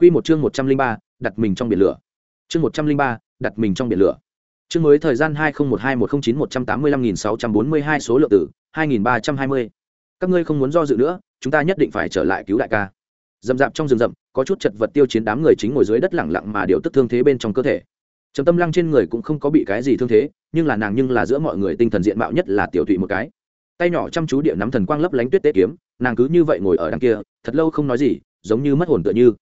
Quy một chương một trăm linh ba, đặt mình trong biển lửa. Chương một trăm linh ba, đặt mình trong biển lửa. Chương mới thời gian hai nghìn một hai một trăm chín một trăm tám mươi lăm nghìn sáu trăm bốn mươi hai số lượng tử hai nghìn ba trăm hai mươi. Các ngươi không muốn do dự nữa, chúng ta nhất định phải trở lại cứu đại ca. Dầm dạp trong rừng rậm, có chút chật vật tiêu chiến đám người chính ngồi dưới đất lẳng lặng mà điều tức thương thế bên trong cơ thể. Trầm tâm lăng trên người cũng không có bị cái gì thương thế, nhưng là nàng nhưng là giữa mọi người tinh thần diện mạo nhất là tiểu thụy một cái. Tay nhỏ chăm chú địa nắm thần quang lấp lánh tuyết tế kiếm, nàng cứ như vậy ngồi ở đằng kia, thật lâu không nói gì, giống như mất hồn tựa như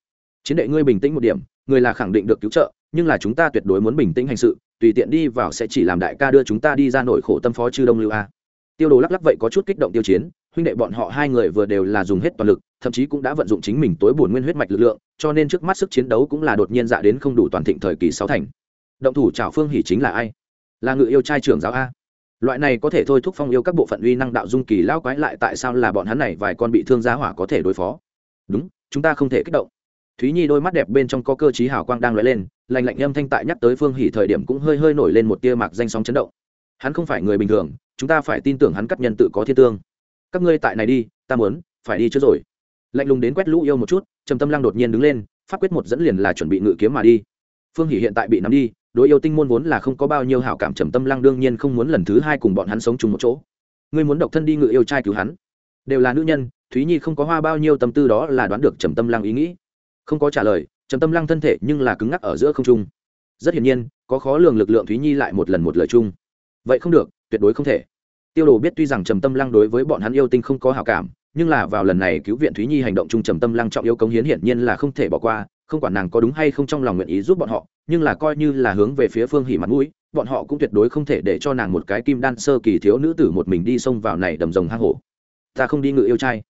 chiến đệ ngươi bình tĩnh một điểm, người là khẳng định được cứu trợ, nhưng là chúng ta tuyệt đối muốn bình tĩnh hành sự, tùy tiện đi vào sẽ chỉ làm đại ca đưa chúng ta đi ra nổi khổ tâm phó chư đông lưu a. Tiêu đồ lắc lắc vậy có chút kích động tiêu chiến, huynh đệ bọn họ hai người vừa đều là dùng hết toàn lực, thậm chí cũng đã vận dụng chính mình tối buồn nguyên huyết mạch lực lượng, cho nên trước mắt sức chiến đấu cũng là đột nhiên dạ đến không đủ toàn thịnh thời kỳ sáu thành. Động thủ trào phương hỉ chính là ai? Là ngự yêu trai trưởng giáo a. Loại này có thể thôi thúc phong yêu các bộ phận uy năng đạo dung kỳ lao quái lại tại sao là bọn hắn này vài con bị thương giá hỏa có thể đối phó? Đúng, chúng ta không thể kích động thúy nhi đôi mắt đẹp bên trong có cơ trí hào quang đang lóe lên lành lạnh âm thanh tại nhắc tới phương hỷ thời điểm cũng hơi hơi nổi lên một tia mạc danh sóng chấn động. Hắn không phải người bình thường, chúng ta phải tin tưởng hắn cắt nhân tự có thiên tương. Các ngươi tại này đi, ta muốn, phải đi trước rồi. Lạnh lùng đến quét lũ yêu một chút, trầm tâm lăng đột nhiên đứng lên phát quyết một dẫn liền là chuẩn bị ngự kiếm mà đi. Phương hỷ hiện tại bị nắm đi, đối yêu tinh môn vốn là không có bao nhiêu hảo cảm, trầm tâm lăng đương nhiên không muốn lần thứ hai cùng bọn hắn sống chung một chỗ. Ngươi muốn độc thân đi ngự yêu trai cứu hắn? Đều là nữ nhân, thúy nhi không có hoa bao nhiêu tâm tư đó là đoán được trầm tâm lăng ý nghĩ không có trả lời, trầm tâm lăng thân thể nhưng là cứng ngắc ở giữa không trung. Rất hiển nhiên, có khó lường lực lượng thúy nhi lại một lần một lời chung. Vậy không được, tuyệt đối không thể. Tiêu đồ biết tuy rằng trầm tâm lăng đối với bọn hắn yêu tinh không có hào cảm, nhưng là vào lần này cứu viện thúy nhi hành động chung trầm tâm lăng trọng yêu cống hiến hiển nhiên là không thể bỏ qua, không quản nàng có đúng hay không trong lòng nguyện ý giúp bọn họ, nhưng là coi như là hướng về phía phương hỉ mặt mũi, bọn họ cũng tuyệt đối không thể để cho nàng một cái kim đan sơ kỳ thiếu nữ tử một mình đi xông vào này đầm rồng hang hổ. Ta không đi ngự yêu trai.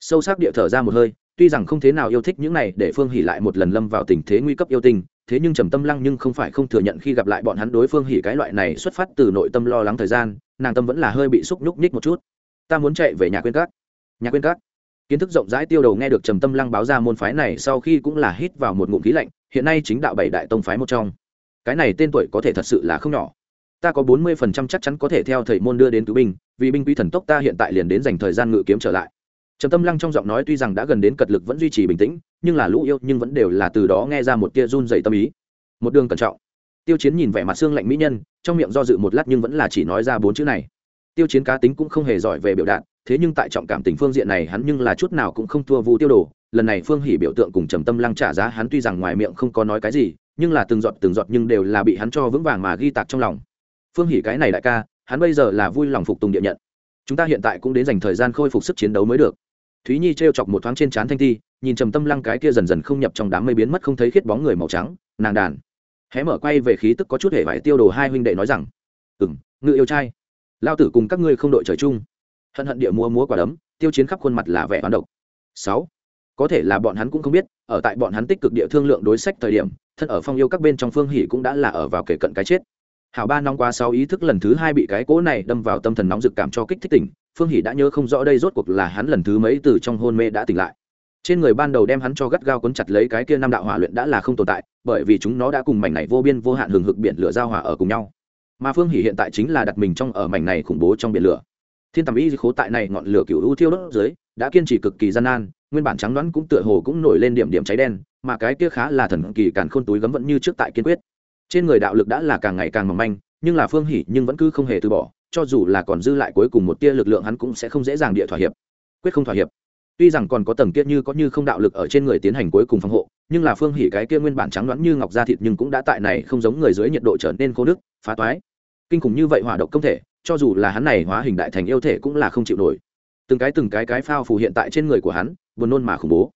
Sâu sắc địa thở ra một hơi tuy rằng không thế nào yêu thích những này để phương hỉ lại một lần lâm vào tình thế nguy cấp yêu tình thế nhưng trầm tâm lăng nhưng không phải không thừa nhận khi gặp lại bọn hắn đối phương hỉ cái loại này xuất phát từ nội tâm lo lắng thời gian, nàng tâm vẫn là hơi bị xúc nhúc nhích một chút. Ta muốn chạy về nhà quên các. Nhà quên các? Kiến thức rộng rãi tiêu đầu nghe được trầm tâm lăng báo ra môn phái này sau khi cũng là hít vào một ngụm khí lạnh, hiện nay chính đạo bảy đại tông phái một trong. Cái này tên tuổi có thể thật sự là không nhỏ. Ta có bốn mươi phần trăm chắc chắn có thể theo thầy môn đưa đến cứu binh, vì binh quy thần tốc ta hiện tại liền đến dành thời gian ngự kiếm trở lại trầm tâm lăng trong giọng nói tuy rằng đã gần đến cật lực vẫn duy trì bình tĩnh, nhưng là lũ yêu nhưng vẫn đều là từ đó nghe ra một tia run dày tâm ý. Một đường cẩn trọng. Tiêu chiến nhìn vẻ mặt xương lạnh mỹ nhân, trong miệng do dự một lát nhưng vẫn là chỉ nói ra bốn chữ này. Tiêu chiến cá tính cũng không hề giỏi về biểu đạt, thế nhưng tại trọng cảm tình phương diện này hắn nhưng là chút nào cũng không thua vu tiêu đồ. Lần này phương hỉ biểu tượng cùng trầm tâm lăng trả giá hắn tuy rằng ngoài miệng không có nói cái gì, nhưng là từng giọt từng giọt nhưng đều là bị hắn cho vững vàng mà ghi tạc trong lòng. Phương hỉ cái này đại ca, hắn bây giờ là vui lòng phục tùng địa nhận. Chúng ta hiện tại cũng đến dành thời gian khôi phục sức chiến đấu mới được thúy nhi t chọc một thoáng trên trán thanh thi nhìn trầm tâm lăng cái kia dần dần không nhập trong đám mây biến mất không thấy khiết bóng người màu trắng, nàng đàn. Hé mở quay về khí tức có chút hề vải tiêu đồ hai huynh đệ nói rằng ừ m ngự yêu trai, lao tử cùng các ngươi không đội trời chung. Hận hận địa mua múa quả đấm, tiêu chiến khắp khuôn mặt là vẻ hoán độc. Sáu, có thể là bọn hắn cũng không biết, ở tại bọn hắn tích cực địa thương lượng đối sách thời điểm, thân ở phong yêu các bên trong phương hỉ cũng đã là ở vào kể cận cái chết hảo ba nóng quá sáu ý thức lần thứ hai bị cái cỗ này đâm vào tâm thần nóng rực cảm cho kích thích tỉnh. Phương hỉ đã nhớ không rõ đây rốt cuộc là hắn lần thứ mấy từ trong hôn mê đã tỉnh lại. Trên người ban đầu đem hắn cho gắt gao cuốn chặt lấy cái kia năm đạo hỏa luyện đã là không tồn tại, bởi vì chúng nó đã cùng mảnh này vô biên vô hạn hừng hực biển lửa giao hỏa ở cùng nhau. Mà phương hỉ hiện tại chính là đặt mình trong ở mảnh này khủng bố trong biển lửa. Thiên tầm y khố tại này ngọn lửa cựu u thiêu đốt dưới, đã kiên trì cực kỳ gian nan, nguyên bản trắng đoán cũng tựa hồ cũng nổi lên điểm điểm cháy đen, mà cái kia khá là thần kỳ càn khôn túi gấm vẫn như trước tại kiên quyết trên người đạo lực đã là càng ngày càng mỏng manh, nhưng là phương hỉ nhưng vẫn cứ không hề từ bỏ, cho dù là còn dư lại cuối cùng một tia lực lượng hắn cũng sẽ không dễ dàng địa thỏa hiệp. Quyết không thỏa hiệp. Tuy rằng còn có tầng kia như có như không đạo lực ở trên người tiến hành cuối cùng phòng hộ, nhưng là phương hỉ cái kia nguyên bản trắng đoán như ngọc da thịt nhưng cũng đã tại này không giống người dưới nhiệt độ trở nên khô nước phá toái. Kinh khủng như vậy hỏa độc công thể, cho dù là hắn này hóa hình đại thành yêu thể cũng là không chịu nổi. Từng cái từng cái cái phao phù hiện tại trên người của hắn, buồn nôn mà khủng bố.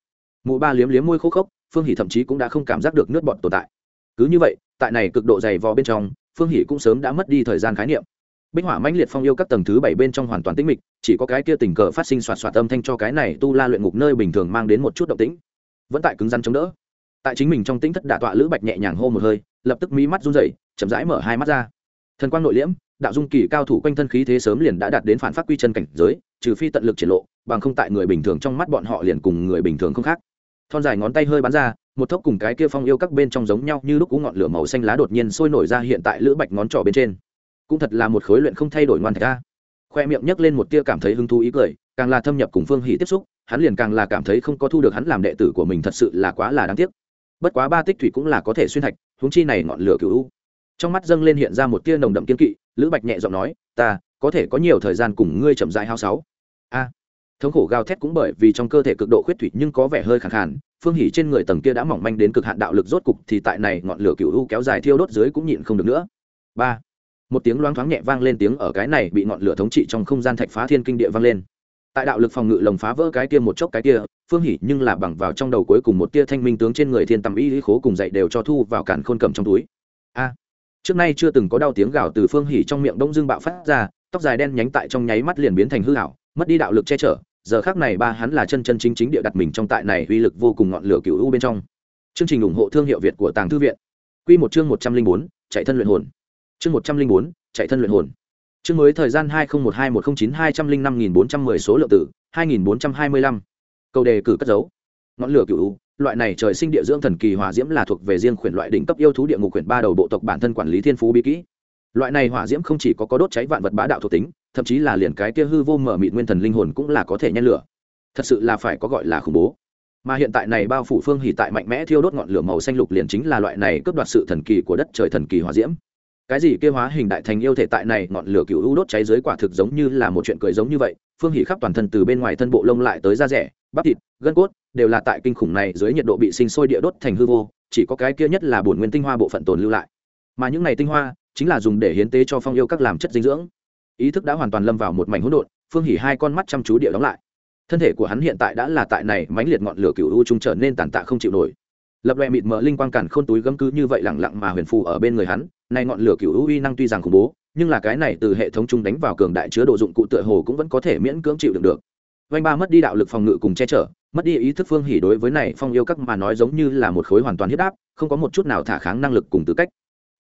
Mụ ba liếm liếm môi khô khốc, phương hỉ thậm chí cũng đã không cảm giác được nước bọt tồn tại. Cứ như vậy tại này cực độ dày vò bên trong, phương hỷ cũng sớm đã mất đi thời gian khái niệm. Bích hỏa mãnh liệt phong yêu các tầng thứ bảy bên trong hoàn toàn tĩnh mịch, chỉ có cái kia tình cờ phát sinh soạt soạt âm thanh cho cái này tu la luyện ngục nơi bình thường mang đến một chút động tĩnh. Vẫn tại cứng rắn chống đỡ. Tại chính mình trong tĩnh thất đả tọa lữ bạch nhẹ nhàng hô một hơi, lập tức mí mắt run rẩy, chậm rãi mở hai mắt ra. Thần quang nội liễm, đạo dung kỳ cao thủ quanh thân khí thế sớm liền đã đạt đến phản phát quy chân cảnh giới, trừ phi tận lực triển lộ, bằng không tại người bình thường trong mắt bọn họ liền cùng người bình thường không khác. Thon dài ngón tay hơi bắn ra một thốc cùng cái kia phong yêu các bên trong giống nhau như lúc cú ngọn lửa màu xanh lá đột nhiên sôi nổi ra hiện tại lữ bạch ngón trỏ bên trên. Cũng thật là một khối luyện không thay đổi ngoan thạch ra khoe miệng nhấc lên một tia cảm thấy hứng thú ý cười, càng là thâm nhập cùng phương hỷ tiếp xúc, hắn liền càng là cảm thấy không có thu được hắn làm đệ tử của mình thật sự là quá là đáng tiếc. Bất quá ba tích thủy cũng là có thể xuyên thạch, huống chi này ngọn lửa cựu u. Trong mắt dâng lên hiện ra một tia nồng đậm kiên kỵ, lữ bạch nhẹ giọng nói, ta, có thể có nhiều thời gian cùng ngươi chậm dại hao sáu. A thống khổ gào thét cũng bởi vì trong cơ thể cực độ khuyết thủy nhưng có vẻ hơi khẳng khàn. Phương hỉ trên người tầng kia đã mỏng manh đến cực hạn đạo lực rốt cục thì tại này ngọn lửa cựu u kéo dài thiêu đốt dưới cũng nhịn không được nữa. Ba. Một tiếng loáng thoáng nhẹ vang lên tiếng ở cái này bị ngọn lửa thống trị trong không gian thạch phá thiên kinh địa vang lên. Tại đạo lực phòng ngự lồng phá vỡ cái kia một chốc cái kia, phương hỉ nhưng là bằng vào trong đầu cuối cùng một tia thanh minh tướng trên người thiên tầm y lý khố cùng dậy đều cho thu vào cản khôn cầm trong túi. A. Trước nay chưa từng có đau tiếng gào từ phương hỉ trong miệng đông dương bạo phát ra, tóc dài đen nhánh tại trong nháy mắt liền biến thành hư ảo, mất đi đạo lực che chở giờ khác này ba hắn là chân chân chính chính địa đặt mình trong tại này uy lực vô cùng ngọn lửa cựu u bên trong. Chương trình ủng hộ thương hiệu việt của tàng thư viện. Quy một chương một trăm linh bốn, chạy thân luyện hồn. Chương một trăm linh bốn, chạy thân luyện hồn. Chương mới thời gian hai nghìn một hai một trăm chín hai trăm linh năm nghìn bốn trăm mười số lượng tử, hai nghìn bốn trăm hai mươi lăm. Câu đề cử cất dấu. Ngọn lửa cựu loại này trời sinh địa dưỡng thần kỳ hỏa diễm là thuộc về riêng khuyển loại đỉnh cấp yêu thú địa ngục khuyển ba đầu bộ tộc bản thân quản lý thiên phú bí kỹ. Loại này hỏa diễm không chỉ có có đốt cháy vạn vật bá đạo thuộc tính thậm chí là liền cái kia hư vô mở mịt nguyên thần linh hồn cũng là có thể nhen lửa. Thật sự là phải có gọi là khủng bố. Mà hiện tại này bao phủ phương hỉ tại mạnh mẽ thiêu đốt ngọn lửa màu xanh lục liền chính là loại này cướp đoạt sự thần kỳ của đất trời thần kỳ hỏa diễm. Cái gì kia hóa hình đại thành yêu thể tại này, ngọn lửa cựu u đốt cháy dưới quả thực giống như là một chuyện cười giống như vậy. Phương hỉ khắp toàn thân từ bên ngoài thân bộ lông lại tới da rẻ, bắp thịt, gân cốt, đều là tại kinh khủng này dưới nhiệt độ bị sinh sôi địa đốt thành hư vô, chỉ có cái kia nhất là bổn nguyên tinh hoa bộ phận tồn lưu lại. Mà những này tinh hoa, chính là dùng để hiến tế cho phong yêu các làm chất dinh dưỡng ý thức đã hoàn toàn lâm vào một mảnh hỗn độn, phương hỉ hai con mắt chăm chú địa đóng lại. Thân thể của hắn hiện tại đã là tại này mãnh liệt ngọn lửa cựu u trung trở nên tàn tạ không chịu nổi. Lập loè mịt mờ linh quang cản khôn túi gấm cứ như vậy lẳng lặng mà huyền phù ở bên người hắn, này ngọn lửa cựu u uy năng tuy rằng khủng bố, nhưng là cái này từ hệ thống trung đánh vào cường đại chứa độ dụng cụ tựa hồ cũng vẫn có thể miễn cưỡng chịu đựng được. Vanh ba mất đi đạo lực phòng ngự cùng che chở, mất đi ý thức phương hỉ đối với này phong yêu các mà nói giống như là một khối hoàn toàn huyết áp, không có một chút nào thả kháng năng lực cùng tư cách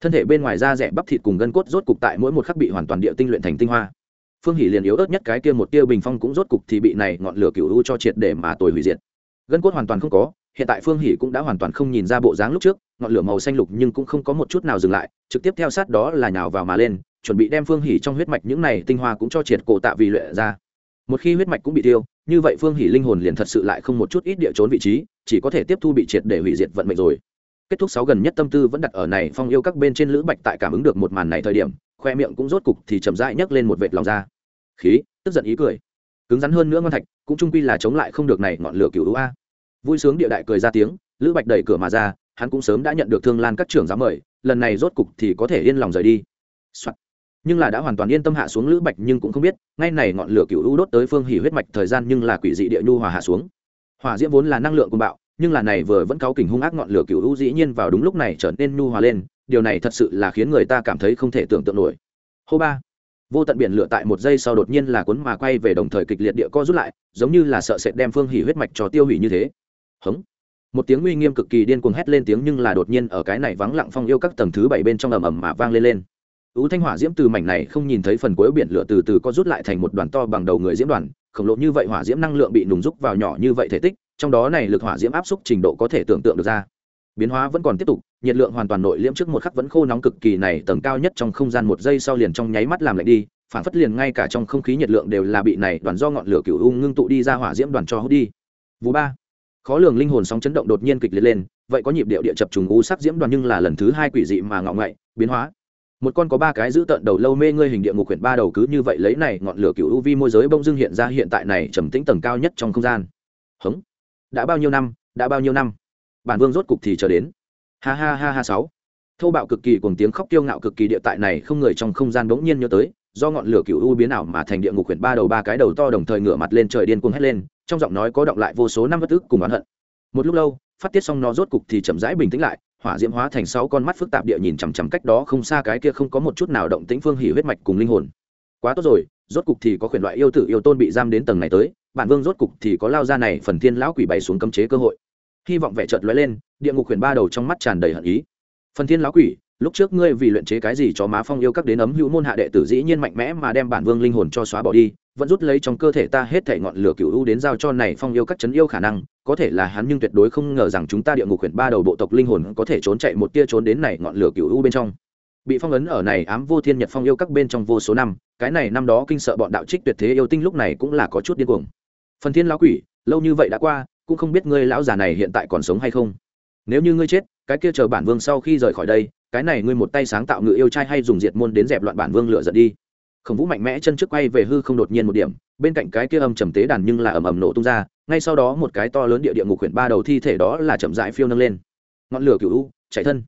thân thể bên ngoài da rẻ bắp thịt cùng gân cốt rốt cục tại mỗi một khắc bị hoàn toàn địa tinh luyện thành tinh hoa. Phương Hỷ liền yếu ớt nhất cái kia một tia bình phong cũng rốt cục thì bị này ngọn lửa cựu u cho triệt để mà tồi hủy diệt. Gân cốt hoàn toàn không có, hiện tại phương Hỷ cũng đã hoàn toàn không nhìn ra bộ dáng lúc trước, ngọn lửa màu xanh lục nhưng cũng không có một chút nào dừng lại, trực tiếp theo sát đó là nhào vào mà lên, chuẩn bị đem phương Hỷ trong huyết mạch những này tinh hoa cũng cho triệt cổ tạ vì luyện ra. Một khi huyết mạch cũng bị tiêu, như vậy phương Hỷ linh hồn liền thật sự lại không một chút ít địa trốn vị trí, chỉ có thể tiếp thu bị triệt để hủy diệt vận mệnh rồi kết thúc sáu gần nhất tâm tư vẫn đặt ở này phong yêu các bên trên lữ bạch tại cảm ứng được một màn này thời điểm, khoe miệng cũng rốt cục thì chậm rãi nhấc lên một vệt lòng ra. Khí, tức giận ý cười. Cứng rắn hơn nữa ngon thạch, cũng trung quy là chống lại không được này ngọn lửa cựu a. Vui sướng địa đại cười ra tiếng, lữ bạch đẩy cửa mà ra, hắn cũng sớm đã nhận được thương lan các trưởng giáo mời, lần này rốt cục thì có thể yên lòng rời đi、Soạn. nhưng là đã hoàn toàn yên tâm hạ xuống lữ bạch nhưng cũng không biết, ngay này ngọn lửa cựu u đốt tới phương hỉ huyết mạch thời gian nhưng là quỷ dị địa nhu hòa hạ xuống. Hỏa diễm vốn là năng lượng của bạo nhưng là này vừa vẫn cáu kỉnh hung ác ngọn lửa cựu u dĩ nhiên vào đúng lúc này trở nên nhu hòa lên, điều này thật sự là khiến người ta cảm thấy không thể tưởng tượng nổi. Hô ba, vô tận biển lửa tại một giây sau đột nhiên là cuốn mà quay về đồng thời kịch liệt địa co rút lại, giống như là sợ sệt đem phương hỉ huyết mạch cho tiêu hủy như thế. Hống. Một tiếng uy nghiêm cực kỳ điên cuồng hét lên tiếng nhưng là đột nhiên ở cái này vắng lặng phong yêu các tầng thứ bảy bên trong ầm ầm mà vang lên lên. Ú thanh hỏa diễm từ mảnh này không nhìn thấy phần cuối biển lửa từ từ co rút lại thành một đoàn to bằng đầu người diễm đoàn, khổng lồ như vậy hỏa diễm năng lượng bị nùng rúc vào nhỏ như vậy thể tích trong đó này lực hỏa diễm áp xúc trình độ có thể tưởng tượng được ra. Biến hóa vẫn còn tiếp tục, nhiệt lượng hoàn toàn nội liễm trước một khắc vẫn khô nóng cực kỳ này tầng cao nhất trong không gian một giây sau liền trong nháy mắt làm lạnh đi, phản phất liền ngay cả trong không khí nhiệt lượng đều là bị này đoàn do ngọn lửa cựu u ngưng tụ đi ra hỏa diễm đoàn cho hút đi. Vũ ba. Khó lường linh hồn sóng chấn động đột nhiên kịch liệt lên, vậy có nhịp điệu địa chập trùng u sắc diễm đoàn nhưng là lần thứ hai quỷ dị mà ngọ ngậy biến hóa. Một con có ba cái giữ tận đầu lâu mê ngươi hình địa ngục quyển ba đầu cứ như vậy lấy này ngọn lửa cựu u vi môi giới bông dưng hiện ra hiện tại này trầm tĩnh tầng cao nhất trong không gian. Hống đã bao nhiêu năm, đã bao nhiêu năm? Bản vương rốt cục thì chờ đến. Ha ha ha ha sáu. Thô bạo cực kỳ cùng tiếng khóc kiêu ngạo cực kỳ địa tại này không người trong không gian bỗng nhiên nhớ tới, do ngọn lửa cựu u biến ảo mà thành địa ngục quyển ba đầu ba cái đầu to đồng thời ngửa mặt lên trời điên cuồng hét lên, trong giọng nói có động lại vô số năm bất tức cùng oán hận. Một lúc lâu, phát tiết xong nó rốt cục thì chậm rãi bình tĩnh lại, hỏa diễm hóa thành sáu con mắt phức tạp địa nhìn chằm chằm cách đó không xa cái kia không có một chút nào động tĩnh phương hỉ huyết mạch cùng linh hồn. Quá tốt rồi rốt cục thì có quyền loại yêu tử yêu tôn bị giam đến tầng này tới, bản vương rốt cục thì có lao ra này phần thiên lão quỷ bày xuống cấm chế cơ hội. Hy vọng vẻ chợt lóe lên, địa ngục quyền ba đầu trong mắt tràn đầy hận ý. Phần thiên lão quỷ, lúc trước ngươi vì luyện chế cái gì cho má phong yêu các đến ấm hữu môn hạ đệ tử dĩ nhiên mạnh mẽ mà đem bản vương linh hồn cho xóa bỏ đi, vẫn rút lấy trong cơ thể ta hết thể ngọn lửa cựu u đến giao cho này phong yêu các chấn yêu khả năng, có thể là hắn nhưng tuyệt đối không ngờ rằng chúng ta địa ngục huyền ba đầu bộ tộc linh hồn có thể trốn chạy một tia trốn đến này ngọn lửa cựu u bên trong. Bị phong ấn ở này ám vô thiên nhật phong yêu các bên trong vô số năm cái này năm đó kinh sợ bọn đạo trích tuyệt thế yêu tinh lúc này cũng là có chút điên cuồng. Phần thiên lão quỷ, lâu như vậy đã qua, cũng không biết ngươi lão già này hiện tại còn sống hay không. Nếu như ngươi chết, cái kia chờ bản vương sau khi rời khỏi đây, cái này ngươi một tay sáng tạo ngự yêu trai hay dùng diệt môn đến dẹp loạn bản vương lựa giận đi. Khổng vũ mạnh mẽ chân trước quay về hư không đột nhiên một điểm, bên cạnh cái kia âm trầm tế đàn nhưng là ầm ầm nổ tung ra, ngay sau đó một cái to lớn địa địa ngục huyện ba đầu thi thể đó là chậm rãi phiêu nâng lên. Ngọn lửa cựu u, chạy thân.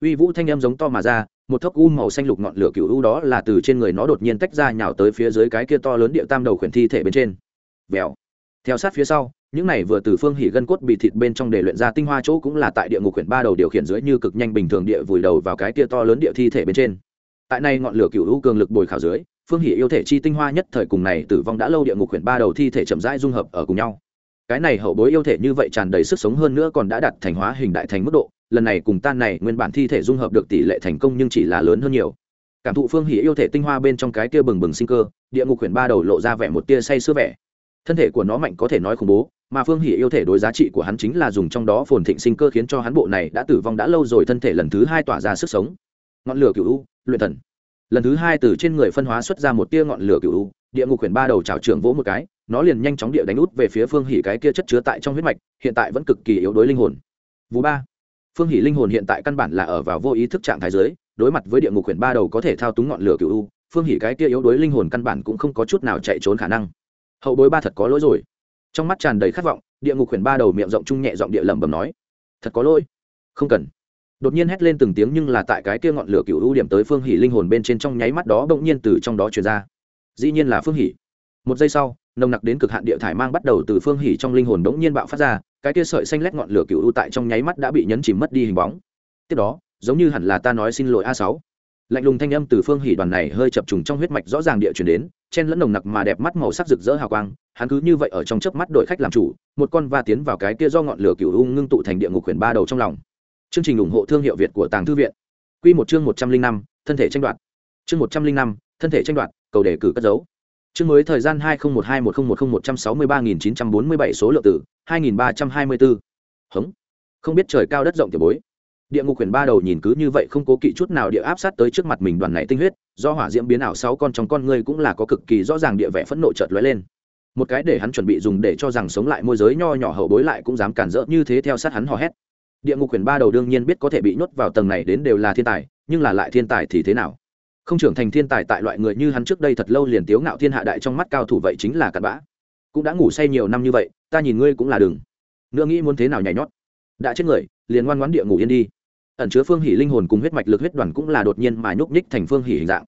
Uy vũ thanh âm giống to mà ra một thốc u màu xanh lục ngọn lửa cựu u đó là từ trên người nó đột nhiên tách ra nhào tới phía dưới cái kia to lớn địa tam đầu khuyển thi thể bên trên. Vèo. Theo sát phía sau, những này vừa từ phương hỉ gân cốt bị thịt bên trong để luyện ra tinh hoa chỗ cũng là tại địa ngục khuyển ba đầu điều khiển dưới như cực nhanh bình thường địa vùi đầu vào cái kia to lớn địa thi thể bên trên. Tại này ngọn lửa cựu u cường lực bồi khảo dưới, phương hỉ yêu thể chi tinh hoa nhất thời cùng này tử vong đã lâu địa ngục khuyển ba đầu thi thể chậm rãi dung hợp ở cùng nhau. Cái này hậu bối yêu thể như vậy tràn đầy sức sống hơn nữa còn đã đặt thành hóa hình đại thành mức độ lần này cùng tan này nguyên bản thi thể dung hợp được tỷ lệ thành công nhưng chỉ là lớn hơn nhiều. Cảm thụ phương hỉ yêu thể tinh hoa bên trong cái kia bừng bừng sinh cơ, địa ngục khuyển ba đầu lộ ra vẻ một tia say sưa vẻ. Thân thể của nó mạnh có thể nói khủng bố, mà phương hỉ yêu thể đối giá trị của hắn chính là dùng trong đó phồn thịnh sinh cơ khiến cho hắn bộ này đã tử vong đã lâu rồi thân thể lần thứ hai tỏa ra sức sống. Ngọn lửa cựu u, luyện thần. Lần thứ hai từ trên người phân hóa xuất ra một tia ngọn lửa cựu u, địa ngục khuyển ba đầu trào trưởng vỗ một cái, nó liền nhanh chóng địa đánh út về phía phương hỉ cái kia chất chứa tại trong huyết mạch, hiện tại vẫn cực kỳ yếu đối linh hồn. Vú ba phương Hỷ linh hồn hiện tại căn bản là ở vào vô ý thức trạng thái giới đối mặt với địa ngục quyển ba đầu có thể thao túng ngọn lửa cựu u, phương Hỷ cái kia yếu đuối linh hồn căn bản cũng không có chút nào chạy trốn khả năng. Hậu bối ba thật có lỗi rồi. Trong mắt tràn đầy khát vọng, địa ngục quyển ba đầu miệng rộng trung nhẹ giọng địa lẩm bẩm nói, thật có lỗi. Không cần. Đột nhiên hét lên từng tiếng nhưng là tại cái kia ngọn lửa cựu u điểm tới phương Hỷ linh hồn bên trên trong nháy mắt đó bỗng nhiên từ trong đó truyền ra. Dĩ nhiên là phương Hỷ. một giây sau, nồng nặc đến cực hạn địa thải mang bắt đầu từ phương hỉ trong linh hồn bỗng nhiên bạo phát ra cái kia sợi xanh lét ngọn lửa cựu u tại trong nháy mắt đã bị nhấn chìm mất đi hình bóng. Tiếp đó, giống như hẳn là ta nói xin lỗi a sáu. Lạnh lùng thanh âm từ phương hỉ đoàn này hơi chập trùng trong huyết mạch rõ ràng địa chuyển đến, chen lẫn nồng nặc mà đẹp mắt màu sắc rực rỡ hào quang, hắn cứ như vậy ở trong chớp mắt đội khách làm chủ, một con va tiến vào cái kia do ngọn lửa cựu u ngưng tụ thành địa ngục huyền ba đầu trong lòng. Chương trình ủng hộ thương hiệu việt của tàng thư viện. Quy một chương một trăm linh năm, thân thể tranh đoạt. Chương một trăm linh năm, thân thể tranh đoạt, cầu đề cử cất giấu chương mới thời gian hai nghìn một hai, một nghìn một một trăm sáu mươi ba nghìn chín trăm bốn mươi bảy, số lượng tử hai nghìn ba trăm hai mươi bốn hống. Không biết trời cao đất rộng tiểu bối. Địa ngục huyền ba đầu nhìn cứ như vậy không cố kỵ chút nào địa áp sát tới trước mặt mình đoàn này tinh huyết, do hỏa diễm biến ảo sáu con trong con người cũng là có cực kỳ rõ ràng địa vẻ phẫn nộ chợt lóe lên. Một cái để hắn chuẩn bị dùng để cho rằng sống lại môi giới nho nhỏ hậu bối lại cũng dám cản rỡ như thế theo sát hắn hò hét. Địa ngục huyền ba đầu đương nhiên biết có thể bị nhốt vào tầng này đến đều là thiên tài, nhưng là lại thiên tài thì thế nào? Không trưởng thành thiên tài tại loại người như hắn trước đây thật lâu liền tiếu ngạo thiên hạ đại trong mắt cao thủ vậy chính là cặn bã. Cũng đã ngủ say nhiều năm như vậy, ta nhìn ngươi cũng là đừng. Nữa nghĩ muốn thế nào nhảy nhót. Đã chết người, liền ngoan ngoãn địa ngủ yên đi. Ẩn chứa phương hỉ linh hồn cùng huyết mạch lực huyết đoàn cũng là đột nhiên mà nhúc nhích thành phương hỉ hình dạng.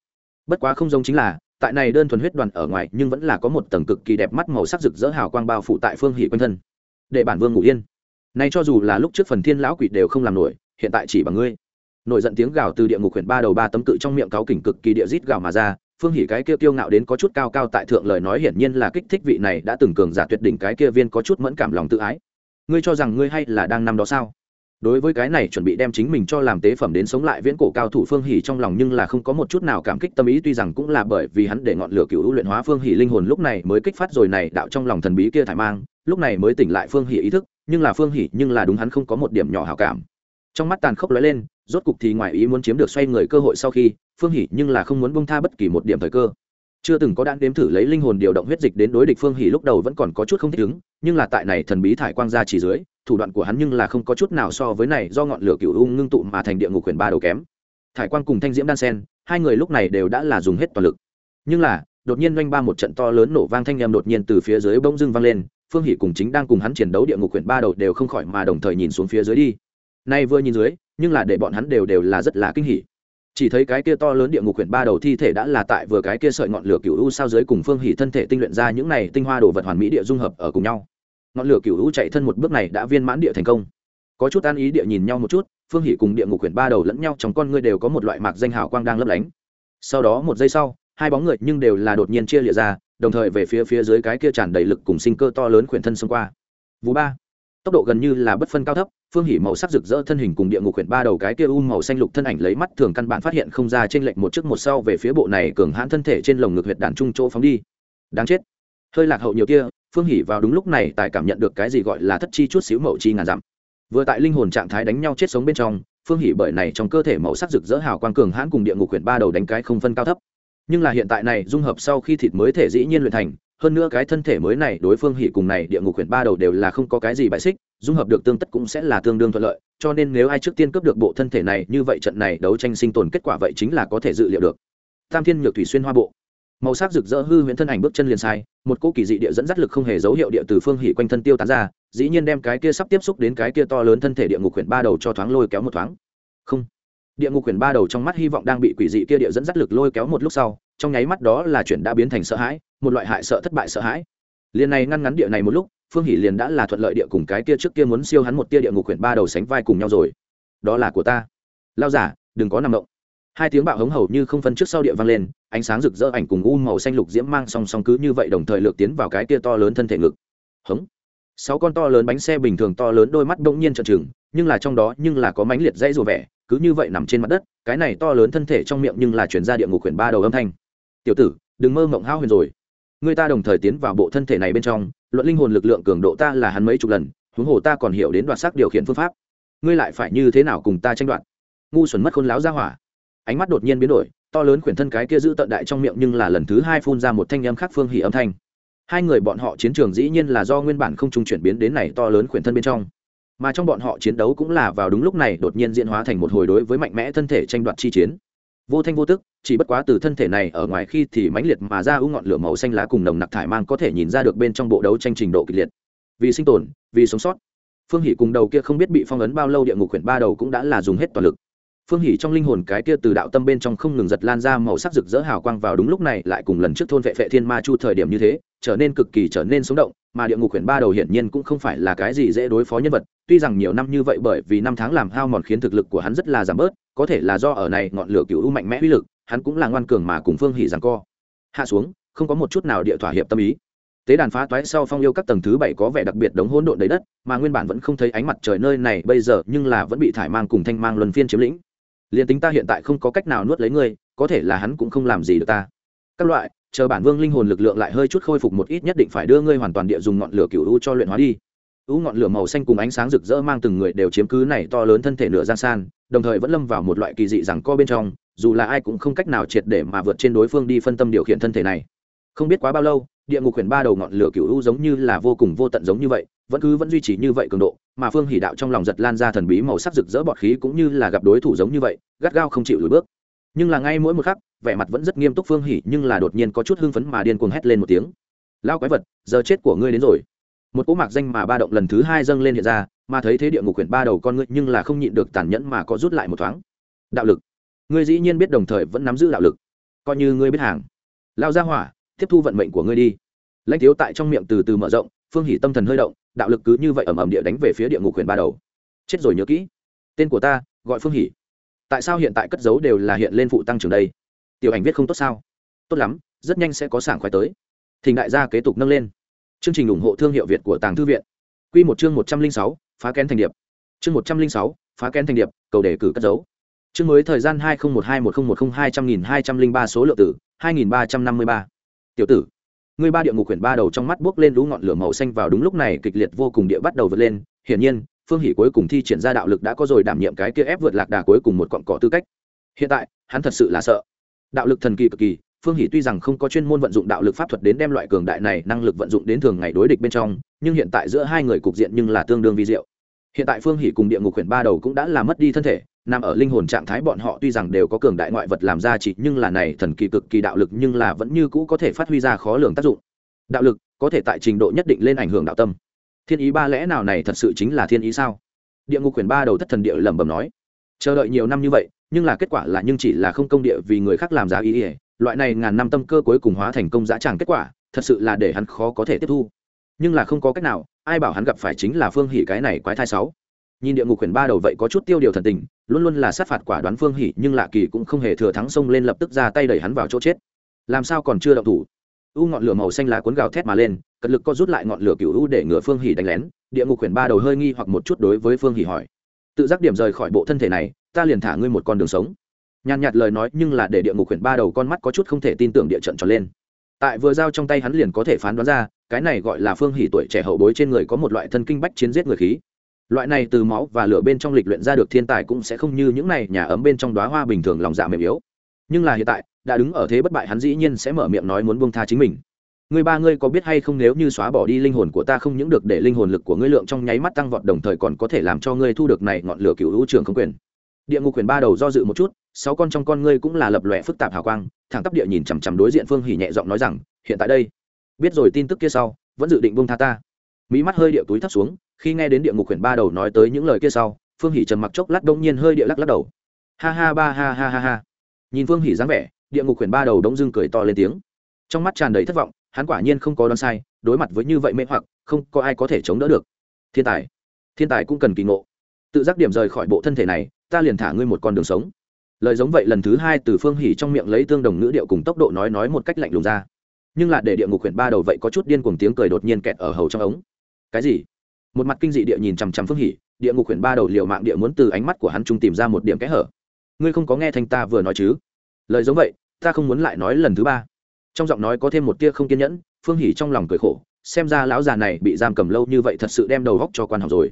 Bất quá không giống chính là, tại này đơn thuần huyết đoàn ở ngoài nhưng vẫn là có một tầng cực kỳ đẹp mắt màu sắc rực rỡ hào quang bao phủ tại phương hỉ quanh thân. Để bản vương ngủ yên. Nay cho dù là lúc trước phần thiên lão quỷ đều không làm nổi, hiện tại chỉ bằng ngươi nổi giận tiếng gào từ địa ngục huyện ba đầu ba tấm cự trong miệng cáo kỉnh cực kỳ địa rít gào mà ra, phương hỉ cái kia kiêu ngạo đến có chút cao cao tại thượng lời nói hiển nhiên là kích thích vị này đã từng cường giả tuyệt đỉnh cái kia viên có chút mẫn cảm lòng tự ái. Ngươi cho rằng ngươi hay là đang năm đó sao? Đối với cái này chuẩn bị đem chính mình cho làm tế phẩm đến sống lại viễn cổ cao thủ phương hỉ trong lòng nhưng là không có một chút nào cảm kích tâm ý, tuy rằng cũng là bởi vì hắn để ngọn lửa cựu luyện hóa phương hỉ linh hồn lúc này mới kích phát rồi này đạo trong lòng thần bí kia thải mang, lúc này mới tỉnh lại phương hỉ ý thức, nhưng là phương hỉ nhưng là đúng hắn không có một điểm nhỏ hảo cảm. Trong mắt tàn khốc lóe lên rốt cục thì ngoài ý muốn chiếm được xoay người cơ hội sau khi, phương hỉ nhưng là không muốn bông tha bất kỳ một điểm thời cơ. Chưa từng có đạn đếm thử lấy linh hồn điều động huyết dịch đến đối địch phương hỉ lúc đầu vẫn còn có chút không thích ứng, nhưng là tại này thần bí thải quang ra chỉ dưới, thủ đoạn của hắn nhưng là không có chút nào so với này do ngọn lửa cựu u ngưng tụ mà thành địa ngục quyền ba đầu kém. Thải quang cùng thanh diễm đan sen, hai người lúc này đều đã là dùng hết toàn lực. Nhưng là, đột nhiên doanh ba một trận to lớn nổ vang thanh em đột nhiên từ phía dưới bỗng dưng vang lên, phương hỷ cùng chính đang cùng hắn chiến đấu địa ngục quyển ba đầu đều không khỏi mà đồng thời nhìn xuống phía dưới đi nay vừa nhìn dưới, nhưng là để bọn hắn đều đều là rất là kinh hỉ. Chỉ thấy cái kia to lớn địa ngục quyển ba đầu thi thể đã là tại vừa cái kia sợi ngọn lửa cựu u sao dưới cùng phương hỉ thân thể tinh luyện ra những này tinh hoa đồ vật hoàn mỹ địa dung hợp ở cùng nhau. Ngọn lửa cựu u chạy thân một bước này đã viên mãn địa thành công. Có chút an ý địa nhìn nhau một chút, phương hỉ cùng địa ngục quyển ba đầu lẫn nhau trong con ngươi đều có một loại mạc danh hào quang đang lấp lánh. Sau đó một giây sau, hai bóng người nhưng đều là đột nhiên chia lịa ra, đồng thời về phía phía dưới cái kia tràn đầy lực cùng sinh cơ to lớn quyển thân xông qua. Vú ba. Tốc độ gần như là bất phân cao thấp phương hỉ màu sắc rực rỡ thân hình cùng địa ngục khuyển ba đầu cái kia u màu xanh lục thân ảnh lấy mắt thường căn bản phát hiện không ra trên lệnh một trước một sau về phía bộ này cường hãn thân thể trên lồng ngực huyệt đàn trung chỗ phóng đi. Đáng chết. Hơi lạc hậu nhiều kia, phương hỉ vào đúng lúc này tài cảm nhận được cái gì gọi là thất chi chút xíu mậu chi ngàn dặm. Vừa tại linh hồn trạng thái đánh nhau chết sống bên trong, phương hỉ bởi này trong cơ thể màu sắc rực rỡ hào quang cường hãn cùng địa ngục huyển ba đầu đánh cái không phân cao thấp. Nhưng là hiện tại này dung hợp sau khi thịt mới thể dĩ nhiên luyện thành hơn nữa cái thân thể mới này, đối phương hỉ cùng này, địa ngục quyển ba đầu đều là không có cái gì bại xích, dung hợp được tương tất cũng sẽ là tương đương thuận lợi, cho nên nếu ai trước tiên cướp được bộ thân thể này, như vậy trận này đấu tranh sinh tồn kết quả vậy chính là có thể dự liệu được. Tam thiên nhược thủy xuyên hoa bộ. Màu sắc rực rỡ hư huyễn thân ảnh bước chân liền sai, một cô kỳ dị địa dẫn dắt lực không hề dấu hiệu địa từ phương hỉ quanh thân tiêu tán ra, dĩ nhiên đem cái kia sắp tiếp xúc đến cái kia to lớn thân thể địa ngục quyển ba đầu cho thoáng lôi kéo một thoáng. Không. Địa ngục quyển ba đầu trong mắt hy vọng đang bị quỷ dị kia địa dẫn dắt lực lôi kéo một lúc sau, trong nháy mắt đó là chuyện đã biến thành sợ hãi một loại hại sợ thất bại sợ hãi. Liền này ngăn ngắn địa này một lúc, phương hỷ liền đã là thuận lợi địa cùng cái kia trước kia muốn siêu hắn một tia địa ngục quyển ba đầu sánh vai cùng nhau rồi. Đó là của ta. Lao giả, đừng có nằm động. Hai tiếng bạo hống hầu như không phân trước sau địa vang lên, ánh sáng rực rỡ ảnh cùng u màu xanh lục diễm mang song song cứ như vậy đồng thời lược tiến vào cái kia to lớn thân thể ngực. Hống. Sáu con to lớn bánh xe bình thường to lớn đôi mắt đông nhiên trợn trừng, nhưng là trong đó nhưng là có mánh liệt dãy rùa vẻ, cứ như vậy nằm trên mặt đất, cái này to lớn thân thể trong miệng nhưng là chuyển ra địa ngục quyển ba đầu âm thanh. Tiểu tử, đừng mơ mộng hao huyền rồi người ta đồng thời tiến vào bộ thân thể này bên trong, luận linh hồn lực lượng cường độ ta là hắn mấy chục lần, huống hồ ta còn hiểu đến đoạt sắc điều khiển phương pháp. Ngươi lại phải như thế nào cùng ta tranh đoạt? Ngu xuẩn mất khôn láo ra hỏa. Ánh mắt đột nhiên biến đổi, to lớn khuyển thân cái kia giữ tận đại trong miệng nhưng là lần thứ hai phun ra một thanh âm khác phương hỉ âm thanh. Hai người bọn họ chiến trường dĩ nhiên là do nguyên bản không trung chuyển biến đến này to lớn khuyển thân bên trong. Mà trong bọn họ chiến đấu cũng là vào đúng lúc này đột nhiên diễn hóa thành một hồi đối với mạnh mẽ thân thể tranh đoạt chi chiến vô thanh vô tức, chỉ bất quá từ thân thể này ở ngoài khi thì mãnh liệt mà ra ưu ngọn lửa màu xanh lá cùng nồng nặc thải mang có thể nhìn ra được bên trong bộ đấu tranh trình độ kịch liệt. Vì sinh tồn, vì sống sót. Phương hỷ cùng đầu kia không biết bị phong ấn bao lâu địa ngục quyển ba đầu cũng đã là dùng hết toàn lực phương hỷ trong linh hồn cái kia từ đạo tâm bên trong không ngừng giật lan ra màu sắc rực rỡ hào quang vào đúng lúc này, lại cùng lần trước thôn vệ vệ thiên ma chu thời điểm như thế, trở nên cực kỳ trở nên sống động, mà địa ngục quyển ba đầu hiển nhiên cũng không phải là cái gì dễ đối phó nhân vật, tuy rằng nhiều năm như vậy bởi vì năm tháng làm hao mòn khiến thực lực của hắn rất là giảm bớt, có thể là do ở này ngọn lửa cựu u mạnh mẽ uy lực, hắn cũng là ngoan cường mà cùng phương hỷ rằng co. Hạ xuống, không có một chút nào địa thỏa hiệp tâm ý. Tế đàn phá toái sau phong yêu các tầng thứ bảy có vẻ đặc biệt đống hỗn độn đầy đất, mà nguyên bản vẫn không thấy ánh mặt trời nơi này, bây giờ nhưng là vẫn bị thải mang cùng thanh mang luân phiên chiếm lĩnh liền tính ta hiện tại không có cách nào nuốt lấy ngươi, có thể là hắn cũng không làm gì được ta. Các loại, chờ bản vương linh hồn lực lượng lại hơi chút khôi phục một ít nhất định phải đưa ngươi hoàn toàn địa dùng ngọn lửa cựu u cho luyện hóa đi. U ngọn lửa màu xanh cùng ánh sáng rực rỡ mang từng người đều chiếm cứ này to lớn thân thể nửa gian san, đồng thời vẫn lâm vào một loại kỳ dị rằng co bên trong, dù là ai cũng không cách nào triệt để mà vượt trên đối phương đi phân tâm điều khiển thân thể này. Không biết quá bao lâu địa ngục huyền ba đầu ngọn lửa cựu u giống như là vô cùng vô tận giống như vậy, vẫn cứ vẫn duy trì như vậy cường độ, mà phương hỷ đạo trong lòng giật lan ra thần bí màu sắc rực rỡ bọt khí cũng như là gặp đối thủ giống như vậy, gắt gao không chịu lùi bước. Nhưng là ngay mỗi một khắc, vẻ mặt vẫn rất nghiêm túc phương hỷ, nhưng là đột nhiên có chút hưng phấn mà điên cuồng hét lên một tiếng. Lao quái vật, giờ chết của ngươi đến rồi. Một cỗ mạc danh mà ba động lần thứ hai dâng lên hiện ra, mà thấy thế địa ngục quyển ba đầu con ngươi nhưng là không nhịn được tàn nhẫn mà có rút lại một thoáng. Đạo lực. Ngươi dĩ nhiên biết đồng thời vẫn nắm giữ đạo lực. Coi như ngươi biết hàng. Lao ra hỏa tiếp thu vận mệnh của ngươi đi. Lãnh thiếu tại trong miệng từ từ mở rộng, phương hỷ tâm thần hơi động, đạo lực cứ như vậy ẩm ẩm địa đánh về phía địa ngục huyền ba đầu. Chết rồi nhớ kỹ. Tên của ta, gọi phương hỷ tại sao hiện tại cất dấu đều là hiện lên phụ tăng trưởng đây? Tiểu ảnh viết không tốt sao? Tốt lắm, rất nhanh sẽ có sảng khoái tới. Thỉnh đại gia kế tục nâng lên. Chương trình ủng hộ thương hiệu việt của tàng thư viện. Q một chương một trăm linh sáu, phá kén thành điệp. Chương một trăm linh sáu, phá kén thành điệp, cầu đề cử cất dấu. Chương mới thời gian hai nghìn một hai một nghìn một mươi hai trăm nghìn hai trăm linh ba số lượng tử, hai nghìn ba trăm năm mươi ba tiểu tử người ba địa ngục quyển ba đầu trong mắt buốc lên lũ ngọn lửa màu xanh vào đúng lúc này kịch liệt vô cùng địa bắt đầu vượt lên. Hiển nhiên, phương hỷ cuối cùng thi triển ra đạo lực đã có rồi đảm nhiệm cái kia ép vượt lạc đà cuối cùng một cọn cỏ tư cách. Hiện tại, hắn thật sự là sợ. Đạo lực thần kỳ cực kỳ, phương hỷ tuy rằng không có chuyên môn vận dụng đạo lực pháp thuật đến đem loại cường đại này năng lực vận dụng đến thường ngày đối địch bên trong, nhưng hiện tại giữa hai người cục diện nhưng là tương đương vi diệu. Hiện tại phương hỷ cùng địa ngục quyển ba đầu cũng đã làm mất đi thân thể nằm ở linh hồn trạng thái bọn họ tuy rằng đều có cường đại ngoại vật làm ra chỉ, nhưng là này thần kỳ cực kỳ đạo lực nhưng là vẫn như cũ có thể phát huy ra khó lường tác dụng. Đạo lực có thể tại trình độ nhất định lên ảnh hưởng đạo tâm. Thiên ý ba lẽ nào này thật sự chính là thiên ý sao? Địa ngục Quyền ba đầu thất thần địa lẩm bẩm nói. Chờ đợi nhiều năm như vậy, nhưng là kết quả là nhưng chỉ là không công địa vì người khác làm giá ý ỉa loại này ngàn năm tâm cơ cuối cùng hóa thành công giá tràng kết quả, thật sự là để hắn khó có thể tiếp thu. Nhưng là không có cách nào, ai bảo hắn gặp phải chính là phương Hỉ cái này quái thai sáu nhìn địa ngục quyển ba đầu vậy có chút tiêu điều thần tình luôn luôn là sát phạt quả đoán phương hỉ, nhưng lạ kỳ cũng không hề thừa thắng xông lên lập tức ra tay đẩy hắn vào chỗ chết. Làm sao còn chưa động thủ? U ngọn lửa màu xanh lá cuốn gào thét mà lên cật lực co rút lại ngọn lửa cựu u để ngựa phương hỉ đánh lén. Địa ngục quyển ba đầu hơi nghi hoặc một chút đối với phương hỉ hỏi. Tự giác điểm rời khỏi bộ thân thể này ta liền thả ngươi một con đường sống. Nhàn nhạt lời nói nhưng là để địa ngục quyển ba đầu con mắt có chút không thể tin tưởng địa trận tròn lên. Tại vừa giao trong tay hắn liền có thể phán đoán ra cái này gọi là phương hỉ tuổi trẻ hậu bối trên người có một loại thân kinh bách chiến giết người khí loại này từ máu và lửa bên trong lịch luyện ra được thiên tài cũng sẽ không như những này nhà ấm bên trong đoá hoa bình thường lòng dạ mềm yếu. Nhưng là hiện tại, đã đứng ở thế bất bại hắn dĩ nhiên sẽ mở miệng nói muốn buông tha chính mình. Ngươi ba ngươi có biết hay không nếu như xóa bỏ đi linh hồn của ta không những được để linh hồn lực của ngươi lượng trong nháy mắt tăng vọt đồng thời còn có thể làm cho ngươi thu được này ngọn lửa cựu hữu trường không quyền. Địa ngục quyền ba đầu do dự một chút, sáu con trong con ngươi cũng là lập lòe phức tạp hào quang, thẳng tắp địa nhìn chằm chằm đối diện phương hỉ nhẹ giọng nói rằng, hiện tại đây, biết rồi tin tức kia sau, vẫn dự định buông tha ta mỹ mắt hơi địa túi thấp xuống, khi nghe đến địa ngục quyền ba đầu nói tới những lời kia sau, phương hỉ trầm mặc chốc lát đông nhiên hơi địa lắc lắc đầu. Ha ha ba ha ha ha ha. Nhìn phương hỉ dáng vẻ, địa ngục quyền ba đầu đông dưng cười to lên tiếng. Trong mắt tràn đầy thất vọng, hắn quả nhiên không có đoán sai, đối mặt với như vậy mê hoặc, không có ai có thể chống đỡ được. Thiên tài. Thiên tài cũng cần kỳ ngộ. Tự giác điểm rời khỏi bộ thân thể này, ta liền thả ngươi một con đường sống. Lời giống vậy lần thứ hai từ phương hỉ trong miệng lấy tương đồng ngữ điệu cùng tốc độ nói nói một cách lạnh lùng ra. Nhưng lại để địa ngục huyện ba đầu vậy có chút điên cuồng tiếng cười đột nhiên kẹt ở hầu trong ống cái gì? Một mặt kinh dị địa nhìn chằm chằm phương hỉ địa ngục huyền ba đầu liều mạng địa muốn từ ánh mắt của hắn trung tìm ra một điểm kẽ hở. Ngươi không có nghe thanh ta vừa nói chứ? Lời giống vậy, ta không muốn lại nói lần thứ ba. Trong giọng nói có thêm một tia không kiên nhẫn, phương hỉ trong lòng cười khổ, xem ra lão già này bị giam cầm lâu như vậy thật sự đem đầu góc cho quan học rồi.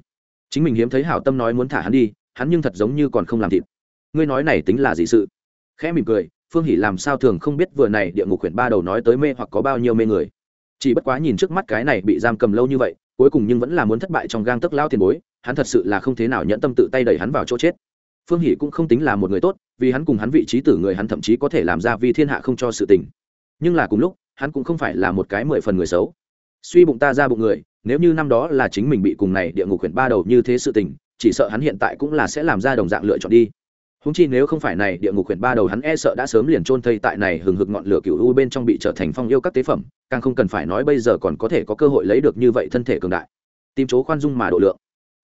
Chính mình hiếm thấy hảo tâm nói muốn thả hắn đi, hắn nhưng thật giống như còn không làm thịt. Ngươi nói này tính là gì sự? Khẽ mỉm cười, phương hỉ làm sao thường không biết vừa này địa ngục quyển ba đầu nói tới mê hoặc có bao nhiêu mê người. Chỉ bất quá nhìn trước mắt cái này bị giam cầm lâu như vậy cuối cùng nhưng vẫn là muốn thất bại trong gang tấc lao tiền bối, hắn thật sự là không thế nào nhẫn tâm tự tay đẩy hắn vào chỗ chết. Phương hỷ cũng không tính là một người tốt, vì hắn cùng hắn vị trí tử người hắn thậm chí có thể làm ra vì thiên hạ không cho sự tình. Nhưng là cùng lúc, hắn cũng không phải là một cái mười phần người xấu. Suy bụng ta ra bụng người, nếu như năm đó là chính mình bị cùng này địa ngục quyển ba đầu như thế sự tình, chỉ sợ hắn hiện tại cũng là sẽ làm ra đồng dạng lựa chọn đi húng chi nếu không phải này, địa ngục quyển ba đầu hắn e sợ đã sớm liền trôn thây tại này hừng hực ngọn lửa cựu u bên trong bị trở thành phong yêu các tế phẩm, càng không cần phải nói bây giờ còn có thể có cơ hội lấy được như vậy thân thể cường đại. Tìm chỗ khoan dung mà độ lượng.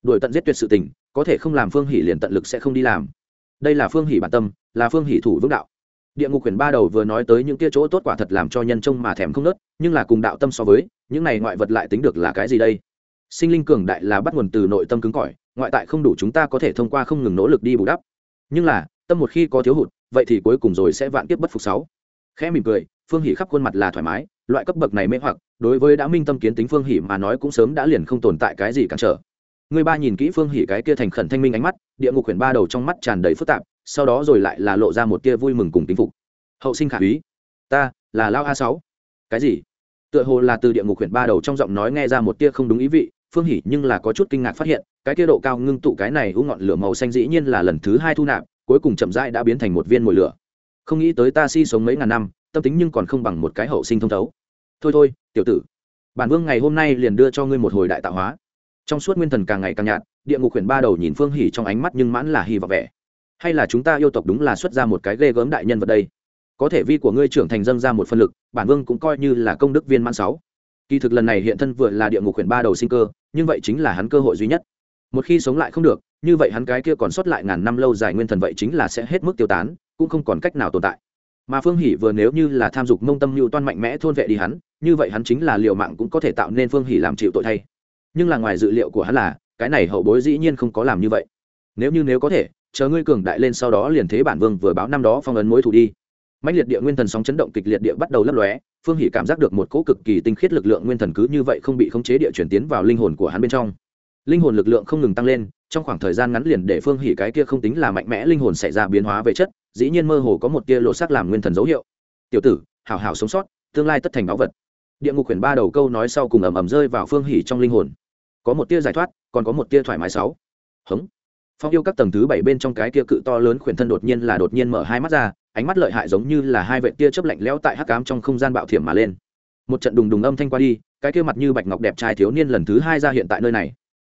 Đuổi tận giết tuyệt sự tình, có thể không làm phương hỷ liền tận lực sẽ không đi làm. Đây là phương hỷ bản tâm, là phương hỷ thủ vững đạo. Địa ngục quyển ba đầu vừa nói tới những kia chỗ tốt quả thật làm cho nhân trông mà thèm không nớt, nhưng là cùng đạo tâm so với, những này ngoại vật lại tính được là cái gì đây? Sinh linh cường đại là bắt nguồn từ nội tâm cứng cỏi, ngoại tại không đủ chúng ta có thể thông qua không ngừng nỗ lực đi bù đắp nhưng là, tâm một khi có thiếu hụt, vậy thì cuối cùng rồi sẽ vạn kiếp bất phục sáu. Khẽ mỉm cười, phương hỷ khắp khuôn mặt là thoải mái, loại cấp bậc này mê hoặc, đối với đã minh tâm kiến tính phương hỷ mà nói cũng sớm đã liền không tồn tại cái gì cản trở. Người ba nhìn kỹ phương hỷ cái kia thành khẩn thanh minh ánh mắt, địa ngục quyển ba đầu trong mắt tràn đầy phức tạp, sau đó rồi lại là lộ ra một tia vui mừng cùng tính phục. Hậu sinh khả úy, ta là lao a sáu. Cái gì? Tựa hồ là từ địa ngục quyển ba đầu trong giọng nói nghe ra một tia không đúng ý vị, phương hỷ nhưng là có chút kinh ngạc phát hiện cái kia độ cao ngưng tụ cái này u ngọn lửa màu xanh dĩ nhiên là lần thứ hai thu nạp, cuối cùng chậm rãi đã biến thành một viên mồi lửa. Không nghĩ tới ta si sống mấy ngàn năm, tâm tính nhưng còn không bằng một cái hậu sinh thông thấu. Thôi thôi, tiểu tử, bản vương ngày hôm nay liền đưa cho ngươi một hồi đại tạo hóa. Trong suốt nguyên thần càng ngày càng nhạt, địa ngục huyền ba đầu nhìn phương hỉ trong ánh mắt nhưng mãn là hy vọng vẻ. Hay là chúng ta yêu tộc đúng là xuất ra một cái ghê gớm đại nhân vật đây? Có thể vi của ngươi trưởng thành dâng ra một phân lực, bản vương cũng coi như là công đức viên mãn sáu. Kỳ thực lần này hiện thân vừa là địa ngục huyền ba đầu sinh cơ, nhưng vậy chính là hắn cơ hội duy nhất một khi sống lại không được, như vậy hắn cái kia còn sót lại ngàn năm lâu dài nguyên thần vậy chính là sẽ hết mức tiêu tán, cũng không còn cách nào tồn tại. Mà phương hỷ vừa nếu như là tham dục mông tâm mưu toan mạnh mẽ thôn vệ đi hắn, như vậy hắn chính là liệu mạng cũng có thể tạo nên phương hỷ làm chịu tội thay. Nhưng là ngoài dự liệu của hắn là, cái này hậu bối dĩ nhiên không có làm như vậy. Nếu như nếu có thể, chờ ngươi cường đại lên sau đó liền thế bản vương vừa báo năm đó phong ấn mối thủ đi. Mạnh liệt địa nguyên thần sóng chấn động kịch liệt địa bắt đầu lấp lóe, phương hỷ cảm giác được một cỗ cực kỳ tinh khiết lực lượng nguyên thần cứ như vậy không bị khống chế địa chuyển tiến vào linh hồn của hắn bên trong linh hồn lực lượng không ngừng tăng lên, trong khoảng thời gian ngắn liền để phương Hỉ cái kia không tính là mạnh mẽ linh hồn xảy ra biến hóa về chất, dĩ nhiên mơ hồ có một tia lộ sắc làm nguyên thần dấu hiệu. Tiểu tử, hảo hảo sống sót, tương lai tất thành báu vật. Địa ngục quyển ba đầu câu nói sau cùng ầm ầm rơi vào phương Hỉ trong linh hồn. Có một tia giải thoát, còn có một tia thoải mái sáu. Hứng phong yêu các tầng thứ bảy bên trong cái tia cự to lớn khuyển thân đột nhiên là đột nhiên mở hai mắt ra, ánh mắt lợi hại giống như là hai vệ tia chớp lạnh lẽo tại hắc cám trong không gian bạo thiểm mà lên. Một trận đùng đùng âm thanh qua đi, cái kia mặt như bạch ngọc đẹp trai thiếu niên lần thứ hai ra hiện tại nơi này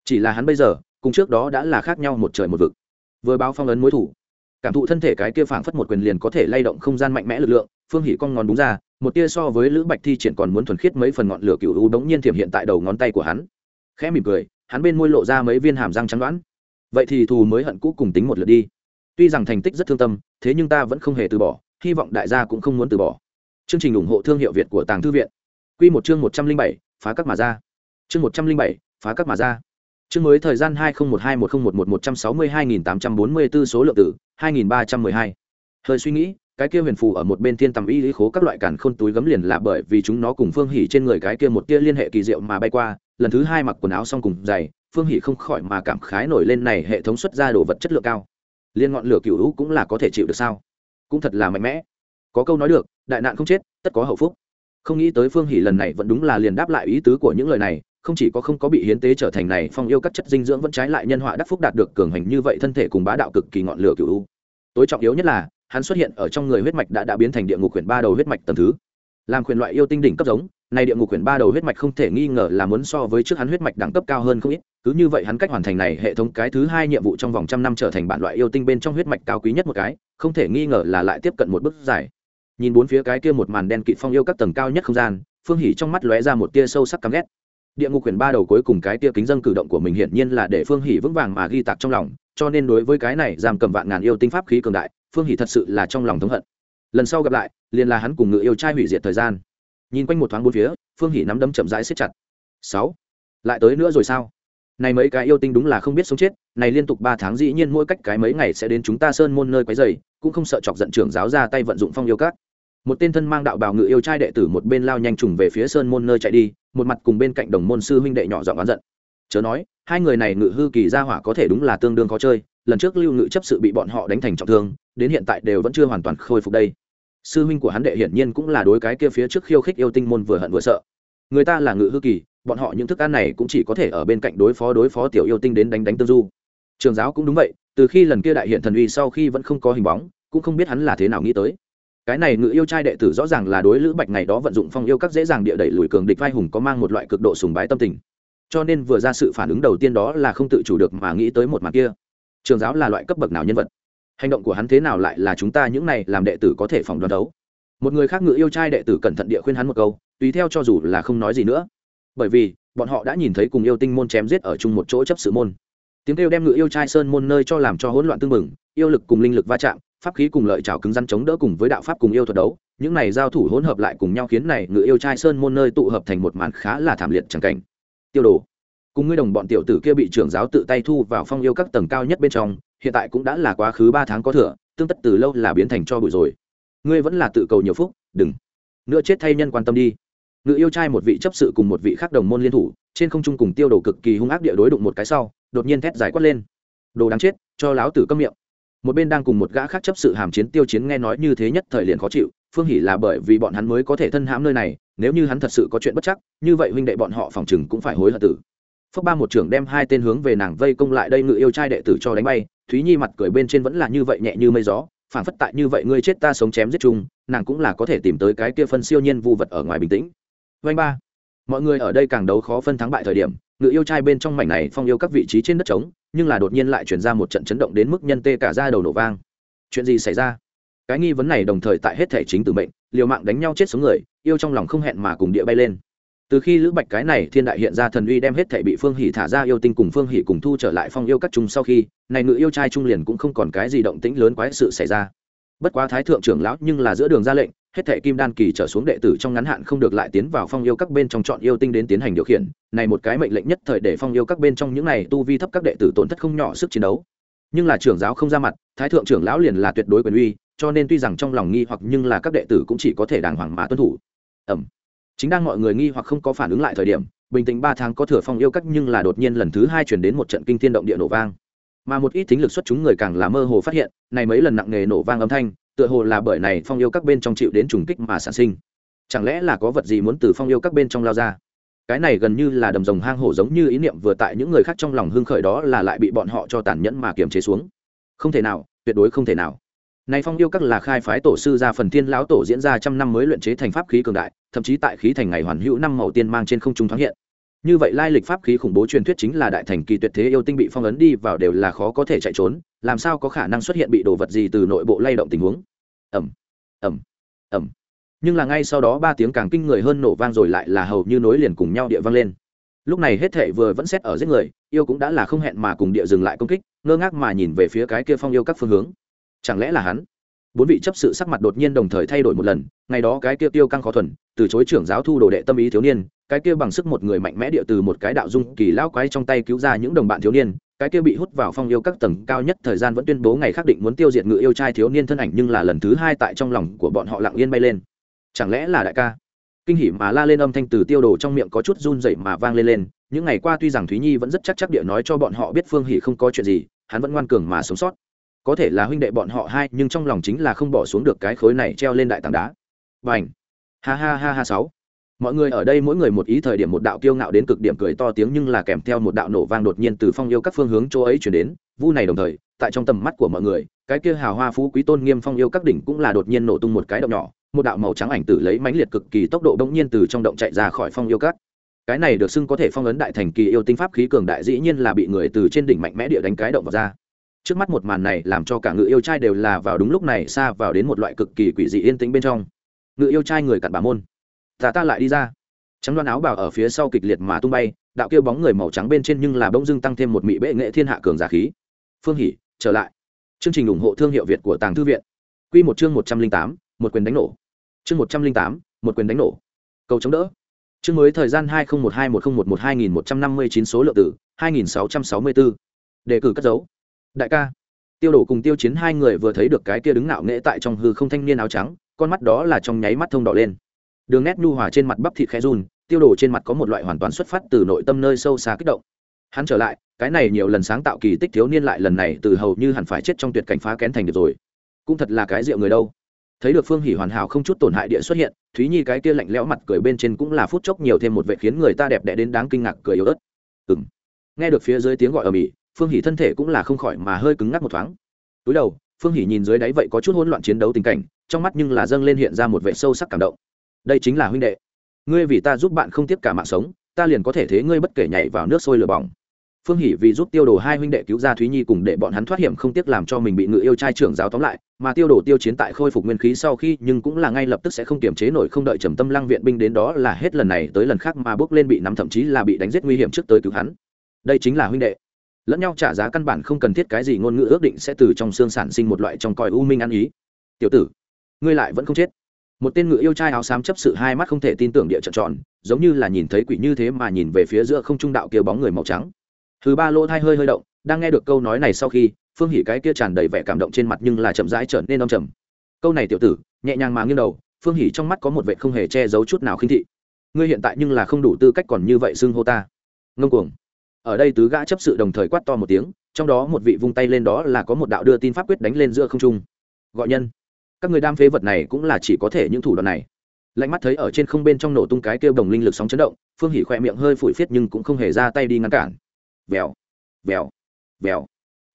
chỉ là hắn bây giờ, cùng trước đó đã là khác nhau một trời một vực. Vừa báo phong ấn mối thủ, cảm thụ thân thể cái kia phảng phất một quyền liền có thể lay động không gian mạnh mẽ lực lượng, phương hỉ con ngón đúng ra, một tia so với lữ bạch thi triển còn muốn thuần khiết mấy phần ngọn lửa cựu u đống nhiên thiểm hiện tại đầu ngón tay của hắn. Khẽ mỉm cười, hắn bên môi lộ ra mấy viên hàm răng trắng đoán. Vậy thì thù mới hận cũ cùng tính một lượt đi. Tuy rằng thành tích rất thương tâm, thế nhưng ta vẫn không hề từ bỏ, hy vọng đại gia cũng không muốn từ bỏ. Chương trình ủng hộ thương hiệu việt của tàng thư viện. Q một chương một trăm linh bảy, phá các mà ra. Chương một trăm linh bảy, phá các mà ra chương mới thời gian hai nghìn một hai một nghìn một một một trăm sáu mươi hai nghìn tám trăm bốn mươi b ố số lượng tử hai nghìn ba trăm mười hai. Hơi suy nghĩ, cái kia huyền phù ở một bên thiên tầm y lý khố các loại càn khôn túi gấm liền là bởi vì chúng nó cùng phương hỉ trên người cái kia một tia liên hệ kỳ diệu mà bay qua, lần thứ hai mặc quần áo xong cùng giày, phương hỷ không khỏi mà cảm khái nổi lên này hệ thống xuất ra đồ vật chất lượng cao. Liên ngọn lửa cửu hữu cũng là có thể chịu được sao? Cũng thật là mạnh mẽ. Có câu nói được, đại nạn không chết, tất có hậu phúc. Không nghĩ tới phương hỷ lần này vẫn đúng là liền đáp lại ý tứ của những lời này không chỉ có không có bị hiến tế trở thành này, phong yêu các chất dinh dưỡng vẫn trái lại nhân họa đắc phúc đạt được cường hành như vậy, thân thể cùng bá đạo cực kỳ ngọn lửa cựu u. Tối trọng yếu nhất là, hắn xuất hiện ở trong người huyết mạch đã đã biến thành địa ngục quyển ba đầu huyết mạch tầm thứ. Làm quyền loại yêu tinh đỉnh cấp giống, này địa ngục quyển ba đầu huyết mạch không thể nghi ngờ là muốn so với trước hắn huyết mạch đẳng cấp cao hơn không ít. Cứ như vậy hắn cách hoàn thành này, hệ thống cái thứ hai nhiệm vụ trong vòng trăm năm trở thành bản loại yêu tinh bên trong huyết mạch cao quý nhất một cái, không thể nghi ngờ là lại tiếp cận một bước dài. Nhìn bốn phía cái kia một màn đen kịt phong yêu các tầng cao nhất không gian, phương hỉ trong mắt lóe ra một tia sâu sắc căm ghét địa ngục quyển ba đầu cuối cùng cái tia kính dân cử động của mình hiển nhiên là để phương hỷ vững vàng mà ghi tạc trong lòng, cho nên đối với cái này giam cầm vạn ngàn yêu tinh pháp khí cường đại, phương hỷ thật sự là trong lòng thống hận. Lần sau gặp lại, liền là hắn cùng ngự yêu trai hủy diệt thời gian. Nhìn quanh một thoáng bốn phía, phương hỷ nắm đấm chậm rãi xếp chặt. Sáu. Lại tới nữa rồi sao? Này mấy cái yêu tinh đúng là không biết sống chết, này liên tục ba tháng dĩ nhiên mỗi cách cái mấy ngày sẽ đến chúng ta sơn môn nơi quấy dày cũng không sợ chọc giận trưởng giáo ra tay vận dụng phong yêu cát một tên thân mang đạo bào ngự yêu trai đệ tử một bên lao nhanh trùng về phía sơn môn nơi chạy đi, một mặt cùng bên cạnh đồng môn sư huynh đệ nhỏ giọng oán giận. Chớ nói, hai người này ngự hư kỳ gia hỏa có thể đúng là tương đương khó chơi, lần trước lưu ngự chấp sự bị bọn họ đánh thành trọng thương, đến hiện tại đều vẫn chưa hoàn toàn khôi phục đây. Sư huynh của hắn đệ hiển nhiên cũng là đối cái kia phía trước khiêu khích yêu tinh môn vừa hận vừa sợ. Người ta là ngự hư kỳ, bọn họ những thức ăn này cũng chỉ có thể ở bên cạnh đối phó đối phó tiểu yêu tinh đến đánh đánh tương du. Trường giáo cũng đúng vậy, từ khi lần kia đại hiện thần uy sau khi vẫn không có hình bóng, cũng không biết hắn là thế nào nghĩ tới cái này ngự yêu trai đệ tử rõ ràng là đối lữ bạch ngày đó vận dụng phong yêu các dễ dàng địa đẩy lùi cường địch vai hùng có mang một loại cực độ sùng bái tâm tình. Cho nên vừa ra sự phản ứng đầu tiên đó là không tự chủ được mà nghĩ tới một mặt kia. Trường giáo là loại cấp bậc nào nhân vật? Hành động của hắn thế nào lại là chúng ta những này làm đệ tử có thể phòng đoán đấu? Một người khác ngự yêu trai đệ tử cẩn thận địa khuyên hắn một câu, tùy theo cho dù là không nói gì nữa. Bởi vì, bọn họ đã nhìn thấy cùng yêu tinh môn chém giết ở chung một chỗ chấp sự môn. Tiếng kêu đem ngự yêu trai sơn môn nơi cho làm cho hỗn loạn tương mừng yêu lực cùng linh lực va chạm pháp khí cùng lợi trào cứng rắn chống đỡ cùng với đạo pháp cùng yêu thuật đấu, những này giao thủ hỗn hợp lại cùng nhau khiến này ngự yêu trai sơn môn nơi tụ hợp thành một màn khá là thảm liệt chẳng cảnh. Tiêu đồ, cùng ngươi đồng bọn tiểu tử kia bị trưởng giáo tự tay thu vào phong yêu các tầng cao nhất bên trong, hiện tại cũng đã là quá khứ ba tháng có thừa, tương tất từ lâu là biến thành cho bụi rồi. Ngươi vẫn là tự cầu nhiều phúc, đừng. Nữa chết thay nhân quan tâm đi. Ngự yêu trai một vị chấp sự cùng một vị khác đồng môn liên thủ, trên không trung cùng tiêu đồ cực kỳ hung ác địa đối đụng một cái sau, đột nhiên thét giải quát lên. Đồ đáng chết, cho láo tử câm miệng một bên đang cùng một gã khác chấp sự hàm chiến tiêu chiến nghe nói như thế nhất thời liền khó chịu, phương hỉ là bởi vì bọn hắn mới có thể thân hãm nơi này, nếu như hắn thật sự có chuyện bất chắc, như vậy huynh đệ bọn họ phòng chừng cũng phải hối hận tử. Phước ba một trưởng đem hai tên hướng về nàng vây công lại đây ngự yêu trai đệ tử cho đánh bay, thúy nhi mặt cười bên trên vẫn là như vậy nhẹ như mây gió phản phất tại như vậy ngươi chết ta sống chém giết chung, nàng cũng là có thể tìm tới cái kia phân siêu nhiên vu vật ở ngoài bình tĩnh. Vanh ba. Mọi người ở đây càng đấu khó phân thắng bại thời điểm, ngự yêu trai bên trong mảnh này phong yêu các vị trí trên đất trống nhưng là đột nhiên lại chuyển ra một trận chấn động đến mức nhân tê cả ra đầu nổ vang. Chuyện gì xảy ra? Cái nghi vấn này đồng thời tại hết thể chính từ mệnh, liều mạng đánh nhau chết sống người, yêu trong lòng không hẹn mà cùng địa bay lên. Từ khi lữ bạch cái này thiên đại hiện ra thần uy đem hết thể bị phương hỷ thả ra yêu tinh cùng phương hỷ cùng thu trở lại phong yêu các chúng sau khi, này ngự yêu trai trung liền cũng không còn cái gì động tĩnh lớn quái sự xảy ra. Bất quá thái thượng trưởng lão nhưng là giữa đường ra lệnh hết thệ kim đan kỳ trở xuống đệ tử trong ngắn hạn không được lại tiến vào phong yêu các bên trong chọn yêu tinh đến tiến hành điều khiển. Này một cái mệnh lệnh nhất thời để phong yêu các bên trong những này tu vi thấp các đệ tử tổn thất không nhỏ sức chiến đấu. Nhưng là trưởng giáo không ra mặt, thái thượng trưởng lão liền là tuyệt đối quyền uy, cho nên tuy rằng trong lòng nghi hoặc nhưng là các đệ tử cũng chỉ có thể đàng hoàng mà tuân thủ. Ẩm chính đang mọi người nghi hoặc không có phản ứng lại thời điểm, bình tĩnh ba tháng có thừa phong yêu các nhưng là đột nhiên lần thứ hai chuyển đến một trận kinh thiên động địa nổ vang. Mà một ít thính lực xuất chúng người càng là mơ hồ phát hiện, này mấy lần nặng nghề nổ vang âm thanh tựa hồ là bởi này phong yêu các bên trong chịu đến trùng kích mà sản sinh. Chẳng lẽ là có vật gì muốn từ phong yêu các bên trong lao ra? Cái này gần như là đầm rồng hang hổ giống như ý niệm vừa tại những người khác trong lòng hưng khởi đó là lại bị bọn họ cho tàn nhẫn mà kiềm chế xuống. Không thể nào, tuyệt đối không thể nào. Này phong yêu các là khai phái tổ sư ra phần thiên lão tổ diễn ra trăm năm mới luyện chế thành pháp khí cường đại, thậm chí tại khí thành ngày hoàn hữu năm màu tiên mang trên không trung thoáng hiện như vậy lai lịch pháp khí khủng bố truyền thuyết chính là đại thành kỳ tuyệt thế yêu tinh bị phong ấn đi vào đều là khó có thể chạy trốn, làm sao có khả năng xuất hiện bị đồ vật gì từ nội bộ lay động tình huống? Ẩm ẩm ẩm nhưng là ngay sau đó ba tiếng càng kinh người hơn nổ vang rồi lại là hầu như nối liền cùng nhau địa vang lên. Lúc này hết thể vừa vẫn xét ở giết người, yêu cũng đã là không hẹn mà cùng địa dừng lại công kích, ngơ ngác mà nhìn về phía cái kia phong yêu các phương hướng. Chẳng lẽ là hắn? Bốn vị chấp sự sắc mặt đột nhiên đồng thời thay đổi một lần, ngày đó cái kia tiêu căng khó thuần, từ chối trưởng giáo thu đồ đệ tâm ý thiếu niên cái kia bằng sức một người mạnh mẽ địa từ một cái đạo dung kỳ lão quái trong tay cứu ra những đồng bạn thiếu niên, cái kia bị hút vào phong yêu các tầng cao nhất thời gian vẫn tuyên bố ngày khắc định muốn tiêu diệt ngự yêu trai thiếu niên thân ảnh nhưng là lần thứ hai tại trong lòng của bọn họ lặng yên bay lên. Chẳng lẽ là đại ca? Kinh hỉ mà la lên âm thanh từ tiêu đồ trong miệng có chút run dậy mà vang lên lên, những ngày qua tuy rằng thúy nhi vẫn rất chắc chắc địa nói cho bọn họ biết phương hỉ không có chuyện gì, hắn vẫn ngoan cường mà sống sót. Có thể là huynh đệ bọn họ hai, nhưng trong lòng chính là không bỏ xuống được cái khối này treo lên đại tảng đá. Và ha ha ha ha sáu mọi người ở đây mỗi người một ý thời điểm một đạo kiêu ngạo đến cực điểm cười to tiếng nhưng là kèm theo một đạo nổ vang đột nhiên từ phong yêu các phương hướng chỗ ấy chuyển đến. Vu này đồng thời, tại trong tầm mắt của mọi người, cái kia hào hoa phú quý tôn nghiêm phong yêu các đỉnh cũng là đột nhiên nổ tung một cái động nhỏ, một đạo màu trắng ảnh tử lấy mãnh liệt cực kỳ tốc độ bỗng nhiên từ trong động chạy ra khỏi phong yêu các. Cái này được xưng có thể phong ấn đại thành kỳ yêu tinh pháp khí cường đại dĩ nhiên là bị người từ trên đỉnh mạnh mẽ địa đánh cái động vào ra. Trước mắt một màn này làm cho cả ngự yêu trai đều là vào đúng lúc này, xa vào đến một loại cực kỳ quỷ dị yên tĩnh bên trong. Ngự yêu trai người cặn bà môn ta ta lại đi ra. Trắng đoan áo bào ở phía sau kịch liệt mà tung bay, đạo kêu bóng người màu trắng bên trên nhưng là bỗng dưng tăng thêm một mỹ bệ nghệ thiên hạ cường giả khí. Phương hỉ trở lại. Chương trình ủng hộ thương hiệu việt của tàng thư viện. Q một chương một trăm linh tám, một quyền đánh nổ. Chương một trăm linh tám, một quyền đánh nổ. Cầu chống đỡ. Chương mới thời gian hai nghìn một hai một nghìn một một hai nghìn một trăm năm mươi chín số lượng tử hai nghìn sáu trăm sáu mươi bốn. Đề cử cất dấu. Đại ca. Tiêu đổ cùng tiêu chiến hai người vừa thấy được cái kia đứng ngạo nghễ tại trong hư không thanh niên áo trắng, con mắt đó là trong nháy mắt thông đỏ lên đường nét nhu hòa trên mặt bắp thịt khẽ run, tiêu đổ trên mặt có một loại hoàn toàn xuất phát từ nội tâm nơi sâu xa kích động. Hắn trở lại, cái này nhiều lần sáng tạo kỳ tích thiếu niên lại lần này từ hầu như hẳn phải chết trong tuyệt cảnh phá kén thành được rồi. Cũng thật là cái rượu người đâu. Thấy được phương hỉ hoàn hảo không chút tổn hại địa xuất hiện, thúy nhi cái kia lạnh lẽo mặt cười bên trên cũng là phút chốc nhiều thêm một vệ khiến người ta đẹp đẽ đến đáng kinh ngạc cười yếu ớt. Ừ m nghe được phía dưới tiếng gọi ở mỹ, phương hỉ thân thể cũng là không khỏi mà hơi cứng ngắc một thoáng. Túi đầu, phương hỉ nhìn dưới đáy vậy có chút hỗn loạn chiến đấu tình cảnh, trong mắt nhưng là dâng lên hiện ra một vệ sâu sắc cảm động đây chính là huynh đệ. Ngươi vì ta giúp bạn không tiếp cả mạng sống, ta liền có thể thế ngươi bất kể nhảy vào nước sôi lửa bỏng. Phương hỷ vì giúp tiêu đồ hai huynh đệ cứu ra thúy nhi cùng để bọn hắn thoát hiểm không tiếc làm cho mình bị ngự yêu trai trưởng giáo tóm lại, mà tiêu đồ tiêu chiến tại khôi phục nguyên khí sau khi, nhưng cũng là ngay lập tức sẽ không kiềm chế nổi không đợi trầm tâm lăng viện binh đến đó là hết lần này tới lần khác mà bước lên bị nắm thậm chí là bị đánh giết nguy hiểm trước tới cứu hắn. Đây chính là huynh đệ. Lẫn nhau trả giá căn bản không cần thiết cái gì ngôn ngữ ước định sẽ từ trong xương sản sinh một loại trong còi u minh ăn ý. Tiểu tử, ngươi lại vẫn không chết một tên ngự yêu trai áo xám chấp sự hai mắt không thể tin tưởng địa trận tròn, giống như là nhìn thấy quỷ như thế mà nhìn về phía giữa không trung đạo kia bóng người màu trắng. Thứ ba lỗ thai hơi hơi động, đang nghe được câu nói này sau khi, phương hỉ cái kia tràn đầy vẻ cảm động trên mặt nhưng là chậm rãi trở nên đông trầm. Câu này tiểu tử, nhẹ nhàng mà nghiêng đầu, phương hỉ trong mắt có một vệ không hề che giấu chút nào khinh thị. Ngươi hiện tại nhưng là không đủ tư cách còn như vậy xưng hô ta. Ngông cuồng. Ở đây tứ gã chấp sự đồng thời quát to một tiếng, trong đó một vị vung tay lên đó là có một đạo đưa tin pháp quyết đánh lên giữa không trung. Gọi nhân các người đam phế vật này cũng là chỉ có thể những thủ đoạn này. Lạnh mắt thấy ở trên không bên trong nổ tung cái kêu đồng linh lực sóng chấn động, phương hỉ khoe miệng hơi phủi phiết nhưng cũng không hề ra tay đi ngăn cản. Vèo vèo vèo.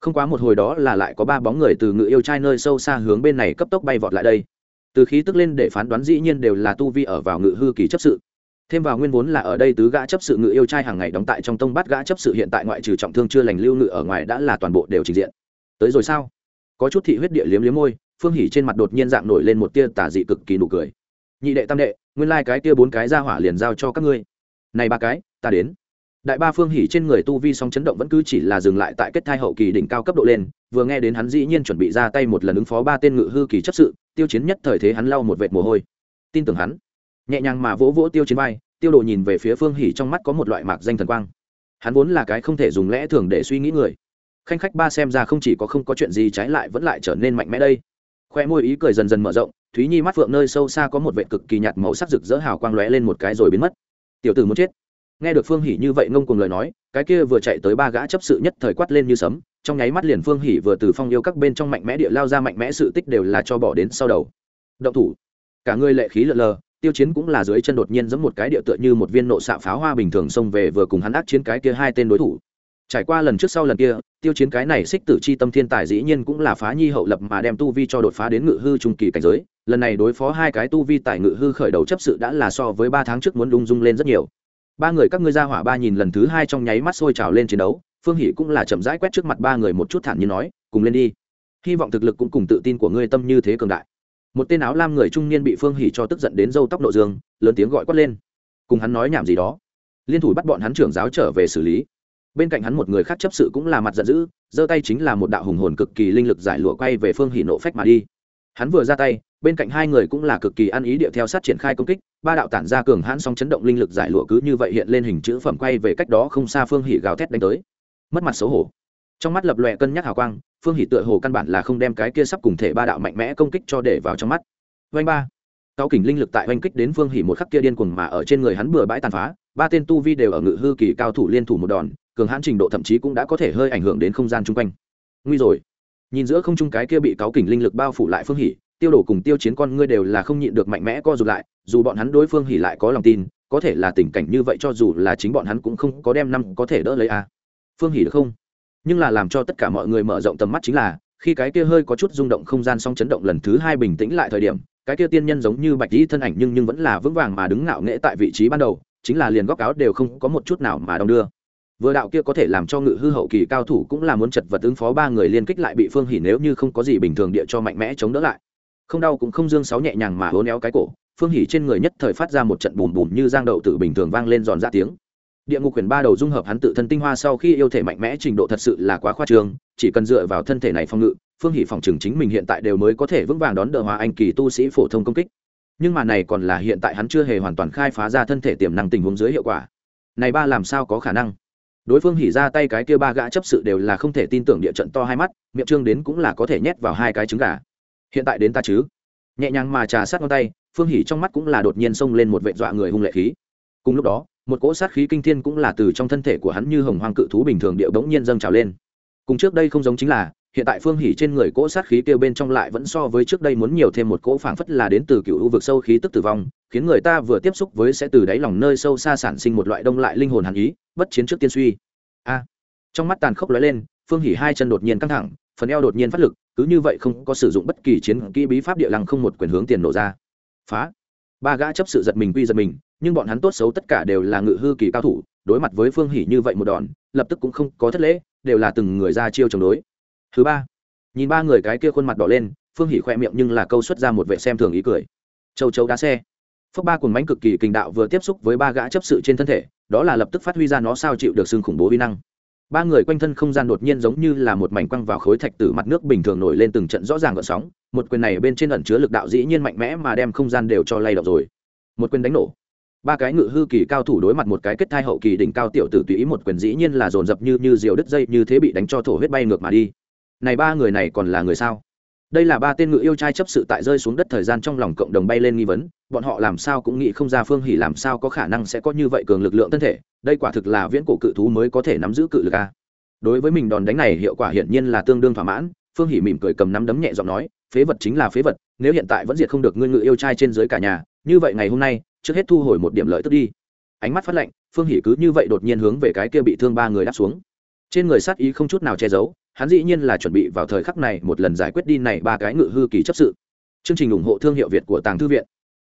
Không quá một hồi đó là lại có ba bóng người từ ngự yêu trai nơi sâu xa hướng bên này cấp tốc bay vọt lại đây. Từ khí tức lên để phán đoán dĩ nhiên đều là tu vi ở vào ngự hư kỳ chấp sự. Thêm vào nguyên vốn là ở đây tứ gã chấp sự ngự yêu trai hàng ngày đóng tại trong tông bát gã chấp sự hiện tại ngoại trừ trọng thương chưa lành lưu ngự ở ngoài đã là toàn bộ đều trình diện. Tới rồi sao? Có chút thị huyết địa liếm liếm môi phương hỉ trên mặt đột nhiên dạng nổi lên một tia tả dị cực kỳ nụ cười. Nhị đệ tam đệ, nguyên lai、like、cái tia bốn cái ra hỏa liền giao cho các ngươi. Này ba cái, ta đến. Đại ba phương hỉ trên người tu vi song chấn động vẫn cứ chỉ là dừng lại tại kết thai hậu kỳ đỉnh cao cấp độ lên, vừa nghe đến hắn dĩ nhiên chuẩn bị ra tay một lần ứng phó ba tên ngự hư kỳ chấp sự, tiêu chiến nhất thời thế hắn lau một vệt mồ hôi. Tin tưởng hắn, nhẹ nhàng mà vỗ vỗ tiêu chiến vai, tiêu đồ nhìn về phía phương hỉ trong mắt có một loại mạc danh thần quang. Hắn vốn là cái không thể dùng lẽ thường để suy nghĩ người. Khanh khách ba xem ra không chỉ có không có chuyện gì trái lại vẫn lại trở nên mạnh mẽ đây khoe môi ý cười dần dần mở rộng, thúy nhi mắt phượng nơi sâu xa có một vệ cực kỳ nhạt màu sắc rực rỡ hào quang lóe lên một cái rồi biến mất. Tiểu tử muốn chết. Nghe được phương hỉ như vậy ngông cùng lời nói, cái kia vừa chạy tới ba gã chấp sự nhất thời quát lên như sấm, trong nháy mắt liền phương hỉ vừa từ phong yêu các bên trong mạnh mẽ địa lao ra mạnh mẽ sự tích đều là cho bỏ đến sau đầu. Động thủ. Cả người lệ khí lợn lờ, tiêu chiến cũng là dưới chân đột nhiên giống một cái địa tựa như một viên nộ xạ pháo hoa bình thường xông về vừa cùng hắn ác chiến cái kia hai tên đối thủ trải qua lần trước sau lần kia, tiêu chiến cái này xích tử c h i tâm thiên tài dĩ nhiên cũng là phá nhi hậu lập mà đem tu vi cho đột phá đến ngự hư trung kỳ cảnh giới. Lần này đối phó hai cái tu vi tại ngự hư khởi đầu chấp sự đã là so với ba tháng trước muốn lung dung lên rất nhiều. Ba người các ngươi ra hỏa ba nhìn lần thứ hai trong nháy mắt sôi trào lên chiến đấu, phương hỷ cũng là chậm rãi quét trước mặt ba người một chút thản như nói, cùng lên đi. Hy vọng thực lực cũng cùng tự tin của ngươi tâm như thế cường đại. Một tên áo lam người trung niên bị phương hỷ cho tức giận đến dâu tóc nội dương, lớn tiếng gọi quát lên. Cùng hắn nói nhảm gì đó. Liên thủ bắt bọn hắn trưởng giáo trở về xử lý bên cạnh hắn một người khác chấp sự cũng là mặt giận dữ, giơ tay chính là một đạo hùng hồn cực kỳ linh lực giải lụa quay về phương hỷ nộ phách mà đi. Hắn vừa ra tay, bên cạnh hai người cũng là cực kỳ ăn ý điệu theo sát triển khai công kích, ba đạo tản ra cường hãn song chấn động linh lực giải lụa cứ như vậy hiện lên hình chữ phẩm quay về cách đó không xa phương hỷ gào thét đánh tới. Mất mặt xấu hổ. Trong mắt lập lòe cân nhắc hào quang, phương hỷ tựa hồ căn bản là không đem cái kia sắp cùng thể ba đạo mạnh mẽ công kích cho để vào trong mắt. Vanh ba. Cao kỉnh linh lực tại oanh kích đến phương hỷ một khắc kia điên cuồng mà ở trên người hắn bừa bãi tàn phá, ba tên tu vi đều ở ngự hư kỳ cao thủ liên thủ một đòn cường hãn trình độ thậm chí cũng đã có thể hơi ảnh hưởng đến không gian chung quanh. Nguy rồi. Nhìn giữa không trung cái kia bị cáo kình linh lực bao phủ lại phương hỉ, tiêu đổ cùng tiêu chiến con ngươi đều là không nhịn được mạnh mẽ co rụt lại, dù bọn hắn đối phương hỉ lại có lòng tin, có thể là tình cảnh như vậy cho dù là chính bọn hắn cũng không có đem năm có thể đỡ lấy a. Phương hỉ được không? Nhưng là làm cho tất cả mọi người mở rộng tầm mắt chính là, khi cái kia hơi có chút rung động không gian song chấn động lần thứ hai bình tĩnh lại thời điểm, cái kia tiên nhân giống như bạch dĩ thân ảnh nhưng nhưng vẫn là vững vàng mà đứng ngạo nghễ tại vị trí ban đầu, chính là liền góc áo đều không có một chút nào mà đong đưa vừa đạo kia có thể làm cho ngự hư hậu kỳ cao thủ cũng là muốn chật vật ứng phó, ba người liên kích lại bị phương hỉ nếu như không có gì bình thường địa cho mạnh mẽ chống đỡ lại. Không đau cũng không dương, sáu nhẹ nhàng mà hố néo cái cổ. Phương hỉ trên người nhất thời phát ra một trận bùm bùm như giang đậu tự bình thường vang lên giòn ra tiếng. Địa ngục quyền ba đầu dung hợp hắn tự thân tinh hoa sau khi yêu thể mạnh mẽ, trình độ thật sự là quá khoa trương, chỉ cần dựa vào thân thể này phòng ngự, phương hỉ phòng trường chính mình hiện tại đều mới có thể vững vàng đón đỡ hòa anh kỳ tu sĩ phổ thông công kích. Nhưng mà này còn là hiện tại hắn chưa hề hoàn toàn khai phá ra thân thể tiềm năng tình huống dưới hiệu quả. Này ba làm sao có khả năng? Đối phương hỉ ra tay cái kia ba gã chấp sự đều là không thể tin tưởng địa trận to hai mắt, miệng trương đến cũng là có thể nhét vào hai cái trứng gà. Hiện tại đến ta chứ? Nhẹ nhàng mà trà sát ngón tay, phương hỉ trong mắt cũng là đột nhiên xông lên một vệ dọa người hung lệ khí. Cùng lúc đó, một cỗ sát khí kinh thiên cũng là từ trong thân thể của hắn như hồng hoang cự thú bình thường địa bỗng nhiên dâng trào lên. Cùng trước đây không giống chính là hiện tại phương hỉ trên người cỗ sát khí kêu bên trong lại vẫn so với trước đây muốn nhiều thêm một cỗ phảng phất là đến từ cựu vực sâu khí tức tử vong, khiến người ta vừa tiếp xúc với sẽ từ đáy lòng nơi sâu xa sản sinh một loại đông lại linh hồn hàn ý, bất chiến trước tiên suy. A! Trong mắt tàn khốc lóe lên, phương hỉ hai chân đột nhiên căng thẳng, phần eo đột nhiên phát lực, cứ như vậy không có sử dụng bất kỳ chiến kỹ bí pháp địa lăng không một quyền hướng tiền nổ ra. Phá! Ba gã chấp sự giật mình quy giật mình, nhưng bọn hắn tốt xấu tất cả đều là ngự hư kỳ cao thủ, đối mặt với phương hỉ như vậy một đòn, lập tức cũng không có thất lễ, đều là từng người ra chiêu chống đối thứ ba, nhìn ba người cái kia khuôn mặt đỏ lên, phương hỉ khoe miệng nhưng là câu xuất ra một vệ xem thường ý cười. Châu chấu đá xe. Phước ba cùng mánh cực kỳ kinh đạo vừa tiếp xúc với ba gã chấp sự trên thân thể, đó là lập tức phát huy ra nó sao chịu được xương khủng bố vi năng. Ba người quanh thân không gian đột nhiên giống như là một mảnh quăng vào khối thạch tử mặt nước bình thường nổi lên từng trận rõ ràng gợn sóng, một quyền này bên trên ẩn chứa lực đạo dĩ nhiên mạnh mẽ mà đem không gian đều cho lay động rồi. Một quyền đánh nổ. Ba cái ngự hư kỳ cao thủ đối mặt một cái kết thai hậu kỳ đỉnh cao tiểu tử tùy ý một quyền dĩ nhiên là dồn dập như như diều đứt dây như thế bị đánh cho thổ huyết bay ngược mà đi này ba người này còn là người sao? Đây là ba tên ngự yêu trai chấp sự tại rơi xuống đất thời gian trong lòng cộng đồng bay lên nghi vấn, bọn họ làm sao cũng nghĩ không ra phương hỉ làm sao có khả năng sẽ có như vậy cường lực lượng thân thể, đây quả thực là viễn cổ cự thú mới có thể nắm giữ cự lực a. Đối với mình đòn đánh này hiệu quả hiển nhiên là tương đương thỏa mãn, phương hỉ mỉm cười cầm nắm đấm nhẹ giọng nói, phế vật chính là phế vật, nếu hiện tại vẫn diệt không được ngươi ngự yêu trai trên dưới cả nhà, như vậy ngày hôm nay, trước hết thu hồi một điểm lợi tức đi. Ánh mắt phát lạnh, phương hỉ cứ như vậy đột nhiên hướng về cái kia bị thương ba người đáp xuống. Trên người sát ý không chút nào che giấu hắn dĩ nhiên là chuẩn bị vào thời khắc này một lần giải quyết đi này ba cái ngự hư kỳ chấp sự. Chương trình ủng hộ thương hiệu việt của tàng thư viện.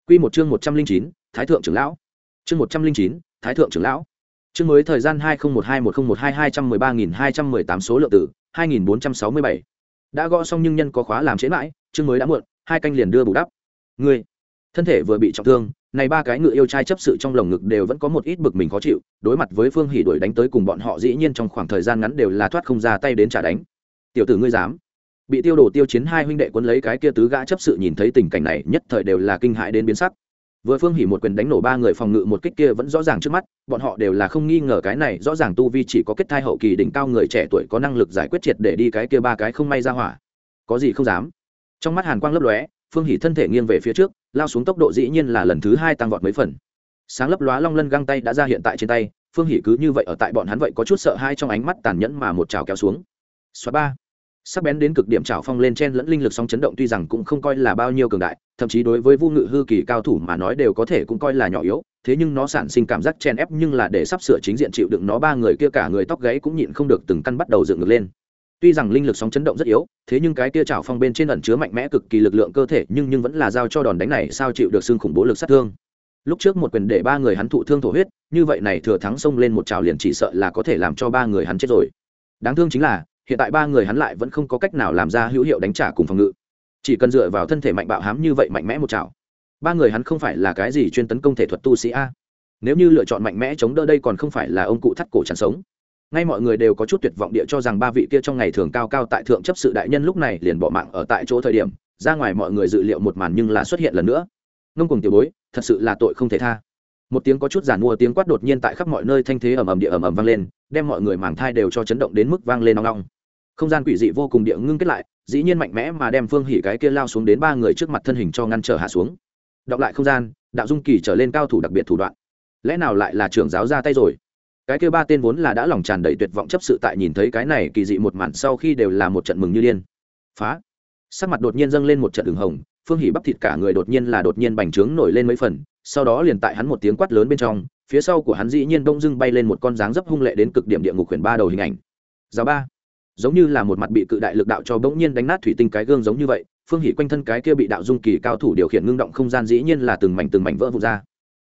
Quy một chương một trăm linh chín, thái thượng trưởng lão. Chương một trăm linh chín, thái thượng trưởng lão. Chương mới thời gian hai nghìn một hai một nghìn một hai hai trăm mười ba nghìn hai trăm mười tám số lượng tử hai nghìn bốn trăm sáu mươi bảy. Đã gõ xong nhưng nhân có khóa làm chế mãi, chương mới đã muộn, hai canh liền đưa bù đắp. Người thân thể vừa bị trọng thương này ba cái ngựa yêu trai chấp sự trong lồng ngực đều vẫn có một ít bực mình khó chịu, đối mặt với phương hỉ đuổi đánh tới cùng bọn họ dĩ nhiên trong khoảng thời gian ngắn đều là thoát không ra tay đến trả đánh. Tiểu tử ngươi dám. Bị tiêu đổ tiêu chiến hai huynh đệ quân lấy cái kia tứ gã chấp sự nhìn thấy tình cảnh này, nhất thời đều là kinh hãi đến biến sắc. Vừa phương hỉ một quyền đánh nổ ba người phòng ngự một kích kia vẫn rõ ràng trước mắt, bọn họ đều là không nghi ngờ cái này, rõ ràng tu vi chỉ có kết thai hậu kỳ đỉnh cao người trẻ tuổi có năng lực giải quyết triệt để đi cái kia ba cái không may ra hỏa. Có gì không dám. Trong mắt hàn quang lấp lóe, phương hỉ thân thể nghiêng về phía trước lao xuống tốc độ dĩ nhiên là lần thứ hai tăng vọt mấy phần. Sáng lấp lóa long lân găng tay đã ra hiện tại trên tay, phương hỉ cứ như vậy ở tại bọn hắn vậy có chút sợ hai trong ánh mắt tàn nhẫn mà một trào kéo xuống. Xóa ba. Sắc bén đến cực điểm trào phong lên chen lẫn linh lực sóng chấn động tuy rằng cũng không coi là bao nhiêu cường đại, thậm chí đối với vu ngự hư kỳ cao thủ mà nói đều có thể cũng coi là nhỏ yếu, thế nhưng nó sản sinh cảm giác chen ép nhưng là để sắp sửa chính diện chịu đựng nó ba người kia cả người tóc gáy cũng nhịn không được từng căn bắt đầu dựng ngược lên tuy rằng linh lực sóng chấn động rất yếu, thế nhưng cái tia trào phong bên trên ẩn chứa mạnh mẽ cực kỳ lực lượng cơ thể, nhưng nhưng vẫn là giao cho đòn đánh này sao chịu được xương khủng bố lực sát thương. Lúc trước một quyền để ba người hắn thụ thương thổ huyết, như vậy này thừa thắng xông lên một trào liền chỉ sợ là có thể làm cho ba người hắn chết rồi. Đáng thương chính là, hiện tại ba người hắn lại vẫn không có cách nào làm ra hữu hiệu đánh trả cùng phòng ngự. Chỉ cần dựa vào thân thể mạnh bạo hám như vậy mạnh mẽ một trào ba người hắn không phải là cái gì chuyên tấn công thể thuật tu sĩ a. Nếu như lựa chọn mạnh mẽ chống đỡ đây còn không phải là ông cụ thắt cổ chẳng sống ngay mọi người đều có chút tuyệt vọng địa cho rằng ba vị kia trong ngày thường cao cao tại thượng chấp sự đại nhân lúc này liền bỏ mạng ở tại chỗ thời điểm, ra ngoài mọi người dự liệu một màn nhưng là xuất hiện lần nữa. Ngông cùng tiểu bối, thật sự là tội không thể tha. Một tiếng có chút giản mua tiếng quát đột nhiên tại khắp mọi nơi thanh thế ầm ầm địa ầm ầm vang lên, đem mọi người màng thai đều cho chấn động đến mức vang lên nong nong không gian quỷ dị vô cùng địa ngưng kết lại, dĩ nhiên mạnh mẽ mà đem phương hỉ cái kia lao xuống đến ba người trước mặt thân hình cho ngăn trở hạ xuống. Đọc lại không gian, đạo dung kỳ trở lên cao thủ đặc biệt thủ đoạn. Lẽ nào lại là trưởng giáo ra tay rồi? Cái kêu ba tên vốn là đã lòng tràn đầy tuyệt vọng chấp sự tại nhìn thấy cái này kỳ dị một màn sau khi đều là một trận mừng như điên. Phá. Sắc mặt đột nhiên dâng lên một trận đường hồng, phương hỉ bắp thịt cả người đột nhiên là đột nhiên bành trướng nổi lên mấy phần, sau đó liền tại hắn một tiếng quát lớn bên trong, phía sau của hắn dĩ nhiên đông dưng bay lên một con dáng dấp hung lệ đến cực điểm địa ngục khuyển ba đầu hình ảnh. Giáo ba. Giống như là một mặt bị cự đại lực đạo cho bỗng nhiên đánh nát thủy tinh cái gương giống như vậy, phương hỉ quanh thân cái kia bị đạo dung kỳ cao thủ điều khiển ngưng động không gian dĩ nhiên là từng mảnh từng mảnh vỡ vụn ra.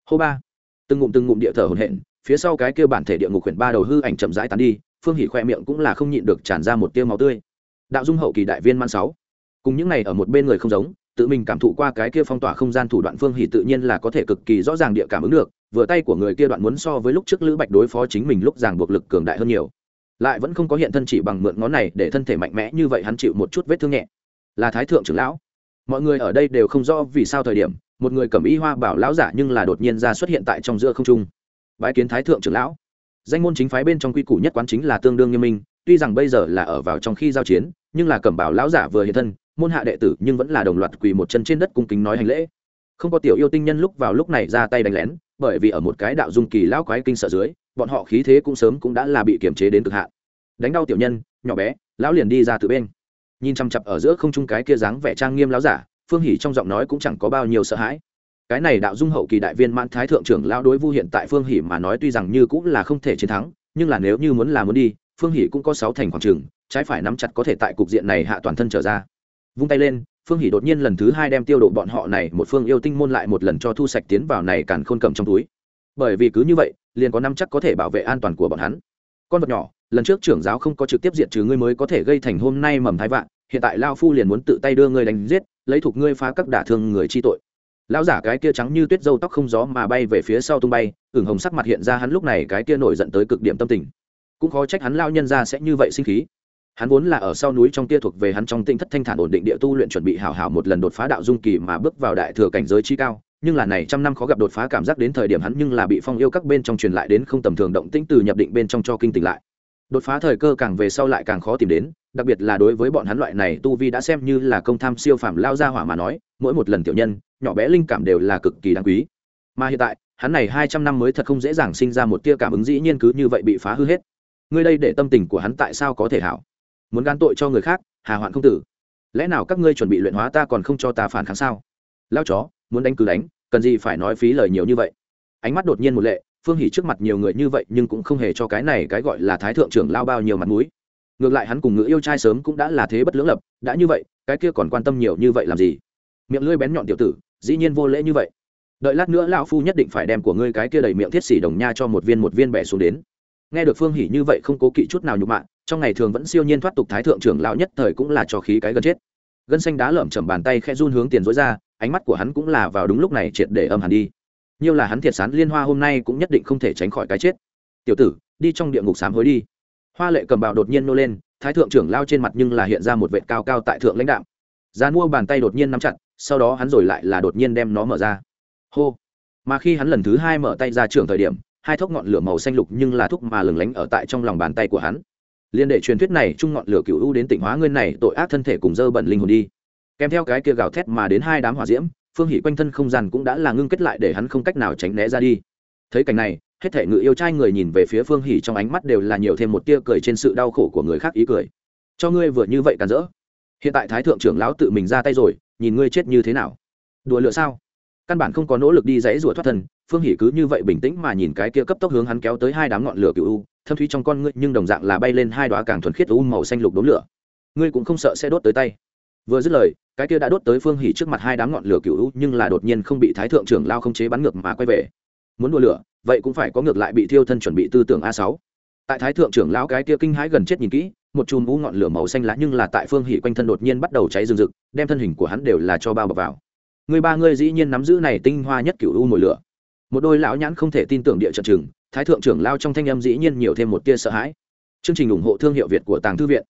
Hô ba. Từng ngụm từng ngụm địa thở hồn hển phía sau cái kia bản thể địa ngục quyển ba đầu hư ảnh chậm rãi tán đi, phương hỉ khoe miệng cũng là không nhịn được tràn ra một tiêu máu tươi. Đạo dung hậu kỳ đại viên man sáu. Cùng những này ở một bên người không giống, tự mình cảm thụ qua cái kia phong tỏa không gian thủ đoạn phương hỉ tự nhiên là có thể cực kỳ rõ ràng địa cảm ứng được, vừa tay của người kia đoạn muốn so với lúc trước lữ bạch đối phó chính mình lúc ràng buộc lực cường đại hơn nhiều. Lại vẫn không có hiện thân chỉ bằng mượn ngón này để thân thể mạnh mẽ như vậy hắn chịu một chút vết thương nhẹ. Là thái thượng trưởng lão. Mọi người ở đây đều không rõ vì sao thời điểm, một người cầm y hoa bảo lão giả nhưng là đột nhiên ra xuất hiện tại trong giữa không trung bái kiến thái thượng trưởng lão. Danh môn chính phái bên trong quy củ nhất quán chính là tương đương nghiêm minh, tuy rằng bây giờ là ở vào trong khi giao chiến, nhưng là cẩm bảo lão giả vừa hiện thân, môn hạ đệ tử nhưng vẫn là đồng loạt quỳ một chân trên đất cung kính nói hành lễ. Không có tiểu yêu tinh nhân lúc vào lúc này ra tay đánh lén, bởi vì ở một cái đạo dung kỳ lão quái kinh sợ dưới, bọn họ khí thế cũng sớm cũng đã là bị kiềm chế đến cực hạn. Đánh đau tiểu nhân, nhỏ bé, lão liền đi ra từ bên. Nhìn chăm chặp ở giữa không trung cái kia dáng vẻ trang nghiêm lão giả, phương hỉ trong giọng nói cũng chẳng có bao nhiêu sợ hãi cái này đạo dung hậu kỳ đại viên mãn thái thượng trưởng lão đối vu hiện tại phương hỉ mà nói tuy rằng như cũng là không thể chiến thắng, nhưng là nếu như muốn là muốn đi, phương hỉ cũng có sáu thành khoảng trường, trái phải nắm chặt có thể tại cục diện này hạ toàn thân trở ra. Vung tay lên, phương hỉ đột nhiên lần thứ hai đem tiêu độ bọn họ này một phương yêu tinh môn lại một lần cho thu sạch tiến vào này càn khôn cầm trong túi. Bởi vì cứ như vậy, liền có năm chắc có thể bảo vệ an toàn của bọn hắn. Con vật nhỏ, lần trước trưởng giáo không có trực tiếp diện trừ ngươi mới có thể gây thành hôm nay mầm thái vạn, hiện tại lao phu liền muốn tự tay đưa ngươi đánh giết, lấy thuộc ngươi phá các đả thương người chi tội lão giả cái kia trắng như tuyết dâu tóc không gió mà bay về phía sau tung bay, ửng hồng sắc mặt hiện ra hắn lúc này cái kia nổi giận tới cực điểm tâm tình. Cũng khó trách hắn lao nhân ra sẽ như vậy sinh khí. Hắn vốn là ở sau núi trong kia thuộc về hắn trong tinh thất thanh thản ổn định địa tu luyện chuẩn bị hảo hảo một lần đột phá đạo dung kỳ mà bước vào đại thừa cảnh giới chi cao, nhưng là này trăm năm khó gặp đột phá cảm giác đến thời điểm hắn nhưng là bị phong yêu các bên trong truyền lại đến không tầm thường động tĩnh từ nhập định bên trong cho kinh tỉnh lại. Đột phá thời cơ càng về sau lại càng khó tìm đến, đặc biệt là đối với bọn hắn loại này tu vi đã xem như là công tham siêu phàm lao ra hỏa mà nói, mỗi một lần tiểu nhân nhỏ bé linh cảm đều là cực kỳ đáng quý. Mà hiện tại, hắn này hai trăm năm mới thật không dễ dàng sinh ra một tia cảm ứng dĩ nhiên cứ như vậy bị phá hư hết. Ngươi đây để tâm tình của hắn tại sao có thể hảo? Muốn gan tội cho người khác, hà hoạn không tử. Lẽ nào các ngươi chuẩn bị luyện hóa ta còn không cho ta phản kháng sao? Lao chó, muốn đánh cứ đánh, cần gì phải nói phí lời nhiều như vậy? Ánh mắt đột nhiên một lệ, phương hỉ trước mặt nhiều người như vậy nhưng cũng không hề cho cái này cái gọi là thái thượng trưởng lao bao nhiêu mặt mũi. Ngược lại hắn cùng ngữ yêu trai sớm cũng đã là thế bất lưỡng lập, đã như vậy, cái kia còn quan tâm nhiều như vậy làm gì? Miệng lưỡi bén nhọn tiểu tử dĩ nhiên vô lễ như vậy. Đợi lát nữa lão phu nhất định phải đem của ngươi cái kia đầy miệng thiết xỉ đồng nha cho một viên một viên bẻ xuống đến. Nghe được phương hỉ như vậy không cố kỵ chút nào nhục mạ, trong ngày thường vẫn siêu nhiên thoát tục thái thượng trưởng lão nhất thời cũng là cho khí cái gần chết. Gân xanh đá lởm chầm bàn tay khe run hướng tiền dối ra, ánh mắt của hắn cũng là vào đúng lúc này triệt để âm hẳn đi. Nhiều là hắn thiệt sán liên hoa hôm nay cũng nhất định không thể tránh khỏi cái chết. Tiểu tử, đi trong địa ngục sám hối đi. Hoa lệ cầm bào đột nhiên nô lên, thái thượng trưởng lao trên mặt nhưng là hiện ra một vệ cao cao tại thượng lãnh đạo Gian mua bàn tay đột nhiên nắm chặt, sau đó hắn rồi lại là đột nhiên đem nó mở ra. Hô. Mà khi hắn lần thứ hai mở tay ra trường thời điểm, hai thốc ngọn lửa màu xanh lục nhưng là thúc mà lừng lánh ở tại trong lòng bàn tay của hắn. Liên đệ truyền thuyết này, chung ngọn lửa cựu u đến tỉnh hóa ngươi này, tội ác thân thể cùng dơ bẩn linh hồn đi. Kèm theo cái kia gào thét mà đến hai đám hỏa diễm, phương hỷ quanh thân không gian cũng đã là ngưng kết lại để hắn không cách nào tránh né ra đi. Thấy cảnh này, hết thể ngự yêu trai người nhìn về phía phương hỷ trong ánh mắt đều là nhiều thêm một tia cười trên sự đau khổ của người khác ý cười. Cho ngươi vừa như vậy càn rỡ hiện tại thái thượng trưởng lão tự mình ra tay rồi, nhìn ngươi chết như thế nào. Đùa lựa sao? Căn bản không có nỗ lực đi dãy rủa thoát thân, phương hỷ cứ như vậy bình tĩnh mà nhìn cái kia cấp tốc hướng hắn kéo tới hai đám ngọn lửa cựu u, thâm thúy trong con ngươi nhưng đồng dạng là bay lên hai đoá càng thuần khiết u màu xanh lục đốm lửa. Ngươi cũng không sợ sẽ đốt tới tay. Vừa dứt lời, cái kia đã đốt tới phương hỉ trước mặt hai đám ngọn lửa cựu nhưng là đột nhiên không bị thái thượng trưởng lao không chế bắn ngược mà quay về. Muốn đùa lửa, vậy cũng phải có ngược lại bị thiêu thân chuẩn bị tư tưởng a sáu tại thái thượng trưởng lão cái kia kinh hãi gần chết nhìn kỹ, một chùm u ngọn lửa màu xanh lá nhưng là tại phương hỉ quanh thân đột nhiên bắt đầu cháy rừng rực, đem thân hình của hắn đều là cho bao bọc vào. Người ba người dĩ nhiên nắm giữ này tinh hoa nhất cựu u mồi lửa. Một đôi lão nhãn không thể tin tưởng địa trận chừng thái thượng trưởng lao trong thanh âm dĩ nhiên nhiều thêm một tia sợ hãi. Chương trình ủng hộ thương hiệu việt của tàng thư viện.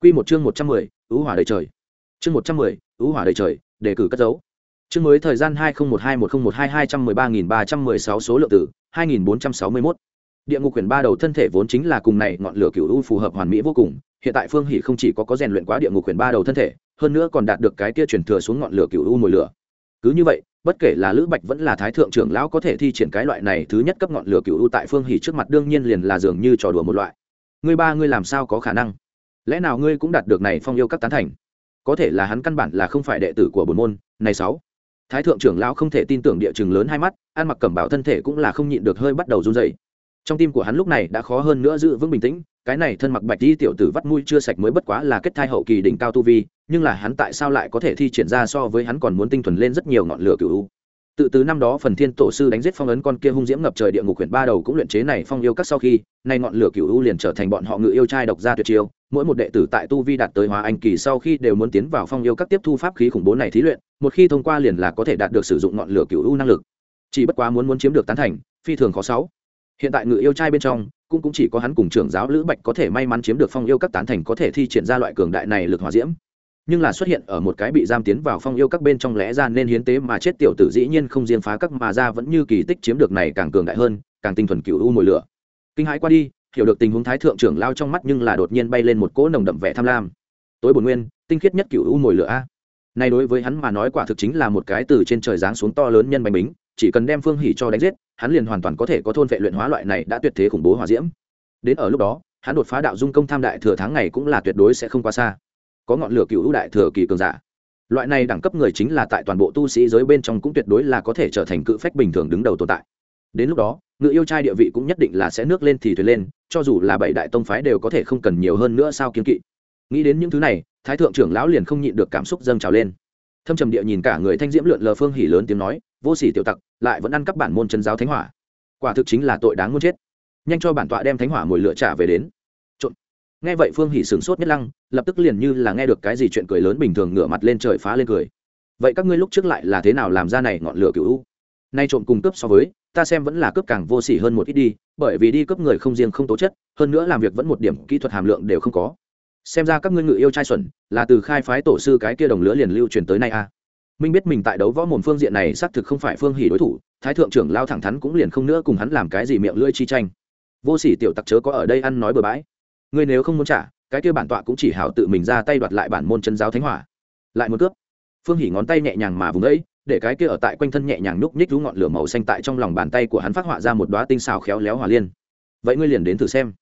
Quy một chương một trăm mười, ứ hỏa đầy trời. Chương một trăm mười, ứ hỏa đầy trời, đề cử cất dấu chương mới thời gian hai nghìn một hai một nghìn một hai hai trăm mười ba nghìn ba trăm mười sáu số lượng tử hai nghìn bốn trăm sáu mươi mốt địa ngục quyển ba đầu thân thể vốn chính là cùng này ngọn lửa cựu u phù hợp hoàn mỹ vô cùng, hiện tại phương hỷ không chỉ có có rèn luyện quá địa ngục quyển ba đầu thân thể, hơn nữa còn đạt được cái kia truyền thừa xuống ngọn lửa cựu u mùi lửa. Cứ như vậy, bất kể là lữ bạch vẫn là thái thượng trưởng lão có thể thi triển cái loại này thứ nhất cấp ngọn lửa cựu u tại phương hỷ trước mặt đương nhiên liền là dường như trò đùa một loại. Ngươi ba ngươi làm sao có khả năng? Lẽ nào ngươi cũng đạt được này phong yêu các tán thành? Có thể là hắn căn bản là không phải đệ tử của bồn môn, này sáu. Thái thượng trưởng lão không thể tin tưởng địa chừng lớn hai mắt, ăn mặc cẩm bảo thân thể cũng là không nhịn được hơi bắt đầu run dậy trong tim của hắn lúc này đã khó hơn nữa giữ vững bình tĩnh, cái này thân mặc bạch đi tiểu tử vắt mũi chưa sạch mới bất quá là kết thai hậu kỳ đỉnh cao tu vi, nhưng là hắn tại sao lại có thể thi triển ra so với hắn còn muốn tinh thuần lên rất nhiều ngọn lửa cựu tự từ năm đó phần thiên tổ sư đánh giết phong ấn con kia hung diễm ngập trời địa ngục huyện ba đầu cũng luyện chế này phong yêu các sau khi nay ngọn lửa cựu u liền trở thành bọn họ ngự yêu trai độc gia tuyệt chiêu, mỗi một đệ tử tại tu vi đạt tới hóa anh kỳ sau khi đều muốn tiến vào phong yêu các tiếp thu pháp khí khủng bố này thí luyện, một khi thông qua liền là có thể đạt được sử dụng ngọn lửa cựu u năng lực. Chỉ bất quá muốn muốn chiếm được tán thành, phi thường khó sáu hiện tại ngự yêu trai bên trong, cũng cũng chỉ có hắn cùng trưởng giáo lữ bạch có thể may mắn chiếm được phong yêu các tán thành có thể thi triển ra loại cường đại này lực hòa diễm. Nhưng là xuất hiện ở một cái bị giam tiến vào phong yêu các bên trong lẽ ra nên hiến tế mà chết tiểu tử dĩ nhiên không riêng phá các mà ra vẫn như kỳ tích chiếm được này càng cường đại hơn, càng tinh thuần cựu u mồi lửa. Kinh hãi qua đi, hiểu được tình huống thái thượng trưởng lao trong mắt nhưng là đột nhiên bay lên một cỗ nồng đậm vẻ tham lam. Tối bồn nguyên, tinh khiết nhất cựu u mồi lửa a. Này đối với hắn mà nói quả thực chính là một cái từ trên trời giáng xuống to lớn nhân bánh bính chỉ cần đem phương hỉ cho đánh giết, hắn liền hoàn toàn có thể có thôn vệ luyện hóa loại này đã tuyệt thế khủng bố hỏa diễm. Đến ở lúc đó, hắn đột phá đạo dung công tham đại thừa tháng ngày cũng là tuyệt đối sẽ không qua xa. Có ngọn lửa cựu đại thừa kỳ cường giả. Loại này đẳng cấp người chính là tại toàn bộ tu sĩ giới bên trong cũng tuyệt đối là có thể trở thành cự phách bình thường đứng đầu tồn tại. Đến lúc đó, ngự yêu trai địa vị cũng nhất định là sẽ nước lên thì thuyền lên, cho dù là bảy đại tông phái đều có thể không cần nhiều hơn nữa sao kiếm kỵ. Nghĩ đến những thứ này, thái thượng trưởng lão liền không nhịn được cảm xúc dâng trào lên thâm trầm địa nhìn cả người thanh diễm lượn lờ phương hỉ lớn tiếng nói, vô sỉ tiểu tặc, lại vẫn ăn cắp bản môn chân giáo thánh hỏa. Quả thực chính là tội đáng muốn chết. Nhanh cho bản tọa đem thánh hỏa mồi lửa trả về đến. Trộn. nghe vậy phương hỉ sửng sốt nhất lăng, lập tức liền như là nghe được cái gì chuyện cười lớn bình thường ngửa mặt lên trời phá lên cười. Vậy các ngươi lúc trước lại là thế nào làm ra này ngọn lửa cựu u? Nay trộm cùng cướp so với, ta xem vẫn là cướp càng vô sỉ hơn một ít đi, bởi vì đi cướp người không riêng không tố chất, hơn nữa làm việc vẫn một điểm kỹ thuật hàm lượng đều không có xem ra các ngươi ngự yêu trai xuẩn, là từ khai phái tổ sư cái kia đồng lứa liền lưu truyền tới nay a à. minh biết mình tại đấu võ mồm phương diện này xác thực không phải phương hỉ đối thủ, thái thượng trưởng lao thẳng thắn cũng liền không nữa cùng hắn làm cái gì miệng lưỡi chi tranh. Vô sỉ tiểu tặc chớ có ở đây ăn nói bừa bãi. Ngươi nếu không muốn trả, cái kia bản tọa cũng chỉ hảo tự mình ra tay đoạt lại bản môn chân giáo thánh hỏa. Lại một cướp. Phương hỉ ngón tay nhẹ nhàng mà vùng ấy để cái kia ở tại quanh thân nhẹ nhàng núp nhích rú ngọn lửa màu xanh tại trong lòng bàn tay của hắn phát họa ra một đóa tinh xào khéo léo hỏa liên. Vậy ngươi liền đến thử xem.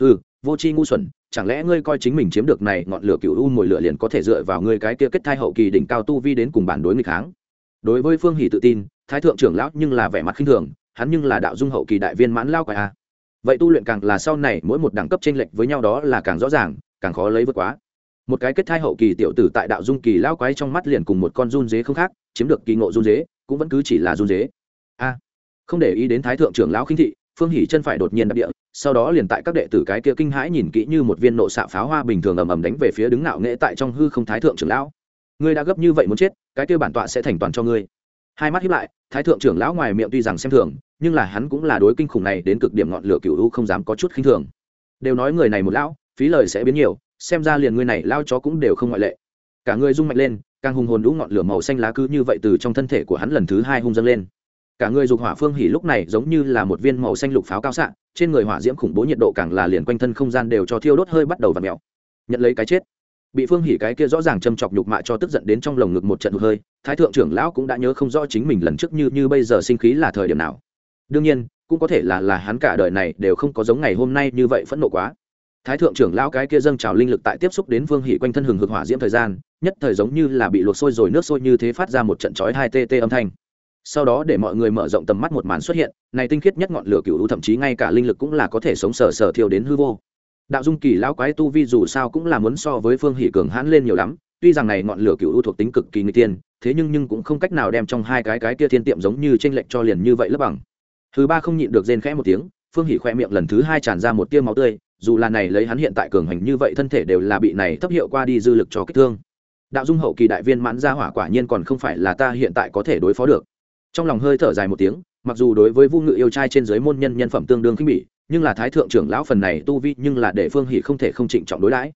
Ừ vô c h i ngu xuẩn chẳng lẽ ngươi coi chính mình chiếm được này ngọn lửa cựu u mồi lửa liền có thể dựa vào ngươi cái kia kết thai hậu kỳ đỉnh cao tu vi đến cùng bản đối nghịch kháng? Đối với phương hỷ tự tin, thái thượng trưởng lão nhưng là vẻ mặt khinh thường, hắn nhưng là đạo dung hậu kỳ đại viên mãn lao quái a. Vậy tu luyện càng là sau này mỗi một đẳng cấp chênh lệch với nhau đó là càng rõ ràng, càng khó lấy vượt quá. Một cái kết thai hậu kỳ tiểu tử tại đạo dung kỳ lao quái trong mắt liền cùng một con run dế không khác, chiếm được kỳ ngộ run dế, cũng vẫn cứ chỉ là run dế. A. Không để ý đến thái thượng trưởng lão khinh thị phương hỉ chân phải đột nhiên đập địa, sau đó liền tại các đệ tử cái kia kinh hãi nhìn kỹ như một viên nộ xạ pháo hoa bình thường ầm ầm đánh về phía đứng nạo nghệ tại trong hư không thái thượng trưởng lão. Ngươi đã gấp như vậy muốn chết, cái kia bản tọa sẽ thành toàn cho ngươi. Hai mắt hiếp lại, thái thượng trưởng lão ngoài miệng tuy rằng xem thường, nhưng là hắn cũng là đối kinh khủng này đến cực điểm ngọn lửa cựu u không dám có chút khinh thường. Đều nói người này một lão, phí lời sẽ biến nhiều, xem ra liền người này lao chó cũng đều không ngoại lệ. Cả người rung mạnh lên, càng hùng hồn đũ ngọn lửa màu xanh lá cứ như vậy từ trong thân thể của hắn lần thứ hai hung dâng lên cả người dục hỏa phương hỉ lúc này giống như là một viên màu xanh lục pháo cao xạ, trên người hỏa diễm khủng bố nhiệt độ càng là liền quanh thân không gian đều cho thiêu đốt hơi bắt đầu và mèo. Nhận lấy cái chết. Bị phương hỉ cái kia rõ ràng châm chọc nhục mạ cho tức giận đến trong lồng ngực một trận hơi, thái thượng trưởng lão cũng đã nhớ không rõ chính mình lần trước như như bây giờ sinh khí là thời điểm nào. Đương nhiên, cũng có thể là là hắn cả đời này đều không có giống ngày hôm nay như vậy phẫn nộ quá. Thái thượng trưởng lão cái kia dâng trào linh lực tại tiếp xúc đến phương hỉ quanh thân hừng hực hỏa diễm thời gian, nhất thời giống như là bị luộc sôi rồi nước sôi như thế phát ra một trận chói hai tê tê âm thanh sau đó để mọi người mở rộng tầm mắt một màn xuất hiện, này tinh khiết nhất ngọn lửa cựu thậm chí ngay cả linh lực cũng là có thể sống sờ sờ thiêu đến hư vô. Đạo dung kỳ lão quái tu vi dù sao cũng là muốn so với phương hỷ cường hãn lên nhiều lắm, tuy rằng này ngọn lửa cựu u thuộc tính cực kỳ nguy tiên thế nhưng nhưng cũng không cách nào đem trong hai cái cái kia thiên tiệm giống như tranh lệch cho liền như vậy lấp bằng. Thứ ba không nhịn được rên khẽ một tiếng, phương hỷ khoe miệng lần thứ hai tràn ra một tia máu tươi, dù là này lấy hắn hiện tại cường hành như vậy thân thể đều là bị này thấp hiệu qua đi dư lực cho kích thương. Đạo dung hậu kỳ đại viên mãn ra hỏa quả nhiên còn không phải là ta hiện tại có thể đối phó được trong lòng hơi thở dài một tiếng, mặc dù đối với vu ngự yêu trai trên giới môn nhân nhân phẩm tương đương khinh bỉ, nhưng là thái thượng trưởng lão phần này tu vi nhưng là để phương hỷ không thể không trịnh trọng đối đãi.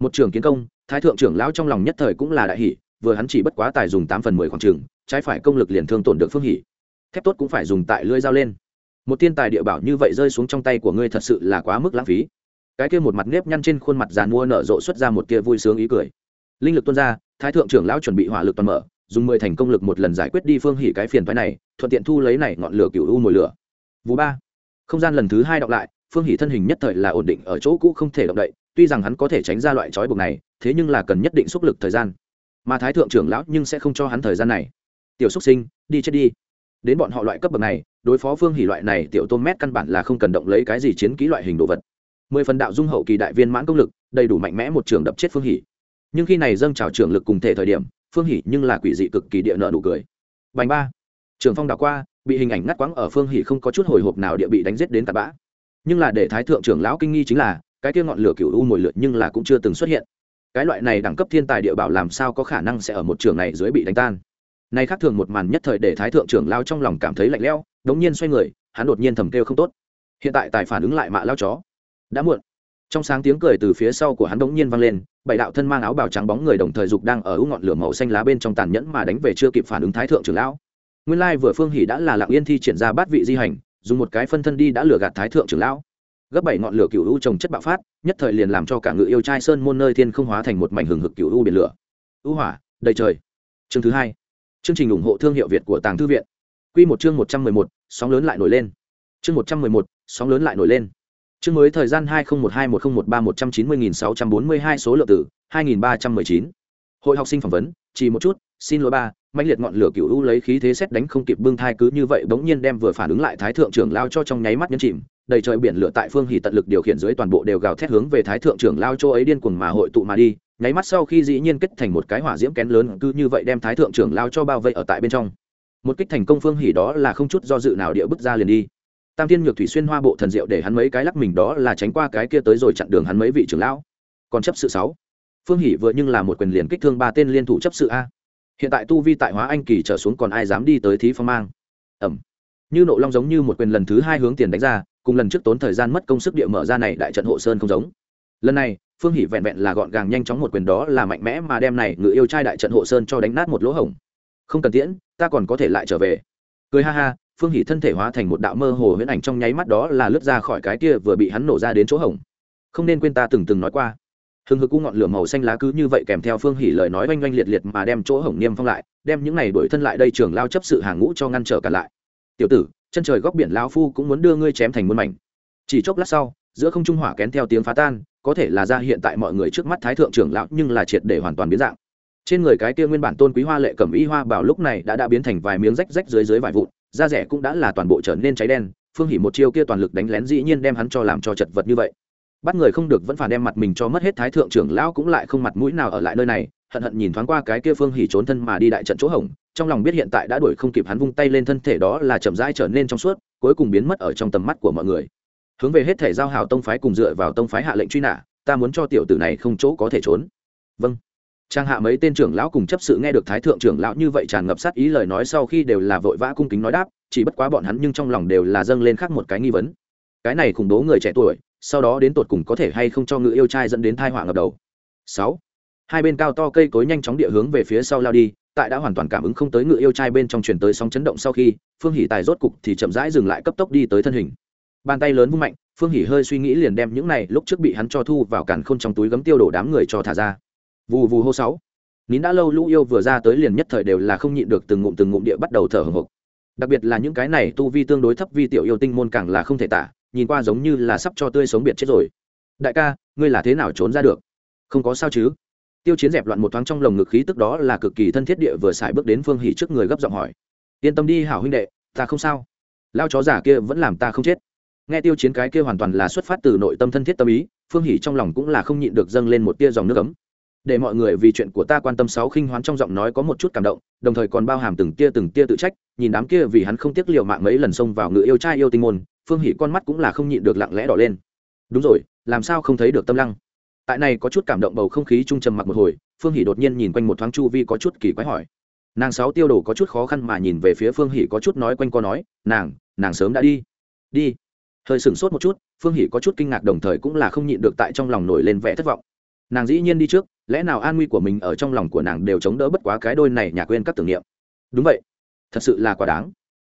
Một trường kiến công, thái thượng trưởng lão trong lòng nhất thời cũng là đại hỷ vừa hắn chỉ bất quá tài dùng tám phần mười khoảng trường, trái phải công lực liền thương tổn được phương hỷ thép tốt cũng phải dùng tại lưỡi dao lên. Một thiên tài địa bảo như vậy rơi xuống trong tay của ngươi thật sự là quá mức lãng phí. Cái kia một mặt nếp nhăn trên khuôn mặt giàn mua nở rộ xuất ra một kia vui sướng ý cười. Linh lực tuôn ra, thái thượng trưởng lão chuẩn bị hỏa lực toàn mở dùng mười thành công lực một lần giải quyết đi phương hỉ cái phiền thoái này, thuận tiện thu lấy này ngọn lửa cựu u mồi lửa. Vú ba. Không gian lần thứ hai đọc lại, phương hỉ thân hình nhất thời là ổn định ở chỗ cũ không thể động đậy, tuy rằng hắn có thể tránh ra loại trói buộc này, thế nhưng là cần nhất định xúc lực thời gian. Mà thái thượng trưởng lão nhưng sẽ không cho hắn thời gian này. Tiểu xúc sinh, đi chết đi. Đến bọn họ loại cấp bậc này, đối phó phương hỉ loại này tiểu tôm mét căn bản là không cần động lấy cái gì chiến kỹ loại hình đồ vật. Mười phần đạo dung hậu kỳ đại viên mãn công lực, đầy đủ mạnh mẽ một trường đập chết phương hỉ. nhưng khi này dâng trào trưởng lực cùng thể thời điểm phương hỷ nhưng là quỷ dị cực kỳ địa nợ đủ cười. Bành ba. Trường phong đảo qua, bị hình ảnh ngắt quãng ở phương hỷ không có chút hồi hộp nào địa bị đánh giết đến tạt bã. Nhưng là để thái thượng trưởng lão kinh nghi chính là, cái kia ngọn lửa cựu u mồi lượt nhưng là cũng chưa từng xuất hiện. Cái loại này đẳng cấp thiên tài địa bảo làm sao có khả năng sẽ ở một trường này dưới bị đánh tan? Nay khác thường một màn nhất thời để thái thượng trưởng lao trong lòng cảm thấy lạnh lẽo, đống nhiên xoay người, hắn đột nhiên thầm kêu không tốt. Hiện tại tài phản ứng lại mạ lao chó. Đã muộn. Trong sáng tiếng cười từ phía sau của hắn đống nhiên vang lên bảy đạo thân mang áo bào trắng bóng người đồng thời dục đang ở u ngọn lửa màu xanh lá bên trong tàn nhẫn mà đánh về chưa kịp phản ứng thái thượng trưởng lão. Nguyên lai vừa phương hỉ đã là lặng yên thi triển ra bát vị di hành, dùng một cái phân thân đi đã lừa gạt thái thượng trưởng lão. Gấp bảy ngọn lửa cựu u trồng chất bạo phát, nhất thời liền làm cho cả ngự yêu trai sơn môn nơi thiên không hóa thành một mảnh hừng hực cựu u biển lửa. U hỏa, đầy trời. Chương thứ hai. Chương trình ủng hộ thương hiệu việt của tàng thư viện. Q một chương một trăm mười một, sóng lớn lại nổi lên. Chương một trăm mười một, sóng lớn lại nổi lên chương mới thời gian hai nghìn một hai một nghìn một ba một trăm chín mươi nghìn sáu trăm bốn mươi hai số lượng tử hai nghìn ba trăm mười chín. Hội học sinh phỏng vấn, chỉ một chút, xin lỗi ba, mãnh liệt ngọn lửa cựu u lấy khí thế xét đánh không kịp bưng thai cứ như vậy bỗng nhiên đem vừa phản ứng lại thái thượng trưởng lao cho trong nháy mắt nhấn chìm, đầy trời biển lửa tại phương hỉ tận lực điều khiển dưới toàn bộ đều gào thét hướng về thái thượng trưởng lao châu ấy điên cuồng mà hội tụ mà đi, nháy mắt sau khi dĩ nhiên kết thành một cái hỏa diễm kén lớn cứ như vậy đem thái thượng trưởng lao cho bao vây ở tại bên trong. Một kích thành công phương hỉ đó là không chút do dự nào địa bức ra liền đi tam thiên nhược thủy xuyên hoa bộ thần diệu để hắn mấy cái lắc mình đó là tránh qua cái kia tới rồi chặn đường hắn mấy vị trưởng lão. Còn chấp sự sáu. Phương Hỷ vừa nhưng là một quyền liền kích thương ba tên liên thủ chấp sự a. Hiện tại tu vi tại hóa anh kỳ trở xuống còn ai dám đi tới thí phong mang? Ẩm. Như nộ long giống như một quyền lần thứ hai hướng tiền đánh ra, cùng lần trước tốn thời gian mất công sức địa mở ra này đại trận hộ sơn không giống. Lần này, phương hỷ vẹn vẹn là gọn gàng nhanh chóng một quyền đó là mạnh mẽ mà đem này ngự yêu trai đại trận hộ sơn cho đánh nát một lỗ hổng. Không cần tiễn, ta còn có thể lại trở về. Cười ha ha phương hỷ thân thể hóa thành một đạo mơ hồ huyễn ảnh trong nháy mắt đó là lướt ra khỏi cái kia vừa bị hắn nổ ra đến chỗ hổng. Không nên quên ta từng từng nói qua. Hừng hực cung ngọn lửa màu xanh lá cứ như vậy kèm theo phương hỷ lời nói oanh oanh liệt liệt mà đem chỗ hổng niêm phong lại, đem những này đuổi thân lại đây trường lao chấp sự hàng ngũ cho ngăn trở cả lại. Tiểu tử, chân trời góc biển lao phu cũng muốn đưa ngươi chém thành muôn mảnh. Chỉ chốc lát sau, giữa không trung hỏa kén theo tiếng phá tan, có thể là ra hiện tại mọi người trước mắt thái thượng trưởng lão nhưng là triệt để hoàn toàn biến dạng. Trên người cái kia nguyên bản tôn quý hoa lệ cẩm y hoa bảo lúc này đã đã biến thành vài miếng rách rách dưới dưới vài vụn da rẻ cũng đã là toàn bộ trở nên cháy đen, phương hỉ một chiêu kia toàn lực đánh lén dĩ nhiên đem hắn cho làm cho chật vật như vậy. Bắt người không được vẫn phải đem mặt mình cho mất hết thái thượng trưởng lão cũng lại không mặt mũi nào ở lại nơi này, hận hận nhìn thoáng qua cái kia phương hỉ trốn thân mà đi đại trận chỗ hỏng trong lòng biết hiện tại đã đuổi không kịp hắn vung tay lên thân thể đó là chậm rãi trở nên trong suốt, cuối cùng biến mất ở trong tầm mắt của mọi người. Hướng về hết thể giao hào tông phái cùng dựa vào tông phái hạ lệnh truy nã, ta muốn cho tiểu tử này không chỗ có thể trốn. Vâng trang hạ mấy tên trưởng lão cùng chấp sự nghe được thái thượng trưởng lão như vậy tràn ngập sát ý lời nói sau khi đều là vội vã cung kính nói đáp, chỉ bất quá bọn hắn nhưng trong lòng đều là dâng lên khác một cái nghi vấn. Cái này khủng bố người trẻ tuổi, sau đó đến tột cùng có thể hay không cho ngự yêu trai dẫn đến thai họa ngập đầu. Sáu. Hai bên cao to cây cối nhanh chóng địa hướng về phía sau lao đi, tại đã hoàn toàn cảm ứng không tới ngự yêu trai bên trong truyền tới sóng chấn động sau khi, phương Hỷ tài rốt cục thì chậm rãi dừng lại cấp tốc đi tới thân hình. Bàn tay lớn vung mạnh, phương Hỷ hơi suy nghĩ liền đem những này lúc trước bị hắn cho thu vào cản khôn trong túi gấm tiêu đổ đám người cho thả ra vù vù hô sáu. Nín đã lâu lũ yêu vừa ra tới liền nhất thời đều là không nhịn được từng ngụm từng ngụm địa bắt đầu thở hồng hộc. Đặc biệt là những cái này tu vi tương đối thấp vi tiểu yêu tinh môn càng là không thể tả, nhìn qua giống như là sắp cho tươi sống biệt chết rồi. Đại ca, ngươi là thế nào trốn ra được? Không có sao chứ? Tiêu chiến dẹp loạn một thoáng trong lồng ngực khí tức đó là cực kỳ thân thiết địa vừa xài bước đến phương hỉ trước người gấp giọng hỏi. Yên tâm đi hảo huynh đệ, ta không sao. Lao chó giả kia vẫn làm ta không chết. Nghe tiêu chiến cái kia hoàn toàn là xuất phát từ nội tâm thân thiết tâm ý, phương hỉ trong lòng cũng là không nhịn được dâng lên một tia dòng nước ấm để mọi người vì chuyện của ta quan tâm sáu khinh hoán trong giọng nói có một chút cảm động, đồng thời còn bao hàm từng tia từng tia tự trách, nhìn đám kia vì hắn không tiếc liều mạng mấy lần xông vào ngựa yêu trai yêu tinh môn, phương hỉ con mắt cũng là không nhịn được lặng lẽ đỏ lên. Đúng rồi, làm sao không thấy được tâm lăng? Tại này có chút cảm động bầu không khí trung trầm mặc một hồi, phương hỉ đột nhiên nhìn quanh một thoáng chu vi có chút kỳ quái hỏi. Nàng sáu tiêu đồ có chút khó khăn mà nhìn về phía phương hỉ có chút nói quanh co nói, nàng nàng sớm đã đi. Đi? Hơi sửng sốt một chút, phương hỉ có chút kinh ngạc đồng thời cũng là không nhịn được tại trong lòng nổi lên vẻ thất vọng. Nàng dĩ nhiên đi trước lẽ nào an nguy của mình ở trong lòng của nàng đều chống đỡ bất quá cái đôi này nhà quên các tưởng niệm? Đúng vậy, thật sự là quá đáng.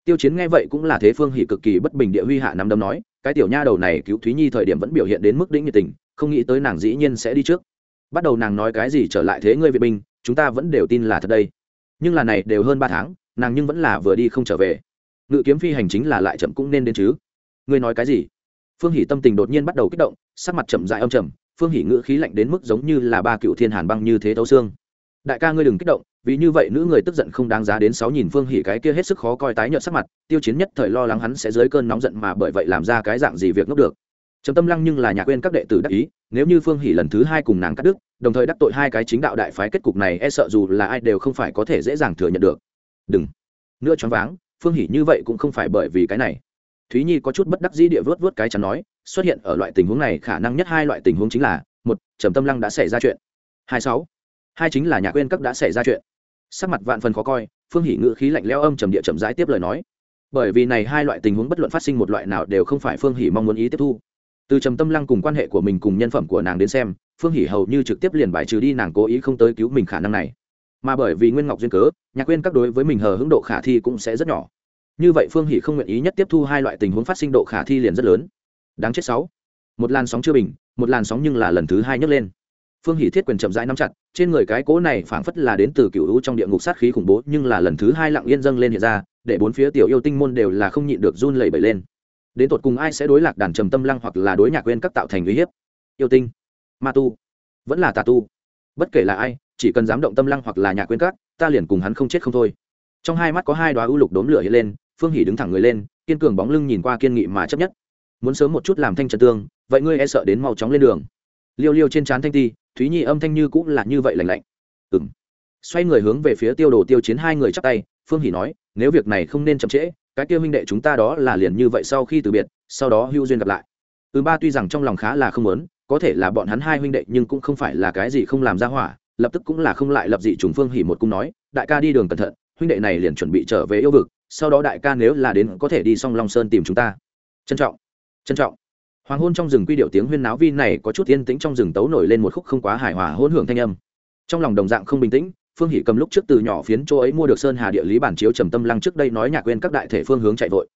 Tiêu chiến nghe vậy cũng là thế phương hỉ cực kỳ bất bình địa huy hạ nắm đấm nói, cái tiểu nha đầu này cứu thúy nhi thời điểm vẫn biểu hiện đến mức đĩnh nhiệt tình, không nghĩ tới nàng dĩ nhiên sẽ đi trước. Bắt đầu nàng nói cái gì trở lại thế ngươi vệ binh, chúng ta vẫn đều tin là thật đây. Nhưng là này đều hơn ba tháng, nàng nhưng vẫn là vừa đi không trở về. Ngự kiếm phi hành chính là lại chậm cũng nên đến chứ. Ngươi nói cái gì? Phương hỷ tâm tình đột nhiên bắt đầu kích động, sắc mặt chậm dại âm trầm phương hỷ ngữ khí lạnh đến mức giống như là ba cựu thiên hàn băng như thế thấu xương. Đại ca ngươi đừng kích động, vì như vậy nữ người tức giận không đáng giá đến sáu nhìn phương hỉ cái kia hết sức khó coi tái nhợt sắc mặt, tiêu chiến nhất thời lo lắng hắn sẽ dưới cơn nóng giận mà bởi vậy làm ra cái dạng gì việc ngốc được. Trầm tâm lăng nhưng là nhà quên các đệ tử đắc ý, nếu như phương hỉ lần thứ hai cùng nàng cắt đức đồng thời đắc tội hai cái chính đạo đại phái kết cục này e sợ dù là ai đều không phải có thể dễ dàng thừa nhận được. Đừng. Nữa choáng váng, phương hỉ như vậy cũng không phải bởi vì cái này thúy nhi có chút bất đắc dĩ địa vớt vớt cái chắn nói, xuất hiện ở loại tình huống này khả năng nhất hai loại tình huống chính là, một, trầm tâm lăng đã xảy ra chuyện. Hai, sáu, hai chính là nhà quên các đã xảy ra chuyện. Sắc mặt vạn phần khó coi, phương hỉ ngữ khí lạnh lẽo âm trầm địa chậm rãi tiếp lời nói. Bởi vì này hai loại tình huống bất luận phát sinh một loại nào đều không phải phương hỉ mong muốn ý tiếp thu. Từ trầm tâm lăng cùng quan hệ của mình cùng nhân phẩm của nàng đến xem, phương hỉ hầu như trực tiếp liền bài trừ đi nàng cố ý không tới cứu mình khả năng này. Mà bởi vì nguyên ngọc duyên cớ, nhạc quên các đối với mình hờ hững độ khả thi cũng sẽ rất nhỏ như vậy phương hỷ không nguyện ý nhất tiếp thu hai loại tình huống phát sinh độ khả thi liền rất lớn. Đáng chết sáu. Một làn sóng chưa bình, một làn sóng nhưng là lần thứ hai nhấc lên. Phương hỷ thiết quyền chậm rãi nắm chặt, trên người cái cố này phảng phất là đến từ cựu hữu trong địa ngục sát khí khủng bố, nhưng là lần thứ hai lặng yên dâng lên hiện ra, để bốn phía tiểu yêu tinh môn đều là không nhịn được run lẩy bẩy lên. Đến tột cùng ai sẽ đối lạc đàn trầm tâm lăng hoặc là đối nhạc quên các tạo thành uy hiếp? Yêu tinh, ma tu, vẫn là tà tu. Bất kể là ai, chỉ cần dám động tâm lăng hoặc là nhạc quên các, ta liền cùng hắn không chết không thôi. Trong hai mắt có hai đoá ưu lục đốm lửa hiện lên phương hỉ đứng thẳng người lên, kiên cường bóng lưng nhìn qua kiên nghị mà chấp nhất. Muốn sớm một chút làm thanh trần tương, vậy ngươi e sợ đến mau chóng lên đường. Liêu liêu trên trán thanh ti, thúy nhi âm thanh như cũng là như vậy lành lạnh. Ừng xoay người hướng về phía tiêu đồ tiêu chiến hai người chắc tay, phương hỉ nói, nếu việc này không nên chậm trễ, cái tiêu huynh đệ chúng ta đó là liền như vậy sau khi từ biệt, sau đó hưu duyên gặp lại. Ừ ba tuy rằng trong lòng khá là không muốn, có thể là bọn hắn hai huynh đệ nhưng cũng không phải là cái gì không làm ra hỏa, lập tức cũng là không lại lập dị trùng phương hỉ một cung nói, đại ca đi đường cẩn thận, huynh đệ này liền chuẩn bị trở về yêu vực sau đó đại ca nếu là đến có thể đi song long sơn tìm chúng ta trân trọng trân trọng hoàng hôn trong rừng quy điệu tiếng huyên náo vi này có chút yên tĩnh trong rừng tấu nổi lên một khúc không quá hài hòa hôn hưởng thanh âm trong lòng đồng dạng không bình tĩnh phương hỷ cầm lúc trước từ nhỏ phiến chỗ ấy mua được sơn hà địa lý bản chiếu trầm tâm lăng trước đây nói nhạc quên các đại thể phương hướng chạy vội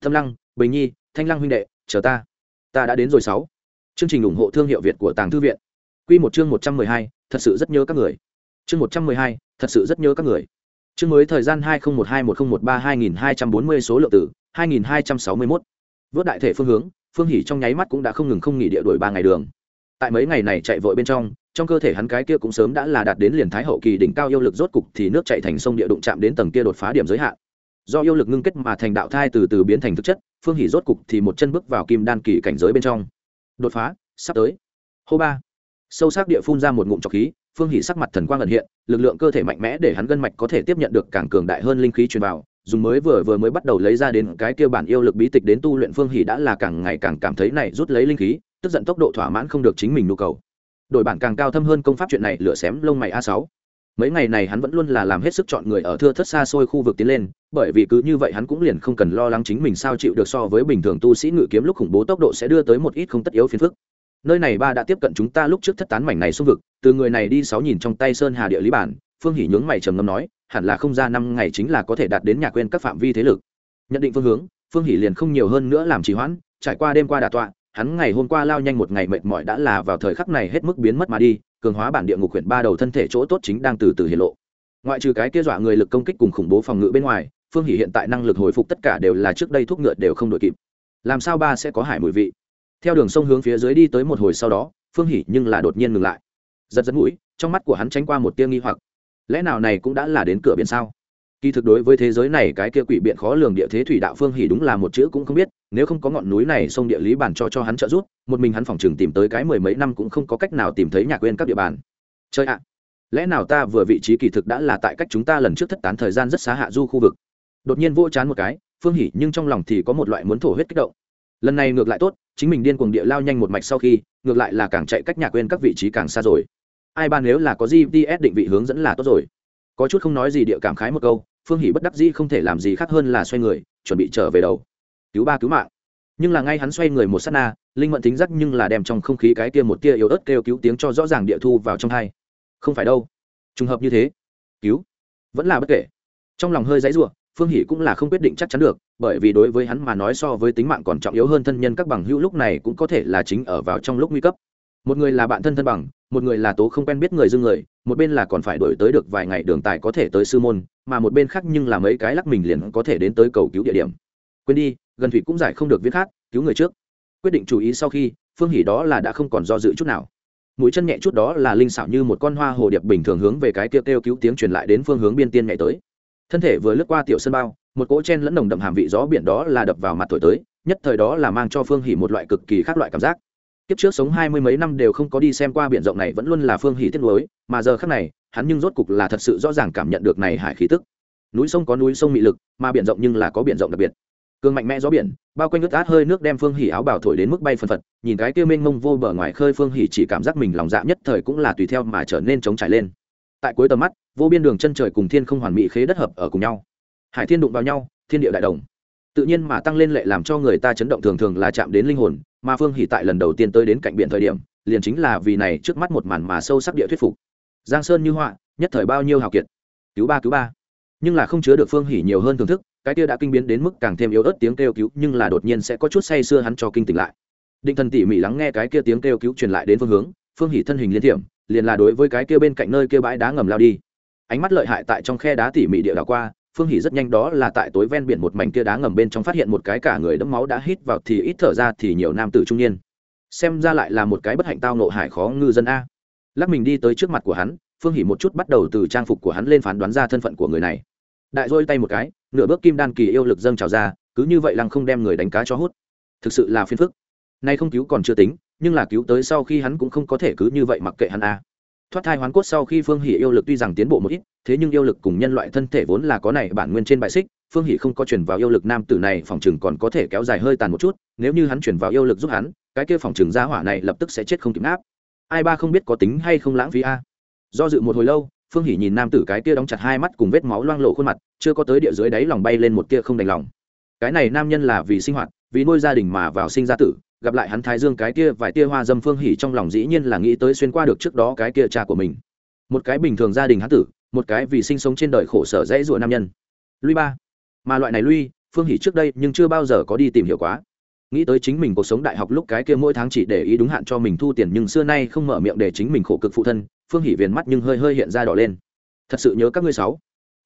tâm lăng bình nhi thanh lăng huynh đệ chờ ta ta đã đến rồi sáu chương trình ủng hộ thương hiệu việt của tàng thư viện quy một chương một trăm mười hai, thật sự rất nhớ các người chương một trăm mười hai, thật sự rất nhớ các người chương mới thời gian hai nghìn một hai một nghìn một ba hai nghìn hai trăm bốn mươi số lượng tử hai nghìn hai trăm sáu mươi mốt. Vớt đại thể phương hướng, phương hỉ trong nháy mắt cũng đã không ngừng không nghỉ địa đuổi ba ngày đường. Tại mấy ngày này chạy vội bên trong trong cơ thể hắn cái kia cũng sớm đã là đạt đến liền thái hậu kỳ đỉnh cao yêu lực rốt cục thì nước chạy thành sông địa đụng chạm đến tầng kia đột phá điểm giới hạn. Do yêu lực ngưng kết mà thành đạo thai từ từ biến thành thực chất, phương hỉ rốt cục thì một chân bước vào kim đan kỳ cảnh giới bên trong. Đột phá, sắp tới. Hô ba. Sâu sắc địa phun ra một ngụm trọc khí phương Hỷ sắc mặt thần quang ẩn hiện, lực lượng cơ thể mạnh mẽ để hắn gân mạch có thể tiếp nhận được càng cường đại hơn linh khí truyền vào, dùng mới vừa vừa mới bắt đầu lấy ra đến cái kia bản yêu lực bí tịch đến tu luyện phương Hỷ đã là càng ngày càng cảm thấy này rút lấy linh khí, tức giận tốc độ thỏa mãn không được chính mình nhu cầu. Đổi bản càng cao thâm hơn công pháp chuyện này lửa xém lông mày a sáu. Mấy ngày này hắn vẫn luôn là làm hết sức chọn người ở thưa thất xa xôi khu vực tiến lên, bởi vì cứ như vậy hắn cũng liền không cần lo lắng chính mình sao chịu được so với bình thường tu sĩ ngự kiếm lúc khủng bố tốc độ sẽ đưa tới một ít không tất yếu phiền phức nơi này ba đã tiếp cận chúng ta lúc trước thất tán mảnh này xung vực, từ người này đi sáu nhìn trong tay sơn hà địa lý bản, phương hỉ nhướng mày trầm ngâm nói, hẳn là không ra năm ngày chính là có thể đạt đến nhà quên các phạm vi thế lực. Nhận định phương hướng, phương hỉ liền không nhiều hơn nữa làm trì hoãn, trải qua đêm qua đà tọa, hắn ngày hôm qua lao nhanh một ngày mệt mỏi đã là vào thời khắc này hết mức biến mất mà đi, cường hóa bản địa ngục huyện ba đầu thân thể chỗ tốt chính đang từ từ hiện lộ. Ngoại trừ cái kia dọa người lực công kích cùng khủng bố phòng ngự bên ngoài, phương hỉ hiện tại năng lực hồi phục tất cả đều là trước đây thuốc ngựa đều không đội kịp. Làm sao ba sẽ có hải mùi vị? Theo đường sông hướng phía dưới đi tới một hồi sau đó, phương hỉ nhưng là đột nhiên ngừng lại. Giật giật mũi, trong mắt của hắn tránh qua một tia nghi hoặc. Lẽ nào này cũng đã là đến cửa biển sao? Kỳ thực đối với thế giới này, cái kia quỷ biện khó lường địa thế thủy đạo phương hỉ đúng là một chữ cũng không biết, nếu không có ngọn núi này sông địa lý bản cho cho hắn trợ giúp, một mình hắn phòng trường tìm tới cái mười mấy năm cũng không có cách nào tìm thấy nhà quên các địa bàn. Chơi ạ! Lẽ nào ta vừa vị trí kỳ thực đã là tại cách chúng ta lần trước thất tán thời gian rất xá hạ du khu vực? Đột nhiên vô chán một cái, phương hỉ nhưng trong lòng thì có một loại muốn thổ huyết kích động lần này ngược lại tốt, chính mình điên cuồng địa lao nhanh một mạch sau khi, ngược lại là càng chạy cách nhà quên các vị trí càng xa rồi. Ai ban nếu là có gps định vị hướng dẫn là tốt rồi. Có chút không nói gì địa cảm khái một câu, phương hỷ bất đắc dĩ không thể làm gì khác hơn là xoay người, chuẩn bị trở về đầu. Cứu ba cứu mạng. Nhưng là ngay hắn xoay người một s á t na, linh mận tính giác nhưng là đem trong không khí cái kia một tia yếu ớt kêu cứu tiếng cho rõ ràng địa thu vào trong hai. Không phải đâu. Trùng hợp như thế. Cứu. Vẫn là bất kể. Trong lòng hơi dãy r u ộ phương hỷ cũng là không quyết định chắc chắn được, bởi vì đối với hắn mà nói so với tính mạng còn trọng yếu hơn thân nhân các bằng hữu lúc này cũng có thể là chính ở vào trong lúc nguy cấp. Một người là bạn thân thân bằng, một người là tố không quen biết người dưng người, một bên là còn phải đổi tới được vài ngày đường tài có thể tới sư môn, mà một bên khác nhưng là mấy cái lắc mình liền có thể đến tới cầu cứu địa điểm. Quên đi, gần thủy cũng giải không được viết khác, cứu người trước. Quyết định chú ý sau khi, phương Hỷ đó là đã không còn do dự chút nào. Mũi chân nhẹ chút đó là linh xảo như một con hoa hồ điệp bình thường hướng về cái kêu kêu cứu tiếng truyền lại đến phương hướng biên tiên nhảy tới thân thể vừa lướt qua tiểu sân bao, một cỗ chen lẫn nồng đậm hàm vị gió biển đó là đập vào mặt thổi tới, nhất thời đó là mang cho phương hỉ một loại cực kỳ khác loại cảm giác. Kiếp trước sống hai mươi mấy năm đều không có đi xem qua biển rộng này vẫn luôn là phương hỉ tiết lối mà giờ khác này, hắn nhưng rốt cục là thật sự rõ ràng cảm nhận được này hải khí tức. Núi sông có núi sông mị lực, mà biển rộng nhưng là có biển rộng đặc biệt. Cường mạnh mẽ gió biển, bao quanh ướt át hơi nước đem phương hỉ áo bào thổi đến mức bay phân phật, nhìn cái kia mênh mông vô bờ ngoài khơi phương hỉ chỉ cảm giác mình lòng dạ nhất thời cũng là tùy theo mà trở nên chống trải lên tại cuối tầm mắt, vô biên đường chân trời cùng thiên không hoàn mỹ khế đất hợp ở cùng nhau. Hải thiên đụng vào nhau, thiên địa đại đồng. Tự nhiên mà tăng lên lệ làm cho người ta chấn động thường thường là chạm đến linh hồn, mà phương hỉ tại lần đầu tiên tới đến cạnh biển thời điểm, liền chính là vì này trước mắt một màn mà sâu sắc địa thuyết phục. Giang sơn như họa, nhất thời bao nhiêu hào kiệt. Cứu ba cứu ba. Nhưng là không chứa được phương hỉ nhiều hơn thưởng thức, cái kia đã kinh biến đến mức càng thêm yếu ớt tiếng kêu cứu, nhưng là đột nhiên sẽ có chút say sưa hắn cho kinh tỉnh lại. Định thần tỉ mỉ lắng nghe cái kia tiếng kêu cứu truyền lại đến phương hướng, phương hỉ thân hình liên thiểm liền là đối với cái kia bên cạnh nơi kia bãi đá ngầm lao đi. Ánh mắt lợi hại tại trong khe đá tỉ mỉ địa đảo qua, phương hỉ rất nhanh đó là tại tối ven biển một mảnh kia đá ngầm bên trong phát hiện một cái cả người đẫm máu đã hít vào thì ít thở ra thì nhiều nam tử trung niên. Xem ra lại là một cái bất hạnh tao nộ hải khó ngư dân a. Lắc mình đi tới trước mặt của hắn, phương hỉ một chút bắt đầu từ trang phục của hắn lên phán đoán ra thân phận của người này. Đại dôi tay một cái, nửa bước kim đan kỳ yêu lực dâng trào ra, cứ như vậy lăng không đem người đánh cá cho hút. Thực sự là phiền phức. Nay không cứu còn chưa tính nhưng là cứu tới sau khi hắn cũng không có thể cứ như vậy mặc kệ hắn a. Thoát thai hoán cốt sau khi phương hỷ yêu lực tuy rằng tiến bộ một ít, thế nhưng yêu lực cùng nhân loại thân thể vốn là có này bản nguyên trên bài xích, phương hỷ không có chuyển vào yêu lực nam tử này, phòng chừng còn có thể kéo dài hơi tàn một chút, nếu như hắn chuyển vào yêu lực giúp hắn, cái kia phòng chừng gia hỏa này lập tức sẽ chết không kịp áp ai ba không biết có tính hay không lãng phí a. Do dự một hồi lâu, phương hỷ nhìn nam tử cái kia đóng chặt hai mắt cùng vết máu loang lộ khuôn mặt, chưa có tới địa dưới đáy lòng bay lên một kia không đành lòng. Cái này nam nhân là vì sinh hoạt, vì nuôi gia đình mà vào sinh ra tử gặp lại hắn thái dương cái kia vài tia hoa dâm phương hỉ trong lòng dĩ nhiên là nghĩ tới xuyên qua được trước đó cái kia cha của mình. Một cái bình thường gia đình hắn tử, một cái vì sinh sống trên đời khổ sở dễ dụa nam nhân. Lui ba. Mà loại này lui, phương hỉ trước đây nhưng chưa bao giờ có đi tìm hiểu quá. Nghĩ tới chính mình cuộc sống đại học lúc cái kia mỗi tháng chỉ để ý đúng hạn cho mình thu tiền nhưng xưa nay không mở miệng để chính mình khổ cực phụ thân, phương hỉ viền mắt nhưng hơi hơi hiện ra đỏ lên. Thật sự nhớ các ngươi sáu.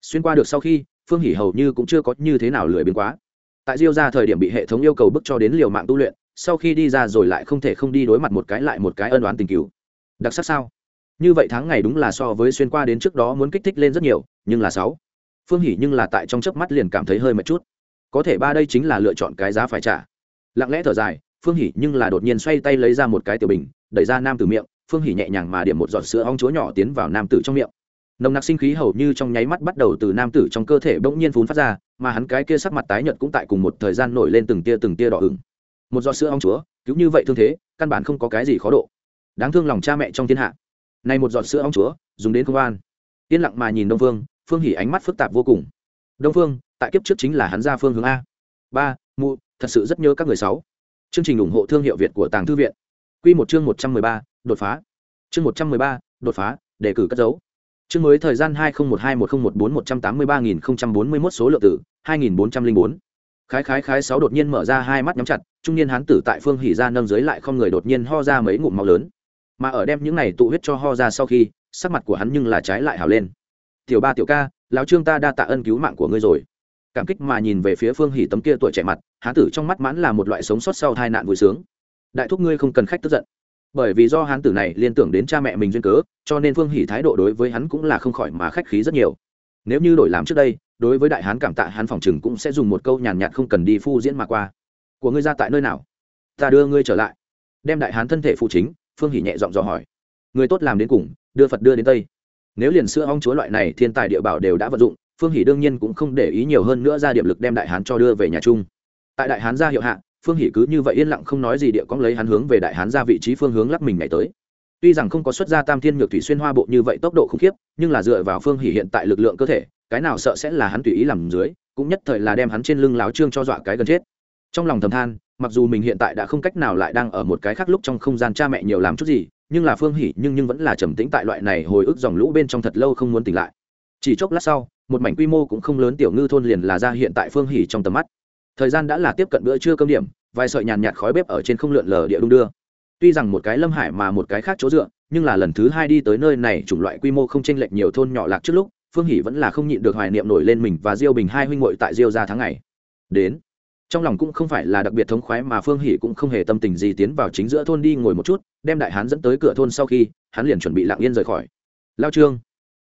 Xuyên qua được sau khi, phương hỉ hầu như cũng chưa có như thế nào lười biếng quá. Tại diêu ra thời điểm bị hệ thống yêu cầu bức cho đến liều mạng tu luyện sau khi đi ra rồi lại không thể không đi đối mặt một cái lại một cái ân đoán tình cứu. Đặc sắc sao? Như vậy tháng ngày đúng là so với xuyên qua đến trước đó muốn kích thích lên rất nhiều, nhưng là sáu. Phương hỉ nhưng là tại trong chớp mắt liền cảm thấy hơi mệt chút. Có thể ba đây chính là lựa chọn cái giá phải trả. Lặng lẽ thở dài, phương hỉ nhưng là đột nhiên xoay tay lấy ra một cái tiểu bình, đẩy ra nam tử miệng, phương hỉ nhẹ nhàng mà điểm một giọt sữa ong chúa nhỏ tiến vào nam tử trong miệng. Nồng nặc sinh khí hầu như trong nháy mắt bắt đầu từ nam tử trong cơ thể bỗng nhiên phun phát ra, mà hắn cái kia sắc mặt tái nhợt cũng tại cùng một thời gian nổi lên từng tia từng tia đỏ ửng một giọt sữa ong chúa, cứu như vậy thương thế, căn bản không có cái gì khó độ. Đáng thương lòng cha mẹ trong thiên hạ. Này một giọt sữa ong chúa, dùng đến công an. Yên lặng mà nhìn đông phương phương hỉ ánh mắt phức tạp vô cùng. Đông phương, tại kiếp trước chính là hắn ra phương hướng a. Ba, mụ, thật sự rất nhớ các người sáu. Chương trình ủng hộ thương hiệu việt của tàng thư viện. Quy một chương một trăm mười ba, đột phá. Chương một trăm mười ba, đột phá, đề cử cất dấu. Chương mới thời gian hai nghìn một hai một nghìn một bốn một trăm tám mươi ba nghìn bốn mươi mốt số lượng tử hai nghìn bốn trăm linh bốn khái khái khái sáu đột nhiên mở ra hai mắt nhắm chặt, trung niên hán tử tại phương hỉ ra nâng dưới lại không người đột nhiên ho ra mấy ngụm máu lớn. Mà ở đem những này tụ huyết cho ho ra sau khi, sắc mặt của hắn nhưng là trái lại hào lên. Tiểu ba tiểu ca, lão trương ta đa tạ ân cứu mạng của ngươi rồi. Cảm kích mà nhìn về phía phương hỉ tấm kia tuổi trẻ mặt, hán tử trong mắt mãn là một loại sống sót sau tai nạn vui sướng. Đại thúc ngươi không cần khách tức giận. Bởi vì do hán tử này liên tưởng đến cha mẹ mình duyên cớ, cho nên phương hỉ thái độ đối với hắn cũng là không khỏi mà khách khí rất nhiều. Nếu như đổi làm trước đây đối với đại hán cảm tạ hắn phòng chừng cũng sẽ dùng một câu nhàn nhạt không cần đi phu diễn mà qua. Của ngươi ra tại nơi nào? Ta đưa ngươi trở lại. Đem đại hán thân thể phụ chính, phương hỉ nhẹ giọng dò hỏi. Người tốt làm đến cùng, đưa phật đưa đến tây. Nếu liền sữa ong chúa loại này, thiên tài địa bảo đều đã vận dụng, phương hỉ đương nhiên cũng không để ý nhiều hơn nữa ra điểm lực đem đại hán cho đưa về nhà chung. Tại đại hán ra hiệu hạ, phương hỉ cứ như vậy yên lặng không nói gì địa cóng lấy hắn hướng về đại hán ra vị trí phương hướng lắc mình ngày tới. Tuy rằng không có xuất gia tam thiên nhược thủy xuyên hoa bộ như vậy tốc độ khủng khiếp, nhưng là dựa vào phương hỉ hiện tại lực lượng cơ thể cái nào sợ sẽ là hắn tùy ý làm dưới, cũng nhất thời là đem hắn trên lưng láo trương cho dọa cái gần chết. Trong lòng thầm than, mặc dù mình hiện tại đã không cách nào lại đang ở một cái khác lúc trong không gian cha mẹ nhiều làm chút gì, nhưng là phương hỉ nhưng nhưng vẫn là trầm tĩnh tại loại này hồi ức dòng lũ bên trong thật lâu không muốn tỉnh lại. Chỉ chốc lát sau, một mảnh quy mô cũng không lớn tiểu ngư thôn liền là ra hiện tại phương hỉ trong tầm mắt. Thời gian đã là tiếp cận bữa trưa cơm điểm, vài sợi nhàn nhạt khói bếp ở trên không lượn lờ địa đung đưa. Tuy rằng một cái lâm hải mà một cái khác chỗ dựa, nhưng là lần thứ hai đi tới nơi này chủng loại quy mô không chênh lệch nhiều thôn nhỏ lạc trước lúc phương hỷ vẫn là không nhịn được hoài niệm nổi lên mình và diêu bình hai huynh muội tại diêu ra tháng ngày. Đến, trong lòng cũng không phải là đặc biệt thống khoái mà phương hỷ cũng không hề tâm tình gì tiến vào chính giữa thôn đi ngồi một chút, đem đại hán dẫn tới cửa thôn sau khi, hắn liền chuẩn bị lặng yên rời khỏi. Lao trương,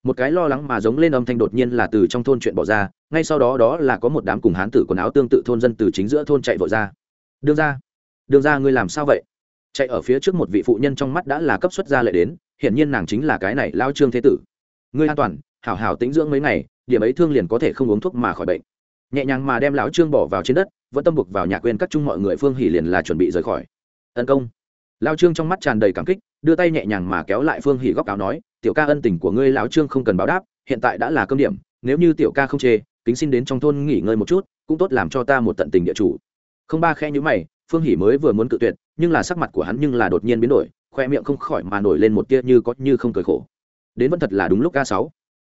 một cái lo lắng mà giống lên âm thanh đột nhiên là từ trong thôn chuyện bỏ ra, ngay sau đó đó là có một đám cùng hán tử quần áo tương tự thôn dân từ chính giữa thôn chạy vội ra. Đương ra đương ra ngươi làm sao vậy? Chạy ở phía trước một vị phụ nhân trong mắt đã là cấp xuất gia lệ đến, hiển nhiên nàng chính là cái này lao trương thế tử. Ngươi an toàn hảo hảo tĩnh dưỡng mấy ngày, điểm ấy thương liền có thể không uống thuốc mà khỏi bệnh. Nhẹ nhàng mà đem lão trương bỏ vào trên đất, vẫn tâm buộc vào nhà quên các chung mọi người phương hỉ liền là chuẩn bị rời khỏi. Tấn công. Lão trương trong mắt tràn đầy cảm kích, đưa tay nhẹ nhàng mà kéo lại phương hỉ góc áo nói, tiểu ca ân tình của ngươi lão trương không cần báo đáp, hiện tại đã là cơm điểm, nếu như tiểu ca không chê, kính xin đến trong thôn nghỉ ngơi một chút, cũng tốt làm cho ta một tận tình địa chủ. Không ba khe nhữ mày, phương hỉ mới vừa muốn cự tuyệt, nhưng là sắc mặt của hắn nhưng là đột nhiên biến đổi, khoe miệng không khỏi mà nổi lên một tia như có như không cười khổ. Đến vẫn thật là đúng lúc ca sáu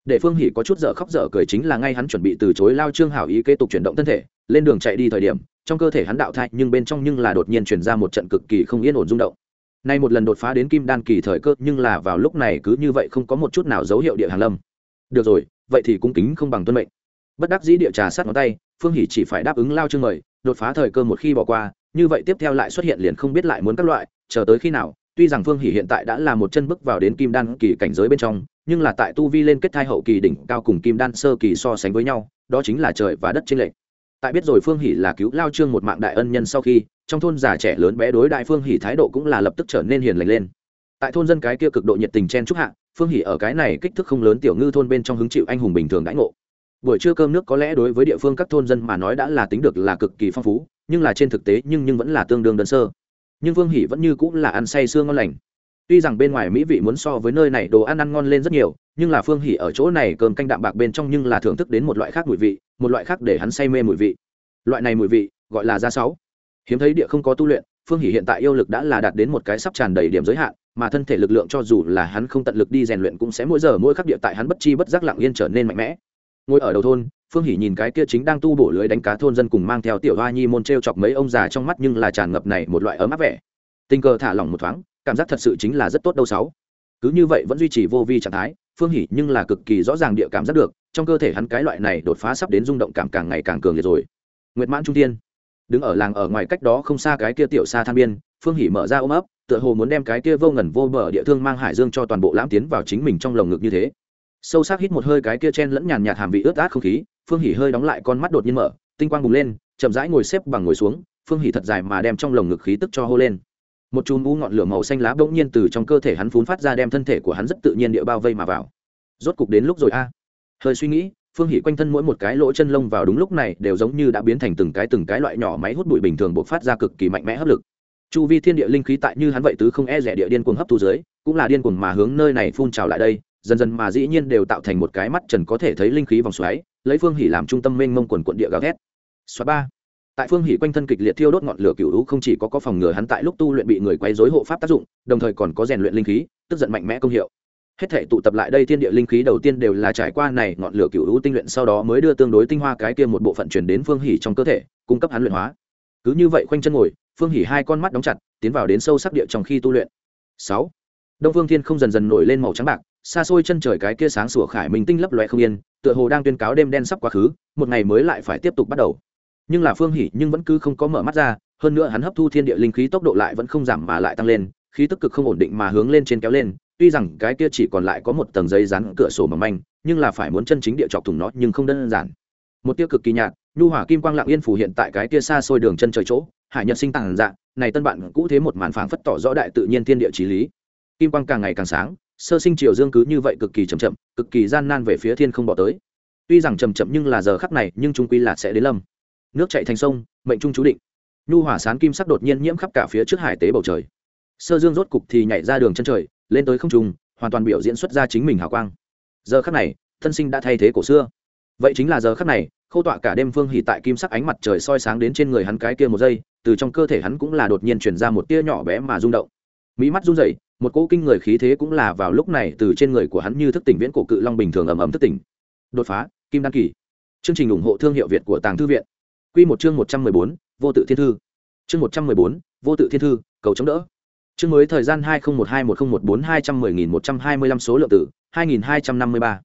để phương hỉ có chút dở khóc dở cười chính là ngay hắn chuẩn bị từ chối lao trương hảo ý kế tục chuyển động thân thể, lên đường chạy đi thời điểm, trong cơ thể hắn đạo thai nhưng bên trong nhưng là đột nhiên chuyển ra một trận cực kỳ không yên ổn rung động. Nay một lần đột phá đến kim đan kỳ thời cơ nhưng là vào lúc này cứ như vậy không có một chút nào dấu hiệu địa hàn lâm. Được rồi, vậy thì cung kính không bằng tuân mệnh. Bất đắc dĩ địa trà sát ngón tay, phương hỉ chỉ phải đáp ứng lao trương mời, đột phá thời cơ một khi bỏ qua, như vậy tiếp theo lại xuất hiện liền không biết lại muốn các loại, chờ tới khi nào, tuy rằng phương hỉ hiện tại đã là một chân bước vào đến kim đan kỳ cảnh giới bên trong nhưng là tại tu vi lên kết thai hậu kỳ đỉnh cao cùng kim đan sơ kỳ so sánh với nhau, đó chính là trời và đất trên lệ tại biết rồi phương hỷ là cứu lao trương một mạng đại ân nhân sau khi, trong thôn già trẻ lớn bé đối đại phương hỷ thái độ cũng là lập tức trở nên hiền lành lên. Tại thôn dân cái kia cực độ nhiệt tình chen chúc hạ, phương hỷ ở cái này kích thước không lớn tiểu ngư thôn bên trong hứng chịu anh hùng bình thường đãi ngộ. Buổi trưa cơm nước có lẽ đối với địa phương các thôn dân mà nói đã là tính được là cực kỳ phong phú, nhưng là trên thực tế nhưng nhưng vẫn là tương đương đơn sơ. Nhưng phương hỷ vẫn như cũng là ăn say sương ngon lành tuy rằng bên ngoài mỹ vị muốn so với nơi này đồ ăn ăn ngon lên rất nhiều, nhưng là phương hỉ ở chỗ này cơm canh đạm bạc bên trong nhưng là thưởng thức đến một loại khác mùi vị, một loại khác để hắn say mê mùi vị. Loại này mùi vị, gọi là da sáu. Hiếm thấy địa không có tu luyện, phương hỉ hiện tại yêu lực đã là đạt đến một cái sắp tràn đầy điểm giới hạn, mà thân thể lực lượng cho dù là hắn không tận lực đi rèn luyện cũng sẽ mỗi giờ mỗi khắc địa tại hắn bất chi bất giác lặng yên trở nên mạnh mẽ. Ngồi ở đầu thôn, phương hỉ nhìn cái kia chính đang tu bổ lưới đánh cá thôn dân cùng mang theo tiểu hoa nhi môn t r e o chọc mấy ông già trong mắt nhưng là tràn ngập này một loại ấm áp vẻ. Tình cờ thả lỏng một thoáng cảm giác thật sự chính là rất tốt đâu sáu. Cứ như vậy vẫn duy trì vô vi trạng thái, phương hỉ nhưng là cực kỳ rõ ràng địa cảm giác được, trong cơ thể hắn cái loại này đột phá sắp đến rung động cảm càng ngày càng cường liệt rồi. Nguyệt mãn trung thiên, đứng ở làng ở ngoài cách đó không xa cái kia tiểu xa than biên, phương hỉ mở ra ôm ấp, tựa hồ muốn đem cái kia vô ngẩn vô bờ địa thương mang hải dương cho toàn bộ lãm tiến vào chính mình trong lồng ngực như thế. Sâu sắc hít một hơi cái kia chen lẫn nhàn nhạt hàm vị ướt át không khí, phương hỉ hơi đóng lại con mắt đột nhiên mở, tinh quang bùng lên, chậm rãi ngồi xếp bằng ngồi xuống, phương hỉ thật dài mà đem trong lồng ngực khí tức cho hô lên một chùm u ngọn lửa màu xanh lá bỗng nhiên từ trong cơ thể hắn phun phát ra đem thân thể của hắn rất tự nhiên địa bao vây mà vào. Rốt cục đến lúc rồi a. Hơi suy nghĩ, phương hỉ quanh thân mỗi một cái lỗ chân lông vào đúng lúc này đều giống như đã biến thành từng cái từng cái loại nhỏ máy hút bụi bình thường buộc phát ra cực kỳ mạnh mẽ hấp lực. Chu vi thiên địa linh khí tại như hắn vậy tứ không e rẻ địa điên cuồng hấp thu dưới, cũng là điên cuồng mà hướng nơi này phun trào lại đây, dần dần mà dĩ nhiên đều tạo thành một cái mắt trần có thể thấy linh khí vòng xoáy, lấy phương hỉ làm trung tâm mênh mông quần quận địa gào thét. Xoá ba tại phương hỉ quanh thân kịch liệt thiêu đốt ngọn lửa cựu hữu không chỉ có có phòng ngừa hắn tại lúc tu luyện bị người quấy rối hộ pháp tác dụng, đồng thời còn có rèn luyện linh khí, tức giận mạnh mẽ công hiệu. Hết thể tụ tập lại đây thiên địa linh khí đầu tiên đều là trải qua này ngọn lửa cựu hữu tinh luyện, sau đó mới đưa tương đối tinh hoa cái kia một bộ phận chuyển đến phương hỉ trong cơ thể, cung cấp hắn luyện hóa. Cứ như vậy khoanh chân ngồi, phương hỉ hai con mắt đóng chặt, tiến vào đến sâu sắc địa trong khi tu luyện. Sáu. Đông phương thiên không dần dần nổi lên màu trắng bạc, xa xôi chân trời cái kia sáng sủa khải minh tinh lấp loe không yên, tựa hồ đang tuyên cáo đêm đen sắp quá khứ, một ngày mới lại phải tiếp tục bắt đầu nhưng là phương hỉ nhưng vẫn cứ không có mở mắt ra, hơn nữa hắn hấp thu thiên địa linh khí tốc độ lại vẫn không giảm mà lại tăng lên, khí tức cực không ổn định mà hướng lên trên kéo lên, tuy rằng cái kia chỉ còn lại có một tầng giấy rán cửa sổ mỏng manh, nhưng là phải muốn chân chính địa chọc thủng nó nhưng không đơn giản. Một tia cực kỳ nhạt, nhu hỏa kim quang lặng yên phủ hiện tại cái kia xa xôi đường chân trời chỗ, hải nhật sinh tàng dạng này tân bạn cũ thế một màn phảng phất tỏ rõ đại tự nhiên thiên địa trí lý. Kim quang càng ngày càng sáng, sơ sinh triều dương cứ như vậy cực kỳ chậm chậm, cực kỳ gian nan về phía thiên không bỏ tới. Tuy rằng chậm chậm nhưng là giờ khắc này, nhưng trung quy là sẽ đến lâm nước chạy thành sông, mệnh trung chú định. Nhu hỏa sán kim sắc đột nhiên nhiễm khắp cả phía trước hải tế bầu trời. Sơ dương rốt cục thì nhảy ra đường chân trời, lên tới không trung, hoàn toàn biểu diễn xuất ra chính mình hào quang. Giờ khắc này, thân sinh đã thay thế cổ xưa. Vậy chính là giờ khắc này khâu tọa cả đêm phương hỉ tại kim sắc ánh mặt trời soi sáng đến trên người hắn cái kia một giây, từ trong cơ thể hắn cũng là đột nhiên truyền ra một tia nhỏ bé mà rung động. Mỹ mắt run rẩy, một cỗ kinh người khí thế cũng là vào lúc này từ trên người của hắn như thức tỉnh viễn cổ cự long bình thường ầm ầm thức tỉnh. Đột phá, kim đăng kỳ. Chương trình ủng hộ thương hiệu việt của tàng thư viện quy một chương một trăm mười bốn, vô tự thiên thư. Chương một trăm mười bốn, vô tự thiên thư, cầu chống đỡ. Chương mới thời gian hai nghìn một hai một nghìn một bốn hai trăm mười nghìn một trăm hai mươi lăm số lượng tử, hai nghìn hai trăm năm mươi ba.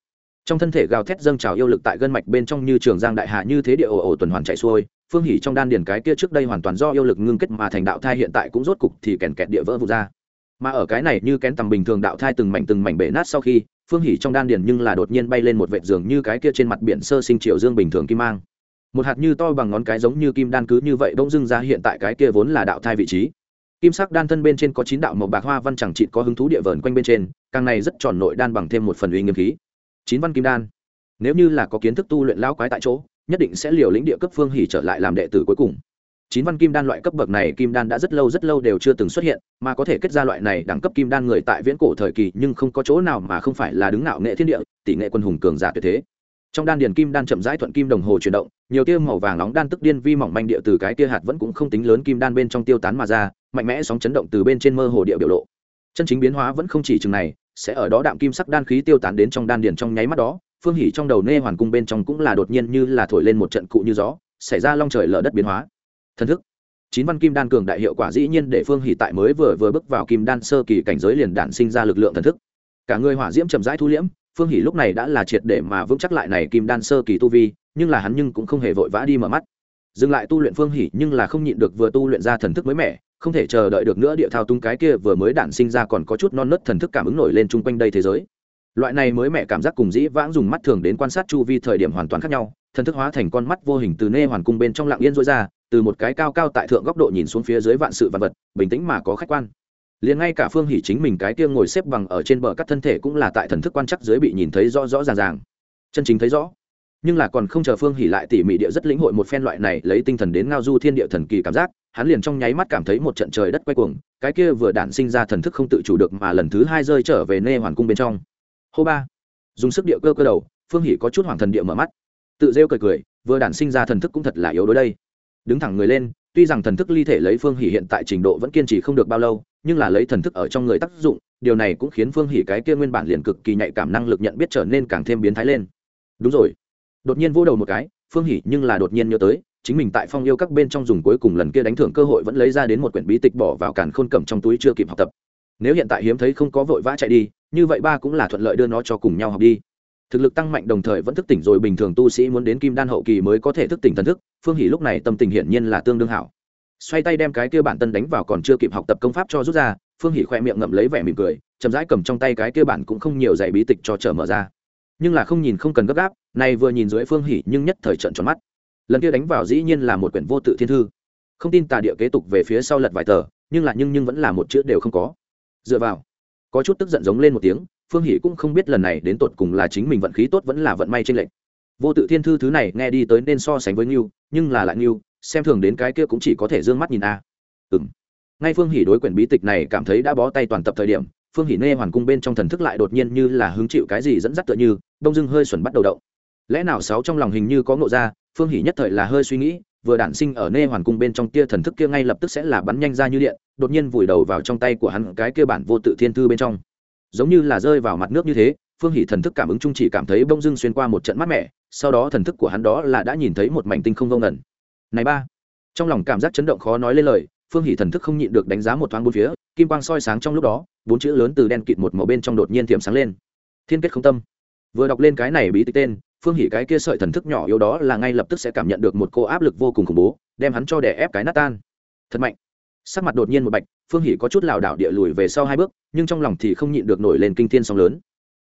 Trong thân thể gào thét dâng trào yêu lực tại gân mạch bên trong như trường giang đại hạ như thế địa ồ ồ tuần hoàn chạy xuôi, phương hỉ trong đan điền cái kia trước đây hoàn toàn do yêu lực ngưng kết mà thành đạo thai hiện tại cũng rốt cục thì kèn kẹt địa vỡ vụt ra. Mà ở cái này như kén tầm bình thường đạo thai từng mảnh từng mảnh bể nát sau khi, phương hỉ trong đan điền nhưng là đột nhiên bay lên một vệt giường như cái kia trên mặt biển sơ sinh triệu dương bình thường kim mang một hạt như to bằng ngón cái giống như kim đan cứ như vậy bỗng dưng ra hiện tại cái kia vốn là đạo thai vị trí. Kim sắc đan thân bên trên có chín đạo màu bạc hoa văn chẳng chịt có hứng thú địa vờn quanh bên trên, càng này rất tròn nội đan bằng thêm một phần uy nghiêm khí. Chín văn kim đan. Nếu như là có kiến thức tu luyện lão quái tại chỗ, nhất định sẽ liều lĩnh địa cấp phương hỉ trở lại làm đệ tử cuối cùng. Chín văn kim đan loại cấp bậc này kim đan đã rất lâu rất lâu đều chưa từng xuất hiện, mà có thể kết ra loại này đẳng cấp kim đan người tại viễn cổ thời kỳ nhưng không có chỗ nào mà không phải là đứng ngạo nghệ thiên địa, tỷ nghệ quân hùng cường giả tuyệt thế trong đan điền kim đan chậm rãi thuận kim đồng hồ chuyển động, nhiều tia màu vàng nóng đan tức điên vi mỏng manh địa từ cái tia hạt vẫn cũng không tính lớn kim đan bên trong tiêu tán mà ra, mạnh mẽ sóng chấn động từ bên trên mơ hồ địa biểu lộ. Chân chính biến hóa vẫn không chỉ chừng này, sẽ ở đó đạm kim sắc đan khí tiêu tán đến trong đan điền trong nháy mắt đó, phương hỉ trong đầu nê hoàn cung bên trong cũng là đột nhiên như là thổi lên một trận cụ như gió, xảy ra long trời lở đất biến hóa. Thần thức. Chín văn kim đan cường đại hiệu quả dĩ nhiên để phương hỉ tại mới vừa vừa bước vào kim đan sơ kỳ cảnh giới liền đản sinh ra lực lượng thần thức. Cả người hỏa diễm chậm rãi thu liễm phương Hỷ lúc này đã là triệt để mà vững chắc lại này kim đan sơ kỳ tu vi nhưng là hắn nhưng cũng không hề vội vã đi mở mắt. Dừng lại tu luyện phương Hỷ, nhưng là không nhịn được vừa tu luyện ra thần thức mới mẻ không thể chờ đợi được nữa địa thao tung cái kia vừa mới đản sinh ra còn có chút non nớt thần thức cảm ứng nổi lên chung quanh đây thế giới. Loại này mới mẻ cảm giác cùng dĩ vãng dùng mắt thường đến quan sát chu vi thời điểm hoàn toàn khác nhau thần thức hóa thành con mắt vô hình từ nê hoàn cung bên trong lặng yên rối ra từ một cái cao cao tại thượng góc độ nhìn xuống phía dưới vạn sự vạn vật bình tĩnh mà có khách quan liền ngay cả phương hỷ chính mình cái kia ngồi xếp bằng ở trên bờ các thân thể cũng là tại thần thức quan chắc dưới bị nhìn thấy rõ rõ ràng ràng. Chân chính thấy rõ. Nhưng là còn không chờ phương hỉ lại tỉ mỉ địa rất lĩnh hội một phen loại này lấy tinh thần đến ngao du thiên địa thần kỳ cảm giác, hắn liền trong nháy mắt cảm thấy một trận trời đất quay cuồng, cái kia vừa đản sinh ra thần thức không tự chủ được mà lần thứ hai rơi trở về nê hoàn cung bên trong. Hô ba. Dùng sức địa cơ cơ đầu, phương hỉ có chút hoàng thần địa mở mắt. Tự rêu cười cười, vừa đản sinh ra thần thức cũng thật là yếu đối đây. Đứng thẳng người lên tuy rằng thần thức ly thể lấy phương hỷ hiện tại trình độ vẫn kiên trì không được bao lâu, nhưng là lấy thần thức ở trong người tác dụng, điều này cũng khiến phương hỷ cái kia nguyên bản liền cực kỳ nhạy cảm năng lực nhận biết trở nên càng thêm biến thái lên. Đúng rồi. Đột nhiên vỗ đầu một cái, phương hỷ nhưng là đột nhiên nhớ tới, chính mình tại phong yêu các bên trong dùng cuối cùng lần kia đánh thưởng cơ hội vẫn lấy ra đến một quyển bí tịch bỏ vào càn khôn cầm trong túi chưa kịp học tập. Nếu hiện tại hiếm thấy không có vội vã chạy đi, như vậy ba cũng là thuận lợi đưa nó cho cùng nhau học đi thực lực tăng mạnh đồng thời vẫn thức tỉnh rồi bình thường tu sĩ muốn đến kim đan hậu kỳ mới có thể thức tỉnh thần thức, phương hỷ lúc này tâm tình hiển nhiên là tương đương hảo. Xoay tay đem cái kia bản tân đánh vào còn chưa kịp học tập công pháp cho rút ra, phương hỷ khoe miệng ngậm lấy vẻ mỉm cười, chậm rãi cầm trong tay cái kia bản cũng không nhiều dạy bí tịch cho trở mở ra. Nhưng là không nhìn không cần gấp gáp, này vừa nhìn dưới phương hỷ nhưng nhất thời trận tròn mắt. Lần kia đánh vào dĩ nhiên là một quyển vô tự thiên thư. Không tin tà địa kế tục về phía sau lật vài tờ, nhưng là nhưng nhưng vẫn là một chữ đều không có. Dựa vào, có chút tức giận giống lên một tiếng phương hỷ cũng không biết lần này đến tột cùng là chính mình vận khí tốt vẫn là vận may trên lệnh vô tự thiên thư thứ này nghe đi tới nên so sánh với ngưu, nhưng là lại ngưu, xem thường đến cái kia cũng chỉ có thể d ư ơ n g mắt nhìn a. À. ừng ngay phương hỷ đối quyển bí tịch này cảm thấy đã bó tay toàn tập thời điểm, phương hỷ nê hoàn cung bên trong thần thức lại đột nhiên như là hứng chịu cái gì dẫn dắt tựa như, đông dưng hơi xuẩn bắt đầu động. Lẽ nào sáu trong lòng hình như có ngộ ra, phương hỷ nhất thời là hơi suy nghĩ, vừa đản sinh ở nê hoàn cung bên trong tia thần thức kia ngay lập tức sẽ là bắn nhanh ra như điện, đột nhiên vùi đầu vào trong tay của hắn cái kia bản vô tự thiên thư bên trong giống như là rơi vào mặt nước như thế, phương hỷ thần thức cảm ứng chung chỉ cảm thấy bông dưng xuyên qua một trận mát mẻ, sau đó thần thức của hắn đó là đã nhìn thấy một mảnh tinh không vô ngẩn này ba! Trong lòng cảm giác chấn động khó nói lên lời, phương hỷ thần thức không nhịn được đánh giá một thoáng bốn phía, kim quang soi sáng trong lúc đó, bốn chữ lớn từ đen kịt một màu bên trong đột nhiên tiệm sáng lên. Thiên kết không tâm. Vừa đọc lên cái này bí tích tên, phương hỷ cái kia sợi thần thức nhỏ yếu đó là ngay lập tức sẽ cảm nhận được một cô áp lực vô cùng khủng bố, đem hắn cho đè ép cái nát tan. Thật mạnh! Sắc mặt đột nhiên một bạch, phương hỷ có chút lảo đảo địa lùi về sau hai bước, nhưng trong lòng thì không nhịn được nổi lên kinh thiên sóng lớn.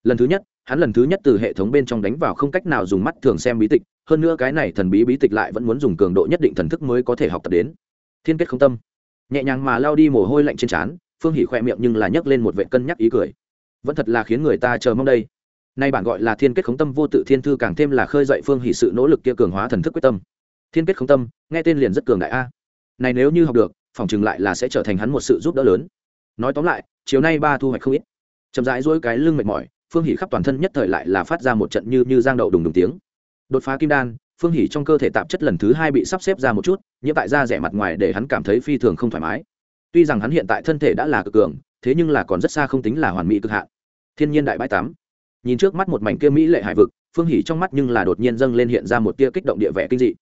Lần thứ nhất, hắn lần thứ nhất từ hệ thống bên trong đánh vào không cách nào dùng mắt thường xem bí tịch, hơn nữa cái này thần bí bí tịch lại vẫn muốn dùng cường độ nhất định thần thức mới có thể học tập đến. Thiên kết không tâm. Nhẹ nhàng mà lao đi mồ hôi lạnh trên trán, phương hỷ khoe miệng nhưng là nhấc lên một vệ cân nhắc ý cười. Vẫn thật là khiến người ta chờ mong đây. Nay bản gọi là thiên kết khống tâm vô tự thiên thư càng thêm là khơi dậy phương hỷ sự nỗ lực kia cường hóa thần thức quyết tâm. Thiên kết khống tâm, nghe tên liền rất cường đại a. Này nếu như học được phòng chừng lại là sẽ trở thành hắn một sự giúp đỡ lớn. Nói tóm lại, chiều nay ba thu hoạch không ít. Chậm rãi dỗi cái lưng mệt mỏi, phương hỷ khắp toàn thân nhất thời lại là phát ra một trận như như giang đậu đùng đùng tiếng. Đột phá kim đan, phương hỷ trong cơ thể tạp chất lần thứ hai bị sắp xếp ra một chút như tại da rẻ mặt ngoài để hắn cảm thấy phi thường không thoải mái. Tuy rằng hắn hiện tại thân thể đã là cực cường, thế nhưng là còn rất xa không tính là hoàn mỹ cực hạn. Thiên nhiên đại bãi tám nhìn trước mắt một mảnh kia mỹ lệ hải vực, phương hỉ trong mắt nhưng là đột nhiên dâng lên hiện ra một tia kích động địa vẻ kinh dị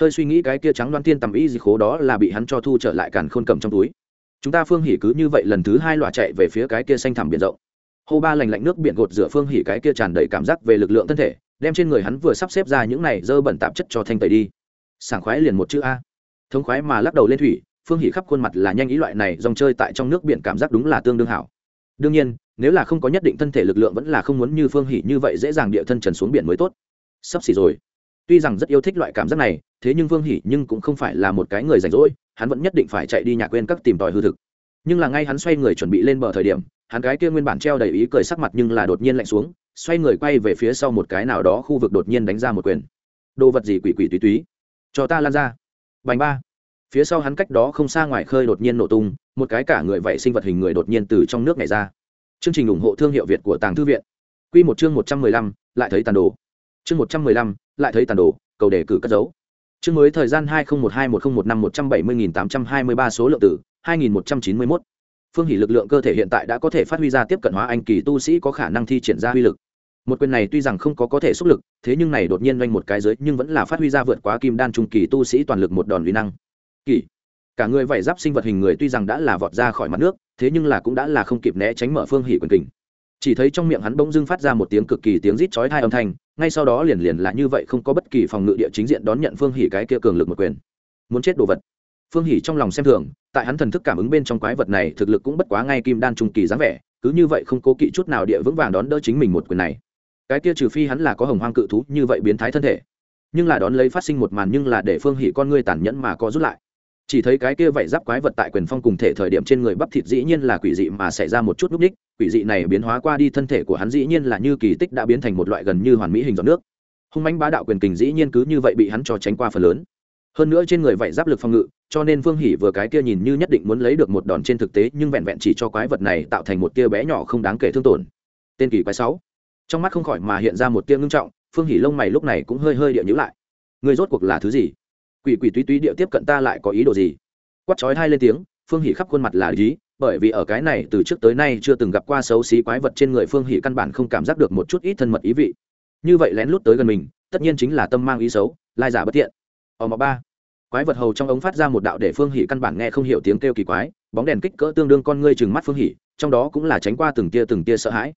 hơi suy nghĩ cái kia trắng đoan tiên tầm ý gì khố đó là bị hắn cho thu trở lại càn khôn cầm trong túi. Chúng ta phương hỉ cứ như vậy lần thứ hai loạt chạy về phía cái kia xanh thẳm biển rộng. Hô ba lành lạnh nước biển gột rửa phương hỉ cái kia tràn đầy cảm giác về lực lượng thân thể, đem trên người hắn vừa sắp xếp ra những này dơ bẩn tạp chất cho thanh tẩy đi. Sảng khoái liền một chữ a. Thống khoái mà lắc đầu lên thủy, phương hỉ khắp khuôn mặt là nhanh ý loại này, dòng chơi tại trong nước biển cảm giác đúng là tương đương hảo. Đương nhiên, nếu là không có nhất định thân thể lực lượng vẫn là không muốn như phương hỉ như vậy dễ dàng địa thân trần xuống biển mới tốt. Sắp xỉ rồi. Tuy rằng rất yêu thích loại cảm giác này thế nhưng vương hỉ nhưng cũng không phải là một cái người rảnh rỗi, hắn vẫn nhất định phải chạy đi nhà quên các tìm tòi hư thực. Nhưng là ngay hắn xoay người chuẩn bị lên bờ thời điểm, hắn cái kia nguyên bản treo đầy ý cười sắc mặt nhưng là đột nhiên lạnh xuống, xoay người quay về phía sau một cái nào đó khu vực đột nhiên đánh ra một quyền. Đồ vật gì quỷ quỷ túy túy? Cho ta lan ra. Bành ba. Phía sau hắn cách đó không xa ngoài khơi đột nhiên nổ tung, một cái cả người vậy sinh vật hình người đột nhiên từ trong nước này ra. Chương trình ủng hộ thương hiệu việt của tàng thư viện. Q một chương một trăm mười lăm, lại thấy tàn đồ. Chương một trăm mười lăm, lại thấy tàn đồ, cầu đề cử cất dấu chương mới thời gian hai nghìn một hai một nghìn một năm một trăm bảy mươi nghìn tám trăm hai mươi ba số lượng tử hai nghìn một trăm chín mươi mốt. Phương hỷ lực lượng cơ thể hiện tại đã có thể phát huy ra tiếp cận hóa anh kỳ tu sĩ có khả năng thi triển ra uy lực. Một quyền này tuy rằng không có có thể xúc lực, thế nhưng này đột nhiên doanh một cái giới nhưng vẫn là phát huy ra vượt quá kim đan trung kỳ tu sĩ toàn lực một đòn uy năng. Kỳ. Cả người vảy giáp sinh vật hình người tuy rằng đã là vọt ra khỏi mặt nước, thế nhưng là cũng đã là không kịp né tránh mở phương hỷ quyền kình chỉ thấy trong miệng hắn bỗng dưng phát ra một tiếng cực kỳ tiếng rít chói tai âm thanh, ngay sau đó liền liền là như vậy không có bất kỳ phòng ngự địa chính diện đón nhận phương hỷ cái kia cường lực một quyền. Muốn chết đồ vật. Phương hỷ trong lòng xem thường, tại hắn thần thức cảm ứng bên trong quái vật này thực lực cũng bất quá ngay kim đan trung kỳ dáng vẻ, cứ như vậy không cố kỵ chút nào địa vững vàng đón đỡ chính mình một quyền này. Cái kia trừ phi hắn là có hồng hoang cự thú như vậy biến thái thân thể, nhưng là đón lấy phát sinh một màn nhưng là để phương hỷ con ngươi tàn nhẫn mà có rút lại. Chỉ thấy cái kia vậy giáp quái vật tại quyền phong cùng thể thời điểm trên người bắp thịt dĩ nhiên là quỷ dị mà xảy ra một chút núc ních quỷ dị này biến hóa qua đi thân thể của hắn dĩ nhiên là như kỳ tích đã biến thành một loại gần như hoàn mỹ hình giọt nước. Hung mánh bá đạo quyền kình dĩ nhiên cứ như vậy bị hắn cho tránh qua phần lớn. Hơn nữa trên người vậy giáp lực phòng ngự, cho nên phương hỉ vừa cái kia nhìn như nhất định muốn lấy được một đòn trên thực tế, nhưng vẹn vẹn chỉ cho quái vật này tạo thành một tia bé nhỏ không đáng kể thương tổn. Tên kỳ quái sáu. Trong mắt không khỏi mà hiện ra một tia ngưng trọng, phương hỉ lông mày lúc này cũng hơi hơi địa nhữ lại. Người rốt cuộc là thứ gì? Quỷ quỷ túy túy địa tiếp cận ta lại có ý đồ gì? Quát chói hai lên tiếng, phương hỉ khắp khuôn mặt là lý bởi vì ở cái này từ trước tới nay chưa từng gặp qua xấu xí quái vật trên người phương hỉ căn bản không cảm giác được một chút ít thân mật ý vị. Như vậy lén lút tới gần mình, tất nhiên chính là tâm mang ý xấu, lai giả bất tiện ở mọc ba. Quái vật hầu trong ống phát ra một đạo để phương hỉ căn bản nghe không hiểu tiếng kêu kỳ quái, bóng đèn kích cỡ tương đương con ngươi chừng mắt phương hỉ trong đó cũng là tránh qua từng tia từng tia sợ hãi.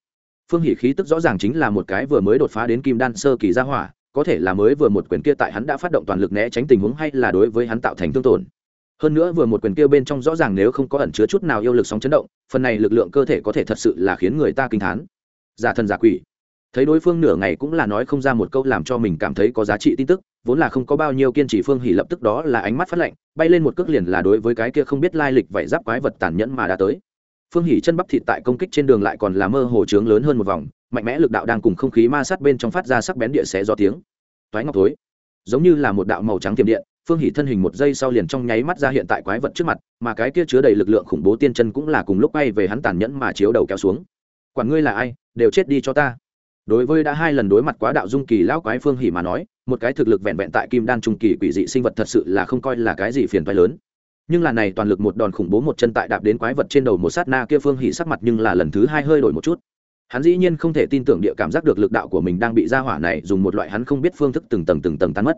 Phương hỉ khí tức rõ ràng chính là một cái vừa mới đột phá đến kim đan sơ kỳ gia hỏa, có thể là mới vừa một quyền kia tại hắn đã phát động toàn lực né tránh tình huống hay là đối với hắn tạo thành thương tổn hơn nữa vừa một quyền kia bên trong rõ ràng nếu không có ẩn chứa chút nào yêu lực sóng chấn động, phần này lực lượng cơ thể có thể thật sự là khiến người ta kinh thán. Giả thần giả quỷ. Thấy đối phương nửa ngày cũng là nói không ra một câu làm cho mình cảm thấy có giá trị tin tức, vốn là không có bao nhiêu kiên trì phương hỉ lập tức đó là ánh mắt phát lạnh, bay lên một cước liền là đối với cái kia không biết lai lịch vậy giáp quái vật tàn nhẫn mà đã tới. Phương hỉ chân bắp thịt tại công kích trên đường lại còn là mơ hồ trướng lớn hơn một vòng, mạnh mẽ lực đạo đang cùng không khí ma sát bên trong phát ra sắc bén địa xé do tiếng. Toái ngọc thối. Giống như là một đạo màu trắng tiềm điện phương Hỷ thân hình một giây sau liền trong nháy mắt ra hiện tại quái vật trước mặt, mà cái kia chứa đầy lực lượng khủng bố tiên chân cũng là cùng lúc bay về hắn tàn nhẫn mà chiếu đầu kéo xuống. Quản ngươi là ai, đều chết đi cho ta. Đối với đã hai lần đối mặt quá đạo dung kỳ lão quái phương Hỷ mà nói, một cái thực lực vẹn vẹn tại kim đan trung kỳ quỷ dị sinh vật thật sự là không coi là cái gì phiền toái lớn. Nhưng là này toàn lực một đòn khủng bố một chân tại đạp đến quái vật trên đầu một sát na kia phương Hỷ sắc mặt nhưng là lần thứ hai hơi đổi một chút. Hắn dĩ nhiên không thể tin tưởng địa cảm giác được lực đạo của mình đang bị gia hỏa này dùng một loại hắn không biết phương thức từng tầng từng tầng tan mất.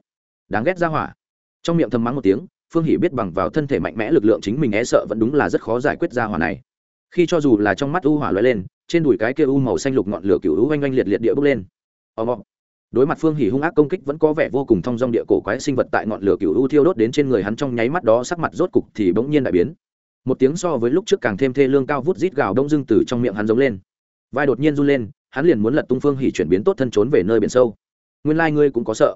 Đáng ghét gia hỏa trong miệng thầm mắng một tiếng, phương hỉ biết bằng vào thân thể mạnh mẽ lực lượng chính mình e sợ vẫn đúng là rất khó giải quyết ra hỏa này. Khi cho dù là trong mắt u hỏa lóe lên, trên đùi cái kia u màu xanh lục ngọn lửa cựu u oanh oanh liệt liệt địa bốc lên. Ò mọ đối mặt phương hỉ hung ác công kích vẫn có vẻ vô cùng thong dong địa cổ quái sinh vật tại ngọn lửa cựu u thiêu đốt đến trên người hắn trong nháy mắt đó sắc mặt rốt cục thì bỗng nhiên đại biến. Một tiếng so với lúc trước càng thêm thê lương cao vút rít gào đông dưng từ trong miệng hắn giống lên. Vai đột nhiên run lên, hắn liền muốn lật tung phương hỉ chuyển biến tốt thân trốn về nơi biển sâu. Nguyên lai ngươi cũng có sợ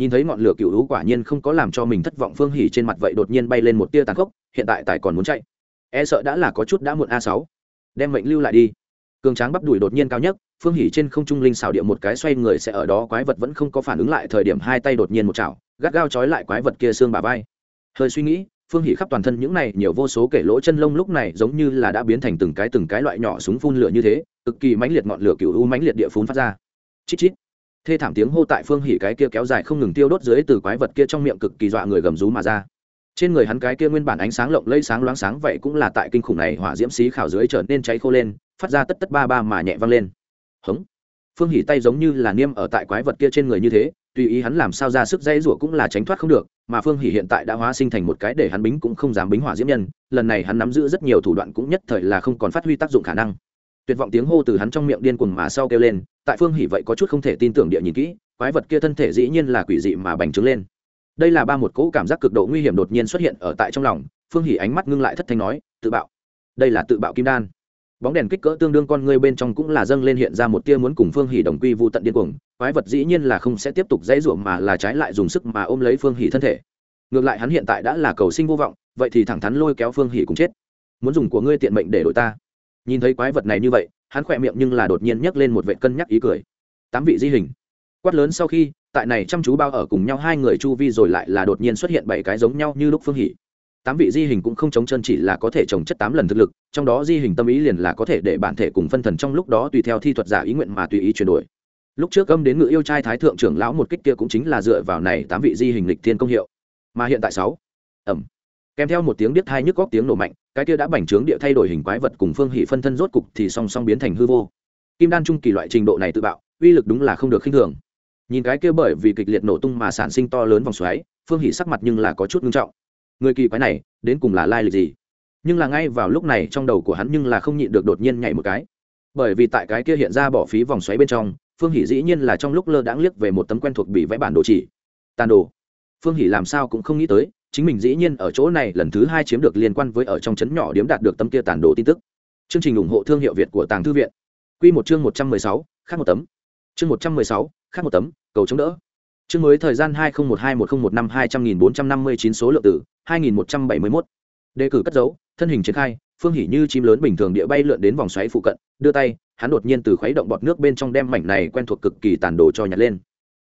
nhìn thấy ngọn lửa cựu u quả nhiên không có làm cho mình thất vọng, phương hỉ trên mặt vậy đột nhiên bay lên một tia tàn khốc, hiện tại tài còn muốn chạy. E sợ đã là có chút đã muộn a sáu. Đem mệnh lưu lại đi. Cường tráng bắp đùi đột nhiên cao nhất phương hỉ trên không trung linh xảo địa một cái xoay người sẽ ở đó, quái vật vẫn không có phản ứng lại, thời điểm hai tay đột nhiên một chảo, gắt gao trói lại quái vật kia xương bà vai. Hơi suy nghĩ, phương hỉ khắp toàn thân những này nhiều vô số kể lỗ chân lông lúc này giống như là đã biến thành từng cái từng cái loại nhỏ súng phun lửa như thế, cực kỳ mãnh liệt ngọn lửa cựu u mãnh liệt địa phun phát ra. Chít chít thê thảm tiếng hô tại phương hỉ cái kia kéo dài không ngừng tiêu đốt dưới từ quái vật kia trong miệng cực kỳ dọa người gầm rú mà ra. Trên người hắn cái kia nguyên bản ánh sáng lộng lây sáng loáng sáng vậy cũng là tại kinh khủng này hỏa diễm xí khảo dưới trở nên cháy khô lên, phát ra tất tất ba ba mà nhẹ vang lên. Hống. Phương hỉ tay giống như là niêm ở tại quái vật kia trên người như thế, tùy ý hắn làm sao ra sức dây rủa cũng là tránh thoát không được, mà phương hỉ hiện tại đã hóa sinh thành một cái để hắn bính cũng không dám bính hỏa diễm nhân, lần này hắn nắm giữ rất nhiều thủ đoạn cũng nhất thời là không còn phát huy tác dụng khả năng tuyệt vọng tiếng hô từ hắn trong miệng điên cuồng mà sau kêu lên, tại phương hỉ vậy có chút không thể tin tưởng địa nhìn kỹ, quái vật kia thân thể dĩ nhiên là quỷ dị mà bành trướng lên. Đây là ba một cỗ cảm giác cực độ nguy hiểm đột nhiên xuất hiện ở tại trong lòng, phương hỉ ánh mắt ngưng lại thất thanh nói, tự bạo. Đây là tự bạo kim đan. Bóng đèn kích cỡ tương đương con ngươi bên trong cũng là dâng lên hiện ra một tia muốn cùng phương hỉ đồng quy vu tận điên cuồng, quái vật dĩ nhiên là không sẽ tiếp tục dãy ruộng mà là trái lại dùng sức mà ôm lấy phương hỉ thân thể. Ngược lại hắn hiện tại đã là cầu sinh vô vọng, vậy thì thẳng thắn lôi kéo phương hỉ cùng chết. Muốn dùng của ngươi tiện mệnh để đổi ta nhìn thấy quái vật này như vậy, hắn khỏe miệng nhưng là đột nhiên nhấc lên một vệ cân nhắc ý cười. Tám vị di hình. Quát lớn sau khi, tại này chăm chú bao ở cùng nhau hai người chu vi rồi lại là đột nhiên xuất hiện bảy cái giống nhau như lúc phương hỉ. Tám vị di hình cũng không chống chân chỉ là có thể trồng chất tám lần thực lực, trong đó di hình tâm ý liền là có thể để bản thể cùng phân thần trong lúc đó tùy theo thi thuật giả ý nguyện mà tùy ý chuyển đổi. Lúc trước âm đến ngự yêu trai thái thượng trưởng lão một kích kia cũng chính là dựa vào này tám vị di hình lịch thiên công hiệu. Mà hiện tại sáu. Ẩm kèm theo một tiếng biết thai nhức góc tiếng nổ mạnh, cái kia đã bành trướng địa thay đổi hình quái vật cùng phương hỷ phân thân rốt cục thì song song biến thành hư vô. Kim đan trung kỳ loại trình độ này tự bạo, uy lực đúng là không được khinh thường. Nhìn cái kia bởi vì kịch liệt nổ tung mà sản sinh to lớn vòng xoáy, phương hỷ sắc mặt nhưng là có chút ngưng trọng. Người kỳ quái này, đến cùng là lai lịch gì? Nhưng là ngay vào lúc này trong đầu của hắn nhưng là không nhịn được đột nhiên nhảy một cái. Bởi vì tại cái kia hiện ra bỏ phí vòng xoáy bên trong, phương hỷ dĩ nhiên là trong lúc lơ đãng liếc về một tấm quen thuộc bị vẽ bản đồ chỉ. Tàn đồ. Phương hỷ làm sao cũng không nghĩ tới chính mình dĩ nhiên ở chỗ này lần thứ hai chiếm được liên quan với ở trong trấn nhỏ điếm đạt được tấm kia tàn đồ tin tức. Chương trình ủng hộ thương hiệu việt của tàng thư viện. Q một chương một trăm mười sáu, khác một tấm. Chương một trăm mười sáu, khác một tấm, cầu chống đỡ. Chương mới thời gian hai nghìn một hai một nghìn một năm hai trăm nghìn bốn trăm năm mươi chín số lượng tử hai nghìn một trăm bảy mươi mốt. Đề cử cất dấu, thân hình triển khai, phương hỉ như chim lớn bình thường địa bay lượn đến vòng xoáy phụ cận, đưa tay, hắn đột nhiên từ khuấy động bọt nước bên trong đem mảnh này quen thuộc cực kỳ tàn đồ cho nhặt lên.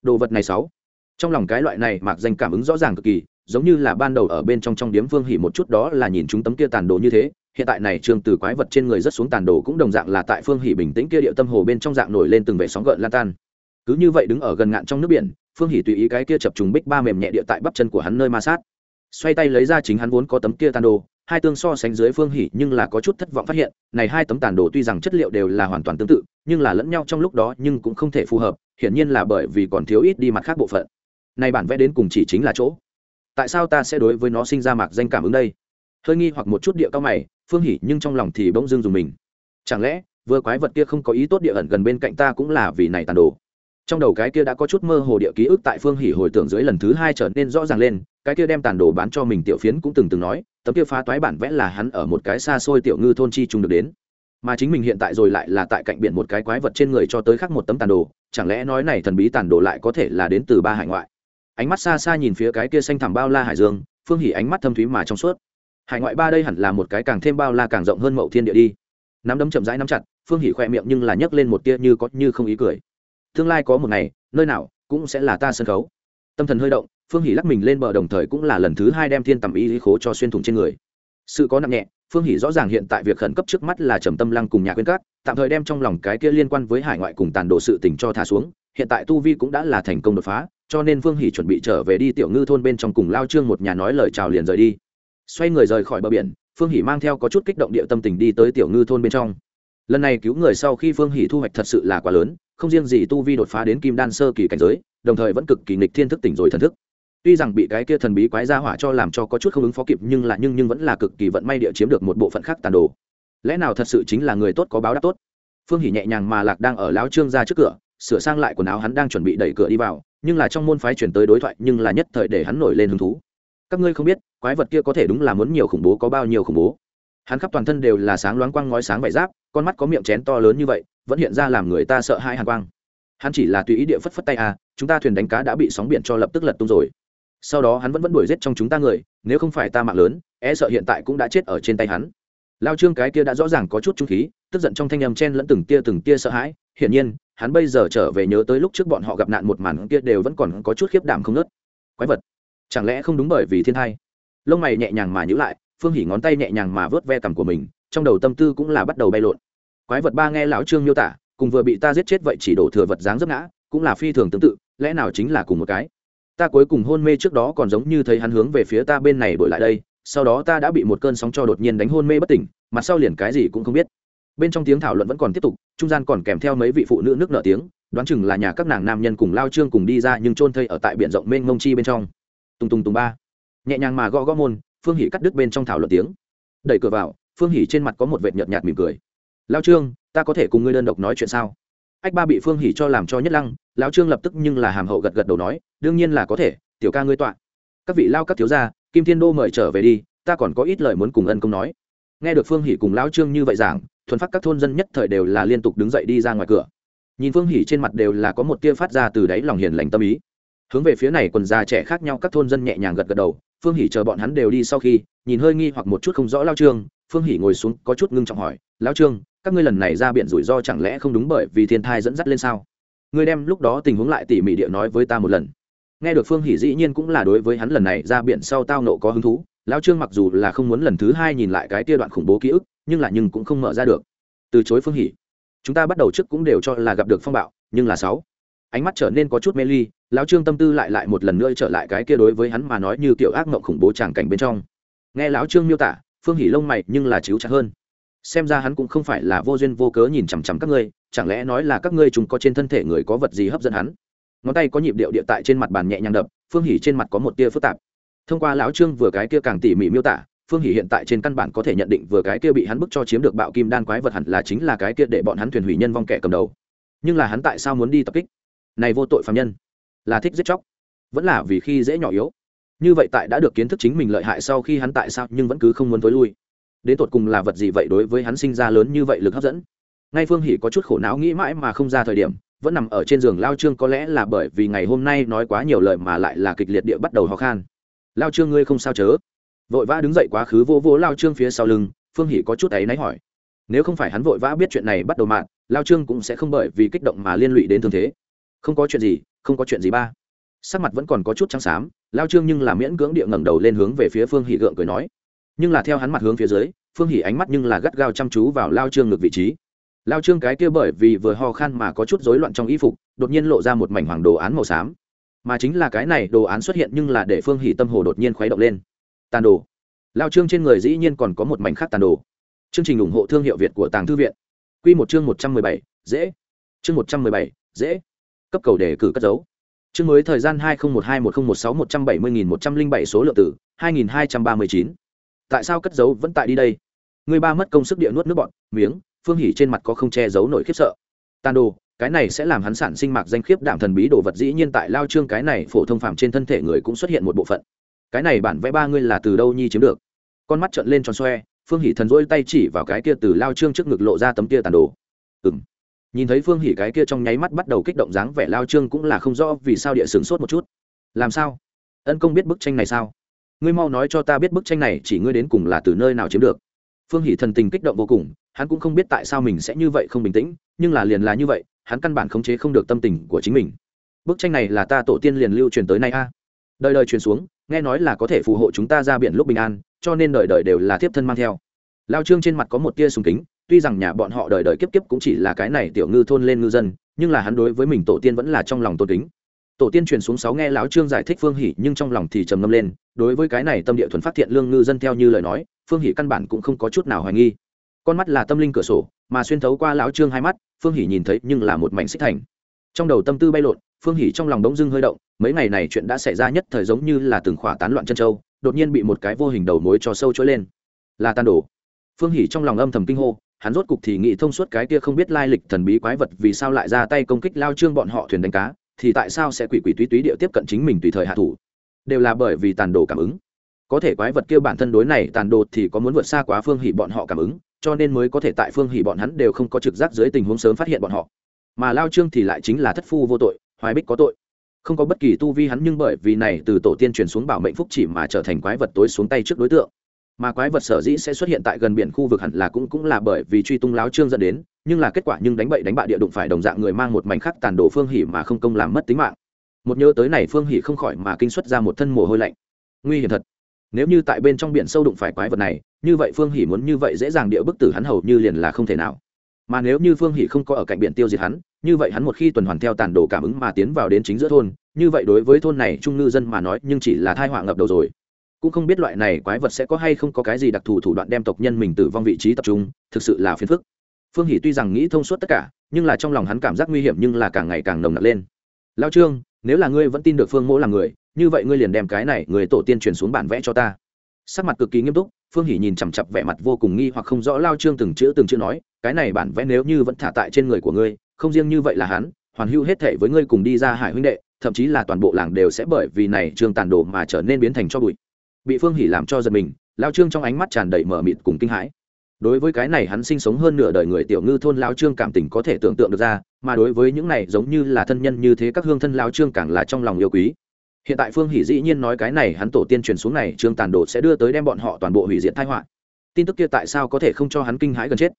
Đồ vật này sáu. Trong lòng cái loại này mạc danh cảm ứng rõ ràng cực kỳ giống như là ban đầu ở bên trong trong điếm Vương hỉ một chút đó là nhìn chúng tấm kia tàn đồ như thế, hiện tại này trương từ quái vật trên người rất xuống tàn đồ cũng đồng dạng là tại phương hỉ bình tĩnh kia địa tâm hồ bên trong dạng nổi lên từng vệ sóng gợn lan tan. Cứ như vậy đứng ở gần ngạn trong nước biển, phương hỉ tùy ý cái kia chập trùng bích ba mềm nhẹ địa tại bắp chân của hắn nơi ma sát. Xoay tay lấy ra chính hắn vốn có tấm kia tàn đồ, hai tương so sánh dưới phương hỉ nhưng là có chút thất vọng phát hiện, này hai tấm tàn đồ tuy rằng chất liệu đều là hoàn toàn tương tự, nhưng là lẫn nhau trong lúc đó nhưng cũng không thể phù hợp, hiển nhiên là bởi vì còn thiếu ít đi mặt khác bộ phận. Này bản vẽ đến cùng chỉ chính là chỗ tại sao ta sẽ đối với nó sinh ra mạc danh cảm ứng đây? Hơi nghi hoặc một chút địa cao mày, phương hỉ nhưng trong lòng thì bỗng dưng dùng mình. Chẳng lẽ, vừa quái vật kia không có ý tốt địa ẩn gần bên cạnh ta cũng là vì này tàn đồ? Trong đầu cái kia đã có chút mơ hồ địa ký ức tại phương hỉ hồi tưởng dưới lần thứ hai trở nên rõ ràng lên, cái kia đem tàn đồ bán cho mình tiểu phiến cũng từng từng nói, tấm kia phá toái bản vẽ là hắn ở một cái xa xôi tiểu ngư thôn chi trùng được đến. Mà chính mình hiện tại rồi lại là tại cạnh biển một cái quái vật trên người cho tới khác một tấm tàn đồ, chẳng lẽ nói này thần bí tàn đồ lại có thể là đến từ ba hải ngoại? Ánh mắt xa xa nhìn phía cái kia xanh thẳm bao la hải dương, phương hỉ ánh mắt thâm thúy mà trong suốt. Hải ngoại ba đây hẳn là một cái càng thêm bao la càng rộng hơn mậu thiên địa đi. Nắm đấm chậm rãi nắm chặt, phương hỉ khoe miệng nhưng là nhấc lên một tia như có như không ý cười. Tương lai có một ngày, nơi nào cũng sẽ là ta sân khấu. Tâm thần hơi động, phương hỷ lắc mình lên bờ đồng thời cũng là lần thứ hai đem thiên tầm ý lý khố cho xuyên thủng trên người. Sự có nặng nhẹ, phương hỷ rõ ràng hiện tại việc khẩn cấp trước mắt là trầm tâm lăng cùng nhà quyên cát tạm thời đem trong lòng cái kia liên quan với hải ngoại cùng tàn độ sự tình cho thả xuống, hiện tại tu vi cũng đã là thành công đột phá cho nên phương hỷ chuẩn bị trở về đi tiểu ngư thôn bên trong cùng lao trương một nhà nói lời chào liền rời đi. Xoay người rời khỏi bờ biển phương hỷ mang theo có chút kích động địa tâm tình đi tới tiểu ngư thôn bên trong. Lần này cứu người sau khi phương hỷ thu hoạch thật sự là quá lớn, không riêng gì tu vi đột phá đến kim đan sơ kỳ cảnh giới, đồng thời vẫn cực kỳ nghịch thiên thức tỉnh rồi thần thức. Tuy rằng bị cái kia thần bí quái ra hỏa cho làm cho có chút không ứng phó kịp nhưng là nhưng nhưng vẫn là cực kỳ vận may địa chiếm được một bộ phận khác tàn đồ. Lẽ nào thật sự chính là người tốt có báo đáp tốt? Phương hỉ nhẹ nhàng mà lạc đang ở lão trương ra trước cửa, sửa sang lại quần áo hắn đang chuẩn bị đẩy cửa đi vào nhưng là trong môn phái chuyển tới đối thoại nhưng là nhất thời để hắn nổi lên hứng thú. Các ngươi không biết, quái vật kia có thể đúng là muốn nhiều khủng bố có bao nhiêu khủng bố. Hắn khắp toàn thân đều là sáng loáng quang ngói sáng vải giáp, con mắt có miệng chén to lớn như vậy, vẫn hiện ra làm người ta sợ hai hàn quang. Hắn chỉ là tùy ý địa phất phất tay à chúng ta thuyền đánh cá đã bị sóng biển cho lập tức lật tung rồi. Sau đó hắn vẫn vẫn đuổi giết trong chúng ta người, nếu không phải ta mạng lớn e sợ hiện tại cũng đã chết ở trên tay hắn. Lao trương cái kia đã rõ ràng có chút trung khí, tức giận trong thanh âm chen lẫn từng tia từng tia sợ hãi. Hiển nhiên hắn bây giờ trở về nhớ tới lúc trước bọn họ gặp nạn một màn kia đều vẫn còn có chút khiếp đảm không nớt. Quái vật. Chẳng lẽ không đúng bởi vì thiên thai? Lông mày nhẹ nhàng mà nhữ lại, phương hỉ ngón tay nhẹ nhàng mà vớt ve cằm của mình, trong đầu tâm tư cũng là bắt đầu bay lộn. Quái vật ba nghe lão trương miêu tả, cùng vừa bị ta giết chết vậy chỉ đổ thừa vật dáng dấp ngã, cũng là phi thường tương tự, lẽ nào chính là cùng một cái? Ta cuối cùng hôn mê trước đó còn giống như thấy hắn hướng về phía ta bên này đổi lại đây, sau đó ta đã bị một cơn sóng cho đột nhiên đánh hôn mê bất tỉnh mặt sau liền cái gì cũng không biết bên trong tiếng thảo luận vẫn còn tiếp tục, trung gian còn kèm theo mấy vị phụ nữ nước nở tiếng, đoán chừng là nhà các nàng nam nhân cùng lao trương cùng đi ra nhưng trôn thây ở tại biển rộng mênh mông chi bên trong. Tùng tùng tùng ba. Nhẹ nhàng mà gõ gõ môn, phương hỷ cắt đứt bên trong thảo luận tiếng. Đẩy cửa vào, phương hỷ trên mặt có một vệt nhợt nhạt mỉm cười. Lao trương, ta có thể cùng ngươi đơn độc nói chuyện sao? Ách ba bị phương hỷ cho làm cho nhất lăng lão trương lập tức nhưng là hàm hậu gật gật đầu nói, đương nhiên là có thể, tiểu ca ngươi tọa. Các vị lao các thiếu gia, kim thiên đô mời trở về đi, ta còn có ít lời muốn cùng ân công nói nghe được phương hỷ cùng lão trương như vậy giảng, thuần phát các thôn dân nhất thời đều là liên tục đứng dậy đi ra ngoài cửa. Nhìn phương hỷ trên mặt đều là có một tia phát ra từ đáy lòng hiền lành tâm ý. Hướng về phía này quần già trẻ khác nhau, các thôn dân nhẹ nhàng gật gật đầu, phương hỷ chờ bọn hắn đều đi sau khi, nhìn hơi nghi hoặc một chút không rõ lao trương, phương hỷ ngồi xuống, có chút ngưng trọng hỏi lao trương, các ngươi lần này ra biển rủi ro chẳng lẽ không đúng bởi vì thiên thai dẫn dắt lên sao? Ngươi đem lúc đó tình huống lại tỉ mỉ địa nói với ta một lần. Nghe được phương hỷ dĩ nhiên cũng là đối với hắn lần này ra biển sau tao nộ có hứng thú. Lão trương mặc dù là không muốn lần thứ hai nhìn lại cái tia đoạn khủng bố ký ức, nhưng là nhưng cũng không mở ra được. Từ chối phương hỷ chúng ta bắt đầu trước cũng đều cho là gặp được phong bạo, nhưng là sáu. Ánh mắt trở nên có chút mê ly, lão trương tâm tư lại lại một lần nữa trở lại cái kia đối với hắn mà nói như kiểu ác mộng khủng bố tràng cảnh bên trong. Nghe lão trương miêu tả, phương hỉ lông mày nhưng là chiếu chặt hơn. Xem ra hắn cũng không phải là vô duyên vô cớ nhìn chằm chằm các ngươi, chẳng lẽ nói là các ngươi chúng có trên thân thể người có vật gì hấp dẫn hắn? Ngón tay có nhịp điệu địa tại trên mặt bàn nhẹ nhàng đập, phương hỉ trên mặt có một tia phức tạp thông qua lão trương vừa cái kia càng tỉ mỉ miêu tả, phương hỷ hiện tại trên căn bản có thể nhận định vừa cái kia bị hắn bức cho chiếm được bạo kim đan quái vật hẳn là chính là cái kia để bọn hắn thuyền hủy nhân vong kẻ cầm đầu. Nhưng là hắn tại sao muốn đi tập kích? Này vô tội phạm nhân, là thích giết chóc, vẫn là vì khi dễ nhỏ yếu. Như vậy tại đã được kiến thức chính mình lợi hại sau khi hắn tại sao nhưng vẫn cứ không muốn t ố i lui? Đến tột cùng là vật gì vậy đối với hắn sinh ra lớn như vậy lực hấp dẫn? Ngay phương hỷ có chút khổ não nghĩ mãi mà không ra thời điểm, vẫn nằm ở trên giường lao trương có lẽ là bởi vì ngày hôm nay nói quá nhiều lời mà lại là kịch liệt địa bắt đầu ho khan lao trương ngươi không sao chớ. Vội vã đứng dậy quá khứ vô vô lao trương phía sau lưng, phương hỷ có chút ấy náy hỏi. Nếu không phải hắn vội vã biết chuyện này bắt đầu mạng, lao trương cũng sẽ không bởi vì kích động mà liên lụy đến thương thế. Không có chuyện gì, không có chuyện gì ba. Sắc mặt vẫn còn có chút trắng xám, lao trương nhưng là miễn cưỡng địa ngẩng đầu lên hướng về phía phương hỷ gượng cười nói. Nhưng là theo hắn mặt hướng phía dưới, phương hỷ ánh mắt nhưng là gắt gao chăm chú vào lao trương ngược vị trí. Lao trương cái kia bởi vì vừa ho khan mà có chút rối loạn trong y phục, đột nhiên lộ ra một mảnh hoàng đồ án màu xám mà chính là cái này đồ án xuất hiện nhưng là để phương hỷ tâm hồ đột nhiên khuấy động lên. Tàn đồ. Lao trương trên người dĩ nhiên còn có một mảnh khác tàn đồ. Chương trình ủng hộ thương hiệu việt của tàng thư viện. Q một chương một trăm mười bảy, dễ. Chương một trăm mười bảy, dễ. Cấp cầu đề cử cất dấu. Chương mới thời gian hai nghìn một hai một nghìn một sáu một trăm bảy mươi nghìn một trăm linh bảy số lượng tử hai nghìn hai trăm ba mươi chín. Tại sao cất dấu vẫn tại đi đây? Người ba mất công sức địa nuốt nước bọn miếng, phương hỉ trên mặt có không che giấu nổi khiếp sợ. Tàn đồ cái này sẽ làm hắn sản sinh mạc danh khiếp đảm thần bí đồ vật dĩ nhiên tại lao trương cái này phổ thông phạm trên thân thể người cũng xuất hiện một bộ phận. Cái này bản vẽ ba ngươi là từ đâu nhi chiếm được? Con mắt trợn lên tròn xoe, phương hỷ thần dỗi tay chỉ vào cái kia từ lao trương trước ngực lộ ra tấm kia tàn đồ. Ừng nhìn thấy phương hỷ cái kia trong nháy mắt bắt đầu kích động dáng vẻ lao trương cũng là không rõ vì sao địa sướng sốt một chút. Làm sao? Ân công biết bức tranh này sao? Ngươi mau nói cho ta biết bức tranh này chỉ ngươi đến cùng là từ nơi nào chiếm được. Phương hỷ thần tình kích động vô cùng, hắn cũng không biết tại sao mình sẽ như vậy không bình tĩnh, nhưng là liền là như vậy hắn căn bản khống chế không được tâm tình của chính mình. Bức tranh này là ta tổ tiên liền lưu truyền tới nay a. Đời đời truyền xuống, nghe nói là có thể phù hộ chúng ta ra biển lúc bình an, cho nên đời đời đều là thiếp thân mang theo. Lao trương trên mặt có một tia sùng kính, tuy rằng nhà bọn họ đời đời kiếp kiếp cũng chỉ là cái này tiểu ngư thôn lên ngư dân, nhưng là hắn đối với mình tổ tiên vẫn là trong lòng tôn kính. Tổ tiên truyền xuống sáu nghe lão trương giải thích phương hỷ, nhưng trong lòng thì trầm ngâm lên, đối với cái này tâm địa thuần phát thiện lương ngư dân theo như lời nói, phương hỷ căn bản cũng không có chút nào hoài nghi. Con mắt là tâm linh cửa sổ mà xuyên thấu qua lão trương hai mắt, phương hỷ nhìn thấy nhưng là một mảnh xích thành. Trong đầu tâm tư bay lộn, phương hỷ trong lòng đống dưng hơi động, mấy ngày này chuyện đã xảy ra nhất thời giống như là từng khỏa tán loạn chân châu, đột nhiên bị một cái vô hình đầu mối cho sâu trôi lên. Là tan đổ phương hỷ trong lòng âm thầm kinh hô, hắn rốt cục thì nghĩ thông suốt cái kia không biết lai lịch thần bí quái vật vì sao lại ra tay công kích lao trương bọn họ thuyền đánh cá, thì tại sao sẽ quỷ quỷ túy túy địa tiếp cận chính mình tùy thời hạ thủ. Đều là bởi vì tàn đồ cảm ứng. Có thể quái vật kia bản thân đối này tàn đồ thì có muốn vượt xa quá phương hỷ bọn họ cảm ứng cho nên mới có thể tại phương hỉ bọn hắn đều không có trực giác dưới tình huống sớm phát hiện bọn họ. Mà lao trương thì lại chính là thất phu vô tội, hoài bích có tội. Không có bất kỳ tu vi hắn nhưng bởi vì này từ tổ tiên truyền xuống bảo mệnh phúc chỉ mà trở thành quái vật tối xuống tay trước đối tượng. Mà quái vật sở dĩ sẽ xuất hiện tại gần biển khu vực hẳn là cũng cũng là bởi vì truy tung láo trương dẫn đến, nhưng là kết quả nhưng đánh bậy đánh bạ địa đụng phải đồng dạng người mang một mảnh khắc tàn đồ phương hỉ mà không công làm mất tính mạng. Một nhớ tới này phương hỉ không khỏi mà kinh xuất ra một thân mồ hôi lạnh. Nguy hiểm thật nếu như tại bên trong biển sâu đụng phải quái vật này, như vậy phương hỉ muốn như vậy dễ dàng địa bức tử hắn hầu như liền là không thể nào. Mà nếu như phương hỷ không có ở cạnh biển tiêu diệt hắn, như vậy hắn một khi tuần hoàn theo tàn đồ cảm ứng mà tiến vào đến chính giữa thôn, như vậy đối với thôn này trung ngư dân mà nói, nhưng chỉ là thai họa ngập đầu rồi. Cũng không biết loại này quái vật sẽ có hay không có cái gì đặc thù thủ đoạn đem tộc nhân mình tử vong vị trí tập trung, thực sự là phiền phức. Phương hỷ tuy rằng nghĩ thông suốt tất cả, nhưng là trong lòng hắn cảm giác nguy hiểm nhưng là càng ngày càng nồng nặc lên. Lao trương, nếu là ngươi vẫn tin được phương mỗ là người như vậy ngươi liền đem cái này người tổ tiên truyền xuống bản vẽ cho ta. Sắc mặt cực kỳ nghiêm túc, phương hỷ nhìn chằm chặp vẻ mặt vô cùng nghi hoặc không rõ lao trương từng chữ từng chữ nói, cái này bản vẽ nếu như vẫn thả tại trên người của ngươi, không riêng như vậy là hắn, hoàn Hưu hết thể với ngươi cùng đi ra hải huynh đệ, thậm chí là toàn bộ làng đều sẽ bởi vì này trương tàn đồ mà trở nên biến thành cho bụi. Bị phương hỉ làm cho giật mình, lao trương trong ánh mắt tràn đầy mở mịt cùng kinh hãi. Đối với cái này hắn sinh sống hơn nửa đời người tiểu ngư thôn lao trương cảm tình có thể tưởng tượng được ra, mà đối với những này giống như là thân nhân như thế các hương thân lao trương càng là trong lòng yêu quý hiện tại phương hỷ dĩ nhiên nói cái này, hắn tổ tiên truyền xuống này, trương tàn đồ sẽ đưa tới đem bọn họ toàn bộ hủy diệt thái họa. Tin tức kia tại sao có thể không cho hắn kinh hãi gần chết?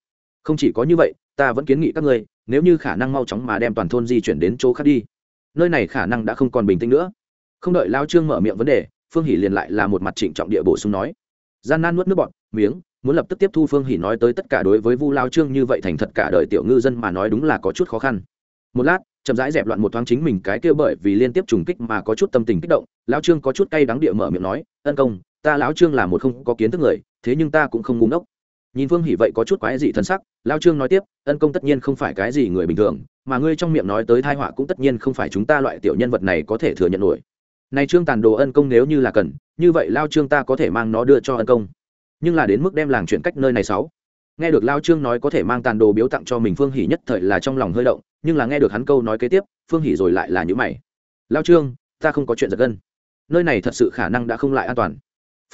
Không chỉ có như vậy, ta vẫn kiến nghị các ngươi, nếu như khả năng mau chóng mà đem toàn thôn di chuyển đến chỗ khác đi. Nơi này khả năng đã không còn bình tĩnh nữa. Không đợi lao trương mở miệng vấn đề, phương hỷ liền lại là một mặt trịnh trọng địa bổ sung nói. Gian nan nuốt nước bọn miếng, muốn lập tức tiếp thu phương hỷ nói tới tất cả đối với vu lao trương như vậy thành thật cả đời tiểu ngư dân mà nói đúng là có chút khó khăn. Một lát chậm rãi dẹp loạn một thoáng chính mình cái kia bởi vì liên tiếp trùng kích mà có chút tâm tình kích động, lão trương có chút cay đắng địa mở miệng nói, ân công, ta lão trương là một không có kiến thức người, thế nhưng ta cũng không ngu ngốc. Nhìn phương hỷ vậy có chút quái dị thân sắc, lão trương nói tiếp, ân công tất nhiên không phải cái gì người bình thường, mà ngươi trong miệng nói tới thai họa cũng tất nhiên không phải chúng ta loại tiểu nhân vật này có thể thừa nhận nổi. Này trương tàn đồ ân công nếu như là cần, như vậy lao trương ta có thể mang nó đưa cho ân công. Nhưng là đến mức đem làng chuyển cách nơi này sáu. Nghe được lao trương nói có thể mang tàn đồ biếu tặng cho mình, phương hỷ nhất thời là trong lòng hơi động nhưng là nghe được hắn câu nói kế tiếp, phương hỷ rồi lại là những mày. Lao trương, ta không có chuyện giật gân. Nơi này thật sự khả năng đã không lại an toàn.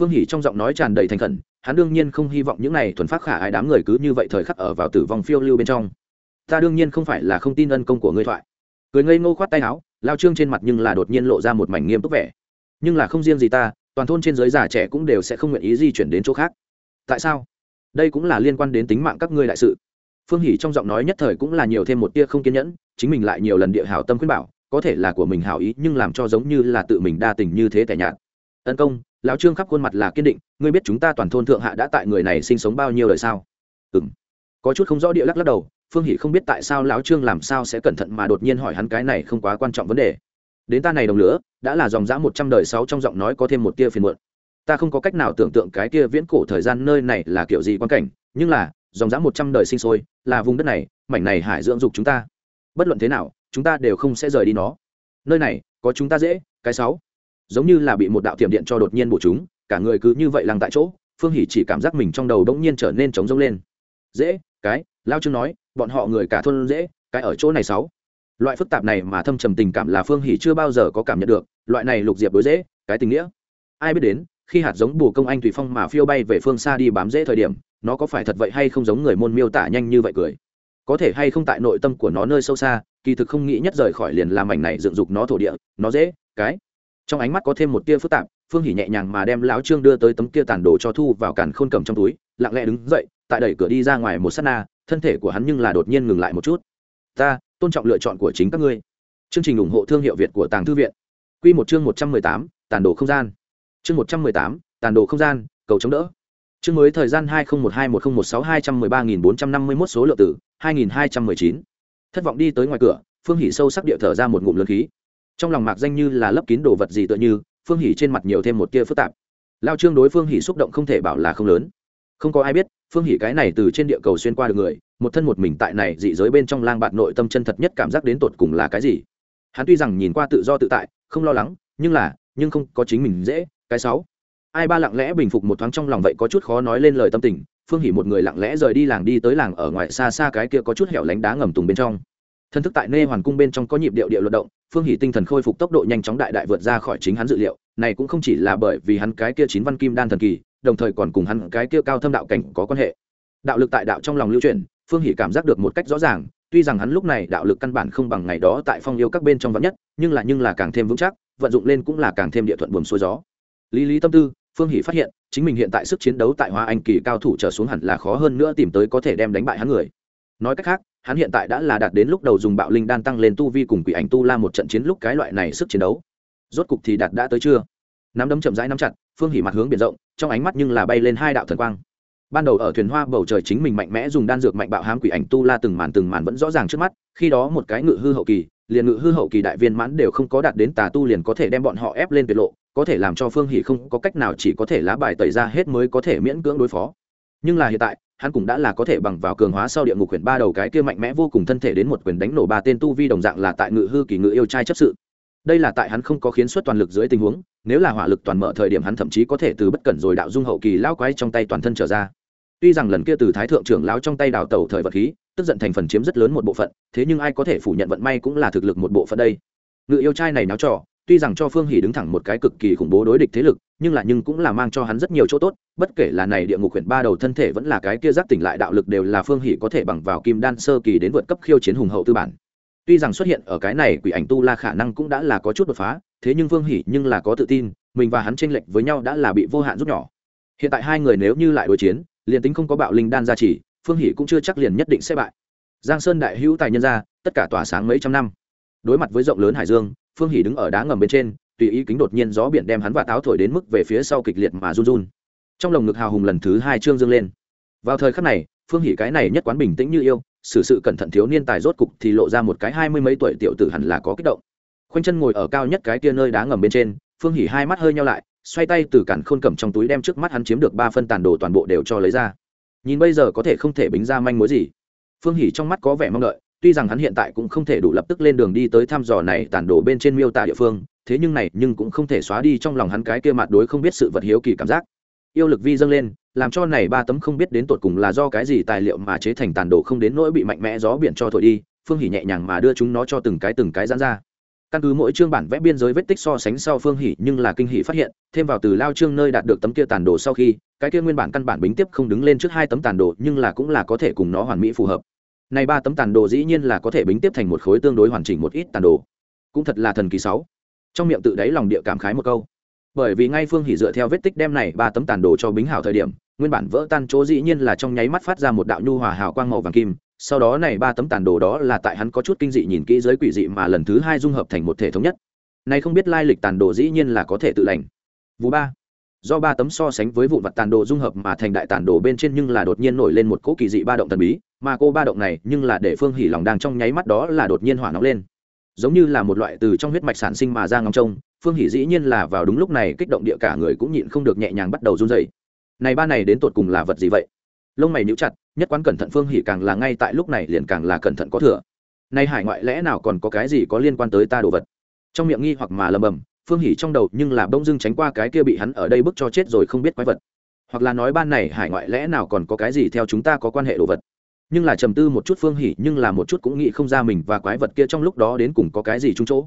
Phương hỷ trong giọng nói tràn đầy thành khẩn, hắn đương nhiên không hy vọng những này thuần phát khả ai đám người cứ như vậy thời khắc ở vào tử vong phiêu lưu bên trong. Ta đương nhiên không phải là không tin ân công của ngươi thoại. Cười ngây ngô khoát tay áo, lao trương trên mặt nhưng là đột nhiên lộ ra một mảnh nghiêm túc vẻ. Nhưng là không riêng gì ta, toàn thôn trên giới già trẻ cũng đều sẽ không nguyện ý di chuyển đến chỗ khác. Tại sao? Đây cũng là liên quan đến tính mạng các ngươi đại sự phương hỷ trong giọng nói nhất thời cũng là nhiều thêm một tia không kiên nhẫn, chính mình lại nhiều lần địa hảo tâm khuyên bảo, có thể là của mình hảo ý, nhưng làm cho giống như là tự mình đa tình như thế tẻ nhạt. Tấn công, lão trương khắp khuôn mặt là kiên định, ngươi biết chúng ta toàn thôn thượng hạ đã tại người này sinh sống bao nhiêu đời sao? Ừ m có chút không rõ địa lắc lắc đầu, phương hỷ không biết tại sao lão trương làm sao sẽ cẩn thận mà đột nhiên hỏi hắn cái này không quá quan trọng vấn đề. Đến ta này đồng lửa, đã là dòng dã một trăm đời sáu trong giọng nói có thêm một tia phiền muộn. Ta không có cách nào tưởng tượng cái kia viễn cổ thời gian nơi này là kiểu gì quan cảnh, nhưng là, dòng dã một trăm đời sinh sôi là vùng đất này, mảnh này hải dưỡng dục chúng ta. Bất luận thế nào, chúng ta đều không sẽ rời đi nó. Nơi này, có chúng ta dễ, cái sáu. Giống như là bị một đạo tiềm điện cho đột nhiên bổ chúng, cả người cứ như vậy lăng tại chỗ, phương hỷ chỉ cảm giác mình trong đầu đống nhiên trở nên trống rỗng lên. Dễ, cái, lao trương nói, bọn họ người cả thôn dễ, cái ở chỗ này sáu. Loại phức tạp này mà thâm trầm tình cảm là phương hỷ chưa bao giờ có cảm nhận được, loại này lục diệp đối dễ, cái tình nghĩa. Ai biết đến, khi hạt giống bù công anh tùy phong mà phiêu bay về phương xa đi bám dễ thời điểm nó có phải thật vậy hay không giống người môn miêu tả nhanh như vậy cười? Có thể hay không tại nội tâm của nó nơi sâu xa, kỳ thực không nghĩ nhất rời khỏi liền làm mảnh này dựng dục nó thổ địa, nó dễ, cái. Trong ánh mắt có thêm một tia phức tạp, phương hỉ nhẹ nhàng mà đem lão trương đưa tới tấm kia tàn đồ cho thu vào càn khôn cầm trong túi, lặng lẽ đứng dậy, tại đẩy cửa đi ra ngoài một s á t na, thân thể của hắn nhưng là đột nhiên ngừng lại một chút. Ta, tôn trọng lựa chọn của chính các ngươi. Chương trình ủng hộ thương hiệu việt của tàng thư viện. Q một chương một trăm mười tám tàn đồ không gian. Chương một trăm mười tám tàn đồ không gian, cầu chống đỡ chương mới thời gian hai nghìn một hai một nghìn một sáu hai trăm mười ba nghìn bốn trăm năm mươi mốt số lượng tử, hai nghìn hai trăm mười chín. Thất vọng đi tới ngoài cửa, phương hỉ sâu sắc địa thở ra một ngụm lớn khí. Trong lòng mạc danh như là lấp kín đồ vật gì tựa như, phương hỉ trên mặt nhiều thêm một tia phức tạp. Lao trương đối phương hỉ xúc động không thể bảo là không lớn. Không có ai biết, phương hỉ cái này từ trên địa cầu xuyên qua được người, một thân một mình tại này dị giới bên trong lang bạt nội tâm chân thật nhất cảm giác đến tột cùng là cái gì. Hắn tuy rằng nhìn qua tự do tự tại, không lo lắng, nhưng là, nhưng không có chính mình dễ, cái sáu ai ba lặng lẽ bình phục một thoáng trong lòng vậy có chút khó nói lên lời tâm tình, phương hỉ một người lặng lẽ rời đi làng đi tới làng ở ngoài xa xa cái kia có chút hẻo lánh đá ngầm tùng bên trong. Thân thức tại nê hoàn cung bên trong có nhịp điệu điệu luận động, phương hỷ tinh thần khôi phục tốc độ nhanh chóng đại đại vượt ra khỏi chính hắn dự liệu, này cũng không chỉ là bởi vì hắn cái kia chín văn kim đan thần kỳ, đồng thời còn cùng hắn cái kia cao thâm đạo cảnh có quan hệ. Đạo lực tại đạo trong lòng lưu truyền phương hỷ cảm giác được một cách rõ ràng, tuy rằng hắn lúc này đạo lực căn bản không bằng ngày đó tại phong yêu các bên trong vắng nhất, nhưng là nhưng là càng thêm vững chắc, vận dụng lên cũng là càng thêm địa thuận buồm xuôi gió. Lý lý tâm tư phương hỷ phát hiện, chính mình hiện tại sức chiến đấu tại hoa anh kỳ cao thủ trở xuống hẳn là khó hơn nữa tìm tới có thể đem đánh bại hắn người. Nói cách khác, hắn hiện tại đã là đạt đến lúc đầu dùng bạo linh đan tăng lên tu vi cùng quỷ ảnh tu la một trận chiến lúc cái loại này sức chiến đấu. Rốt cục thì đạt đã tới chưa? Nắm đấm chậm rãi nắm chặt, phương hỉ mặt hướng biển rộng, trong ánh mắt nhưng là bay lên hai đạo thần quang. Ban đầu ở thuyền hoa bầu trời chính mình mạnh mẽ dùng đan dược mạnh bạo hám quỷ ảnh tu la từng màn từng màn vẫn rõ ràng trước mắt, khi đó một cái ngự hư hậu kỳ, liền ngự hư hậu kỳ đại viên mãn đều không có đạt đến tà tu liền có thể đem bọn họ ép lên tuyệt lộ có thể làm cho phương hỷ không có cách nào chỉ có thể lá bài tẩy ra hết mới có thể miễn cưỡng đối phó. Nhưng là hiện tại, hắn cũng đã là có thể bằng vào cường hóa sau địa ngục quyền ba đầu cái kia mạnh mẽ vô cùng thân thể đến một quyền đánh nổ ba tên tu vi đồng dạng là tại ngự hư kỳ ngự yêu trai chấp sự. Đây là tại hắn không có khiến suất toàn lực dưới tình huống, nếu là hỏa lực toàn mở thời điểm hắn thậm chí có thể từ bất cẩn rồi đạo dung hậu kỳ lao quái trong tay toàn thân trở ra. Tuy rằng lần kia từ thái thượng trưởng lão trong tay đào tẩu thời vật khí, tức giận thành phần chiếm rất lớn một bộ phận, thế nhưng ai có thể phủ nhận vận may cũng là thực lực một bộ phận đây. Ngự yêu trai này náo trò tuy rằng cho phương hỷ đứng thẳng một cái cực kỳ khủng bố đối địch thế lực, nhưng là nhưng cũng là mang cho hắn rất nhiều chỗ tốt, bất kể là này địa ngục huyện ba đầu thân thể vẫn là cái kia giác tỉnh lại đạo lực đều là phương hỷ có thể bằng vào kim đan sơ kỳ đến vượt cấp khiêu chiến hùng hậu tư bản. Tuy rằng xuất hiện ở cái này quỷ ảnh tu la khả năng cũng đã là có chút đột phá, thế nhưng phương hỷ nhưng là có tự tin, mình và hắn tranh lệch với nhau đã là bị vô hạn rút nhỏ. Hiện tại hai người nếu như lại đối chiến, liền tính không có bạo linh đan gia trì, phương hỷ cũng chưa chắc liền nhất định sẽ bại. Giang sơn đại hữu tài nhân ra tất cả tỏa sáng mấy trăm năm. Đối mặt với rộng lớn hải dương phương hỷ đứng ở đá ngầm bên trên, tùy ý kính đột nhiên gió biển đem hắn và táo thổi đến mức về phía sau kịch liệt mà run run. Trong lồng ngực hào hùng lần thứ hai trương dương lên. Vào thời khắc này, phương hỷ cái này nhất quán bình tĩnh như yêu, xử sự cẩn thận thiếu niên tài rốt cục thì lộ ra một cái hai mươi mấy tuổi tiểu tử hẳn là có kích động. Khoanh chân ngồi ở cao nhất cái kia nơi đá ngầm bên trên, phương hỷ hai mắt hơi nhau lại, xoay tay từ cản khôn cầm trong túi đem trước mắt hắn chiếm được ba phân tàn đồ toàn bộ đều cho lấy ra. Nhìn bây giờ có thể không thể bính ra manh mối gì. Phương hỷ trong mắt có vẻ mong đợi tuy rằng hắn hiện tại cũng không thể đủ lập tức lên đường đi tới thăm dò này tàn đồ bên trên miêu tả địa phương, thế nhưng này nhưng cũng không thể xóa đi trong lòng hắn cái kia mặt đối không biết sự vật hiếu kỳ cảm giác. Yêu lực vi dâng lên, làm cho này ba tấm không biết đến tột cùng là do cái gì tài liệu mà chế thành tàn đồ không đến nỗi bị mạnh mẽ gió biển cho thổi đi, phương hỉ nhẹ nhàng mà đưa chúng nó cho từng cái từng cái giãn ra. Căn cứ mỗi chương bản vẽ biên giới vết tích so sánh sau phương hỉ nhưng là kinh hỉ phát hiện, thêm vào từ lao chương nơi đạt được tấm kia tàn đồ sau khi, cái kia nguyên bản căn bản bính tiếp không đứng lên trước hai tấm tàn đồ nhưng là cũng là có thể cùng nó hoàn mỹ phù hợp này ba tấm tàn đồ dĩ nhiên là có thể bính tiếp thành một khối tương đối hoàn chỉnh một ít tàn đồ. Cũng thật là thần kỳ sáu. Trong miệng tự đáy lòng địa cảm khái một câu. Bởi vì ngay phương hỉ dựa theo vết tích đem này ba tấm tàn đồ cho bính hảo thời điểm, nguyên bản vỡ tan chỗ dĩ nhiên là trong nháy mắt phát ra một đạo nhu hòa hào quang màu vàng kim. Sau đó này ba tấm tàn đồ đó là tại hắn có chút kinh dị nhìn kỹ giới quỷ dị mà lần thứ hai dung hợp thành một thể thống nhất. Này không biết lai lịch tàn đồ dĩ nhiên là có thể tự lành. Vụ ba. Do ba tấm so sánh với vụ vật tàn đồ dung hợp mà thành đại tàn đồ bên trên nhưng là đột nhiên nổi lên một cỗ kỳ dị ba động thần bí mà cô ba động này nhưng là để phương hỉ lòng đang trong nháy mắt đó là đột nhiên hỏa nóng lên. Giống như là một loại từ trong huyết mạch sản sinh mà ra ngóng trông, phương hỷ dĩ nhiên là vào đúng lúc này kích động địa cả người cũng nhịn không được nhẹ nhàng bắt đầu run dày này ba này đến tột cùng là vật gì vậy? Lông mày níu chặt, nhất quán cẩn thận phương hỷ càng là ngay tại lúc này liền càng là cẩn thận có thừa. Nay hải ngoại lẽ nào còn có cái gì có liên quan tới ta đồ vật? Trong miệng nghi hoặc mà lầm bầm, phương hỷ trong đầu nhưng là bông dưng tránh qua cái kia bị hắn ở đây bức cho chết rồi không biết quái vật. Hoặc là nói ban này hải ngoại lẽ nào còn có cái gì theo chúng ta có quan hệ đồ vật? Nhưng là trầm tư một chút phương hỉ nhưng là một chút cũng nghĩ không ra mình và quái vật kia trong lúc đó đến cùng có cái gì chung chỗ.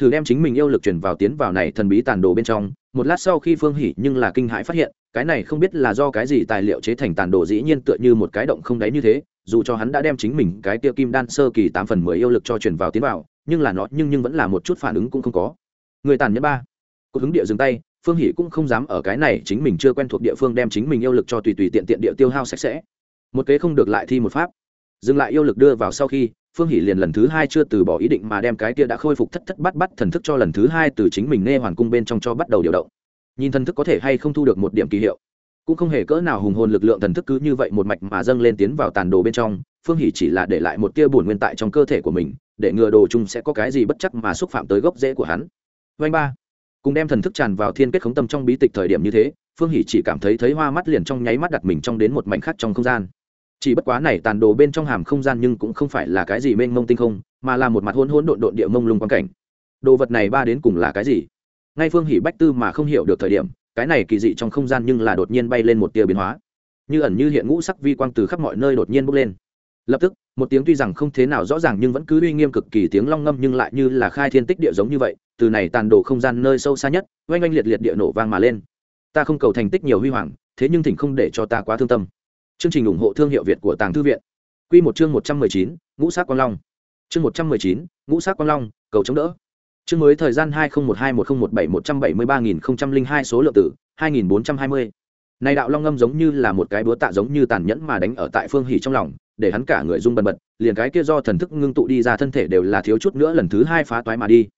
Thử đem chính mình yêu lực truyền vào tiến vào này thần bí tàn đồ bên trong, một lát sau khi phương hỉ nhưng là kinh hãi phát hiện, cái này không biết là do cái gì tài liệu chế thành tàn đồ dĩ nhiên tựa như một cái động không đáy như thế, dù cho hắn đã đem chính mình cái tiêu kim đan sơ kỳ tám phần mười yêu lực cho truyền vào tiến vào, nhưng là nó nhưng nhưng vẫn là một chút phản ứng cũng không có. Người tàn nhẫn ba. Cột hứng địa dừng tay, phương hỷ cũng không dám ở cái này chính mình chưa quen thuộc địa phương đem chính mình yêu lực cho tùy tùy tiện tiện địa tiêu hao sạch sẽ một kế không được lại thi một pháp. Dừng lại yêu lực đưa vào sau khi, phương hỷ liền lần thứ hai chưa từ bỏ ý định mà đem cái kia đã khôi phục thất thất bắt bắt thần thức cho lần thứ hai từ chính mình nghe hoàn cung bên trong cho bắt đầu điều động. Nhìn thần thức có thể hay không thu được một điểm kỳ hiệu, cũng không hề cỡ nào hùng hồn lực lượng thần thức cứ như vậy một mạch mà dâng lên tiến vào tàn đồ bên trong, phương hỷ chỉ là để lại một tia bổn nguyên tại trong cơ thể của mình, để ngừa đồ chung sẽ có cái gì bất chắc mà xúc phạm tới gốc rễ của hắn. Vanh ba, cùng đem thần thức tràn vào thiên kết khống tâm trong bí tịch thời điểm như thế phương hỷ chỉ cảm thấy thấy hoa mắt liền trong nháy mắt đặt mình trong đến một mảnh khác trong không gian. Chỉ bất quá này tàn đồ bên trong hàm không gian nhưng cũng không phải là cái gì mênh mông tinh không, mà là một mặt hôn hôn độn độn địa mông lung quan cảnh. Đồ vật này ba đến cùng là cái gì? Ngay phương hỷ bách tư mà không hiểu được thời điểm, cái này kỳ dị trong không gian nhưng là đột nhiên bay lên một tia biến hóa. Như ẩn như hiện ngũ sắc vi quang từ khắp mọi nơi đột nhiên bốc lên. Lập tức, một tiếng tuy rằng không thế nào rõ ràng nhưng vẫn cứ uy nghiêm cực kỳ tiếng long ngâm nhưng lại như là khai thiên tích địa giống như vậy, từ này tàn đồ không gian nơi sâu xa nhất, oanh oanh liệt liệt địa nổ vang mà lên ta không cầu thành tích nhiều huy hoàng, thế nhưng thỉnh không để cho ta quá thương tâm. Chương trình ủng hộ thương hiệu việt của tàng thư viện. Q một chương một trăm mười chín, ngũ sát quang long. Chương một trăm mười chín, ngũ sát quang long, cầu chống đỡ. Chương mới thời gian hai nghìn một hai một nghìn một bảy một trăm bảy mươi ba nghìn hai số lượng tử, hai nghìn bốn trăm hai mươi. Này đạo long ngâm giống như là một cái búa tạ giống như tàn nhẫn mà đánh ở tại phương hỉ trong lòng, để hắn cả người rung bần bật, liền cái kia do thần thức ngưng tụ đi ra thân thể đều là thiếu chút nữa lần thứ hai phá toái mà đi.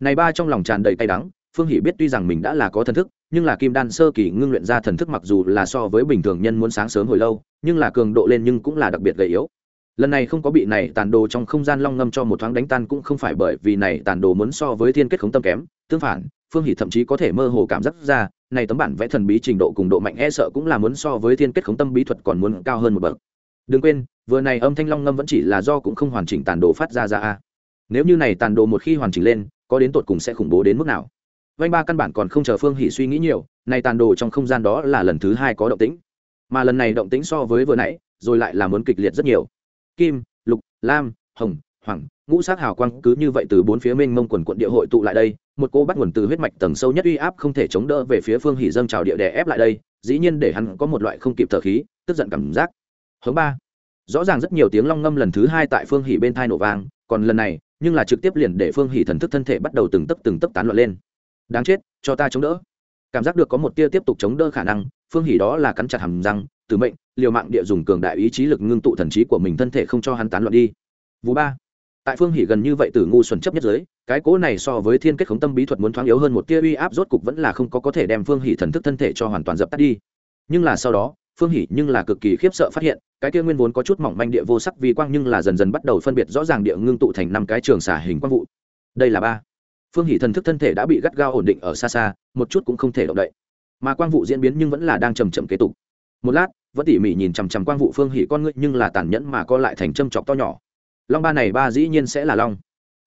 Này ba trong lòng tràn đầy cay đắng phương hỷ biết tuy rằng mình đã là có thần thức, nhưng là kim đan sơ kỳ ngưng luyện ra thần thức mặc dù là so với bình thường nhân muốn sáng sớm hồi lâu, nhưng là cường độ lên nhưng cũng là đặc biệt gầy yếu. Lần này không có bị này tàn đồ trong không gian long ngâm cho một thoáng đánh tan cũng không phải bởi vì này tàn đồ muốn so với thiên kết khống tâm kém, tương phản, phương hỷ thậm chí có thể mơ hồ cảm giác ra, này tấm bản vẽ thần bí trình độ cùng độ mạnh e sợ cũng là muốn so với thiên kết khống tâm bí thuật còn muốn cao hơn một bậc. Đừng quên, vừa này âm thanh long ngâm vẫn chỉ là do cũng không hoàn chỉnh tàn đồ phát ra ra a. Nếu như này tàn đồ một khi hoàn chỉnh lên, có đến tột cùng sẽ khủng bố đến mức nào? Vanh ba căn bản còn không chờ phương hỷ suy nghĩ nhiều, nay tàn đồ trong không gian đó là lần thứ hai có động tĩnh. Mà lần này động tĩnh so với vừa nãy, rồi lại là muốn kịch liệt rất nhiều. Kim, lục, lam, hồng, hoàng, ngũ sát hào quang cứ như vậy từ bốn phía mênh mông quần quận địa hội tụ lại đây, một cô bắt nguồn từ huyết mạch tầng sâu nhất uy áp không thể chống đỡ về phía phương hỉ dâng trào địa đè ép lại đây, dĩ nhiên để hắn có một loại không kịp thở khí, tức giận cảm giác. Hướng ba. Rõ ràng rất nhiều tiếng long ngâm lần thứ hai tại phương hỉ bên thai nổ vang, còn lần này, nhưng là trực tiếp liền để phương hỉ thần thức thân thể bắt đầu từng tấc từng tấc tán loạn lên đáng chết, cho ta chống đỡ. Cảm giác được có một tia tiếp tục chống đỡ khả năng, phương hỉ đó là cắn chặt hàm răng, từ mệnh, liều mạng địa dùng cường đại ý chí lực ngưng tụ thần trí của mình thân thể không cho hắn tán loạn đi. Vũ ba. Tại phương hỉ gần như vậy từ ngu xuẩn chấp nhất giới, cái cố này so với thiên kết khống tâm bí thuật muốn thoáng yếu hơn một tia uy áp rốt cục vẫn là không có có thể đem phương hỉ thần thức thân thể cho hoàn toàn dập tắt đi. Nhưng là sau đó, phương hỉ nhưng là cực kỳ khiếp sợ phát hiện, cái kia nguyên vốn có chút mỏng manh địa vô sắc vi quang nhưng là dần dần bắt đầu phân biệt rõ ràng địa ngưng tụ thành năm cái trường xả hình quang vụ. Đây là ba phương hỷ thần thức thân thể đã bị gắt gao ổn định ở xa xa, một chút cũng không thể động đậy. Mà quang vụ diễn biến nhưng vẫn là đang chầm chậm kế tục. Một lát, vẫn tỉ mỉ nhìn chằm chằm quang vụ phương hỷ con ngươi nhưng là tàn nhẫn mà co lại thành châm chọc to nhỏ. Long ba này ba dĩ nhiên sẽ là long.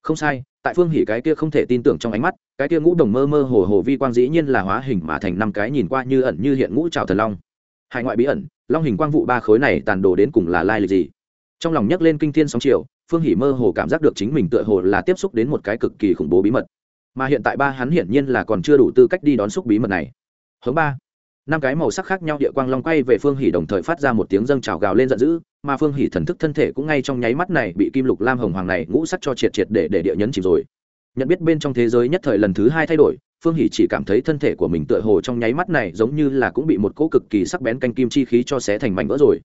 Không sai, tại phương hỷ cái kia không thể tin tưởng trong ánh mắt, cái kia ngũ đồng mơ mơ hồ hồ vi quang dĩ nhiên là hóa hình mà thành năm cái nhìn qua như ẩn như hiện ngũ trào thần long. Hải ngoại bí ẩn, long hình quang vụ ba khối này tàn đồ đến cùng là lai lịch gì? Trong lòng nhấc lên kinh thiên sóng triều phương hỷ mơ hồ cảm giác được chính mình tựa hồ là tiếp xúc đến một cái cực kỳ khủng bố bí mật. Mà hiện tại ba hắn hiển nhiên là còn chưa đủ tư cách đi đón xúc bí mật này. Hướng ba. Năm cái màu sắc khác nhau địa quang long quay về phương hỷ đồng thời phát ra một tiếng dâng trào gào lên giận dữ, mà phương hỷ thần thức thân thể cũng ngay trong nháy mắt này bị kim lục lam hồng hoàng này ngũ sắc cho triệt triệt để để địa nhấn chìm rồi. Nhận biết bên trong thế giới nhất thời lần thứ hai thay đổi, phương hỷ chỉ cảm thấy thân thể của mình tựa hồ trong nháy mắt này giống như là cũng bị một cỗ cực kỳ sắc bén canh kim chi khí cho xé thành mảnh vỡ rồi.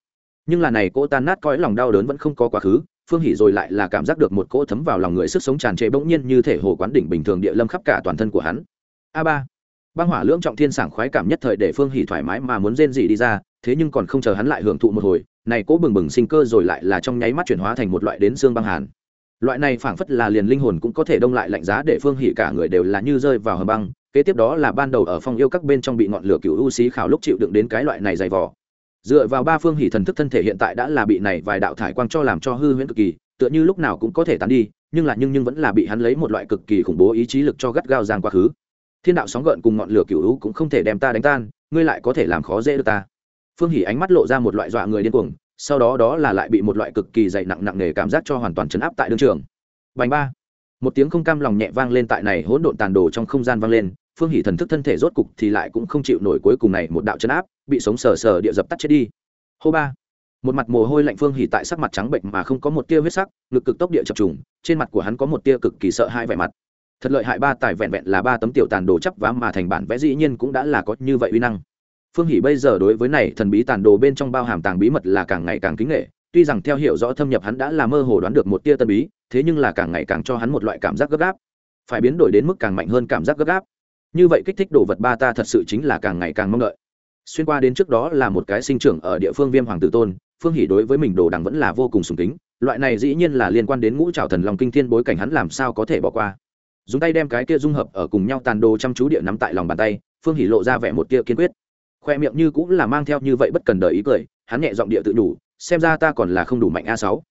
Nhưng là này cỗ tan nát cõi lòng đau đớn vẫn không có quá khứ phương hỷ rồi lại là cảm giác được một cỗ thấm vào lòng người sức sống tràn trề bỗng nhiên như thể hồ quán đỉnh bình thường địa lâm khắp cả toàn thân của hắn. A ba. Băng hỏa lưỡng trọng thiên sảng khoái cảm nhất thời để phương hỷ thoải mái mà muốn rên dị đi ra, thế nhưng còn không chờ hắn lại hưởng thụ một hồi, này cỗ bừng bừng sinh cơ rồi lại là trong nháy mắt chuyển hóa thành một loại đến xương băng hàn. Loại này phảng phất là liền linh hồn cũng có thể đông lại lạnh giá để phương hỷ cả người đều là như rơi vào hầm băng, kế tiếp đó là ban đầu ở phong yêu các bên trong bị ngọn lửa cựu u xí khảo lúc chịu đựng đến cái loại này dày vò dựa vào ba phương hỷ thần thức thân thể hiện tại đã là bị này vài đạo thải quang cho làm cho hư huyễn cực kỳ, tựa như lúc nào cũng có thể tán đi, nhưng là nhưng nhưng vẫn là bị hắn lấy một loại cực kỳ khủng bố ý chí lực cho gắt gao giang quá khứ. Thiên đạo sóng gợn cùng ngọn lửa cựu lũ cũng không thể đem ta đánh tan, ngươi lại có thể làm khó dễ được ta. Phương hỷ ánh mắt lộ ra một loại dọa người điên cuồng, sau đó đó là lại bị một loại cực kỳ dày nặng nặng nề cảm giác cho hoàn toàn chấn áp tại đương trường. Bành ba. Một tiếng không cam lòng nhẹ vang lên tại này hỗn độn tàn đồ trong không gian vang lên, phương hỷ thần thức thân thể rốt cục thì lại cũng không chịu nổi cuối cùng này một đạo chấn áp bị sống sờ sờ địa dập tắt chết đi. Hô ba. Một mặt mồ hôi lạnh phương hỉ tại sắc mặt trắng bệnh mà không có một tia huyết sắc, ngực cực tốc địa chập trùng, trên mặt của hắn có một tia cực kỳ sợ hai vẻ mặt. Thật lợi hại ba tài vẹn vẹn là ba tấm tiểu tàn đồ chấp vá mà thành bản vẽ dĩ nhiên cũng đã là có như vậy uy năng. Phương hỉ bây giờ đối với này thần bí tàn đồ bên trong bao hàm tàng bí mật là càng ngày càng kính nghệ, tuy rằng theo hiểu rõ thâm nhập hắn đã là mơ hồ đoán được một tia tân bí, thế nhưng là càng ngày càng cho hắn một loại cảm giác gấp gáp. Phải biến đổi đến mức càng mạnh hơn cảm giác gấp gáp. Như vậy kích thích đồ vật ba ta thật sự chính là càng ngày càng mong đợi xuyên qua đến trước đó là một cái sinh trưởng ở địa phương viêm hoàng tử tôn, phương hỷ đối với mình đồ đằng vẫn là vô cùng sùng kính, loại này dĩ nhiên là liên quan đến ngũ trào thần lòng kinh thiên bối cảnh hắn làm sao có thể bỏ qua. Dùng tay đem cái kia dung hợp ở cùng nhau tàn đồ chăm chú địa nắm tại lòng bàn tay, phương hỷ lộ ra vẻ một tia kiên quyết. Khoe miệng như cũng là mang theo như vậy bất cần đời ý cười, hắn nhẹ giọng địa tự đủ xem ra ta còn là không đủ mạnh a sáu.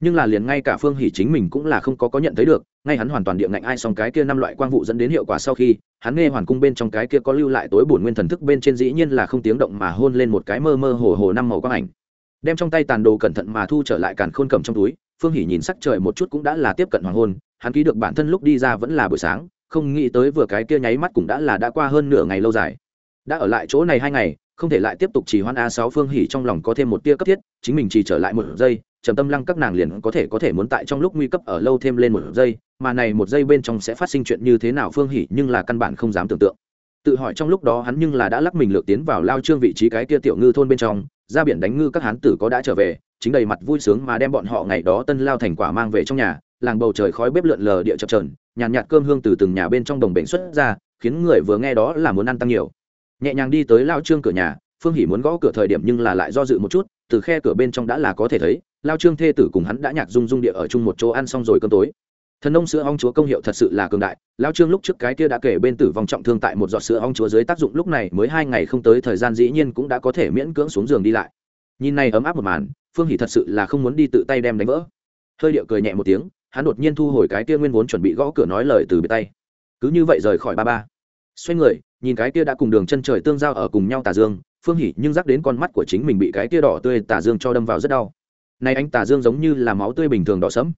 Nhưng là liền ngay cả phương hỷ chính mình cũng là không có có nhận thấy được ngay hắn hoàn toàn địa ngạnh ai xong cái kia năm loại quang vụ dẫn đến hiệu quả sau khi, hắn nghe hoàn cung bên trong cái kia có lưu lại tối bổn nguyên thần thức bên trên dĩ nhiên là không tiếng động mà hôn lên một cái mơ mơ hồ hồ năm màu quang ảnh. Đem trong tay tàn đồ cẩn thận mà thu trở lại càn khôn cầm trong túi, phương hỷ nhìn sắc trời một chút cũng đã là tiếp cận hoàng hôn, hắn ký được bản thân lúc đi ra vẫn là buổi sáng, không nghĩ tới vừa cái kia nháy mắt cũng đã là đã qua hơn nửa ngày lâu dài. Đã ở lại chỗ này hai ngày, không thể lại tiếp tục chỉ hoan a sáu phương hỉ trong lòng có thêm một tia cấp thiết, chính mình chỉ trở lại một giây, trầm tâm lăng các nàng liền có thể có thể muốn tại trong lúc nguy cấp ở lâu thêm lên một giây mà này một giây bên trong sẽ phát sinh chuyện như thế nào phương hỉ nhưng là căn bản không dám tưởng tượng. Tự hỏi trong lúc đó hắn nhưng là đã lắc mình lược tiến vào lao trương vị trí cái kia tiểu ngư thôn bên trong ra biển đánh ngư các hán tử có đã trở về chính đầy mặt vui sướng mà đem bọn họ ngày đó tân lao thành quả mang về trong nhà làng bầu trời khói bếp lượn lờ địa chập trờn nhàn nhạt, nhạt cơm hương từ từng nhà bên trong đồng bệnh xuất ra khiến người vừa nghe đó là muốn ăn tăng nhiều. Nhẹ nhàng đi tới lao trương cửa nhà phương hỉ muốn gõ cửa thời điểm nhưng là lại do dự một chút từ khe cửa bên trong đã là có thể thấy lao trương thê tử cùng hắn đã nhạc rung rung địa ở chung một chỗ ăn xong rồi cơm tối thần nông sữa ong chúa công hiệu thật sự là cường đại. Lao trương lúc trước cái kia đã kể bên tử vong trọng thương tại một giọt sữa ong chúa dưới tác dụng lúc này mới hai ngày không tới, thời gian dĩ nhiên cũng đã có thể miễn cưỡng xuống giường đi lại. Nhìn này ấm áp một màn, phương hỉ thật sự là không muốn đi tự tay đem đánh vỡ. Hơi điệu cười nhẹ một tiếng, hắn đột nhiên thu hồi cái kia nguyên vốn chuẩn bị gõ cửa nói lời từ biệt tay. Cứ như vậy rời khỏi ba ba. Xoay người, nhìn cái kia đã cùng đường chân trời tương giao ở cùng nhau tà dương, phương hỉ nhưng dắt đến con mắt của chính mình bị cái tia đỏ tươi tả dương cho đâm vào rất đau. Nay anh tả dương giống như là máu tươi bình thường đỏ sẫm.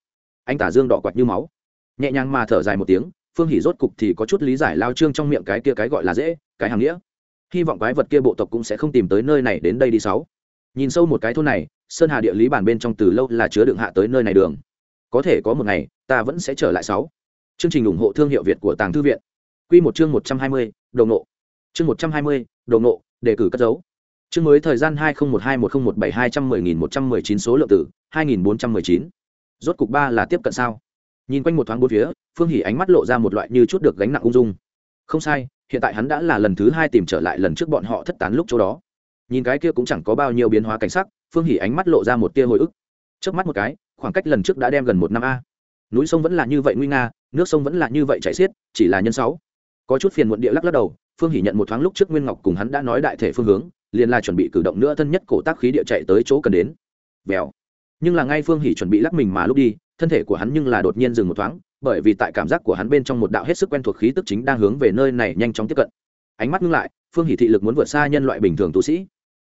Anh tả dương đỏ quạt như máu nhẹ nhàng mà thở dài một tiếng, phương hỉ rốt cục thì có chút lý giải lao trương trong miệng cái kia cái gọi là dễ, cái hàng nghĩa. Hy vọng quái vật kia bộ tộc cũng sẽ không tìm tới nơi này đến đây đi sáu. Nhìn sâu một cái thôn này, sơn hà địa lý bản bên trong từ lâu là chứa đựng hạ tới nơi này đường. Có thể có một ngày, ta vẫn sẽ trở lại sáu. Chương trình ủng hộ thương hiệu việt của tàng thư viện. Quy một chương một trăm hai mươi đầu nộ. Chương một trăm hai mươi đầu nộ, đề cử cất dấu. Chương mới thời gian hai nghìn một hai một nghìn một bảy hai trăm mười nghìn một trăm mười chín số lượng tử hai nghìn bốn trăm mười chín. Rốt cục ba là tiếp cận sao? Nhìn quanh một thoáng bốn phía, phương hỉ ánh mắt lộ ra một loại như chút được gánh nặng ung dung. Không sai, hiện tại hắn đã là lần thứ hai tìm trở lại lần trước bọn họ thất tán lúc chỗ đó. Nhìn cái kia cũng chẳng có bao nhiêu biến hóa cảnh sắc, phương hỉ ánh mắt lộ ra một tia hồi ức. Trước mắt một cái, khoảng cách lần trước đã đem gần một năm a. Núi sông vẫn là như vậy nguy nga, nước sông vẫn là như vậy chảy xiết, chỉ là nhân sáu. Có chút phiền muộn địa lắc lắc đầu, phương hỉ nhận một thoáng lúc trước nguyên ngọc cùng hắn đã nói đại thể phương hướng, liền là chuẩn bị cử động nữa thân nhất cổ tác khí địa chạy tới chỗ cần đến. Vèo nhưng là ngay phương hỉ chuẩn bị lắc mình mà lúc đi, thân thể của hắn nhưng là đột nhiên dừng một thoáng, bởi vì tại cảm giác của hắn bên trong một đạo hết sức quen thuộc khí tức chính đang hướng về nơi này nhanh chóng tiếp cận. Ánh mắt ngưng lại, phương hỷ thị lực muốn vượt xa nhân loại bình thường tu sĩ.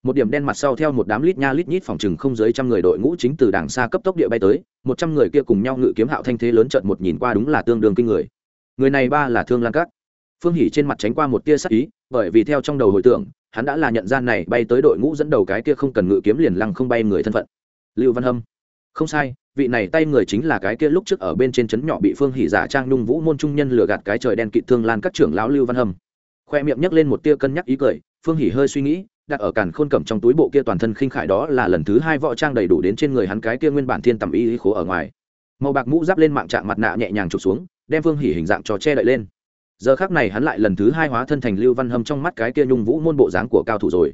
Một điểm đen mặt sau theo một đám lít nha lít nhít phòng chừng không dưới trăm người đội ngũ chính từ đàng xa cấp tốc địa bay tới, một trăm người kia cùng nhau ngự kiếm hạo thanh thế lớn trận một nhìn qua đúng là tương đương kinh người. Người này ba là thương lan cát phương hỷ trên mặt tránh qua một tia sắc ý, bởi vì theo trong đầu hồi tưởng, hắn đã là nhận ra này bay tới đội ngũ dẫn đầu cái kia không cần ngự kiếm liền lăng không bay người thân phận lưu văn hâm. Không sai, vị này tay người chính là cái kia lúc trước ở bên trên trấn nhỏ bị phương hỉ giả trang nhung vũ môn trung nhân lừa gạt cái trời đen kỵ thương lan các trưởng lão lưu văn hâm. Khoe miệng nhấc lên một tia cân nhắc ý cười, phương hỉ hơi suy nghĩ, đặt ở càn khôn cẩm trong túi bộ kia toàn thân khinh khải đó là lần thứ hai võ trang đầy đủ đến trên người hắn cái kia nguyên bản thiên tầm y khố ở ngoài. Màu bạc mũ giáp lên mạng trạng mặt nạ nhẹ nhàng trục xuống, đem phương hỉ hình dạng cho che đậy lên. Giờ khác này hắn lại lần thứ hai hóa thân thành lưu văn hâm trong mắt cái kia nhung vũ môn bộ dáng của cao thủ rồi.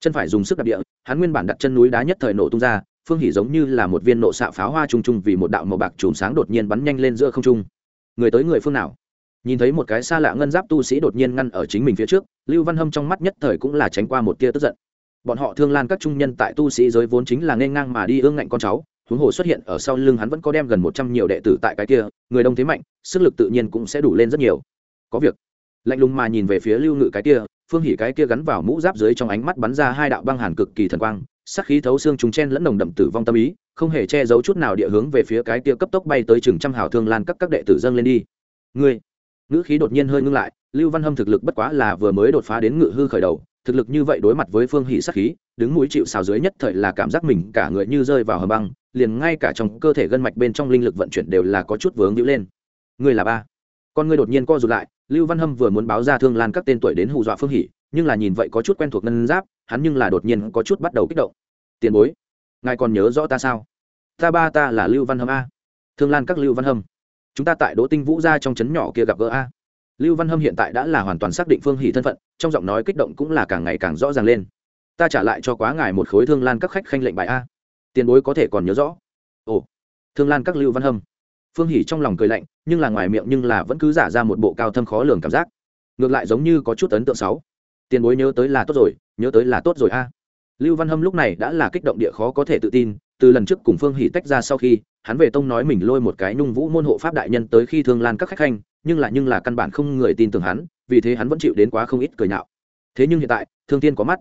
Chân phải dùng sức đạp địa, hắn nguyên bản đặt chân núi đá nhất thời nổ tung ra phương hỉ giống như là một viên nộ xạ pháo hoa trung trung vì một đạo màu bạc chùm sáng đột nhiên bắn nhanh lên giữa không trung. Người tới người phương nào? Nhìn thấy một cái xa lạ ngân giáp tu sĩ đột nhiên ngăn ở chính mình phía trước, lưu văn hâm trong mắt nhất thời cũng là tránh qua một tia tức giận. Bọn họ thương lan các trung nhân tại tu sĩ giới vốn chính là nên ngang mà đi ương ngạnh con cháu, huống hồ xuất hiện ở sau lưng hắn vẫn có đem gần một trăm nhiều đệ tử tại cái kia, người đông thế mạnh, sức lực tự nhiên cũng sẽ đủ lên rất nhiều. Có việc. Lạnh lùng mà nhìn về phía lưu ngự cái kia, phương hỉ cái kia gắn vào mũ giáp dưới trong ánh mắt bắn ra hai đạo băng hàn cực kỳ thần quang sắc khí thấu xương trùng chen lẫn nồng đậm tử vong tâm ý, không hề che giấu chút nào địa hướng về phía cái kia cấp tốc bay tới chừng trăm hào thương lan các các đệ tử dâng lên đi. Ngươi, ngữ khí đột nhiên hơi ngưng lại, lưu văn hâm thực lực bất quá là vừa mới đột phá đến ngự hư khởi đầu, thực lực như vậy đối mặt với phương hỷ sắc khí, đứng mũi chịu xào dưới nhất thời là cảm giác mình cả người như rơi vào hầm băng, liền ngay cả trong cơ thể gân mạch bên trong linh lực vận chuyển đều là có chút vướng nhữ lên. Ngươi là ba. Con ngươi đột nhiên co rụt lại, lưu văn hâm vừa muốn báo ra thương lan các tên tuổi đến hù dọa phương hỷ nhưng là nhìn vậy có chút quen thuộc ngân giáp, hắn nhưng là đột nhiên có chút bắt đầu kích động. Tiền bối, ngài còn nhớ rõ ta sao? Ta ba ta là lưu văn hâm a. Thương lan các lưu văn hâm. Chúng ta tại đỗ tinh vũ ra trong trấn nhỏ kia gặp gỡ a. Lưu văn hâm hiện tại đã là hoàn toàn xác định phương hỷ thân phận, trong giọng nói kích động cũng là càng ngày càng rõ ràng lên. Ta trả lại cho quá ngài một khối thương lan các khách khanh lệnh bài a. Tiền bối có thể còn nhớ rõ. Ồ. Thương lan các lưu văn hâm. Phương hỷ trong lòng cười lạnh, nhưng là ngoài miệng nhưng là vẫn cứ giả ra một bộ cao thâm khó lường cảm giác. Ngược lại giống như có chút ấn tượng sáu tiền bối nhớ tới là tốt rồi, nhớ tới là tốt rồi a. Lưu văn hâm lúc này đã là kích động địa khó có thể tự tin, từ lần trước cùng phương hỷ tách ra sau khi, hắn về tông nói mình lôi một cái nhung vũ môn hộ pháp đại nhân tới khi thương lan các khách khanh, nhưng là nhưng là căn bản không người tin tưởng hắn, vì thế hắn vẫn chịu đến quá không ít cười nhạo. Thế nhưng hiện tại, thương tiên có mắt.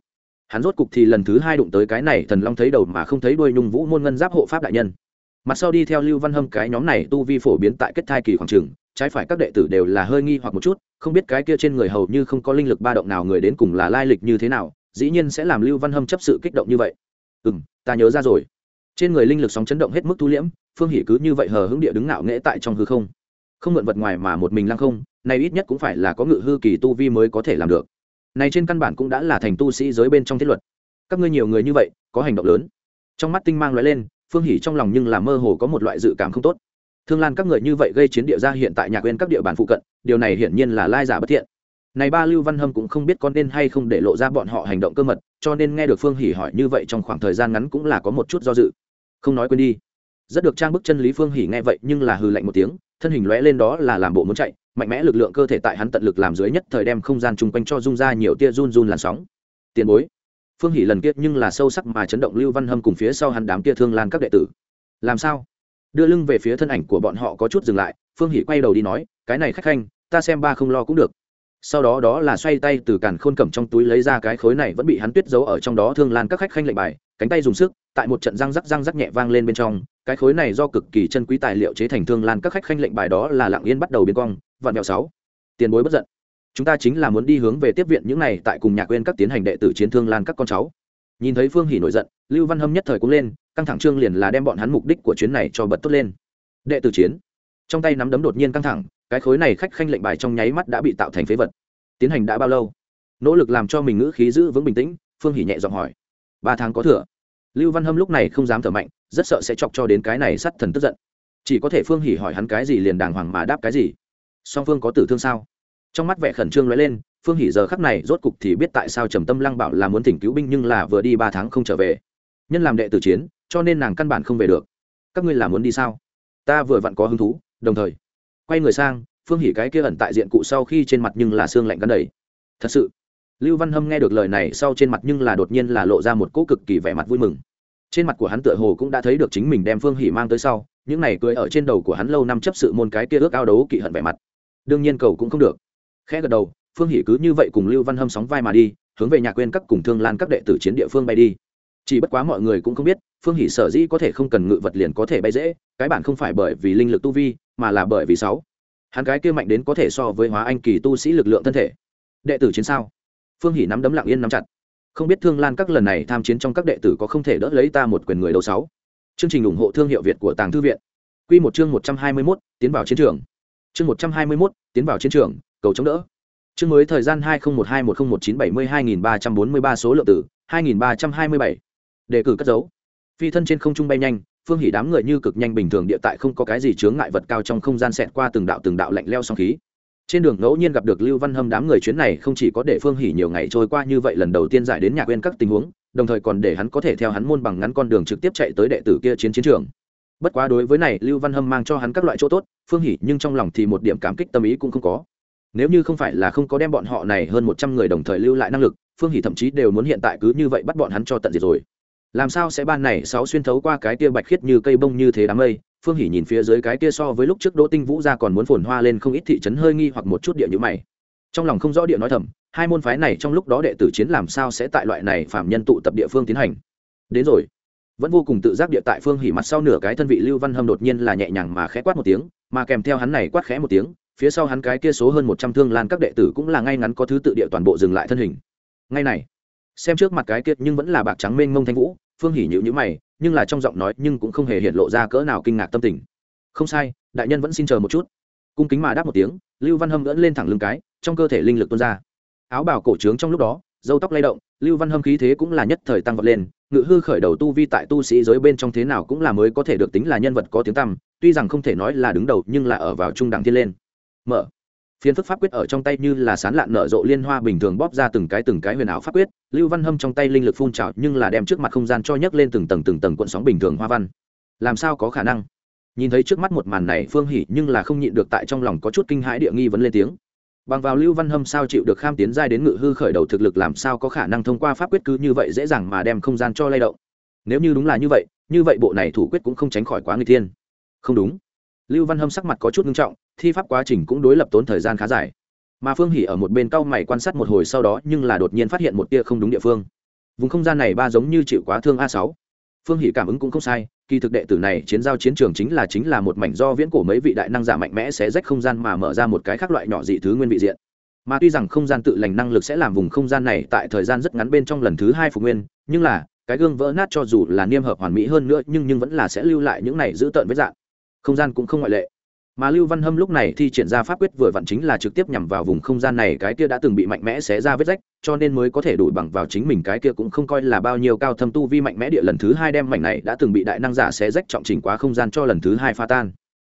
Hắn rốt cục thì lần thứ hai đụng tới cái này thần long thấy đầu mà không thấy đuôi nhung vũ môn ngân giáp hộ pháp đại nhân. Mặt sau đi theo lưu văn hâm cái nhóm này tu vi phổ biến tại kết thai kỳ khoảng trường trái phải các đệ tử đều là hơi nghi hoặc một chút, không biết cái kia trên người hầu như không có linh lực ba động nào người đến cùng là lai lịch như thế nào, dĩ nhiên sẽ làm lưu văn hâm chấp sự kích động như vậy. Ừ m ta nhớ ra rồi. Trên người linh lực sóng chấn động hết mức thu liễm, phương hỷ cứ như vậy hờ hững địa đứng ngạo nghễ tại trong hư không. Không mượn vật ngoài mà một mình lăng không này ít nhất cũng phải là có ngự hư kỳ tu vi mới có thể làm được. Này trên căn bản cũng đã là thành tu sĩ giới bên trong thiết luật. Các ngươi nhiều người như vậy, có hành động lớn. Trong mắt tinh mang lóe lên, phương hỷ trong lòng nhưng là mơ hồ có một loại dự cảm không tốt thương lan các người như vậy gây chiến địa ra hiện tại nhà quên các địa bàn phụ cận, điều này hiển nhiên là lai giả bất thiện. Này ba lưu văn hâm cũng không biết con nên hay không để lộ ra bọn họ hành động cơ mật, cho nên nghe được phương hỉ hỏi như vậy trong khoảng thời gian ngắn cũng là có một chút do dự. Không nói quên đi. Rất được trang bức chân lý phương hỉ nghe vậy nhưng là hừ lạnh một tiếng, thân hình lóe lên đó là làm bộ muốn chạy, mạnh mẽ lực lượng cơ thể tại hắn tận lực làm dưới nhất thời đem không gian chung quanh cho rung ra nhiều tia run run làn sóng. Tiền bối. Phương hỉ lần kiết nhưng là sâu sắc mà chấn động lưu văn hâm cùng phía sau hắn đám kia thương lan các đệ tử. Làm sao? Đưa lưng về phía thân ảnh của bọn họ có chút dừng lại, phương hỉ quay đầu đi nói, cái này khách khanh, ta xem ba không lo cũng được. Sau đó đó là xoay tay từ càn khôn cầm trong túi lấy ra cái khối này vẫn bị hắn tuyết giấu ở trong đó thương lan các khách khanh lệnh bài, cánh tay dùng sức, tại một trận răng rắc răng rắc nhẹ vang lên bên trong, cái khối này do cực kỳ chân quý tài liệu chế thành thương lan các khách khanh lệnh bài đó là lặng yên bắt đầu biến cong vạn mèo sáu. Tiền bối bất giận. Chúng ta chính là muốn đi hướng về tiếp viện những này tại cùng nhà quên các tiến hành đệ tử chiến thương lan các con cháu. Nhìn thấy phương hỉ nổi giận, lưu văn hâm nhất thời cũng lên căng thẳng trương liền là đem bọn hắn mục đích của chuyến này cho bật tốt lên. Đệ tử chiến. Trong tay nắm đấm đột nhiên căng thẳng, cái khối này khách khanh lệnh bài trong nháy mắt đã bị tạo thành phế vật. Tiến hành đã bao lâu? Nỗ lực làm cho mình ngữ khí giữ vững bình tĩnh, phương hỉ nhẹ giọng hỏi. Ba tháng có thừa. Lưu văn hâm lúc này không dám thở mạnh, rất sợ sẽ chọc cho đến cái này sắt thần tức giận. Chỉ có thể phương hỉ hỏi hắn cái gì liền đàng hoàng mà đáp cái gì. Song phương có tử thương sao? Trong mắt vẻ khẩn trương lóe lên, phương hỉ giờ khắc này rốt cục thì biết tại sao trầm tâm lăng bảo là muốn thỉnh cứu binh nhưng là vừa đi ba tháng không trở về nhân làm đệ tử chiến, cho nên nàng căn bản không về được. Các ngươi là muốn đi sao? Ta vừa vặn có hứng thú, đồng thời, quay người sang, phương hỉ cái kia ẩn tại diện cụ sau khi trên mặt nhưng là xương lạnh gắn đầy. Thật sự, lưu văn hâm nghe được lời này sau trên mặt nhưng là đột nhiên là lộ ra một cỗ cực kỳ vẻ mặt vui mừng. Trên mặt của hắn tựa hồ cũng đã thấy được chính mình đem phương hỉ mang tới sau, những này cưới ở trên đầu của hắn lâu năm chấp sự môn cái kia ước ao đấu kỵ hận vẻ mặt. Đương nhiên cầu cũng không được. Khẽ gật đầu, phương hỷ cứ như vậy cùng lưu văn hâm sóng vai mà đi, hướng về nhà quên các cùng thương lan các đệ tử chiến địa phương bay đi chỉ bất quá mọi người cũng không biết, phương hỷ sở dĩ có thể không cần ngự vật liền có thể bay dễ, cái bản không phải bởi vì linh lực tu vi, mà là bởi vì sáu. Hắn cái kia mạnh đến có thể so với hóa anh kỳ tu sĩ lực lượng thân thể. Đệ tử chiến sao? Phương hỷ nắm đấm lặng yên nắm chặt. Không biết thương lan các lần này tham chiến trong các đệ tử có không thể đỡ lấy ta một quyền người đầu sáu. Chương trình ủng hộ thương hiệu việt của tàng thư viện. Q một chương một trăm hai mươi mốt, tiến vào chiến trường. Chương một trăm hai mươi mốt, tiến vào chiến trường, cầu chống đỡ. Chương mới thời gian hai nghìn một hai một nghìn một chín bảy mươi hai nghìn ba trăm bốn mươi ba số lượng tử, hai nghìn ba trăm hai mươi bảy đề cử cất giấu. phi thân trên không trung bay nhanh, phương hỉ đám người như cực nhanh bình thường địa tại không có cái gì chướng ngại vật cao trong không gian xẹt qua từng đạo từng đạo lạnh leo song khí. Trên đường ngẫu nhiên gặp được lưu văn hâm đám người chuyến này không chỉ có để phương hỉ nhiều ngày trôi qua như vậy lần đầu tiên giải đến nhà quên các tình huống, đồng thời còn để hắn có thể theo hắn môn bằng ngắn con đường trực tiếp chạy tới đệ tử kia chiến chiến trường. Bất quá đối với này, lưu văn hâm mang cho hắn các loại chỗ tốt, phương hỉ nhưng trong lòng thì một điểm cảm kích tâm ý cũng không có. Nếu như không phải là không có đem bọn họ này hơn một trăm người đồng thời lưu lại năng lực, phương hỷ thậm chí đều muốn hiện tại cứ như vậy bắt bọn hắn cho tận diệt rồi làm sao sẽ ban này sáu xuyên thấu qua cái kia bạch khiết như cây bông như thế đám mây? Phương hỷ nhìn phía dưới cái kia so với lúc trước đỗ tinh vũ ra còn muốn phồn hoa lên không ít thị trấn hơi nghi hoặc một chút địa như mày. Trong lòng không rõ địa nói thầm, hai môn phái này trong lúc đó đệ tử chiến làm sao sẽ tại loại này phạm nhân tụ tập địa phương tiến hành? Đến rồi. Vẫn vô cùng tự giác địa tại phương hỉ mặt sau nửa cái thân vị lưu văn hâm đột nhiên là nhẹ nhàng mà khẽ quát một tiếng, mà kèm theo hắn này quát khẽ một tiếng, phía sau hắn cái kia số hơn một trăm thương lan các đệ tử cũng là ngay ngắn có thứ tự địa toàn bộ dừng lại thân hình. Ngay này xem trước mặt cái kiệt nhưng vẫn là bạc trắng mênh mông thanh vũ, phương hỉ nhữ nhữ mày, nhưng là trong giọng nói nhưng cũng không hề hiện lộ ra cỡ nào kinh ngạc tâm tình. Không sai, đại nhân vẫn xin chờ một chút. Cung kính mà đáp một tiếng, lưu văn hâm vẫn lên thẳng lưng cái, trong cơ thể linh lực tuôn ra. Áo bào cổ trướng trong lúc đó dâu tóc lay động, lưu văn hâm khí thế cũng là nhất thời tăng vọt lên, ngự hư khởi đầu tu vi tại tu sĩ giới bên trong thế nào cũng là mới có thể được tính là nhân vật có tiếng tăm, tuy rằng không thể nói là đứng đầu nhưng là ở vào trung đẳng thiên lên. Mở phiến phức pháp quyết ở trong tay như là sán lạn nở rộ liên hoa bình thường bóp ra từng cái từng cái huyền ảo pháp quyết, lưu văn hâm trong tay linh lực phun trào nhưng là đem trước mặt không gian cho nhấc lên từng tầng từng tầng cuộn sóng bình thường hoa văn. Làm sao có khả năng? Nhìn thấy trước mắt một màn này, phương hỉ nhưng là không nhịn được tại trong lòng có chút kinh hãi địa nghi vấn lên tiếng. Bằng vào lưu văn hâm sao chịu được kham tiến giai đến ngự hư khởi đầu thực lực làm sao có khả năng thông qua pháp quyết cứ như vậy dễ dàng mà đem không gian cho lay động? Nếu như đúng là như vậy như vậy bộ này thủ quyết cũng không tránh khỏi quá người thiên. Không đúng. Lưu văn hâm sắc mặt có chút nghiêm trọng thi pháp quá trình cũng đối lập tốn thời gian khá dài. Mà phương hỉ ở một bên cau mày quan sát một hồi sau đó nhưng là đột nhiên phát hiện một tia không đúng địa phương. Vùng không gian này ba giống như chịu quá thương a sáu. Phương hỉ cảm ứng cũng không sai, kỳ thực đệ tử này chiến giao chiến trường chính là chính là một mảnh do viễn cổ mấy vị đại năng giả mạnh mẽ sẽ rách không gian mà mở ra một cái khác loại nhỏ dị thứ nguyên vị diện. Mà tuy rằng không gian tự lành năng lực sẽ làm vùng không gian này tại thời gian rất ngắn bên trong lần thứ hai phục nguyên, nhưng là, cái gương vỡ nát cho dù là niêm hợp hoàn mỹ hơn nữa nhưng nhưng vẫn là sẽ lưu lại những này giữ tợn với dạng. Không gian cũng không ngoại lệ mà lưu văn hâm lúc này thi triển ra pháp quyết vừa vặn chính là trực tiếp nhằm vào vùng không gian này, cái kia đã từng bị mạnh mẽ xé ra vết rách, cho nên mới có thể đủ bằng vào chính mình, cái kia cũng không coi là bao nhiêu cao thâm tu vi mạnh mẽ địa lần thứ hai đem mảnh này đã từng bị đại năng giả xé rách trọng trình quá không gian cho lần thứ hai pha tan.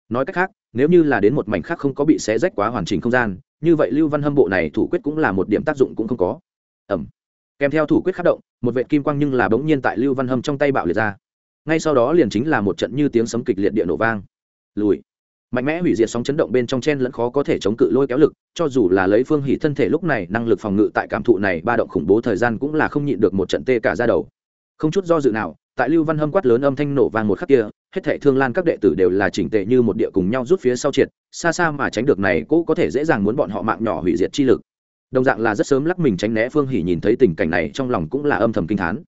Nói cách khác, nếu như là đến một mảnh khác không có bị xé rách quá hoàn chỉnh không gian, như vậy lưu văn hâm bộ này thủ quyết cũng là một điểm tác dụng cũng không có. Ẩm. Kèm theo thủ quyết khắc động, một vệ kim quang nhưng là bỗng nhiên tại lưu văn hâm trong tay bạo liệt ra. Ngay sau đó liền chính là một trận như tiếng sấm kịch liệt địa nổ vang. Lùi mạnh mẽ hủy diệt sóng chấn động bên trong chen lẫn khó có thể chống cự lôi kéo lực, cho dù là lấy phương hỉ thân thể lúc này năng lực phòng ngự tại cảm thụ này ba động khủng bố thời gian cũng là không nhịn được một trận tê cả ra đầu. Không chút do dự nào, tại lưu văn hâm quát lớn âm thanh nổ vang một khắc kia, hết thệ thương lan các đệ tử đều là chỉnh tệ như một địa cùng nhau rút phía sau triệt, xa xa mà tránh được này cũng có thể dễ dàng muốn bọn họ mạng nhỏ hủy diệt chi lực. Đồng dạng là rất sớm lắc mình tránh né phương hỉ nhìn thấy tình cảnh này trong lòng cũng là âm thầm kinh thán.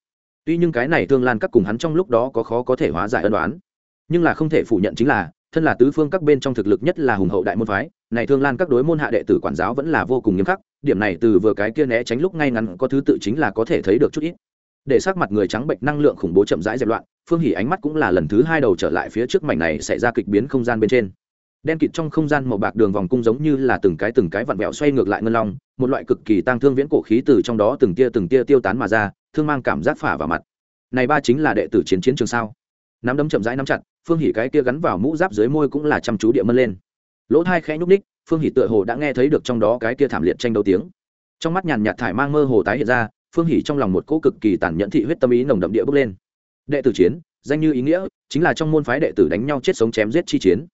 Tuy nhưng cái này thương lan các cùng hắn trong lúc đó có khó có thể hóa giải ân đoán nhưng là không thể phủ nhận chính là thân là tứ phương các bên trong thực lực nhất là hùng hậu đại môn phái, này thương lan các đối môn hạ đệ tử quản giáo vẫn là vô cùng nghiêm khắc, điểm này từ vừa cái kia né tránh lúc ngay ngắn có thứ tự chính là có thể thấy được chút ít. Để sắc mặt người trắng bệnh năng lượng khủng bố chậm rãi dẹp loạn, phương hỉ ánh mắt cũng là lần thứ hai đầu trở lại phía trước mảnh này xảy ra kịch biến không gian bên trên. Đen kịt trong không gian màu bạc đường vòng cung giống như là từng cái từng cái vặn vẹo xoay ngược lại ngân long, một loại cực kỳ tăng thương viễn cổ khí từ trong đó từng tia từng tia tiêu tán mà ra, thương mang cảm giác phả vào mặt. Này ba chính là đệ tử chiến chiến trường sao? Nắm đấm chậm rãi nắm chặt phương hỉ cái kia gắn vào mũ giáp dưới môi cũng là chăm chú địa mân lên. Lỗ thai khẽ nhúc ních phương hỉ tựa hồ đã nghe thấy được trong đó cái kia thảm liệt tranh đấu tiếng. Trong mắt nhàn nhạt thải mang mơ hồ tái hiện ra, phương hỉ trong lòng một cỗ cực kỳ tàn nhẫn thị huyết tâm ý nồng đậm địa bước lên. Đệ tử chiến, danh như ý nghĩa, chính là trong môn phái đệ tử đánh nhau chết sống chém giết chi chiến.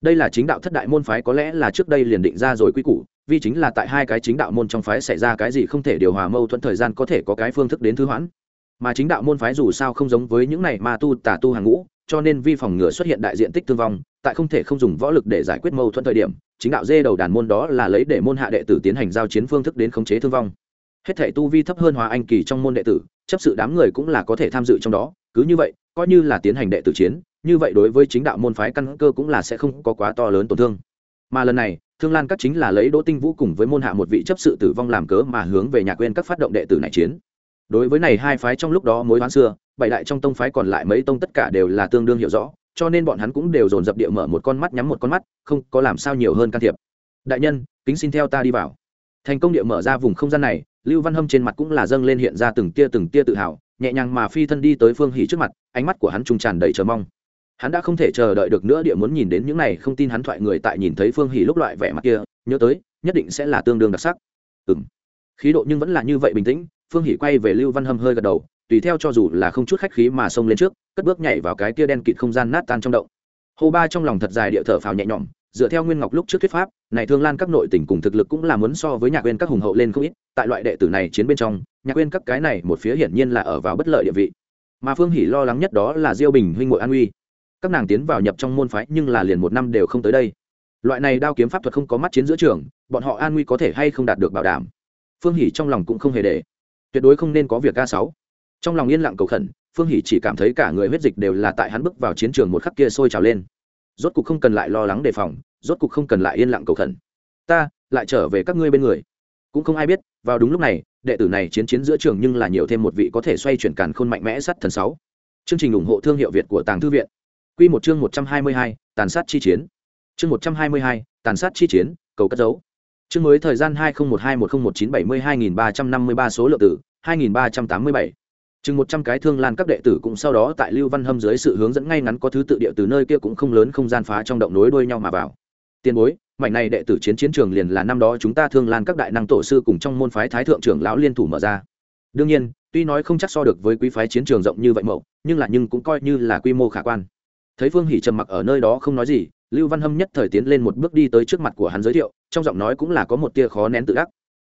Đây là chính đạo thất đại môn phái có lẽ là trước đây liền định ra rồi quy củ, vì chính là tại hai cái chính đạo môn trong phái xảy ra cái gì không thể điều hòa mâu thuẫn thời gian có thể có cái phương thức đến thư hoãn. Mà chính đạo môn phái dù sao không giống với những này ma tu tà tu hàng ngũ cho nên vi phòng ngừa xuất hiện đại diện tích thương vong, tại không thể không dùng võ lực để giải quyết mâu thuẫn thời điểm, chính đạo dê đầu đàn môn đó là lấy để môn hạ đệ tử tiến hành giao chiến phương thức đến khống chế thương vong. Hết thể tu vi thấp hơn hòa anh kỳ trong môn đệ tử, chấp sự đám người cũng là có thể tham dự trong đó, cứ như vậy, coi như là tiến hành đệ tử chiến, như vậy đối với chính đạo môn phái căn cơ cũng là sẽ không có quá to lớn tổn thương. Mà lần này, thương lan các chính là lấy đỗ tinh vũ cùng với môn hạ một vị chấp sự tử vong làm cớ mà hướng về nhà quên các phát động đệ tử này chiến đối với này hai phái trong lúc đó mối hoán xưa, bảy đại trong tông phái còn lại mấy tông tất cả đều là tương đương hiểu rõ, cho nên bọn hắn cũng đều dồn dập địa mở một con mắt nhắm một con mắt, không có làm sao nhiều hơn can thiệp. Đại nhân, kính xin theo ta đi vào. Thành công địa mở ra vùng không gian này, lưu văn hâm trên mặt cũng là dâng lên hiện ra từng tia từng tia tự hào, nhẹ nhàng mà phi thân đi tới phương hỉ trước mặt, ánh mắt của hắn trung tràn đầy chờ mong. Hắn đã không thể chờ đợi được nữa địa muốn nhìn đến những này không tin hắn thoại người tại nhìn thấy phương hỉ lúc loại vẻ mặt kia, nhớ tới, nhất định sẽ là tương đương đặc sắc. Ừ m khí độ nhưng vẫn là như vậy bình tĩnh phương hỷ quay về lưu văn hâm hơi gật đầu, tùy theo cho dù là không chút khách khí mà xông lên trước, cất bước nhảy vào cái kia đen kịt không gian nát tan trong động. Hồ ba trong lòng thật dài địa thở phào nhẹ nhõm, dựa theo nguyên ngọc lúc trước thuyết pháp, này thương lan các nội tình cùng thực lực cũng là muốn so với nhạc quên các hùng hậu lên không ít, tại loại đệ tử này chiến bên trong, nhạc quên các cái này một phía hiển nhiên là ở vào bất lợi địa vị. Mà phương hỷ lo lắng nhất đó là diêu bình huynh ngội an uy. Các nàng tiến vào nhập trong môn phái nhưng là liền một năm đều không tới đây. Loại này đao kiếm pháp thuật không có mắt chiến giữa trường, bọn họ an nguy có thể hay không đạt được bảo đảm. Phương hỷ trong lòng cũng không hề để tuyệt đối không nên có việc ca sáu. Trong lòng yên lặng cầu khẩn phương hỷ chỉ cảm thấy cả người huyết dịch đều là tại hắn bước vào chiến trường một khắc kia sôi trào lên. Rốt cục không cần lại lo lắng đề phòng rốt cục không cần lại yên lặng cầu khẩn. Ta lại trở về các ngươi bên người. Cũng không ai biết vào đúng lúc này đệ tử này chiến chiến giữa trường nhưng là nhiều thêm một vị có thể xoay chuyển càn khôn mạnh mẽ sắt thần sáu. Chương trình ủng hộ thương hiệu việt của tàng thư viện. Quy một chương một trăm hai mươi hai, tàn sát chi chiến. Chương một trăm hai mươi hai, tàn sát chi chiến cầu cất dấu chương mới thời gian hai nghìn một hai, một nghìn một chín, bảy mươi hai nghìn ba trăm năm mươi ba số lượng tử hai nghìn ba trăm tám mươi bảy. Chừng một trăm cái thương lan các đệ tử cũng sau đó tại lưu văn hâm dưới sự hướng dẫn ngay ngắn có thứ tự địa từ nơi kia cũng không lớn không gian phá trong động nối đuôi nhau mà vào. Tiên bối, mảnh này đệ tử chiến chiến trường liền là năm đó chúng ta thương lan các đại năng tổ sư cùng trong môn phái thái thượng trưởng lão liên thủ mở ra. Đương nhiên, tuy nói không chắc so được với quý phái chiến trường rộng như vậy mậu, nhưng là nhưng cũng coi như là quy mô khả quan. Thấy phương Hỉ trầm mặc ở nơi đó không nói gì lưu văn hâm nhất thời tiến lên một bước đi tới trước mặt của hắn giới thiệu, trong giọng nói cũng là có một tia khó nén tự đắc.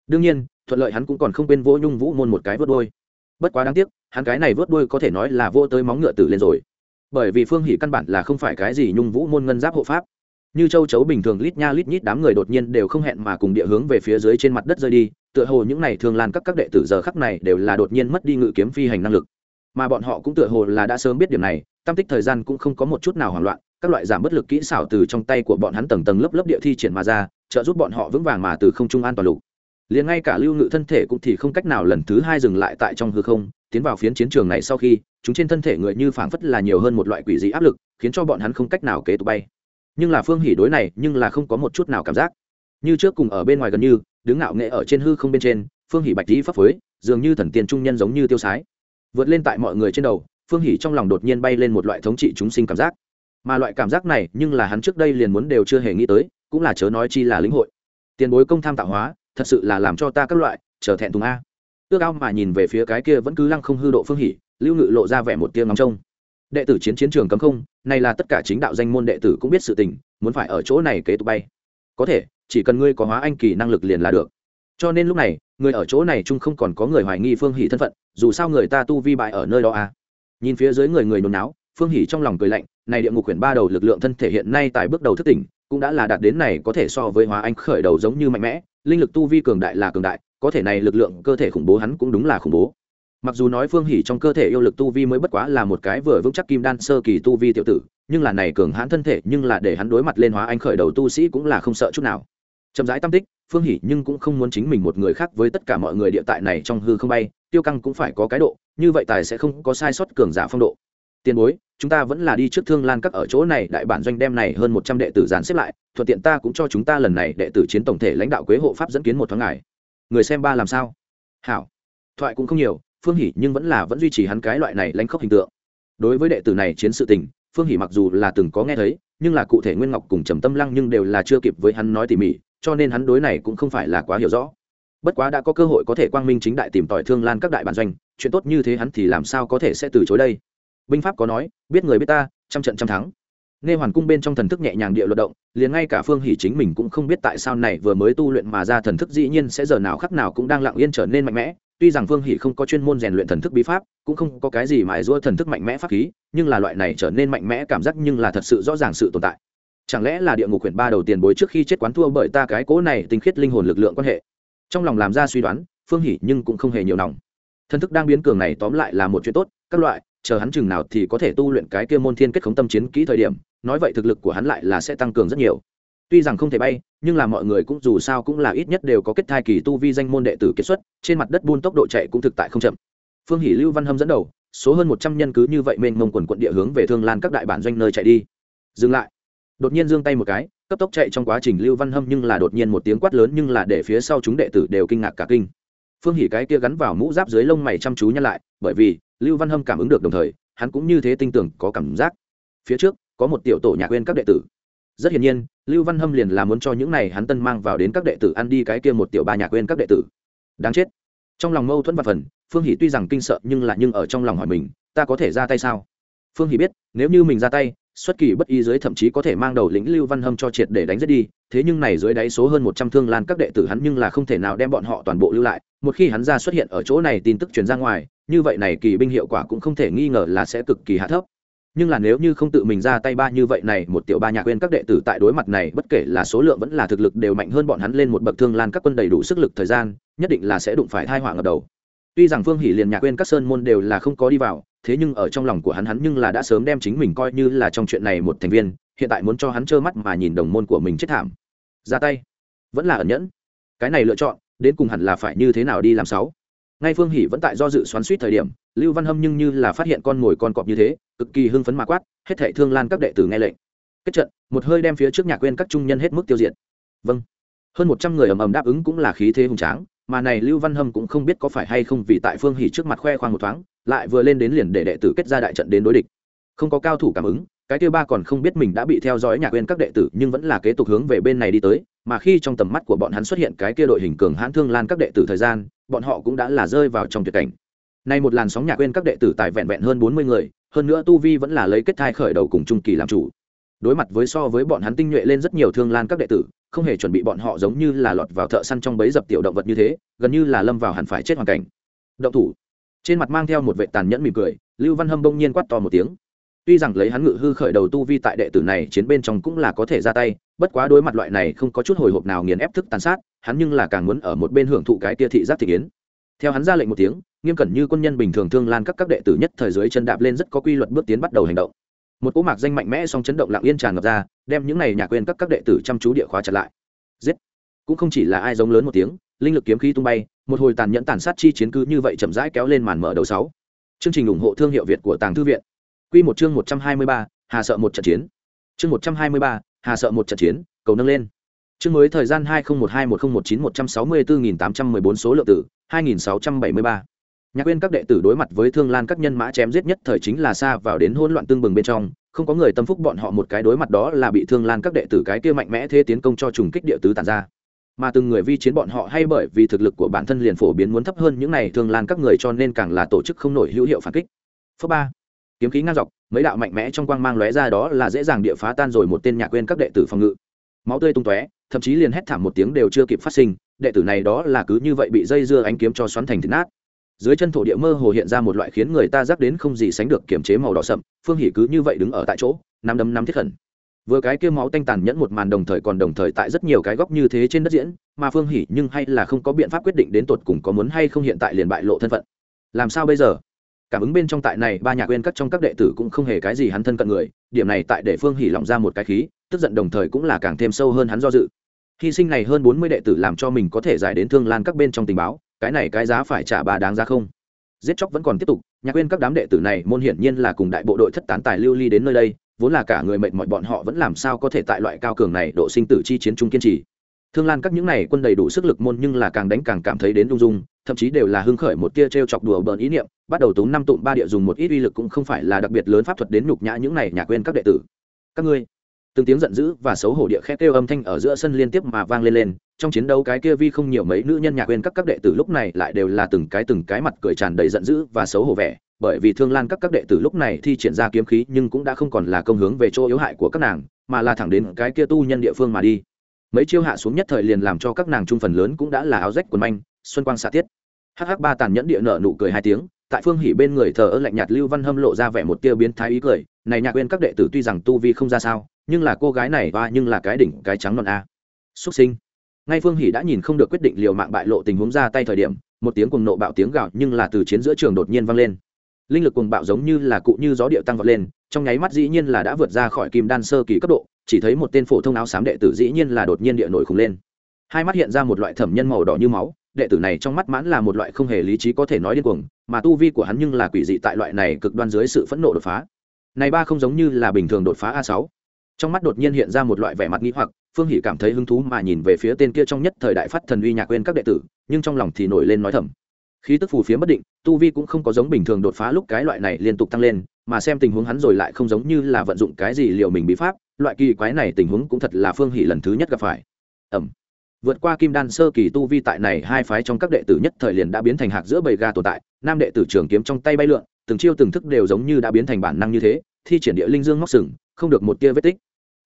Đương nhiên, thuận lợi hắn cũng còn không quên vỗ nhung vũ môn một cái vớt đôi bất quá đáng tiếc, hắn cái này vớt đôi có thể nói là vô tới móng ngựa tử lên rồi. Bởi vì phương hỷ căn bản là không phải cái gì nhung vũ môn ngân giáp hộ pháp. Như châu chấu bình thường lít nha lít nhít đám người đột nhiên đều không hẹn mà cùng địa hướng về phía dưới trên mặt đất rơi đi, tựa hồ những này thường lan các các đệ tử giờ khắc này đều là đột nhiên mất đi ngự kiếm phi hành năng lực. Mà bọn họ cũng tựa hồ là đã sớm biết điểm này, tam tích thời gian cũng không có một chút nào hoảng loạn các loại giảm bất lực kỹ xảo từ trong tay của bọn hắn tầng tầng lớp lớp địa thi triển mà ra, trợ giúp bọn họ vững vàng mà từ không trung an toàn lục. Liền ngay cả lưu ngự thân thể cũng thì không cách nào lần thứ hai dừng lại tại trong hư không, tiến vào phiến chiến trường này sau khi, chúng trên thân thể người như phảng phất là nhiều hơn một loại quỷ dị áp lực, khiến cho bọn hắn không cách nào kế tục bay. Nhưng là phương hỉ đối này, nhưng là không có một chút nào cảm giác. Như trước cùng ở bên ngoài gần như, đứng ngạo nghệ ở trên hư không bên trên, phương hỉ bạch lý pháp phối, dường như thần tiên trung nhân giống như tiêu sái. Vượt lên tại mọi người trên đầu, phương hỉ trong lòng đột nhiên bay lên một loại thống trị chúng sinh cảm giác mà loại cảm giác này nhưng là hắn trước đây liền muốn đều chưa hề nghĩ tới, cũng là chớ nói chi là lĩnh hội. Tiền bối công tham tạo hóa, thật sự là làm cho ta các loại, chờ thẹn thùng a. Ước ao mà nhìn về phía cái kia vẫn cứ lăng không hư độ phương hỉ, lưu ngự lộ ra vẻ một tiếng ngóng trông. Đệ tử chiến chiến trường cấm không, này là tất cả chính đạo danh môn đệ tử cũng biết sự tình, muốn phải ở chỗ này kế tục bay. Có thể, chỉ cần ngươi có hóa anh kỳ năng lực liền là được. Cho nên lúc này, người ở chỗ này chung không còn có người hoài nghi phương hỷ thân phận, dù sao người ta tu vi bại ở nơi đó à. Nhìn phía dưới người người nôn náo phương hỷ trong lòng cười lạnh, này địa ngục quyển ba đầu lực lượng thân thể hiện nay tại bước đầu thức tỉnh, cũng đã là đạt đến này có thể so với hóa anh khởi đầu giống như mạnh mẽ, linh lực tu vi cường đại là cường đại, có thể này lực lượng cơ thể khủng bố hắn cũng đúng là khủng bố. Mặc dù nói phương hỉ trong cơ thể yêu lực tu vi mới bất quá là một cái vừa vững chắc kim đan sơ kỳ tu vi tiểu tử, nhưng là này cường hãn thân thể, nhưng là để hắn đối mặt lên hóa anh khởi đầu tu sĩ cũng là không sợ chút nào. Chậm rãi tâm tích, phương hỉ nhưng cũng không muốn chính mình một người khác với tất cả mọi người địa tại này trong hư không bay, tiêu căng cũng phải có cái độ, như vậy tài sẽ không có sai sót cường giả phong độ tiền bối, chúng ta vẫn là đi trước thương lan các ở chỗ này, đại bản doanh đem này hơn một trăm đệ tử dàn xếp lại, thuận tiện ta cũng cho chúng ta lần này đệ tử chiến tổng thể lãnh đạo quế hộ pháp dẫn kiến một thoáng ngài. Người xem ba làm sao? Hảo. Thoại cũng không nhiều, phương hỷ nhưng vẫn là vẫn duy trì hắn cái loại này lãnh khốc hình tượng. Đối với đệ tử này chiến sự tình, phương hỷ mặc dù là từng có nghe thấy, nhưng là cụ thể nguyên ngọc cùng trầm tâm lăng nhưng đều là chưa kịp với hắn nói tỉ mỉ, cho nên hắn đối này cũng không phải là quá hiểu rõ. Bất quá đã có cơ hội có thể quang minh chính đại tìm tòi thương lan các đại bản doanh, chuyện tốt như thế hắn thì làm sao có thể sẽ từ chối đây? Binh pháp có nói, biết người biết ta, trăm trận trăm thắng. Nghe hoàn cung bên trong thần thức nhẹ nhàng địa luật động, liền ngay cả phương hỷ chính mình cũng không biết tại sao này vừa mới tu luyện mà ra thần thức dĩ nhiên sẽ giờ nào khắc nào cũng đang lặng yên trở nên mạnh mẽ. Tuy rằng phương hỷ không có chuyên môn rèn luyện thần thức bí pháp, cũng không có cái gì mài giũa thần thức mạnh mẽ pháp khí, nhưng là loại này trở nên mạnh mẽ cảm giác nhưng là thật sự rõ ràng sự tồn tại. Chẳng lẽ là địa ngục quyển ba đầu tiền bối trước khi chết quán thua bởi ta cái cố này tinh khiết linh hồn lực lượng quan hệ? Trong lòng làm ra suy đoán, phương hỷ nhưng cũng không hề nhiều lòng. Thần thức đang biến cường này tóm lại là một chuyện tốt, các loại chờ hắn chừng nào thì có thể tu luyện cái kia môn thiên kết khống tâm chiến kỹ thời điểm, nói vậy thực lực của hắn lại là sẽ tăng cường rất nhiều. Tuy rằng không thể bay, nhưng là mọi người cũng dù sao cũng là ít nhất đều có kết thai kỳ tu vi danh môn đệ tử kết xuất, trên mặt đất buôn tốc độ chạy cũng thực tại không chậm. Phương hỷ lưu văn hâm dẫn đầu, số hơn một trăm nhân cứ như vậy mênh mông quần quận địa hướng về thương lan các đại bản doanh nơi chạy đi. Dừng lại. Đột nhiên giương tay một cái, cấp tốc chạy trong quá trình lưu văn hâm nhưng là đột nhiên một tiếng quát lớn nhưng là để phía sau chúng đệ tử đều kinh ngạc cả kinh. Phương hỷ cái kia gắn vào mũ giáp dưới lông mày chăm chú nhăn lại, bởi vì lưu văn hâm cảm ứng được đồng thời, hắn cũng như thế tinh tưởng có cảm giác. Phía trước, có một tiểu tổ nhạc quên các đệ tử. Rất hiển nhiên, lưu văn hâm liền là muốn cho những này hắn tân mang vào đến các đệ tử ăn đi cái kia một tiểu ba nhạc quên các đệ tử. Đáng chết. Trong lòng mâu thuẫn và phần, phương hỷ tuy rằng kinh sợ nhưng là nhưng ở trong lòng hỏi mình, ta có thể ra tay sao? Phương hỷ biết, nếu như mình ra tay, xuất kỳ bất ý dưới thậm chí có thể mang đầu lĩnh lưu văn hâm cho triệt để đánh giết đi, thế nhưng này dưới đáy số hơn một trăm thương lan các đệ tử hắn nhưng là không thể nào đem bọn họ toàn bộ lưu lại, một khi hắn ra xuất hiện ở chỗ này tin tức truyền ra ngoài như vậy này kỳ binh hiệu quả cũng không thể nghi ngờ là sẽ cực kỳ hạ thấp. Nhưng là nếu như không tự mình ra tay ba như vậy này, một tiểu ba nhạc quên các đệ tử tại đối mặt này, bất kể là số lượng vẫn là thực lực đều mạnh hơn bọn hắn lên một bậc thương lan các quân đầy đủ sức lực thời gian, nhất định là sẽ đụng phải thai họa ngập đầu. Tuy rằng phương hỷ liền nhạc quên các sơn môn đều là không có đi vào, thế nhưng ở trong lòng của hắn hắn nhưng là đã sớm đem chính mình coi như là trong chuyện này một thành viên, hiện tại muốn cho hắn trơ mắt mà nhìn đồng môn của mình chết thảm. Ra tay. Vẫn là ẩn nhẫn. Cái này lựa chọn, đến cùng hẳn là phải như thế nào đi làm sáu? Ngay phương hỷ vẫn tại do dự xoắn suýt thời điểm, lưu văn hâm nhưng như là phát hiện con mồi con cọp như thế, cực kỳ hưng phấn mà quát, hết thệ thương lan các đệ tử nghe lệnh. Kết trận, một hơi đem phía trước nhà quên các trung nhân hết mức tiêu diệt. Vâng. Hơn một trăm người ầm ầm đáp ứng cũng là khí thế hùng tráng, mà này lưu văn hâm cũng không biết có phải hay không vì tại phương hỷ trước mặt khoe khoang một thoáng, lại vừa lên đến liền để đệ tử kết ra đại trận đến đối địch. Không có cao thủ cảm ứng cái kia ba còn không biết mình đã bị theo dõi nhạc quên các đệ tử, nhưng vẫn là kế tục hướng về bên này đi tới, mà khi trong tầm mắt của bọn hắn xuất hiện cái kia đội hình cường hãn thương lan các đệ tử thời gian, bọn họ cũng đã là rơi vào trong tuyệt cảnh. Nay một làn sóng nhạc quên các đệ tử tại vẹn vẹn hơn bốn mươi người, hơn nữa tu vi vẫn là lấy kết thai khởi đầu cùng trung kỳ làm chủ. Đối mặt với so với bọn hắn tinh nhuệ lên rất nhiều thương lan các đệ tử, không hề chuẩn bị bọn họ giống như là lọt vào thợ săn trong bẫy dập tiểu động vật như thế, gần như là lâm vào hẳn phải chết hoàn cảnh. Động thủ. Trên mặt mang theo một vệ tàn nhẫn mỉm cười, lưu văn hâm bỗng nhiên quát to một tiếng tuy rằng lấy hắn ngự hư khởi đầu tu vi tại đệ tử này chiến bên trong cũng là có thể ra tay, bất quá đối mặt loại này không có chút hồi hộp nào nghiền ép thức tàn sát, hắn nhưng là càng muốn ở một bên hưởng thụ cái tia thị giác thị kiến. Theo hắn ra lệnh một tiếng, nghiêm cẩn như quân nhân bình thường thương lan các các đệ tử nhất thời dưới chân đạp lên rất có quy luật bước tiến bắt đầu hành động. Một cỗ mạc danh mạnh mẽ song chấn động lặng yên tràn ngập ra, đem những này nhà quên các các đệ tử chăm chú địa khóa chặt lại. Giết! Cũng không chỉ là ai giống lớn một tiếng, linh lực kiếm khí tung bay, một hồi tàn nhẫn tàn sát chi chiến cứ như vậy chậm rãi kéo lên màn mở đầu sáu. Chương trình ủng hộ thương hiệu việt của tàng thư viện quy một chương một trăm hai mươi ba, hà sợ một trận chiến. Chương một trăm hai mươi ba, hà sợ một trận chiến, cầu nâng lên. Chương mới thời gian hai nghìn một hai một nghìn một chín một trăm sáu mươi bốn nghìn tám trăm mười bốn số lượng tử, hai nghìn sáu trăm bảy mươi ba. Nhạc quên các đệ tử đối mặt với thương lan các nhân mã chém giết nhất thời chính là xa vào đến hỗn loạn tương bừng bên trong, không có người tâm phúc bọn họ một cái đối mặt đó là bị thương lan các đệ tử cái kia mạnh mẽ thế tiến công cho trùng kích địa tứ tản ra. Mà từng người vi chiến bọn họ hay bởi vì thực lực của bản thân liền phổ biến muốn thấp hơn những này thương lan các người cho nên càng là tổ chức không nổi hữu hiệu phản kích. Phước ba kiếm khí ngang dọc, mấy đạo mạnh mẽ trong quang mang lóe ra đó là dễ dàng địa phá tan rồi một tên nhạc quên các đệ tử phòng ngự. Máu tươi tung tóe, thậm chí liền hét thảm một tiếng đều chưa kịp phát sinh, đệ tử này đó là cứ như vậy bị dây dưa ánh kiếm cho xoắn thành thịt nát. Dưới chân thổ địa mơ hồ hiện ra một loại khiến người ta giáp đến không gì sánh được kiểm chế màu đỏ sậm, phương hỉ cứ như vậy đứng ở tại chỗ, nắm đấm nắm thiết khẩn. Vừa cái kia máu tanh tàn nhẫn một màn đồng thời còn đồng thời tại rất nhiều cái góc như thế trên đất diễn, mà phương hỉ nhưng hay là không có biện pháp quyết định đến tột cùng có muốn hay không hiện tại liền bại lộ thân phận. Làm sao bây giờ? Cảm ứng bên trong tại này, ba nhà quên các trong các đệ tử cũng không hề cái gì hắn thân cận người, điểm này tại để phương hỉ lỏng ra một cái khí, tức giận đồng thời cũng là càng thêm sâu hơn hắn do dự. Hy sinh này hơn bốn mươi đệ tử làm cho mình có thể giải đến thương lan các bên trong tình báo, cái này cái giá phải trả bà đáng ra không? Giết chóc vẫn còn tiếp tục nhạc quên các đám đệ tử này môn hiển nhiên là cùng đại bộ đội thất tán tài lưu ly đến nơi đây, vốn là cả người mệnh mọi bọn họ vẫn làm sao có thể tại loại cao cường này độ sinh tử chi chiến trung kiên trì thương lan các những này quân đầy đủ sức lực môn nhưng là càng đánh càng cảm thấy đến rung rung thậm chí đều là hưng khởi một tia t r e o chọc đùa bỡn ý niệm, bắt đầu tốn năm tụng ba địa dùng một ít uy lực cũng không phải là đặc biệt lớn pháp thuật đến nhục nhã những này nhà quên các đệ tử. Các ngươi, từng tiếng giận dữ và xấu hổ địa khét kêu âm thanh ở giữa sân liên tiếp mà vang lên lên, trong chiến đấu cái kia vi không nhiều mấy nữ nhân nhà quên các các đệ tử lúc này lại đều là từng cái từng cái mặt cười tràn đầy giận dữ và xấu hổ vẻ, bởi vì thương lan các các đệ tử lúc này thi triển ra kiếm khí nhưng cũng đã không còn là công hướng về chỗ yếu hại của các nàng, mà là thẳng đến cái kia tu nhân địa phương mà đi mấy chiêu hạ xuống nhất thời liền làm cho các nàng trung phần lớn cũng đã là áo rách quần manh, xuân quang xạ tiết. Hh ba tàn nhẫn địa nợ nụ cười hai tiếng, tại phương hỉ bên người thờ ơ lạnh nhạt lưu văn hâm lộ ra vẻ một tia biến thái ý cười, này nhạc quên các đệ tử tuy rằng tu vi không ra sao, nhưng là cô gái này và nhưng là cái đỉnh, cái trắng non a. Xuất sinh. Ngay phương hỉ đã nhìn không được quyết định liều mạng bại lộ tình huống ra tay thời điểm, một tiếng cùng nộ bạo tiếng gạo nhưng là từ chiến giữa trường đột nhiên vang lên. Linh lực cùng bạo giống như là cụ như gió điệu tăng vọt lên, trong nháy mắt dĩ nhiên là đã vượt ra khỏi kim đan sơ kỳ cấp độ chỉ thấy một tên phổ thông áo xám đệ tử dĩ nhiên là đột nhiên địa nổi khùng lên. Hai mắt hiện ra một loại thẩm nhân màu đỏ như máu, đệ tử này trong mắt mãn là một loại không hề lý trí có thể nói điên cuồng, mà tu vi của hắn nhưng là quỷ dị tại loại này cực đoan dưới sự phẫn nộ đột phá. Này ba không giống như là bình thường đột phá a sáu. Trong mắt đột nhiên hiện ra một loại vẻ mặt nghĩ hoặc, phương hỷ cảm thấy hứng thú mà nhìn về phía tên kia trong nhất thời đại phát thần uy nhạc quên các đệ tử, nhưng trong lòng thì nổi lên nói thầm. Khí tức phù phía bất định, tu vi cũng không có giống bình thường đột phá lúc cái loại này liên tục tăng lên mà xem tình huống hắn rồi lại không giống như là vận dụng cái gì liệu mình bị pháp, loại kỳ quái này tình huống cũng thật là phương hỷ lần thứ nhất gặp phải. Ẩm. Vượt qua kim đan sơ kỳ tu vi tại này hai phái trong các đệ tử nhất thời liền đã biến thành hạc giữa bầy ga tồn tại, nam đệ tử trường kiếm trong tay bay lượn, từng chiêu từng thức đều giống như đã biến thành bản năng như thế, thi triển địa linh dương móc sừng, không được một tia vết tích.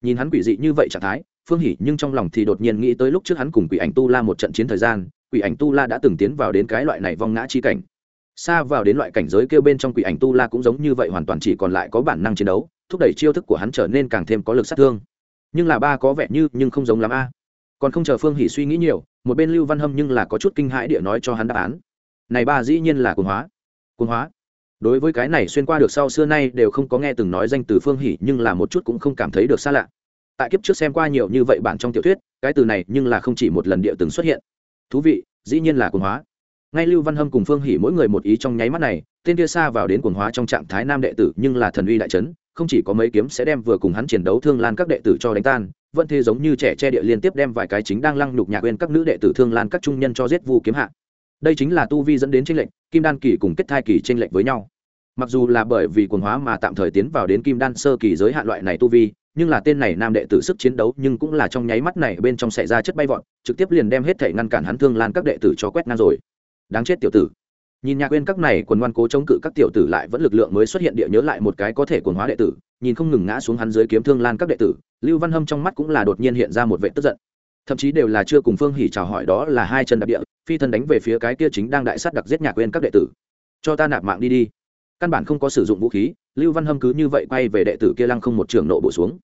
Nhìn hắn quỷ dị như vậy trạng thái, phương hỷ nhưng trong lòng thì đột nhiên nghĩ tới lúc trước hắn cùng quỷ ảnh tu la một trận chiến thời gian, quỷ ảnh tu la đã từng tiến vào đến cái loại này vong ngã chi cảnh xa vào đến loại cảnh giới kêu bên trong quỷ ảnh tu la cũng giống như vậy, hoàn toàn chỉ còn lại có bản năng chiến đấu, thúc đẩy chiêu thức của hắn trở nên càng thêm có lực sát thương. Nhưng là ba có vẻ như, nhưng không giống lắm a. Còn không chờ phương hỷ suy nghĩ nhiều, một bên lưu văn hâm nhưng là có chút kinh hãi địa nói cho hắn đáp án. Này ba dĩ nhiên là cuồng hóa. Cuồng hóa. Đối với cái này xuyên qua được sau xưa nay đều không có nghe từng nói danh từ phương hỷ nhưng là một chút cũng không cảm thấy được xa lạ. Tại kiếp trước xem qua nhiều như vậy bản trong tiểu thuyết, cái từ này nhưng là không chỉ một lần địa từng xuất hiện. Thú vị, dĩ nhiên là cuồng hóa ngay lưu văn hâm cùng phương hỉ mỗi người một ý trong nháy mắt này, tên kia xa vào đến cuồng hóa trong trạng thái nam đệ tử, nhưng là thần uy đại trấn không chỉ có mấy kiếm sẽ đem vừa cùng hắn chiến đấu thương lan các đệ tử cho đánh tan, vẫn thế giống như trẻ che địa liên tiếp đem vài cái chính đang lăng nhục nhạc quên các nữ đệ tử thương lan các trung nhân cho giết vu kiếm hạ. Đây chính là tu vi dẫn đến tranh lệnh kim đan kỳ cùng kết thai kỳ tranh lệnh với nhau. Mặc dù là bởi vì quần hóa mà tạm thời tiến vào đến kim đan sơ kỳ giới hạn loại này tu vi, nhưng là tên này nam đệ tử sức chiến đấu nhưng cũng là trong nháy mắt này bên trong xảy ra chất bay vọt, trực tiếp liền đem hết thể ngăn cản hắn thương lan các đệ tử cho quét ngang rồi đáng chết tiểu tử. Nhìn nhạc quên các này quần ngoan cố chống cự các tiểu tử lại vẫn lực lượng mới xuất hiện địa nhớ lại một cái có thể quần hóa đệ tử, nhìn không ngừng ngã xuống hắn dưới kiếm thương lan các đệ tử, lưu văn hâm trong mắt cũng là đột nhiên hiện ra một vệ tức giận. Thậm chí đều là chưa cùng phương hỉ chào hỏi đó là hai chân đặc địa, phi thân đánh về phía cái kia chính đang đại sát đặc giết nhạc quên các đệ tử. Cho ta nạp mạng đi đi. Căn bản không có sử dụng vũ khí, lưu văn hâm cứ như vậy quay về đệ tử kia lăng không một trường nộ bổ xuống.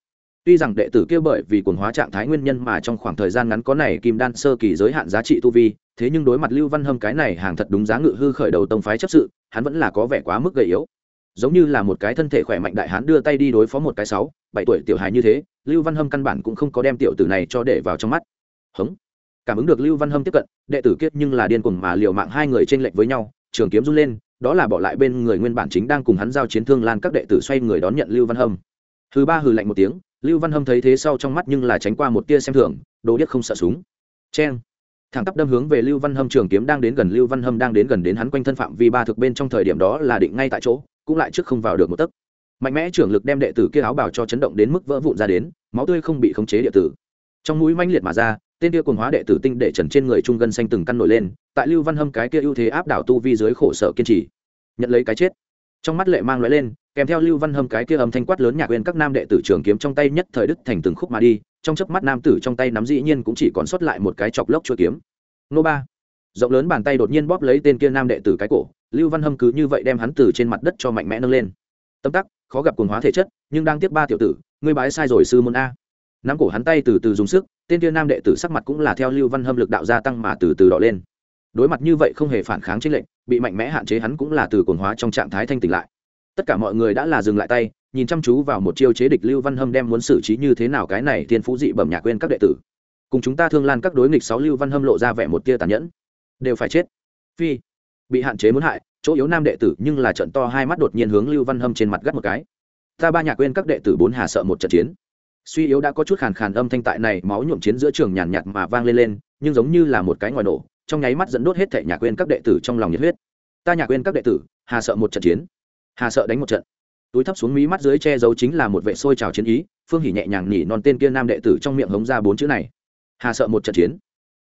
Tuy rằng đệ tử kia bởi vì quần hóa trạng thái nguyên nhân mà trong khoảng thời gian ngắn có này kim đan sơ kỳ giới hạn giá trị tu vi thế nhưng đối mặt lưu văn hâm cái này hàng thật đúng giá ngự hư khởi đầu tông phái chấp sự, hắn vẫn là có vẻ quá mức gầy yếu. Giống như là một cái thân thể khỏe mạnh đại hán đưa tay đi đối phó một cái sáu, bảy tuổi tiểu hài như thế, lưu văn hâm căn bản cũng không có đem tiểu tử này cho để vào trong mắt. Hống. Cảm ứng được lưu văn hâm tiếp cận, đệ tử kiết nhưng là điên cuồng mà liều mạng hai người t r ê n lệch với nhau, trường kiếm run lên, đó là bỏ lại bên người nguyên bản chính đang cùng hắn giao chiến thương lan các đệ tử xoay người đón nhận lưu văn hâm. Thứ ba hừ lạnh một tiếng, lưu văn hâm thấy thế sau trong mắt nhưng là tránh qua một tia xem thường, đồ điếc không sợ súng. C thẳng tắp đâm hướng về lưu văn hâm trường kiếm đang đến gần lưu văn hâm đang đến gần đến hắn quanh thân phạm vi ba thực bên trong thời điểm đó là định ngay tại chỗ, cũng lại trước không vào được một tấc. Mạnh mẽ trưởng lực đem đệ tử kia áo bảo cho chấn động đến mức vỡ vụn ra đến, máu tươi không bị khống chế đệ tử. Trong mũi manh liệt mà ra, tên kia cùng hóa đệ tử tinh đệ trần trên người trung gân xanh từng căn nổi lên, tại lưu văn hâm cái kia ưu thế áp đảo tu vi dưới khổ sở kiên trì. Nhận lấy cái chết. Trong mắt lệ mang lóe lên, kèm theo lưu văn hâm cái kia âm thanh quát lớn nhạc quên các nam đệ tử trường kiếm trong tay nhất thời đức thành từng khúc mà đi trong chớp mắt nam tử trong tay nắm dĩ nhiên cũng chỉ còn sót lại một cái chọc lốc chuôi kiếm. Nô ba. Rộng lớn bàn tay đột nhiên bóp lấy tên kia nam đệ tử cái cổ, lưu văn hâm cứ như vậy đem hắn từ trên mặt đất cho mạnh mẽ nâng lên. Tâm tắc, khó gặp cuồng hóa thể chất, nhưng đang tiếp ba tiểu tử, ngươi bái sai rồi sư môn a. Nắm cổ hắn tay từ từ dùng sức, tên kia nam đệ tử sắc mặt cũng là theo lưu văn hâm lực đạo gia tăng mà từ từ đỏ lên. Đối mặt như vậy không hề phản kháng trên lệnh bị mạnh mẽ hạn chế hắn cũng là từ cuồng hóa trong trạng thái thanh tỉnh lại tất cả mọi người đã là dừng lại tay, nhìn chăm chú vào một chiêu chế địch lưu văn hâm đem muốn xử trí như thế nào cái này thiên phú dị bẩm nhạc quên các đệ tử. Cùng chúng ta thương lan các đối nghịch sáu lưu văn hâm lộ ra vẻ một tia tàn nhẫn. Đều phải chết. Phi. Bị hạn chế muốn hại, chỗ yếu nam đệ tử nhưng là trận to hai mắt đột nhiên hướng lưu văn hâm trên mặt gắt một cái. Ta ba nhạc quên các đệ tử bốn hà sợ một trận chiến. Suy yếu đã có chút khàn khàn âm thanh tại này, máu nhuộm chiến giữa trường nhàn nhạt mà vang lên lên, nhưng giống như là một cái ngòi nổ, trong nháy mắt dẫn đốt hết thể nhạc quên các đệ tử trong lòng nhiệt huyết. Ta nhạc quên các đệ tử, hà sợ một trận chiến hà sợ đánh một trận. Túi thấp xuống mí mắt dưới che giấu chính là một vệ sôi trào chiến ý, phương hỉ nhẹ nhàng nhỉ non tên kia nam đệ tử trong miệng hống ra bốn chữ này. Hà sợ một trận chiến.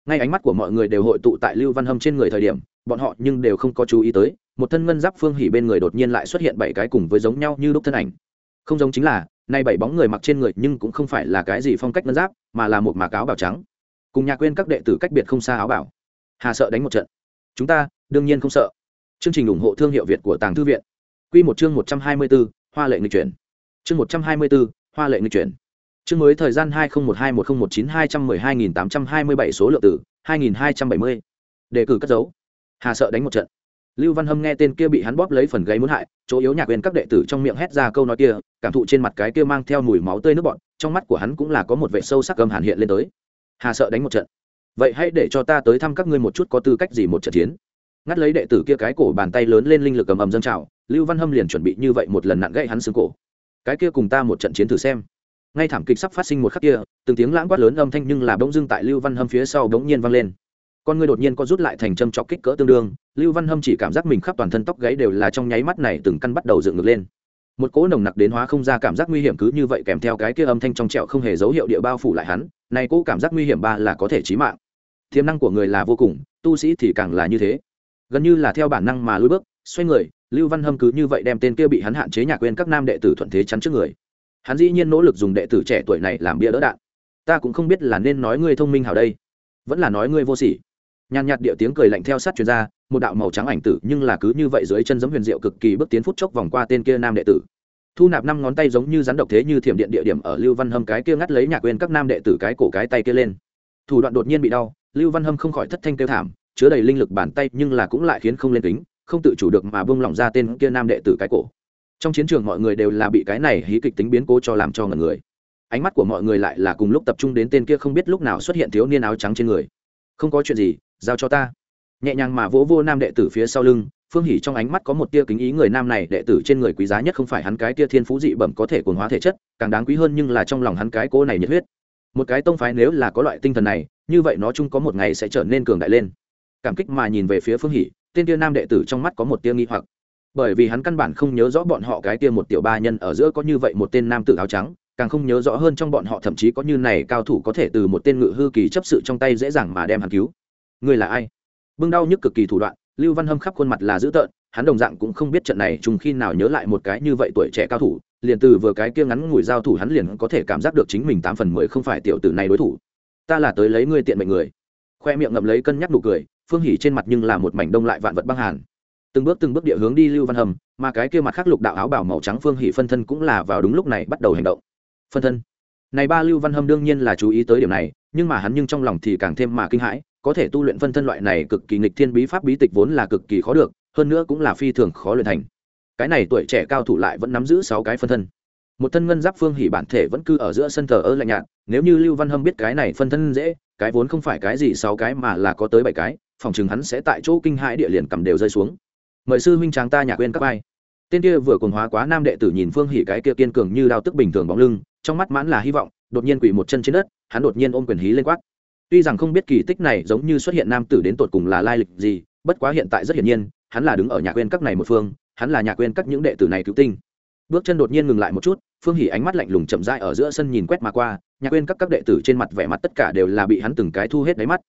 Ngay ánh mắt của mọi người đều hội tụ tại lưu văn hâm trên người thời điểm, bọn họ nhưng đều không có chú ý tới, một thân ngân giáp phương hỉ bên người đột nhiên lại xuất hiện bảy cái cùng với giống nhau như lúc thân ảnh. Không giống chính là, nay bảy bóng người mặc trên người nhưng cũng không phải là cái gì phong cách ngân giáp, mà là một mạc áo bảo trắng. Cùng nhà quên các đệ tử cách biệt không xa áo bảo hà sợ đánh một trận. Chúng ta đương nhiên không sợ. Chương trình ủng hộ thương hiệu việt của tàng thư viện. Quy một chương một trăm hai mươi b ố hoa lệ nghịch chuyển. Chương một trăm hai mươi b ố hoa lệ nghịch chuyển. Chương mới thời gian hai nghìn một hai một nghìn một chín hai trăm mười hai nghìn tám trăm hai mươi bảy số lượng tử hai nghìn hai trăm bảy mươi. Đề cử cất dấu. Hà sợ đánh một trận. Lưu văn hâm nghe tên kia bị hắn bóp lấy phần gáy muốn hại, chỗ yếu nhạc quyền các đệ tử trong miệng hét ra câu nói kia, cảm thụ trên mặt cái kia mang theo mùi máu tươi nước bọn trong mắt của hắn cũng là có một vẻ sâu sắc gầm hàn hiện lên tới. Hà sợ đánh một trận. Vậy hãy để cho ta tới thăm các ngươi một chút có tư cách gì một trận chiến ngắt lấy đệ tử kia cái cổ bàn tay lớn lên linh lực ầm ầm dâng trào, lưu văn hâm liền chuẩn bị như vậy một lần nặng gãy hắn xương cổ. Cái kia cùng ta một trận chiến thử xem. Ngay thảm kịch sắp phát sinh một khắc kia, từng tiếng lãng quát lớn âm thanh nhưng là bỗng dưng tại lưu văn hâm phía sau bỗng nhiên vang lên. Con người đột nhiên có rút lại thành châm chọc kích cỡ tương đương, lưu văn hâm chỉ cảm giác mình khắp toàn thân tóc gáy đều là trong nháy mắt này từng căn bắt đầu dựng ngược lên. Một cỗ nồng nặc đến hóa không ra cảm giác nguy hiểm cứ như vậy kèm theo cái kia âm thanh trong trẹo không hề dấu hiệu địa bao phủ lại hắn, này cỗ cảm giác nguy hiểm ba là có thể chí mạng. Tiềm năng của người là vô cùng, tu sĩ thì càng là như thế gần như là theo bản năng mà lùi bước, xoay người, lưu văn hâm cứ như vậy đem tên kia bị hắn hạn chế nhà quên các nam đệ tử thuận thế chắn trước người. Hắn dĩ nhiên nỗ lực dùng đệ tử trẻ tuổi này làm bia đỡ đạn. Ta cũng không biết là nên nói ngươi thông minh hảo đây, vẫn là nói ngươi vô sỉ. Nhàn nhạt địa tiếng cười lạnh theo sát chuyên gia một đạo màu trắng ảnh tử nhưng là cứ như vậy dưới chân giống huyền diệu cực kỳ bước tiến phút chốc vòng qua tên kia nam đệ tử. Thu nạp năm ngón tay giống như rắn độc thế như thiểm điện địa điểm ở lưu văn hâm cái kia ngắt lấy nhạc quên các nam đệ tử cái cổ cái tay kia lên. Thủ đoạn đột nhiên bị đau, lưu văn hâm không khỏi thất thanh kêu thảm chứa đầy linh lực bàn tay nhưng là cũng lại khiến không lên tính không tự chủ được mà bông lỏng ra tên kia nam đệ tử cái cổ. Trong chiến trường mọi người đều là bị cái này hí kịch tính biến cố cho làm cho ngần người. Ánh mắt của mọi người lại là cùng lúc tập trung đến tên kia không biết lúc nào xuất hiện thiếu niên áo trắng trên người. Không có chuyện gì, giao cho ta. Nhẹ nhàng mà vỗ vô nam đệ tử phía sau lưng, phương hỉ trong ánh mắt có một tia kính ý người nam này đệ tử trên người quý giá nhất không phải hắn cái tia thiên phú dị bẩm có thể cồn hóa thể chất, càng đáng quý hơn nhưng là trong lòng hắn cái cô này nhiệt huyết. Một cái tông phái nếu là có loại tinh thần này, như vậy nó chung có một ngày sẽ trở nên cường đại lên cảm kích mà nhìn về phía phương hỉ tên tia nam đệ tử trong mắt có một tia nghi hoặc. Bởi vì hắn căn bản không nhớ rõ bọn họ cái tia một tiểu ba nhân ở giữa có như vậy một tên nam tử áo trắng, càng không nhớ rõ hơn trong bọn họ thậm chí có như này cao thủ có thể từ một tên ngự hư kỳ chấp sự trong tay dễ dàng mà đem hắn cứu. Ngươi là ai? Bưng đau nhức cực kỳ thủ đoạn, lưu văn hâm khắp khuôn mặt là dữ tợn, hắn đồng dạng cũng không biết trận này trùng khi nào nhớ lại một cái như vậy tuổi trẻ cao thủ, liền từ vừa cái kia ngắn ngủi giao thủ hắn liền có thể cảm giác được chính mình tám phần mười không phải tiểu tử này đối thủ. Ta là tới lấy ngươi tiện mệnh người. Khoe miệng ngậm lấy cân nhắc nụ cười phương hỉ trên mặt nhưng là một mảnh đông lại vạn vật băng hàn. Từng bước từng bước địa hướng đi lưu văn hầm mà cái kia mặt khác lục đạo áo bảo màu trắng phương hỉ phân thân cũng là vào đúng lúc này bắt đầu hành động. Phân thân. Này ba lưu văn hâm đương nhiên là chú ý tới điểm này, nhưng mà hắn nhưng trong lòng thì càng thêm mà kinh hãi, có thể tu luyện phân thân loại này cực kỳ nghịch thiên bí pháp bí tịch vốn là cực kỳ khó được, hơn nữa cũng là phi thường khó luyện thành. Cái này tuổi trẻ cao thủ lại vẫn nắm giữ sáu cái phân thân. Một thân ngân giáp phương hỉ bản thể vẫn cư ở giữa sân thờ ơ lạnh nhạt, nếu như lưu văn hâm biết cái này phân thân dễ, cái vốn không phải cái gì sáu cái mà là có tới bảy cái phòng chừng hắn sẽ tại chỗ kinh hãi địa liền cầm đều rơi xuống. Mời sư huynh tráng ta nhà quên các ai tên kia vừa cuồng hóa quá nam đệ tử nhìn phương hỉ cái kia kiên cường như đao tức bình thường bóng lưng, trong mắt mãn là hy vọng, đột nhiên quỳ một chân trên đất, hắn đột nhiên ôm quyền hí lên quát. Tuy rằng không biết kỳ tích này giống như xuất hiện nam tử đến tột cùng là lai lịch gì, bất quá hiện tại rất hiển nhiên, hắn là đứng ở nhà quên các này một phương, hắn là nhà quên các những đệ tử này cứu tinh. Bước chân đột nhiên ngừng lại một chút, phương hỉ ánh mắt lạnh lùng chậm rãi ở giữa sân nhìn quét mà qua nhà quên các các đệ tử trên mặt vẻ mặt tất cả đều là bị hắn từng cái thu hết đáy mắt.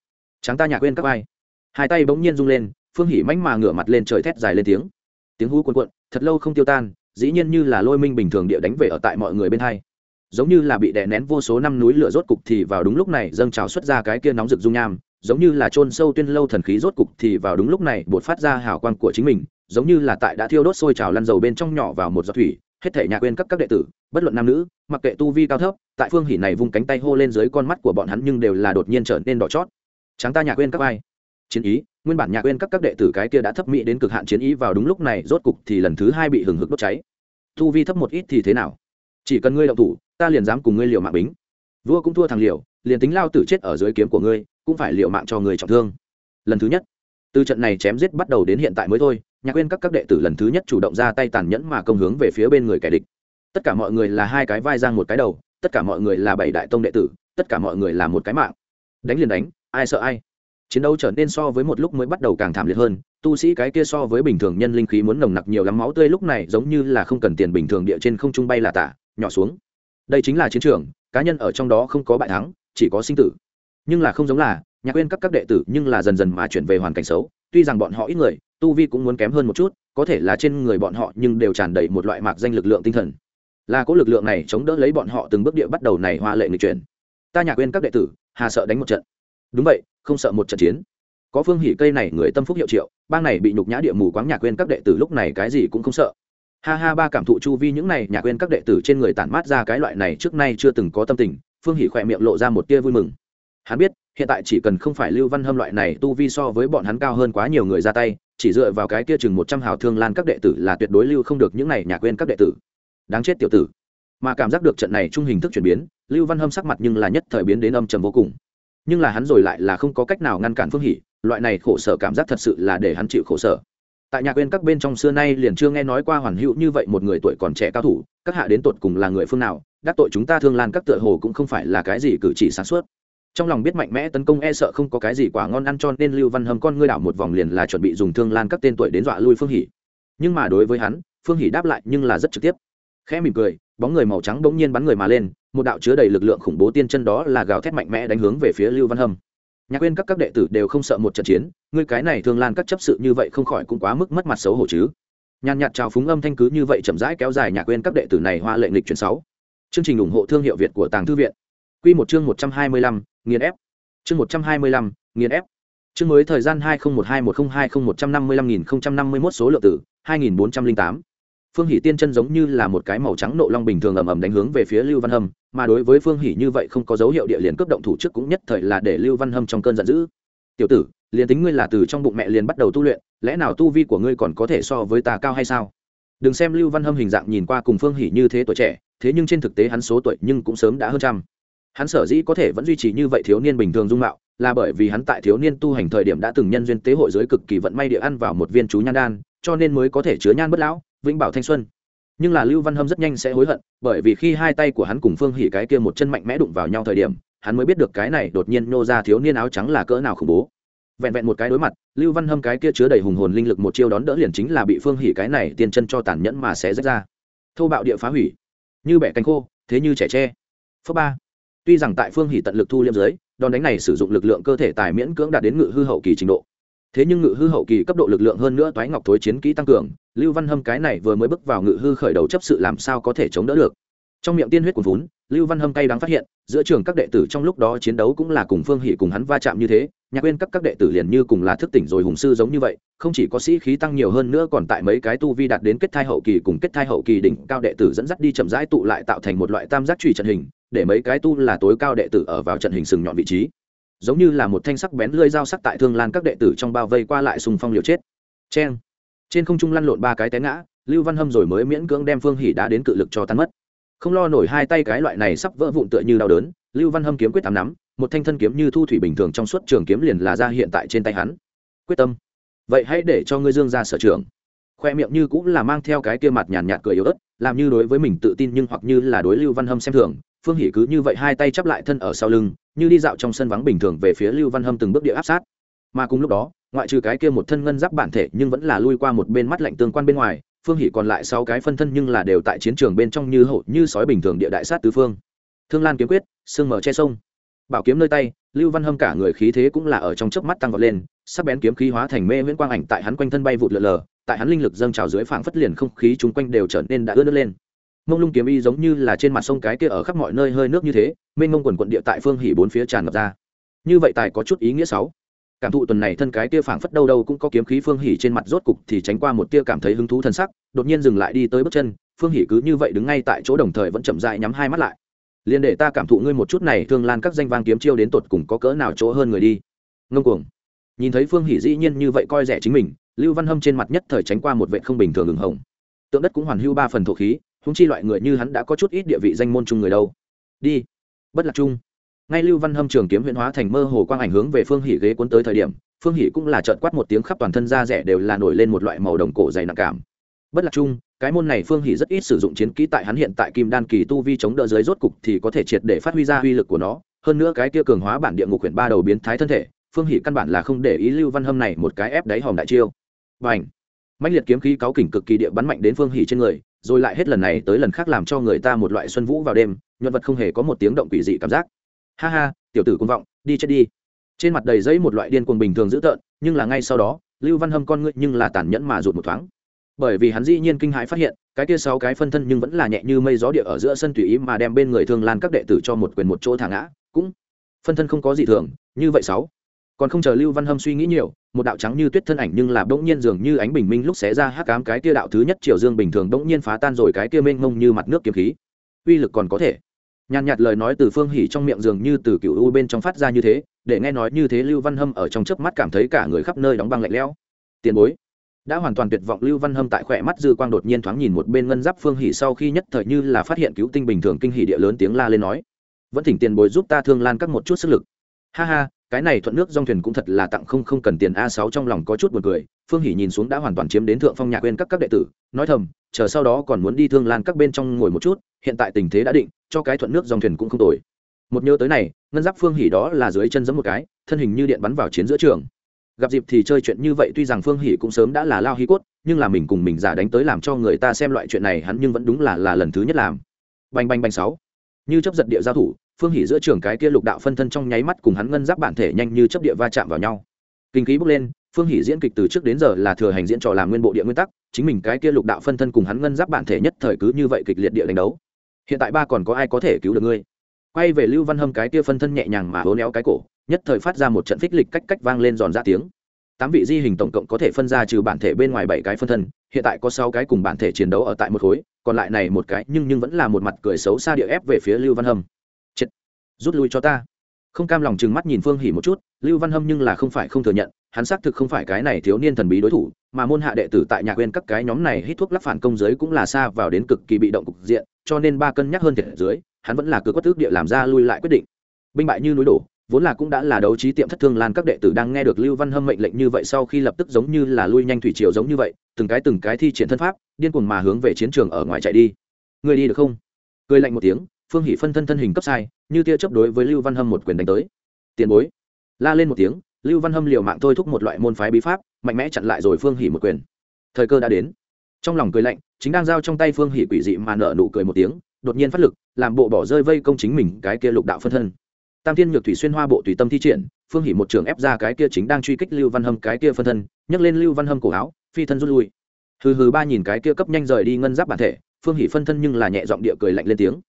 Tráng ta nhà quên các ai? Hai tay bỗng nhiên rung lên, phương hỉ mánh mà ngửa mặt lên trời thét dài lên tiếng. Tiếng hú cuồn cuộn, thật lâu không tiêu tan, dĩ nhiên như là lôi minh bình thường địa đánh về ở tại mọi người bên hai. Giống như là bị đè nén vô số năm núi lửa rốt cục thì vào đúng lúc này dâng trào xuất ra cái kia nóng rực dung nham, giống như là chôn sâu tuyên lâu thần khí rốt cục thì vào đúng lúc này bột phát ra hào quang của chính mình, giống như là tại đã thiêu đốt sôi trào lăn dầu bên trong nhỏ vào một giọt thủy, hết thể nhà quên các các đệ tử, bất luận nam nữ, mặc kệ tu vi cao thấp, tại phương hỉ này vung cánh tay hô lên dưới con mắt của bọn hắn nhưng đều là đột nhiên trở nên đỏ chót. Trắng ta nhà quên các ai? Chiến ý, nguyên bản nhạc quên các các đệ tử cái kia đã thấp mỹ đến cực hạn chiến ý vào đúng lúc này, rốt cục thì lần thứ hai bị hừng hực đốt cháy. Thu vi thấp một ít thì thế nào? Chỉ cần ngươi đậu thủ, ta liền dám cùng ngươi liều mạng bính. Vua cũng thua thằng liều, liền tính lao tử chết ở dưới kiếm của ngươi, cũng phải liều mạng cho người trọng thương. Lần thứ nhất, từ trận này chém giết bắt đầu đến hiện tại mới thôi, nhạc quên các các đệ tử lần thứ nhất chủ động ra tay tàn nhẫn mà công hướng về phía bên người kẻ địch. Tất cả mọi người là hai cái vai giang một cái đầu, tất cả mọi người là bảy đại tông đệ tử, tất cả mọi người là một cái mạng. Đánh liền đánh, ai sợ ai? Chiến đấu trở nên so với một lúc mới bắt đầu càng thảm liệt hơn, tu sĩ cái kia so với bình thường nhân linh khí muốn nồng nặc nhiều lắm, máu tươi lúc này giống như là không cần tiền bình thường địa trên không trung bay là tả, nhỏ xuống. Đây chính là chiến trường, cá nhân ở trong đó không có bại thắng, chỉ có sinh tử. Nhưng là không giống là nhạc quên các các đệ tử nhưng là dần dần mà chuyển về hoàn cảnh xấu, tuy rằng bọn họ ít người, tu vi cũng muốn kém hơn một chút, có thể là trên người bọn họ nhưng đều tràn đầy một loại mạc danh lực lượng tinh thần. Là có lực lượng này chống đỡ lấy bọn họ từng bước địa bắt đầu này hoa lệ người chuyển. Ta nhạc quên các đệ tử, hà sợ đánh một trận. Đúng vậy không sợ một trận chiến. Có phương hỉ cây này người tâm phúc hiệu triệu, bang này bị nhục nhã địa mù quáng nhà quên các đệ tử lúc này cái gì cũng không sợ. Ha ha, ba cảm thụ chu vi những này nhà quên các đệ tử trên người tản mát ra cái loại này trước nay chưa từng có tâm tình, phương hỉ khỏe miệng lộ ra một tia vui mừng. Hắn biết, hiện tại chỉ cần không phải lưu văn hâm loại này tu vi so với bọn hắn cao hơn quá nhiều người ra tay, chỉ dựa vào cái kia chừng một trăm hào thương lan các đệ tử là tuyệt đối lưu không được những này nhà quên các đệ tử. Đáng chết tiểu tử. Mà cảm giác được trận này trung hình thức chuyển biến, lưu văn hâm sắc mặt nhưng là nhất thời biến đến âm trầm vô cùng nhưng là hắn rồi lại là không có cách nào ngăn cản phương hỉ, loại này khổ sở cảm giác thật sự là để hắn chịu khổ sở. Tại nhà quên các bên trong xưa nay liền chưa nghe nói qua hoàn hữu như vậy một người tuổi còn trẻ cao thủ, các hạ đến tột cùng là người phương nào, đắc tội chúng ta thương lan các tựa hồ cũng không phải là cái gì cử chỉ sáng suốt. Trong lòng biết mạnh mẽ tấn công e sợ không có cái gì quả ngon ăn cho nên lưu văn hầm con ngươi đảo một vòng liền là chuẩn bị dùng thương lan các tên tuổi đến dọa lui phương hỉ. Nhưng mà đối với hắn, phương hỉ đáp lại nhưng là rất trực tiếp. Khẽ mỉm cười, bóng người màu trắng bỗng nhiên bắn người mà lên một đạo chứa đầy lực lượng khủng bố tiên chân đó là gào thét mạnh mẽ đánh hướng về phía lưu văn hâm. Nhạc quên các các đệ tử đều không sợ một trận chiến, ngươi cái này thường lan các chấp sự như vậy không khỏi cũng quá mức mất mặt xấu hổ chứ. Nhàn nhạt trào phúng âm thanh cứ như vậy chậm rãi kéo dài nhạc quên các đệ tử này hoa lệ lịch chuyển sáu. Chương trình ủng hộ thương hiệu việt của tàng thư viện. Quy một chương một trăm hai mươi lăm, nghiền ép. Chương một trăm hai mươi lăm, nghiền ép. Chương mới thời gian hai nghìn một hai một không hai không một trăm năm mươi lăm nghìn không trăm năm mươi mốt số lượng tử, hai nghìn bốn trăm linh tám phương hỷ tiên chân giống như là một cái màu trắng nộ long bình thường ầm ầm đánh hướng về phía lưu văn hâm, mà đối với phương hỷ như vậy không có dấu hiệu địa liền cướp động thủ trước cũng nhất thời là để lưu văn hâm trong cơn giận dữ. Tiểu tử, liền tính ngươi là từ trong bụng mẹ liền bắt đầu tu luyện, lẽ nào tu vi của ngươi còn có thể so với ta cao hay sao? Đừng xem lưu văn hâm hình dạng nhìn qua cùng phương hỷ như thế tuổi trẻ, thế nhưng trên thực tế hắn số tuổi nhưng cũng sớm đã hơn trăm. Hắn sở dĩ có thể vẫn duy trì như vậy thiếu niên bình thường dung mạo, là bởi vì hắn tại thiếu niên tu hành thời điểm đã từng nhân duyên tế hội giới cực kỳ vận may địa ăn vào một viên chú nhan đan, cho nên mới có thể chứa nhan bất lão vĩnh bảo thanh xuân. Nhưng là lưu văn hâm rất nhanh sẽ hối hận, bởi vì khi hai tay của hắn cùng phương hỉ cái kia một chân mạnh mẽ đụng vào nhau thời điểm, hắn mới biết được cái này đột nhiên nô ra thiếu niên áo trắng là cỡ nào khủng bố. Vẹn vẹn một cái đối mặt, lưu văn hâm cái kia chứa đầy hùng hồn linh lực một chiêu đón đỡ liền chính là bị phương hỉ cái này tiền chân cho tàn nhẫn mà sẽ rách ra. Thô bạo địa phá hủy. Như bẻ cánh khô, thế như trẻ tre. Phớ ba. Tuy rằng tại phương hỉ tận lực thu liêm dưới đòn đánh này sử dụng lực lượng cơ thể tài miễn cưỡng đạt đến ngự hư hậu kỳ trình độ thế nhưng ngự hư hậu kỳ cấp độ lực lượng hơn nữa toái ngọc thối chiến kỹ tăng cường, lưu văn hâm cái này vừa mới bước vào ngự hư khởi đầu chấp sự làm sao có thể chống đỡ được? Trong miệng tiên huyết cuồn vốn lưu văn hâm cay đáng phát hiện, giữa trường các đệ tử trong lúc đó chiến đấu cũng là cùng phương hỷ cùng hắn va chạm như thế, nhạc quên các các đệ tử liền như cùng là thức tỉnh rồi hùng sư giống như vậy, không chỉ có sĩ khí tăng nhiều hơn nữa còn tại mấy cái tu vi đạt đến kết thai hậu kỳ cùng kết thai hậu kỳ đỉnh cao đệ tử dẫn dắt đi chậm rãi tụ lại tạo thành một loại tam giác trụy trận hình, để mấy cái tu là tối cao đệ tử ở vào trận hình sừng nhọn vị trí giống như là một thanh sắc bén lưỡi dao sắc tại thương lan các đệ tử trong bao vây qua lại sùng phong liều chết. Cheng. Trên không trung lăn lộn ba cái té ngã, lưu văn hâm rồi mới miễn cưỡng đem phương hỉ đã đến cự lực cho tan mất. Không lo nổi hai tay cái loại này sắp vỡ vụn tựa như đau đớn, lưu văn hâm kiếm quyết tám nắm, một thanh thân kiếm như thu thủy bình thường trong suốt trường kiếm liền là ra hiện tại trên tay hắn. Quyết tâm. Vậy hãy để cho ngươi dương ra sở trường. Khoe miệng như cũng là mang theo cái kia mặt nhàn nhạt cười yếu ớt, làm như đối với mình tự tin nhưng hoặc như là đối lưu văn hâm xem thường phương hỷ cứ như vậy hai tay chắp lại thân ở sau lưng, như đi dạo trong sân vắng bình thường về phía lưu văn hâm từng bước địa áp sát. Mà cùng lúc đó, ngoại trừ cái kia một thân ngân giáp bản thể nhưng vẫn là lui qua một bên mắt lạnh tương quan bên ngoài, phương hỷ còn lại sáu cái phân thân nhưng là đều tại chiến trường bên trong như hổ, như sói bình thường địa đại sát tứ phương. Thương lan kiếm quyết, sương mở che sông. Bảo kiếm nơi tay, lưu văn hâm cả người khí thế cũng là ở trong chớp mắt tăng vọt lên, sắc bén kiếm khí hóa thành mê viễn quang ảnh tại hắn quanh thân bay vụt lờ lờ, tại hắn linh lực dâng trào dưới phảng phất liền không khí chung quanh đều trở nên đã ướt nước lên mông lung kiếm y giống như là trên mặt sông cái kia ở khắp mọi nơi hơi nước như thế, mênh mông quần quận địa tại phương hỉ bốn phía tràn ngập ra. Như vậy tài có chút ý nghĩa sáu cảm thụ tuần này thân cái kia phảng phất đâu đâu cũng có kiếm khí phương hỉ trên mặt rốt cục thì tránh qua một tia cảm thấy hứng thú thân sắc, đột nhiên dừng lại đi tới bước chân, phương hỉ cứ như vậy đứng ngay tại chỗ đồng thời vẫn chậm dại nhắm hai mắt lại. Liền để ta cảm thụ ngươi một chút này, thương lan các danh vang kiếm chiêu đến tột cùng có cỡ nào chỗ hơn người đi. Ngông cuồng. Nhìn thấy phương hỉ dĩ nhiên như vậy coi rẻ chính mình, lưu văn hâm trên mặt nhất thời tránh qua một vệ không bình thường hừng hồng. Tượng đất cũng hoàn hưu ba phần thổ khí húng chi loại người như hắn đã có chút ít địa vị danh môn chung người đâu. Đi. Bất lạc chung ngay lưu văn hâm trường kiếm huyễn hóa thành mơ hồ quang ảnh hướng về phương hỉ ghế cuốn tới thời điểm, phương hỉ cũng là trợn quát một tiếng khắp toàn thân da rẻ đều là nổi lên một loại màu đồng cổ dày nặng cảm. Bất lạc chung cái môn này phương hỉ rất ít sử dụng chiến kỹ tại hắn hiện tại kim đan kỳ tu vi chống đỡ dưới rốt cục thì có thể triệt để phát huy ra uy lực của nó. Hơn nữa cái kia cường hóa bản địa ngục huyện ba đầu biến thái thân thể, phương hỉ căn bản là không để ý lưu văn hâm này một cái ép đáy hòm đại chiêu. Bành. ảnh mạnh liệt kiếm khí cáo kỉnh cực kỳ địa bắn mạnh đến phương hỉ trên người rồi lại hết lần này tới lần khác làm cho người ta một loại xuân vũ vào đêm, nhuận vật không hề có một tiếng động quỷ dị cảm giác. Ha ha, tiểu tử công vọng, đi chết đi. Trên mặt đầy giấy một loại điên cuồng bình thường dữ tợn, nhưng là ngay sau đó, lưu văn hâm con ngươi nhưng là tàn nhẫn mà rụt một thoáng. Bởi vì hắn dĩ nhiên kinh hãi phát hiện, cái kia sáu cái phân thân nhưng vẫn là nhẹ như mây gió địa ở giữa sân tùy ý mà đem bên người thương lan các đệ tử cho một quyền một chỗ thả ngã, cũng, phân thân không có gì thường, như vậy sáu còn không chờ lưu văn hâm suy nghĩ nhiều, một đạo trắng như tuyết thân ảnh nhưng là bỗng nhiên dường như ánh bình minh lúc xé ra hắc cám cái kia đạo thứ nhất triều dương bình thường bỗng nhiên phá tan rồi cái kia mênh mông như mặt nước kiếm khí. Uy lực còn có thể. Nhàn nhạt lời nói từ phương hỉ trong miệng dường như từ cựu u bên trong phát ra như thế, để nghe nói như thế lưu văn hâm ở trong chớp mắt cảm thấy cả người khắp nơi đóng băng lạnh lẽo. Tiền bối, đã hoàn toàn tuyệt vọng lưu văn hâm tại khỏe mắt dư quang đột nhiên thoáng nhìn một bên ngân giáp phương hỉ sau khi nhất thời như là phát hiện cứu tinh bình thường kinh hỉ địa lớn tiếng la lên nói. Vẫn thỉnh tiền bối giúp ta thương lan các một chút sức lực. Ha ha cái này thuận nước dòng thuyền cũng thật là tặng không không cần tiền a sáu trong lòng có chút buồn cười, phương hỉ nhìn xuống đã hoàn toàn chiếm đến thượng phong nhạc quên các các đệ tử, nói thầm, chờ sau đó còn muốn đi thương lan các bên trong ngồi một chút, hiện tại tình thế đã định, cho cái thuận nước dòng thuyền cũng không tồi. Một nhớ tới này, ngân giáp phương hỉ đó là dưới chân giẫm một cái, thân hình như điện bắn vào chiến giữa trường. Gặp dịp thì chơi chuyện như vậy, tuy rằng phương hỷ cũng sớm đã là lao hí cốt, nhưng là mình cùng mình giả đánh tới làm cho người ta xem loại chuyện này hắn nhưng vẫn đúng là là lần thứ nhất làm. Bành bành bành sáu. Như chấp giật địa giao thủ phương hỷ giữa trường cái kia lục đạo phân thân trong nháy mắt cùng hắn ngân giáp bản thể nhanh như chấp địa va chạm vào nhau. Kinh khí bốc lên, phương hỷ diễn kịch từ trước đến giờ là thừa hành diễn trò làm nguyên bộ địa nguyên tắc, chính mình cái kia lục đạo phân thân cùng hắn ngân giáp bản thể nhất thời cứ như vậy kịch liệt địa đánh đấu. Hiện tại ba còn có ai có thể cứu được ngươi? Quay về lưu văn hâm cái kia phân thân nhẹ nhàng mà hố néo cái cổ, nhất thời phát ra một trận phích lịch cách cách vang lên giòn ra tiếng. Tám vị di hình tổng cộng có thể phân ra trừ bản thể bên ngoài bảy cái phân thân, hiện tại có sáu cái cùng bản thể chiến đấu ở tại một khối, còn lại này một cái nhưng nhưng vẫn là một mặt cười xấu xa địa ép về phía lưu văn hâm rút lui cho ta. Không cam lòng chừng mắt nhìn phương hỉ một chút, lưu văn hâm nhưng là không phải không thừa nhận, hắn xác thực không phải cái này thiếu niên thần bí đối thủ, mà môn hạ đệ tử tại nhà quên các cái nhóm này hít thuốc lắc phản công giới cũng là xa vào đến cực kỳ bị động cục diện, cho nên ba cân nhắc hơn thiệt dưới, hắn vẫn là cứ quất tước địa làm ra lui lại quyết định. Binh bại như núi đổ, vốn là cũng đã là đấu trí tiệm thất thương lan các đệ tử đang nghe được lưu văn hâm mệnh lệnh như vậy sau khi lập tức giống như là lui nhanh thủy triều giống như vậy, từng cái từng cái thi triển thân pháp, điên cuồng mà hướng về chiến trường ở ngoài chạy đi. Người đi được không? Cười lạnh một tiếng phương hỷ phân thân thân hình cấp sai, như tia chấp đối với lưu văn hâm một quyền đánh tới. Tiền bối, la lên một tiếng, lưu văn hâm liều mạng thôi thúc một loại môn phái bí pháp, mạnh mẽ chặn lại rồi phương hỷ một quyền. Thời cơ đã đến. Trong lòng cười lạnh, chính đang giao trong tay phương hỷ quỷ dị mà nở nụ cười một tiếng, đột nhiên phát lực, làm bộ bỏ rơi vây công chính mình cái kia lục đạo phân thân. Tam thiên nhược thủy xuyên hoa bộ tùy tâm thi triển, phương hỷ một trường ép ra cái kia chính đang truy kích lưu văn hâm cái kia phân thân, nhấc lên lưu văn hâm cổ áo, phi thân rút lui. Hừ hừ ba nhìn cái kia cấp nhanh rời đi ngân giáp bản thể, phương hỷ phân thân nhưng là nhẹ giọng địa cười lạnh lên tiếng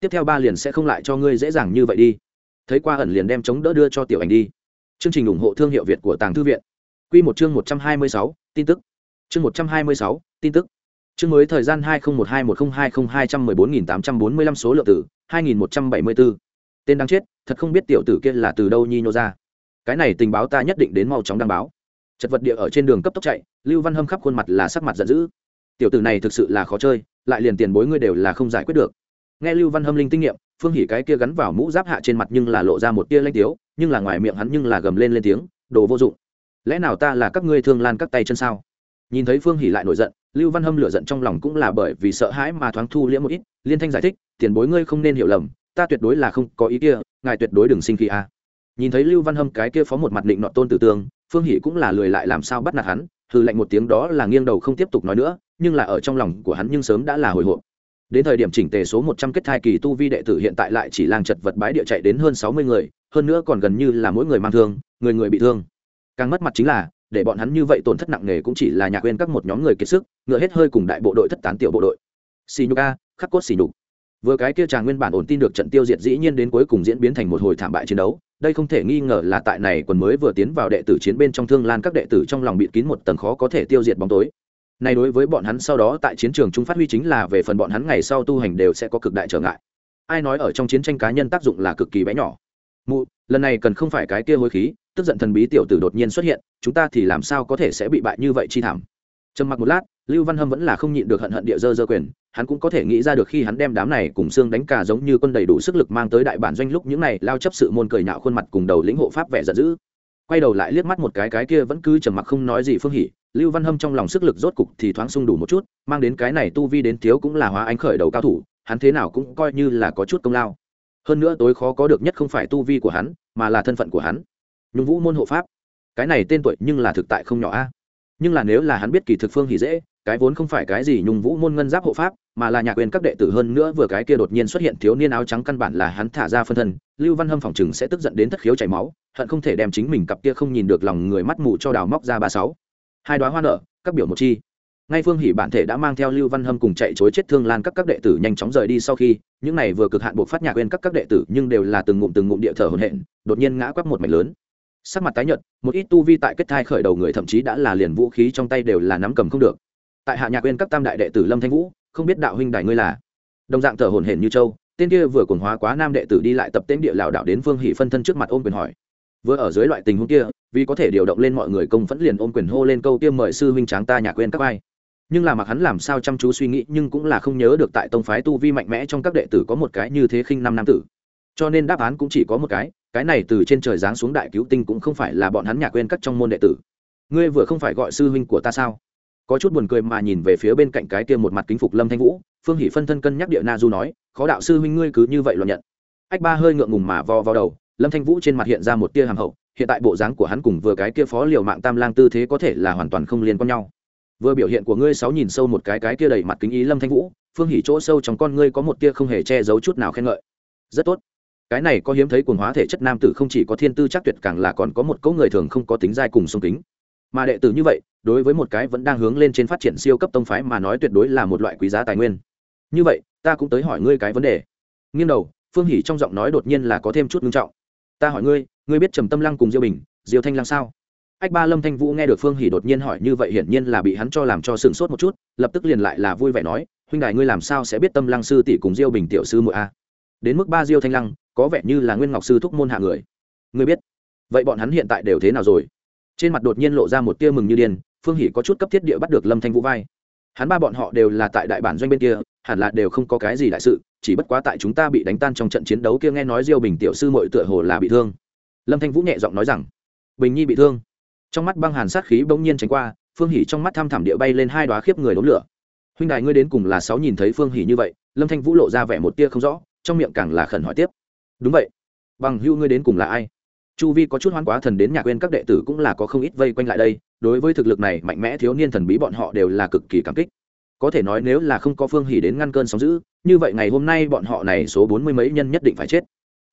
tiếp theo ba liền sẽ không lại cho ngươi dễ dàng như vậy đi. Thấy qua ẩn liền đem chống đỡ đưa cho tiểu ảnh đi. Chương trình ủng hộ thương hiệu việt của tàng thư viện. Q một chương một trăm hai mươi sáu, tin tức. Chương một trăm hai mươi sáu, tin tức. Chương mới thời gian hai nghìn một hai một nghìn hai nghìn hai trăm mười bốn nghìn tám trăm bốn mươi lăm số lượng tử, hai nghìn một trăm bảy mươi bốn tên đang chết, thật không biết tiểu tử kia là từ đâu nhi nhô ra. Cái này tình báo ta nhất định đến mau chóng đăng báo. Chật vật địa ở trên đường cấp tốc chạy, lưu văn hâm khắp khuôn mặt là sắc mặt giận dữ. Tiểu tử này thực sự là khó chơi, lại liền tiền bối ngươi đều là không giải quyết được nghe lưu văn hâm linh tinh nghiệm, phương hỉ cái kia gắn vào mũ giáp hạ trên mặt nhưng là lộ ra một tia lanh tiếu, nhưng là ngoài miệng hắn nhưng là gầm lên lên tiếng, đồ vô dụng. Lẽ nào ta là các ngươi thương lan các tay chân sao? Nhìn thấy phương hỉ lại nổi giận, lưu văn hâm lửa giận trong lòng cũng là bởi vì sợ hãi mà thoáng thu liễm một ít, liên thanh giải thích, tiền bối ngươi không nên hiểu lầm, ta tuyệt đối là không có ý kia, ngài tuyệt đối đừng sinh khí a. Nhìn thấy lưu văn hâm cái kia phó một mặt định nọ tôn tử tương, phương hỷ cũng là lười lại làm sao bắt nạt hắn, hừ lạnh một tiếng đó là nghiêng đầu không tiếp tục nói nữa, nhưng là ở trong lòng của hắn nhưng sớm đã là hồi hộp đến thời điểm chỉnh tề số một trăm kết thai kỳ tu vi đệ tử hiện tại lại chỉ lang chật vật bái địa chạy đến hơn sáu mươi người, hơn nữa còn gần như là mỗi người mang thương, người người bị thương. Càng mất mặt chính là, để bọn hắn như vậy tổn thất nặng nề cũng chỉ là nhạc quên các một nhóm người kiệt sức, ngựa hết hơi cùng đại bộ đội thất tán tiểu bộ đội. Xì nhục a, khắc cốt xì nhục. Vừa cái kia chàng nguyên bản ổn tin được trận tiêu diệt dĩ nhiên đến cuối cùng diễn biến thành một hồi thảm bại chiến đấu, đây không thể nghi ngờ là tại này quần mới vừa tiến vào đệ tử chiến bên trong thương lan các đệ tử trong lòng bị kín một tầng khó có thể tiêu diệt bóng tối này đối với bọn hắn sau đó tại chiến trường trung phát huy chính là về phần bọn hắn ngày sau tu hành đều sẽ có cực đại trở ngại. Ai nói ở trong chiến tranh cá nhân tác dụng là cực kỳ bé nhỏ. Mụ, lần này cần không phải cái kia hối khí, tức giận thần bí tiểu tử đột nhiên xuất hiện, chúng ta thì làm sao có thể sẽ bị bại như vậy chi thảm? Trầm mặc một lát, lưu văn hâm vẫn là không nhịn được hận hận địa dơ dơ quyền, hắn cũng có thể nghĩ ra được khi hắn đem đám này cùng xương đánh cả giống như quân đầy đủ sức lực mang tới đại bản doanh lúc những này lao chấp sự môn cười nhạo khuôn mặt cùng đầu lĩnh hộ pháp vẻ giận dữ quay đầu lại liếc mắt một cái cái kia vẫn cứ trầm mặc không nói gì phương hỉ lưu văn hâm trong lòng sức lực rốt cục thì thoáng sung đủ một chút, mang đến cái này tu vi đến thiếu cũng là hóa anh khởi đầu cao thủ, hắn thế nào cũng coi như là có chút công lao. Hơn nữa tối khó có được nhất không phải tu vi của hắn, mà là thân phận của hắn. Nhung vũ môn hộ pháp. Cái này tên tuổi nhưng là thực tại không nhỏ a. Nhưng là nếu là hắn biết kỳ thực phương hỉ dễ, cái vốn không phải cái gì nhung vũ môn ngân giáp hộ pháp mà là nhạc quyền các đệ tử hơn nữa vừa cái kia đột nhiên xuất hiện thiếu niên áo trắng căn bản là hắn thả ra phân thân, lưu văn hâm phòng chừng sẽ tức giận đến thất khiếu chảy máu, hận không thể đem chính mình cặp kia không nhìn được lòng người mắt mù cho đào móc ra ba sáu. Hai đoá hoa nợ các biểu một chi. Ngay phương hỷ bản thể đã mang theo lưu văn hâm cùng chạy chối chết thương lan các các đệ tử nhanh chóng rời đi sau khi, những này vừa cực hạn buộc phát nhạc quên các các đệ tử nhưng đều là từng ngụm từng ngụm địa thở hổn hển, đột nhiên ngã quắp một mảnh lớn. Sắc mặt tái nhợt, một ít tu vi tại kết thai khởi đầu người thậm chí đã là liền vũ khí trong tay đều là nắm cầm không được. Tại hạ nhạc quên các tam đại đệ tử lâm thanh vũ không biết đạo huynh đại ngươi là. Đồng dạng thở hồn hển như châu tên kia vừa cuồng hóa quá nam đệ tử đi lại tập tên địa lão đạo đến vương hỷ phân thân trước mặt ôm quyền hỏi. Vừa ở dưới loại tình huống kia, vì có thể điều động lên mọi người công phẫn liền ôm quyền hô lên câu kia mời sư huynh tráng ta nhà quên các ai. Nhưng là mặc hắn làm sao chăm chú suy nghĩ nhưng cũng là không nhớ được tại tông phái tu vi mạnh mẽ trong các đệ tử có một cái như thế khinh năm nam tử. Cho nên đáp án cũng chỉ có một cái cái này từ trên trời giáng xuống đại cứu tinh cũng không phải là bọn hắn nhà quên các trong môn đệ tử. Ngươi vừa không phải gọi sư huynh của ta sao? Có chút buồn cười mà nhìn về phía bên cạnh cái kia một mặt kính phục lâm thanh vũ, phương hỷ phân thân cân nhắc địa na du nói, khó đạo sư huynh ngươi cứ như vậy luận nhận. Ách ba hơi ngượng ngùng mà vo vào đầu, lâm thanh vũ trên mặt hiện ra một tia hàm hậu, hiện tại bộ dáng của hắn cùng vừa cái kia phó liều mạng tam lang tư thế có thể là hoàn toàn không liên quan nhau. Vừa biểu hiện của ngươi sáu nhìn sâu một cái cái kia đầy mặt kính ý lâm thanh vũ, phương hỉ chỗ sâu trong con ngươi có một tia không hề che giấu chút nào khen ngợi. Rất tốt. Cái này có hiếm thấy quần hóa thể chất nam tử không chỉ có thiên tư chắc tuyệt càng là còn có một cấu người thường không có tính dai cùng sung kính mà đệ tử như vậy, đối với một cái vẫn đang hướng lên trên phát triển siêu cấp tông phái mà nói tuyệt đối là một loại quý giá tài nguyên. Như vậy, ta cũng tới hỏi ngươi cái vấn đề. Nghiêng đầu, phương hỉ trong giọng nói đột nhiên là có thêm chút ngưng trọng. Ta hỏi ngươi ngươi biết trầm tâm lăng cùng diêu bình, diêu thanh lăng sao? Ách ba lâm thanh vũ nghe được phương hỉ đột nhiên hỏi như vậy hiển nhiên là bị hắn cho làm cho sừng sốt một chút, lập tức liền lại là vui vẻ nói, huynh đài ngươi làm sao sẽ biết tâm lăng sư tỷ cùng diêu bình tiểu sư muội a? Đến mức ba diêu thanh lăng, có vẻ như là nguyên ngọc sư thúc môn hạ người. Ngươi biết? Vậy bọn hắn hiện tại đều thế nào rồi? Trên mặt đột nhiên lộ ra một tia mừng như điên, phương hỷ có chút cấp thiết địa bắt được lâm thanh vũ vai. Hắn ba bọn họ đều là tại đại bản doanh bên kia, hẳn là đều không có cái gì đại sự, chỉ bất quá tại chúng ta bị đánh tan trong trận chiến đấu kia nghe nói diêu bình tiểu sư mội tựa hồ là bị thương. Lâm thanh vũ nhẹ giọng nói rằng, bình nhi bị thương. Trong mắt băng hàn sát khí bỗng nhiên tránh qua, phương hỷ trong mắt tham thẳm địa bay lên hai đoá khiếp người đốn lửa. Huynh đài ngươi đến cùng là sáu nhìn thấy phương hỷ như vậy? Lâm thanh vũ lộ ra vẻ một tia không rõ, trong miệng càng là khẩn hỏi tiếp. Đúng vậy. Bằng hữu ngươi đến cùng là ai? Chu vi có chút hoán quá thần đến nhà quên các đệ tử cũng là có không ít vây quanh lại đây, đối với thực lực này, mạnh mẽ thiếu niên thần bí bọn họ đều là cực kỳ cảm kích. Có thể nói nếu là không có phương hỉ đến ngăn cơn sóng giữ như vậy ngày hôm nay bọn họ này số bốn mươi mấy nhân nhất định phải chết.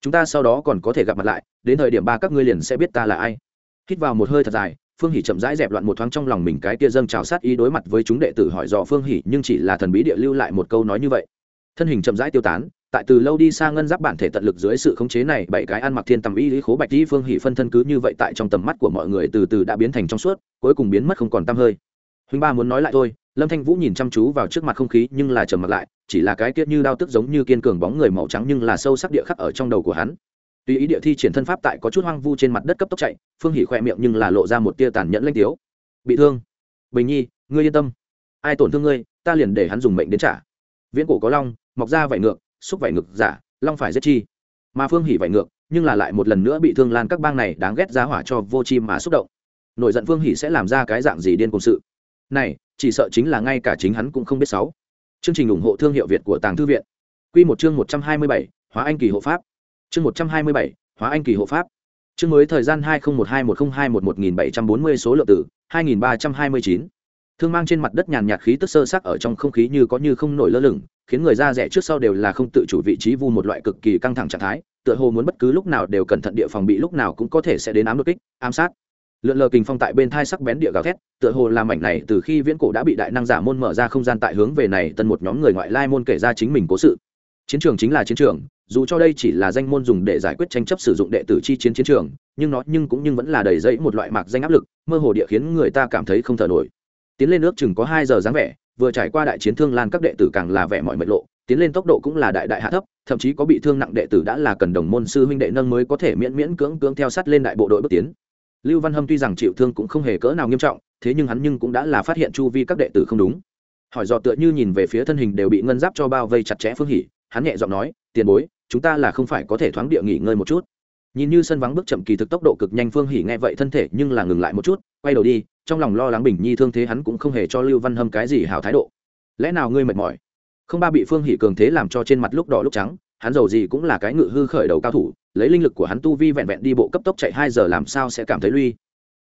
Chúng ta sau đó còn có thể gặp mặt lại, đến thời điểm ba các ngươi liền sẽ biết ta là ai. Hít vào một hơi thật dài, phương hỷ chậm rãi dẹp loạn một thoáng trong lòng mình cái kia dâng trào sát ý đối mặt với chúng đệ tử hỏi dò phương hỷ nhưng chỉ là thần bí địa lưu lại một câu nói như vậy thân hình chậm rãi tiêu tán, tại từ lâu đi xa ngân giáp bản thể tận lực dưới sự khống chế này, bảy cái ăn mặc thiên tầm y lý khố bạch y phương hỷ phân thân cứ như vậy tại trong tầm mắt của mọi người từ từ đã biến thành trong suốt, cuối cùng biến mất không còn tăm hơi. Huynh ba muốn nói lại thôi, lâm thanh vũ nhìn chăm chú vào trước mặt không khí nhưng là trầm mặt lại, chỉ là cái tiết như đao tức giống như kiên cường bóng người màu trắng nhưng là sâu sắc địa khắc ở trong đầu của hắn. Tuy ý địa thi triển thân pháp tại có chút hoang vu trên mặt đất cấp tốc chạy, phương hỷ khoe miệng nhưng là lộ ra một tia tàn nhẫn lanh tiếu. Bị thương. Bình nhi, ngươi yên tâm. Ai tổn thương ngươi, ta liền để hắn dùng mệnh đến trả. Viễn cổ có long mọc ra vải ngược, xúc vải ngược, giả, long phải giết chi. Mà phương hỉ vải ngược, nhưng là lại một lần nữa bị thương lan các bang này đáng ghét giá hỏa cho vô chi mà xúc động. Nổi giận phương hỉ sẽ làm ra cái dạng gì điên cuồng sự? Này, chỉ sợ chính là ngay cả chính hắn cũng không biết sáu. Chương trình ủng hộ thương hiệu việt của tàng thư viện. Quy một chương một trăm hai mươi bảy, hóa anh kỳ hộ pháp. Chương một trăm hai mươi bảy, hóa anh kỳ hộ pháp. Chương mới thời gian hai nghìn một hai, một nghìn hai một một nghìn bảy trăm bốn mươi số lượng tử hai nghìn ba trăm hai mươi chín. Thương mang trên mặt đất nhàn nhạt khí tức sơ sắc ở trong không khí như có như không nổi lơ lửng khiến người ra rẻ trước sau đều là không tự chủ vị trí vu một loại cực kỳ căng thẳng trạng thái, tựa hồ muốn bất cứ lúc nào đều cẩn thận địa phòng bị lúc nào cũng có thể sẽ đến ám đột kích, ám sát. Lượn lờ kình phong tại bên thai sắc bén địa gào thét, tựa hồ làm mảnh này từ khi viễn cổ đã bị đại năng giả môn mở ra không gian tại hướng về này tân một nhóm người ngoại lai môn kể ra chính mình cố sự. Chiến trường chính là chiến trường, dù cho đây chỉ là danh môn dùng để giải quyết tranh chấp sử dụng đệ tử chi chiến chiến trường, nhưng nó nhưng cũng nhưng vẫn là đầy dẫy một loại mạc danh áp lực, mơ hồ địa khiến người ta cảm thấy không thở nổi. Tiến lên nước chừng có hai giờ dáng vẻ vừa trải qua đại chiến thương lan các đệ tử càng là vẻ mọi mệt lộ, tiến lên tốc độ cũng là đại đại hạ thấp, thậm chí có bị thương nặng đệ tử đã là cần đồng môn sư huynh đệ nâng mới có thể miễn miễn cưỡng cưỡng theo sát lên đại bộ đội bước tiến. Lưu văn hâm tuy rằng chịu thương cũng không hề cỡ nào nghiêm trọng, thế nhưng hắn nhưng cũng đã là phát hiện chu vi các đệ tử không đúng. Hỏi dò tựa như nhìn về phía thân hình đều bị ngân giáp cho bao vây chặt chẽ phương hỉ hắn nhẹ giọng nói, tiền bối, chúng ta là không phải có thể thoáng địa nghỉ ngơi một chút. Nhìn như sân vắng bước chậm kỳ thực tốc độ cực nhanh, phương hỉ nghe vậy thân thể nhưng là ngừng lại một chút, quay đầu đi trong lòng lo lắng bình nhi thương thế hắn cũng không hề cho lưu văn hâm cái gì hào thái độ. Lẽ nào ngươi mệt mỏi? Không ba bị phương hỉ cường thế làm cho trên mặt lúc đỏ lúc trắng, hắn giàu gì cũng là cái ngự hư khởi đầu cao thủ, lấy linh lực của hắn tu vi vẹn vẹn đi bộ cấp tốc chạy hai giờ làm sao sẽ cảm thấy lui?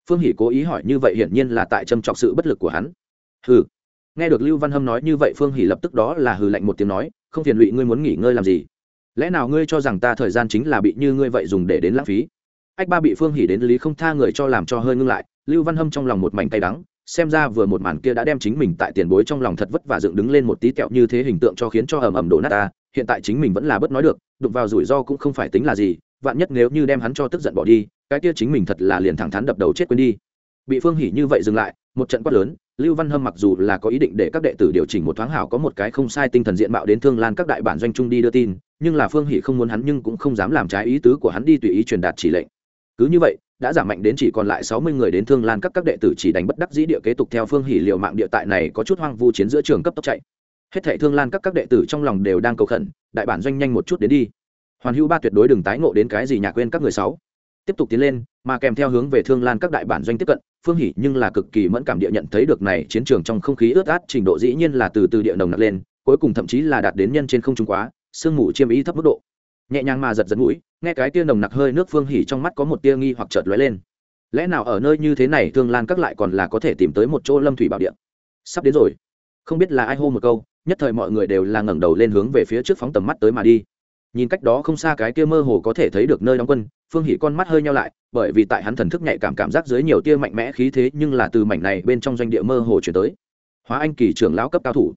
Phương hỉ cố ý hỏi như vậy hiển nhiên là tại châm trọc sự bất lực của hắn. Hừ. Nghe được lưu văn hâm nói như vậy phương hỉ lập tức đó là hừ lạnh một tiếng nói, không phiền lụy, ngươi muốn nghỉ ngơi làm gì? Lẽ nào ngươi cho rằng ta thời gian chính là bị như ngươi vậy dùng để đến lãng phí? Ách ba bị phương hỉ đến lý không tha người cho làm cho hơi ngưng lại lưu văn hâm trong lòng một mảnh tay đắng, xem ra vừa một màn kia đã đem chính mình tại tiền bối trong lòng thật vất vả dựng đứng lên một tí kẹo như thế hình tượng cho khiến cho ầm ầm đổ nát ta, hiện tại chính mình vẫn là bất nói được, đụng vào rủi ro cũng không phải tính là gì, vạn nhất nếu như đem hắn cho tức giận bỏ đi, cái kia chính mình thật là liền thẳng thắn đập đầu chết quên đi. Bị phương hỉ như vậy dừng lại, một trận quát lớn, lưu văn hâm mặc dù là có ý định để các đệ tử điều chỉnh một thoáng hảo có một cái không sai tinh thần diện mạo đến thương lan các đại bản doanh trung đi đưa tin, nhưng là phương hỷ không muốn hắn nhưng cũng không dám làm trái ý tứ của hắn đi tùy ý truyền đạt chỉ lệnh. Cứ như vậy đã giảm mạnh đến chỉ còn lại sáu mươi người đến thương lan các các đệ tử chỉ đánh bất đắc dĩ địa kế tục theo phương hỉ liều mạng địa tại này có chút hoang vu chiến giữa trường cấp tốc chạy. Hết thảy thương lan các các đệ tử trong lòng đều đang cầu khẩn, đại bản doanh nhanh một chút đến đi. Hoàn hữu ba tuyệt đối đừng tái ngộ đến cái gì nhà quên các người sáu. Tiếp tục tiến lên, mà kèm theo hướng về thương lan các đại bản doanh tiếp cận, phương hỉ nhưng là cực kỳ mẫn cảm địa nhận thấy được này chiến trường trong không khí ướt át trình độ dĩ nhiên là từ từ địa nồng nặc lên, cuối cùng thậm chí là đạt đến nhân trên không trung quá, sương mù chiêm ý thấp mức độ nhẹ nhàng mà giật giật mũi, nghe cái tia nồng nặc hơi nước phương hỉ trong mắt có một tia nghi hoặc chợt lóe lên. Lẽ nào ở nơi như thế này, thương lan các lại còn là có thể tìm tới một chỗ lâm thủy bảo điện sắp đến rồi. Không biết là ai hô một câu, nhất thời mọi người đều là ngẩng đầu lên hướng về phía trước phóng tầm mắt tới mà đi. Nhìn cách đó không xa cái kia mơ hồ có thể thấy được nơi đóng quân, phương hỉ con mắt hơi nhau lại, bởi vì tại hắn thần thức nhạy cảm cảm giác dưới nhiều tia mạnh mẽ khí thế nhưng là từ mảnh này bên trong doanh địa mơ hồ chuyển tới. Hóa anh kỳ trưởng lão cấp cao thủ.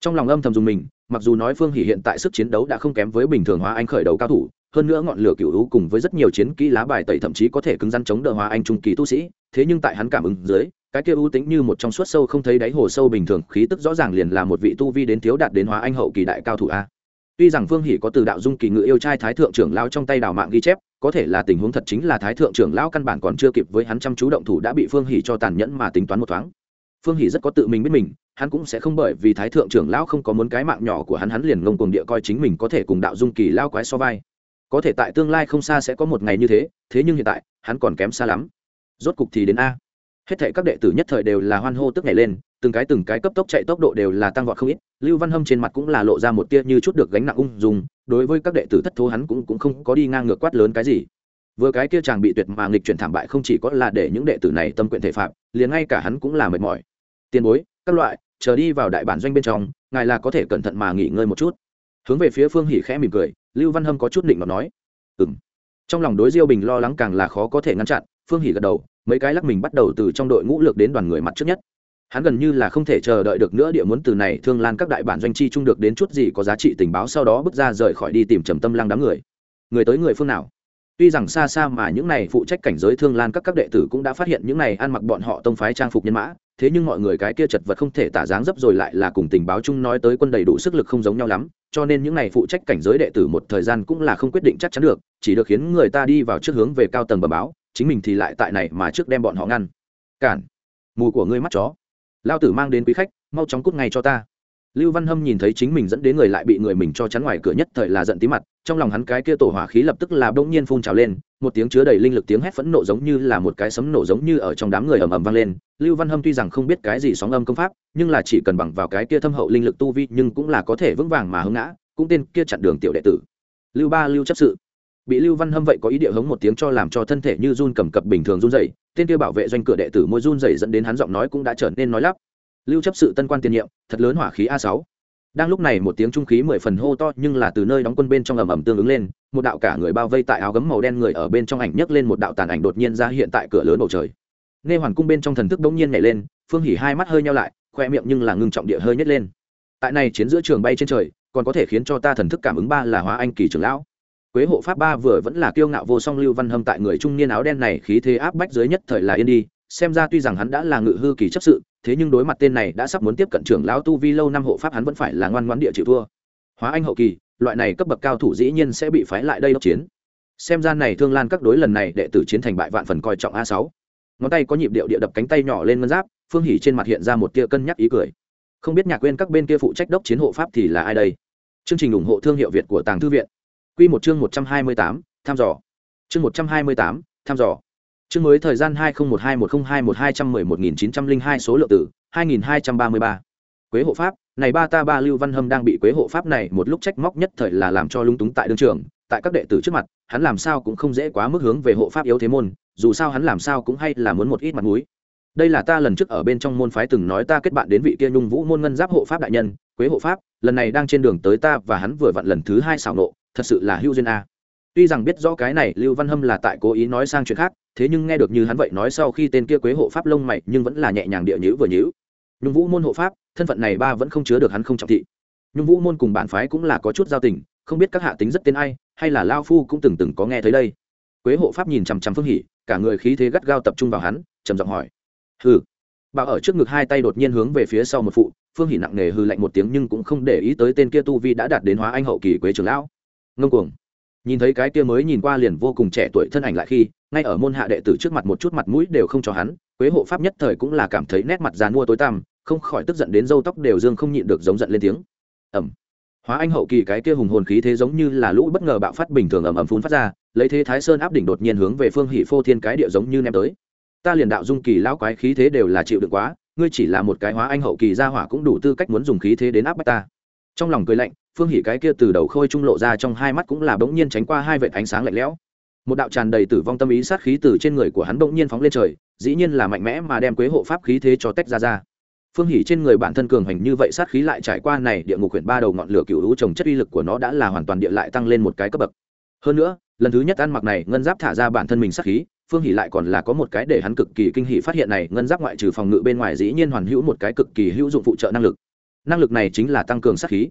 Trong lòng âm thầm dùng mình mặc dù nói phương hỷ hiện tại sức chiến đấu đã không kém với bình thường hóa anh khởi đầu cao thủ, hơn nữa ngọn lửa cựu hữu cùng với rất nhiều chiến kỹ lá bài tẩy thậm chí có thể cứng rắn chống đỡ hóa anh trung kỳ tu sĩ, thế nhưng tại hắn cảm ứng dưới, cái kia ưu tính như một trong suốt sâu không thấy đáy hồ sâu bình thường, khí tức rõ ràng liền là một vị tu vi đến thiếu đạt đến hóa anh hậu kỳ đại cao thủ a. Tuy rằng phương hỷ có từ đạo dung kỳ ngự yêu trai thái thượng trưởng lao trong tay đào mạng ghi chép, có thể là tình huống thật chính là thái thượng trưởng lao căn bản còn chưa kịp với hắn chăm chú động thủ đã bị phương hỷ cho tàn nhẫn mà tính toán một thoáng. Phương hỷ rất có tự mình biết mình hắn cũng sẽ không bởi vì thái thượng trưởng lão không có muốn cái mạng nhỏ của hắn hắn liền ngông cuồng địa coi chính mình có thể cùng đạo dung kỳ lao quái so vai. Có thể tại tương lai không xa sẽ có một ngày như thế thế nhưng hiện tại hắn còn kém xa lắm. Rốt cục thì đến a. Hết thệ các đệ tử nhất thời đều là hoan hô tức nhảy lên từng cái từng cái cấp tốc chạy tốc độ đều là tăng vọt không ít. Lưu văn hâm trên mặt cũng là lộ ra một tia như chút được gánh nặng ung dùng đối với các đệ tử thất thố hắn cũng, cũng không có đi ngang ngược quát lớn cái gì. Vừa cái kia chàng bị tuyệt mà nghịch chuyển thảm bại không chỉ có là để những đệ tử này tâm quyện thể phạm liền ngay cả hắn cũng là mệt mỏi. Tiền bối các loại chờ đi vào đại bản doanh bên trong, ngài là có thể cẩn thận mà nghỉ ngơi một chút. Hướng về phía phương hỉ khẽ mỉm cười, lưu văn hâm có chút định mà nói ừ m trong lòng đối diêu bình lo lắng càng là khó có thể ngăn chặn, phương hỉ gật đầu, mấy cái lắc mình bắt đầu từ trong đội ngũ lược đến đoàn người mặt trước nhất. Hắn gần như là không thể chờ đợi được nữa địa muốn từ này thương lan các đại bản doanh chi chung được đến chút gì có giá trị tình báo sau đó bước ra rời khỏi đi tìm trầm tâm lăng đám người. Người tới người phương nào? Tuy rằng xa xa mà những này phụ trách cảnh giới thương lan các các đệ tử cũng đã phát hiện những này ăn mặc bọn họ tông phái trang phục nhân mã, thế nhưng mọi người cái kia chật vật không thể tả dáng dấp rồi lại là cùng tình báo chung nói tới quân đầy đủ sức lực không giống nhau lắm, cho nên những này phụ trách cảnh giới đệ tử một thời gian cũng là không quyết định chắc chắn được, chỉ được khiến người ta đi vào trước hướng về cao tầng bờ báo, chính mình thì lại tại này mà trước đem bọn họ ngăn. Cản. Mùi của ngươi mắt chó. Lao tử mang đến quý khách, mau chóng cút ngay cho ta lưu văn hâm nhìn thấy chính mình dẫn đến người lại bị người mình cho chắn ngoài cửa nhất thời là giận tí mặt, trong lòng hắn cái kia tổ hỏa khí lập tức là bỗng nhiên phun trào lên, một tiếng chứa đầy linh lực tiếng hét phẫn nộ giống như là một cái sấm nổ giống như ở trong đám người ầm ầm vang lên. Lưu văn hâm tuy rằng không biết cái gì sóng âm công pháp, nhưng là chỉ cần bằng vào cái kia thâm hậu linh lực tu vi nhưng cũng là có thể vững vàng mà hướng ngã, cũng tên kia chặn đường tiểu đệ tử. Lưu ba lưu chấp sự. Bị lưu văn hâm vậy có ý địa hống một tiếng cho làm cho thân thể như run cầm cập bình thường run dậy tên kia bảo vệ doanh cửa đệ tử môi run dậy dẫn đến hắn giọng nói cũng đã trở nên nói lắp lưu chấp sự tân quan tiền nhiệm, thật lớn hỏa khí a sáu. Đang lúc này một tiếng trung khí mười phần hô to, nhưng là từ nơi đóng quân bên trong ầm ầm tương ứng lên, một đạo cả người bao vây tại áo gấm màu đen người ở bên trong ảnh nhấc lên một đạo tàn ảnh đột nhiên ra hiện tại cửa lớn bầu trời. Nghe hoàn cung bên trong thần thức đống nhiên nhảy lên, phương hỉ hai mắt hơi nhau lại, khoe miệng nhưng là ngưng trọng địa hơi nhét lên. Tại này chiến giữa trường bay trên trời, còn có thể khiến cho ta thần thức cảm ứng ba là hóa anh kỳ trưởng lão. Quế hộ pháp ba vừa vẫn là kiêu ngạo vô song lưu văn hâm tại người trung niên áo đen này khí thế áp bách dưới nhất thời là yên đi, xem ra tuy rằng hắn đã là ngự hư kỳ chấp sự thế nhưng đối mặt tên này đã sắp muốn tiếp cận trưởng lão tu vi lâu năm hộ pháp hắn vẫn phải là ngoan ngoãn địa chịu thua. Hóa anh hậu kỳ, loại này cấp bậc cao thủ dĩ nhiên sẽ bị phái lại đây đốc chiến. Xem ra này thương lan các đối lần này đệ tử chiến thành bại vạn phần coi trọng a sáu. Ngón tay có nhịp điệu địa đập cánh tay nhỏ lên ngân giáp, phương hỉ trên mặt hiện ra một tia cân nhắc ý cười. Không biết nhạc quên các bên kia phụ trách đốc chiến hộ pháp thì là ai đây? Chương trình ủng hộ thương hiệu việt của tàng thư viện. Quy một chương một trăm hai mươi tám thăm dò. Chương một trăm hai mươi tám thăm dò chương mới thời gian hai nghìn một hai một nghìn hai một hai trăm mười một nghìn chín trăm linh hai số lượng tử hai nghìn hai trăm ba mươi ba. Quế hộ pháp, này ba ta ba lưu văn hâm đang bị quế hộ pháp này một lúc trách móc nhất thời là làm cho lúng túng tại đương trường, tại các đệ tử trước mặt, hắn làm sao cũng không dễ quá mức hướng về hộ pháp yếu thế môn, dù sao hắn làm sao cũng hay là muốn một ít mặt mũi. Đây là ta lần trước ở bên trong môn phái từng nói ta kết bạn đến vị kia nhung vũ môn ngân giáp hộ pháp đại nhân, quế hộ pháp, lần này đang trên đường tới ta và hắn vừa vặn lần thứ hai xảo nộ, thật sự là hữu duyên a. Tuy rằng biết rõ cái này lưu văn hâm là tại cố ý nói sang chuyện khác thế nhưng nghe được như hắn vậy nói sau khi tên kia quế hộ pháp lông mày nhưng vẫn là nhẹ nhàng địa nhữ vừa nhữ. Nhung vũ môn hộ pháp, thân phận này ba vẫn không chứa được hắn không trọng thị. Nhung vũ môn cùng bản phái cũng là có chút giao tình, không biết các hạ tính rất tên ai, hay là lao phu cũng từng từng có nghe thấy đây. Quế hộ pháp nhìn chằm chằm phương hỉ cả người khí thế gắt gao tập trung vào hắn, trầm giọng hỏi. Hừ. Bà ở trước ngực hai tay đột nhiên hướng về phía sau một phụ, phương hỉ nặng nề hư lạnh một tiếng nhưng cũng không để ý tới tên kia tu vi đã đạt đến hóa anh hậu kỳ quế trường lão. Ngông cuồng nhìn thấy cái kia mới nhìn qua liền vô cùng trẻ tuổi thân ảnh lại khi, ngay ở môn hạ đệ tử trước mặt một chút mặt mũi đều không cho hắn, quế hộ pháp nhất thời cũng là cảm thấy nét mặt già mua tối tăm, không khỏi tức giận đến râu tóc đều dương không nhịn được giống giận lên tiếng. Ẩm hóa anh hậu kỳ cái kia hùng hồn khí thế giống như là lũ bất ngờ bạo phát bình thường ầm ầm phun phát ra, lấy thế thái sơn áp đỉnh đột nhiên hướng về phương hỷ phô thiên cái địa giống như ném tới. Ta liền đạo dung kỳ lão quái khí thế đều là chịu được quá, ngươi chỉ là một cái hóa anh hậu kỳ gia hỏa cũng đủ tư cách muốn dùng khí thế đến áp bách ta trong lòng cười lạnh, phương hỷ cái kia từ đầu khôi trung lộ ra trong hai mắt cũng là bỗng nhiên tránh qua hai vệt ánh sáng lạnh lẽo. Một đạo tràn đầy tử vong tâm ý sát khí từ trên người của hắn bỗng nhiên phóng lên trời, dĩ nhiên là mạnh mẽ mà đem quế hộ pháp khí thế cho tách ra ra. Phương hỷ trên người bản thân cường hành như vậy sát khí lại trải qua này địa ngục huyện ba đầu ngọn lửa cựu hữu trồng chất uy lực của nó đã là hoàn toàn địa lại tăng lên một cái cấp bậc. Hơn nữa, lần thứ nhất ăn mặc này, ngân giáp thả ra bản thân mình sát khí, phương hỷ lại còn là có một cái để hắn cực kỳ kinh hỉ phát hiện này, ngân giáp ngoại trừ phòng ngự bên ngoài dĩ nhiên hoàn hữu một cái cực kỳ hữu dụng phụ trợ năng lực năng lực này chính là tăng cường sát khí.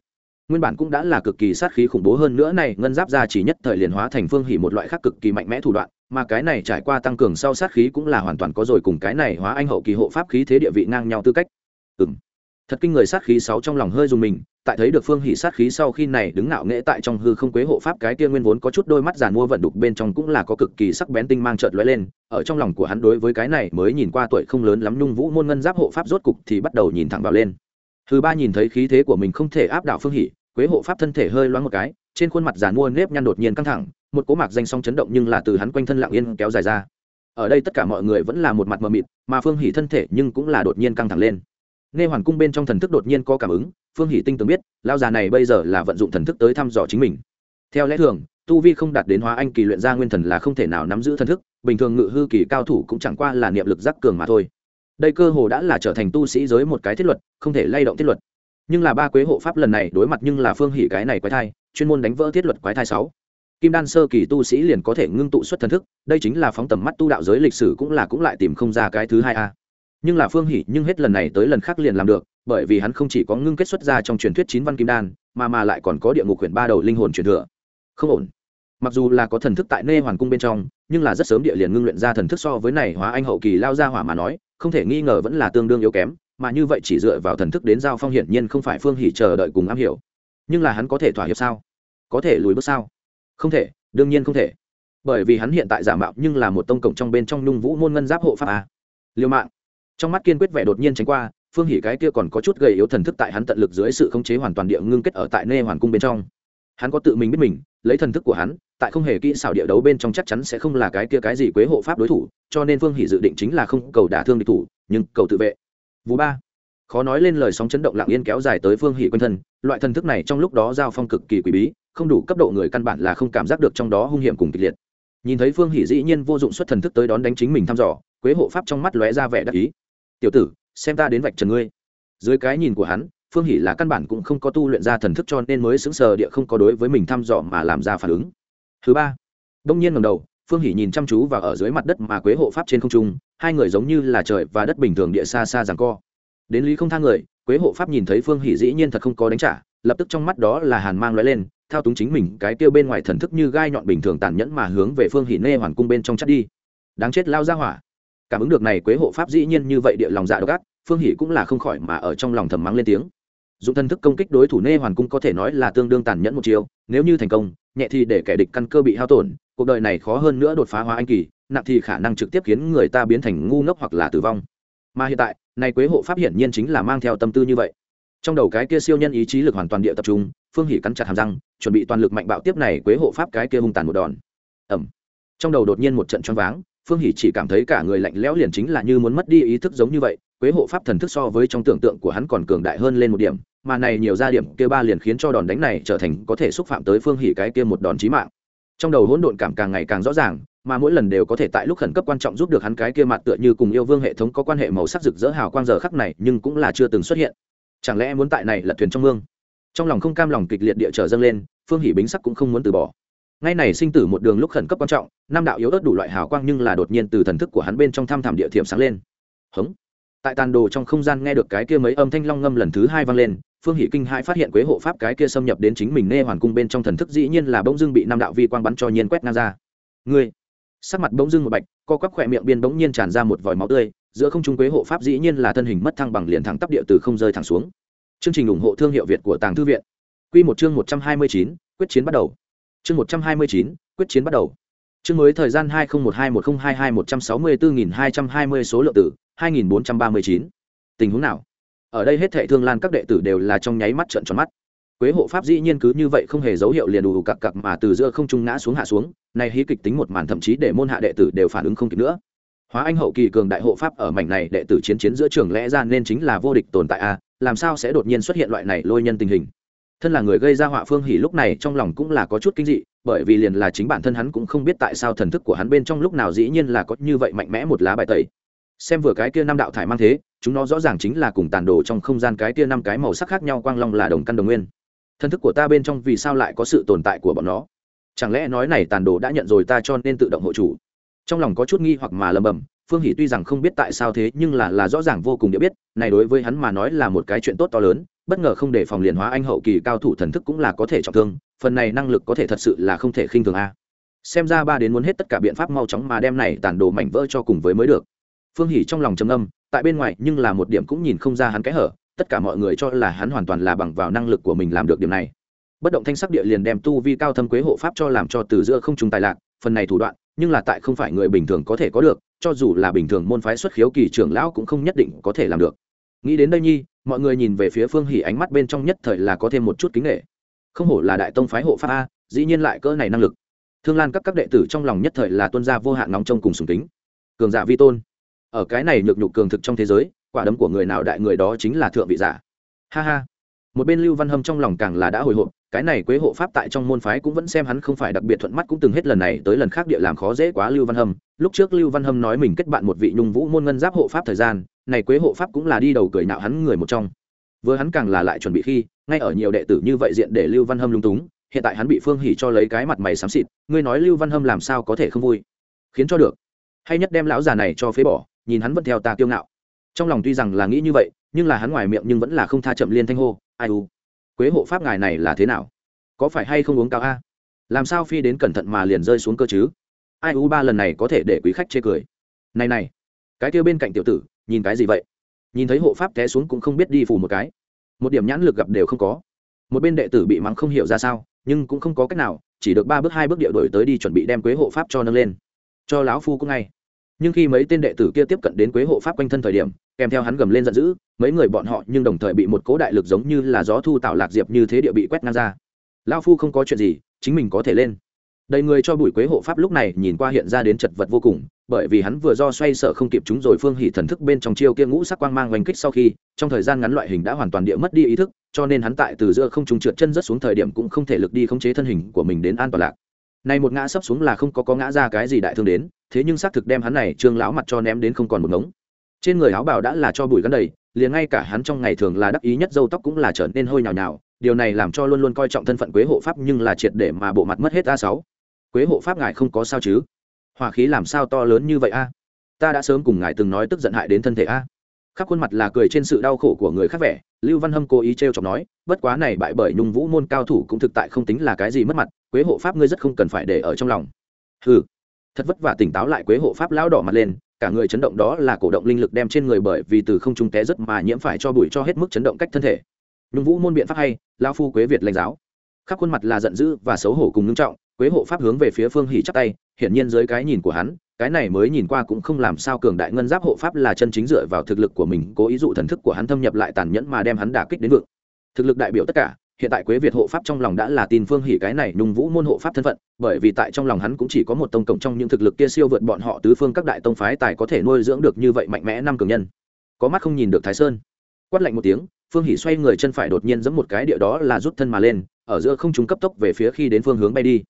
Nguyên bản cũng đã là cực kỳ sát khí khủng bố hơn nữa này, ngân giáp ra chỉ nhất thời liền hóa thành phương hỉ một loại khác cực kỳ mạnh mẽ thủ đoạn, mà cái này trải qua tăng cường sau sát khí cũng là hoàn toàn có rồi cùng cái này hóa anh hậu kỳ hộ pháp khí thế địa vị ngang nhau tư cách. Ừ m thật kinh người sát khí sáu trong lòng hơi dùng mình, tại thấy được phương hỉ sát khí sau khi này đứng ngạo nghễ tại trong hư không quế hộ pháp cái kia nguyên vốn có chút đôi mắt giàn mua vận đục bên trong cũng là có cực kỳ sắc bén tinh mang trợt lóe lên, ở trong lòng của hắn đối với cái này mới nhìn qua tuổi không lớn lắm nhung vũ môn ngân giáp hộ pháp rốt cục thì bắt đầu nhìn thẳng vào lên thứ ba nhìn thấy khí thế của mình không thể áp đảo phương hỷ, quế hộ pháp thân thể hơi loáng một cái, trên khuôn mặt giàn mua nếp nhăn đột nhiên căng thẳng, một cố mạc danh song chấn động nhưng là từ hắn quanh thân lặng yên kéo dài ra. Ở đây tất cả mọi người vẫn là một mặt mờ mịt, mà phương hỷ thân thể nhưng cũng là đột nhiên căng thẳng lên. Nghe hoàn cung bên trong thần thức đột nhiên có cảm ứng, phương hỷ tinh tường biết lao già này bây giờ là vận dụng thần thức tới thăm dò chính mình. Theo lẽ thường, tu vi không đạt đến hóa anh kỳ luyện ra nguyên thần là không thể nào nắm giữ thần thức, bình thường ngự hư kỳ cao thủ cũng chẳng qua là niệm lực giác cường mà thôi đây cơ hồ đã là trở thành tu sĩ giới một cái thiết luật, không thể lay động thiết luật. Nhưng là ba quế hộ pháp lần này đối mặt nhưng là phương hỷ cái này quái thai, chuyên môn đánh vỡ thiết luật quái thai sáu. Kim đan sơ kỳ tu sĩ liền có thể ngưng tụ xuất thần thức, đây chính là phóng tầm mắt tu đạo giới lịch sử cũng là cũng lại tìm không ra cái thứ hai a. Nhưng là phương hỷ nhưng hết lần này tới lần khác liền làm được, bởi vì hắn không chỉ có ngưng kết xuất ra trong truyền thuyết chín văn kim đan, mà mà lại còn có địa ngục quyển ba đầu linh hồn truyền thừa. Không ổn mặc dù là có thần thức tại nê hoàn cung bên trong, nhưng là rất sớm địa liền ngưng luyện ra thần thức so với này hóa anh hậu kỳ lao ra hỏa mà nói, không thể nghi ngờ vẫn là tương đương yếu kém, mà như vậy chỉ dựa vào thần thức đến giao phong hiển nhiên không phải phương hỷ chờ đợi cùng am hiểu. Nhưng là hắn có thể thỏa hiệp sao? Có thể lùi bước sao? Không thể, đương nhiên không thể. Bởi vì hắn hiện tại giả mạo nhưng là một tông cổng trong bên trong nhung vũ môn ngân giáp hộ pháp a. Liêu mạng. Trong mắt kiên quyết vẻ đột nhiên tránh qua, phương hỷ cái kia còn có chút gầy yếu thần thức tại hắn tận lực dưới sự khống chế hoàn toàn địa ngưng kết ở tại nê hoàn cung bên trong hắn có tự mình biết mình, lấy thần thức của hắn, tại không hề kỹ xảo địa đấu bên trong chắc chắn sẽ không là cái kia cái gì quế hộ pháp đối thủ, cho nên phương hỷ dự định chính là không cầu đả thương địch thủ, nhưng cầu tự vệ. Vũ ba. Khó nói lên lời sóng chấn động lặng yên kéo dài tới phương hỷ quanh thân, loại thần thức này trong lúc đó giao phong cực kỳ quý bí, không đủ cấp độ người căn bản là không cảm giác được trong đó hung hiểm cùng kịch liệt. Nhìn thấy phương hỷ dĩ nhiên vô dụng xuất thần thức tới đón đánh chính mình thăm dò, quế hộ pháp trong mắt lóe ra vẻ đắc ý. Tiểu tử, xem ta đến vạch trần ngươi. Dưới cái nhìn của hắn phương hỷ là căn bản cũng không có tu luyện ra thần thức cho nên mới xứng sờ địa không có đối với mình thăm dò mà làm ra phản ứng. Thứ ba, đông nhiên ngầm đầu, phương hỷ nhìn chăm chú và ở dưới mặt đất mà quế hộ pháp trên không trung, hai người giống như là trời và đất bình thường địa xa xa rằng co. Đến lý không thang người, quế hộ pháp nhìn thấy phương hỷ dĩ nhiên thật không có đánh trả, lập tức trong mắt đó là hàn mang lóe lên, thao túng chính mình, cái tiêu bên ngoài thần thức như gai nhọn bình thường tàn nhẫn mà hướng về phương hỷ nê hoàn cung bên trong chắt đi. Đáng chết lao ra hỏa. Cảm ứng được này quế hộ pháp dĩ nhiên như vậy địa lòng dạ độc ác, phương hỷ cũng là không khỏi mà ở trong lòng thầm mắng lên tiếng dùng thân thức công kích đối thủ nê hoàn cung có thể nói là tương đương tàn nhẫn một chiều nếu như thành công, nhẹ thì để kẻ địch căn cơ bị hao tổn, cuộc đời này khó hơn nữa đột phá hóa anh kỳ, nặng thì khả năng trực tiếp khiến người ta biến thành ngu ngốc hoặc là tử vong. Mà hiện tại, này quế hộ pháp hiển nhiên chính là mang theo tâm tư như vậy. Trong đầu cái kia siêu nhân ý chí lực hoàn toàn địa tập trung, phương hỉ cắn chặt hàm răng, chuẩn bị toàn lực mạnh bạo tiếp này quế hộ pháp cái kia hung tàn một đòn. Ẩm trong đầu đột nhiên một trận choáng váng, phương hỉ chỉ cảm thấy cả người lạnh lẽo liền chính là như muốn mất đi ý thức giống như vậy, quế hộ pháp thần thức so với trong tưởng tượng của hắn còn cường đại hơn lên một điểm mà này nhiều ra điểm kia ba liền khiến cho đòn đánh này trở thành có thể xúc phạm tới phương hỉ cái kia một đòn chí mạng. Trong đầu hỗn độn cảm càng ngày càng rõ ràng, mà mỗi lần đều có thể tại lúc khẩn cấp quan trọng giúp được hắn cái kia mặt tựa như cùng yêu vương hệ thống có quan hệ màu sắc rực rỡ hào quang giờ khắc này, nhưng cũng là chưa từng xuất hiện. Chẳng lẽ muốn tại này lật thuyền trong mương? Trong lòng không cam lòng kịch liệt địa trở dâng lên, phương hỷ bính sắc cũng không muốn từ bỏ. Ngay này sinh tử một đường lúc khẩn cấp quan trọng nam đạo yếu ớt đủ loại hào quang nhưng là đột nhiên từ thần thức của hắn bên trong tham thẳm địa thiểm sáng lên. Hống. Tại tàn đồ trong không gian nghe được cái kia mấy âm thanh long ngâm lần thứ hai vang lên phương hỷ kinh hãi phát hiện quế hộ pháp cái kia xâm nhập đến chính mình nê hoàn cung bên trong thần thức dĩ nhiên là bỗng dưng bị nam đạo vi quang bắn cho nhiên quét ngang ra. Ngươi! Sắc mặt bỗng dưng một bạch, co quắp khỏe miệng biên bỗng nhiên tràn ra một vòi máu tươi, giữa không trung quế hộ pháp dĩ nhiên là thân hình mất thăng bằng liền thẳng tắp địa từ không rơi thẳng xuống. Chương trình ủng hộ thương hiệu việt của tàng thư viện. Q một chương một trăm hai mươi chín, quyết chiến bắt đầu. Chương một trăm hai mươi chín, quyết chiến bắt đầu. Chương mới thời gian hai nghìn một hai, một nghìn hai hai, một trăm sáu mươi bốn nghìn hai trăm hai mươi số lượng tử, hai nghìn bốn trăm ba mươi chín. Tình huống nào? Ở đây hết thệ thương lan các đệ tử đều là trong nháy mắt trợn tròn mắt. Quế hộ pháp dĩ nhiên cứ như vậy không hề dấu hiệu liền đủ cặc cặc mà từ giữa không trung ngã xuống hạ xuống này hí kịch tính một màn thậm chí để môn hạ đệ tử đều phản ứng không kịp nữa. Hóa anh hậu kỳ cường đại hộ pháp ở mảnh này đệ tử chiến chiến giữa trường lẽ ra nên chính là vô địch tồn tại a, làm sao sẽ đột nhiên xuất hiện loại này lôi nhân tình hình? Thân là người gây ra họa phương hỉ lúc này trong lòng cũng là có chút kinh dị, bởi vì liền là chính bản thân hắn cũng không biết tại sao thần thức của hắn bên trong lúc nào dĩ nhiên là có như vậy mạnh mẽ một lá bài tẩy. Xem vừa cái kia năm đạo thải mang thế chúng nó rõ ràng chính là cùng tàn đồ trong không gian cái tia năm cái màu sắc khác nhau quang long là đồng căn đồng nguyên. Thân thức của ta bên trong vì sao lại có sự tồn tại của bọn nó? Chẳng lẽ nói này tàn đồ đã nhận rồi ta cho nên tự động hộ chủ? Trong lòng có chút nghi hoặc mà lầm bầm phương hỷ tuy rằng không biết tại sao thế nhưng là là rõ ràng vô cùng địa biết, này đối với hắn mà nói là một cái chuyện tốt to lớn, bất ngờ không để phòng liền hóa anh hậu kỳ cao thủ thần thức cũng là có thể trọng thương, phần này năng lực có thể thật sự là không thể khinh thường a. Xem ra ba đến muốn hết tất cả biện pháp mau chóng mà đem này tàn đồ mảnh vỡ cho cùng với mới được phương hỷ trong lòng trầm âm tại bên ngoài nhưng là một điểm cũng nhìn không ra hắn cái hở, tất cả mọi người cho là hắn hoàn toàn là bằng vào năng lực của mình làm được điểm này. Bất động thanh sắc địa liền đem tu vi cao thâm quế hộ pháp cho làm cho từ giữa không trùng tài lạc, phần này thủ đoạn, nhưng là tại không phải người bình thường có thể có được, cho dù là bình thường môn phái xuất khiếu kỳ trưởng lão cũng không nhất định có thể làm được. Nghĩ đến đây nhi, mọi người nhìn về phía phương hỉ ánh mắt bên trong nhất thời là có thêm một chút kính nghệ không hổ là đại tông phái hộ pháp a, dĩ nhiên lại cỡ này năng lực. Thương lan các các đệ tử trong lòng nhất thời là tuân gia vô hạn nóng trong cùng sùng kính. Cường giả vi tôn ở cái này nhược nhục cường thực trong thế giới, quả đấm của người nào đại người đó chính là thượng vị giả. Ha ha. Một bên lưu văn hâm trong lòng càng là đã hồi hộp, cái này quế hộ pháp tại trong môn phái cũng vẫn xem hắn không phải đặc biệt thuận mắt cũng từng hết lần này tới lần khác địa làm khó dễ quá lưu văn hâm. Lúc trước lưu văn hâm nói mình kết bạn một vị nhung vũ môn ngân giáp hộ pháp thời gian, này quế hộ pháp cũng là đi đầu cười nạo hắn người một trong. Vừa hắn càng là lại chuẩn bị khi, ngay ở nhiều đệ tử như vậy diện để lưu văn hâm lung túng, hiện tại hắn bị phương hỉ cho lấy cái mặt mày xám xịt, ngươi nói lưu văn hâm làm sao có thể không vui? Khiến cho được. Hay nhất đem lão già này cho phế bỏ nhìn hắn vẫn theo ta kiêu ngạo. Trong lòng tuy rằng là nghĩ như vậy, nhưng là hắn ngoài miệng nhưng vẫn là không tha chậm liên thanh hô, ai u, quế hộ pháp ngài này là thế nào? Có phải hay không uống cao a? Làm sao phi đến cẩn thận mà liền rơi xuống cơ chứ? Ai u ba lần này có thể để quý khách chê cười. Này này, cái kia bên cạnh tiểu tử, nhìn cái gì vậy? Nhìn thấy hộ pháp té xuống cũng không biết đi phủ một cái. Một điểm nhãn lực gặp đều không có. Một bên đệ tử bị mắng không hiểu ra sao, nhưng cũng không có cách nào, chỉ được ba bước hai bước điệu đổi tới đi chuẩn bị đem quế hộ pháp cho nâng lên. Cho lão phu cũng ngay nhưng khi mấy tên đệ tử kia tiếp cận đến quế hộ pháp quanh thân thời điểm, kèm theo hắn gầm lên giận dữ, mấy người bọn họ nhưng đồng thời bị một cố đại lực giống như là gió thu tạo lạc diệp như thế địa bị quét ngang ra. Lao phu không có chuyện gì, chính mình có thể lên. Đầy người cho bùi quế hộ pháp lúc này nhìn qua hiện ra đến chật vật vô cùng, bởi vì hắn vừa do xoay sở không kịp chúng rồi phương hỉ thần thức bên trong chiêu kia ngũ sắc quang mang oanh kích sau khi, trong thời gian ngắn loại hình đã hoàn toàn địa mất đi ý thức, cho nên hắn tại từ giữa không trùng trượt chân rất xuống thời điểm cũng không thể lực đi khống chế thân hình của mình đến an toàn lạc. Này một ngã sấp xuống là không có có ngã ra cái gì đại thương đến thế nhưng xác thực đem hắn này trương lão mặt cho ném đến không còn một ngống. Trên người áo bào đã là cho bụi gắn đầy, liền ngay cả hắn trong ngày thường là đắc ý nhất dâu tóc cũng là trở nên hôi nhào nhào, điều này làm cho luôn luôn coi trọng thân phận quế hộ pháp nhưng là triệt để mà bộ mặt mất hết a sáu. Quế hộ pháp ngài không có sao chứ? Hỏa khí làm sao to lớn như vậy a? Ta đã sớm cùng ngài từng nói tức giận hại đến thân thể a. Khắp khuôn mặt là cười trên sự đau khổ của người khác vẻ, lưu văn hâm cố ý t r e o chọc nói, bất quá này bại bởi nhung vũ môn cao thủ cũng thực tại không tính là cái gì mất mặt, quế hộ pháp ngươi rất không cần phải để ở trong lòng. Ừ thật vất vả tỉnh táo lại quế hộ pháp lão đỏ mặt lên, cả người chấn động đó là cổ động linh lực đem trên người bởi vì từ không trung té rất mà nhiễm phải cho bụi cho hết mức chấn động cách thân thể. Nhung vũ môn biện pháp hay lao phu quế việt lãnh giáo. Khắp khuôn mặt là giận dữ và xấu hổ cùng ngưng trọng, quế hộ pháp hướng về phía phương hỉ chắp tay, hiển nhiên dưới cái nhìn của hắn, cái này mới nhìn qua cũng không làm sao cường đại ngân giáp hộ pháp là chân chính dựa vào thực lực của mình, cố ý dụ thần thức của hắn thâm nhập lại tàn nhẫn mà đem hắn đả kích đến vực. Thực lực đại biểu tất cả hiện tại quế việt hộ pháp trong lòng đã là tin phương hỉ cái này nung vũ môn hộ pháp thân phận, bởi vì tại trong lòng hắn cũng chỉ có một tông cộng trong những thực lực kia siêu vượt bọn họ tứ phương các đại tông phái tài có thể nuôi dưỡng được như vậy mạnh mẽ năm cường nhân. Có mắt không nhìn được thái sơn. Quát lạnh một tiếng, phương hỉ xoay người chân phải đột nhiên giẫm một cái địa đó là rút thân mà lên, ở giữa không trung cấp tốc về phía khi đến phương hướng bay đi.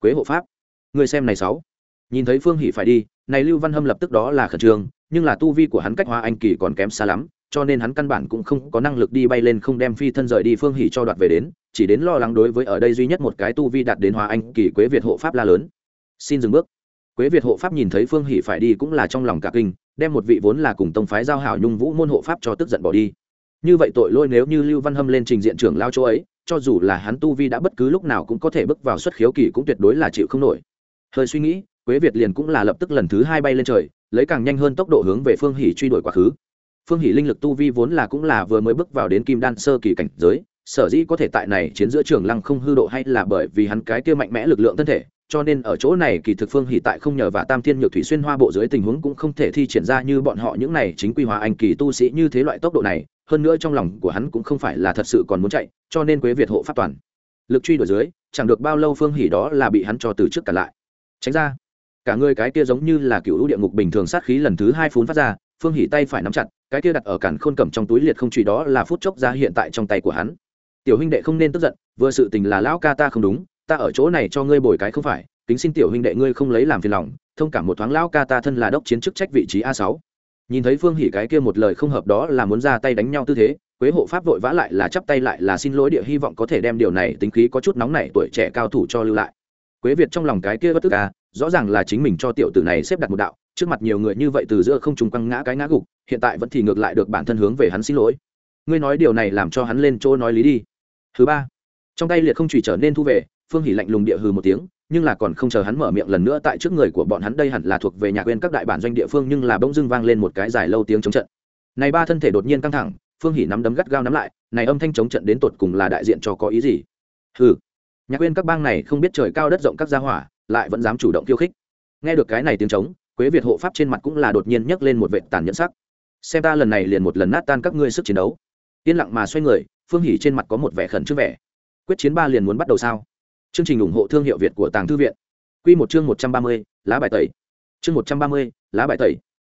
Quế hộ pháp, người xem này sáu. Nhìn thấy phương hỉ phải đi, này lưu văn hâm lập tức đó là khẩn trương, nhưng là tu vi của hắn cách hóa anh kỳ còn kém xa lắm cho nên hắn căn bản cũng không có năng lực đi bay lên không đem phi thân rời đi phương hỉ cho đoạt về đến, chỉ đến lo lắng đối với ở đây duy nhất một cái tu vi đạt đến hóa anh kỳ quế việt hộ pháp la lớn. Xin dừng bước. Quế việt hộ pháp nhìn thấy phương hỉ phải đi cũng là trong lòng cả kinh, đem một vị vốn là cùng tông phái giao hảo nhung vũ môn hộ pháp cho tức giận bỏ đi. Như vậy tội lỗi nếu như lưu văn hâm lên trình diện trưởng lao chỗ ấy, cho dù là hắn tu vi đã bất cứ lúc nào cũng có thể bước vào xuất khiếu kỳ cũng tuyệt đối là chịu không nổi. Hơi suy nghĩ, quế việt liền cũng là lập tức lần thứ hai bay lên trời, lấy càng nhanh hơn tốc độ hướng về phương hỉ truy đuổi quá khứ phương hỷ linh lực tu vi vốn là cũng là vừa mới bước vào đến kim đan sơ kỳ cảnh giới, sở dĩ có thể tại này chiến giữa trường lăng không hư độ hay là bởi vì hắn cái kia mạnh mẽ lực lượng thân thể, cho nên ở chỗ này kỳ thực phương hỷ tại không nhờ và tam thiên nhược thủy xuyên hoa bộ dưới tình huống cũng không thể thi triển ra như bọn họ những này chính quy hóa anh kỳ tu sĩ như thế loại tốc độ này, hơn nữa trong lòng của hắn cũng không phải là thật sự còn muốn chạy, cho nên quế việt hộ pháp toàn. Lực truy đuổi dưới, chẳng được bao lâu phương hỷ đó là bị hắn cho từ trước cả lại. Tránh ra. Cả người cái kia giống như là cựu lũ địa ngục bình thường sát khí lần thứ hai phun phát ra, phương hỷ tay phải nắm chặt cái kia đặt ở cản khôn cầm trong túi liệt không truy đó là phút chốc ra hiện tại trong tay của hắn. Tiểu huynh đệ không nên tức giận, vừa sự tình là lão ca ta không đúng, ta ở chỗ này cho ngươi bồi cái không phải, kính xin tiểu huynh đệ ngươi không lấy làm phiền lòng, thông cảm một thoáng lão ca ta thân là đốc chiến chức trách vị trí a sáu. Nhìn thấy phương hỷ cái kia một lời không hợp đó là muốn ra tay đánh nhau tư thế, quế hộ pháp vội vã lại là chắp tay lại là xin lỗi địa hy vọng có thể đem điều này tính khí có chút nóng nảy tuổi trẻ cao thủ cho lưu lại. Quế việt trong lòng cái kia bất tức à rõ ràng là chính mình cho tiểu tử này xếp đặt một đạo trước mặt nhiều người như vậy từ giữa không trùng quăng ngã cái ngã gục, hiện tại vẫn thì ngược lại được bản thân hướng về hắn xin lỗi. Ngươi nói điều này làm cho hắn lên chỗ nói lý đi. Thứ ba, trong tay liệt không chỉ trở nên thu về, phương hỉ lạnh lùng địa hừ một tiếng, nhưng là còn không chờ hắn mở miệng lần nữa tại trước người của bọn hắn đây hẳn là thuộc về nhà quên các đại bản doanh địa phương nhưng là bỗng dưng vang lên một cái dài lâu tiếng chống trận. Này ba thân thể đột nhiên căng thẳng, phương hỉ nắm đấm gắt gao nắm lại, này âm thanh chống trận đến tột cùng là đại diện cho có ý gì? Hừ, nhà quên các bang này không biết trời cao đất rộng các gia hỏa, lại vẫn dám chủ động khiêu khích. Nghe được cái này tiếng trống quế việt hộ pháp trên mặt cũng là đột nhiên nhấc lên một vệ tàn nhẫn sắc xem ta lần này liền một lần nát tan các ngươi sức chiến đấu yên lặng mà xoay người phương hỉ trên mặt có một vẻ khẩn trước vẻ quyết chiến ba liền muốn bắt đầu sao chương trình ủng hộ thương hiệu việt của tàng thư viện q một chương một trăm ba mươi lá bài tẩy chương một trăm ba mươi lá bài tẩy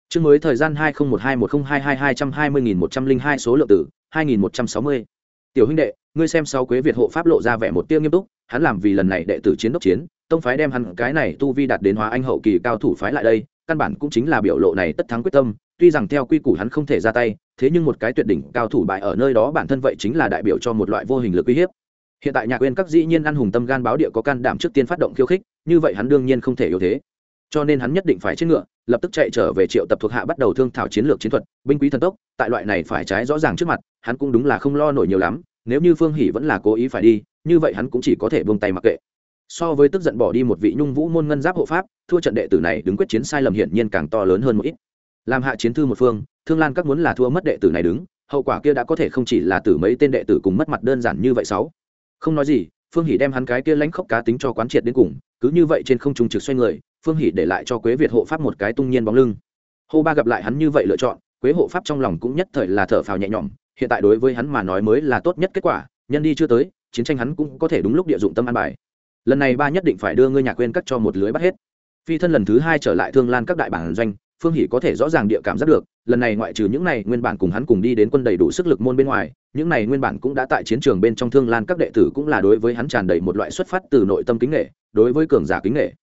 chương mới thời gian hai nghìn một hai một nghìn hai hai hai trăm hai mươi nghìn một trăm linh hai số lượng tử hai nghìn một trăm sáu mươi tiểu huynh đệ ngươi xem sau quế việt hộ pháp lộ ra vẻ một tiêu nghiêm túc hắn làm vì lần này đệ tử chiến đốc chiến, tông phái đem hắn cái này tu vi đạt đến hóa anh hậu kỳ cao thủ phái lại đây, căn bản cũng chính là biểu lộ này tất thắng quyết tâm, tuy rằng theo quy củ hắn không thể ra tay, thế nhưng một cái tuyệt đỉnh cao thủ bại ở nơi đó bản thân vậy chính là đại biểu cho một loại vô hình lực uy hiếp. Hiện tại nhạc quên các dĩ nhiên ăn hùng tâm gan báo địa có can đảm trước tiên phát động khiêu khích, như vậy hắn đương nhiên không thể yếu thế. Cho nên hắn nhất định phải trên ngựa, lập tức chạy trở về triệu tập thuộc hạ bắt đầu thương thảo chiến lược chiến thuật, binh quý thần tốc, tại loại này phải trái rõ ràng trước mặt, hắn cũng đúng là không lo nổi nhiều lắm, nếu như phương hỷ vẫn là cố ý phải đi như vậy hắn cũng chỉ có thể buông tay mặc kệ. So với tức giận bỏ đi một vị nhung vũ môn ngân giáp hộ pháp, thua trận đệ tử này đứng quyết chiến sai lầm hiển nhiên càng to lớn hơn một ít. Làm hạ chiến thư một phương, thương lan các muốn là thua mất đệ tử này đứng, hậu quả kia đã có thể không chỉ là tử mấy tên đệ tử cùng mất mặt đơn giản như vậy sáu. Không nói gì, phương hỷ đem hắn cái kia lãnh khốc cá tính cho quán triệt đến cùng, cứ như vậy trên không trung trực xoay người, phương hỷ để lại cho quế việt hộ pháp một cái tung nhiên bóng lưng. Hô ba gặp lại hắn như vậy lựa chọn, quế hộ pháp trong lòng cũng nhất thời là thở phào nhẹ nhõm, hiện tại đối với hắn mà nói mới là tốt nhất kết quả, nhân đi chưa tới chiến tranh hắn cũng có thể đúng lúc địa dụng tâm an bài. Lần này ba nhất định phải đưa ngươi nhà quên cắt cho một lưới bắt hết. Phi thân lần thứ hai trở lại thương lan các đại bản doanh, phương hỷ có thể rõ ràng địa cảm giác được, lần này ngoại trừ những này nguyên bản cùng hắn cùng đi đến quân đầy đủ sức lực môn bên ngoài, những này nguyên bản cũng đã tại chiến trường bên trong thương lan các đệ tử cũng là đối với hắn tràn đầy một loại xuất phát từ nội tâm kính nghệ đối với cường giả kính nghệ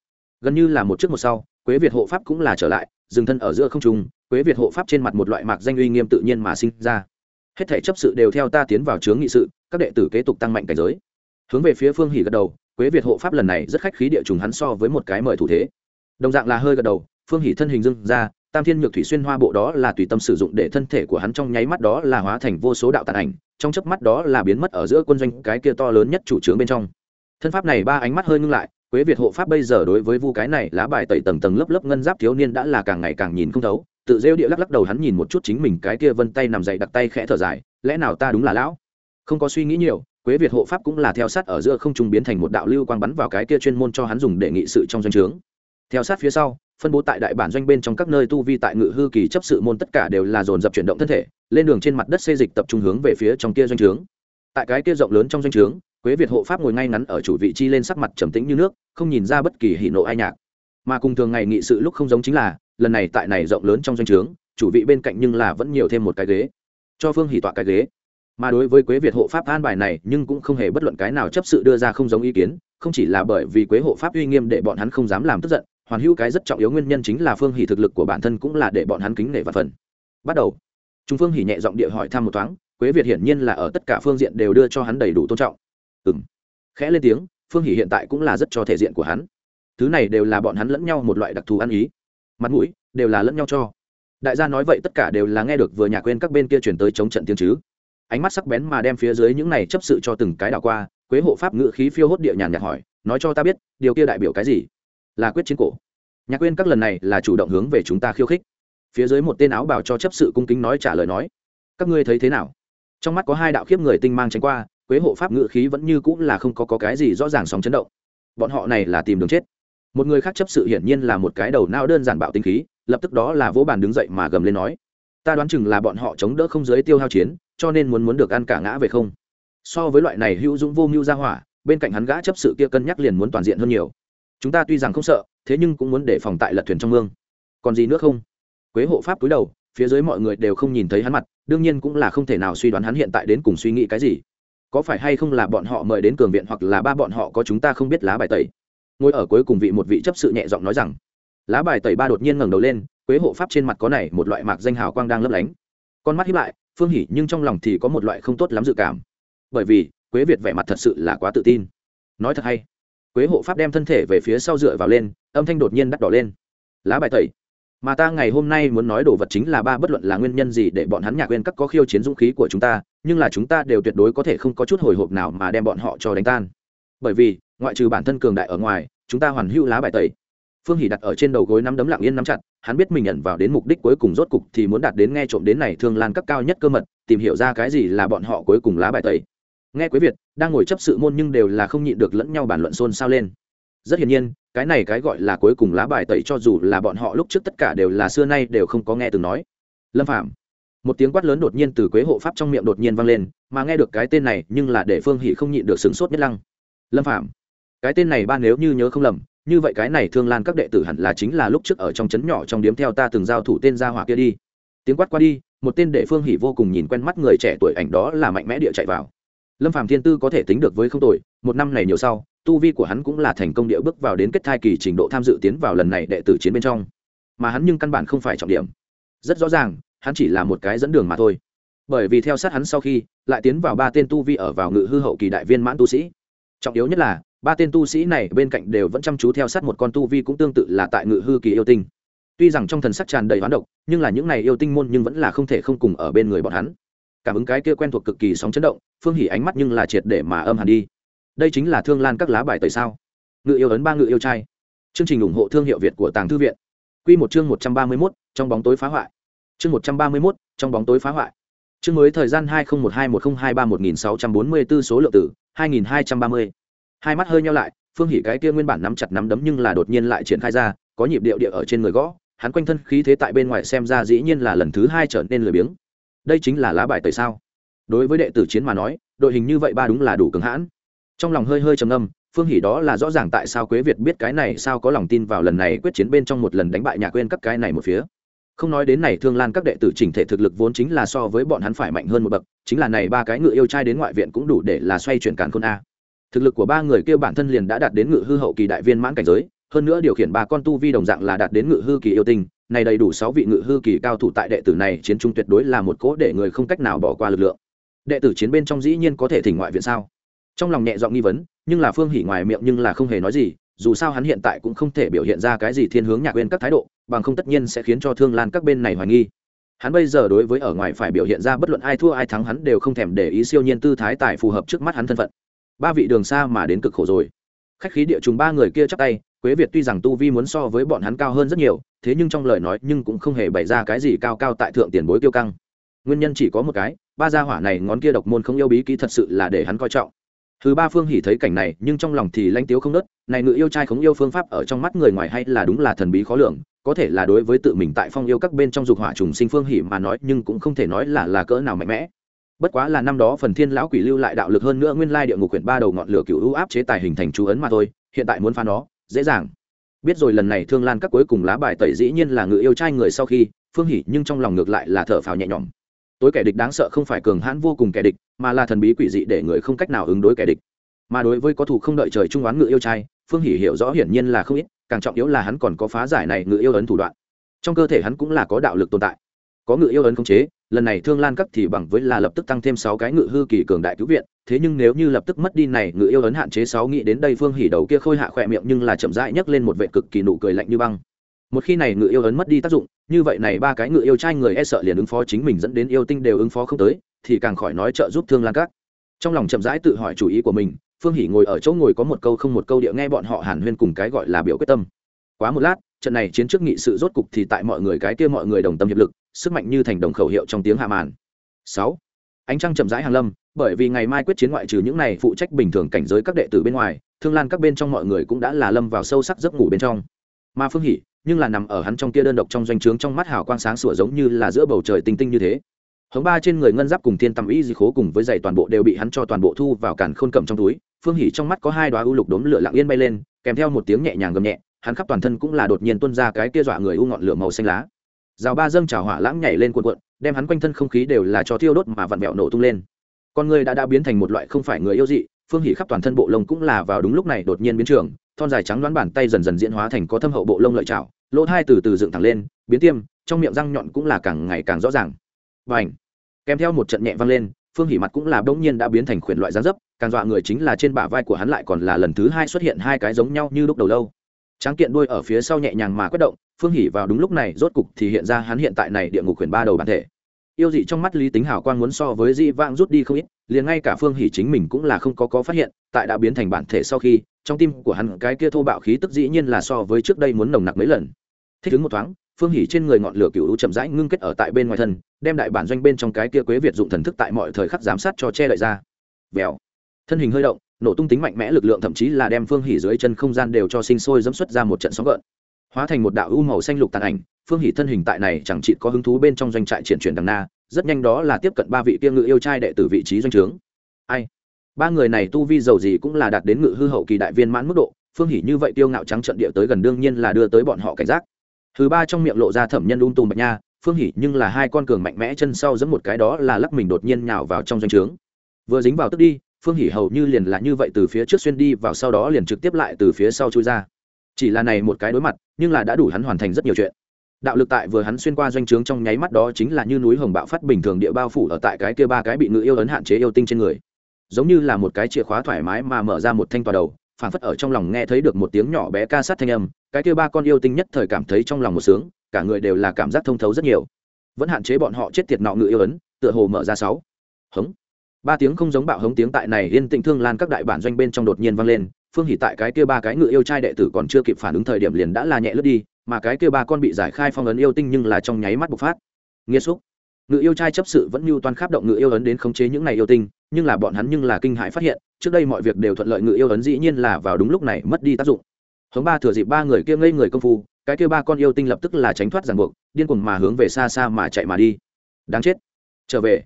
gần như là một trước một sau, quế việt hộ pháp cũng là trở lại, dừng thân ở giữa không trung, quế việt hộ pháp trên mặt một loại mạc danh uy nghiêm tự nhiên mà sinh ra. Hết thể chấp sự đều theo ta tiến vào chướng nghị sự các đệ tử kế tục tăng mạnh cảnh giới. Hướng về phía phương hỷ gật đầu, quế việt hộ pháp lần này rất khách khí địa trùng hắn so với một cái mời thủ thế. Đồng dạng là hơi gật đầu, phương hỷ thân hình dưng ra, tam thiên nhược thủy xuyên hoa bộ đó là tùy tâm sử dụng để thân thể của hắn trong nháy mắt đó là hóa thành vô số đạo tàn ảnh, trong chớp mắt đó là biến mất ở giữa quân doanh cái kia to lớn nhất chủ trướng bên trong. Thân pháp này ba ánh mắt hơi ngưng lại, quế việt hộ pháp bây giờ đối với vu cái này lá bài tẩy tầng tầng lớp lớp ngân giáp thiếu niên đã là càng ngày càng nhìn không thấu, tự rêu địa lắc lắc đầu hắn nhìn một chút chính mình cái kia vân tay nằm dậy đặt tay khẽ thở dài, lẽ nào ta đúng là lão? Không có suy nghĩ nhiều, quế việt hộ pháp cũng là theo sát ở giữa không trung biến thành một đạo lưu quang bắn vào cái kia chuyên môn cho hắn dùng để nghị sự trong doanh trướng. Theo sát phía sau, phân bố tại đại bản doanh bên trong các nơi tu vi tại ngự hư kỳ chấp sự môn tất cả đều là dồn dập chuyển động thân thể, lên đường trên mặt đất xê dịch tập trung hướng về phía trong kia doanh trướng. Tại cái kia rộng lớn trong doanh trướng, quế việt hộ pháp ngồi ngay ngắn ở chủ vị chi lên sắc mặt trầm tĩnh như nước, không nhìn ra bất kỳ hỉ nộ ai nhạc. Mà cùng thường ngày nghị sự lúc không giống chính là, lần này tại này rộng lớn trong doanh trướng, chủ vị bên cạnh nhưng là vẫn nhiều thêm một cái ghế. Cho phương hỉ tọa cái ghế mà đối với quế việt hộ pháp an bài này nhưng cũng không hề bất luận cái nào chấp sự đưa ra không giống ý kiến, không chỉ là bởi vì quế hộ pháp uy nghiêm để bọn hắn không dám làm tức giận, hoàn hữu cái rất trọng yếu nguyên nhân chính là phương Hỷ thực lực của bản thân cũng là để bọn hắn kính nể và phần. Bắt đầu. Trung phương Hỷ nhẹ giọng địa hỏi thăm một thoáng, quế việt hiển nhiên là ở tất cả phương diện đều đưa cho hắn đầy đủ tôn trọng. Ừ m khẽ lên tiếng, phương Hỷ hiện tại cũng là rất cho thể diện của hắn. Thứ này đều là bọn hắn lẫn nhau một loại đặc thù ăn ý. Mặt mũi, đều là lẫn nhau cho. Đại gia nói vậy tất cả đều là nghe được vừa nhà quên các bên kia chuyển tới chống trận tiếng chứ ánh mắt sắc bén mà đem phía dưới những này chấp sự cho từng cái đảo qua quế hộ pháp ngự khí phiêu hốt địa nhàn nhạt hỏi nói cho ta biết điều kia đại biểu cái gì? Là quyết chiến cổ. Nhạc quên các lần này là chủ động hướng về chúng ta khiêu khích. Phía dưới một tên áo bào cho chấp sự cung kính nói trả lời nói các ngươi thấy thế nào? Trong mắt có hai đạo khiếp người tinh mang tránh qua quế hộ pháp ngự khí vẫn như cũng là không có, có cái gì rõ ràng sóng chấn động. Bọn họ này là tìm đường chết. Một người khác chấp sự hiển nhiên là một cái đầu nao đơn giản bạo tinh khí lập tức đó là vỗ bàn đứng dậy mà gầm lên nói ta đoán chừng là bọn họ chống đỡ không giới tiêu hao chiến, cho nên muốn muốn được ăn cả ngã về không. So với loại này hữu dũng vô mưu ra hỏa, bên cạnh hắn gã chấp sự kia cân nhắc liền muốn toàn diện hơn nhiều. Chúng ta tuy rằng không sợ, thế nhưng cũng muốn để phòng tại lật thuyền trong mương. Còn gì nữa không? Quế hộ pháp cúi đầu, phía dưới mọi người đều không nhìn thấy hắn mặt, đương nhiên cũng là không thể nào suy đoán hắn hiện tại đến cùng suy nghĩ cái gì. Có phải hay không là bọn họ mời đến cường viện hoặc là ba bọn họ có chúng ta không biết lá bài tẩy? Ngồi ở cuối cùng vị một vị chấp sự nhẹ giọng nói rằng. Lá bài tẩy ba đột nhiên ngẩng đầu lên quế hộ pháp trên mặt có này một loại mạc danh hào quang đang lấp lánh. Con mắt hiếp lại, phương hỉ nhưng trong lòng thì có một loại không tốt lắm dự cảm. Bởi vì, quế việt vẻ mặt thật sự là quá tự tin. Nói thật hay, quế hộ pháp đem thân thể về phía sau dựa vào lên, âm thanh đột nhiên đắt đỏ lên. Lá bài tẩy. Mà ta ngày hôm nay muốn nói đồ vật chính là ba bất luận là nguyên nhân gì để bọn hắn nhạc quên các có khiêu chiến dũng khí của chúng ta, nhưng là chúng ta đều tuyệt đối có thể không có chút hồi hộp nào mà đem bọn họ cho đánh tan. Bởi vì, ngoại trừ bản thân cường đại ở ngoài, chúng ta hoàn hữu lá bài tẩy phương hỷ đặt ở trên đầu gối nắm đấm lặng yên nắm chặt, hắn biết mình nhận vào đến mục đích cuối cùng rốt cục thì muốn đạt đến nghe trộm đến này thương lan cấp cao nhất cơ mật, tìm hiểu ra cái gì là bọn họ cuối cùng lá bài tẩy. Nghe quý việt, đang ngồi chấp sự môn nhưng đều là không nhịn được lẫn nhau bàn luận xôn xao lên. Rất hiển nhiên, cái này cái gọi là cuối cùng lá bài tẩy cho dù là bọn họ lúc trước tất cả đều là xưa nay đều không có nghe từng nói. Lâm phạm một tiếng quát lớn đột nhiên từ quế hộ pháp trong miệng đột nhiên vang lên, mà nghe được cái tên này nhưng là để phương hỷ không nhịn được sửng sốt nhất lăng. Lâm phạm cái tên này ba nếu như nhớ không lầm như vậy cái này thương lan các đệ tử hẳn là chính là lúc trước ở trong trấn nhỏ trong điếm theo ta từng giao thủ tên gia hỏa kia đi. Tiếng quát qua đi, một tên đệ phương hỉ vô cùng nhìn quen mắt người trẻ tuổi ảnh đó là mạnh mẽ địa chạy vào. Lâm phạm thiên tư có thể tính được với không tội một năm này nhiều sau, tu vi của hắn cũng là thành công địa bước vào đến kết thai kỳ trình độ tham dự tiến vào lần này đệ tử chiến bên trong. Mà hắn nhưng căn bản không phải trọng điểm. Rất rõ ràng, hắn chỉ là một cái dẫn đường mà thôi. Bởi vì theo sát hắn sau khi, lại tiến vào ba tên tu vi ở vào ngự hư hậu kỳ đại viên mãn tu sĩ. Trọng yếu nhất là ba tên tu sĩ này bên cạnh đều vẫn chăm chú theo sát một con tu vi cũng tương tự là tại ngự hư kỳ yêu tinh. Tuy rằng trong thần sắc tràn đầy hoán độc, nhưng là những này yêu tinh môn nhưng vẫn là không thể không cùng ở bên người bọn hắn. Cảm ứng cái kia quen thuộc cực kỳ sóng chấn động, phương hỉ ánh mắt nhưng là triệt để mà âm hẳn đi. Đây chính là thương lan các lá bài tẩy sao? Ngự yêu ấn ba ngự yêu trai. Chương trình ủng hộ thương hiệu việt của tàng thư viện. Q một chương một trăm ba mươi mốt, trong bóng tối phá hoại. Chương một trăm ba mươi mốt, trong bóng tối phá hoại. Chương mới thời gian hai nghìn một hai một nghìn hai ba một nghìn sáu trăm bốn mươi b ố số lượng tử, hai nghìn hai trăm ba mươi hai mắt hơi nhau lại, phương hỉ cái kia nguyên bản nắm chặt nắm đấm nhưng là đột nhiên lại triển khai ra, có nhịp điệu địa ở trên người gõ, hắn quanh thân khí thế tại bên ngoài xem ra dĩ nhiên là lần thứ hai trở nên lười biếng. Đây chính là lá bài tẩy sao? Đối với đệ tử chiến mà nói, đội hình như vậy ba đúng là đủ cứng hãn. Trong lòng hơi hơi trầm âm phương hỉ đó là rõ ràng tại sao quế việt biết cái này sao có lòng tin vào lần này quyết chiến bên trong một lần đánh bại nhà quên các cái này một phía. Không nói đến này thương lan các đệ tử chỉnh thể thực lực vốn chính là so với bọn hắn phải mạnh hơn một bậc, chính là này ba cái ngựa yêu trai đến ngoại viện cũng đủ để là xoay chuyển càn khôn a thực lực của ba người kia bản thân liền đã đạt đến ngự hư hậu kỳ đại viên mãn cảnh giới, hơn nữa điều khiển ba con tu vi đồng dạng là đạt đến ngự hư kỳ yêu tinh, này đầy đủ sáu vị ngự hư kỳ cao thủ tại đệ tử này chiến trung tuyệt đối là một cỗ để người không cách nào bỏ qua lực lượng. Đệ tử chiến bên trong dĩ nhiên có thể thỉnh ngoại viện sao? Trong lòng nhẹ giọng nghi vấn, nhưng là phương hỉ ngoài miệng nhưng là không hề nói gì, dù sao hắn hiện tại cũng không thể biểu hiện ra cái gì thiên hướng nhạc quên các thái độ, bằng không tất nhiên sẽ khiến cho thương lan các bên này hoài nghi. Hắn bây giờ đối với ở ngoài phải biểu hiện ra bất luận ai thua ai thắng hắn đều không thèm để ý siêu nhiên tư thái tài phù hợp trước mắt hắn thân phận ba vị đường xa mà đến cực khổ rồi. Khách khí địa trùng ba người kia chắc tay, quế việt tuy rằng tu vi muốn so với bọn hắn cao hơn rất nhiều, thế nhưng trong lời nói nhưng cũng không hề bày ra cái gì cao cao tại thượng tiền bối tiêu căng. Nguyên nhân chỉ có một cái, ba gia hỏa này ngón kia độc môn không yêu bí kỹ thật sự là để hắn coi trọng. Thứ ba phương hỉ thấy cảnh này, nhưng trong lòng thì lanh tiếu không nớt, này ngự yêu trai không yêu phương pháp ở trong mắt người ngoài hay là đúng là thần bí khó lường, có thể là đối với tự mình tại phong yêu các bên trong dục hỏa trùng sinh phương hỉ mà nói nhưng cũng không thể nói là là cỡ nào mạnh mẽ bất quá là năm đó phần thiên lão quỷ lưu lại đạo lực hơn nữa nguyên lai địa ngục quyển ba đầu ngọn lửa cựu ưu áp chế tài hình thành chú ấn mà thôi, hiện tại muốn phá nó, dễ dàng. Biết rồi lần này thương lan các cuối cùng lá bài tẩy dĩ nhiên là ngự yêu trai người sau khi, phương hỉ nhưng trong lòng ngược lại là thở phào nhẹ nhõm. Tối kẻ địch đáng sợ không phải cường hãn vô cùng kẻ địch, mà là thần bí quỷ dị để người không cách nào ứng đối kẻ địch. Mà đối với có thủ không đợi trời trung oán ngự yêu trai, phương hỉ hiểu rõ hiển nhiên là không ít, càng trọng yếu là hắn còn có phá giải này ngự yêu ấn thủ đoạn. Trong cơ thể hắn cũng là có đạo lực tồn tại. Có ngự yêu ấn khống chế lần này thương lan cấp thì bằng với là lập tức tăng thêm sáu cái ngự hư kỳ cường đại cứu viện, thế nhưng nếu như lập tức mất đi này, ngự yêu ấn hạn chế sáu nghĩ đến đây phương hỉ đầu kia khôi hạ khỏe miệng nhưng là chậm rãi nhấc lên một vệ cực kỳ nụ cười lạnh như băng. Một khi này ngự yêu ấn mất đi tác dụng, như vậy này ba cái ngự yêu trai người e sợ liền ứng phó chính mình dẫn đến yêu tinh đều ứng phó không tới, thì càng khỏi nói trợ giúp thương lan các. Trong lòng chậm rãi tự hỏi chủ ý của mình, phương hỉ ngồi ở chỗ ngồi có một câu không một câu địa nghe bọn họ hàn huyên cùng cái gọi là biểu quyết tâm. Quá một lát trận này chiến trước nghị sự rốt cục thì tại mọi người cái kia mọi người đồng tâm hiệp lực, sức mạnh như thành đồng khẩu hiệu trong tiếng hạ màn. Sáu, ánh trăng chậm rãi hàng lâm, bởi vì ngày mai quyết chiến ngoại trừ những này phụ trách bình thường cảnh giới các đệ tử bên ngoài, thương lan các bên trong mọi người cũng đã là lâm vào sâu sắc giấc ngủ bên trong. Mà phương hỉ nhưng là nằm ở hắn trong kia đơn độc trong doanh trướng trong mắt hào quang sáng sủa giống như là giữa bầu trời tinh tinh như thế. Hống ba trên người ngân giáp cùng thiên tầm ý di khố cùng với giày toàn bộ đều bị hắn cho toàn bộ thu vào cản khôn cầm trong túi. Phương hỉ trong mắt có hai đoá u lục đốm lửa lặng yên bay lên, kèm theo một tiếng nhẹ nhàng gầm nhẹ hắn khắp toàn thân cũng là đột nhiên tuôn ra cái kia dọa người u ngọn lửa màu xanh lá. Rào ba dâng trào hỏa lãng nhảy lên cuộn cuộn, đem hắn quanh thân không khí đều là cho thiêu đốt mà vặn vẹo nổ tung lên. Con người đã đã biến thành một loại không phải người yêu dị, phương hỉ khắp toàn thân bộ lông cũng là vào đúng lúc này đột nhiên biến trường, thon dài trắng đoán bàn tay dần dần diễn hóa thành có thâm hậu bộ lông lợi chảo lỗ thai từ từ dựng thẳng lên, biến tiêm, trong miệng răng nhọn cũng là càng ngày càng rõ ràng. Và ảnh kèm theo một trận nhẹ vang lên, phương hỉ mặt cũng là bỗng nhiên đã biến thành khuyển loại gián dấp, càng dọa người chính là trên bả vai của hắn lại còn là lần thứ hai xuất hiện hai cái giống nhau như lúc đầu lâu tráng kiện đuôi ở phía sau nhẹ nhàng mà quét động, phương hỉ vào đúng lúc này, rốt cục thì hiện ra hắn hiện tại này địa ngục khuyển ba đầu bản thể. Yêu dị trong mắt lý tính hảo quan muốn so với dị vãng rút đi không ít, liền ngay cả phương hỉ chính mình cũng là không có có phát hiện, tại đã biến thành bản thể sau khi, trong tim của hắn cái kia thô bạo khí tức dĩ nhiên là so với trước đây muốn nồng nặc mấy lần. Thích ứng một thoáng, phương hỉ trên người ngọn lửa cựu chậm rãi ngưng kết ở tại bên ngoài thân, đem đại bản doanh bên trong cái kia quế việt dụng thần thức tại mọi thời khắc giám sát cho che đậy ra. Vèo. Thân hình hơi động nổ tung tính mạnh mẽ lực lượng thậm chí là đem phương hỉ dưới chân không gian đều cho sinh sôi dẫm xuất ra một trận sóng gợn. Hóa thành một đạo u màu xanh lục tàn ảnh, phương hỉ thân hình tại này chẳng chỉ có hứng thú bên trong doanh trại triển chuyển đằng na, rất nhanh đó là tiếp cận ba vị tiên ngự yêu trai đệ tử vị trí doanh trướng. Ai? Ba người này tu vi giàu gì cũng là đạt đến ngự hư hậu kỳ đại viên mãn mức độ, phương hỉ như vậy tiêu ngạo trắng trận địa tới gần đương nhiên là đưa tới bọn họ cảnh giác. Thứ ba trong miệng lộ ra thẩm nhân ung tùm bạch nha, phương hỉ nhưng là hai con cường mạnh mẽ chân sau giẫm một cái đó là lắc mình đột nhiên nhào vào trong doanh trướng. Vừa dính vào tức đi phương hỉ hầu như liền là như vậy từ phía trước xuyên đi vào sau đó liền trực tiếp lại từ phía sau chui ra. Chỉ là này một cái đối mặt, nhưng là đã đủ hắn hoàn thành rất nhiều chuyện. Đạo lực tại vừa hắn xuyên qua doanh trướng trong nháy mắt đó chính là như núi hồng bạo phát bình thường địa bao phủ ở tại cái kia ba cái bị ngự yêu ấn hạn chế yêu tinh trên người. Giống như là một cái chìa khóa thoải mái mà mở ra một thanh tòa đầu phản phất ở trong lòng nghe thấy được một tiếng nhỏ bé ca sát thanh âm, cái kia ba con yêu tinh nhất thời cảm thấy trong lòng một sướng, cả người đều là cảm giác thông thấu rất nhiều. Vẫn hạn chế bọn họ chết tiệt nọ ngự yêu ấn, tựa hồ mở ra sáu. Hống ba tiếng không giống bạo hống tiếng tại này yên tĩnh thương lan các đại bản doanh bên trong đột nhiên vang lên, phương hỉ tại cái kia ba cái ngự yêu trai đệ tử còn chưa kịp phản ứng thời điểm liền đã là nhẹ lướt đi, mà cái kia ba con bị giải khai phong ấn yêu tinh nhưng là trong nháy mắt bộc phát. Nghiêm xúc. Ngự yêu trai chấp sự vẫn như toàn kháp động ngự yêu ấn đến khống chế những này yêu tinh, nhưng là bọn hắn nhưng là kinh hãi phát hiện, trước đây mọi việc đều thuận lợi ngự yêu ấn dĩ nhiên là vào đúng lúc này mất đi tác dụng. Hống ba thừa dịp ba người kia ngây người công phu, cái kia ba con yêu tinh lập tức là tránh thoát ràng buộc, điên cuồng mà hướng về xa xa mà chạy mà đi. Đáng chết. Trở về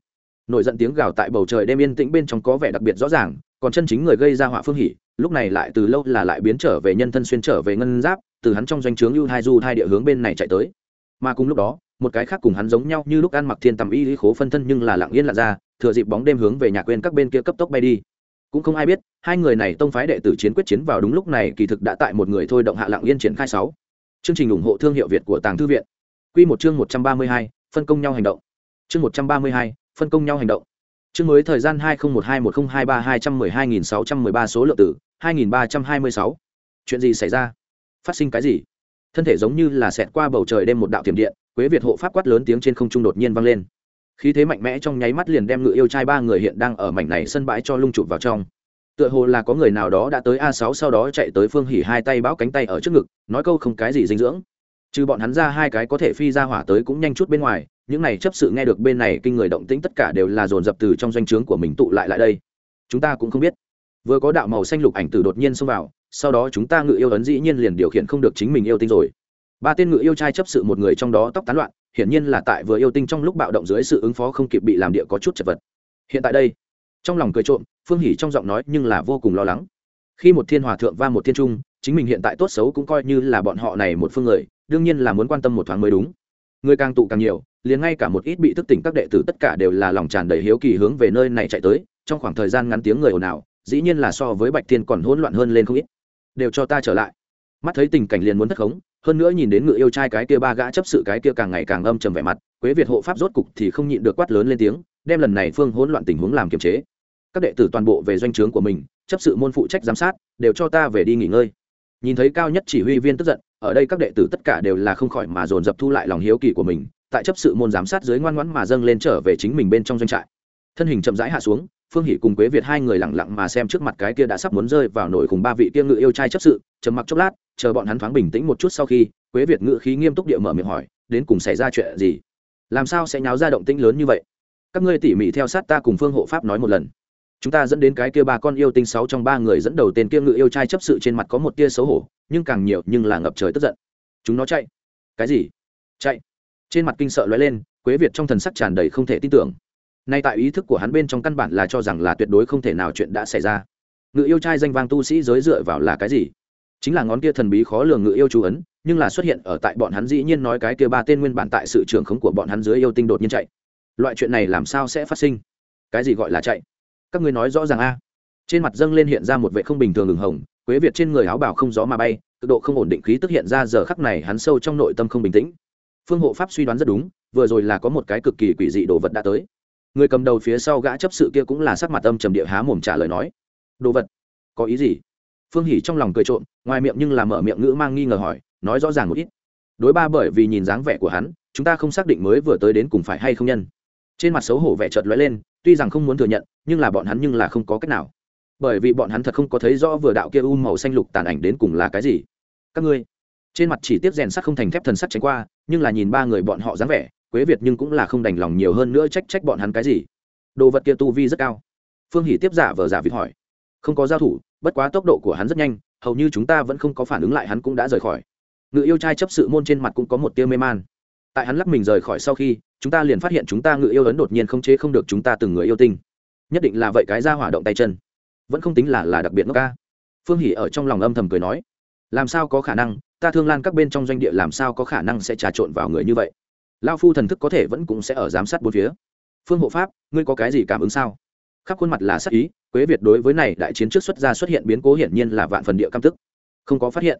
nổi giận tiếng gào tại bầu trời đêm yên tĩnh bên trong có vẻ đặc biệt rõ ràng, còn chân chính người gây ra họa phương hỉ, lúc này lại từ lâu là lại biến trở về nhân thân xuyên trở về ngân giáp, từ hắn trong doanh trướng ưu hai du hai địa hướng bên này chạy tới. Mà cùng lúc đó, một cái khác cùng hắn giống nhau như lúc ăn mặc thiên tầm y lý khố phân thân nhưng là lặng yên lặn ra, thừa dịp bóng đêm hướng về nhà quên các bên kia cấp tốc bay đi. Cũng không ai biết, hai người này tông phái đệ tử chiến quyết chiến vào đúng lúc này kỳ thực đã tại một người thôi động hạ lặng yên triển khai sáu. Chương trình ủng hộ thương hiệu việt của tàng thư viện. Quy một chương một trăm ba mươi hai, phân công nhau hành động. Chương một trăm ba mươi hai phân công nhau hành động. Chương mới thời gian hai nghìn một hai một nghìn hai ba hai trăm mười hai nghìn sáu trăm mười ba số lượng tử hai nghìn ba trăm hai mươi sáu. Chuyện gì xảy ra? Phát sinh cái gì? Thân thể giống như là xẹt qua bầu trời đêm một đạo tiềm điện, quế việt hộ pháp quát lớn tiếng trên không trung đột nhiên vang lên. Khí thế mạnh mẽ trong nháy mắt liền đem ngự yêu trai ba người hiện đang ở mảnh này sân bãi cho lung chụp vào trong. Tựa hồ là có người nào đó đã tới a sáu sau đó chạy tới phương hỉ hai tay bão cánh tay ở trước ngực, nói câu không cái gì dinh dưỡng. Trừ bọn hắn ra hai cái có thể phi ra hỏa tới cũng nhanh chút bên ngoài những này chấp sự nghe được bên này kinh người động tĩnh tất cả đều là dồn dập từ trong doanh trướng của mình tụ lại lại đây. Chúng ta cũng không biết. Vừa có đạo màu xanh lục ảnh tử đột nhiên xông vào, sau đó chúng ta ngự yêu ấn dĩ nhiên liền điều khiển không được chính mình yêu tinh rồi. Ba tên ngự yêu trai chấp sự một người trong đó tóc tán loạn, hiển nhiên là tại vừa yêu tinh trong lúc bạo động dưới sự ứng phó không kịp bị làm địa có chút chật vật. Hiện tại đây, trong lòng cười trộm, phương hỉ trong giọng nói nhưng là vô cùng lo lắng. Khi một thiên hòa thượng va một thiên trung, chính mình hiện tại tốt xấu cũng coi như là bọn họ này một phương người, đương nhiên là muốn quan tâm một thoáng mới đúng người càng tụ càng nhiều, liền ngay cả một ít bị thức tỉnh các đệ tử tất cả đều là lòng tràn đầy hiếu kỳ hướng về nơi này chạy tới, trong khoảng thời gian ngắn tiếng người ồn ào, dĩ nhiên là so với bạch thiên còn hỗn loạn hơn lên không ít. Đều cho ta trở lại. Mắt thấy tình cảnh liền muốn thất khống, hơn nữa nhìn đến ngựa yêu trai cái kia ba gã chấp sự cái kia càng ngày càng âm trầm vẻ mặt, quế việt hộ pháp rốt cục thì không nhịn được quát lớn lên tiếng, đem lần này phương hỗn loạn tình huống làm kiềm chế. Các đệ tử toàn bộ về doanh trướng của mình, chấp sự môn phụ trách giám sát, đều cho ta về đi nghỉ ngơi. Nhìn thấy cao nhất chỉ huy viên tức giận ở đây các đệ tử tất cả đều là không khỏi mà dồn dập thu lại lòng hiếu kỳ của mình, tại chấp sự môn giám sát dưới ngoan ngoãn mà dâng lên trở về chính mình bên trong doanh trại. Thân hình chậm rãi hạ xuống, phương hỷ cùng quế việt hai người lẳng lặng mà xem trước mặt cái kia đã sắp muốn rơi vào nổi cùng ba vị kia ngự yêu trai chấp sự, trầm mặc chốc lát, chờ bọn hắn thoáng bình tĩnh một chút sau khi, quế việt ngự khí nghiêm túc địa mở miệng hỏi, đến cùng xảy ra chuyện gì? Làm sao sẽ nháo ra động tĩnh lớn như vậy? Các ngươi tỉ mỉ theo sát ta cùng phương hộ pháp nói một lần chúng ta dẫn đến cái kia ba con yêu tinh sáu trong ba người dẫn đầu tên kia ngự yêu trai chấp sự trên mặt có một tia xấu hổ, nhưng càng nhiều nhưng là ngập trời tức giận. Chúng nó chạy. Cái gì? Chạy. Trên mặt kinh sợ lóe lên, quế việt trong thần sắc tràn đầy không thể tin tưởng. Nay tại ý thức của hắn bên trong căn bản là cho rằng là tuyệt đối không thể nào chuyện đã xảy ra. Ngự yêu trai danh vang tu sĩ giới dựa vào là cái gì? Chính là ngón kia thần bí khó lường ngự yêu chú ấn, nhưng là xuất hiện ở tại bọn hắn dĩ nhiên nói cái kia ba tên nguyên bản tại sự trường khống của bọn hắn dưới yêu tinh đột nhiên chạy. Loại chuyện này làm sao sẽ phát sinh? Cái gì gọi là chạy? Các ngươi nói rõ ràng a. Trên mặt dâng lên hiện ra một vệ không bình thường ngừng hồng, quế việt trên người áo bảo không gió mà bay, cực độ không ổn định khí tức hiện ra giờ khắc này hắn sâu trong nội tâm không bình tĩnh. Phương hộ pháp suy đoán rất đúng, vừa rồi là có một cái cực kỳ quỷ dị đồ vật đã tới. Người cầm đầu phía sau gã chấp sự kia cũng là sắc mặt âm trầm địa há mồm trả lời nói, đồ vật, có ý gì? Phương hỉ trong lòng cười trộm, ngoài miệng nhưng là mở miệng ngữ mang nghi ngờ hỏi, nói rõ ràng một ít. Đối ba bởi vì nhìn dáng vẻ của hắn, chúng ta không xác định mới vừa tới đến cùng phải hay không nhân. Trên mặt xấu hổ vẻ chợt lóe lên tuy rằng không muốn thừa nhận, nhưng là bọn hắn nhưng là không có cách nào. Bởi vì bọn hắn thật không có thấy rõ vừa đạo kia u màu xanh lục tàn ảnh đến cùng là cái gì. Các ngươi, trên mặt chỉ tiếp rèn sắt không thành thép thần sắt tránh qua, nhưng là nhìn ba người bọn họ dáng vẻ, quế việt nhưng cũng là không đành lòng nhiều hơn nữa trách trách bọn hắn cái gì. Đồ vật kia tu vi rất cao. Phương hỷ tiếp giả vờ giả vịt hỏi. Không có giao thủ, bất quá tốc độ của hắn rất nhanh, hầu như chúng ta vẫn không có phản ứng lại hắn cũng đã rời khỏi. Ngự yêu trai chấp sự môn trên mặt cũng có một tia mê man tại hắn lắc mình rời khỏi sau khi, chúng ta liền phát hiện chúng ta ngự yêu ấn đột nhiên không chế không được chúng ta từng người yêu tinh. Nhất định là vậy cái ra hỏa động tay chân. Vẫn không tính là là đặc biệt nó ca. Phương hỷ ở trong lòng âm thầm cười nói, làm sao có khả năng? Ta thương lan các bên trong doanh địa làm sao có khả năng sẽ trà trộn vào người như vậy? Lao phu thần thức có thể vẫn cũng sẽ ở giám sát bốn phía. Phương hộ pháp, ngươi có cái gì cảm ứng sao? Khắp khuôn mặt là sắc ý, quế việt đối với này đại chiến trước xuất ra xuất hiện biến cố hiển nhiên là vạn phần địa cam tức. Không có phát hiện.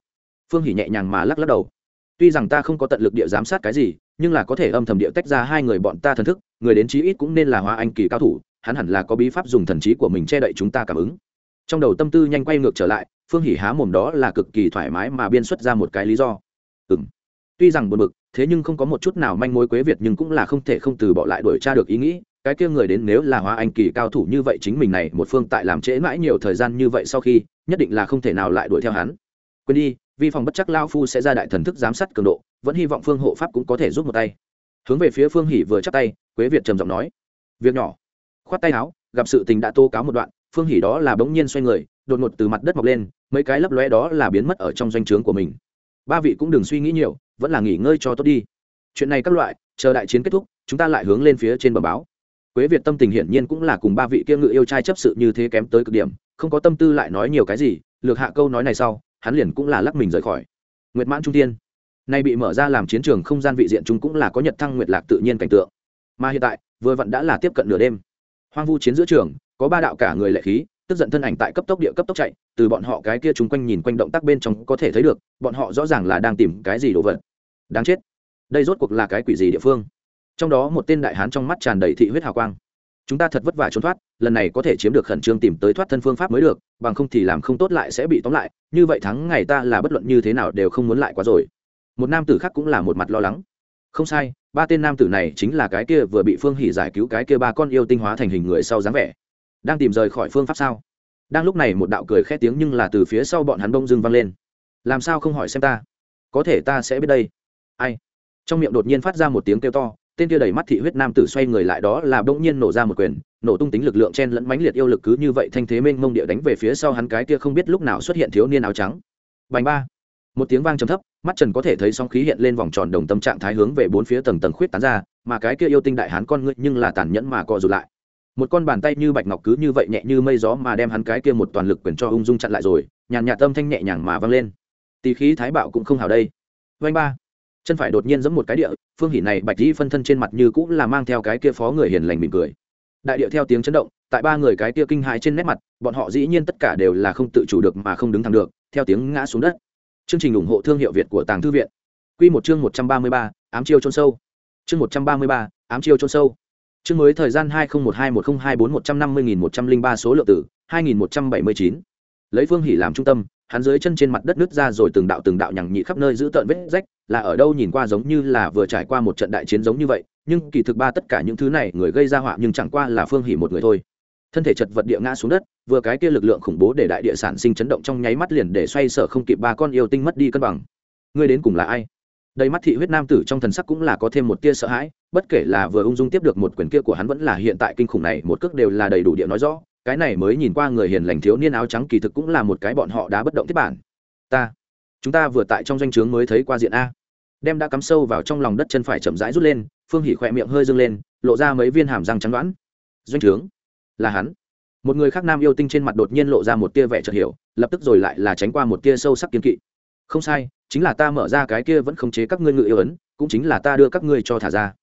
Phương hỉ nhẹ nhàng mà lắc lắc đầu. Tuy rằng ta không có tận lực địa giám sát cái gì nhưng là có thể âm thầm địa tách ra hai người bọn ta thần thức, người đến chí ít cũng nên là hóa anh kỳ cao thủ, hắn hẳn là có bí pháp dùng thần trí của mình che đậy chúng ta cảm ứng. Trong đầu tâm tư nhanh quay ngược trở lại, phương hỉ há mồm đó là cực kỳ thoải mái mà biên xuất ra một cái lý do. Ừ m tuy rằng buồn bực, thế nhưng không có một chút nào manh mối quế việt nhưng cũng là không thể không từ bỏ lại đuổi tra được ý nghĩ, cái kia người đến nếu là hóa anh kỳ cao thủ như vậy chính mình này một phương tại làm trễ mãi nhiều thời gian như vậy sau khi, nhất định là không thể nào lại đuổi theo hắn. Quên đi vi phòng bất chắc lao phu sẽ ra đại thần thức giám sát cường độ, vẫn hy vọng phương hộ pháp cũng có thể giúp một tay. Hướng về phía phương hỷ vừa chắc tay, quế việt trầm giọng nói, việc nhỏ. Khoát tay áo, gặp sự tình đã tô cáo một đoạn, phương hỷ đó là bỗng nhiên xoay người, đột ngột từ mặt đất mọc lên, mấy cái lấp lóe đó là biến mất ở trong doanh trướng của mình. Ba vị cũng đừng suy nghĩ nhiều, vẫn là nghỉ ngơi cho tốt đi. Chuyện này các loại, chờ đại chiến kết thúc, chúng ta lại hướng lên phía trên bờ báo. Quế việt tâm tình hiển nhiên cũng là cùng ba vị kia ngự yêu trai chấp sự như thế kém tới cực điểm, không có tâm tư lại nói nhiều cái gì, lược hạ câu nói này sau hắn liền cũng là lắc mình rời khỏi. Nguyệt mãn trung tiên nay bị mở ra làm chiến trường không gian vị diện chúng cũng là có nhật thăng nguyệt lạc tự nhiên cảnh tượng. Mà hiện tại, vừa vặn đã là tiếp cận nửa đêm. Hoang vu chiến giữa trường, có ba đạo cả người lệ khí, tức giận thân ảnh tại cấp tốc địa cấp tốc chạy, từ bọn họ cái kia chúng quanh nhìn quanh động tác bên trong có thể thấy được, bọn họ rõ ràng là đang tìm cái gì đồ vật. Đáng chết. Đây rốt cuộc là cái quỷ gì địa phương? Trong đó một tên đại hán trong mắt tràn đầy thị huyết hào quang. Chúng ta thật vất vả trốn thoát lần này có thể chiếm được khẩn trương tìm tới thoát thân phương pháp mới được, bằng không thì làm không tốt lại sẽ bị tóm lại, như vậy thắng ngày ta là bất luận như thế nào đều không muốn lại quá rồi. Một nam tử khác cũng là một mặt lo lắng. Không sai, ba tên nam tử này chính là cái kia vừa bị phương hỉ giải cứu cái kia ba con yêu tinh hóa thành hình người sau dáng vẻ. Đang tìm rời khỏi phương pháp sao? Đang lúc này một đạo cười khét tiếng nhưng là từ phía sau bọn hắn bông dưng vang lên. Làm sao không hỏi xem ta? Có thể ta sẽ biết đây. Ai? Trong miệng đột nhiên phát ra một tiếng kêu to tên kia đầy mắt thị huyết nam tử xoay người lại đó là bỗng nhiên nổ ra một quyền, nổ tung tính lực lượng chen lẫn mãnh liệt yêu lực cứ như vậy thanh thế mênh mông địa đánh về phía sau hắn cái kia không biết lúc nào xuất hiện thiếu niên áo trắng. Bành ba. Một tiếng vang trầm thấp, mắt trần có thể thấy sóng khí hiện lên vòng tròn đồng tâm trạng thái hướng về bốn phía tầng tầng khuyết tán ra, mà cái kia yêu tinh đại hán con ngươi nhưng là tàn nhẫn mà co rụt lại. Một con bàn tay như bạch ngọc cứ như vậy nhẹ như mây gió mà đem hắn cái kia một toàn lực quyền cho ung dung chặn lại rồi, nhàn nhạt tâm thanh nhẹ nhàng mà vang lên. Tỳ khí thái bạo cũng không hào đây. Vanh ba chân phải đột nhiên giẫm một cái địa phương hỉ này bạch y phân thân trên mặt như cũng là mang theo cái kia phó người hiền lành mỉm cười. Đại địa theo tiếng chấn động tại ba người cái kia kinh hãi trên nét mặt bọn họ dĩ nhiên tất cả đều là không tự chủ được mà không đứng thẳng được theo tiếng ngã xuống đất. Chương trình ủng hộ thương hiệu việt của tàng thư viện. Quy một chương một trăm ba mươi ba, ám chiêu chôn sâu. Chương một trăm ba mươi ba, ám chiêu chôn sâu. Chương mới thời gian hai nghìn một hai một nghìn hai bốn một trăm năm mươi nghìn một trăm linh ba số lượng tử hai nghìn một trăm bảy mươi chín. Lấy phương hỉ làm trung tâm hắn dưới chân trên mặt đất nứt ra rồi từng đạo từng đạo nhằng nhị khắp nơi giữ tợn vết rách, là ở đâu nhìn qua giống như là vừa trải qua một trận đại chiến giống như vậy, nhưng kỳ thực ba tất cả những thứ này người gây ra họa nhưng chẳng qua là phương hỉ một người thôi. Thân thể chật vật địa ngã xuống đất, vừa cái kia lực lượng khủng bố để đại địa sản sinh chấn động trong nháy mắt liền để xoay sở không kịp ba con yêu tinh mất đi cân bằng. Ngươi đến cùng là ai? Đầy mắt thị huyết nam tử trong thần sắc cũng là có thêm một tia sợ hãi, bất kể là vừa ung dung tiếp được một quyền kia của hắn vẫn là hiện tại kinh khủng này, một cước đều là đầy đủ địa nói rõ cái này mới nhìn qua người hiền lành thiếu niên áo trắng kỳ thực cũng là một cái bọn họ đã bất động tiếp bản. Ta, chúng ta vừa tại trong doanh trướng mới thấy qua diện a. Đem đã cắm sâu vào trong lòng đất chân phải chậm rãi rút lên, phương hỉ khỏe miệng hơi dâng lên, lộ ra mấy viên hàm răng trắng đoán. Doanh trướng? Là hắn. Một người khác nam yêu tinh trên mặt đột nhiên lộ ra một tia vẻ chợt hiểu, lập tức rồi lại là tránh qua một tia sâu sắc kiên kỵ. Không sai, chính là ta mở ra cái kia vẫn khống chế các ngươi ngự yêu ấn, cũng chính là ta đưa các ngươi cho thả ra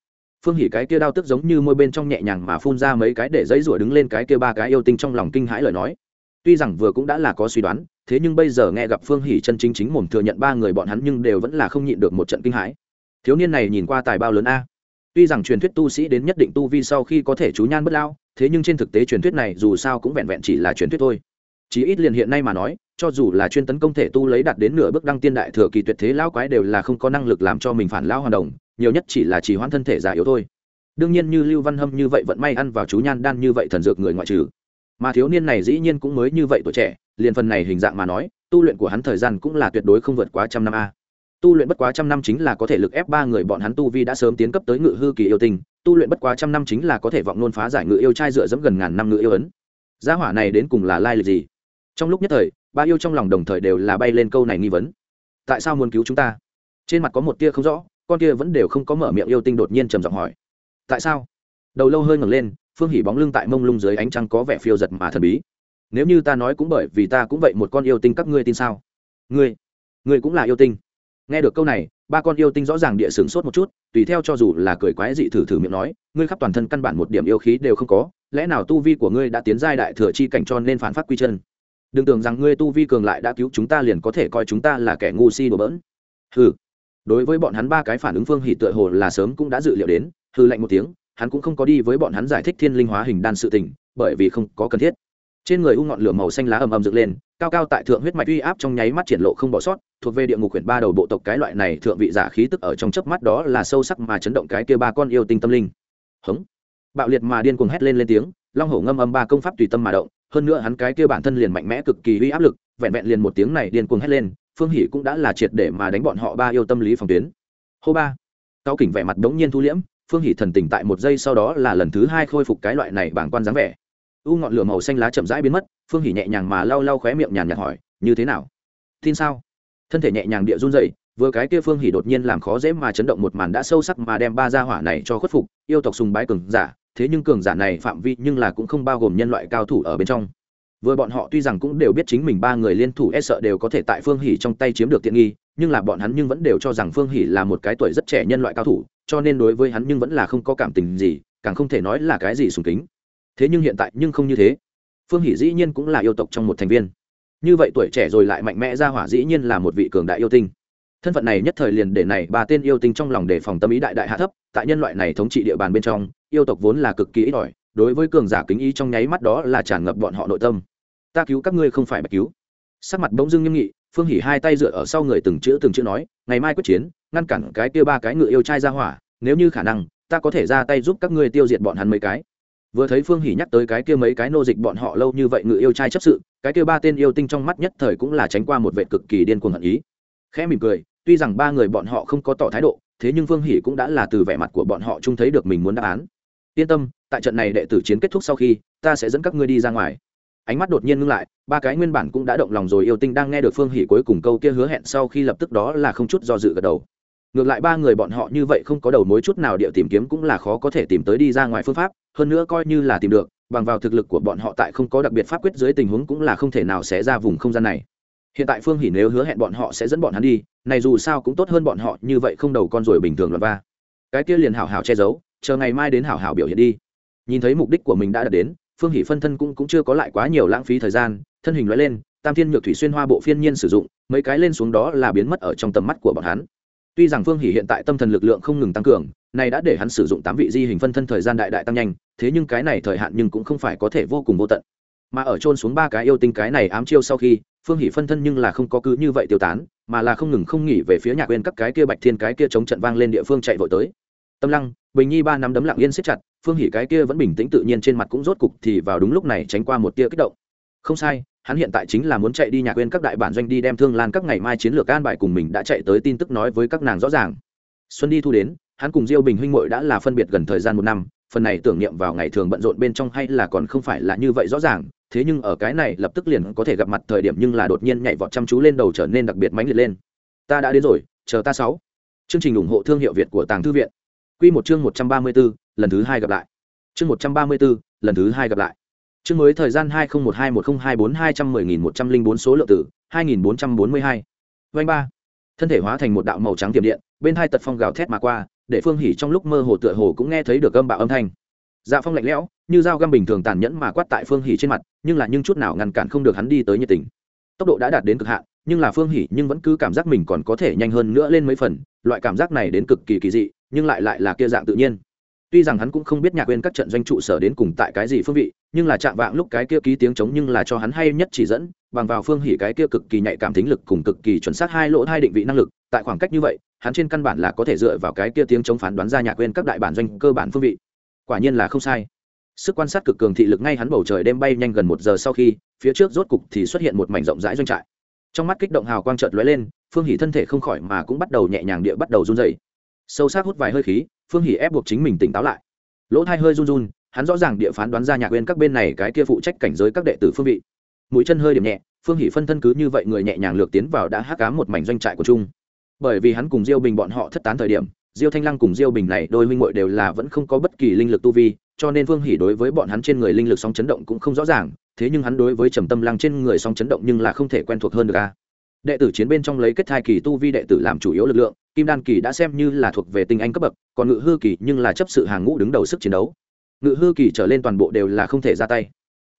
phương hỉ cái kia đao tức giống như môi bên trong nhẹ nhàng mà phun ra mấy cái để giấy rủa đứng lên cái kia ba cái yêu tinh trong lòng kinh hãi lời nói. Tuy rằng vừa cũng đã là có suy đoán, thế nhưng bây giờ nghe gặp phương hỉ chân chính chính mồm thừa nhận ba người bọn hắn nhưng đều vẫn là không nhịn được một trận kinh hãi. Thiếu niên này nhìn qua tài bao lớn a. Tuy rằng truyền thuyết tu sĩ đến nhất định tu vi sau khi có thể chú nhan bất lao thế nhưng trên thực tế truyền thuyết này dù sao cũng vẹn vẹn chỉ là truyền thuyết thôi chỉ ít liền hiện nay mà nói, cho dù là chuyên tấn công thể tu lấy đạt đến nửa bước đăng tiên đại thừa kỳ tuyệt thế lão quái đều là không có năng lực làm cho mình phản lão hoàn đồng, nhiều nhất chỉ là chỉ hoãn thân thể già yếu thôi. Đương nhiên như lưu văn hâm như vậy vẫn may ăn vào chú nhan đan như vậy thần dược người ngoại trừ. Mà thiếu niên này dĩ nhiên cũng mới như vậy tuổi trẻ, liền phần này hình dạng mà nói, tu luyện của hắn thời gian cũng là tuyệt đối không vượt quá trăm năm a. Tu luyện bất quá trăm năm chính là có thể lực ép ba người bọn hắn tu vi đã sớm tiến cấp tới ngự hư kỳ yêu tình tu luyện bất quá trăm năm chính là có thể vọng nôn phá giải ngự yêu trai dựa dẫm gần ngàn năm ngự yêu ấn. Gia hỏa này đến cùng là lai lịch gì? Trong lúc nhất thời, ba yêu trong lòng đồng thời đều là bay lên câu này nghi vấn. Tại sao muốn cứu chúng ta? Trên mặt có một tia không rõ, con kia vẫn đều không có mở miệng yêu tinh đột nhiên trầm giọng hỏi. Tại sao? Đầu lâu hơi ngẩng lên, phương hỉ bóng lưng tại mông lung dưới ánh trăng có vẻ phiêu giật mà thần bí. Nếu như ta nói cũng bởi vì ta cũng vậy một con yêu tinh, các ngươi tin sao? Ngươi ngươi cũng là yêu tinh. Nghe được câu này, ba con yêu tinh rõ ràng địa sướng sốt một chút, tùy theo cho dù là cười quái dị thử thử miệng nói, ngươi khắp toàn thân căn bản một điểm yêu khí đều không có, lẽ nào tu vi của ngươi đã tiến giai đại thừa chi cảnh cho nên phản phát quy chân? Đừng tưởng rằng ngươi tu vi cường lại đã cứu chúng ta liền có thể coi chúng ta là kẻ ngu si đồ bỡn. Hừ. Đối với bọn hắn ba cái phản ứng phương hỉ tựa hồ là sớm cũng đã dự liệu đến hư lạnh một tiếng, hắn cũng không có đi với bọn hắn giải thích thiên linh hóa hình đan sự tình, bởi vì không có cần thiết. Trên người u ngọn lửa màu xanh lá ầm ầm dựng lên, cao cao tại thượng huyết mạch uy áp trong nháy mắt triển lộ không bỏ sót, thuộc về địa ngục quyển ba đầu bộ tộc cái loại này thượng vị giả khí tức ở trong chớp mắt đó là sâu sắc mà chấn động cái kia ba con yêu tinh tâm linh. Hống. Bạo liệt mà điên cuồng hét lên lên tiếng, long hổ ngâm âm ba công pháp tùy tâm mà động hơn nữa hắn cái kia bản thân liền mạnh mẽ cực kỳ uy áp lực vẹn vẹn liền một tiếng này điên cuồng hét lên phương hỷ cũng đã là triệt để mà đánh bọn họ ba yêu tâm lý phòng tuyến. Hô ba. Cao kỉnh vẻ mặt đống nhiên thu liễm phương hỷ thần tỉnh tại một giây sau đó là lần thứ hai khôi phục cái loại này bảng quan dáng vẻ. U ngọn lửa màu xanh lá chậm rãi biến mất phương hỷ nhẹ nhàng mà lau lau khóe miệng nhàn nhạt hỏi như thế nào? Tin sao? Thân thể nhẹ nhàng địa run rẩy, vừa cái kia phương hỷ đột nhiên làm khó dễ mà chấn động một màn đã sâu sắc mà đem ba gia hỏa này cho khuất phục yêu tộc sùng bái cường giả thế nhưng cường giả này phạm vi nhưng là cũng không bao gồm nhân loại cao thủ ở bên trong. Vừa bọn họ tuy rằng cũng đều biết chính mình ba người liên thủ e sợ đều có thể tại phương hỉ trong tay chiếm được tiện nghi, nhưng là bọn hắn nhưng vẫn đều cho rằng phương hỉ là một cái tuổi rất trẻ nhân loại cao thủ, cho nên đối với hắn nhưng vẫn là không có cảm tình gì, càng không thể nói là cái gì sùng kính. Thế nhưng hiện tại nhưng không như thế. Phương hỉ dĩ nhiên cũng là yêu tộc trong một thành viên. Như vậy tuổi trẻ rồi lại mạnh mẽ ra hỏa dĩ nhiên là một vị cường đại yêu tinh thân phận này nhất thời liền để này ba tên yêu tinh trong lòng đề phòng tâm ý đại đại hạ thấp, tại nhân loại này thống trị địa bàn bên trong, yêu tộc vốn là cực kỳ ít ỏi, đối với cường giả kính ý trong nháy mắt đó là tràn ngập bọn họ nội tâm. Ta cứu các ngươi không phải bạch cứu. Sắc mặt bỗng dưng nghiêm nghị, phương hỉ hai tay dựa ở sau người từng chữ từng chữ nói, ngày mai quyết chiến, ngăn cản cái kia ba cái ngựa yêu trai ra hỏa, nếu như khả năng, ta có thể ra tay giúp các ngươi tiêu diệt bọn hắn mấy cái. Vừa thấy phương hỉ nhắc tới cái kia mấy cái nô dịch bọn họ lâu như vậy ngự yêu trai chấp sự, cái kia ba tên yêu tinh trong mắt nhất thời cũng là tránh qua một vệ cực kỳ điên cuồng hận ý. Khẽ mỉm cười tuy rằng ba người bọn họ không có tỏ thái độ, thế nhưng Vương hỷ cũng đã là từ vẻ mặt của bọn họ chung thấy được mình muốn đáp án. Yên tâm, tại trận này đệ tử chiến kết thúc sau khi, ta sẽ dẫn các ngươi đi ra ngoài. Ánh mắt đột nhiên ngưng lại, ba cái nguyên bản cũng đã động lòng rồi yêu tinh đang nghe được phương hỷ cuối cùng câu kia hứa hẹn sau khi lập tức đó là không chút do dự gật đầu. Ngược lại ba người bọn họ như vậy không có đầu mối chút nào địa tìm kiếm cũng là khó có thể tìm tới đi ra ngoài phương pháp, hơn nữa coi như là tìm được, bằng vào thực lực của bọn họ tại không có đặc biệt pháp quyết dưới tình huống cũng là không thể nào sẽ ra vùng không gian này hiện tại phương Hỉ nếu hứa hẹn bọn họ sẽ dẫn bọn hắn đi này dù sao cũng tốt hơn bọn họ như vậy không đầu con rồi bình thường loạn va cái kia liền hảo hảo che giấu chờ ngày mai đến hảo hảo biểu hiện đi. Nhìn thấy mục đích của mình đã đạt đến phương hỷ phân thân cũng, cũng chưa có lại quá nhiều lãng phí thời gian thân hình loại lên tam thiên nhược thủy xuyên hoa bộ phiên nhiên sử dụng mấy cái lên xuống đó là biến mất ở trong tầm mắt của bọn hắn. Tuy rằng phương hỷ hiện tại tâm thần lực lượng không ngừng tăng cường này đã để hắn sử dụng tám vị di hình phân thân thời gian đại đại tăng nhanh thế nhưng cái này thời hạn nhưng cũng không phải có thể vô cùng vô tận. Mà ở trôn xuống ba cái yêu tinh cái này ám chiêu sau khi phương hỷ phân thân nhưng là không có cứ như vậy tiêu tán, mà là không ngừng không nghỉ về phía nhà quên các cái kia bạch thiên cái kia chống trận vang lên địa phương chạy vội tới. Tâm lăng, bình nhi ba năm đấm lặng yên siết chặt, phương hỷ cái kia vẫn bình tĩnh tự nhiên trên mặt cũng rốt cục thì vào đúng lúc này tránh qua một tia kích động. Không sai, hắn hiện tại chính là muốn chạy đi nhà quên các đại bản doanh đi đem thương lan các ngày mai chiến lược an bài cùng mình đã chạy tới tin tức nói với các nàng rõ ràng. Xuân đi thu đến, hắn cùng diêu bình huynh muội đã là phân biệt gần thời gian một năm, phần này tưởng niệm vào ngày thường bận rộn bên trong hay là còn không phải là như vậy rõ ràng thế nhưng ở cái này lập tức liền có thể gặp mặt thời điểm nhưng là đột nhiên nhảy vọt chăm chú lên đầu trở nên đặc biệt mãnh liệt lên. Ta đã đến rồi chờ ta sáu. Chương trình ủng hộ thương hiệu việt của tàng thư viện. Quy một chương một trăm ba mươi 134, lần thứ hai gặp lại. Chương một trăm ba mươi 134, lần thứ hai gặp lại. Chương mới thời gian hai nghìn một hai một nghìn hai bốn hai trăm mười nghìn một trăm linh bốn số lượng tử hai nghìn bốn trăm bốn mươi hai. Vanh ba. Thân thể hóa thành một đạo màu trắng tiềm điện bên hai tật phong gào thét mà qua để phương hỉ trong lúc mơ hồ tựa hồ cũng nghe thấy được âm bạo âm thanh. Dạ phong lạnh lẽo như dao găm bình thường tàn nhẫn mà quát tại phương hỉ trên mặt, nhưng là nhưng chút nào ngăn cản không được hắn đi tới nhiệt tình. Tốc độ đã đạt đến cực hạn, nhưng là phương hỉ nhưng vẫn cứ cảm giác mình còn có thể nhanh hơn nữa lên mấy phần, loại cảm giác này đến cực kỳ kỳ dị, nhưng lại lại là kia dạng tự nhiên. Tuy rằng hắn cũng không biết nhạc quên các trận doanh trụ sở đến cùng tại cái gì phương vị, nhưng là chạm vạng lúc cái kia ký tiếng trống nhưng là cho hắn hay nhất chỉ dẫn, bằng vào phương hỉ cái kia cực kỳ nhạy cảm tính lực cùng cực kỳ chuẩn xác hai lỗ hai định vị năng lực, tại khoảng cách như vậy, hắn trên căn bản là có thể dựa vào cái kia tiếng trống phán đoán ra nhạc quên các đại bản doanh cơ bản phương vị. Quả nhiên là không sai sức quan sát cực cường thị lực ngay hắn bầu trời đêm bay nhanh gần một giờ sau khi, phía trước rốt cục thì xuất hiện một mảnh rộng rãi doanh trại. Trong mắt kích động hào quang trợt lóe lên, phương hỉ thân thể không khỏi mà cũng bắt đầu nhẹ nhàng địa bắt đầu run dày sâu sắc hút vài hơi khí, phương hỉ ép buộc chính mình tỉnh táo lại. Lỗ thai hơi run run, hắn rõ ràng địa phán đoán ra nhạc quên các bên này cái kia phụ trách cảnh giới các đệ tử phương vị. Mũi chân hơi điểm nhẹ, phương hỷ phân thân cứ như vậy người nhẹ nhàng lược tiến vào đã hắc cám một mảnh doanh trại của trung bởi vì hắn cùng diêu bình bọn họ thất tán thời điểm diêu thanh lăng cùng diêu bình này đôi minh muội đều là vẫn không có bất kỳ linh lực tu vi, cho nên Vương Hỉ đối với bọn hắn trên người linh lực song chấn động cũng không rõ ràng, thế nhưng hắn đối với trầm tâm lăng trên người song chấn động nhưng là không thể quen thuộc hơn được a. Đệ tử chiến bên trong lấy kết thai kỳ tu vi đệ tử làm chủ yếu lực lượng, kim đan kỳ đã xem như là thuộc về tinh anh cấp bậc, còn ngự hư kỳ nhưng là chấp sự hàng ngũ đứng đầu sức chiến đấu. Ngự hư kỳ trở lên toàn bộ đều là không thể ra tay.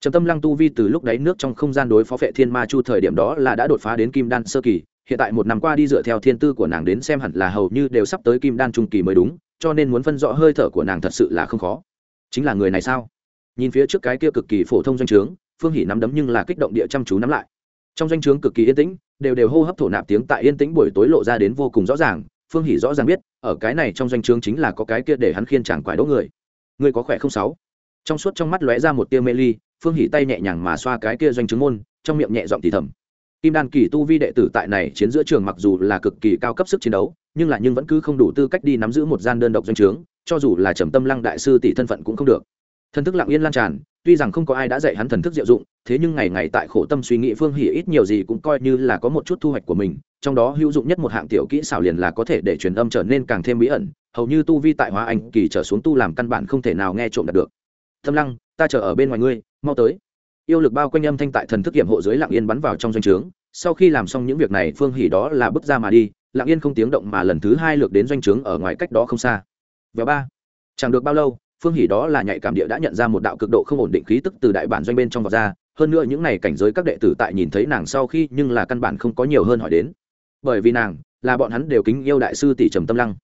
Trầm tâm lăng tu vi từ lúc đáy nước trong không gian đối phó vệ thiên ma chu thời điểm đó là đã đột phá đến kim đan sơ kỳ hiện tại một năm qua đi dựa theo thiên tư của nàng đến xem hẳn là hầu như đều sắp tới kim đan trung kỳ mới đúng, cho nên muốn phân rõ hơi thở của nàng thật sự là không khó. Chính là người này sao? Nhìn phía trước cái kia cực kỳ phổ thông doanh trướng, phương hỉ nắm đấm nhưng là kích động địa chăm chú nắm lại. Trong doanh trướng cực kỳ yên tĩnh, đều đều hô hấp thổ nạp tiếng tại yên tĩnh buổi tối lộ ra đến vô cùng rõ ràng, phương hỉ rõ ràng biết, ở cái này trong doanh trướng chính là có cái kia để hắn khiên chàng quải đỗ người. Người có khỏe không sáu? Trong suốt trong mắt lóe ra một tia mê ly, phương hỉ tay nhẹ nhàng mà xoa cái kia doanh trướng môn, trong miệng nhẹ giọng thì thầm kim đan kỳ tu vi đệ tử tại này chiến giữa trường mặc dù là cực kỳ cao cấp sức chiến đấu, nhưng là nhưng vẫn cứ không đủ tư cách đi nắm giữ một gian đơn độc doanh trướng, cho dù là trầm tâm lăng đại sư tỷ thân phận cũng không được. Thần thức lặng yên lan tràn, tuy rằng không có ai đã dạy hắn thần thức diệu dụng, thế nhưng ngày ngày tại khổ tâm suy nghĩ phương hỉ ít nhiều gì cũng coi như là có một chút thu hoạch của mình, trong đó hữu dụng nhất một hạng tiểu kỹ xảo liền là có thể để truyền âm trở nên càng thêm bí ẩn, hầu như tu vi tại hóa anh kỳ trở xuống tu làm căn bản không thể nào nghe trộm đạt được. Thâm lăng, ta chờ ở bên ngoài ngươi, mau tới yêu lực bao quanh âm thanh tại thần thức kiểm hộ dưới lặng yên bắn vào trong doanh trướng. Sau khi làm xong những việc này, phương hỉ đó là bước ra mà đi, lặng yên không tiếng động mà lần thứ hai lược đến doanh trướng ở ngoài cách đó không xa. Và ba, chẳng được bao lâu, phương hỉ đó là nhạy cảm địa đã nhận ra một đạo cực độ không ổn định khí tức từ đại bản doanh bên trong vọt ra. Hơn nữa những n à y cảnh giới các đệ tử tại nhìn thấy nàng sau khi nhưng là căn bản không có nhiều hơn hỏi đến. Bởi vì nàng là bọn hắn đều kính yêu đại sư tỷ trầm tâm lăng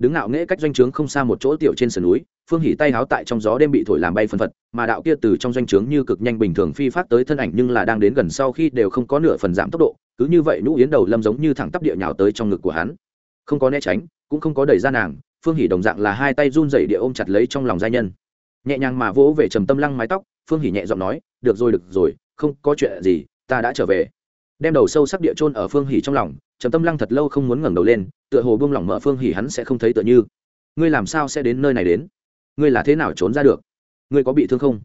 đứng ngạo nghễ cách doanh trướng không xa một chỗ tiểu trên sườn núi, phương hỉ tay háo tại trong gió đêm bị thổi làm bay phân phật, mà đạo kia từ trong doanh trướng như cực nhanh bình thường phi phát tới thân ảnh nhưng là đang đến gần sau khi đều không có nửa phần giảm tốc độ, cứ như vậy nhũ yến đầu lâm giống như thẳng tắp địa nhào tới trong ngực của hắn. Không có né tránh, cũng không có đẩy ra nàng, phương hỉ đồng dạng là hai tay run rẩy địa ôm chặt lấy trong lòng giai nhân. Nhẹ nhàng mà vỗ về trầm tâm lăng mái tóc, phương hỉ nhẹ giọng nói, được rồi được rồi, không có chuyện gì, ta đã trở về đem đầu sâu sắc địa chôn ở phương hỉ trong lòng, trầm tâm lăng thật lâu không muốn ngẩng đầu lên, tựa hồ buông lỏng mở phương hỉ hắn sẽ không thấy tựa như. Ngươi làm sao sẽ đến nơi này đến? Ngươi là thế nào trốn ra được? Ngươi có bị thương không?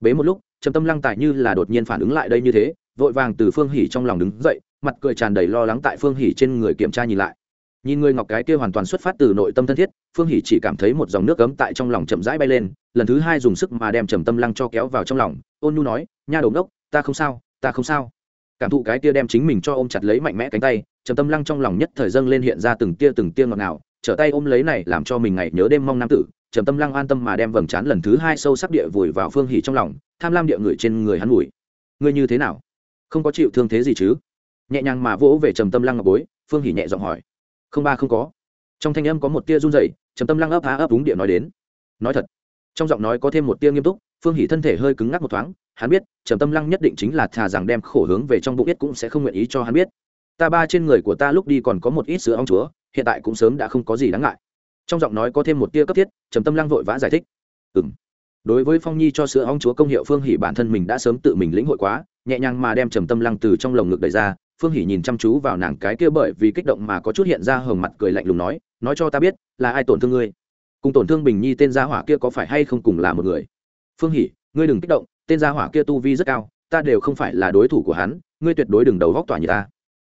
Bế một lúc, trầm tâm lăng tại như là đột nhiên phản ứng lại đây như thế, vội vàng từ phương hỉ trong lòng đứng dậy, mặt cười tràn đầy lo lắng tại phương hỉ trên người kiểm tra nhìn lại. Nhìn người ngọc cái kia hoàn toàn xuất phát từ nội tâm thân thiết, phương hỉ chỉ cảm thấy một dòng nước cấm tại trong lòng chậm rãi bay lên, lần thứ hai dùng sức mà đem trầm tâm lăng cho kéo vào trong lòng, ôn nhu nói, nha đầu đốc ta không sao, ta không sao cảm thụ cái tia đem chính mình cho ôm chặt lấy mạnh mẽ cánh tay, trầm tâm lăng trong lòng nhất thời dâng lên hiện ra từng tia từng tia ngọt ngào, trở tay ôm lấy này làm cho mình ngày nhớ đêm mong nam tử, trầm tâm lăng an tâm mà đem vầng trán lần thứ hai sâu sắc địa vùi vào phương hỉ trong lòng, tham lam địa người trên người hắn mùi ngươi như thế nào? Không có chịu thương thế gì chứ? Nhẹ nhàng mà vỗ về trầm tâm lăng ngọc bối, phương hỉ nhẹ giọng hỏi. Không ba không có. Trong thanh âm có một tia run rẩy, trầm tâm lăng ấp há ấp đúng địa nói đến. Nói thật, trong giọng nói có thêm một tia nghiêm túc phương Hỷ thân thể hơi cứng ngắc một thoáng, hắn biết, trầm tâm lăng nhất định chính là thà rằng đem khổ hướng về trong bụng biết cũng sẽ không nguyện ý cho hắn biết. Ta ba trên người của ta lúc đi còn có một ít sữa ong chúa, hiện tại cũng sớm đã không có gì đáng ngại. Trong giọng nói có thêm một tia cấp thiết, trầm tâm lăng vội vã giải thích. Ừ m đối với phong nhi cho sữa ong chúa công hiệu phương hỷ bản thân mình đã sớm tự mình lĩnh hội quá, nhẹ nhàng mà đem trầm tâm lăng từ trong lồng ngực đẩy ra, phương hỷ nhìn chăm chú vào nàng cái kia bởi vì kích động mà có chút hiện ra hồng mặt cười lạnh lùng nói nói cho ta biết, là ai tổn thương ngươi? Cùng tổn thương bình nhi tên gia hỏa kia có phải hay không cùng là một người? Phương hỷ ngươi đừng kích động, tên gia hỏa kia tu vi rất cao, ta đều không phải là đối thủ của hắn, ngươi tuyệt đối đừng đầu góc tỏa như ta.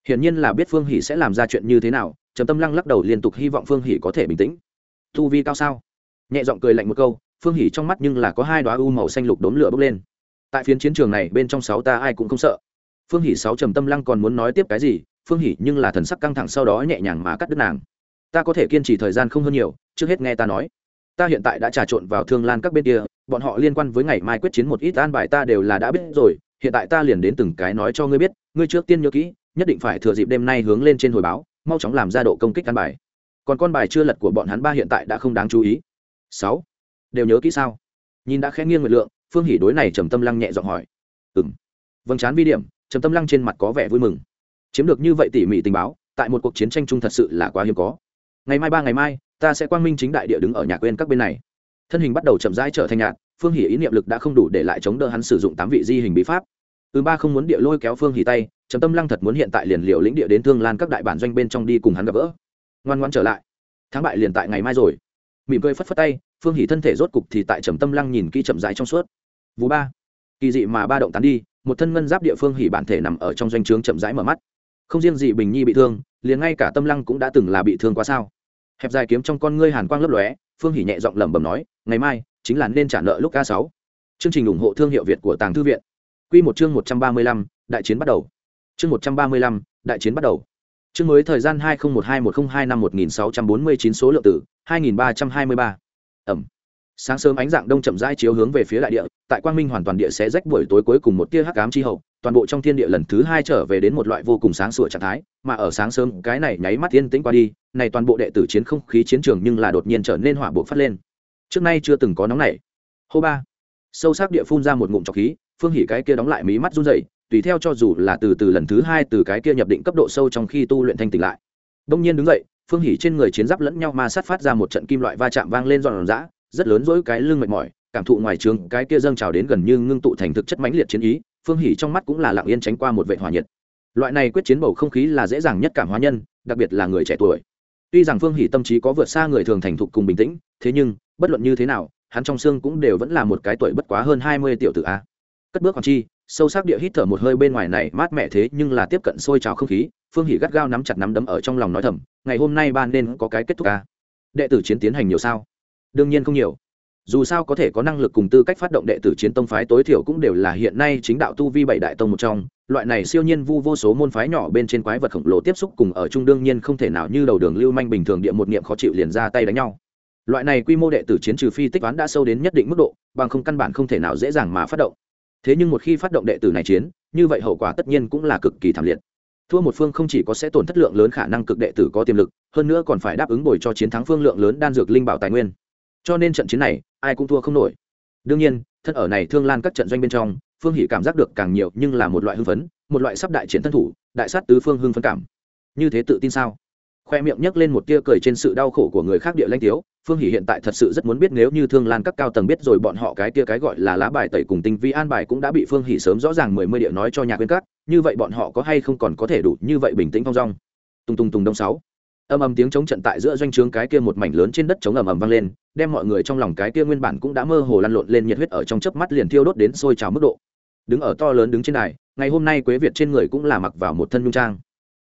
Hiển nhiên là biết phương hỉ sẽ làm ra chuyện như thế nào, trầm tâm lăng lắc đầu liên tục hy vọng phương hỷ có thể bình tĩnh. Tu vi cao sao? Nhẹ giọng cười lạnh một câu, phương hỷ trong mắt nhưng là có hai đoá u màu xanh lục đốn lửa bốc lên. Tại phiến chiến trường này bên trong sáu ta ai cũng không sợ. Phương hỷ sáu trầm tâm lăng còn muốn nói tiếp cái gì, phương hỷ nhưng là thần sắc căng thẳng sau đó nhẹ nhàng mà cắt đứt nàng. Ta có thể kiên trì thời gian không hơn nhiều, trước hết nghe ta nói. Ta hiện tại đã trà trộn vào thương lan các bên kia bọn họ liên quan với ngày mai quyết chiến một ít an bài ta đều là đã biết rồi, hiện tại ta liền đến từng cái nói cho ngươi biết, ngươi trước tiên nhớ kỹ, nhất định phải thừa dịp đêm nay hướng lên trên hồi báo, mau chóng làm ra độ công kích căn bài. Còn con bài chưa lật của bọn hắn ba hiện tại đã không đáng chú ý. Sáu. Đều nhớ kỹ sao? Nhìn đã khẽ nghiêng nguyệt lượng, phương hỉ đối này trầm tâm lăng nhẹ giọng hỏi. Ừng vâng chán vi điểm, trầm tâm lăng trên mặt có vẻ vui mừng. Chiếm được như vậy tỉ mỉ tình báo, tại một cuộc chiến tranh chung thật sự là quá hiếm có. Ngày mai ba ngày mai, ta sẽ quang minh chính đại địa đứng ở nhà quên các bên này thân hình bắt đầu chậm rãi trở thành nhạt, phương hỉ ý niệm lực đã không đủ để lại chống đỡ hắn sử dụng tám vị di hình bí pháp. Từ ba không muốn địa lôi kéo phương hỉ tay, trầm tâm lăng thật muốn hiện tại liền liều lĩnh địa đến thương lan các đại bản doanh bên trong đi cùng hắn gặp gỡ. Ngoan ngoan trở lại. Thắng bại liền tại ngày mai rồi. Mỉm cười phất phất tay, phương hỉ thân thể rốt cục thì tại trầm tâm lăng nhìn kỹ chậm rãi trong suốt. Vú ba. Kỳ dị mà ba động tán đi, một thân ngân giáp địa phương hỉ bản thể nằm ở trong doanh trướng chậm rãi mở mắt. Không riêng gì bình nhi bị thương, liền ngay cả tâm lăng cũng đã từng là bị thương quá sao. Hẹp dài kiếm trong con ngươi hàn quang lấp lóe phương hỉ nhẹ giọng lẩm bẩm nói, ngày mai chính là nên trả nợ lúc a sáu. Chương trình ủng hộ thương hiệu việt của tàng thư viện. Quy một chương một trăm ba mươi lăm, đại chiến bắt đầu. Chương một trăm ba mươi lăm, đại chiến bắt đầu. Chương mới thời gian hai nghìn một hai, một không hai năm, một nghìn sáu trăm bốn mươi chín số lượng tử hai nghìn ba trăm hai mươi ba. Ẩm. Sáng sớm ánh dạng đông chậm rãi chiếu hướng về phía đại địa, tại quang minh hoàn toàn địa sẽ rách buổi tối cuối cùng một tia hắc ám chi hậu toàn bộ trong thiên địa lần thứ hai trở về đến một loại vô cùng sáng sủa trạng thái, mà ở sáng sớm cái này nháy mắt yên tĩnh qua đi, này toàn bộ đệ tử chiến không khí chiến trường nhưng là đột nhiên trở nên hỏa buộc phát lên. Trước nay chưa từng có nóng này. Hô ba. Sâu sắc địa phun ra một ngụm trọc khí, phương hỉ cái kia đóng lại mí mắt run rẩy, tùy theo cho dù là từ từ lần thứ hai từ cái kia nhập định cấp độ sâu trong khi tu luyện thanh tỉnh lại. Đông nhiên đứng dậy, phương hỉ trên người chiến giáp lẫn nhau ma sát phát ra một trận kim loại va chạm vang lên giòn giã, rất lớn dỗi cái lưng mệt mỏi, cảm thụ ngoài trường cái kia dâng trào đến gần như ngưng tụ thành thực chất mãnh liệt chiến ý phương hỉ trong mắt cũng là lặng yên tránh qua một vệ hòa nhiệt. Loại này quyết chiến bầu không khí là dễ dàng nhất cảm hóa nhân, đặc biệt là người trẻ tuổi. Tuy rằng phương hỉ tâm trí có vượt xa người thường thành thục cùng bình tĩnh, thế nhưng, bất luận như thế nào, hắn trong xương cũng đều vẫn là một cái tuổi bất quá hơn hai mươi tiểu tử a. Cất bước hoàng chi, sâu sắc địa hít thở một hơi bên ngoài này mát mẻ thế nhưng là tiếp cận sôi trào không khí, phương hỉ gắt gao nắm chặt nắm đấm ở trong lòng nói thầm, ngày hôm nay ban nên có cái kết thúc a. Đệ tử chiến tiến hành nhiều sao? Đương nhiên không nhiều dù sao có thể có năng lực cùng tư cách phát động đệ tử chiến tông phái tối thiểu cũng đều là hiện nay chính đạo tu vi bảy đại tông một trong. Loại này siêu nhiên vu vô số môn phái nhỏ bên trên quái vật khổng lồ tiếp xúc cùng ở trung đương nhiên không thể nào như đầu đường lưu manh bình thường địa một niệm khó chịu liền ra tay đánh nhau. Loại này quy mô đệ tử chiến trừ phi tích toán đã sâu đến nhất định mức độ, bằng không căn bản không thể nào dễ dàng mà phát động. Thế nhưng một khi phát động đệ tử này chiến, như vậy hậu quả tất nhiên cũng là cực kỳ thảm liệt. Thua một phương không chỉ có sẽ tổn thất lượng lớn khả năng cực đệ tử có tiềm lực, hơn nữa còn phải đáp ứng bồi cho chiến thắng phương lượng lớn đan dược linh bảo tài nguyên. Cho nên trận chiến này ai cũng thua không nổi. Đương nhiên, thân ở này thương lan các trận doanh bên trong, phương hỷ cảm giác được càng nhiều nhưng là một loại hưng phấn, một loại sắp đại chiến thân thủ, đại sát tứ phương hưng phấn cảm. Như thế tự tin sao? Khoe miệng nhấc lên một tia cười trên sự đau khổ của người khác địa lanh tiếu, phương hỷ hiện tại thật sự rất muốn biết nếu như thương lan các cao tầng biết rồi bọn họ cái tia cái gọi là lá bài tẩy cùng tinh vi an bài cũng đã bị phương hỷ sớm rõ ràng mười mươi địa nói cho nhà quyên các, như vậy bọn họ có hay không còn có thể đủ như vậy bình tĩnh thong dong? Tung tung tung đông sáu âm ầm tiếng chống trận tại giữa doanh trướng cái kia một mảnh lớn trên đất chống ầm ầm vang lên đem mọi người trong lòng cái kia nguyên bản cũng đã mơ hồ lăn lộn lên nhiệt huyết ở trong chớp mắt liền thiêu đốt đến sôi trào mức độ. Đứng ở to lớn đứng trên này, ngày hôm nay quế việt trên người cũng là mặc vào một thân nhung trang.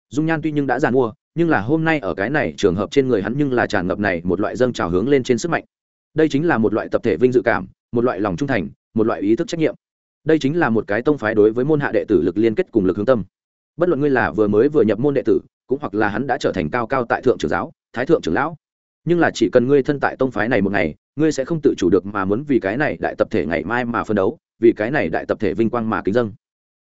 Dung nhan tuy nhưng đã giàn mua nhưng là hôm nay ở cái này trường hợp trên người hắn nhưng là tràn ngập này một loại dâng trào hướng lên trên sức mạnh. Đây chính là một loại tập thể vinh dự cảm một loại lòng trung thành một loại ý thức trách nhiệm. Đây chính là một cái tông phái đối với môn hạ đệ tử lực liên kết cùng lực hướng tâm. Bất luận ngươi là vừa mới vừa nhập môn đệ tử cũng hoặc là hắn đã trở thành cao cao tại thượng trưởng giáo, thái thượng trưởng lão. Nhưng là chỉ cần ngươi thân tại tông phái này một ngày, ngươi sẽ không tự chủ được mà muốn vì cái này đại tập thể ngày mai mà phân đấu, vì cái này đại tập thể vinh quang mà kính dâng.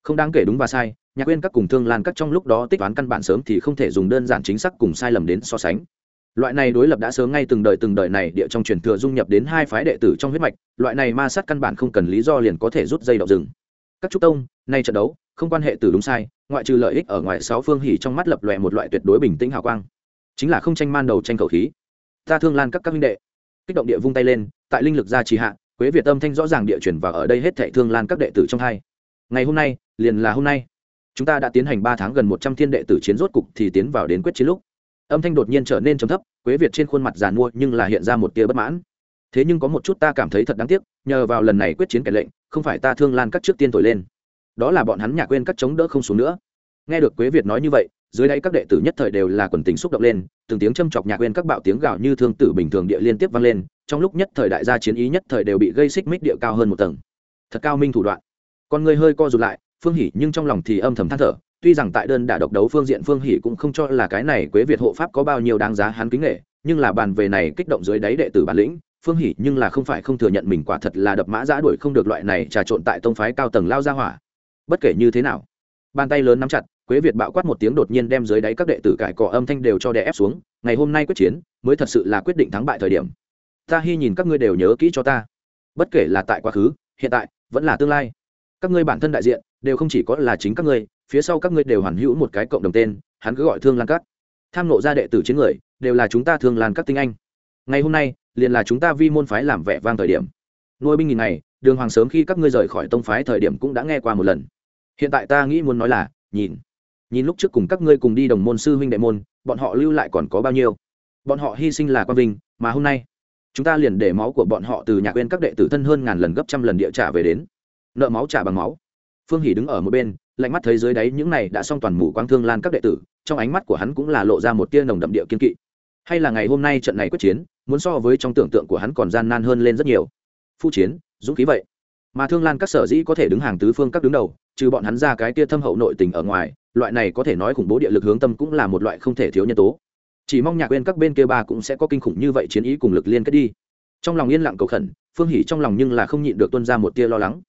Không đáng kể đúng và sai, nhạc quên các cùng thương lan các trong lúc đó tích toán căn bản sớm thì không thể dùng đơn giản chính xác cùng sai lầm đến so sánh. Loại này đối lập đã sớm ngay từng đời từng đời này địa trong truyền thừa dung nhập đến hai phái đệ tử trong huyết mạch, loại này ma sát căn bản không cần lý do liền có thể rút dây đậu rừng các trúc tông, nay trận đấu, không quan hệ từ đúng sai, ngoại trừ lợi ích ở ngoài sáu phương hỉ trong mắt lập lòe một loại tuyệt đối bình tĩnh hào quang. Chính là không tranh man đầu tranh cầu khí. Ta thương lan các các minh đệ. Kích động địa vung tay lên, tại linh lực gia trì hạ, quế việt âm thanh rõ ràng địa chuyển vào ở đây hết thệ thương lan các đệ tử trong hai. Ngày hôm nay, liền là hôm nay. Chúng ta đã tiến hành ba tháng gần một trăm thiên đệ tử chiến rốt cục thì tiến vào đến quyết chiến lúc. Âm thanh đột nhiên trở nên trầm thấp, quế việt trên khuôn mặt giàn mua nhưng là hiện ra một tia bất mãn thế nhưng có một chút ta cảm thấy thật đáng tiếc, nhờ vào lần này quyết chiến kẻ lệnh, không phải ta thương lan các trước tiên thổi lên. Đó là bọn hắn nhà quên các chống đỡ không xuống nữa. Nghe được quế việt nói như vậy, dưới đây các đệ tử nhất thời đều là quần tình xúc động lên, từng tiếng châm chọc nhà quên các bạo tiếng gào như thương tử bình thường địa liên tiếp vang lên, trong lúc nhất thời đại gia chiến ý nhất thời đều bị gây xích mích địa cao hơn một tầng. Thật cao minh thủ đoạn. Con người hơi co rụt lại, phương hỉ nhưng trong lòng thì âm thầm than thở, tuy rằng tại đơn đả độc đấu phương diện phương hỉ cũng không cho là cái này quế việt hộ pháp có bao nhiêu đáng giá hắn kính nghệ nhưng là bàn về này kích động dưới đáy đệ tử bản lĩnh phương hỉ nhưng là không phải không thừa nhận mình quả thật là đập mã giã đuổi không được loại này trà trộn tại tông phái cao tầng lao ra hỏa. Bất kể như thế nào, bàn tay lớn nắm chặt, quế việt bạo quát một tiếng đột nhiên đem dưới đáy các đệ tử cải cọ âm thanh đều cho đè ép xuống, ngày hôm nay quyết chiến, mới thật sự là quyết định thắng bại thời điểm. Ta hy nhìn các ngươi đều nhớ kỹ cho ta. Bất kể là tại quá khứ, hiện tại, vẫn là tương lai. Các ngươi bản thân đại diện, đều không chỉ có là chính các ngươi, phía sau các ngươi đều hoàn hữu một cái cộng đồng tên, hắn cứ gọi thương lan cắt tham nộ ra đệ tử chiến người, đều là chúng ta thương lan các tinh anh ngày hôm nay, liền là chúng ta vi môn phái làm vẻ vang thời điểm. Nuôi binh nghìn ngày, đường hoàng sớm khi các ngươi rời khỏi tông phái thời điểm cũng đã nghe qua một lần. Hiện tại ta nghĩ muốn nói là, nhìn. Nhìn lúc trước cùng các ngươi cùng đi đồng môn sư huynh đệ môn, bọn họ lưu lại còn có bao nhiêu? Bọn họ hy sinh là quang vinh, mà hôm nay, chúng ta liền để máu của bọn họ từ nhà quên các đệ tử thân hơn ngàn lần gấp trăm lần địa trả về đến. Nợ máu trả bằng máu. Phương hỷ đứng ở một bên, lạnh mắt thấy dưới đáy những này đã xong toàn mù quang thương lan các đệ tử, trong ánh mắt của hắn cũng là lộ ra một tia nồng đậm địa kiên kỵ hay là ngày hôm nay trận này quyết chiến, muốn so với trong tưởng tượng của hắn còn gian nan hơn lên rất nhiều. Phu chiến, dũng khí vậy. Mà thương lan các sở dĩ có thể đứng hàng tứ phương các đứng đầu, trừ bọn hắn ra cái tia thâm hậu nội tình ở ngoài, loại này có thể nói khủng bố địa lực hướng tâm cũng là một loại không thể thiếu nhân tố. Chỉ mong nhạc quên các bên kia ba cũng sẽ có kinh khủng như vậy chiến ý cùng lực liên kết đi. Trong lòng yên lặng cầu khẩn, phương hỉ trong lòng nhưng là không nhịn được tuân ra một tia lo lắng.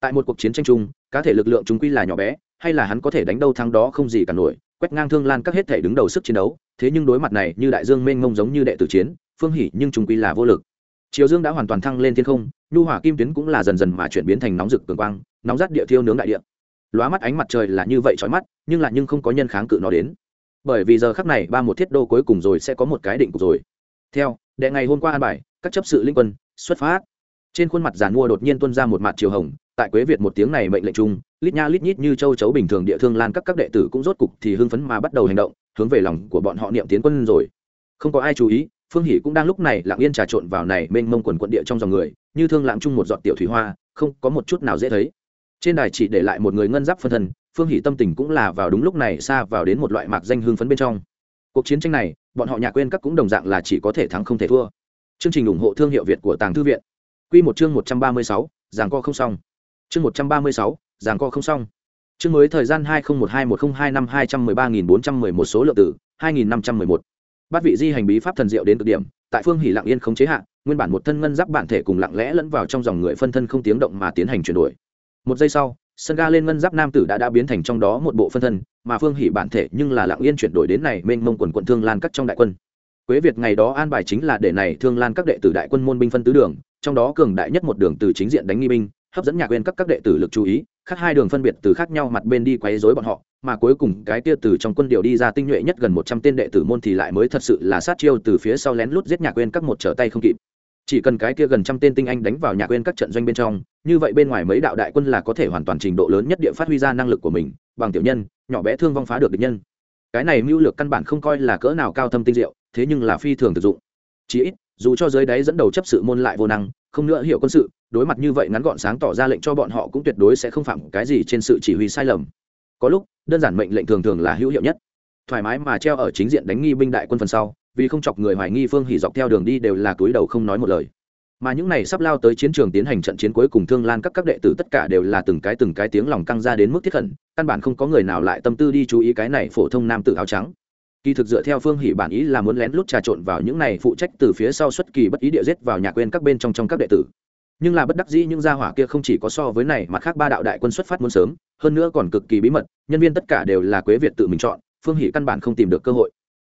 Tại một cuộc chiến tranh chung, cá thể lực lượng chúng quy là nhỏ bé, hay là hắn có thể đánh đâu thắng đó không gì cả nổi quét ngang thương lan các hết thể đứng đầu sức chiến đấu, thế nhưng đối mặt này như đại dương mênh mông giống như đệ tử chiến, phương hỉ nhưng chúng quy là vô lực. Triều dương đã hoàn toàn thăng lên thiên không, nhu hỏa kim tuyến cũng là dần dần mà chuyển biến thành nóng rực cường quang, nóng rát địa thiêu nướng đại địa. Lóa mắt ánh mặt trời là như vậy trói mắt, nhưng là nhưng không có nhân kháng cự nó đến. Bởi vì giờ khắc này ba một thiết đô cuối cùng rồi sẽ có một cái định cục rồi. Theo, đệ ngày hôm qua an bài, các chấp sự linh quân, xuất phát. Trên khuôn mặt giàn mua đột nhiên tuân ra một mặt chiều hồng tại quế việt một tiếng này mệnh lệnh chung, lít nha lít nhít như châu chấu bình thường địa thương lan các các đệ tử cũng rốt cục thì hưng phấn mà bắt đầu hành động, hướng về lòng của bọn họ niệm tiến quân rồi. Không có ai chú ý, phương hỷ cũng đang lúc này lặng yên trà trộn vào này mênh mông quần quận địa trong dòng người, như thương lãng chung một giọt tiểu thủy hoa, không có một chút nào dễ thấy. Trên đài chỉ để lại một người ngân giáp phân thân, phương hỷ tâm tình cũng là vào đúng lúc này xa vào đến một loại mạc danh hưng phấn bên trong. Cuộc chiến tranh này, bọn họ nhà quên các cũng đồng dạng là chỉ có thể thắng không thể thua. Chương trình ủng hộ thương hiệu việt của tàng thư viện. Q một chương một trăm ba mươi sáu giảng co không xong chương một trăm ba mươi sáu giảng co không xong. Chương mới thời gian hai nghìn một hai một nghìn hai năm hai trăm mười ba nghìn bốn trăm mười một số lượng tử hai nghìn năm trăm mười một. Bát vị di hành bí pháp thần diệu đến cực điểm, tại phương hỷ lặng yên không chế hạ, nguyên bản một thân ngân giáp bản thể cùng lặng lẽ lẫn vào trong dòng người phân thân không tiếng động mà tiến hành chuyển đổi. Một giây sau, sân ga lên ngân giáp nam tử đã đã biến thành trong đó một bộ phân thân, mà phương hỷ bản thể nhưng là lặng yên chuyển đổi đến này mênh mông quần quận thương lan các trong đại quân. Quế việt ngày đó an bài chính là để này thương lan các đệ tử đại quân môn binh phân tứ đường, trong đó cường đại nhất một đường từ chính diện đánh nghi binh hấp dẫn nhạc quên các các đệ tử lực chú ý, khác hai đường phân biệt từ khác nhau mặt bên đi quấy rối bọn họ, mà cuối cùng cái kia từ trong quân điều đi ra tinh nhuệ nhất gần một trăm tên đệ tử môn thì lại mới thật sự là sát chiêu từ phía sau lén lút giết nhạc quên các một trở tay không kịp. Chỉ cần cái kia gần trăm tên tinh anh đánh vào nhạc quên các trận doanh bên trong, như vậy bên ngoài mấy đạo đại quân là có thể hoàn toàn trình độ lớn nhất địa phát huy ra năng lực của mình, bằng tiểu nhân, nhỏ bé thương vong phá được địch nhân. Cái này mưu lược căn bản không coi là cỡ nào cao thâm tinh diệu, thế nhưng là phi thường thực dụng. Chí ít, dù cho dưới đáy dẫn đầu chấp sự môn lại vô năng không nữa hiểu quân sự, đối mặt như vậy ngắn gọn sáng tỏ ra lệnh cho bọn họ cũng tuyệt đối sẽ không phạm cái gì trên sự chỉ huy sai lầm. Có lúc, đơn giản mệnh lệnh thường thường là hữu hiệu nhất. Thoải mái mà treo ở chính diện đánh nghi binh đại quân phần sau, vì không chọc người hoài nghi phương hỉ dọc theo đường đi đều là túi đầu không nói một lời. Mà những này sắp lao tới chiến trường tiến hành trận chiến cuối cùng thương lan các các đệ tử tất cả đều là từng cái từng cái tiếng lòng căng ra đến mức thiết khẩn, căn bản không có người nào lại tâm tư đi chú ý cái này phổ thông nam tử áo trắng kỳ thực dựa theo phương Hỷ bản ý là muốn lén lút trà trộn vào những này phụ trách từ phía sau xuất kỳ bất ý địa giết vào nhà quên các bên trong trong các đệ tử. Nhưng là bất đắc dĩ những gia hỏa kia không chỉ có so với này mà khác ba đạo đại quân xuất phát muốn sớm, hơn nữa còn cực kỳ bí mật, nhân viên tất cả đều là quế việt tự mình chọn, phương hỷ căn bản không tìm được cơ hội.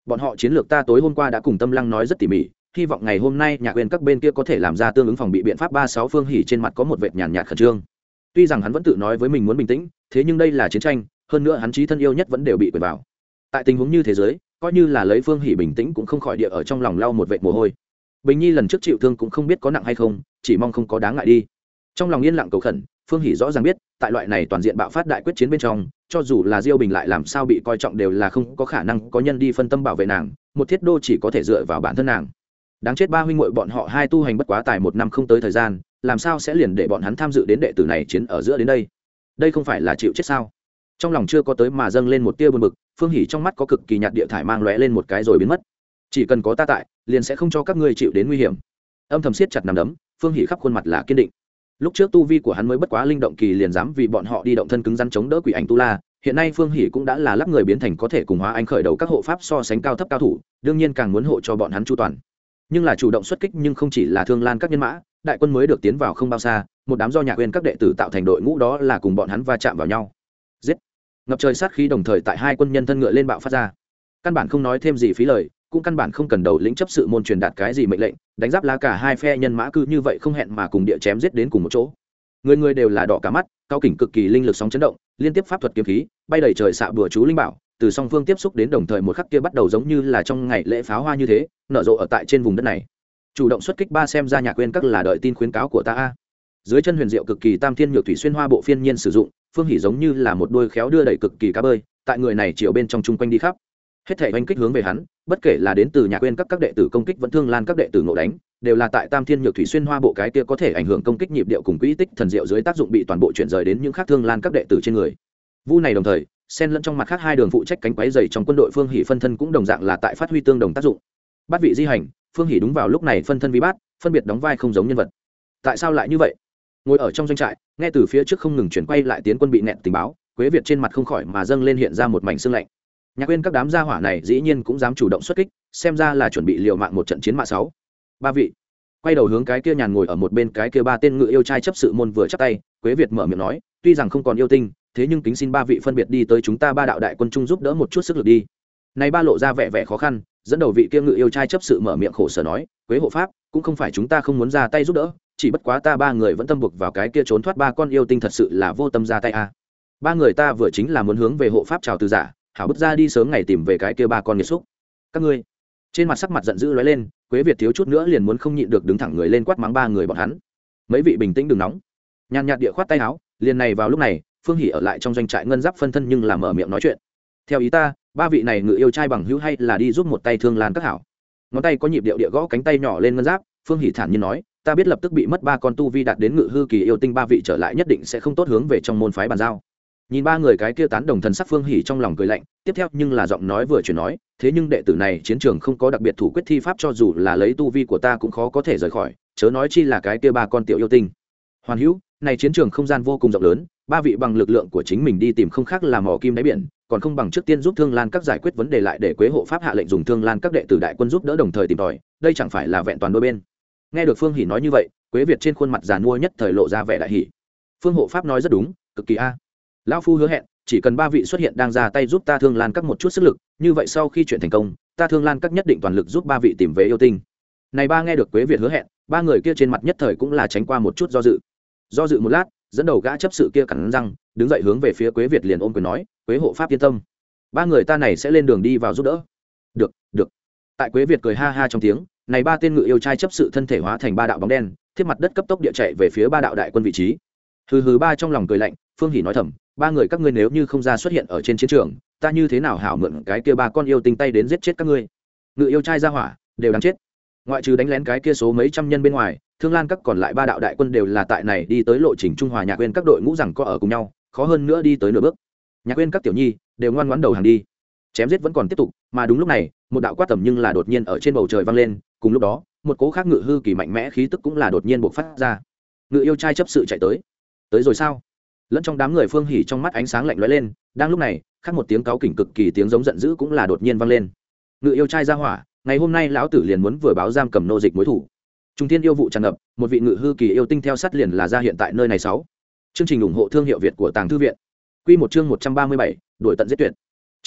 Bọn họ chiến lược ta tối hôm qua đã cùng tâm lăng nói rất tỉ mỉ, hy vọng ngày hôm nay nhà quên các bên kia có thể làm ra tương ứng phòng bị biện pháp ba sáu phương hỉ trên mặt có một vệt nhàn nhạt khẩn trương. Tuy rằng hắn vẫn tự nói với mình muốn bình tĩnh, thế nhưng đây là chiến tranh, hơn nữa hắn chí thân yêu nhất vẫn đều bị quyền vào tại tình huống như thế giới, coi như là lấy phương hỉ bình tĩnh cũng không khỏi địa ở trong lòng lau một vệt mồ hôi. Bình nhi lần trước chịu thương cũng không biết có nặng hay không, chỉ mong không có đáng ngại đi. Trong lòng yên lặng cầu khẩn, phương hỷ rõ ràng biết, tại loại này toàn diện bạo phát đại quyết chiến bên trong, cho dù là diêu bình lại làm sao bị coi trọng đều là không có khả năng có nhân đi phân tâm bảo vệ nàng, một thiết đô chỉ có thể dựa vào bản thân nàng. Đáng chết ba huynh muội bọn họ hai tu hành bất quá tài một năm không tới thời gian, làm sao sẽ liền để bọn hắn tham dự đến đệ tử này chiến ở giữa đến đây? Đây không phải là chịu chết sao? Trong lòng chưa có tới mà dâng lên một tia buồn bực, phương hỉ trong mắt có cực kỳ nhạt địa thải mang lóe lên một cái rồi biến mất. Chỉ cần có ta tại, liền sẽ không cho các ngươi chịu đến nguy hiểm. Âm thầm siết chặt nằm đấm, phương hỉ khắp khuôn mặt là kiên định. Lúc trước tu vi của hắn mới bất quá linh động kỳ liền dám vì bọn họ đi động thân cứng rắn chống đỡ quỷ ảnh tu la, hiện nay phương hỷ cũng đã là lắp người biến thành có thể cùng hóa anh khởi đầu các hộ pháp so sánh cao thấp cao thủ, đương nhiên càng muốn hộ cho bọn hắn chu toàn. Nhưng là chủ động xuất kích nhưng không chỉ là thương lan các nhân mã, đại quân mới được tiến vào không bao xa, một đám do nhạc quên các đệ tử tạo thành đội ngũ đó là cùng bọn hắn va chạm vào nhau. Giết! Ngập trời sát khí đồng thời tại hai quân nhân thân ngựa lên bạo phát ra. Căn bản không nói thêm gì phí lời, cũng căn bản không cần đầu lĩnh chấp sự môn truyền đạt cái gì mệnh lệnh, đánh giáp lá cả hai phe nhân mã cư như vậy không hẹn mà cùng địa chém giết đến cùng một chỗ. Người người đều là đỏ cả mắt, cao kỉnh cực kỳ linh lực sóng chấn động, liên tiếp pháp thuật kiếm khí, bay đầy trời xạ bừa chú linh bảo, từ song phương tiếp xúc đến đồng thời một khắc kia bắt đầu giống như là trong ngày lễ pháo hoa như thế, nở rộ ở tại trên vùng đất này. Chủ động xuất kích ba xem ra nhà quên các là đợi tin khuyến cáo của ta a. Dưới chân huyền diệu cực kỳ tam thiên nhược thủy xuyên hoa bộ phiên nhiên sử dụng phương hỉ giống như là một đôi khéo đưa đẩy cực kỳ cá bơi, tại người này chiều bên trong chung quanh đi khắp. Hết thể oanh kích hướng về hắn, bất kể là đến từ nhà quên các các đệ tử công kích vẫn thương lan các đệ tử ngộ đánh, đều là tại tam thiên nhược thủy xuyên hoa bộ cái kia có thể ảnh hưởng công kích nhịp điệu cùng quỹ tích thần diệu dưới tác dụng bị toàn bộ chuyển rời đến những khác thương lan các đệ tử trên người. Vu này đồng thời, xen lẫn trong mặt khác hai đường phụ trách cánh quái dày trong quân đội phương hỷ phân thân cũng đồng dạng là tại phát huy tương đồng tác dụng. Bát vị di hành, phương hỷ đúng vào lúc này phân thân vi bát, phân biệt đóng vai không giống nhân vật. Tại sao lại như vậy? Ngồi ở trong doanh trại, nghe từ phía trước không ngừng chuyển quay lại tiến quân bị nẹt tình báo, quế việt trên mặt không khỏi mà dâng lên hiện ra một mảnh xương lạnh. Nhạc quên các đám gia hỏa này dĩ nhiên cũng dám chủ động xuất kích, xem ra là chuẩn bị liều mạng một trận chiến mạ sáu. Ba vị, quay đầu hướng cái kia nhàn ngồi ở một bên cái kia ba tên ngự yêu trai chấp sự môn vừa chắc tay, quế việt mở miệng nói, tuy rằng không còn yêu tinh, thế nhưng kính xin ba vị phân biệt đi tới chúng ta ba đạo đại quân trung giúp đỡ một chút sức lực đi. Này ba lộ ra vẻ vẻ khó khăn, dẫn đầu vị kia ngự yêu trai chấp sự mở miệng khổ sở nói, quế hộ pháp, cũng không phải chúng ta không muốn ra tay giúp đỡ chỉ bất quá ta ba người vẫn tâm buộc vào cái kia trốn thoát ba con yêu tinh thật sự là vô tâm ra tay a. Ba người ta vừa chính là muốn hướng về hộ pháp chào từ giả, hảo bứt ra đi sớm ngày tìm về cái kia ba con nghiệt xúc. Các ngươi, trên mặt sắc mặt giận dữ lóe lên, quế việt thiếu chút nữa liền muốn không nhịn được đứng thẳng người lên quát mắng ba người bọn hắn. Mấy vị bình tĩnh đừng nóng. Nhàn nhạt địa khoát tay áo, liền này vào lúc này, phương hỉ ở lại trong doanh trại ngân giáp phân thân nhưng làm mở miệng nói chuyện. Theo ý ta, ba vị này ngự yêu trai bằng hữu hay là đi giúp một tay thương lan các hảo. Ngón tay có nhịp điệu địa gõ cánh tay nhỏ lên ngân giáp, phương hỉ thản nhiên nói ta biết lập tức bị mất ba con tu vi đạt đến ngự hư kỳ yêu tinh ba vị trở lại nhất định sẽ không tốt hướng về trong môn phái bàn giao. Nhìn ba người cái kia tán đồng thần sắc phương hỉ trong lòng cười lạnh, tiếp theo nhưng là giọng nói vừa chuyển nói, thế nhưng đệ tử này chiến trường không có đặc biệt thủ quyết thi pháp cho dù là lấy tu vi của ta cũng khó có thể rời khỏi, chớ nói chi là cái kia ba con tiểu yêu tinh. Hoàn hữu, này chiến trường không gian vô cùng rộng lớn, ba vị bằng lực lượng của chính mình đi tìm không khác là mỏ kim đáy biển, còn không bằng trước tiên giúp thương lan các giải quyết vấn đề lại để quế hộ pháp hạ lệnh dùng thương lan các đệ tử đại quân giúp đỡ đồng thời tìm tòi, đây chẳng phải là vẹn toàn đôi bên nghe được phương hỉ nói như vậy, quế việt trên khuôn mặt giàn mua nhất thời lộ ra vẻ đại hỉ. Phương hộ pháp nói rất đúng, cực kỳ a. Lão phu hứa hẹn, chỉ cần ba vị xuất hiện đang ra tay giúp ta thương lan các một chút sức lực, như vậy sau khi chuyện thành công, ta thương lan các nhất định toàn lực giúp ba vị tìm về yêu tinh. Này ba nghe được quế việt hứa hẹn, ba người kia trên mặt nhất thời cũng là tránh qua một chút do dự. Do dự một lát, dẫn đầu gã chấp sự kia cắn răng, đứng dậy hướng về phía quế việt liền ôm quyền nói, quế hộ pháp yên tâm. Ba người ta này sẽ lên đường đi vào giúp đỡ. Được được. Tại quế việt cười ha ha trong tiếng này ba tên ngự yêu trai chấp sự thân thể hóa thành ba đạo bóng đen, thiết mặt đất cấp tốc địa chạy về phía ba đạo đại quân vị trí. Hừ hừ ba trong lòng cười lạnh, phương hỉ nói thầm, ba người các ngươi nếu như không ra xuất hiện ở trên chiến trường, ta như thế nào hảo mượn cái kia ba con yêu tinh tay đến giết chết các ngươi? Ngự yêu trai ra hỏa, đều đáng chết. Ngoại trừ đánh lén cái kia số mấy trăm nhân bên ngoài, thương lan các còn lại ba đạo đại quân đều là tại này đi tới lộ trình trung hòa nhạc quên các đội ngũ rằng có ở cùng nhau, khó hơn nữa đi tới nửa bước. Nhạc quên các tiểu nhi, đều ngoan ngoãn đầu hàng đi. Chém giết vẫn còn tiếp tục mà đúng lúc này, một đạo quát tầm nhưng là đột nhiên ở trên bầu trời vang lên, cùng lúc đó, một cố khác ngự hư kỳ mạnh mẽ khí tức cũng là đột nhiên bộc phát ra. Ngự yêu trai chấp sự chạy tới. Tới rồi sao? Lẫn trong đám người phương hỉ trong mắt ánh sáng lạnh lẽo lên, đang lúc này, khác một tiếng cáu kỉnh cực kỳ tiếng giống giận dữ cũng là đột nhiên vang lên. Ngự yêu trai ra hỏa, ngày hôm nay lão tử liền muốn vừa báo giam cầm nô dịch mối thủ. Trung thiên yêu vụ tràn ngập, một vị ngự hư kỳ yêu tinh theo sát liền là ra hiện tại nơi này sáu. Chương trình ủng hộ thương hiệu việt của tàng thư viện. Quy một chương một trăm ba mươi bảy, đuổi tận giết tuyệt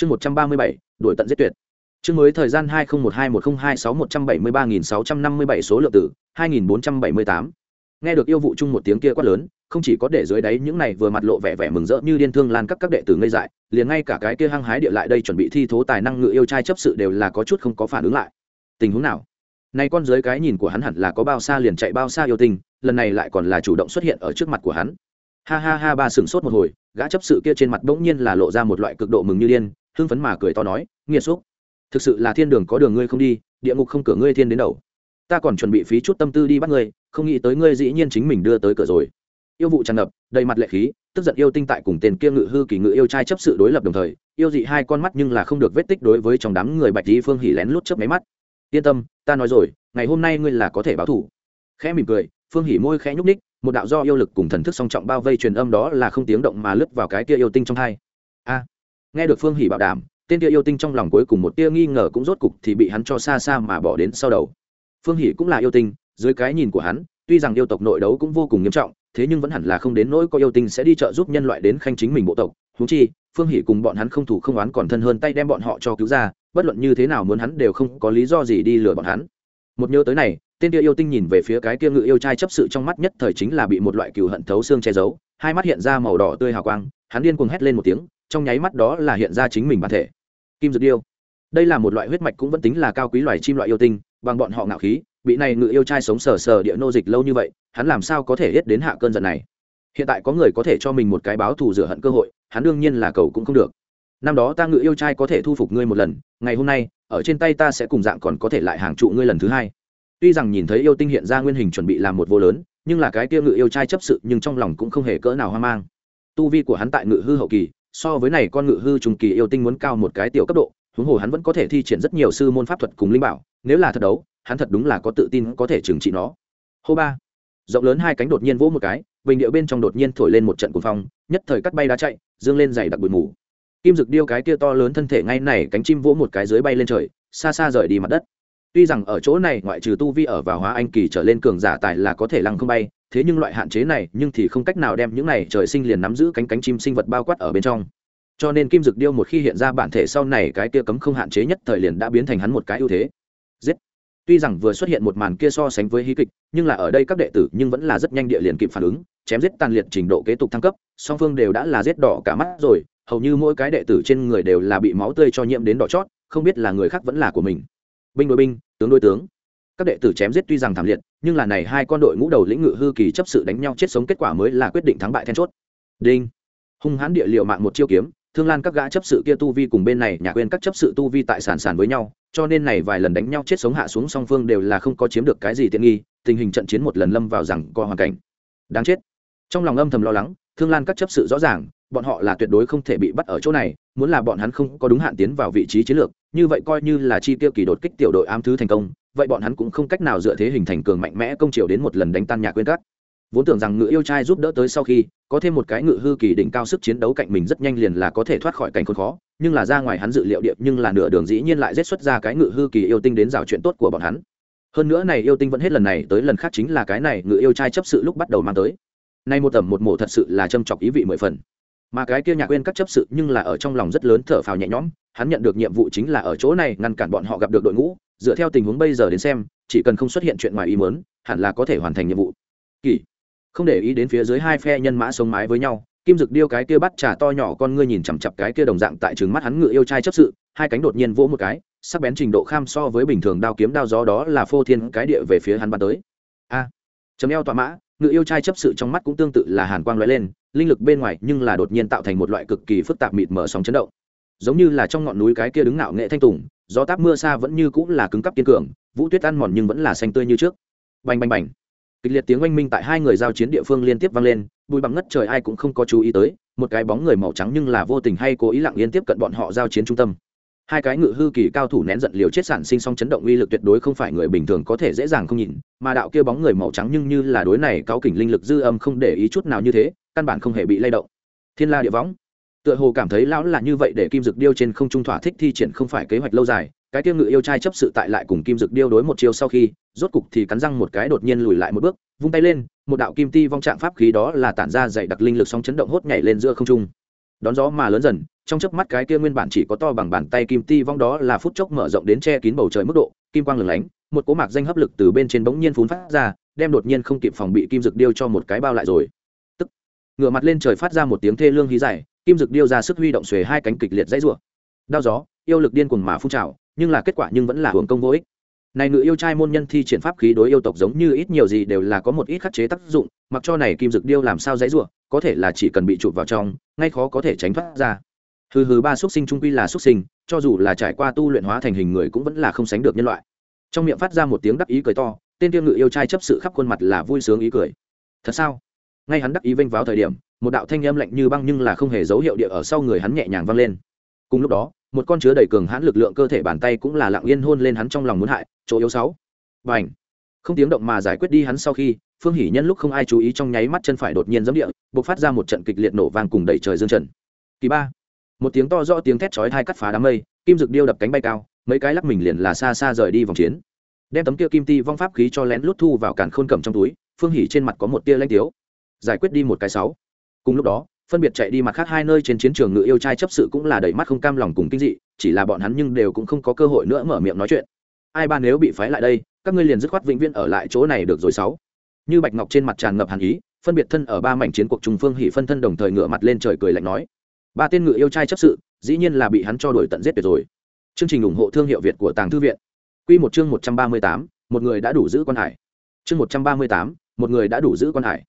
chương một trăm ba mươi bảy, đuổi tận giết tuyệt. Chương mới thời gian hai nghìn một hai một nghìn hai sáu một trăm bảy mươi ba nghìn sáu trăm năm mươi bảy số lượng tử hai nghìn bốn trăm bảy mươi tám. Nghe được yêu vụ chung một tiếng kia quát lớn, không chỉ có để dưới đáy những này vừa mặt lộ vẻ vẻ mừng rỡ như điên thương lan các các đệ tử ngây dại, liền ngay cả cái kia hăng hái địa lại đây chuẩn bị thi thố tài năng ngự yêu trai chấp sự đều là có chút không có phản ứng lại. Tình huống nào? Nay con dưới cái nhìn của hắn hẳn là có bao xa liền chạy bao xa yêu tình lần này lại còn là chủ động xuất hiện ở trước mặt của hắn. Ha ha ha, ba sửng sốt một hồi, gã chấp sự kia trên mặt bỗng nhiên là lộ ra một loại cực độ mừng như điên hưng phấn mà cười to nói, nghiệt xúc, thực sự là thiên đường có đường ngươi không đi, địa ngục không cửa ngươi thiên đến đầu. Ta còn chuẩn bị phí chút tâm tư đi bắt ngươi, không nghĩ tới ngươi dĩ nhiên chính mình đưa tới cửa rồi. Yêu vụ tràn ngập, đầy mặt lệ khí, tức giận yêu tinh tại cùng tên kia ngự hư kỳ ngự yêu trai chấp sự đối lập đồng thời, yêu dị hai con mắt nhưng là không được vết tích đối với trong đám người bạch lý phương hỉ lén lút chớp máy mắt. Yên tâm, ta nói rồi, ngày hôm nay ngươi là có thể báo thủ khẽ mỉm cười, phương hỉ môi khẽ nhúc ních một đạo do yêu lực cùng thần thức song trọng bao vây truyền âm đó là không tiếng động mà lướt vào cái kia yêu tinh trong hai. A nghe được phương hỉ bảo đảm, tên kia yêu tinh trong lòng cuối cùng một tia nghi ngờ cũng rốt cục thì bị hắn cho xa xa mà bỏ đến sau đầu. Phương hỷ cũng là yêu tinh, dưới cái nhìn của hắn, tuy rằng yêu tộc nội đấu cũng vô cùng nghiêm trọng, thế nhưng vẫn hẳn là không đến nỗi có yêu tinh sẽ đi trợ giúp nhân loại đến khanh chính mình bộ tộc. Húng chi, phương hỷ cùng bọn hắn không thủ không oán còn thân hơn tay đem bọn họ cho cứu ra, bất luận như thế nào muốn hắn đều không có lý do gì đi lừa bọn hắn. Một nhớ tới này, tên kia yêu tinh nhìn về phía cái kia ngự yêu trai chấp sự trong mắt nhất thời chính là bị một loại cừu hận thấu xương che giấu, hai mắt hiện ra màu đỏ tươi hào quang, hắn điên cuồng hét lên một tiếng trong nháy mắt đó là hiện ra chính mình bản thể. Kim dược điêu. Đây là một loại huyết mạch cũng vẫn tính là cao quý loài chim loại yêu tinh, bằng bọn họ ngạo khí, bị này ngự yêu trai sống sờ sờ địa nô dịch lâu như vậy, hắn làm sao có thể hết đến hạ cơn giận này? Hiện tại có người có thể cho mình một cái báo thù rửa hận cơ hội, hắn đương nhiên là cầu cũng không được. Năm đó ta ngự yêu trai có thể thu phục ngươi một lần, ngày hôm nay, ở trên tay ta sẽ cùng dạng còn có thể lại hàng trụ ngươi lần thứ hai. Tuy rằng nhìn thấy yêu tinh hiện ra nguyên hình chuẩn bị làm một vô lớn, nhưng là cái kia ngự yêu trai chấp sự nhưng trong lòng cũng không hề cỡ nào hoang mang. Tu vi của hắn tại ngự hư hậu kỳ so với này con ngự hư trùng kỳ yêu tinh muốn cao một cái tiểu cấp độ, huống hồ hắn vẫn có thể thi triển rất nhiều sư môn pháp thuật cùng linh bảo, nếu là thật đấu, hắn thật đúng là có tự tin có thể trừng trị nó. Hô ba, rộng lớn hai cánh đột nhiên vỗ một cái, bình điệu bên trong đột nhiên thổi lên một trận cuồng phong, nhất thời cắt bay đá chạy, dương lên dày đặc bụi mù. Kim dực điêu cái kia to lớn thân thể ngay này cánh chim vỗ một cái dưới bay lên trời, xa xa rời đi mặt đất. Tuy rằng ở chỗ này ngoại trừ tu vi ở vào hóa anh kỳ trở lên cường giả tài là có thể lăng không bay thế nhưng loại hạn chế này nhưng thì không cách nào đem những này trời sinh liền nắm giữ cánh cánh chim sinh vật bao quát ở bên trong. Cho nên kim dực điêu một khi hiện ra bản thể sau này cái kia cấm không hạn chế nhất thời liền đã biến thành hắn một cái ưu thế. Giết! Tuy rằng vừa xuất hiện một màn kia so sánh với hí kịch, nhưng là ở đây các đệ tử nhưng vẫn là rất nhanh địa liền kịp phản ứng, chém giết tàn liệt trình độ kế tục thăng cấp, song phương đều đã là giết đỏ cả mắt rồi, hầu như mỗi cái đệ tử trên người đều là bị máu tươi cho nhiễm đến đỏ chót, không biết là người khác vẫn là của mình. Binh đối binh, tướng đối tướng các đệ tử chém giết tuy rằng thảm liệt, nhưng là này hai con đội ngũ đầu lĩnh ngự hư kỳ chấp sự đánh nhau chết sống kết quả mới là quyết định thắng bại then chốt. Đinh. Hung hãn địa liệu mạng một chiêu kiếm, thương lan các gã chấp sự kia tu vi cùng bên này nhà quên các chấp sự tu vi tại sản sản với nhau, cho nên này vài lần đánh nhau chết sống hạ xuống song phương đều là không có chiếm được cái gì tiện nghi, tình hình trận chiến một lần lâm vào rằng co hoàn cảnh. Đáng chết. Trong lòng âm thầm lo lắng, thương lan các chấp sự rõ ràng, bọn họ là tuyệt đối không thể bị bắt ở chỗ này, muốn là bọn hắn không có đúng hạn tiến vào vị trí chiến lược, như vậy coi như là chi tiêu kỳ đột kích tiểu đội ám thứ thành công vậy bọn hắn cũng không cách nào dựa thế hình thành cường mạnh mẽ công triều đến một lần đánh tan nhà quyên cát. Vốn tưởng rằng ngự yêu trai giúp đỡ tới sau khi, có thêm một cái ngự hư kỳ đỉnh cao sức chiến đấu cạnh mình rất nhanh liền là có thể thoát khỏi cảnh khốn khó, nhưng là ra ngoài hắn dự liệu điệp nhưng là nửa đường dĩ nhiên lại rết xuất ra cái ngự hư kỳ yêu tinh đến rào chuyện tốt của bọn hắn. Hơn nữa này yêu tinh vẫn hết lần này tới lần khác chính là cái này ngự yêu trai chấp sự lúc bắt đầu mang tới. Nay một tầm một mổ thật sự là châm chọc ý vị mười phần mà cái kia nhạc quên các chấp sự nhưng là ở trong lòng rất lớn thở phào nhẹ nhõm, hắn nhận được nhiệm vụ chính là ở chỗ này ngăn cản bọn họ gặp được đội ngũ, dựa theo tình huống bây giờ đến xem, chỉ cần không xuất hiện chuyện ngoài ý mớn hẳn là có thể hoàn thành nhiệm vụ. Kỳ, không để ý đến phía dưới hai phe nhân mã sống mái với nhau, kim dực điêu cái kia bắt trà to nhỏ con ngươi nhìn chằm chặp cái kia đồng dạng tại trứng mắt hắn ngựa yêu trai chấp sự, hai cánh đột nhiên vỗ một cái, sắc bén trình độ kham so với bình thường đao kiếm đao gió đó là phô thiên cái địa về phía hắn bắn tới. A, chấm eo tọa mã, ngựa yêu trai chấp sự trong mắt cũng tương tự là hàn quang lóe lên linh lực bên ngoài nhưng là đột nhiên tạo thành một loại cực kỳ phức tạp mịt mở sóng chấn động. Giống như là trong ngọn núi cái kia đứng ngạo nghệ thanh tùng, gió táp mưa xa vẫn như cũng là cứng cắp kiên cường, vũ tuyết ăn mòn nhưng vẫn là xanh tươi như trước. Bành bành bành. Kịch liệt tiếng oanh minh tại hai người giao chiến địa phương liên tiếp vang lên, bụi bằng ngất trời ai cũng không có chú ý tới, một cái bóng người màu trắng nhưng là vô tình hay cố ý lặng yên tiếp cận bọn họ giao chiến trung tâm. Hai cái ngự hư kỳ cao thủ nén giận liều chết sản sinh song chấn động uy lực tuyệt đối không phải người bình thường có thể dễ dàng không nhìn, mà đạo kia bóng người màu trắng nhưng như là đối này cáo kỉnh linh lực dư âm không để ý chút nào như thế căn bản không hề bị lay động. Thiên la địa võng. Tựa hồ cảm thấy lão là như vậy để kim dực điêu trên không trung thỏa thích thi triển không phải kế hoạch lâu dài, cái tiêu ngự yêu trai chấp sự tại lại cùng kim dực điêu đối một chiêu sau khi, rốt cục thì cắn răng một cái đột nhiên lùi lại một bước, vung tay lên, một đạo kim ti vong trạng pháp khí đó là tản ra dày đặc linh lực sóng chấn động hốt nhảy lên giữa không trung. Đón gió mà lớn dần, trong chớp mắt cái kia nguyên bản chỉ có to bằng bàn tay kim ti vong đó là phút chốc mở rộng đến che kín bầu trời mức độ, kim quang lửng lánh, một cỗ mạc danh hấp lực từ bên trên bỗng nhiên phun phát ra, đem đột nhiên không kịp phòng bị kim dực điêu cho một cái bao lại rồi ngửa mặt lên trời phát ra một tiếng thê lương hí dài, kim dực điêu ra sức huy động xuề hai cánh kịch liệt dãy rủa. Đao gió, yêu lực điên cuồng mà phun trào, nhưng là kết quả nhưng vẫn là hưởng công vô ích. Này nữ yêu trai môn nhân thi triển pháp khí đối yêu tộc giống như ít nhiều gì đều là có một ít khắc chế tác dụng, mặc cho này kim dực điêu làm sao dãy rủa, có thể là chỉ cần bị chụp vào trong, ngay khó có thể tránh thoát ra. Hừ hừ, ba xuất sinh trung quy là xuất sinh, cho dù là trải qua tu luyện hóa thành hình người cũng vẫn là không sánh được nhân loại. Trong miệng phát ra một tiếng đắc ý cười to, tên tiêu ngự yêu trai chấp sự khắp khuôn mặt là vui sướng ý cười. Thật sao? Ngay hắn đắc ý vênh vào thời điểm, một đạo thanh âm lạnh như băng nhưng là không hề dấu hiệu địa ở sau người hắn nhẹ nhàng vang lên. Cùng lúc đó, một con chứa đầy cường hãn lực lượng cơ thể bàn tay cũng là lặng yên hôn lên hắn trong lòng muốn hại, chỗ yếu sáu. Và ảnh không tiếng động mà giải quyết đi hắn sau khi, phương hỉ nhân lúc không ai chú ý trong nháy mắt chân phải đột nhiên giấm địa, bộc phát ra một trận kịch liệt nổ vang cùng đẩy trời dương trần. Kỳ ba! Một tiếng to rõ tiếng thét chói thai cắt phá đám mây, kim dực điêu đập cánh bay cao, mấy cái lắc mình liền là xa xa rời đi vòng chiến. Đem tấm kia kim ti vong pháp khí cho lén lút thu vào càn khôn cầm trong túi, phương hỉ trên mặt có một tia lanh tiếu giải quyết đi một cái sáu. Cùng lúc đó, phân biệt chạy đi mặt khác hai nơi trên chiến trường ngự yêu trai chấp sự cũng là đầy mắt không cam lòng cùng kinh dị, chỉ là bọn hắn nhưng đều cũng không có cơ hội nữa mở miệng nói chuyện. Ai ba nếu bị phái lại đây, các ngươi liền dứt khoát vĩnh viễn ở lại chỗ này được rồi sáu. Như bạch ngọc trên mặt tràn ngập hàn ý, phân biệt thân ở ba mảnh chiến cuộc trùng phương hỉ phân thân đồng thời ngửa mặt lên trời cười lạnh nói. Ba tên ngự yêu trai chấp sự, dĩ nhiên là bị hắn cho đổi tận giết tuyệt rồi. Chương trình ủng hộ thương hiệu việt của tàng thư viện. Quy một chương một trăm ba mươi tám, một người đã đủ giữ quan hải. Chương một trăm ba mươi tám, một người đã đủ giữ quan hải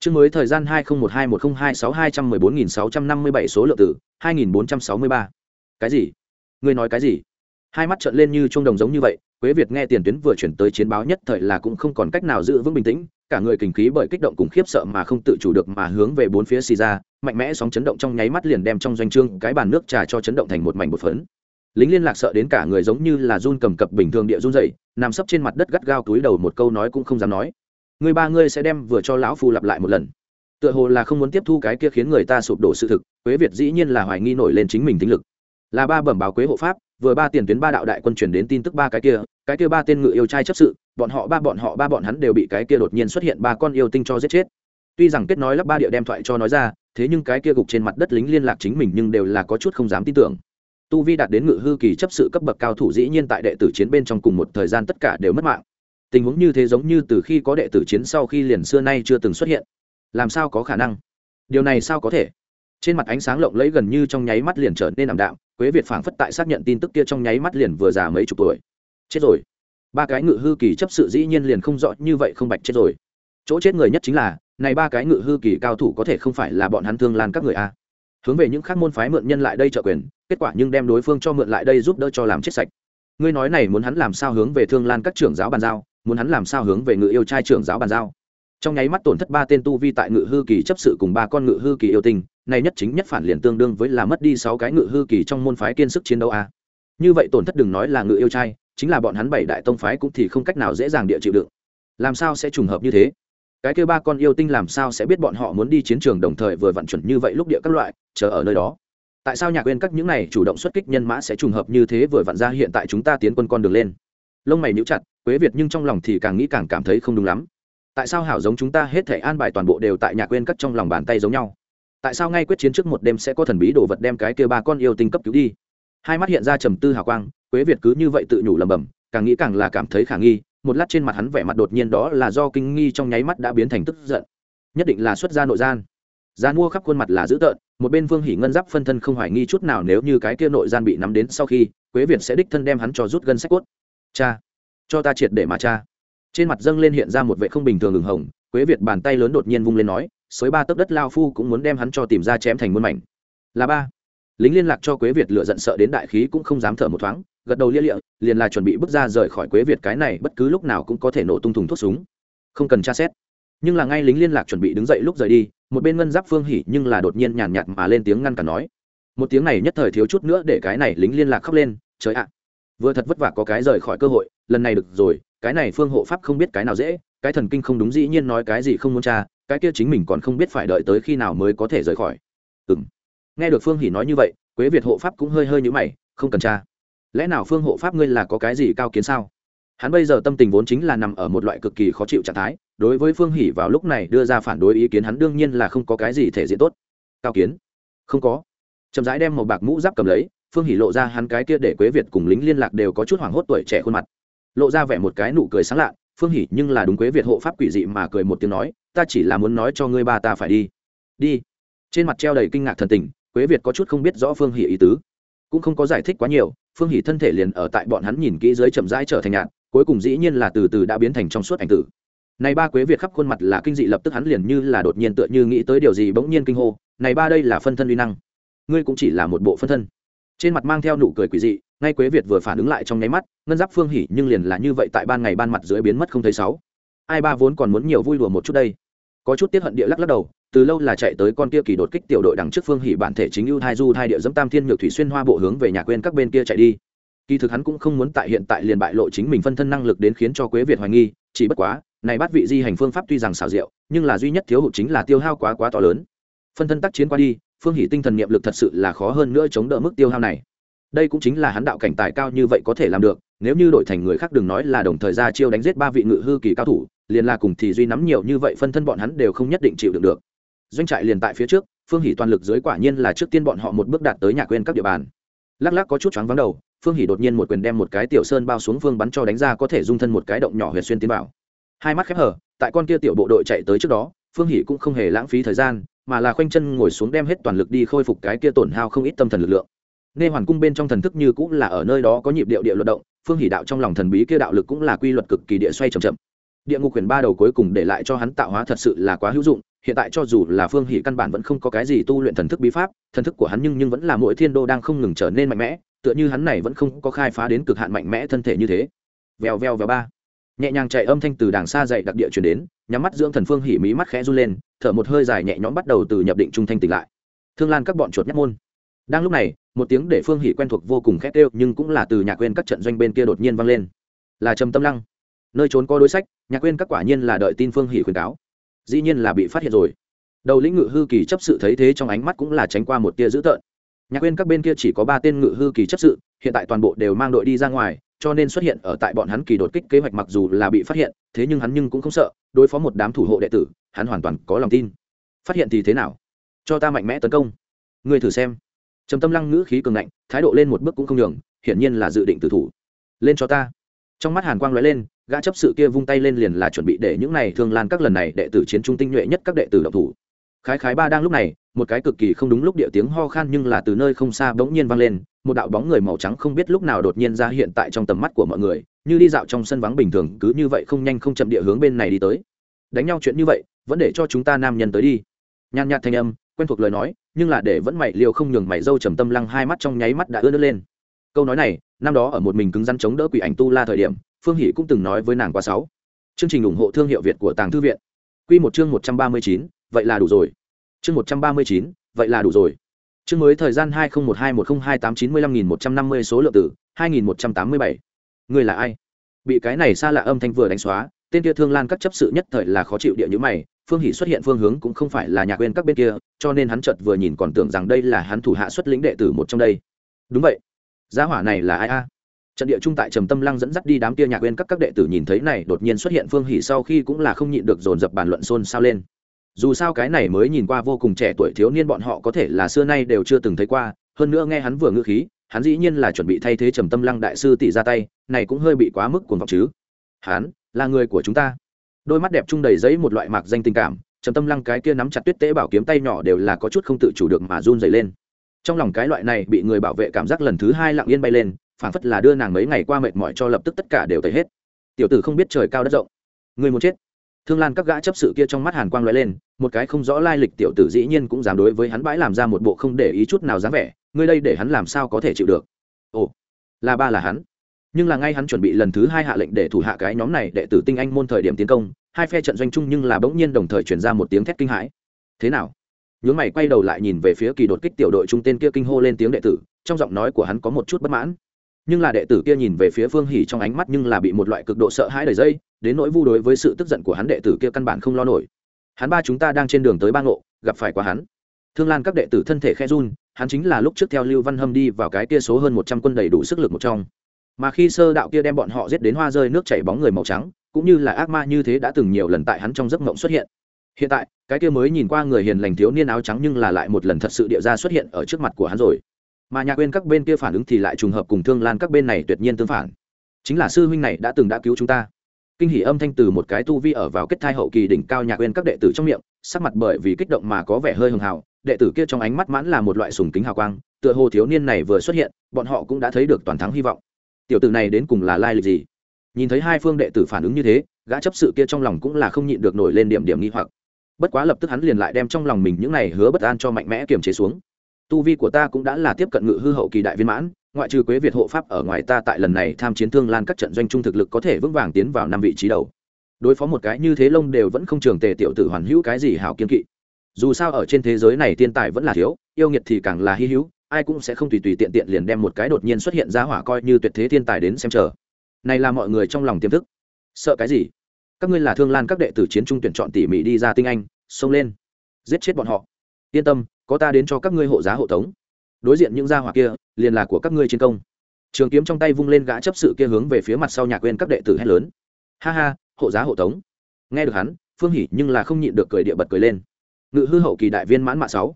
chương mới thời gian hai nghìn một hai một nghìn hai sáu hai trăm mười bốn nghìn sáu trăm năm mươi bảy số lượng tử hai nghìn bốn trăm sáu mươi ba. Cái gì? Ngươi nói cái gì? Hai mắt trợn lên như trung đồng giống như vậy, quế việt nghe tiền tuyến vừa chuyển tới chiến báo nhất thời là cũng không còn cách nào giữ vững bình tĩnh, cả người kinh khí bởi kích động cùng khiếp sợ mà không tự chủ được mà hướng về bốn phía xì ra, mạnh mẽ sóng chấn động trong nháy mắt liền đem trong doanh trương cái bàn nước trà cho chấn động thành một mảnh bột phấn. Lính liên lạc sợ đến cả người giống như là run cầm cập bình thường địa run dậy nằm sấp trên mặt đất gắt gao túi đầu một câu nói cũng không dám nói người ba ngươi sẽ đem vừa cho lão phu lặp lại một lần. Tựa hồ là không muốn tiếp thu cái kia khiến người ta sụp đổ sự thực, quế việt dĩ nhiên là hoài nghi nổi lên chính mình tính lực. Là ba bẩm báo quế hộ pháp, vừa ba tiền tuyến ba đạo đại quân truyền đến tin tức ba cái kia cái kia ba tên ngự yêu trai chấp sự, bọn họ ba bọn họ ba bọn hắn đều bị cái kia đột nhiên xuất hiện ba con yêu tinh cho giết chết. Tuy rằng kết nói lắp ba địa đem thoại cho nói ra, thế nhưng cái kia gục trên mặt đất lính liên lạc chính mình nhưng đều là có chút không dám tin tưởng. Tu vi đạt đến ngự hư kỳ chấp sự cấp bậc cao thủ dĩ nhiên tại đệ tử chiến bên trong cùng một thời gian tất cả đều mất mạng tình huống như thế giống như từ khi có đệ tử chiến sau khi liền xưa nay chưa từng xuất hiện. Làm sao có khả năng? Điều này sao có thể? Trên mặt ánh sáng lộng lẫy gần như trong nháy mắt liền trở nên ảm đạm, quế việt phảng phất tại xác nhận tin tức kia trong nháy mắt liền vừa già mấy chục tuổi. Chết rồi. Ba cái ngự hư kỳ chấp sự dĩ nhiên liền không rõ như vậy không bạch chết rồi. Chỗ chết người nhất chính là, này ba cái ngự hư kỳ cao thủ có thể không phải là bọn hắn thương lan các người a. Hướng về những khác môn phái mượn nhân lại đây trợ quyền, kết quả nhưng đem đối phương cho mượn lại đây giúp đỡ cho làm chết sạch. Ngươi nói này muốn hắn làm sao hướng về thương lan các trưởng giáo bàn giao? Muốn hắn làm sao hướng về ngự yêu trai trưởng giáo bàn giao. Trong nháy mắt tổn thất ba tên tu vi tại ngự hư kỳ chấp sự cùng ba con ngự hư kỳ yêu tinh, này nhất chính nhất phản liền tương đương với là mất đi sáu cái ngự hư kỳ trong môn phái kiên sức chiến đấu a. Như vậy tổn thất đừng nói là ngự yêu trai, chính là bọn hắn bảy đại tông phái cũng thì không cách nào dễ dàng địa chịu đựng. Làm sao sẽ trùng hợp như thế? Cái kêu ba con yêu tinh làm sao sẽ biết bọn họ muốn đi chiến trường đồng thời vừa vận chuẩn như vậy lúc địa các loại, chờ ở nơi đó. Tại sao nhạc quên các những này chủ động xuất kích nhân mã sẽ trùng hợp như thế vừa vặn ra hiện tại chúng ta tiến quân con đường lên? Lông mày níu chặt quế việt nhưng trong lòng thì càng nghĩ càng cảm thấy không đúng lắm. Tại sao hảo giống chúng ta hết thể an bài toàn bộ đều tại nhà quên cắt trong lòng bàn tay giống nhau? Tại sao ngay quyết chiến trước một đêm sẽ có thần bí đồ vật đem cái kia ba con yêu tinh cấp cứu đi? Hai mắt hiện ra trầm tư hào quang, quế việt cứ như vậy tự nhủ lầm bầm càng nghĩ càng là cảm thấy khả nghi, một lát trên mặt hắn vẻ mặt đột nhiên đó là do kinh nghi trong nháy mắt đã biến thành tức giận. Nhất định là xuất gia nội gian. Gian mua khắp khuôn mặt là dữ tợn, một bên vương hỉ ngân giáp phân thân không hoài nghi chút nào nếu như cái kia nội gian bị nắm đến sau khi, quế việt sẽ đích thân đem hắn cho rút gân sách cốt. Cha! Cho ta triệt để mà cha trên mặt dâng lên hiện ra một vệ không bình thường ngừng hồng, quế việt bàn tay lớn đột nhiên vung lên nói xới ba tấc đất lao phu cũng muốn đem hắn cho tìm ra chém thành muôn mảnh. Là ba. Lính liên lạc cho quế việt lựa giận sợ đến đại khí cũng không dám thở một thoáng, gật đầu lia lịa, liền là chuẩn bị bước ra rời khỏi quế việt cái này bất cứ lúc nào cũng có thể nổ tung thùng thuốc súng. Không cần tra xét. Nhưng là ngay lính liên lạc chuẩn bị đứng dậy lúc rời đi, một bên ngân giáp phương hỉ nhưng là đột nhiên nhàn nhạt mà lên tiếng ngăn cả nói, một tiếng này nhất thời thiếu chút nữa để cái này lính liên lạc khóc lên, trời ạ vừa thật vất vả có cái rời khỏi cơ hội, lần này được rồi, cái này phương hộ pháp không biết cái nào dễ, cái thần kinh không đúng dĩ nhiên nói cái gì không muốn tra, cái kia chính mình còn không biết phải đợi tới khi nào mới có thể rời khỏi. Ừ m nghe được phương hỉ nói như vậy, quế việt hộ pháp cũng hơi hơi nhữ mày, không cần tra. Lẽ nào phương hộ pháp ngươi là có cái gì cao kiến sao? Hắn bây giờ tâm tình vốn chính là nằm ở một loại cực kỳ khó chịu trạng thái, đối với phương hỉ vào lúc này đưa ra phản đối ý kiến hắn đương nhiên là không có cái gì thể diện tốt. Cao kiến? Không có. Chậm rãi đem một bạc mũ giáp cầm lấy phương hỉ lộ ra hắn cái kia để quế việt cùng lính liên lạc đều có chút hoảng hốt tuổi trẻ khuôn mặt. Lộ ra vẻ một cái nụ cười sáng lạ, phương hỉ nhưng là đúng quế việt hộ pháp quỷ dị mà cười một tiếng nói, ta chỉ là muốn nói cho ngươi ba ta phải đi. Đi? Trên mặt treo đầy kinh ngạc thần tình, quế việt có chút không biết rõ phương hỉ ý tứ. Cũng không có giải thích quá nhiều, phương hỉ thân thể liền ở tại bọn hắn nhìn kỹ dưới chậm rãi trở thành nhạn cuối cùng dĩ nhiên là từ từ đã biến thành trong suốt ảnh tử. Này ba quế việt khắp khuôn mặt là kinh dị, lập tức hắn liền như là đột nhiên tựa như nghĩ tới điều gì bỗng nhiên kinh hô, này ba đây là phân thân uy năng. Ngươi cũng chỉ là một bộ phân thân trên mặt mang theo nụ cười quỷ dị, ngay quế việt vừa phản ứng lại trong nháy mắt, ngân giáp phương hỉ nhưng liền là như vậy tại ban ngày ban mặt dưới biến mất không thấy sáu. Ai ba vốn còn muốn nhiều vui đùa một chút đây. Có chút tiết hận địa lắc lắc đầu, từ lâu là chạy tới con kia kỳ đột kích tiểu đội đằng trước phương hỉ bản thể chính ưu thai du thai địa dẫm tam thiên nhược thủy xuyên hoa bộ hướng về nhà quên các bên kia chạy đi. Kỳ thực hắn cũng không muốn tại hiện tại liền bại lộ chính mình phân thân năng lực đến khiến cho quế việt hoài nghi, chỉ bất quá, này bắt vị di hành phương pháp tuy rằng xảo diệu, nhưng là duy nhất thiếu hụt chính là tiêu hao quá quá to lớn. Phân thân tác chiến qua đi phương hỷ tinh thần niệm lực thật sự là khó hơn nữa chống đỡ mức tiêu hao này. Đây cũng chính là hắn đạo cảnh tài cao như vậy có thể làm được, nếu như đổi thành người khác đừng nói là đồng thời ra chiêu đánh giết ba vị ngự hư kỳ cao thủ, liền là cùng thì duy nắm nhiều như vậy phân thân bọn hắn đều không nhất định chịu đựng được. Doanh trại liền tại phía trước, phương hỷ toàn lực dưới quả nhiên là trước tiên bọn họ một bước đạt tới nhà quên các địa bàn. Lắc lắc có chút choáng vắng đầu, phương hỷ đột nhiên một quyền đem một cái tiểu sơn bao xuống phương bắn cho đánh ra có thể dung thân một cái động nhỏ huyệt xuyên tiến vào. Hai mắt khép hở tại con kia tiểu bộ đội chạy tới trước đó, phương hỷ cũng không hề lãng phí thời gian mà là khoanh chân ngồi xuống đem hết toàn lực đi khôi phục cái kia tổn hao không ít tâm thần lực lượng. Nên hoàn cung bên trong thần thức như cũng là ở nơi đó có nhịp điệu địa luận động, phương hỷ đạo trong lòng thần bí kia đạo lực cũng là quy luật cực kỳ địa xoay chậm chậm. Địa ngục quyền ba đầu cuối cùng để lại cho hắn tạo hóa thật sự là quá hữu dụng, hiện tại cho dù là phương hỷ căn bản vẫn không có cái gì tu luyện thần thức bí pháp, thần thức của hắn nhưng nhưng vẫn là mỗi thiên đô đang không ngừng trở nên mạnh mẽ, tựa như hắn này vẫn không có khai phá đến cực hạn mạnh mẽ thân thể như thế. Vèo vèo vèo ba nhẹ nhàng chạy âm thanh từ đàng xa dậy đặc địa chuyển đến, nhắm mắt dưỡng thần phương hỉ mí mắt khẽ run lên, thở một hơi dài nhẹ nhõm bắt đầu từ nhập định trung thanh tỉnh lại. Thương lan các bọn chuột nhắc môn. Đang lúc này, một tiếng để phương hỉ quen thuộc vô cùng khét kêu, nhưng cũng là từ nhà quên các trận doanh bên kia đột nhiên vang lên. Là trầm tâm lăng. Nơi trốn có đối sách, nhà quên các quả nhiên là đợi tin phương hỉ khuyến cáo. Dĩ nhiên là bị phát hiện rồi. Đầu lĩnh ngự hư kỳ chấp sự thấy thế trong ánh mắt cũng là tránh qua một tia dữ tợn. Nhà quên các bên kia chỉ có ba tên ngự hư kỳ chấp sự, hiện tại toàn bộ đều mang đội đi ra ngoài cho nên xuất hiện ở tại bọn hắn kỳ đột kích kế hoạch mặc dù là bị phát hiện, thế nhưng hắn nhưng cũng không sợ, đối phó một đám thủ hộ đệ tử, hắn hoàn toàn có lòng tin. Phát hiện thì thế nào? Cho ta mạnh mẽ tấn công. Ngươi thử xem. Trầm tâm lăng ngữ khí cường ngạnh, thái độ lên một bước cũng không đường hiển nhiên là dự định tử thủ. Lên cho ta. Trong mắt hàn quang lóe lên, gã chấp sự kia vung tay lên liền là chuẩn bị để những này thương lan các lần này đệ tử chiến trung tinh nhuệ nhất các đệ tử độc thủ. Khái khái ba đang lúc này, một cái cực kỳ không đúng lúc địa tiếng ho khan nhưng là từ nơi không xa bỗng nhiên vang lên một đạo bóng người màu trắng không biết lúc nào đột nhiên ra hiện tại trong tầm mắt của mọi người, như đi dạo trong sân vắng bình thường, cứ như vậy không nhanh không chậm địa hướng bên này đi tới. Đánh nhau chuyện như vậy, vẫn để cho chúng ta nam nhân tới đi. Nhàn nhạt thanh âm, quen thuộc lời nói, nhưng là để vẫn mày liều không nhường mày dâu trầm tâm lăng hai mắt trong nháy mắt đã ướt nước lên. Câu nói này, năm đó ở một mình cứng rắn chống đỡ quỷ ảnh tu la thời điểm, phương hỷ cũng từng nói với nàng qua sáu chương trình ủng hộ thương hiệu việt của tàng thư viện. Quy một chương một trăm ba mươi chín, vậy là đủ rồi. Chương một trăm ba mươi chín, vậy là đủ rồi chương mới thời gian hai nghìn một hai, một nghìn hai tám chín mươi lăm nghìn một trăm năm mươi số lượng tử hai nghìn một trăm tám mươi bảy. Người là ai? Bị cái này xa lạ âm thanh vừa đánh xóa, tên kia thương lan các chấp sự nhất thời là khó chịu địa như mày, phương hỷ xuất hiện phương hướng cũng không phải là nhà quên các bên kia, cho nên hắn chợt vừa nhìn còn tưởng rằng đây là hắn thủ hạ xuất lĩnh đệ tử một trong đây. Đúng vậy. Giá hỏa này là ai a? Trận địa trung tại trầm tâm lăng dẫn dắt đi đám kia nhạc quên các các đệ tử nhìn thấy này, đột nhiên xuất hiện phương hỷ sau khi cũng là không nhịn được dồn dập bàn luận xôn xao lên dù sao cái này mới nhìn qua vô cùng trẻ tuổi thiếu niên bọn họ có thể là xưa nay đều chưa từng thấy qua, hơn nữa nghe hắn vừa ngữ khí, hắn dĩ nhiên là chuẩn bị thay thế trầm tâm lăng đại sư tỷ ra tay, này cũng hơi bị quá mức cuồng vọng chứ. Hắn là người của chúng ta. Đôi mắt đẹp trung đầy giấy một loại mạc danh tình cảm, trầm tâm lăng cái kia nắm chặt tuyết tế bảo kiếm tay nhỏ đều là có chút không tự chủ được mà run dày lên. Trong lòng cái loại này bị người bảo vệ cảm giác lần thứ hai lặng yên bay lên, phảng phất là đưa nàng mấy ngày qua mệt mỏi cho lập tức tất cả đều thấy hết. Tiểu tử không biết trời cao đất rộng. Người muốn chết thương lan các gã chấp sự kia trong mắt hàn quang lóe lên, một cái không rõ lai lịch tiểu tử dĩ nhiên cũng dám đối với hắn bãi làm ra một bộ không để ý chút nào dáng vẻ, ngươi đây để hắn làm sao có thể chịu được? Ồ, là ba là hắn. Nhưng là ngay hắn chuẩn bị lần thứ hai hạ lệnh để thủ hạ cái nhóm này đệ tử tinh anh môn thời điểm tiến công, hai phe trận doanh chung nhưng là bỗng nhiên đồng thời chuyển ra một tiếng thét kinh hãi. Thế nào? Nhướng mày quay đầu lại nhìn về phía kỳ đột kích tiểu đội trung tên kia kinh hô lên tiếng đệ tử, trong giọng nói của hắn có một chút bất mãn. Nhưng là đệ tử kia nhìn về phía phương hỉ trong ánh mắt nhưng là bị một loại cực độ sợ hãi đầy dây đến nỗi vu đối với sự tức giận của hắn đệ tử kia căn bản không lo nổi. Hắn ba chúng ta đang trên đường tới ba ngộ, gặp phải quá hắn. Thương lan các đệ tử thân thể khe run, hắn chính là lúc trước theo lưu văn hâm đi vào cái kia số hơn một trăm quân đầy đủ sức lực một trong. Mà khi sơ đạo kia đem bọn họ giết đến hoa rơi nước chảy bóng người màu trắng, cũng như là ác ma như thế đã từng nhiều lần tại hắn trong giấc mộng xuất hiện. Hiện tại, cái kia mới nhìn qua người hiền lành thiếu niên áo trắng nhưng là lại một lần thật sự địa ra xuất hiện ở trước mặt của hắn rồi. Mà nhà quên các bên kia phản ứng thì lại trùng hợp cùng thương lan các bên này tuyệt nhiên tương phản. Chính là sư huynh này đã từng đã cứu chúng ta kinh hỉ âm thanh từ một cái tu vi ở vào kết thai hậu kỳ đỉnh cao nhạc quên các đệ tử trong miệng, sắc mặt bởi vì kích động mà có vẻ hơi hưng hào. Đệ tử kia trong ánh mắt mãn là một loại sùng kính hào quang, tựa hồ thiếu niên này vừa xuất hiện, bọn họ cũng đã thấy được toàn thắng hy vọng. Tiểu tử này đến cùng là lai lịch gì? Nhìn thấy hai phương đệ tử phản ứng như thế, gã chấp sự kia trong lòng cũng là không nhịn được nổi lên điểm điểm nghi hoặc. Bất quá lập tức hắn liền lại đem trong lòng mình những này hứa bất an cho mạnh mẽ kiềm chế xuống tu vi của ta cũng đã là tiếp cận ngự hư hậu kỳ đại viên mãn, ngoại trừ quế việt hộ pháp ở ngoài ta tại lần này tham chiến thương lan các trận doanh trung thực lực có thể vững vàng tiến vào năm vị trí đầu. Đối phó một cái như thế lông đều vẫn không trường tề tiểu tử hoàn hữu cái gì hảo kiên kỵ. Dù sao ở trên thế giới này tiên tài vẫn là thiếu, yêu nghiệt thì càng là hy hữu, ai cũng sẽ không tùy tùy tiện tiện liền đem một cái đột nhiên xuất hiện ra hỏa coi như tuyệt thế thiên tài đến xem chờ. Này là mọi người trong lòng tiềm thức. Sợ cái gì? Các ngươi là thương lan các đệ tử chiến trung tuyển chọn tỉ mỉ đi ra tinh anh, xông lên. Giết chết bọn họ yên tâm, có ta đến cho các ngươi hộ giá hộ tống. Đối diện những gia hỏa kia, liền là của các ngươi chiến công. Trường kiếm trong tay vung lên gã chấp sự kia hướng về phía mặt sau nhà quên các đệ tử hét lớn. Ha ha, hộ giá hộ tống. Nghe được hắn, phương hỉ nhưng là không nhịn được cười địa bật cười lên. Ngự hư hậu kỳ đại viên mãn mạ sáu.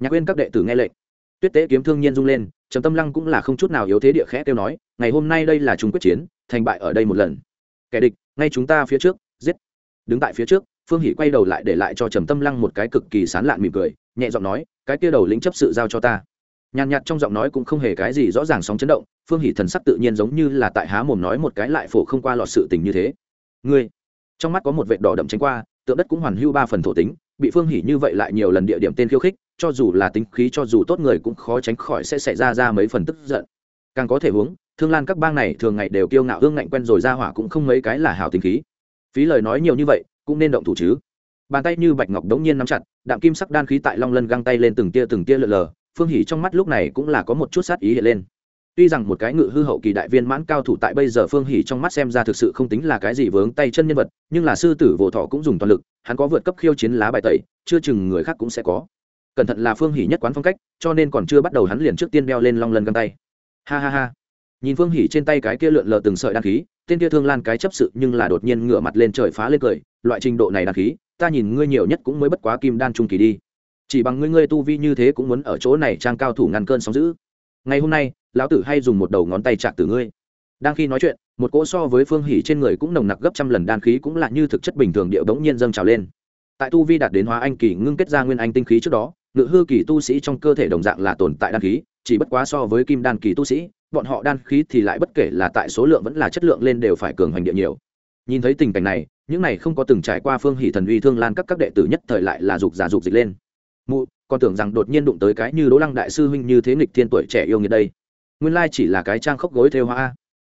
Nhà quên các đệ tử nghe lệnh. Tuyết tế kiếm thương nhiên rung lên, trầm tâm lăng cũng là không chút nào yếu thế địa khẽ kêu nói, ngày hôm nay đây là chúng quyết chiến, thành bại ở đây một lần. Kẻ địch, ngay chúng ta phía trước, giết. Đứng tại phía trước phương hỷ quay đầu lại để lại cho trầm tâm lăng một cái cực kỳ sán lạn mỉm cười, nhẹ giọng nói, cái kia đầu lĩnh chấp sự giao cho ta. Nhàn nhạt trong giọng nói cũng không hề cái gì rõ ràng sóng chấn động, phương hỷ thần sắc tự nhiên giống như là tại há mồm nói một cái lại phổ không qua lọt sự tình như thế. Ngươi. Trong mắt có một vệt đỏ đậm tránh qua, tượng đất cũng hoàn hưu ba phần thổ tính, bị phương hỷ như vậy lại nhiều lần địa điểm tên khiêu khích, cho dù là tính khí cho dù tốt người cũng khó tránh khỏi sẽ xảy ra ra mấy phần tức giận. Càng có thể huống, thương lan các bang này thường ngày đều kiêu ngạo, hương ngạnh quen rồi ra hỏa cũng không mấy cái là hảo tính khí. Phí lời nói nhiều như vậy cũng nên động thủ chứ. Bàn tay như bạch ngọc đống nhiên nắm chặt, đạm kim sắc đan khí tại long lân găng tay lên từng tia từng tia lờ lờ, phương hỉ trong mắt lúc này cũng là có một chút sát ý hiện lên. Tuy rằng một cái ngự hư hậu kỳ đại viên mãn cao thủ tại bây giờ phương hỉ trong mắt xem ra thực sự không tính là cái gì vướng tay chân nhân vật, nhưng là sư tử vỗ thọ cũng dùng toàn lực, hắn có vượt cấp khiêu chiến lá bài tẩy, chưa chừng người khác cũng sẽ có. Cẩn thận là phương hỉ nhất quán phong cách, cho nên còn chưa bắt đầu hắn liền trước tiên đeo lên long lân găng tay. Ha ha ha. Nhìn phương hỉ trên tay cái kia lượn lờ từng sợi đan khí tên kia thương lan cái chấp sự nhưng là đột nhiên ngửa mặt lên trời phá lên cười, loại trình độ này đan khí, ta nhìn ngươi nhiều nhất cũng mới bất quá kim đan trung kỳ đi. Chỉ bằng ngươi ngươi tu vi như thế cũng muốn ở chỗ này trang cao thủ ngăn cơn sóng giữ ngày hôm nay, lão tử hay dùng một đầu ngón tay chạc từ ngươi. Đang khi nói chuyện, một cỗ so với phương hỉ trên người cũng nồng nặc gấp trăm lần đan khí cũng là như thực chất bình thường điệu đống nhiên dâng trào lên. Tại tu vi đạt đến hóa anh kỳ ngưng kết ra nguyên anh tinh khí trước đó, ngự hư kỳ tu sĩ trong cơ thể đồng dạng là tồn tại đan khí, chỉ bất quá so với kim đan kỳ tu sĩ bọn họ đan khí thì lại bất kể là tại số lượng vẫn là chất lượng lên đều phải cường hành địa nhiều. Nhìn thấy tình cảnh này, những này không có từng trải qua phương hỷ thần uy thương lan các các đệ tử nhất thời lại là dục giả dục dịch lên. Mụ, còn tưởng rằng đột nhiên đụng tới cái như đỗ lăng đại sư huynh như thế nghịch thiên tuổi trẻ yêu nghiệt đây. Nguyên lai chỉ là cái trang khốc gối theo hoa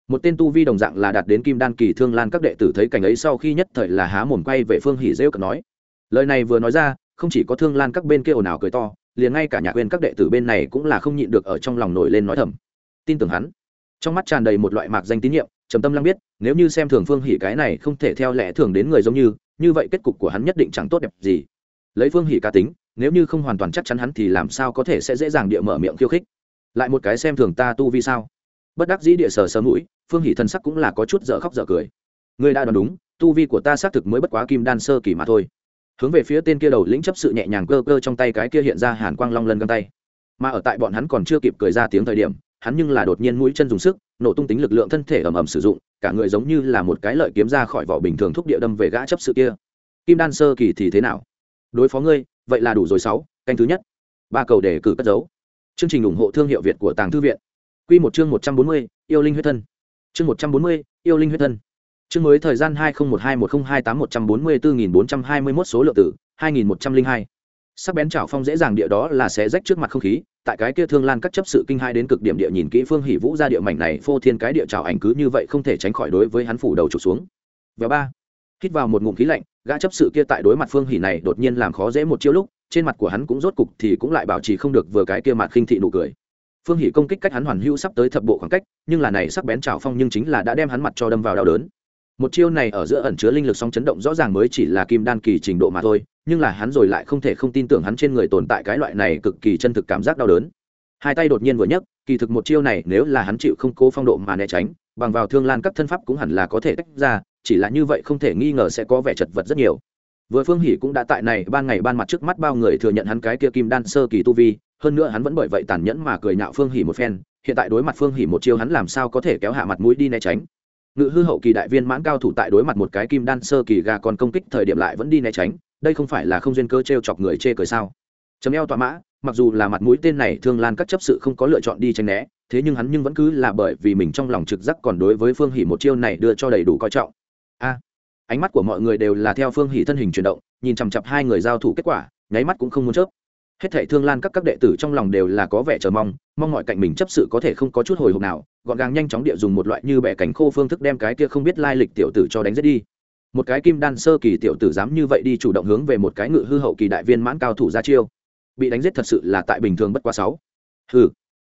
một tên tu vi đồng dạng là đạt đến kim đan kỳ thương lan các đệ tử thấy cảnh ấy sau khi nhất thời là há mồm quay về phương hỷ rêu cợt nói. Lời này vừa nói ra, không chỉ có thương lan các bên kia ồn ào cười to, liền ngay cả nhà quên các đệ tử bên này cũng là không nhịn được ở trong lòng nổi lên nói thầm tin tưởng hắn. Trong mắt tràn đầy một loại mạc danh tín nhiệm, trầm tâm lăng biết, nếu như xem thường phương hỉ cái này không thể theo lẽ thường đến người giống như như vậy kết cục của hắn nhất định chẳng tốt đẹp gì. Lấy phương hỉ cá tính, nếu như không hoàn toàn chắc chắn hắn thì làm sao có thể sẽ dễ dàng địa mở miệng khiêu khích? Lại một cái xem thường ta tu vi sao? Bất đắc dĩ địa sờ sờ mũi, phương hỉ thân sắc cũng là có chút dở khóc dở cười. Người đã đoán đúng, tu vi của ta xác thực mới bất quá kim đan sơ kỳ mà thôi. Hướng về phía tên kia đầu lĩnh chấp sự nhẹ nhàng cơ cơ trong tay cái kia hiện ra hàn quang long lân găng tay. Mà ở tại bọn hắn còn chưa kịp cười ra tiếng thời điểm hắn nhưng là đột nhiên mũi chân dùng sức, nổ tung tính lực lượng thân thể ầm ầm sử dụng, cả người giống như là một cái lợi kiếm ra khỏi vỏ bình thường thúc địa đâm về gã chấp sự kia. Kim đan sơ kỳ thì thế nào? Đối phó ngươi, vậy là đủ rồi sáu, canh thứ nhất. Ba cầu để cử cất giấu. chương trình ủng hộ thương hiệu việt của tàng thư viện. Q một chương một trăm bốn mươi, yêu linh huyết thân. Chương một trăm bốn mươi, yêu linh huyết thân. Chương mới thời gian hai nghìn một hai một nghìn hai tám một trăm bốn mươi bốn nghìn bốn trăm hai mươi mốt số lượng tử, hai nghìn một trăm linh hai sắc bén chảo phong dễ dàng địa đó là sẽ rách trước mặt không khí, tại cái kia thương lan cắt chấp sự kinh hai đến cực điểm địa nhìn kỹ phương hỷ vũ ra địa mảnh này, phô thiên cái địa chảo ảnh cứ như vậy không thể tránh khỏi đối với hắn phủ đầu trục xuống. Và ba, hít vào một ngụm khí lạnh, gã chấp sự kia tại đối mặt phương hỷ này đột nhiên làm khó dễ một chiêu lúc, trên mặt của hắn cũng rốt cục thì cũng lại bảo trì không được vừa cái kia mặt khinh thị nụ cười. Phương hỷ công kích cách hắn hoàn hữu sắp tới thập bộ khoảng cách, nhưng là này sắc bén chảo phong nhưng chính là đã đem hắn mặt cho đâm vào đau đớn. Một chiêu này ở giữa ẩn chứa linh lực song chấn động rõ ràng mới chỉ là kim đan kỳ trình độ mà thôi nhưng là hắn rồi lại không thể không tin tưởng hắn trên người tồn tại cái loại này cực kỳ chân thực cảm giác đau đớn. Hai tay đột nhiên vừa nhấc, kỳ thực một chiêu này nếu là hắn chịu không cố phong độ mà né tránh, bằng vào thương lan các thân pháp cũng hẳn là có thể tách ra, chỉ là như vậy không thể nghi ngờ sẽ có vẻ chật vật rất nhiều. Vừa phương hỷ cũng đã tại này ban ngày ban mặt trước mắt bao người thừa nhận hắn cái kia kim đan sơ kỳ tu vi, hơn nữa hắn vẫn bởi vậy tàn nhẫn mà cười nhạo phương hỷ một phen, hiện tại đối mặt phương hỷ một chiêu hắn làm sao có thể kéo hạ mặt mũi đi né tránh. Ngự hư hậu kỳ đại viên mãn cao thủ tại đối mặt một cái kim đan sơ kỳ gà còn công kích thời điểm lại vẫn đi né tránh đây không phải là không duyên cơ t r e o chọc người chê cười sao? Chấm eo tọa mã, mặc dù là mặt mũi tên này thương lan các chấp sự không có lựa chọn đi tránh né, thế nhưng hắn nhưng vẫn cứ là bởi vì mình trong lòng trực giác còn đối với phương hỷ một chiêu này đưa cho đầy đủ coi trọng. A, ánh mắt của mọi người đều là theo phương hỷ thân hình chuyển động, nhìn chằm chặp hai người giao thủ kết quả, nháy mắt cũng không muốn chớp. Hết thệ thương lan các các đệ tử trong lòng đều là có vẻ chờ mong mong mọi cạnh mình chấp sự có thể không có chút hồi hộp nào, gọn gàng nhanh chóng địa dùng một loại như bẻ cánh khô phương thức đem cái kia không biết lai lịch tiểu tử cho đánh giết đi một cái kim đan sơ kỳ tiểu tử dám như vậy đi chủ động hướng về một cái ngự hư hậu kỳ đại viên mãn cao thủ ra chiêu. Bị đánh giết thật sự là tại bình thường bất quá sáu. Hừ.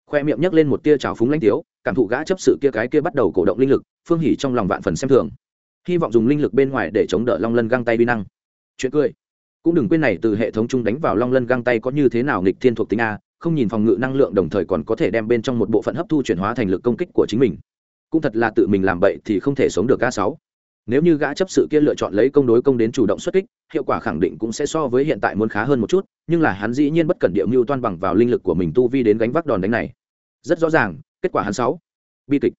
Khoe miệng nhấc lên một tia trào phúng lanh tiếu, cảm thụ gã chấp sự kia cái kia bắt đầu cổ động linh lực, phương hỉ trong lòng vạn phần xem thường. Hy vọng dùng linh lực bên ngoài để chống đỡ long lân găng tay vi năng. Chuyện cười. Cũng đừng quên này từ hệ thống chung đánh vào long lân găng tay có như thế nào nghịch thiên thuộc tính a, không nhìn phòng ngự năng lượng đồng thời còn có thể đem bên trong một bộ phận hấp thu chuyển hóa thành lực công kích của chính mình. Cũng thật là tự mình làm bậy thì không thể sống được a sáu nếu như gã chấp sự kia lựa chọn lấy công đối công đến chủ động xuất kích, hiệu quả khẳng định cũng sẽ so với hiện tại muốn khá hơn một chút, nhưng là hắn dĩ nhiên bất cẩn điệu mưu toan bằng vào linh lực của mình tu vi đến gánh vác đòn đánh này. Rất rõ ràng, kết quả hắn sáu. Bi kịch.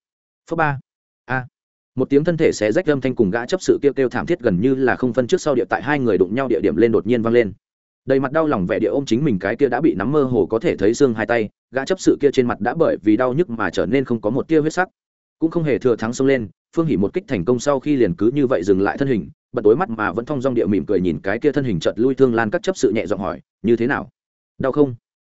Phớ ba. A. Một tiếng thân thể sẽ rách âm thanh cùng gã chấp sự kêu kêu thảm thiết gần như là không phân trước sau địa tại hai người đụng nhau địa điểm lên đột nhiên vang lên. Đầy mặt đau lòng vẻ địa ôm chính mình cái kia đã bị nắm mơ hồ có thể thấy xương hai tay, gã chấp sự kia trên mặt đã bởi vì đau nhức mà trở nên không có một tia huyết sắc. Cũng không hề thừa thắng xông lên phương hỉ một kích thành công sau khi liền cứ như vậy dừng lại thân hình, bật tối mắt mà vẫn thong dong địa mỉm cười nhìn cái kia thân hình chợt lui thương lan các chấp sự nhẹ giọng hỏi, như thế nào? Đau không?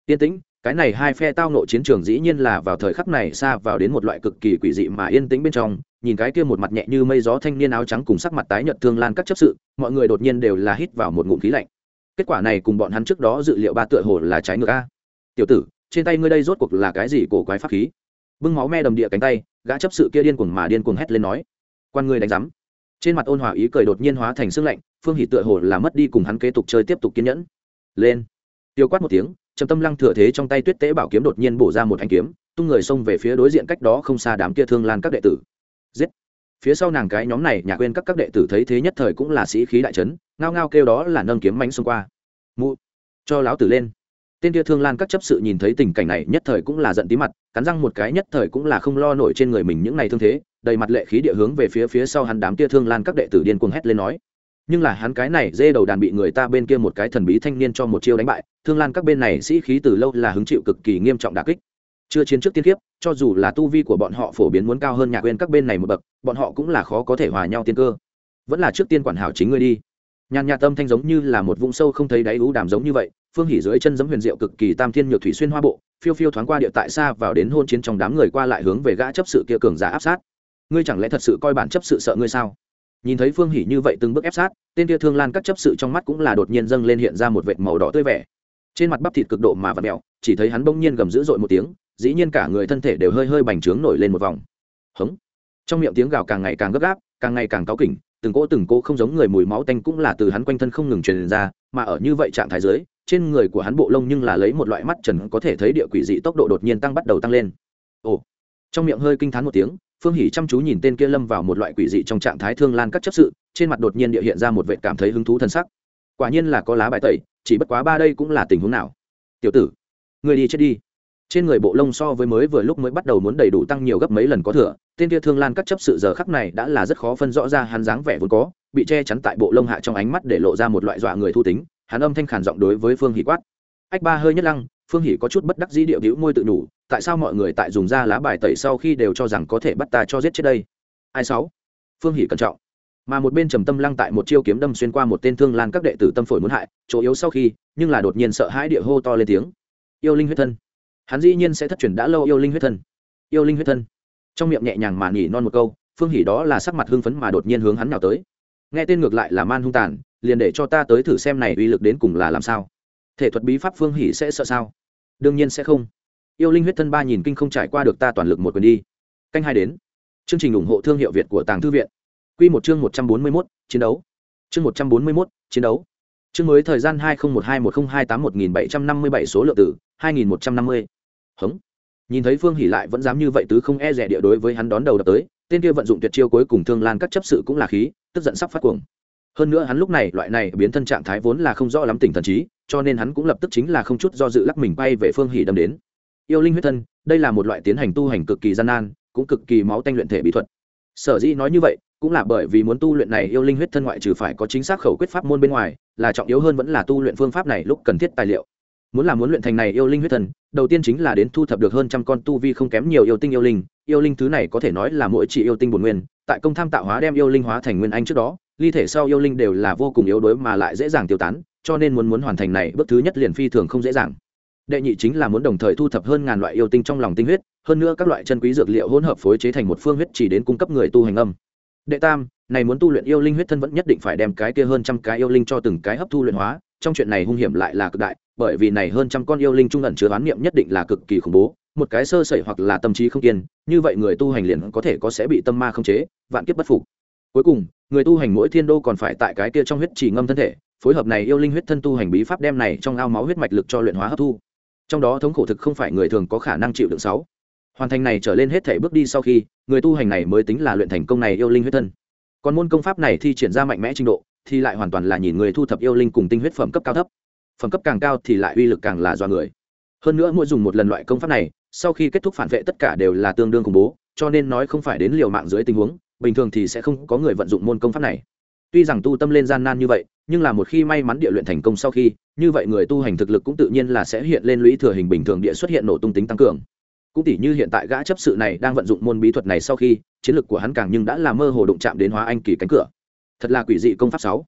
Yên tĩnh, cái này hai phe tao nộ chiến trường dĩ nhiên là vào thời khắc này xa vào đến một loại cực kỳ quỷ dị mà yên tĩnh bên trong. Nhìn cái kia một mặt nhẹ như mây gió thanh niên áo trắng cùng sắc mặt tái nhợt thương lan các chấp sự, mọi người đột nhiên đều là hít vào một ngụm khí lạnh. Kết quả này cùng bọn hắn trước đó dự liệu ba tựa hồ là trái ngược a. Tiểu tử, trên tay ngươi đây rốt cuộc là cái gì cổ quái pháp khí? Bưng máu me đầm địa cánh tay gã chấp sự kia điên cuồng mà điên cuồng hét lên nói, quan ngươi đánh rắm trên mặt ôn hòa ý cười đột nhiên hóa thành sương lạnh, phương hỷ tựa hồ là mất đi cùng hắn kế tục chơi tiếp tục kiên nhẫn. Lên. Tiêu quát một tiếng, trầm tâm lăng thừa thế trong tay tuyết tế bảo kiếm đột nhiên bổ ra một thanh kiếm, tung người xông về phía đối diện cách đó không xa đám kia thương lan các đệ tử. Giết. Phía sau nàng cái nhóm này, nhà quên các các đệ tử thấy thế nhất thời cũng là sĩ khí đại trấn ngao ngao kêu đó là nâng kiếm mánh xông qua. Mụ. Cho láo tử lên tên kia thương lan các chấp sự nhìn thấy tình cảnh này, nhất thời cũng là giận tí mặt, cắn răng một cái nhất thời cũng là không lo nổi trên người mình những ngày thương thế, đầy mặt lệ khí địa hướng về phía phía sau hắn đám kia thương lan các đệ tử điên cuồng hét lên nói. Nhưng là hắn cái này dê đầu đàn bị người ta bên kia một cái thần bí thanh niên cho một chiêu đánh bại, thương lan các bên này sĩ khí từ lâu là hứng chịu cực kỳ nghiêm trọng đà kích. Chưa chiến trước tiên kiếp, cho dù là tu vi của bọn họ phổ biến muốn cao hơn nhà quên các bên này một bậc, bọn họ cũng là khó có thể hòa nhau tiên cơ. Vẫn là trước tiên quản hảo chính ngươi đi. Nhàn nhạt tâm thanh giống như là một vũng sâu không thấy đáy ú đàm giống như vậy phương hỉ dưới chân giẫm huyền diệu cực kỳ tam thiên nhược thủy xuyên hoa bộ phiêu phiêu thoáng qua địa tại xa vào đến hôn chiến trong đám người qua lại hướng về gã chấp sự kia cường giả áp sát. Ngươi chẳng lẽ thật sự coi bản chấp sự sợ ngươi sao? Nhìn thấy phương hỉ như vậy từng bước ép sát tên kia thương lan các chấp sự trong mắt cũng là đột nhiên dâng lên hiện ra một vệt màu đỏ tươi vẻ. Trên mặt bắp thịt cực độ mà vặt mèo, chỉ thấy hắn bỗng nhiên gầm dữ dội một tiếng dĩ nhiên cả người thân thể đều hơi hơi bành trướng nổi lên một vòng. Hống! Trong miệng tiếng gào càng ngày càng gấp gáp càng ngày càng cáu kỉnh từng cỗ từng cỗ không giống người mùi máu tanh cũng là từ hắn quanh thân không ngừng truyền ra mà ở như vậy trạng thái dưới trên người của hắn bộ lông nhưng là lấy một loại mắt trần có thể thấy địa quỷ dị tốc độ đột nhiên tăng bắt đầu tăng lên. Ồ. Trong miệng hơi kinh thán một tiếng, phương hỉ chăm chú nhìn tên kia lâm vào một loại quỷ dị trong trạng thái thương lan các chấp sự, trên mặt đột nhiên địa hiện ra một vệ cảm thấy hứng thú thân sắc. Quả nhiên là có lá bài tẩy, chỉ bất quá ba đây cũng là tình huống nào? Tiểu tử người đi chết đi. Trên người bộ lông so với mới vừa lúc mới bắt đầu muốn đầy đủ tăng nhiều gấp mấy lần có thừa, tên kia thương lan các chấp sự giờ khắc này đã là rất khó phân rõ ra hắn dáng vẻ vốn có, bị che chắn tại bộ lông hạ trong ánh mắt để lộ ra một loại dọa người thu tính hắn âm thanh khản giọng đối với phương hỷ quát. Ách ba hơi nhất lăng, phương hỷ có chút bất đắc dĩ điệu hữu môi tự nhủ, tại sao mọi người tại dùng ra lá bài tẩy sau khi đều cho rằng có thể bắt ta cho giết chết đây? Ai sáu? Phương hỷ cẩn trọng. Mà một bên trầm tâm lăng tại một chiêu kiếm đâm xuyên qua một tên thương lan các đệ tử tâm phổi muốn hại, chỗ yếu sau khi, nhưng là đột nhiên sợ hãi địa hô to lên tiếng. Yêu linh huyết thân. Hắn dĩ nhiên sẽ thất truyền đã lâu yêu linh huyết thân. Yêu linh huyết thân. Trong miệng nhẹ nhàng mà nhỉ non một câu, phương hỉ đó là sắc mặt hưng phấn mà đột nhiên hướng hắn nào tới. Nghe tên ngược lại là man hung tàn liền để cho ta tới thử xem này uy lực đến cùng là làm sao. Thể thuật bí pháp phương hỉ sẽ sợ sao? Đương nhiên sẽ không. Yêu linh huyết thân ba nhìn kinh không trải qua được ta toàn lực một quyền đi. Canh hai đến. Chương trình ủng hộ thương hiệu việt của tàng thư viện. Q một chương một trăm bốn mươi mốt, chiến đấu. Chương một trăm bốn mươi mốt, chiến đấu. Chương mới thời gian hai nghìn một hai một nghìn hai tám một nghìn bảy trăm năm mươi bảy số lượng tử hai nghìn một trăm năm mươi. Hống. Nhìn thấy phương hỉ lại vẫn dám như vậy tứ không e rẻ địa đối với hắn đón đầu đập tới, tên kia vận dụng tuyệt chiêu cuối cùng thương lan các chấp sự cũng là khí, tức giận sắp phát cuồng hơn nữa hắn lúc này, loại này biến thân trạng thái vốn là không rõ lắm tỉnh thần trí, cho nên hắn cũng lập tức chính là không chút do dự lắc mình bay về phương hỉ đâm đến. Yêu linh huyết thân, đây là một loại tiến hành tu hành cực kỳ gian nan, cũng cực kỳ máu tanh luyện thể bí thuật. Sở dĩ nói như vậy, cũng là bởi vì muốn tu luyện này yêu linh huyết thân ngoại trừ phải có chính xác khẩu quyết pháp môn bên ngoài, là trọng yếu hơn vẫn là tu luyện phương pháp này lúc cần thiết tài liệu. Muốn làm muốn luyện thành này yêu linh huyết thân, đầu tiên chính là đến thu thập được hơn trăm con tu vi không kém nhiều yêu tinh yêu linh. Yêu linh thứ này có thể nói là mỗi chỉ yêu tinh bổn nguyên, tại công tham tạo hóa đem yêu linh hóa thành nguyên anh trước đó ly thể sau yêu linh đều là vô cùng yếu đuối mà lại dễ dàng tiêu tán, cho nên muốn muốn hoàn thành này bước thứ nhất liền phi thường không dễ dàng. Đệ nhị chính là muốn đồng thời thu thập hơn ngàn loại yêu tinh trong lòng tinh huyết, hơn nữa các loại chân quý dược liệu hỗn hợp phối chế thành một phương huyết chỉ đến cung cấp người tu hành âm. Đệ tam, này muốn tu luyện yêu linh huyết thân vẫn nhất định phải đem cái kia hơn trăm cái yêu linh cho từng cái hấp thu luyện hóa, trong chuyện này hung hiểm lại là cực đại, bởi vì này hơn trăm con yêu linh trung ẩn chứa oán niệm nhất định là cực kỳ khủng bố, một cái sơ sẩy hoặc là tâm trí không kiên, như vậy người tu hành liền có thể có sẽ bị tâm ma không chế, vạn kiếp bất phục. Cuối cùng người tu hành mỗi thiên đô còn phải tại cái kia trong huyết chỉ ngâm thân thể, phối hợp này yêu linh huyết thân tu hành bí pháp đem này trong ao máu huyết mạch lực cho luyện hóa hấp thu. Trong đó thống khổ thực không phải người thường có khả năng chịu đựng sáu. Hoàn thành này trở lên hết thể bước đi sau khi, người tu hành này mới tính là luyện thành công này yêu linh huyết thân. Còn môn công pháp này thi triển ra mạnh mẽ trình độ, thì lại hoàn toàn là nhìn người thu thập yêu linh cùng tinh huyết phẩm cấp cao thấp. Phẩm cấp càng cao thì lại uy lực càng là do người. Hơn nữa mỗi dùng một lần loại công pháp này, sau khi kết thúc phản vệ tất cả đều là tương đương khủng bố, cho nên nói không phải đến liều mạng dưới tình huống bình thường thì sẽ không có người vận dụng môn công pháp này. Tuy rằng tu tâm lên gian nan như vậy, nhưng là một khi may mắn địa luyện thành công sau khi, như vậy người tu hành thực lực cũng tự nhiên là sẽ hiện lên lũy thừa hình bình thường địa xuất hiện nổ tung tính tăng cường. Cũng tỉ như hiện tại gã chấp sự này đang vận dụng môn bí thuật này sau khi, chiến lược của hắn càng nhưng đã là mơ hồ đụng chạm đến hóa anh kỳ cánh cửa. Thật là quỷ dị công pháp sáu.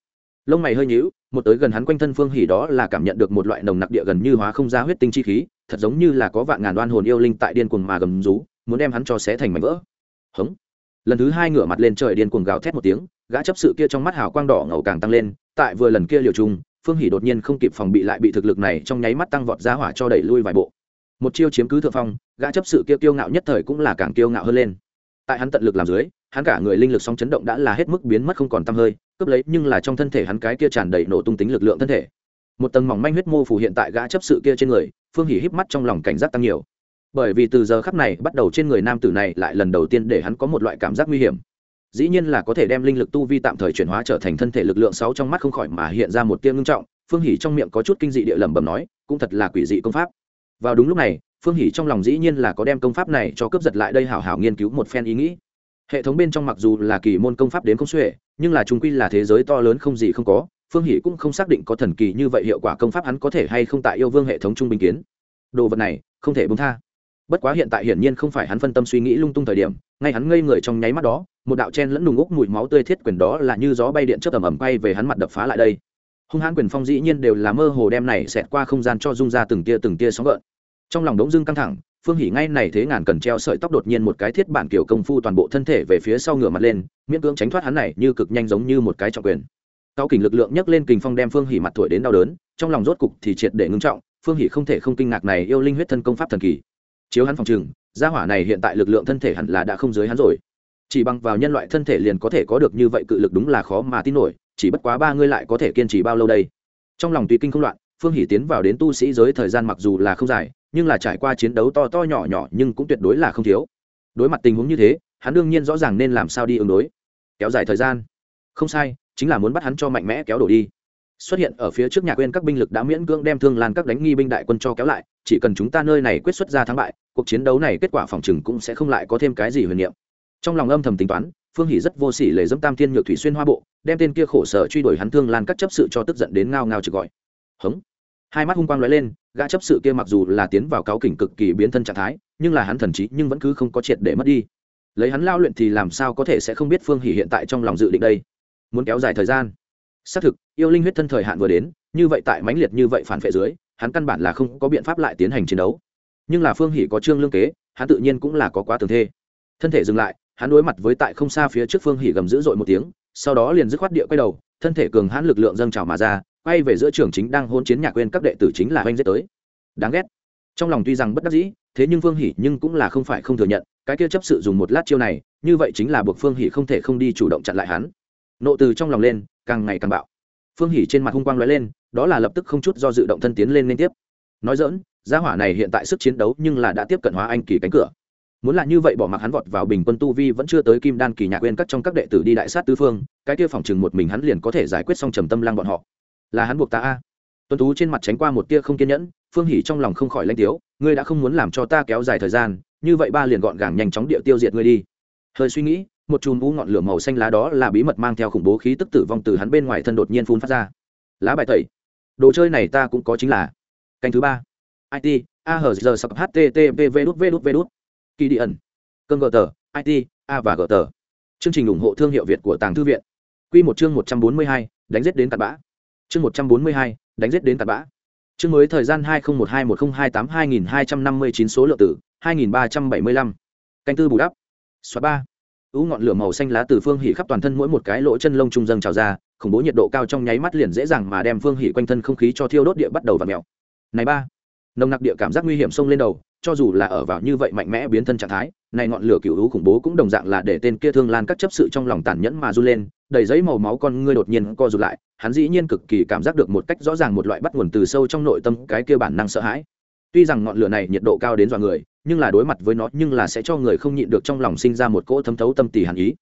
Lông mày hơi nhíu, một tới gần hắn quanh thân phương hỉ đó là cảm nhận được một loại nồng nặc địa gần như hóa không ra huyết tinh chi khí, thật giống như là có vạn ngàn đoan hồn yêu linh tại điên cuồng mà gầm rú, muốn đem hắn cho xé thành mảnh vỡ. Hống lần thứ hai ngửa mặt lên trời điên cuồng gào thét một tiếng, gã chấp sự kia trong mắt hào quang đỏ ngầu càng tăng lên, tại vừa lần kia liều trung phương hỉ đột nhiên không kịp phòng bị lại bị thực lực này trong nháy mắt tăng vọt ra hỏa cho đẩy lui vài bộ. Một chiêu chiếm cứ thượng phong, gã chấp sự kia kiêu ngạo nhất thời cũng là càng kiêu ngạo hơn lên. Tại hắn tận lực làm dưới, hắn cả người linh lực sóng chấn động đã là hết mức biến mất không còn tăm hơi, cướp lấy nhưng là trong thân thể hắn cái kia tràn đầy nổ tung tính lực lượng thân thể. Một tầng mỏng manh huyết mô phủ hiện tại gã chấp sự kia trên người, phương hỉ híp mắt trong lòng cảnh giác tăng nhiều bởi vì từ giờ khắc này bắt đầu trên người nam tử này lại lần đầu tiên để hắn có một loại cảm giác nguy hiểm. Dĩ nhiên là có thể đem linh lực tu vi tạm thời chuyển hóa trở thành thân thể lực lượng sáu trong mắt không khỏi mà hiện ra một tia ngưng trọng, phương hỉ trong miệng có chút kinh dị địa lẩm bẩm nói, cũng thật là quỷ dị công pháp. Vào đúng lúc này, phương hỉ trong lòng dĩ nhiên là có đem công pháp này cho cướp giật lại đây hảo hảo nghiên cứu một phen ý nghĩ. Hệ thống bên trong mặc dù là kỳ môn công pháp đến không xuể, nhưng là trung quy là thế giới to lớn không gì không có, phương hỷ cũng không xác định có thần kỳ như vậy hiệu quả công pháp hắn có thể hay không tại yêu vương hệ thống trung bình kiến. Đồ vật này, không thể bông tha bất quá hiện tại hiển nhiên không phải hắn phân tâm suy nghĩ lung tung thời điểm, ngay hắn ngây người trong nháy mắt đó, một đạo chen lẫn nùng úc mùi máu tươi thiết quyền đó là như gió bay điện trước tầm ẩm quay về hắn mặt đập phá lại đây. Hung hãn quyền phong dĩ nhiên đều là mơ hồ đem này xẹt qua không gian cho dung ra từng tia từng tia sóng gợn. Trong lòng đống dưng căng thẳng, phương hỉ ngay này thế ngàn cần treo sợi tóc đột nhiên một cái thiết bản kiểu công phu toàn bộ thân thể về phía sau ngửa mặt lên, miễn cưỡng tránh thoát hắn này như cực nhanh giống như một cái trọng quyền. Cao kình lực lượng nhấc lên kình phong đem phương hỉ mặt thổi đến đau đớn, trong lòng rốt cục thì triệt để ngưng trọng, phương hỉ không thể không kinh ngạc này yêu linh huyết thân công pháp thần kỳ chiếu hắn phòng trừng gia hỏa này hiện tại lực lượng thân thể hẳn là đã không dưới hắn rồi. Chỉ bằng vào nhân loại thân thể liền có thể có được như vậy cự lực đúng là khó mà tin nổi, chỉ bất quá ba ngươi lại có thể kiên trì bao lâu đây? Trong lòng tùy kinh không loạn, phương hỷ tiến vào đến tu sĩ giới thời gian mặc dù là không dài, nhưng là trải qua chiến đấu to to nhỏ nhỏ nhưng cũng tuyệt đối là không thiếu. Đối mặt tình huống như thế, hắn đương nhiên rõ ràng nên làm sao đi ứng đối. Kéo dài thời gian. Không sai, chính là muốn bắt hắn cho mạnh mẽ kéo đổ đi. Xuất hiện ở phía trước nhà quên các binh lực đã miễn cưỡng đem thương lan các đánh nghi binh đại quân cho kéo lại chỉ cần chúng ta nơi này quyết xuất ra thắng bại, cuộc chiến đấu này kết quả phòng chừng cũng sẽ không lại có thêm cái gì huyền niệm. Trong lòng âm thầm tính toán, phương hỷ rất vô sỉ lề dẫm tam thiên nhược thủy xuyên hoa bộ, đem tên kia khổ sở truy đuổi hắn thương lan các chấp sự cho tức giận đến ngao ngao trực gọi. Hống. Hai mắt hung quang lóe lên, gã chấp sự kia mặc dù là tiến vào cáo kỉnh cực kỳ biến thân trạng thái, nhưng là hắn thần trí nhưng vẫn cứ không có triệt để mất đi. Lấy hắn lao luyện thì làm sao có thể sẽ không biết phương hỷ hiện tại trong lòng dự định đây? Muốn kéo dài thời gian. Xác thực, yêu linh huyết thân thời hạn vừa đến, như vậy tại mãnh liệt như vậy phản vệ dưới hắn căn bản là không có biện pháp lại tiến hành chiến đấu. Nhưng là phương Hỷ có trương lương kế, hắn tự nhiên cũng là có quá tường thê. Thân thể dừng lại, hắn đối mặt với tại không xa phía trước phương Hỷ gầm dữ dội một tiếng, sau đó liền dứt khoát địa quay đầu, thân thể cường hãn lực lượng dâng trào mà ra, quay về giữa trường chính đang hôn chiến nhạc quên các đệ tử chính là oanh giết tới. Đáng ghét. Trong lòng tuy rằng bất đắc dĩ, thế nhưng phương Hỷ nhưng cũng là không phải không thừa nhận, cái kia chấp sự dùng một lát chiêu này, như vậy chính là buộc phương Hỷ không thể không đi chủ động chặn lại hắn. Nộ từ trong lòng lên, càng ngày càng bạo. Phương Hỷ trên mặt hung quang lóe lên đó là lập tức không chút do dự động thân tiến lên liên tiếp. Nói dỡn gia hỏa này hiện tại sức chiến đấu nhưng là đã tiếp cận hóa anh kỳ cánh cửa. Muốn là như vậy bỏ mặc hắn vọt vào bình quân tu vi vẫn chưa tới kim đan kỳ nhạc quên các trong các đệ tử đi đại sát tứ phương, cái kia phòng chừng một mình hắn liền có thể giải quyết xong trầm tâm lang bọn họ. Là hắn buộc ta a. Tuân tú trên mặt tránh qua một tia không kiên nhẫn, phương hỉ trong lòng không khỏi lanh tiếu, ngươi đã không muốn làm cho ta kéo dài thời gian, như vậy ba liền gọn gàng nhanh chóng địa tiêu diệt ngươi đi. Hơi suy nghĩ, một chùm vũ ngọn lửa màu xanh lá đó là bí mật mang theo khủng bố khí tức tử vong từ hắn bên ngoài thân đột nhiên phun phát ra. Lá bài tẩy đồ chơi này ta cũng có chính là. Canh thứ ba. It a hờ giờ sập http v đút v đút v đút. Kỳ đi ẩn. Cơn gờ tờ it a và gờ tờ. Chương trình ủng hộ thương hiệu việt của tàng thư viện. Q một chương một trăm bốn mươi hai, đánh giết đến tạt bã. Chương một trăm bốn mươi hai, đánh giết đến tạt bã. Chương mới thời gian hai nghìn một hai một nghìn hai tám hai nghìn hai trăm năm mươi chín số lượng tử, hai nghìn ba trăm bảy mươi lăm. Canh tư bù đắp. Xóa ba. Ú ngọn lửa màu xanh lá từ phương hỉ khắp toàn thân mỗi một cái lỗ chân lông trung dâng trào ra khủng bố nhiệt độ cao trong nháy mắt liền dễ dàng mà đem phương hỉ quanh thân không khí cho thiêu đốt địa bắt đầu và mèo. Này ba, nồng nặc địa cảm giác nguy hiểm xông lên đầu, cho dù là ở vào như vậy mạnh mẽ biến thân trạng thái, này ngọn lửa cựu hữu khủng bố cũng đồng dạng là để tên kia thương lan các chấp sự trong lòng tàn nhẫn mà run lên, đầy giấy màu máu con ngươi đột nhiên co rụt lại, hắn dĩ nhiên cực kỳ cảm giác được một cách rõ ràng một loại bắt nguồn từ sâu trong nội tâm cái kia bản năng sợ hãi. Tuy rằng ngọn lửa này nhiệt độ cao đến dọa người, nhưng là đối mặt với nó nhưng là sẽ cho người không nhịn được trong lòng sinh ra một cỗ thấm thấu tâm tỷ hàn ý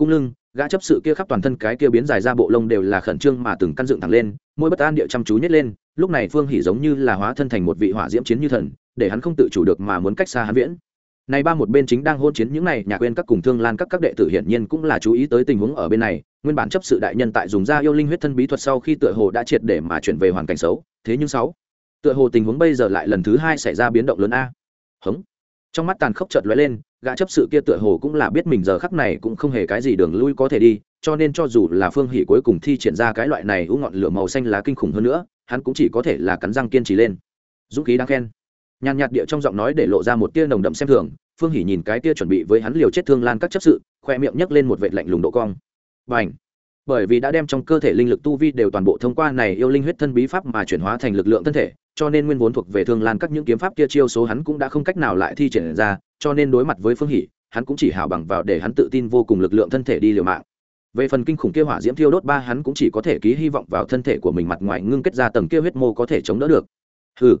cung lưng, gã chấp sự kia khắp toàn thân cái kia biến dài ra bộ lông đều là khẩn trương mà từng căn dựng thẳng lên, môi bất an địa chăm chú nhét lên, lúc này phương hỉ giống như là hóa thân thành một vị hỏa diễm chiến như thần, để hắn không tự chủ được mà muốn cách xa hắn viễn. Này ba một bên chính đang hôn chiến những này, nhà quên các cùng thương lan các các đệ tử hiển nhiên cũng là chú ý tới tình huống ở bên này, nguyên bản chấp sự đại nhân tại dùng ra yêu linh huyết thân bí thuật sau khi tựa hồ đã triệt để mà chuyển về hoàn cảnh xấu, thế nhưng sáu, tựa hồ tình huống bây giờ lại lần thứ hai xảy ra biến động lớn a. Hống. Trong mắt tàn khốc chợt lóe lên gã chấp sự kia tựa hồ cũng là biết mình giờ khắc này cũng không hề cái gì đường lui có thể đi, cho nên cho dù là phương hỷ cuối cùng thi triển ra cái loại này u ngọn lửa màu xanh lá kinh khủng hơn nữa, hắn cũng chỉ có thể là cắn răng kiên trì lên. Dũng khí đáng khen. Nhàn nhạt địa trong giọng nói để lộ ra một tia nồng đậm xem thường, phương hỷ nhìn cái tia chuẩn bị với hắn liều chết thương lan các chấp sự, khoe miệng nhấc lên một vệt lạnh lùng độ cong. Và bởi vì đã đem trong cơ thể linh lực tu vi đều toàn bộ thông qua này yêu linh huyết thân bí pháp mà chuyển hóa thành lực lượng thân thể, cho nên nguyên vốn thuộc về thương lan các những kiếm pháp kia chiêu số hắn cũng đã không cách nào lại thi triển ra cho nên đối mặt với phương hỷ, hắn cũng chỉ hảo bằng vào để hắn tự tin vô cùng lực lượng thân thể đi liều mạng. Về phần kinh khủng kia hỏa diễm thiêu đốt ba, hắn cũng chỉ có thể ký hy vọng vào thân thể của mình mặt ngoài ngưng kết ra tầng kia huyết mô có thể chống đỡ được. Hừ.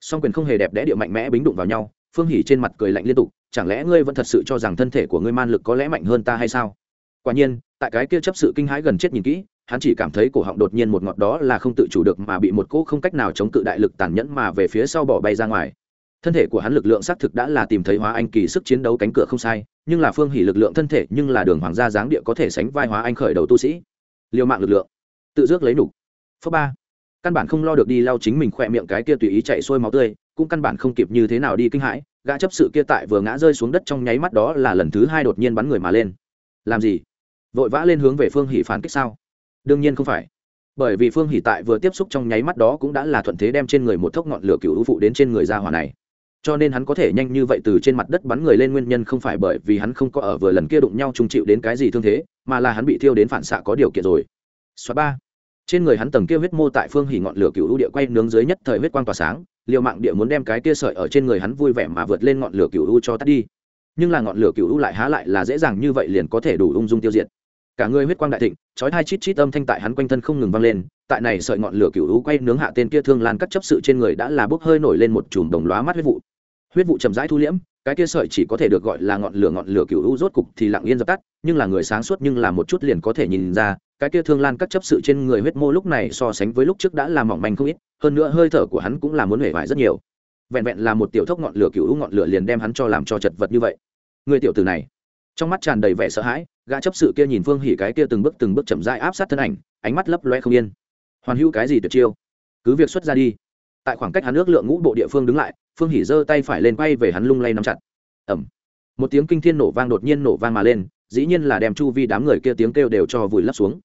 song quyền không hề đẹp đẽ địa mạnh mẽ bính đụng vào nhau, phương hỉ trên mặt cười lạnh liên tục, chẳng lẽ ngươi vẫn thật sự cho rằng thân thể của ngươi man lực có lẽ mạnh hơn ta hay sao? Quả nhiên, tại cái kia chấp sự kinh hãi gần chết nhìn kỹ, hắn chỉ cảm thấy cổ họng đột nhiên một ngọt đó là không tự chủ được mà bị một cỗ không cách nào chống cự đại lực tàn nhẫn mà về phía sau bỏ bay ra ngoài thân thể của hắn lực lượng xác thực đã là tìm thấy hóa anh kỳ sức chiến đấu cánh cửa không sai, nhưng là phương hỉ lực lượng thân thể nhưng là đường hoàng gia dáng địa có thể sánh vai hóa anh khởi đầu tu sĩ. Liều mạng lực lượng. Tự dước lấy đủ. phớ ba. Căn bản không lo được đi lau chính mình khỏe miệng cái kia tùy ý chạy xuôi máu tươi, cũng căn bản không kịp như thế nào đi kinh hãi, gã chấp sự kia tại vừa ngã rơi xuống đất trong nháy mắt đó là lần thứ hai đột nhiên bắn người mà lên. Làm gì? Vội vã lên hướng về phương hỉ phản kích sao? Đương nhiên không phải. Bởi vì phương hỉ tại vừa tiếp xúc trong nháy mắt đó cũng đã là thuận thế đem trên người một thốc ngọn lửa cựu ưu phụ đến trên người ra hỏa này cho nên hắn có thể nhanh như vậy từ trên mặt đất bắn người lên nguyên nhân không phải bởi vì hắn không có ở vừa lần kia đụng nhau chung chịu đến cái gì thương thế, mà là hắn bị thiêu đến phản xạ có điều kiện rồi. Xóa ba. Trên người hắn tầng kia huyết mô tại phương hỉ ngọn lửa cựu ưu địa quay nướng dưới nhất thời huyết quang tỏa sáng, liều mạng địa muốn đem cái kia sợi ở trên người hắn vui vẻ mà vượt lên ngọn lửa cựu ưu cho tắt đi. Nhưng là ngọn lửa cựu ưu lại há lại là dễ dàng như vậy liền có thể đủ ung dung tiêu diệt cả người huyết quang đại thịnh, chói hai chít chít âm thanh tại hắn quanh thân không ngừng vang lên, tại này sợi ngọn lửa cựu u quay nướng hạ tên kia thương lan cắt chấp sự trên người đã là bốc hơi nổi lên một chùm đồng lóa mắt huyết vụ. Huyết vụ chậm rãi thu liễm, cái kia sợi chỉ có thể được gọi là ngọn lửa ngọn lửa cựu u rốt cục thì lặng yên dập tắt, nhưng là người sáng suốt nhưng là một chút liền có thể nhìn ra, cái kia thương lan cắt chấp sự trên người huyết mô lúc này so sánh với lúc trước đã là mỏng manh không ít, hơn nữa hơi thở của hắn cũng là muốn hể vải rất nhiều. Vẹn vẹn là một tiểu thốc ngọn lửa cựu u ngọn lửa liền đem hắn cho làm cho chật vật như vậy. Người tiểu tử này, trong mắt tràn đầy vẻ sợ hãi gã chấp sự kia nhìn phương hỉ cái kia từng bước từng bước chậm rãi áp sát thân ảnh, ánh mắt lấp loe không yên. Hoàn hữu cái gì tuyệt chiêu? Cứ việc xuất ra đi. Tại khoảng cách hắn ước lượng ngũ bộ địa phương đứng lại, phương hỉ giơ tay phải lên quay về hắn lung lay nắm chặt. Ẩm một tiếng kinh thiên nổ vang đột nhiên nổ vang mà lên, dĩ nhiên là đem chu vi đám người kia tiếng kêu đều cho vùi lấp xuống.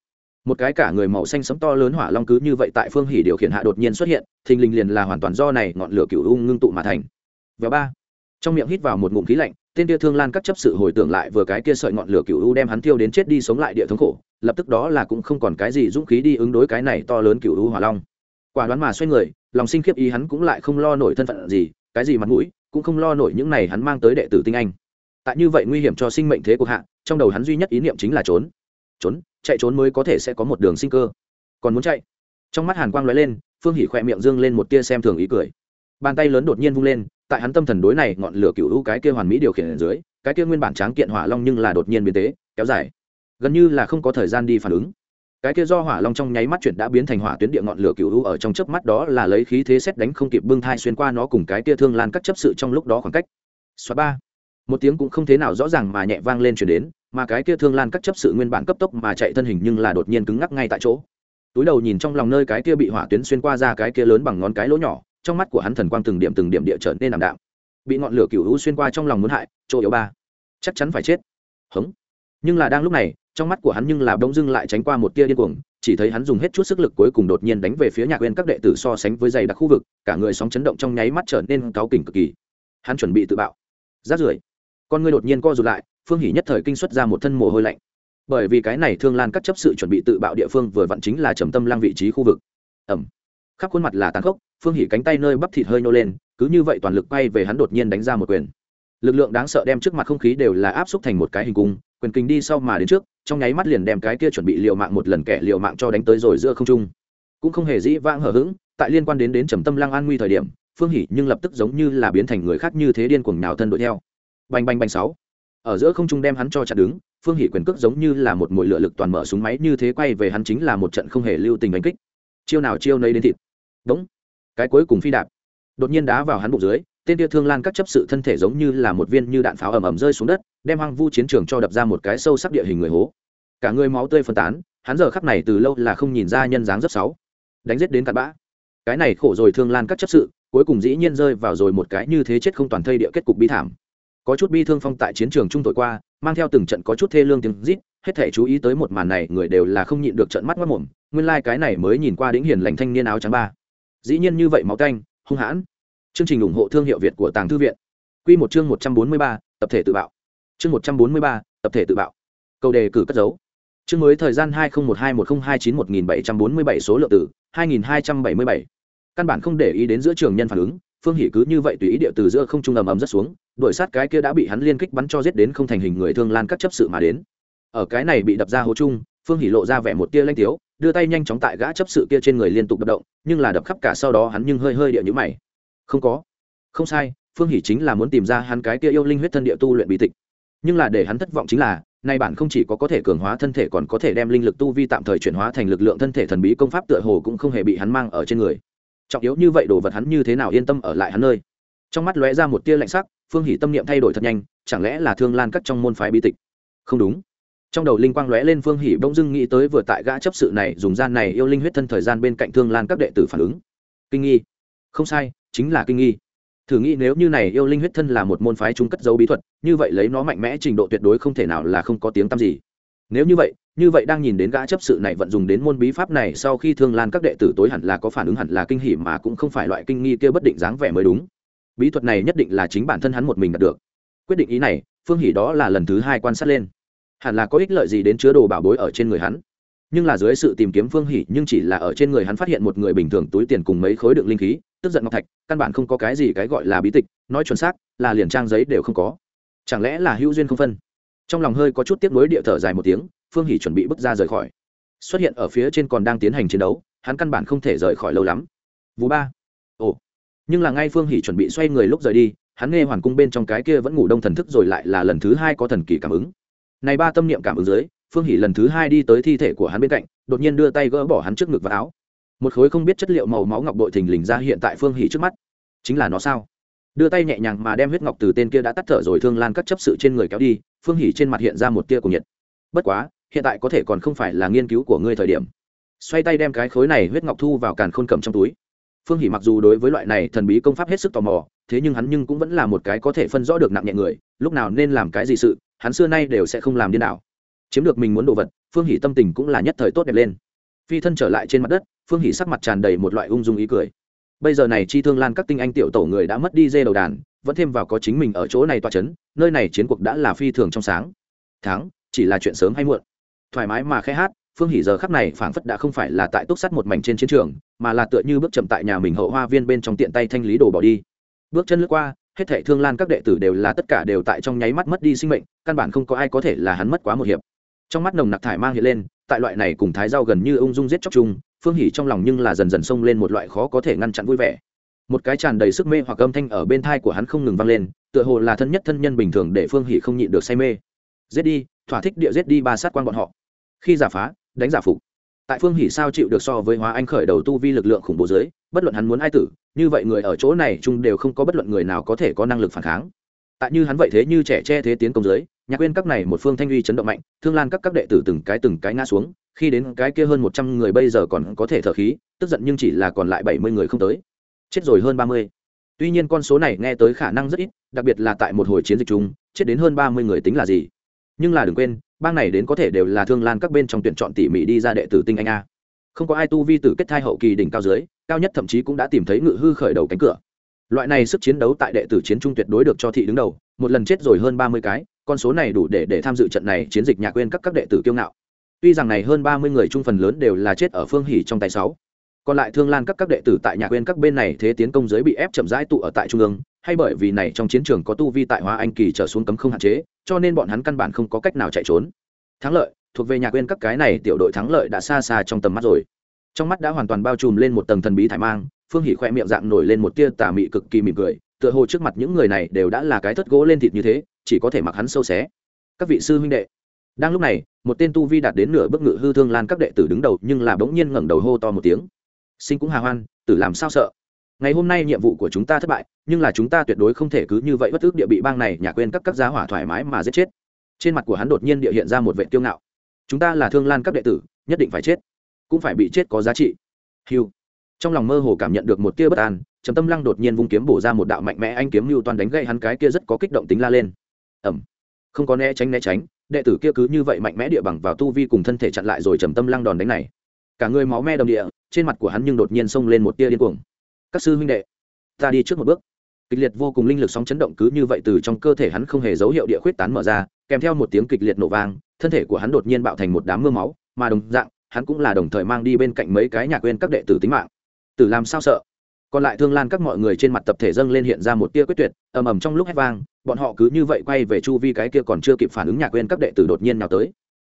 Một cái cả người màu xanh sẫm to lớn hỏa long cứ như vậy tại phương hỉ điều khiển hạ đột nhiên xuất hiện, thình lình liền là hoàn toàn do này ngọn lửa cựu u ngưng tụ mà thành. Và ba. Trong miệng hít vào một ngụm khí lạnh tên kia thương lan các chấp sự hồi tưởng lại vừa cái kia sợi ngọn lửa cựu u đem hắn tiêu đến chết đi sống lại địa thống khổ, lập tức đó là cũng không còn cái gì dũng khí đi ứng đối cái này to lớn cựu u hỏa long. Quả đoán mà xoay người, lòng sinh khiếp ý hắn cũng lại không lo nổi thân phận gì, cái gì mặt mũi, cũng không lo nổi những này hắn mang tới đệ tử tinh anh. Tại như vậy nguy hiểm cho sinh mệnh thế cuộc hạ, trong đầu hắn duy nhất ý niệm chính là trốn. Trốn, chạy trốn mới có thể sẽ có một đường sinh cơ. Còn muốn chạy? Trong mắt hàn quang lóe lên, phương hỉ khỏe miệng dương lên một tia xem thường ý cười. Bàn tay lớn đột nhiên vung lên tại hắn tâm thần đối này ngọn lửa cựu u cái kia hoàn mỹ điều khiển ở dưới, cái kia nguyên bản tráng kiện hỏa long nhưng là đột nhiên biến tế kéo dài. Gần như là không có thời gian đi phản ứng. Cái kia do hỏa long trong nháy mắt chuyển đã biến thành hỏa tuyến địa ngọn lửa cựu u ở trong chớp mắt đó là lấy khí thế xét đánh không kịp bưng thai xuyên qua nó cùng cái kia thương lan các chấp sự trong lúc đó khoảng cách. Xóa ba. Một tiếng cũng không thế nào rõ ràng mà nhẹ vang lên chuyển đến, mà cái kia thương lan các chấp sự nguyên bản cấp tốc mà chạy thân hình nhưng là đột nhiên cứng ngắc ngay tại chỗ. Túi đầu nhìn trong lòng nơi cái kia bị hỏa tuyến xuyên qua ra cái kia lớn bằng ngón cái lỗ nhỏ trong mắt của hắn thần quang từng điểm từng điểm địa trở nên ảm đạm. Bị ngọn lửa cựu hữu xuyên qua trong lòng muốn hại, chỗ yếu ba. Chắc chắn phải chết. Hống. Nhưng là đang lúc này, trong mắt của hắn nhưng là bỗng dưng lại tránh qua một tia điên cuồng, chỉ thấy hắn dùng hết chút sức lực cuối cùng đột nhiên đánh về phía nhạc quên các đệ tử so sánh với dày đặc khu vực, cả người sóng chấn động trong nháy mắt trở nên cáu kỉnh cực kỳ. Hắn chuẩn bị tự bạo. Rát rưởi. Con người đột nhiên co rụt lại, phương hỉ nhất thời kinh xuất ra một thân mồ hôi lạnh. Bởi vì cái này thương lan cắt chấp sự chuẩn bị tự bạo địa phương vừa vặn chính là trầm tâm lang vị trí khu vực. Ẩm khắp khuôn mặt là tàn khốc phương hỉ cánh tay nơi bắp thịt hơi nô lên, cứ như vậy toàn lực bay về hắn đột nhiên đánh ra một quyền. Lực lượng đáng sợ đem trước mặt không khí đều là áp xúc thành một cái hình cung, quyền kinh đi sau mà đến trước, trong nháy mắt liền đem cái kia chuẩn bị liều mạng một lần kẻ liều mạng cho đánh tới rồi giữa không trung. Cũng không hề dĩ vãng hở hững, tại liên quan đến đến trầm tâm lăng an nguy thời điểm, phương hỉ nhưng lập tức giống như là biến thành người khác như thế điên cuồng nào thân đuổi theo. Bành bành bành sáu. Ở giữa không trung đem hắn cho chặt đứng, phương hỉ quyền cước giống như là một mũi lửa lực toàn mở súng máy như thế quay về hắn chính là một trận không hề lưu tình đánh kích. Chiêu nào chiêu nấy đến thịt. Đúng cái cuối cùng phi đạp. Đột nhiên đá vào hắn bụng dưới, tên tia thương lan các chấp sự thân thể giống như là một viên như đạn pháo ầm ầm rơi xuống đất, đem hoang vu chiến trường cho đập ra một cái sâu sắc địa hình người hố. Cả người máu tươi phân tán, hắn giờ khắc này từ lâu là không nhìn ra nhân dáng rất sáu đánh giết đến cặn bã. Cái này khổ rồi thương lan các chấp sự, cuối cùng dĩ nhiên rơi vào rồi một cái như thế chết không toàn thây địa kết cục bi thảm. Có chút bi thương phong tại chiến trường trung tội qua, mang theo từng trận có chút thê lương tiếng rít, hết thể chú ý tới một màn này, người đều là không nhịn được trận mắt mất mồm nguyên lai cái này mới nhìn qua đĩnh hiền lành thanh niên áo trắng ba dĩ nhiên như vậy máu canh, hung hãn. Chương trình ủng hộ thương hiệu việt của tàng thư viện. Q một chương một trăm bốn mươi ba, tập thể tự bạo. Chương một trăm bốn mươi ba, tập thể tự bạo. Câu đề cử cất dấu chương mới thời gian hai nghìn một hai, một nghìn hai chín một nghìn bảy trăm bốn mươi bảy số lượng từ hai nghìn hai trăm bảy mươi bảy. Căn bản không để ý đến giữa trường nhân phản ứng, phương hỷ cứ như vậy tùy ý địa từ giữa không trung ầm ầm rất xuống, đuổi sát cái kia đã bị hắn liên kích bắn cho giết đến không thành hình người thương lan các chấp sự mà đến. Ở cái này bị đập ra hố chung, phương hỷ lộ ra vẻ một tia lanh tiếu đưa tay nhanh chóng tại gã chấp sự kia trên người liên tục đập động, nhưng là đập khắp cả sau đó hắn nhưng hơi hơi địa nhũ mày. Không có. Không sai, phương hỷ chính là muốn tìm ra hắn cái kia yêu linh huyết thân địa tu luyện bí tịch. Nhưng là để hắn thất vọng chính là, nay bản không chỉ có có thể cường hóa thân thể còn có thể đem linh lực tu vi tạm thời chuyển hóa thành lực lượng thân thể thần bí công pháp tựa hồ cũng không hề bị hắn mang ở trên người. Trọng yếu như vậy đồ vật hắn như thế nào yên tâm ở lại hắn nơi? Trong mắt lóe ra một tia lạnh sắc, phương hỷ tâm niệm thay đổi thật nhanh, chẳng lẽ là thương lan cắt trong môn phái bí tịch? Không đúng trong đầu linh quang lóe lên phương hỷ bỗng dưng nghĩ tới vừa tại gã chấp sự này dùng gian này yêu linh huyết thân thời gian bên cạnh thương lan các đệ tử phản ứng. Kinh nghi. Không sai, chính là kinh nghi. Thử nghĩ nếu như này yêu linh huyết thân là một môn phái trung cất dấu bí thuật, như vậy lấy nó mạnh mẽ trình độ tuyệt đối không thể nào là không có tiếng tăm gì. Nếu như vậy như vậy đang nhìn đến gã chấp sự này vận dùng đến môn bí pháp này sau khi thương lan các đệ tử tối hẳn là có phản ứng hẳn là kinh hỉ mà cũng không phải loại kinh nghi kia bất định dáng vẻ mới đúng. Bí thuật này nhất định là chính bản thân hắn một mình đạt được. Quyết định ý này, phương hỉ đó là lần thứ hai quan sát lên hẳn là có ích lợi gì đến chứa đồ bảo bối ở trên người hắn. Nhưng là dưới sự tìm kiếm phương hỉ, nhưng chỉ là ở trên người hắn phát hiện một người bình thường túi tiền cùng mấy khối đựng linh khí, tức giận ngọc thạch, căn bản không có cái gì cái gọi là bí tịch, nói chuẩn xác, là liền trang giấy đều không có. Chẳng lẽ là hữu duyên không phân? Trong lòng hơi có chút tiếc nuối địa thở dài một tiếng, phương hỉ chuẩn bị bước ra rời khỏi. Xuất hiện ở phía trên còn đang tiến hành chiến đấu, hắn căn bản không thể rời khỏi lâu lắm. Vú ba. Ồ. Nhưng là ngay phương hỉ chuẩn bị xoay người lúc rời đi, hắn nghe hoàn cung bên trong cái kia vẫn ngủ đông thần thức rồi lại là lần thứ hai có thần kỳ cảm ứng này ba tâm niệm cảm ứng dưới, phương hỉ lần thứ hai đi tới thi thể của hắn bên cạnh, đột nhiên đưa tay gỡ bỏ hắn trước ngực và áo. Một khối không biết chất liệu màu máu ngọc bội thình lình ra hiện tại phương hỉ trước mắt. Chính là nó sao? Đưa tay nhẹ nhàng mà đem huyết ngọc từ tên kia đã tắt thở rồi thương lan cắt chấp sự trên người kéo đi, phương hỉ trên mặt hiện ra một tia cổ nhiệt. Bất quá, hiện tại có thể còn không phải là nghiên cứu của ngươi thời điểm. Xoay tay đem cái khối này huyết ngọc thu vào càn khôn cầm trong túi. Phương hỷ mặc dù đối với loại này thần bí công pháp hết sức tò mò, thế nhưng hắn nhưng cũng vẫn là một cái có thể phân rõ được nặng nhẹ người, lúc nào nên làm cái gì sự hắn xưa nay đều sẽ không làm điên đảo. Chiếm được mình muốn đồ vật, phương hỷ tâm tình cũng là nhất thời tốt đẹp lên. Phi thân trở lại trên mặt đất, phương hỷ sắc mặt tràn đầy một loại ung dung ý cười. Bây giờ này chi thương lan các tinh anh tiểu tổ người đã mất đi dê đầu đàn, vẫn thêm vào có chính mình ở chỗ này toa c h ấ n nơi này chiến cuộc đã là phi thường trong sáng. Tháng chỉ là chuyện sớm hay muộn. Thoải mái mà khẽ hát, phương hỷ giờ khắp này phảng phất đã không phải là tại túc sắt một mảnh trên chiến trường, mà là tựa như bước chậm tại nhà mình hậu hoa viên bên trong tiện tay thanh lý đồ bỏ đi. Bước chân lướt qua hết thảy thương lan các đệ tử đều là tất cả đều tại trong nháy mắt mất đi sinh mệnh, căn bản không có ai có thể là hắn mất quá một hiệp. Trong mắt nồng nặc thải mang hiện lên, tại loại này cùng thái Giao gần như ung dung giết chóc chung, phương hỉ trong lòng nhưng là dần dần xông lên một loại khó có thể ngăn chặn vui vẻ. Một cái tràn đầy sức mê hoặc âm thanh ở bên thai của hắn không ngừng vang lên, tựa hồ là thân nhất thân nhân bình thường để phương hỉ không nhịn được say mê. Giết đi, thỏa thích địa giết đi ba sát quan bọn họ. Khi giả phá, đánh giả phục. Tại phương hỉ sao chịu được so với hóa anh khởi đầu tu vi lực lượng khủng bố dưới, bất luận hắn muốn ai tử như vậy người ở chỗ này chung đều không có bất luận người nào có thể có năng lực phản kháng. Tại như hắn vậy thế như trẻ che thế tiến công dưới, nhạc quên các này một phương thanh uy chấn động mạnh, thương lan các các đệ tử từng cái từng cái ngã xuống, khi đến cái kia hơn một trăm người bây giờ còn có thể thở khí, tức giận nhưng chỉ là còn lại bảy mươi người không tới. Chết rồi hơn ba mươi. Tuy nhiên con số này nghe tới khả năng rất ít, đặc biệt là tại một hồi chiến dịch chung, chết đến hơn ba mươi người tính là gì? Nhưng là đừng quên, bang này đến có thể đều là thương lan các bên trong tuyển chọn tỉ mỉ đi ra đệ tử tinh anh a không có ai tu vi tử kết thai hậu kỳ đỉnh cao dưới, cao nhất thậm chí cũng đã tìm thấy ngự hư khởi đầu cánh cửa. Loại này sức chiến đấu tại đệ tử chiến trung tuyệt đối được cho thị đứng đầu, một lần chết rồi hơn ba mươi cái, con số này đủ để để tham dự trận này chiến dịch nhà quên các các đệ tử kiêu ngạo. Tuy rằng này hơn ba mươi người trung phần lớn đều là chết ở phương hỉ trong tay sáu, còn lại thương lan các các đệ tử tại nhà quên các bên này thế tiến công giới bị ép chậm rãi tụ ở tại trung ương, hay bởi vì này trong chiến trường có tu vi tại hóa anh kỳ trở xuống cấm không hạn chế, cho nên bọn hắn căn bản không có cách nào chạy trốn. Thắng lợi thuộc về nhà quên các cái này tiểu đội thắng lợi đã xa xa trong tầm mắt rồi. Trong mắt đã hoàn toàn bao trùm lên một tầng thần bí thải mang, phương hỉ khoe miệng dạng nổi lên một tia tà mị cực kỳ mỉm cười, tựa hồ trước mặt những người này đều đã là cái thất gỗ lên thịt như thế, chỉ có thể mặc hắn sâu xé. Các vị sư huynh đệ, đang lúc này, một tên tu vi đạt đến nửa bước ngự hư thương lan các đệ tử đứng đầu nhưng là bỗng nhiên ngẩng đầu hô to một tiếng. Sinh cũng hà hoan, tử làm sao sợ? Ngày hôm nay nhiệm vụ của chúng ta thất bại, nhưng là chúng ta tuyệt đối không thể cứ như vậy bất ước địa bị bang này nhà quên các các giá hỏa thoải mái mà giết chết. Trên mặt của hắn đột nhiên địa hiện ra một vệ tiêu ngạo chúng ta là thương lan các đệ tử, nhất định phải chết. Cũng phải bị chết có giá trị. Hiu trong lòng mơ hồ cảm nhận được một tia bất an, trầm tâm lăng đột nhiên vung kiếm bổ ra một đạo mạnh mẽ anh kiếm mưu toàn đánh gậy hắn cái kia rất có kích động tính la lên. Ẩm. Không có né tránh né tránh, đệ tử kia cứ như vậy mạnh mẽ địa bằng vào tu vi cùng thân thể chặn lại rồi trầm tâm lăng đòn đánh này. Cả người máu me đồng địa, trên mặt của hắn nhưng đột nhiên xông lên một tia điên cuồng. Các sư huynh đệ, ta đi trước một bước. Kịch liệt vô cùng linh lực sóng chấn động cứ như vậy từ trong cơ thể hắn không hề dấu hiệu địa khuyết tán mở ra, kèm theo một tiếng kịch liệt nổ vang thân thể của hắn đột nhiên bạo thành một đám mưa máu, mà đồng dạng, hắn cũng là đồng thời mang đi bên cạnh mấy cái nhà quên các đệ tử tính mạng. Tử làm sao sợ? Còn lại thương lan các mọi người trên mặt tập thể dâng lên hiện ra một tia quyết tuyệt, ầm ầm trong lúc hét vang, bọn họ cứ như vậy quay về chu vi cái kia còn chưa kịp phản ứng nhà quên các đệ tử đột nhiên nào tới.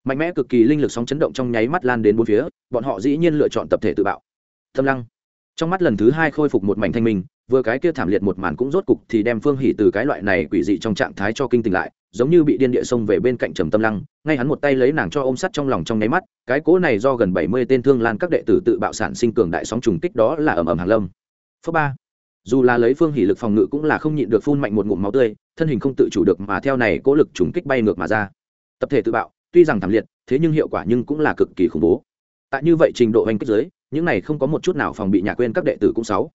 Mạnh mẽ cực kỳ linh lực sóng chấn động trong nháy mắt lan đến bốn phía, bọn họ dĩ nhiên lựa chọn tập thể tự bạo. Thâm lăng. Trong mắt lần thứ hai khôi phục một mảnh thanh minh vừa cái kia thảm liệt một màn cũng rốt cục thì đem phương hỉ từ cái loại này quỷ dị trong trạng thái cho kinh tỉnh lại, giống như bị điên địa xông về bên cạnh trầm tâm lăng, ngay hắn một tay lấy nàng cho ôm sắt trong lòng trong nháy mắt, cái cố này do gần bảy mươi tên thương lan các đệ tử tự bạo sản sinh cường đại sóng trùng kích đó là ầm ầm hàng lâm. Phớ ba. Dù là lấy phương hỉ lực phòng ngự cũng là không nhịn được phun mạnh một ngụm máu tươi, thân hình không tự chủ được mà theo này cố lực trùng kích bay ngược mà ra. Tập thể tự bạo, tuy rằng thảm liệt, thế nhưng hiệu quả nhưng cũng là cực kỳ khủng bố. Tại như vậy trình độ hành kích giới, những này không có một chút nào phòng bị nhà quên các đệ tử cũng sáu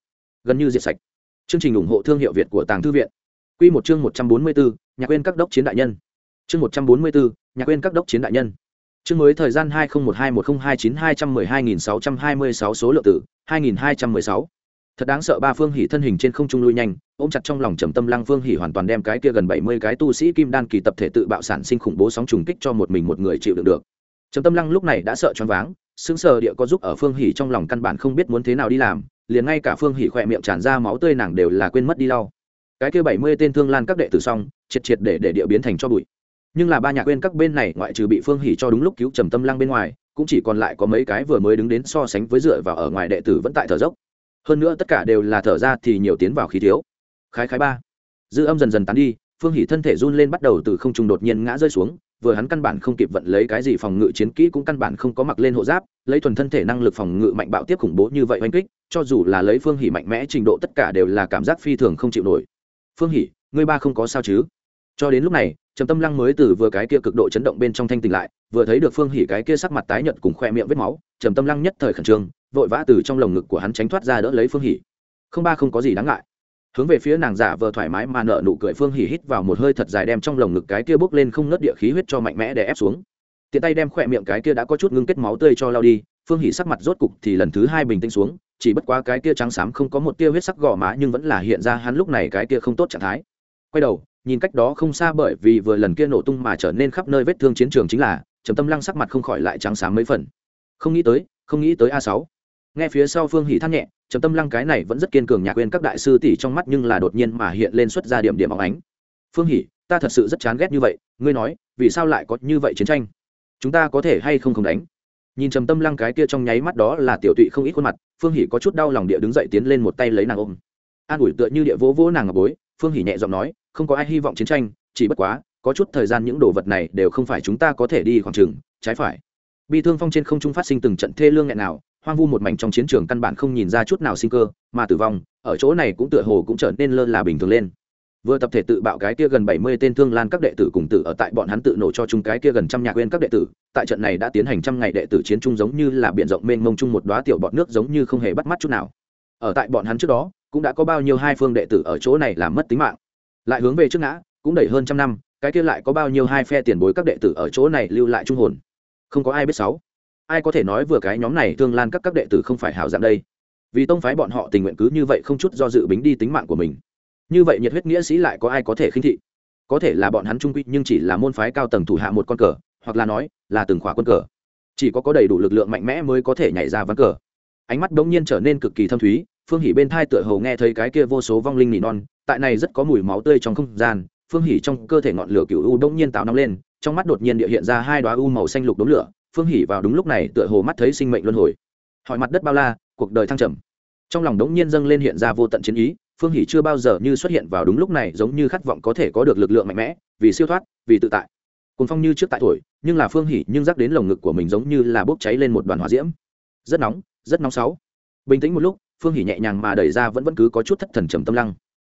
gần như diệt sạch. Chương trình ủng hộ thương hiệu việt của tàng thư viện. Quy một chương một trăm bốn mươi bốn nhà quên các đốc chiến đại nhân. Chương một trăm bốn mươi bốn nhà quên các đốc chiến đại nhân. Chương mới thời gian hai nghìn một hai một nghìn hai chín hai trăm mười hai nghìn sáu trăm hai mươi sáu số lượng tử, hai nghìn hai trăm mười sáu. Thật đáng sợ, ba phương hỉ thân hình trên không trung lui nhanh, ôm chặt trong lòng trầm tâm lăng phương hỉ hoàn toàn đem cái kia gần bảy mươi cái tu sĩ kim đan kỳ tập thể tự bạo sản sinh khủng bố sóng trùng kích cho một mình một người chịu đựng được. Trầm tâm lăng lúc này đã sợ choáng váng, sững sờ địa có giúp ở phương hỉ trong lòng căn bản không biết muốn thế nào đi làm liền ngay cả phương hỉ khỏe miệng tràn ra máu tươi nàng đều là quên mất đi lau. Cái kia bảy mươi tên thương lan các đệ tử xong, triệt triệt để để địa biến thành cho bụi. Nhưng là ba nhà quên các bên này, ngoại trừ bị phương hỉ cho đúng lúc cứu trầm tâm lăng bên ngoài, cũng chỉ còn lại có mấy cái vừa mới đứng đến so sánh với dựa vào ở ngoài đệ tử vẫn tại thở dốc. Hơn nữa tất cả đều là thở ra thì nhiều tiến vào khí thiếu. Khái khái ba. Dư âm dần dần tán đi, phương hỉ thân thể run lên bắt đầu từ không trung đột nhiên ngã rơi xuống vừa hắn căn bản không kịp vận lấy cái gì phòng ngự chiến kỹ cũng căn bản không có mặc lên hộ giáp, lấy thuần thân thể năng lực phòng ngự mạnh bạo tiếp khủng bố như vậy oanh kích, cho dù là lấy phương hỷ mạnh mẽ trình độ tất cả đều là cảm giác phi thường không chịu nổi. Phương hỷ ngươi ba không có sao chứ? Cho đến lúc này, trầm tâm lăng mới từ vừa cái kia cực độ chấn động bên trong thanh tỉnh lại, vừa thấy được phương hỉ cái kia sắc mặt tái nhợt cùng khoe miệng vết máu, trầm tâm lăng nhất thời khẩn trương, vội vã từ trong lồng ngực của hắn tránh thoát ra đỡ lấy phương hỉ. Không ba không có gì đáng ngại hướng về phía nàng giả vờ thoải mái mà nợ nụ cười phương hỉ hít vào một hơi thật dài đem trong lồng ngực cái kia bốc lên không nớt địa khí huyết cho mạnh mẽ để ép xuống. Tiện tay đem khỏe miệng cái kia đã có chút ngưng kết máu tươi cho lao đi, phương hỉ sắc mặt rốt cục thì lần thứ hai bình tĩnh xuống, chỉ bất quá cái kia trắng xám không có một tia huyết sắc gò má nhưng vẫn là hiện ra hắn lúc này cái kia không tốt trạng thái. Quay đầu, nhìn cách đó không xa bởi vì vừa lần kia nổ tung mà trở nên khắp nơi vết thương chiến trường chính là, trầm tâm lăng sắc mặt không khỏi lại trắng xám mấy phần. Không nghĩ tới, không nghĩ tới a sáu. Nghe phía sau phương hỉ than nhẹ trầm tâm lăng cái này vẫn rất kiên cường nhạc quên các đại sư tỷ trong mắt nhưng là đột nhiên mà hiện lên xuất ra điểm điểm óng ánh. Phương hỉ ta thật sự rất chán ghét như vậy, ngươi nói, vì sao lại có như vậy chiến tranh? Chúng ta có thể hay không không đánh? Nhìn trầm tâm lăng cái kia trong nháy mắt đó là tiểu tụy không ít khuôn mặt, phương hỉ có chút đau lòng địa đứng dậy tiến lên một tay lấy nàng ôm. An ủi tựa như địa vỗ vỗ nàng ngọc bối, phương hỉ nhẹ giọng nói, không có ai hy vọng chiến tranh, chỉ bất quá, có chút thời gian những đồ vật này đều không phải chúng ta có thể đi khoảng trường. trái phải. Bi thương phong trên không trung phát sinh từng trận thê lương nghẹn nào hoang vu một mảnh trong chiến trường căn bản không nhìn ra chút nào sinh cơ, mà tử vong, ở chỗ này cũng tựa hồ cũng trở nên lơ là bình thường lên. Vừa tập thể tự bạo cái kia gần bảy mươi tên thương lan các đệ tử cùng tử ở tại bọn hắn tự nổ cho chúng cái kia gần trăm nhạc quên các đệ tử, tại trận này đã tiến hành trăm ngày đệ tử chiến chung giống như là biển rộng mênh mông chung một đóa tiểu bọn nước giống như không hề bắt mắt chút nào. Ở tại bọn hắn trước đó, cũng đã có bao nhiêu hai phương đệ tử ở chỗ này làm mất tính mạng. Lại hướng về trước ngã, cũng đẩy hơn trăm năm, cái kia lại có bao nhiêu hai phe tiền bối các đệ tử ở chỗ này lưu lại trung hồn. Không có ai biết sáu ai có thể nói vừa cái nhóm này thương lan các các đệ tử không phải hảo dạng đây? Vì tông phái bọn họ tình nguyện cứ như vậy không chút do dự bính đi tính mạng của mình. Như vậy nhiệt huyết nghĩa sĩ lại có ai có thể khinh thị? Có thể là bọn hắn trung quy, nhưng chỉ là môn phái cao tầng thủ hạ một con cờ, hoặc là nói, là từng khóa quân cờ. Chỉ có có đầy đủ lực lượng mạnh mẽ mới có thể nhảy ra ván cờ. Ánh mắt đống nhiên trở nên cực kỳ thâm thúy, phương hỉ bên thai tựa hầu nghe thấy cái kia vô số vong linh nỉ non, tại này rất có mùi máu tươi trong không gian, phương hỉ trong cơ thể ngọn lửa cựu u đống nhiên tạo nóng lên, trong mắt đột nhiên địa hiện ra hai đoá u màu xanh lục đống lửa phương hỉ vào đúng lúc này tựa hồ mắt thấy sinh mệnh luân hồi. Hỏi mặt đất bao la, cuộc đời thăng trầm. Trong lòng đống nhiên dâng lên hiện ra vô tận chiến ý, phương hỷ chưa bao giờ như xuất hiện vào đúng lúc này giống như khát vọng có thể có được lực lượng mạnh mẽ, vì siêu thoát, vì tự tại. Cùng phong như trước tại tuổi, nhưng là phương hỷ nhưng dắt đến lồng ngực của mình giống như là bốc cháy lên một đoàn hỏa diễm. Rất nóng rất nóng sáu. Bình tĩnh một lúc, phương hỷ nhẹ nhàng mà đẩy ra vẫn vẫn cứ có chút thất thần trầm tâm lăng.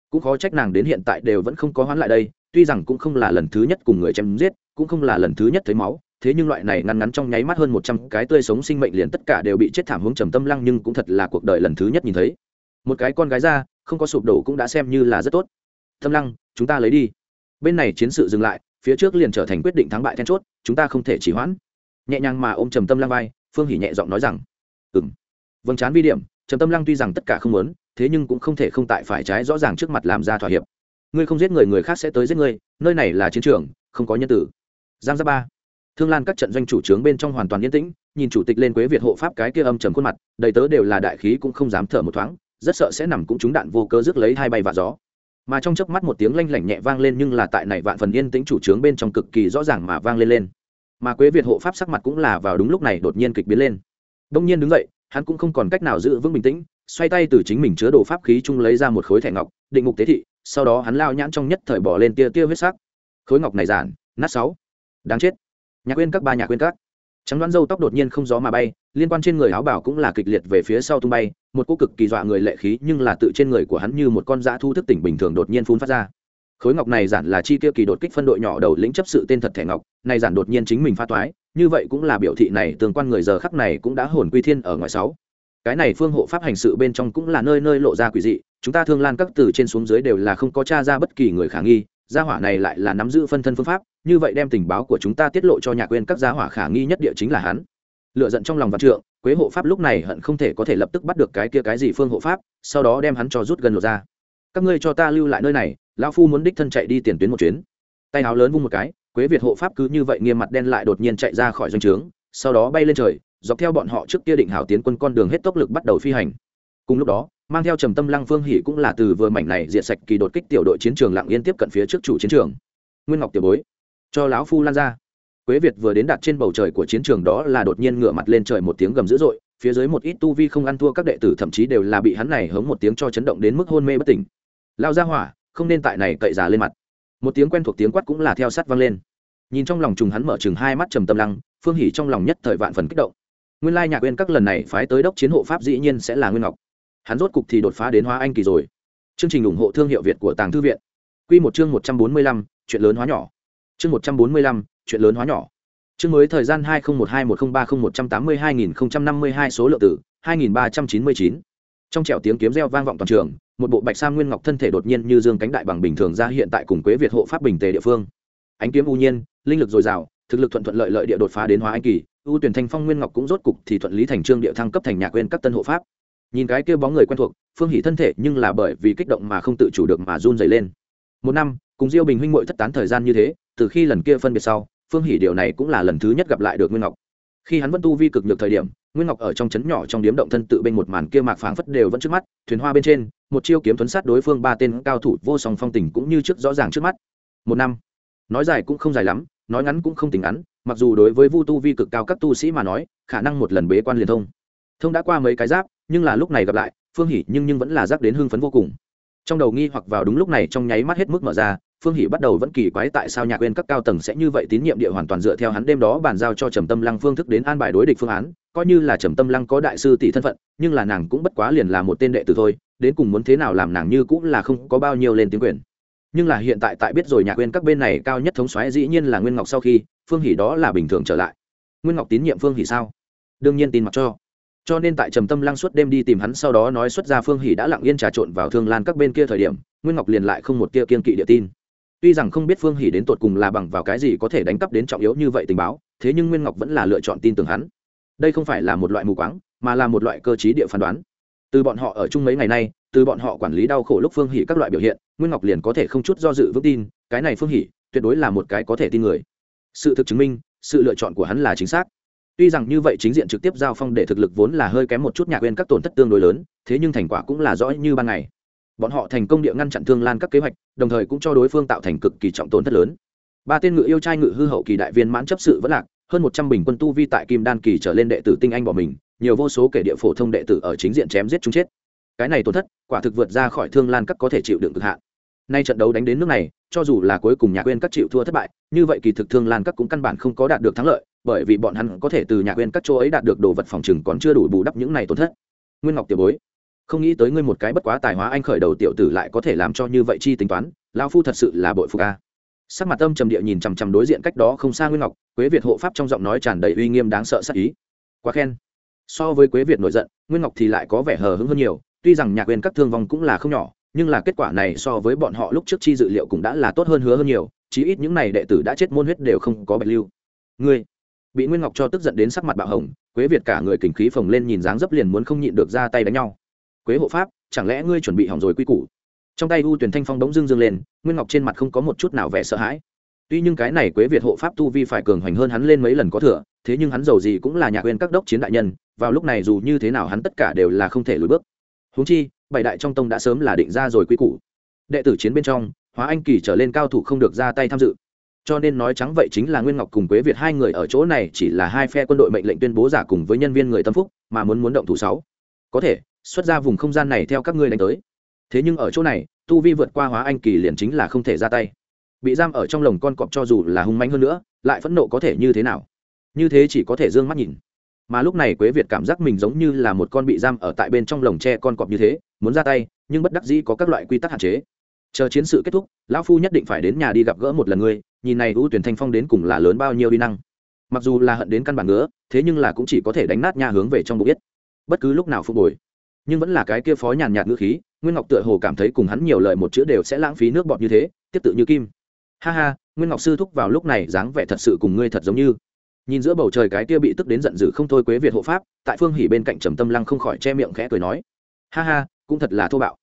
Cũng khó trách nàng đến hiện tại đều vẫn không có hoán lại đây, tuy rằng cũng không là lần thứ nhất cùng người chém giết, cũng không là lần thứ nhất thấy máu thế nhưng loại này ngắn ngắn trong nháy mắt hơn một trăm cái tươi sống sinh mệnh liền tất cả đều bị chết thảm hướng trầm tâm lăng nhưng cũng thật là cuộc đời lần thứ nhất nhìn thấy. Một cái con gái ra, không có sụp đổ cũng đã xem như là rất tốt. Tâm lăng, chúng ta lấy đi. Bên này chiến sự dừng lại, phía trước liền trở thành quyết định thắng bại then chốt, chúng ta không thể chỉ hoãn. Nhẹ nhàng mà ôm trầm tâm lăng vai, phương hỉ nhẹ giọng nói rằng ừ m vâng chán vi điểm, trầm tâm lăng tuy rằng tất cả không muốn, thế nhưng cũng không thể không tại phải trái rõ ràng trước mặt làm ra thỏa hiệp. Ngươi không giết người người khác sẽ tới giết ngươi, nơi này là chiến trường, không có nhân tử. Giang gia ba thương lan các trận doanh chủ trướng bên trong hoàn toàn yên tĩnh, nhìn chủ tịch lên quế việt hộ pháp cái kia âm trầm khuôn mặt, đầy tớ đều là đại khí cũng không dám thở một thoáng, rất sợ sẽ nằm cũng trúng đạn vô cơ rước lấy hai bay và gió. Mà trong chớp mắt một tiếng lanh lảnh nhẹ vang lên nhưng là tại này vạn phần yên tĩnh chủ trướng bên trong cực kỳ rõ ràng mà vang lên lên. Mà quế việt hộ pháp sắc mặt cũng là vào đúng lúc này đột nhiên kịch biến lên. Đông nhiên đứng dậy, hắn cũng không còn cách nào giữ vững bình tĩnh, xoay tay từ chính mình chứa đồ pháp khí chung lấy ra một khối thẻ ngọc, định mục tế thị, sau đó hắn lao nhãn trong nhất thời bỏ lên tia tia huyết sắc. Khối ngọc này giản, nát sáu. Đáng chết nhà quên các ba nhà quên các. Trắng đoán dâu tóc đột nhiên không gió mà bay, liên quan trên người áo bảo cũng là kịch liệt về phía sau tung bay, một cô cực kỳ dọa người lệ khí nhưng là tự trên người của hắn như một con dã thu thức tỉnh bình thường đột nhiên phun phát ra. Khối ngọc này giản là chi tiêu kỳ đột kích phân đội nhỏ đầu lĩnh chấp sự tên thật thẻ ngọc, này giản đột nhiên chính mình pha toái, như vậy cũng là biểu thị này tương quan người giờ khắc này cũng đã hồn quy thiên ở ngoài sáu. Cái này phương hộ pháp hành sự bên trong cũng là nơi nơi lộ ra quỷ dị, chúng ta thương lan các từ trên xuống dưới đều là không có tra ra bất kỳ người khả nghi, gia hỏa này lại là nắm giữ phân thân phương pháp như vậy đem tình báo của chúng ta tiết lộ cho nhà quên các gia hỏa khả nghi nhất địa chính là hắn. Lựa giận trong lòng văn trượng, quế hộ pháp lúc này hận không thể có thể lập tức bắt được cái kia cái gì phương hộ pháp, sau đó đem hắn cho rút gần lột ra. Các ngươi cho ta lưu lại nơi này, lão phu muốn đích thân chạy đi tiền tuyến một chuyến. Tay áo lớn vung một cái, quế việt hộ pháp cứ như vậy nghiêm mặt đen lại đột nhiên chạy ra khỏi doanh trướng, sau đó bay lên trời, dọc theo bọn họ trước kia định hảo tiến quân con đường hết tốc lực bắt đầu phi hành. Cùng lúc đó, mang theo trầm tâm lăng phương hỉ cũng là từ vừa mảnh này diệt sạch kỳ đột kích tiểu đội chiến trường lặng yên tiếp cận phía trước chủ chiến trường. Nguyên ngọc tiểu bối cho lão phu lan ra. Quế việt vừa đến đặt trên bầu trời của chiến trường đó là đột nhiên ngửa mặt lên trời một tiếng gầm dữ dội phía dưới một ít tu vi không ăn thua các đệ tử thậm chí đều là bị hắn này hống một tiếng cho chấn động đến mức hôn mê bất tỉnh. Lao ra hỏa không nên tại này cậy già lên mặt. Một tiếng quen thuộc tiếng quát cũng là theo sát vang lên. Nhìn trong lòng trùng hắn mở chừng hai mắt trầm tâm lăng phương hỉ trong lòng nhất thời vạn phần kích động. Nguyên lai nhạc quên các lần này phái tới đốc chiến hộ pháp dĩ nhiên sẽ là nguyên ngọc. Hắn rốt cục thì đột phá đến hóa anh kỳ rồi. Chương trình ủng hộ thương hiệu việt của tàng thư viện. Quy một chương 145, chuyện lớn hóa nhỏ. Chương 145, chuyện lớn hóa nhỏ. Chương mới thời gian 20121030182052 số lượng tử 2399. Trong trẻo tiếng kiếm reo vang vọng toàn trường, một bộ bạch sam nguyên ngọc thân thể đột nhiên như dương cánh đại bằng bình thường ra hiện tại cùng Quế Việt hộ pháp bình tề địa phương. Ánh kiếm u nhiên, linh lực dồi dào, thực lực thuận thuận lợi lợi địa đột phá đến hóa anh kỳ, ưu tuyển thanh phong nguyên ngọc cũng rốt cục thì thuận lý thành trương địa thăng cấp thành nhà quên các tân hộ pháp. Nhìn cái kia bóng người quen thuộc, Phương Hỉ thân thể nhưng là bởi vì kích động mà không tự chủ được mà run rẩy lên một năm cùng diêu bình huynh muội thất tán thời gian như thế, từ khi lần kia phân biệt sau, phương hỷ điều này cũng là lần thứ nhất gặp lại được nguyên ngọc. Khi hắn vẫn tu vi cực nhược thời điểm, nguyên ngọc ở trong trấn nhỏ trong điếm động thân tự bên một màn kia mạc phảng phất đều vẫn trước mắt, thuyền hoa bên trên, một chiêu kiếm tuấn sát đối phương ba tên cao thủ vô song phong tình cũng như trước rõ ràng trước mắt. Một năm, nói dài cũng không dài lắm, nói ngắn cũng không tính ngắn, mặc dù đối với vu tu vi cực cao các tu sĩ mà nói, khả năng một lần bế quan liền thông. Thông đã qua mấy cái giáp, nhưng là lúc này gặp lại, phương hỷ nhưng nhưng vẫn là giáp đến hưng phấn vô cùng. Trong đầu nghi hoặc vào đúng lúc này trong nháy mắt hết mức mở ra phương hỷ bắt đầu vẫn kỳ quái tại sao nhạc quên các cao tầng sẽ như vậy tín nhiệm địa hoàn toàn dựa theo hắn đêm đó bàn giao cho trầm tâm lăng phương thức đến an bài đối địch phương án, coi như là trầm tâm lăng có đại sư tỷ thân phận, nhưng là nàng cũng bất quá liền là một tên đệ tử thôi, đến cùng muốn thế nào làm nàng như cũng là không có bao nhiêu lên tiếng quyền. Nhưng là hiện tại tại biết rồi nhạc quên các bên này cao nhất thống xoáy dĩ nhiên là nguyên ngọc sau khi, phương hỷ đó là bình thường trở lại. Nguyên ngọc tín nhiệm phương hỷ sao? Đương nhiên tin mặc cho. Cho nên tại trầm tâm lăng suốt đêm đi tìm hắn sau đó nói xuất ra phương hỷ đã lặng yên trà trộn vào thương lan các bên kia thời điểm, nguyên ngọc liền lại không một tia kiên kỵ địa tin tuy rằng không biết phương hỷ đến tột cùng là bằng vào cái gì có thể đánh cắp đến trọng yếu như vậy tình báo, thế nhưng nguyên ngọc vẫn là lựa chọn tin tưởng hắn. Đây không phải là một loại mù quáng, mà là một loại cơ t địa phán đoán. Từ bọn họ ở chung mấy ngày nay, từ bọn họ quản lý đau khổ lúc phương hỷ các loại biểu hiện, nguyên ngọc liền có thể không chút do dự vững tin, cái này phương hỷ, tuyệt đối là một cái có thể tin người. Sự thực chứng minh, sự lựa chọn của hắn là chính xác. Tuy rằng như vậy chính diện trực tiếp giao phong để thực lực vốn là hơi kém một chút nhạc quên các tổn thất tương đối lớn, thế nhưng thành quả cũng là rõ như ban ngày bọn họ thành công địa ngăn chặn thương lan các kế hoạch, đồng thời cũng cho đối phương tạo thành cực kỳ trọng tổn thất lớn. Ba tên ngự yêu trai ngự hư hậu kỳ đại viên mãn chấp sự vẫn lạc, hơn một trăm bình quân tu vi tại kim đan kỳ trở lên đệ tử tinh anh bỏ mình, nhiều vô số kể địa phổ thông đệ tử ở chính diện chém giết chúng chết. Cái này tổn thất, quả thực vượt ra khỏi thương lan các có thể chịu đựng cực hạn. Nay trận đấu đánh đến nước này, cho dù là cuối cùng nhà quên các chịu thua thất bại, như vậy kỳ thực thương lan các cũng căn bản không có đạt được thắng lợi, bởi vì bọn hắn có thể từ nhà quên các chỗ ấy đạt được đồ vật phòng chừng còn chưa đủ bù đắp những này tổn thất. Nguyên ngọc tiểu bối không nghĩ tới ngươi một cái bất quá tài hóa anh khởi đầu tiểu tử lại có thể làm cho như vậy chi tính toán, lão phu thật sự là bội phục a. Sắc mặt âm trầm địa nhìn chằm chằm đối diện cách đó không xa nguyên ngọc, quế việt hộ pháp trong giọng nói tràn đầy uy nghiêm đáng sợ sắc ý. Quá khen. So với quế việt nổi giận, nguyên ngọc thì lại có vẻ hờ hững hơn nhiều, tuy rằng nhạc quyền các thương vong cũng là không nhỏ, nhưng là kết quả này so với bọn họ lúc trước chi dự liệu cũng đã là tốt hơn hứa hơn nhiều, chí ít những này đệ tử đã chết môn huyết đều không có bạch lưu. Ngươi, bị nguyên ngọc cho tức giận đến sắc mặt bạo hồng, quế việt cả người kình khí phồng lên nhìn dáng dấp liền muốn không nhịn được ra tay đánh nhau quế hộ pháp, chẳng lẽ ngươi chuẩn bị hỏng rồi quy củ? Trong tay u tuyển thanh phong bỗng dưng dưng lên, nguyên ngọc trên mặt không có một chút nào vẻ sợ hãi. Tuy nhưng cái này quế việt hộ pháp tu vi phải cường hoành hơn hắn lên mấy lần có thừa, thế nhưng hắn giàu gì cũng là nhà quên các đốc chiến đại nhân, vào lúc này dù như thế nào hắn tất cả đều là không thể lùi bước. Húng chi, bảy đại trong tông đã sớm là định ra rồi quy củ. Đệ tử chiến bên trong, hóa anh kỳ trở lên cao thủ không được ra tay tham dự. Cho nên nói trắng vậy chính là nguyên ngọc cùng quế việt hai người ở chỗ này chỉ là hai phe quân đội mệnh lệnh tuyên bố giả cùng với nhân viên người tâm phúc, mà muốn muốn động thủ sáu. Có thể xuất ra vùng không gian này theo các ngươi đánh tới. Thế nhưng ở chỗ này, tu vi vượt qua hóa anh kỳ liền chính là không thể ra tay. Bị giam ở trong lồng con cọp cho dù là hung manh hơn nữa, lại phẫn nộ có thể như thế nào? Như thế chỉ có thể d ư ơ n g mắt nhìn. Mà lúc này quế việt cảm giác mình giống như là một con bị giam ở tại bên trong lồng tre con cọp như thế, muốn ra tay, nhưng bất đắc dĩ có các loại quy tắc hạn chế. Chờ chiến sự kết thúc, lão phu nhất định phải đến nhà đi gặp gỡ một lần ngươi, nhìn này ưu tuyển thanh phong đến cùng là lớn bao nhiêu đi năng. Mặc dù là hận đến căn bản ngứa, thế nhưng là cũng chỉ có thể đánh nát nhà hướng về trong bụng biết. Bất cứ lúc nào phục hồi nhưng vẫn là cái kia phó nhàn nhạt ngữ khí, nguyên ngọc tựa hồ cảm thấy cùng hắn nhiều lời một chữ đều sẽ lãng phí nước bọt như thế, tiếp tự như kim. Ha ha, nguyên ngọc sư thúc vào lúc này dáng vẻ thật sự cùng ngươi thật giống như. Nhìn giữa bầu trời cái kia bị tức đến giận dữ không thôi quế việt hộ pháp, tại phương hỉ bên cạnh trầm tâm lăng không khỏi che miệng khẽ cười nói. Ha ha, cũng thật là thô bạo.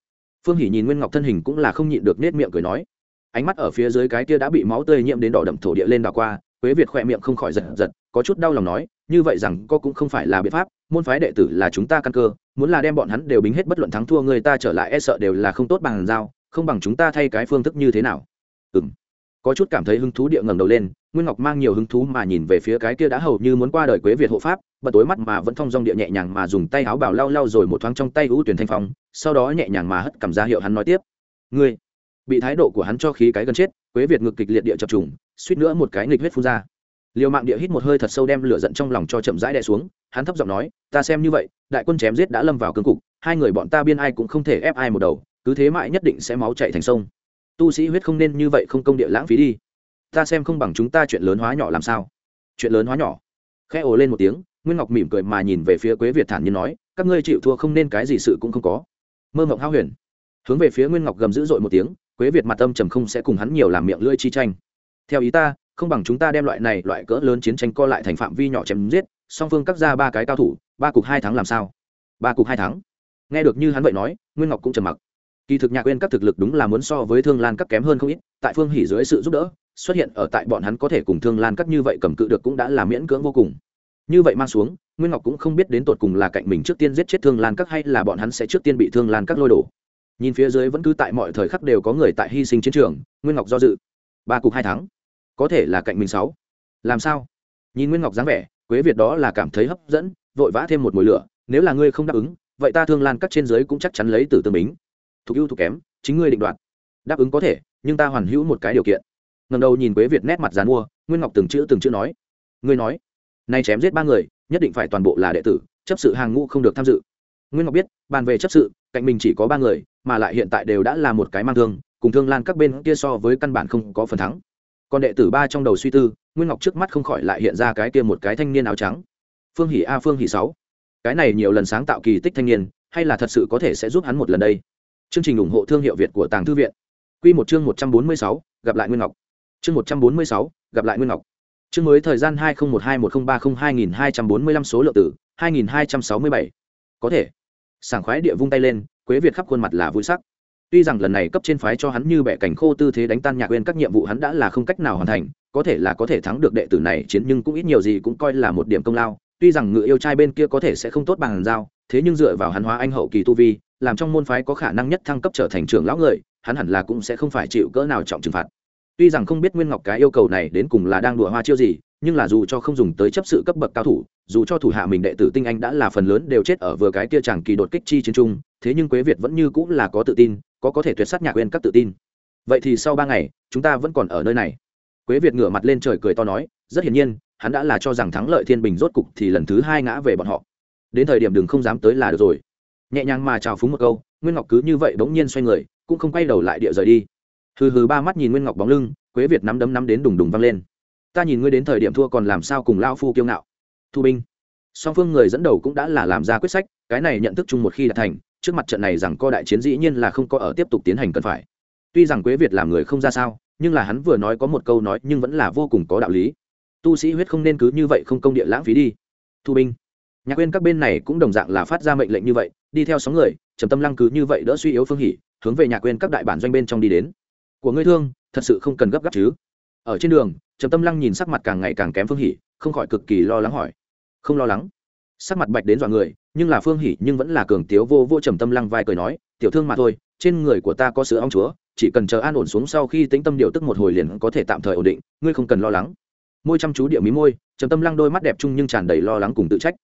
Phương hỉ nhìn nguyên ngọc thân hình cũng là không nhịn được nết miệng cười nói. Ánh mắt ở phía dưới cái kia đã bị máu tươi nhiễm đến đỏ đậm thổ địa lên đảo qua, quế việt khỏe miệng không khỏi giật giật, có chút đau lòng nói như vậy rằng có cũng không phải là biện pháp, môn phái đệ tử là chúng ta căn cơ, muốn là đem bọn hắn đều bính hết bất luận thắng thua người ta trở lại e sợ đều là không tốt bằng giao, không bằng chúng ta thay cái phương thức như thế nào. Ừ m có chút cảm thấy hứng thú địa ngẩng đầu lên, nguyên ngọc mang nhiều hứng thú mà nhìn về phía cái kia đã hầu như muốn qua đời quế việt hộ pháp, bật tối mắt mà vẫn thong dong địa nhẹ nhàng mà dùng tay áo bảo lau lau rồi một thoáng trong tay ưu tuyển thanh phong, sau đó nhẹ nhàng mà hất cảm ra hiệu hắn nói tiếp. Ngươi. Bị thái độ của hắn cho khí cái gần chết, quế việt ngực kịch liệt địa chập trùng, suýt nữa một cái nghịch huyết phun ra liều mạng địa hít một hơi thật sâu đem lửa giận trong lòng cho chậm rãi đè xuống, hắn thấp giọng nói, ta xem như vậy, đại quân chém giết đã lâm vào cương cục, hai người bọn ta biên ai cũng không thể ép ai một đầu, cứ thế mãi nhất định sẽ máu chạy thành sông. Tu sĩ huyết không nên như vậy không công địa lãng phí đi. Ta xem không bằng chúng ta chuyện lớn hóa nhỏ làm sao. Chuyện lớn hóa nhỏ? Khẽ ồ lên một tiếng, nguyên ngọc mỉm cười mà nhìn về phía quế việt thản nhiên nói, các ngươi chịu thua không nên cái gì sự cũng không có. Mơ mộng hao huyền. Hướng về phía nguyên ngọc gầm dữ dội một tiếng, quế việt mặt âm trầm không sẽ cùng hắn nhiều làm miệng lưỡi chi tranh. Theo ý ta không bằng chúng ta đem loại này loại cỡ lớn chiến tranh co lại thành phạm vi nhỏ chém giết, song phương cắt ra ba cái cao thủ, ba cục hai tháng làm sao? Ba cục hai tháng nghe được như hắn vậy nói, nguyên ngọc cũng trầm mặc. Kỳ thực nhạc quên các thực lực đúng là muốn so với thương lan các kém hơn không ít, tại phương hỉ dưới sự giúp đỡ, xuất hiện ở tại bọn hắn có thể cùng thương lan các như vậy cầm cự được cũng đã là miễn cưỡng vô cùng. Như vậy mang xuống, nguyên ngọc cũng không biết đến tột cùng là cạnh mình trước tiên giết chết thương lan các hay là bọn hắn sẽ trước tiên bị thương lan các lôi đổ. Nhìn phía dưới vẫn cứ tại mọi thời khắc đều có người tại hy sinh chiến trường, nguyên ngọc do dự. Ba cục hai tháng có thể là cạnh mình sáu. Làm sao? Nhìn nguyên ngọc dáng vẻ, quế việt đó là cảm thấy hấp dẫn, vội vã thêm một mùi lửa, nếu là ngươi không đáp ứng, vậy ta thương lan các trên dưới cũng chắc chắn lấy từ tương bính. Thuộc ưu thuộc kém, chính ngươi định đoạt. Đáp ứng có thể, nhưng ta hoàn hữu một cái điều kiện. Ngầm đầu nhìn quế việt nét mặt dán mua, nguyên ngọc từng chữ từng chữ nói. Ngươi nói, nay chém giết ba người, nhất định phải toàn bộ là đệ tử, chấp sự hàng ngũ không được tham dự. Nguyên ngọc biết, bàn về chấp sự, cạnh mình chỉ có ba người, mà lại hiện tại đều đã là một cái mang thương, cùng thương lan các bên kia so với căn bản không có phần thắng còn đệ tử ba trong đầu suy tư, nguyên ngọc trước mắt không khỏi lại hiện ra cái kia một cái thanh niên áo trắng. Phương hỷ a, phương hỷ sáu. Cái này nhiều lần sáng tạo kỳ tích thanh niên, hay là thật sự có thể sẽ giúp hắn một lần đây? Chương trình ủng hộ thương hiệu việt của tàng thư viện. Quy một chương một trăm bốn mươi sáu, gặp lại nguyên ngọc. Chương một trăm bốn mươi sáu, gặp lại nguyên ngọc. Chương mới thời gian hai nghìn một hai một nghìn ba mươi hai nghìn hai trăm bốn mươi lăm số lượng tử, hai nghìn hai trăm sáu mươi bảy. Có thể. Sảng khoái địa vung tay lên, quế việt khắp khuôn mặt là vui sắc tuy rằng lần này cấp trên phái cho hắn như bẻ cảnh khô tư thế đánh tan nhạc quên các nhiệm vụ hắn đã là không cách nào hoàn thành, có thể là có thể thắng được đệ tử này chiến nhưng cũng ít nhiều gì cũng coi là một điểm công lao. Tuy rằng ngựa yêu trai bên kia có thể sẽ không tốt bằng giao, thế nhưng dựa vào hắn hóa anh hậu kỳ tu vi, làm trong môn phái có khả năng nhất thăng cấp trở thành trưởng lão người, hắn hẳn là cũng sẽ không phải chịu cỡ nào trọng trừng phạt. Tuy rằng không biết nguyên ngọc cái yêu cầu này đến cùng là đang đùa hoa chiêu gì, nhưng là dù cho không dùng tới chấp sự cấp bậc cao thủ, dù cho thủ hạ mình đệ tử tinh anh đã là phần lớn đều chết ở vừa cái kia chẳng kỳ đột kích chi chiến trung, thế nhưng quế việt vẫn như cũng là có tự tin có có thể tuyệt sát nhạc quên các tự tin. Vậy thì sau ba ngày, chúng ta vẫn còn ở nơi này. Quế việt ngửa mặt lên trời cười to nói, rất hiển nhiên, hắn đã là cho rằng thắng lợi thiên bình rốt cục thì lần thứ hai ngã về bọn họ. Đến thời điểm đừng không dám tới là được rồi. Nhẹ nhàng mà chào phúng một câu, nguyên ngọc cứ như vậy bỗng nhiên xoay người, cũng không quay đầu lại địa rời đi. Hừ hừ ba mắt nhìn nguyên ngọc bóng lưng, quế việt nắm đấm nắm đến đùng đùng văng lên. Ta nhìn ngươi đến thời điểm thua còn làm sao cùng lao phu kiêu ngạo. Thu binh song phương người dẫn đầu cũng đã là làm ra quyết sách, cái này nhận thức chung một khi đã thành trước mặt trận này rằng co đại chiến dĩ nhiên là không có ở tiếp tục tiến hành cần phải. Tuy rằng quế việt làm người không ra sao, nhưng là hắn vừa nói có một câu nói nhưng vẫn là vô cùng có đạo lý. Tu sĩ huyết không nên cứ như vậy không công địa lãng phí đi. Thu binh. Nhạc quên các bên này cũng đồng dạng là phát ra mệnh lệnh như vậy, đi theo sóng người, trầm tâm lăng cứ như vậy đỡ suy yếu phương hỉ hướng về nhạc quên các đại bản doanh bên trong đi đến. Của ngươi thương, thật sự không cần gấp gáp chứ? Ở trên đường, trầm tâm lăng nhìn sắc mặt càng ngày càng kém phương hỉ không khỏi cực kỳ lo lắng hỏi. Không lo lắng sắc mặt bạch đến dọa người, nhưng là phương hỉ nhưng vẫn là cường tiếu vô vô trầm tâm lăng vai cười nói, tiểu thương mà thôi, trên người của ta có sữa ong chúa, chỉ cần chờ an ổn xuống sau khi tĩnh tâm điều tức một hồi liền có thể tạm thời ổn định, ngươi không cần lo lắng. Môi chăm chú địa mí môi, trầm tâm lăng đôi mắt đẹp chung nhưng tràn đầy lo lắng cùng tự trách.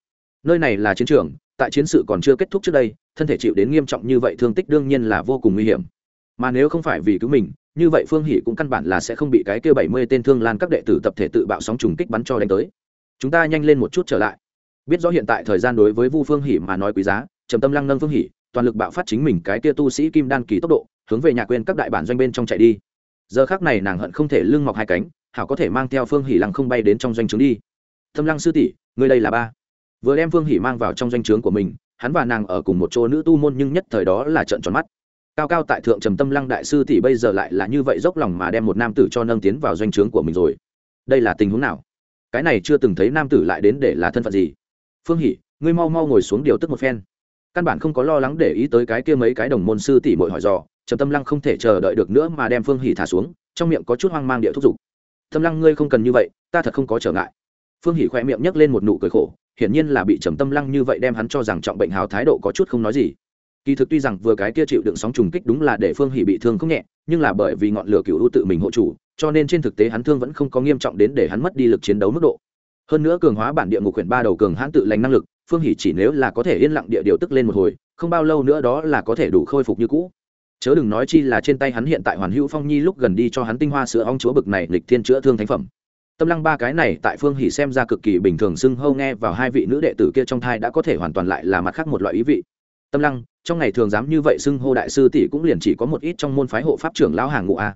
Nơi này là chiến trường, tại chiến sự còn chưa kết thúc trước đây, thân thể chịu đến nghiêm trọng như vậy thương tích đương nhiên là vô cùng nguy hiểm. Mà nếu không phải vì cứu mình, như vậy phương hỷ cũng căn bản là sẽ không bị cái kia bảy mươi tên thương lan các đệ tử tập thể tự bạo sóng trùng kích bắn cho đánh tới. Chúng ta nhanh lên một chút trở lại biết rõ hiện tại thời gian đối với vu phương hỷ mà nói quý giá, trầm tâm lăng nâng phương hỷ toàn lực bạo phát chính mình cái kia tu sĩ kim đan kỳ tốc độ, hướng về nhà quên các đại bản doanh bên trong chạy đi. Giờ khác này nàng hận không thể lưng mọc hai cánh, hảo có thể mang theo phương hỷ lăng không bay đến trong doanh trướng đi. Tâm lăng sư tỷ người đây là ba. Vừa đem phương hỷ mang vào trong doanh trướng của mình, hắn và nàng ở cùng một chỗ nữ tu môn nhưng nhất thời đó là trận tròn mắt. Cao cao tại thượng trầm tâm lăng đại sư tỷ bây giờ lại là như vậy dốc lòng mà đem một nam tử cho nâng tiến vào doanh trướng của mình rồi. Đây là tình huống nào? Cái này chưa từng thấy nam tử lại đến để là thân phận gì phương hỷ, ngươi mau mau ngồi xuống điều tức một phen. Căn bản không có lo lắng để ý tới cái kia mấy cái đồng môn sư tỷ mội hỏi dò, trầm tâm lăng không thể chờ đợi được nữa mà đem phương hỷ thả xuống, trong miệng có chút hoang mang địa thúc giục. Tâm lăng ngươi không cần như vậy, ta thật không có trở ngại. Phương hỷ khoe miệng nhấc lên một nụ cười khổ, hiển nhiên là bị trầm tâm lăng như vậy đem hắn cho rằng trọng bệnh hào thái độ có chút không nói gì. Kỳ thực tuy rằng vừa cái kia chịu đựng sóng trùng kích đúng là để phương hỷ bị thương không nhẹ, nhưng là bởi vì ngọn lửa cựu tự mình hộ chủ, cho nên trên thực tế hắn thương vẫn không có nghiêm trọng đến để hắn mất đi lực chiến đấu mức độ hơn nữa cường hóa bản địa ngục huyện ba đầu cường hãn tự lành năng lực, phương hỷ chỉ nếu là có thể yên lặng địa điều tức lên một hồi, không bao lâu nữa đó là có thể đủ khôi phục như cũ. Chớ đừng nói chi là trên tay hắn hiện tại hoàn hữu phong nhi lúc gần đi cho hắn tinh hoa sữa ong chúa bực này lịch thiên chữa thương thánh phẩm. Tâm lăng ba cái này tại phương hỷ xem ra cực kỳ bình thường xưng hâu nghe vào hai vị nữ đệ tử kia trong thai đã có thể hoàn toàn lại là mặt khác một loại ý vị. Tâm lăng, trong ngày thường dám như vậy xưng hô đại sư tỷ cũng liền chỉ có một ít trong môn phái hộ pháp trưởng lão hàng ngũ a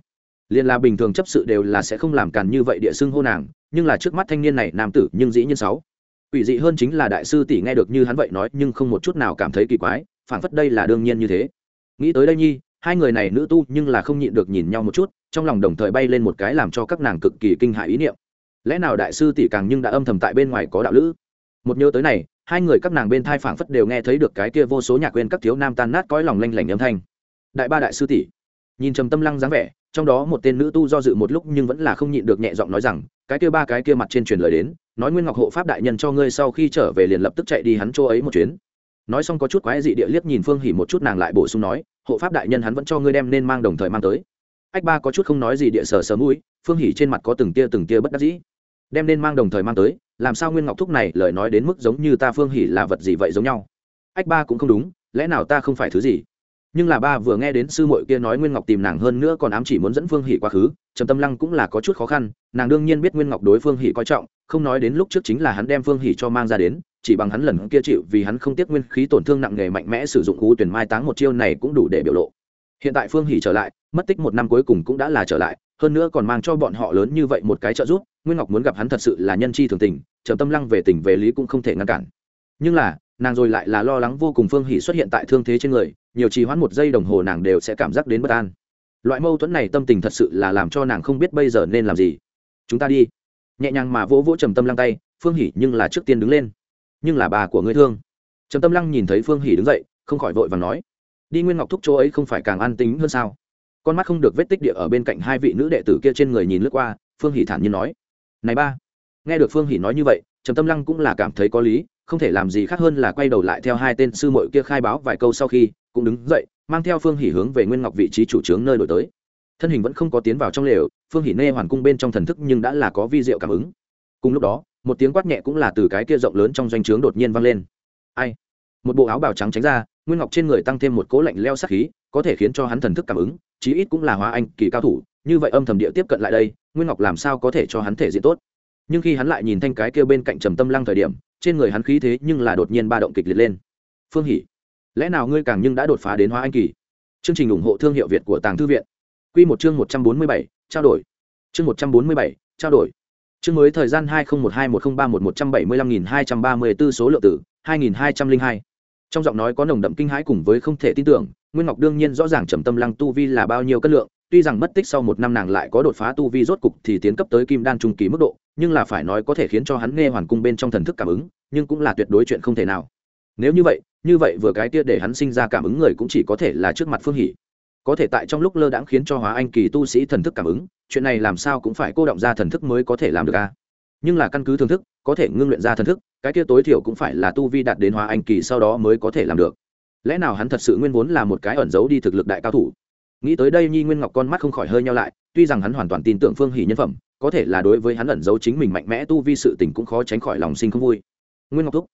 liền là bình thường chấp sự đều là sẽ không làm càn như vậy địa xưng hô nàng, nhưng là trước mắt thanh niên này nam tử nhưng dĩ nhiên sáu ủy dị hơn chính là đại sư tỷ nghe được như hắn vậy nói nhưng không một chút nào cảm thấy kỳ quái phản phất đây là đương nhiên như thế. Nghĩ tới đây nhi, hai người này nữ tu nhưng là không nhịn được nhìn nhau một chút, trong lòng đồng thời bay lên một cái làm cho các nàng cực kỳ kinh hại ý niệm. Lẽ nào đại sư tỷ càng nhưng đã âm thầm tại bên ngoài có đạo lữ? Một nhớ tới này, hai người các nàng bên thai phảng phất đều nghe thấy được cái kia vô số nhạc quên các thiếu nam tan nát cõi lòng lanh lảnh âm thanh. Đại ba đại sư tỷ nhìn trầm tâm lăng dáng vẻ, trong đó một tên nữ tu do dự một lúc nhưng vẫn là không nhịn được nhẹ giọng nói rằng, cái kia ba cái kia mặt trên truyền lời đến, nói nguyên ngọc hộ pháp đại nhân cho ngươi sau khi trở về liền lập tức chạy đi hắn chỗ ấy một chuyến. Nói xong có chút quái dị địa liếc nhìn phương hỉ một chút nàng lại bổ sung nói, hộ pháp đại nhân hắn vẫn cho ngươi đem nên mang đồng thời mang tới. Ách ba có chút không nói gì địa sở sớm mũi, phương hỉ trên mặt có từng tia từng tia bất đắc dĩ. Đem nên mang đồng thời mang tới, làm sao nguyên ngọc thúc này lời nói đến mức giống như ta phương hỉ là vật gì vậy giống nhau? Ách ba cũng không đúng, lẽ nào ta không phải thứ gì? Nhưng là ba vừa nghe đến sư muội kia nói nguyên ngọc tìm nàng hơn nữa còn ám chỉ muốn dẫn phương hỷ quá khứ, trầm tâm lăng cũng là có chút khó khăn, nàng đương nhiên biết nguyên ngọc đối phương hỷ coi trọng, không nói đến lúc trước chính là hắn đem phương hỷ cho mang ra đến, chỉ bằng hắn lần kia chịu vì hắn không tiếc nguyên khí tổn thương nặng nề mạnh mẽ sử dụng cú tuyển mai táng một chiêu này cũng đủ để biểu lộ. Hiện tại phương hỷ trở lại, mất tích một năm cuối cùng cũng đã là trở lại, hơn nữa còn mang cho bọn họ lớn như vậy một cái trợ giúp, nguyên ngọc muốn gặp hắn thật sự là nhân chi thường tình, trầm tâm lăng về tình về lý cũng không thể ngăn cản. Nhưng là, nàng rồi lại là lo lắng vô cùng phương hỷ xuất hiện tại thương thế trên người nhiều trì hoãn một giây đồng hồ nàng đều sẽ cảm giác đến bất an. Loại mâu thuẫn này tâm tình thật sự là làm cho nàng không biết bây giờ nên làm gì. Chúng ta đi. Nhẹ nhàng mà vỗ vỗ trầm tâm lăng tay, phương hỉ nhưng là trước tiên đứng lên. Nhưng là bà của ngươi thương. Trầm tâm lăng nhìn thấy phương hỉ đứng dậy, không khỏi vội và nói, đi nguyên ngọc thúc chỗ ấy không phải càng an tính hơn sao? Con mắt không được vết tích địa ở bên cạnh hai vị nữ đệ tử kia trên người nhìn lướt qua, phương hỷ thản nhiên nói, này ba. Nghe được phương hỷ nói như vậy, trầm tâm lăng cũng là cảm thấy có lý, không thể làm gì khác hơn là quay đầu lại theo hai tên sư muội kia khai báo vài câu sau khi cũng đứng dậy, mang theo phương hỉ hướng về nguyên ngọc vị trí chủ trướng nơi đổi tới. Thân hình vẫn không có tiến vào trong lều, phương hỉ nê hoàn cung bên trong thần thức nhưng đã là có vi diệu cảm ứng. Cùng lúc đó, một tiếng quát nhẹ cũng là từ cái kia rộng lớn trong doanh trướng đột nhiên vang lên. Ai? Một bộ áo bào trắng tránh ra, nguyên ngọc trên người tăng thêm một cố lạnh leo sắc khí, có thể khiến cho hắn thần thức cảm ứng, chí ít cũng là hóa anh kỳ cao thủ, như vậy âm thầm địa tiếp cận lại đây, nguyên ngọc làm sao có thể cho hắn thể diện tốt? Nhưng khi hắn lại nhìn thanh cái kia bên cạnh trầm tâm lăng thời điểm, trên người hắn khí thế nhưng là đột nhiên ba động kịch liệt lên. Phương hỉ lẽ nào ngươi càng nhưng đã đột phá đến hóa anh kỳ? Chương trình ủng hộ thương hiệu việt của tàng thư viện. Q một chương một trăm bốn mươi bảy, trao đổi. Chương một trăm bốn mươi bảy, trao đổi. Chương mới thời gian hai nghìn một hai một nghìn ba một một trăm bảy mươi lăm nghìn hai trăm ba mươi b ố số lượng tử hai nghìn hai trăm linh hai. Trong giọng nói có nồng đậm kinh hãi cùng với không thể tin tưởng, nguyên ngọc đương nhiên rõ ràng trầm tâm lăng tu vi là bao nhiêu cân lượng, tuy rằng mất tích sau một năm nàng lại có đột phá tu vi rốt cục thì tiến cấp tới kim đan trung kỳ mức độ, nhưng là phải nói có thể khiến cho hắn nghe hoàn cung bên trong thần thức cảm ứng, nhưng cũng là tuyệt đối chuyện không thể nào nếu như vậy như vậy vừa cái kia để hắn sinh ra cảm ứng người cũng chỉ có thể là trước mặt phương hỷ. Có thể tại trong lúc lơ đãng khiến cho hóa anh kỳ tu sĩ thần thức cảm ứng, chuyện này làm sao cũng phải cô động ra thần thức mới có thể làm được a. Nhưng là căn cứ thưởng thức, có thể ngưng luyện ra thần thức, cái kia tối thiểu cũng phải là tu vi đạt đến hóa anh kỳ sau đó mới có thể làm được. Lẽ nào hắn thật sự nguyên vốn là một cái ẩn giấu đi thực lực đại cao thủ? Nghĩ tới đây nhi nguyên ngọc con mắt không khỏi hơi nhau lại, tuy rằng hắn hoàn toàn tin tưởng phương hỷ nhân phẩm, có thể là đối với hắn ẩn giấu chính mình mạnh mẽ tu vi sự tình cũng khó tránh khỏi lòng sinh không vui. Nguyên ngọc thúc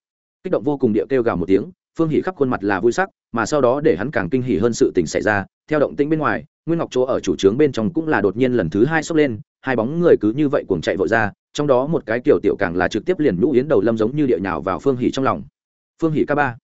kích động vô cùng địa kêu gào một tiếng, phương hỷ khắp khuôn mặt là vui sắc, mà sau đó để hắn càng kinh hỉ hơn sự tình xảy ra. Theo động tĩnh bên ngoài, nguyên ngọc chỗ ở chủ trướng bên trong cũng là đột nhiên lần thứ hai sốc lên, hai bóng người cứ như vậy cuồng chạy vội ra, trong đó một cái kiểu tiểu càng là trực tiếp liền nhũ yến đầu lâm giống như địa nhào vào phương hỷ trong lòng. Phương hỷ ca ba,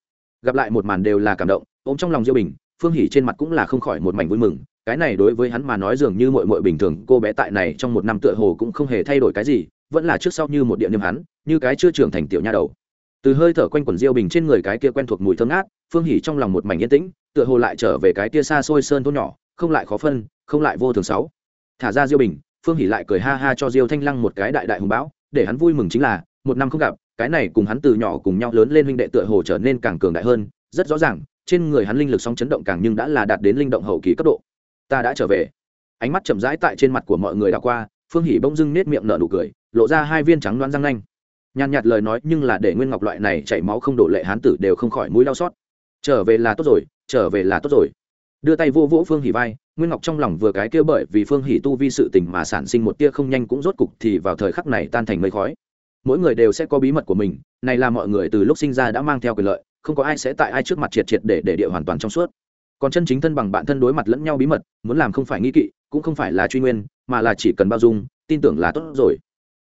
gặp lại một màn đều là cảm động, ôm trong lòng diêu bình, phương hỷ trên mặt cũng là không khỏi một mảnh vui mừng, cái này đối với hắn mà nói dường như mội mội bình thường, cô bé tại này trong một năm tựa hồ cũng không hề thay đổi cái gì, vẫn là trước sau như một địa niệm hắn, như cái chưa trưởng thành tiểu nha đầu từ hơi thở quanh quần diêu bình trên người cái kia quen thuộc mùi thơm ngát, phương hỷ trong lòng một mảnh yên tĩnh, tựa hồ lại trở về cái kia xa xôi sơn thôn nhỏ, không lại khó phân, không lại vô thường sáu. Thả ra diêu bình, phương hỷ lại cười ha ha cho diêu thanh lăng một cái đại đại hùng bão, để hắn vui mừng chính là, một năm không gặp, cái này cùng hắn từ nhỏ cùng nhau lớn lên huynh đệ tựa hồ trở nên càng cường đại hơn, rất rõ ràng, trên người hắn linh lực sóng chấn động càng nhưng đã là đạt đến linh động hậu kỳ cấp độ. Ta đã trở về. Ánh mắt chậm rãi tại trên mặt của mọi người đã qua, phương hỷ bỗng dưng nết miệng nở nụ cười, lộ ra hai viên trắng loan răng nanh nhàn nhạt lời nói nhưng là để nguyên ngọc loại này chảy máu không đổ lệ hán tử đều không khỏi mũi đau xót. Trở về là tốt rồi, trở về là tốt rồi. Đưa tay vô vỗ phương hỉ vai, nguyên ngọc trong lòng vừa cái kia bởi vì phương hỉ tu vi sự tình mà sản sinh một tia không nhanh cũng rốt cục thì vào thời khắc này tan thành mây khói. Mỗi người đều sẽ có bí mật của mình, này là mọi người từ lúc sinh ra đã mang theo quyền lợi, không có ai sẽ tại ai trước mặt triệt triệt để để địa hoàn toàn trong suốt. Còn chân chính thân bằng bạn thân đối mặt lẫn nhau bí mật, muốn làm không phải nghi kỵ, cũng không phải là truy nguyên, mà là chỉ cần bao dung, tin tưởng là tốt rồi.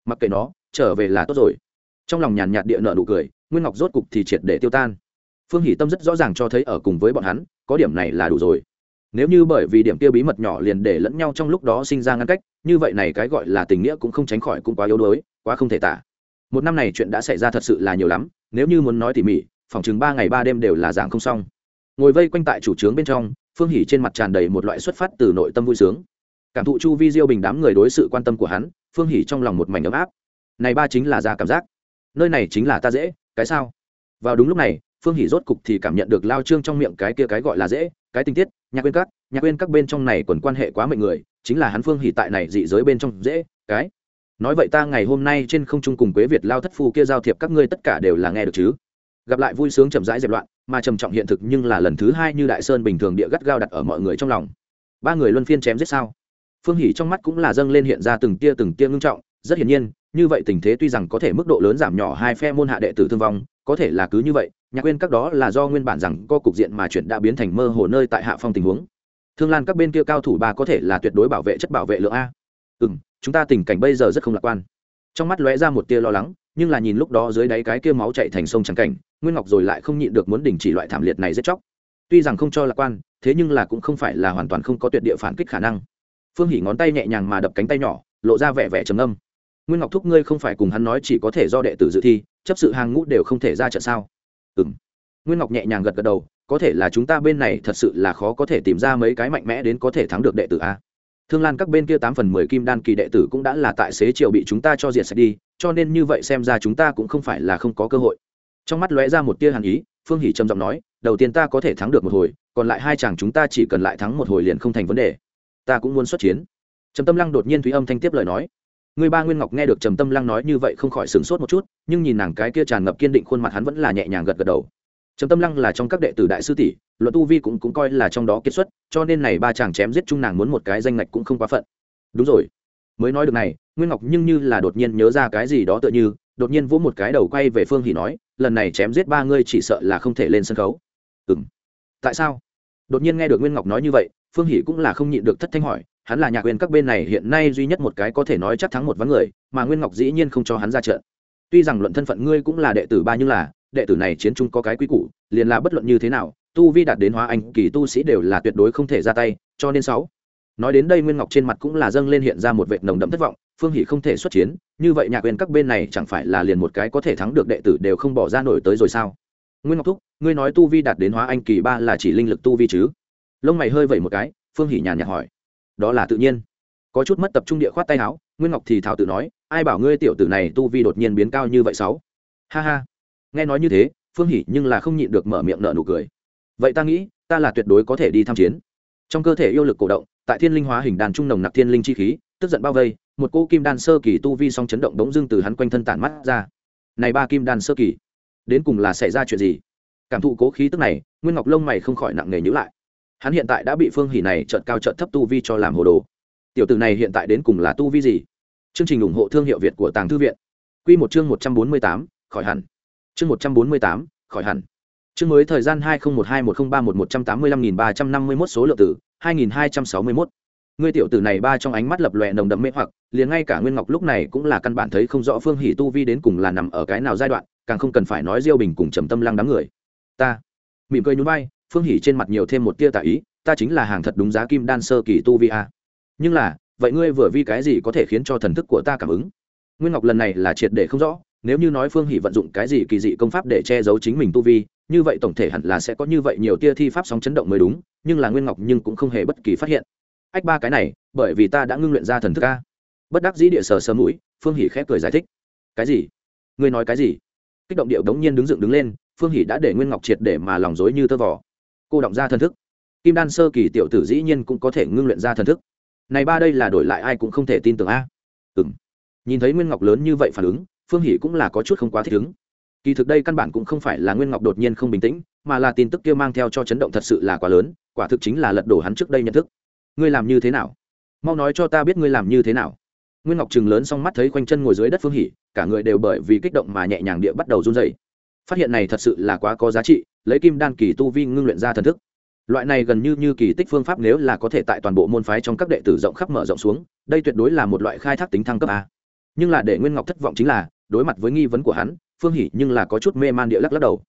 Mặc kệ nó, trở về là tốt rồi trong lòng nhàn nhạt địa nợ nụ cười, nguyên ngọc rốt cục thì triệt để tiêu tan. Phương hỷ tâm rất rõ ràng cho thấy ở cùng với bọn hắn, có điểm này là đủ rồi. Nếu như bởi vì điểm kia bí mật nhỏ liền để lẫn nhau trong lúc đó sinh ra ngăn cách, như vậy này cái gọi là tình nghĩa cũng không tránh khỏi cũng quá yếu đuối, quá không thể tả. Một năm này chuyện đã xảy ra thật sự là nhiều lắm, nếu như muốn nói tỉ mỉ, phòng chừng ba ngày ba đêm đều là dạng không xong. Ngồi vây quanh tại chủ trướng bên trong, phương hỷ trên mặt tràn đầy một loại xuất phát từ nội tâm vui sướng. Cảm thụ chu vi diêu bình đám người đối sự quan tâm của hắn, phương hỷ trong lòng một mảnh ấm áp. Này ba chính là ra cảm giác nơi này chính là ta dễ, cái sao? Vào đúng lúc này, phương hỉ rốt cục thì cảm nhận được lao trương trong miệng cái kia cái gọi là dễ, cái tình tiết, nhạc quên các, nhạc quên các bên trong này còn quan hệ quá mệnh người, chính là hắn phương hỉ tại này dị giới bên trong dễ, cái. Nói vậy ta ngày hôm nay trên không trung cùng quế việt lao thất phu kia giao thiệp các ngươi tất cả đều là nghe được chứ? Gặp lại vui sướng chậm rãi dẹp loạn, mà trầm trọng hiện thực nhưng là lần thứ hai như đại sơn bình thường địa gắt gao đặt ở mọi người trong lòng. Ba người luân phiên chém giết sao? Phương hỉ trong mắt cũng là dâng lên hiện ra từng tia từng tia ngưng trọng, rất hiển nhiên như vậy tình thế tuy rằng có thể mức độ lớn giảm nhỏ hai phe môn hạ đệ tử thương vong, có thể là cứ như vậy, nhạc quên các đó là do nguyên bản rằng có cục diện mà chuyện đã biến thành mơ hồ nơi tại hạ phong tình huống. Thương lan các bên kia cao thủ ba có thể là tuyệt đối bảo vệ chất bảo vệ lượng a. Ừ m chúng ta tình cảnh bây giờ rất không lạc quan. Trong mắt lóe ra một tia lo lắng, nhưng là nhìn lúc đó dưới đáy cái kia máu chạy thành sông trắng cảnh, nguyên ngọc rồi lại không nhịn được muốn đình chỉ loại thảm liệt này giết chóc. Tuy rằng không cho lạc quan, thế nhưng là cũng không phải là hoàn toàn không có tuyệt địa phản kích khả năng. Phương hỉ ngón tay nhẹ nhàng mà đập cánh tay nhỏ, lộ ra vẻ vẻ trầm âm nguyên ngọc thúc, ngươi không phải cùng hắn nói chỉ có thể do đệ tử dự thi, chấp sự hàng ngũ đều không thể ra trận sao? Ừ m nguyên ngọc nhẹ nhàng gật gật đầu, có thể là chúng ta bên này thật sự là khó có thể tìm ra mấy cái mạnh mẽ đến có thể thắng được đệ tử a. Thương lan các bên kia tám phần mười kim đan kỳ đệ tử cũng đã là tại xế triệu bị chúng ta cho diệt sạch đi, cho nên như vậy xem ra chúng ta cũng không phải là không có cơ hội. Trong mắt lóe ra một tia hàn ý, phương hỷ trầm giọng nói, đầu tiên ta có thể thắng được một hồi, còn lại hai chàng chúng ta chỉ cần lại thắng một hồi liền không thành vấn đề. Ta cũng muốn xuất chiến. Trầm tâm lăng đột nhiên thúy âm thanh tiếp lời nói người ba nguyên ngọc nghe được trầm tâm lăng nói như vậy không khỏi sửng sốt một chút, nhưng nhìn nàng cái kia tràn ngập kiên định khuôn mặt hắn vẫn là nhẹ nhàng gật gật đầu. Trầm tâm lăng là trong các đệ tử đại sư tỷ, luận tu vi cũng cũng coi là trong đó kết xuất, cho nên này ba chàng chém giết chung nàng muốn một cái danh ngạch cũng không quá phận. Đúng rồi. Mới nói được này, nguyên ngọc nhưng như là đột nhiên nhớ ra cái gì đó tựa như, đột nhiên vỗ một cái đầu quay về phương hỉ nói, lần này chém giết ba ngươi chỉ sợ là không thể lên sân khấu. Ừm. tại sao? Đột nhiên nghe được nguyên ngọc nói như vậy, phương hỷ cũng là không nhịn được thất thanh hỏi hắn là nhạc quyền các bên này hiện nay duy nhất một cái có thể nói chắc thắng một ván người, mà nguyên ngọc dĩ nhiên không cho hắn ra trận. Tuy rằng luận thân phận ngươi cũng là đệ tử ba nhưng là, đệ tử này chiến trung có cái quy củ, liền là bất luận như thế nào, tu vi đạt đến hóa anh, kỳ tu sĩ đều là tuyệt đối không thể ra tay, cho nên sáu. Nói đến đây nguyên ngọc trên mặt cũng là dâng lên hiện ra một vệt nồng đậm thất vọng, phương hỷ không thể xuất chiến, như vậy nhạc quyền các bên này chẳng phải là liền một cái có thể thắng được đệ tử đều không bỏ ra nổi tới rồi sao? Nguyên ngọc thúc, ngươi nói tu vi đạt đến hóa anh, kỳ ba là chỉ linh lực tu vi chứ? Lông mày hơi vẩy một cái, phương hỷ nhàn nhạt hỏi đó là tự nhiên. Có chút mất tập trung địa khoát tay áo, nguyên ngọc thì thảo tự nói, ai bảo ngươi tiểu tử này tu vi đột nhiên biến cao như vậy sáu? Ha ha. Nghe nói như thế, phương hỷ nhưng là không nhịn được mở miệng nợ nụ cười. Vậy ta nghĩ, ta là tuyệt đối có thể đi tham chiến. Trong cơ thể yêu lực cổ động, tại thiên linh hóa hình đàn trung nồng nặc thiên linh chi khí, tức giận bao vây, một cô kim đan sơ kỳ tu vi song chấn động đống dưng từ hắn quanh thân tản mắt ra. Này ba kim đan sơ kỳ, đến cùng là xảy ra chuyện gì? Cảm thụ cố khí tức này, nguyên ngọc lông mày không khỏi nặng nề nhữ lại hắn hiện tại đã bị phương hỉ này trợt cao trợt thấp tu vi cho làm hồ đồ. Tiểu tử này hiện tại đến cùng là tu vi gì? Chương trình ủng hộ thương hiệu việt của tàng thư viện. Q một chương một trăm bốn mươi tám, khỏi hẳn. Chương một trăm bốn mươi tám, khỏi hẳn. Chương mới thời gian hai nghìn một hai một trăm ba một một trăm tám mươi lăm nghìn ba trăm năm mươi mốt số lượng tử, hai nghìn hai trăm sáu mươi mốt. Ngươi tiểu tử này ba trong ánh mắt lập lòe nồng đậm mê hoặc, liền ngay cả nguyên ngọc lúc này cũng là căn bản thấy không rõ phương hỷ tu vi đến cùng là nằm ở cái nào giai đoạn, càng không cần phải nói diêu bình cùng trầm tâm lăng đám người. Ta mỉm cười nhún vai phương hỷ trên mặt nhiều thêm một tia tà ý, ta chính là hàng thật đúng giá kim đan sơ kỳ tu vi a. Nhưng là, vậy ngươi vừa vi cái gì có thể khiến cho thần thức của ta cảm ứng? Nguyên ngọc lần này là triệt để không rõ, nếu như nói phương hỷ vận dụng cái gì kỳ dị công pháp để che giấu chính mình tu vi, như vậy tổng thể hẳn là sẽ có như vậy nhiều tia thi pháp sóng chấn động mới đúng, nhưng là nguyên ngọc nhưng cũng không hề bất kỳ phát hiện. Ách ba cái này, bởi vì ta đã ngưng luyện ra thần thức a. Bất đắc dĩ địa sờ sờ mũi, phương hỷ khép cười giải thích. Cái gì? Ngươi nói cái gì? Kích động điệu đống nhiên đứng dựng đứng lên, phương hỷ đã để nguyên ngọc triệt để mà lòng dối như tơ vò cô động ra thần thức. Kim đan sơ kỳ tiểu tử dĩ nhiên cũng có thể ngưng luyện ra thần thức. Này ba đây là đổi lại ai cũng không thể tin tưởng a. À? nhìn thấy nguyên ngọc lớn như vậy phản ứng phương hỷ cũng là có chút không quá thích ứng. Kỳ thực đây căn bản cũng không phải là nguyên ngọc đột nhiên không bình tĩnh mà là tin tức kia mang theo cho chấn động thật sự là quá lớn quả thực chính là lật đổ hắn trước đây nhận thức. Ngươi làm như thế nào? Mau nói cho ta biết ngươi làm như thế nào. Nguyên ngọc chừng lớn xong mắt thấy quanh chân ngồi dưới đất phương Hỷ, cả người đều bởi vì kích động mà nhẹ nhàng địa bắt đầu run dày phát hiện này thật sự là quá có giá trị, lấy kim đan kỳ tu vi ngưng luyện ra thần thức. Loại này gần như như kỳ tích phương pháp nếu là có thể tại toàn bộ môn phái trong các đệ tử rộng khắp mở rộng xuống, đây tuyệt đối là một loại khai thác tính thăng cấp a. Nhưng là để nguyên ngọc thất vọng chính là, đối mặt với nghi vấn của hắn, phương hỉ nhưng là có chút mê man địa lắc lắc đầu.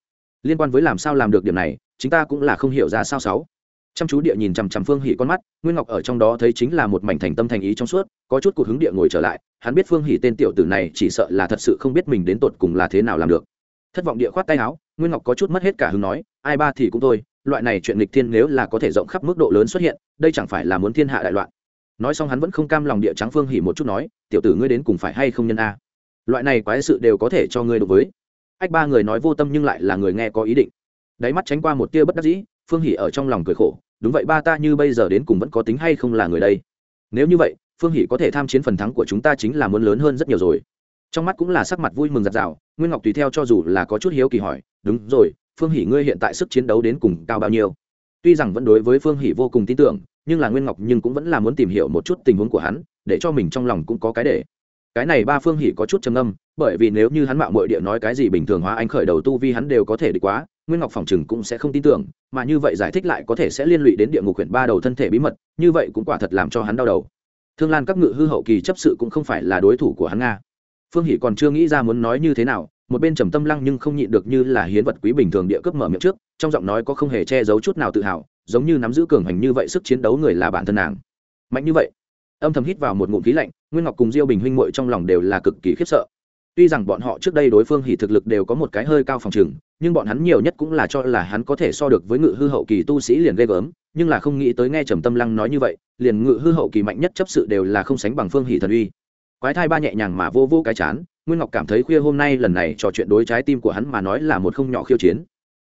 Liên quan với làm sao làm được điểm này chúng ta cũng là không hiểu ra sao sáu. Chăm chú địa nhìn chằm chằm phương hỉ con mắt, nguyên ngọc ở trong đó thấy chính là một mảnh thành tâm thành ý trong suốt, có chút cuộc hứng địa ngồi trở lại, hắn biết phương hỉ tên tiểu tử này chỉ sợ là thật sự không biết mình đến tột cùng là thế nào làm được thất vọng địa khoát tay áo, nguyên ngọc có chút mất hết cả hứng nói, ai ba thì cũng thôi, loại này chuyện nghịch thiên nếu là có thể rộng khắp mức độ lớn xuất hiện, đây chẳng phải là muốn thiên hạ đại loạn. Nói xong hắn vẫn không cam lòng địa trắng phương hỉ một chút nói, tiểu tử ngươi đến cùng phải hay không nhân a? Loại này quái sự đều có thể cho ngươi đối với. Ách ba người nói vô tâm nhưng lại là người nghe có ý định. Đáy mắt tránh qua một tia bất đắc dĩ, phương hỉ ở trong lòng cười khổ, đúng vậy ba ta như bây giờ đến cùng vẫn có tính hay không là người đây? Nếu như vậy, phương hỉ có thể tham chiến phần thắng của chúng ta chính là muốn lớn hơn rất nhiều rồi trong mắt cũng là sắc mặt vui mừng giặt rào nguyên ngọc tùy theo cho dù là có chút hiếu kỳ hỏi, đúng rồi, phương hỷ ngươi hiện tại sức chiến đấu đến cùng cao bao nhiêu? Tuy rằng vẫn đối với phương hỷ vô cùng tin tưởng, nhưng là nguyên ngọc nhưng cũng vẫn là muốn tìm hiểu một chút tình huống của hắn, để cho mình trong lòng cũng có cái để. Cái này ba phương hỷ có chút trầm âm bởi vì nếu như hắn mạo mội địa nói cái gì bình thường hóa anh khởi đầu tu vi hắn đều có thể đi quá, nguyên ngọc phòng chừng cũng sẽ không tin tưởng, mà như vậy giải thích lại có thể sẽ liên lụy đến địa ngục huyện ba đầu thân thể bí mật, như vậy cũng quả thật làm cho hắn đau đầu. Thương lan các ngự hư hậu kỳ chấp sự cũng không phải là đối thủ của hắn nga phương hỷ còn chưa nghĩ ra muốn nói như thế nào, một bên trầm tâm lăng nhưng không nhịn được như là hiến vật quý bình thường địa cấp mở miệng trước, trong giọng nói có không hề che giấu chút nào tự hào, giống như nắm giữ cường hành như vậy sức chiến đấu người là bản thân nàng. Mạnh như vậy, âm thầm hít vào một ngụm khí lạnh, nguyên ngọc cùng diêu bình huynh muội trong lòng đều là cực kỳ khiếp sợ. Tuy rằng bọn họ trước đây đối phương hỉ thực lực đều có một cái hơi cao phòng trừng nhưng bọn hắn nhiều nhất cũng là cho là hắn có thể so được với ngự hư hậu kỳ tu sĩ liền ghê gớm, nhưng là không nghĩ tới nghe trầm tâm lăng nói như vậy, liền ngự hư hậu kỳ mạnh nhất chấp sự đều là không sánh bằng phương hỉ thần uy quái thai ba nhẹ nhàng mà vô vô cái chán, nguyên ngọc cảm thấy khuya hôm nay lần này trò chuyện đối trái tim của hắn mà nói là một không nhỏ khiêu chiến.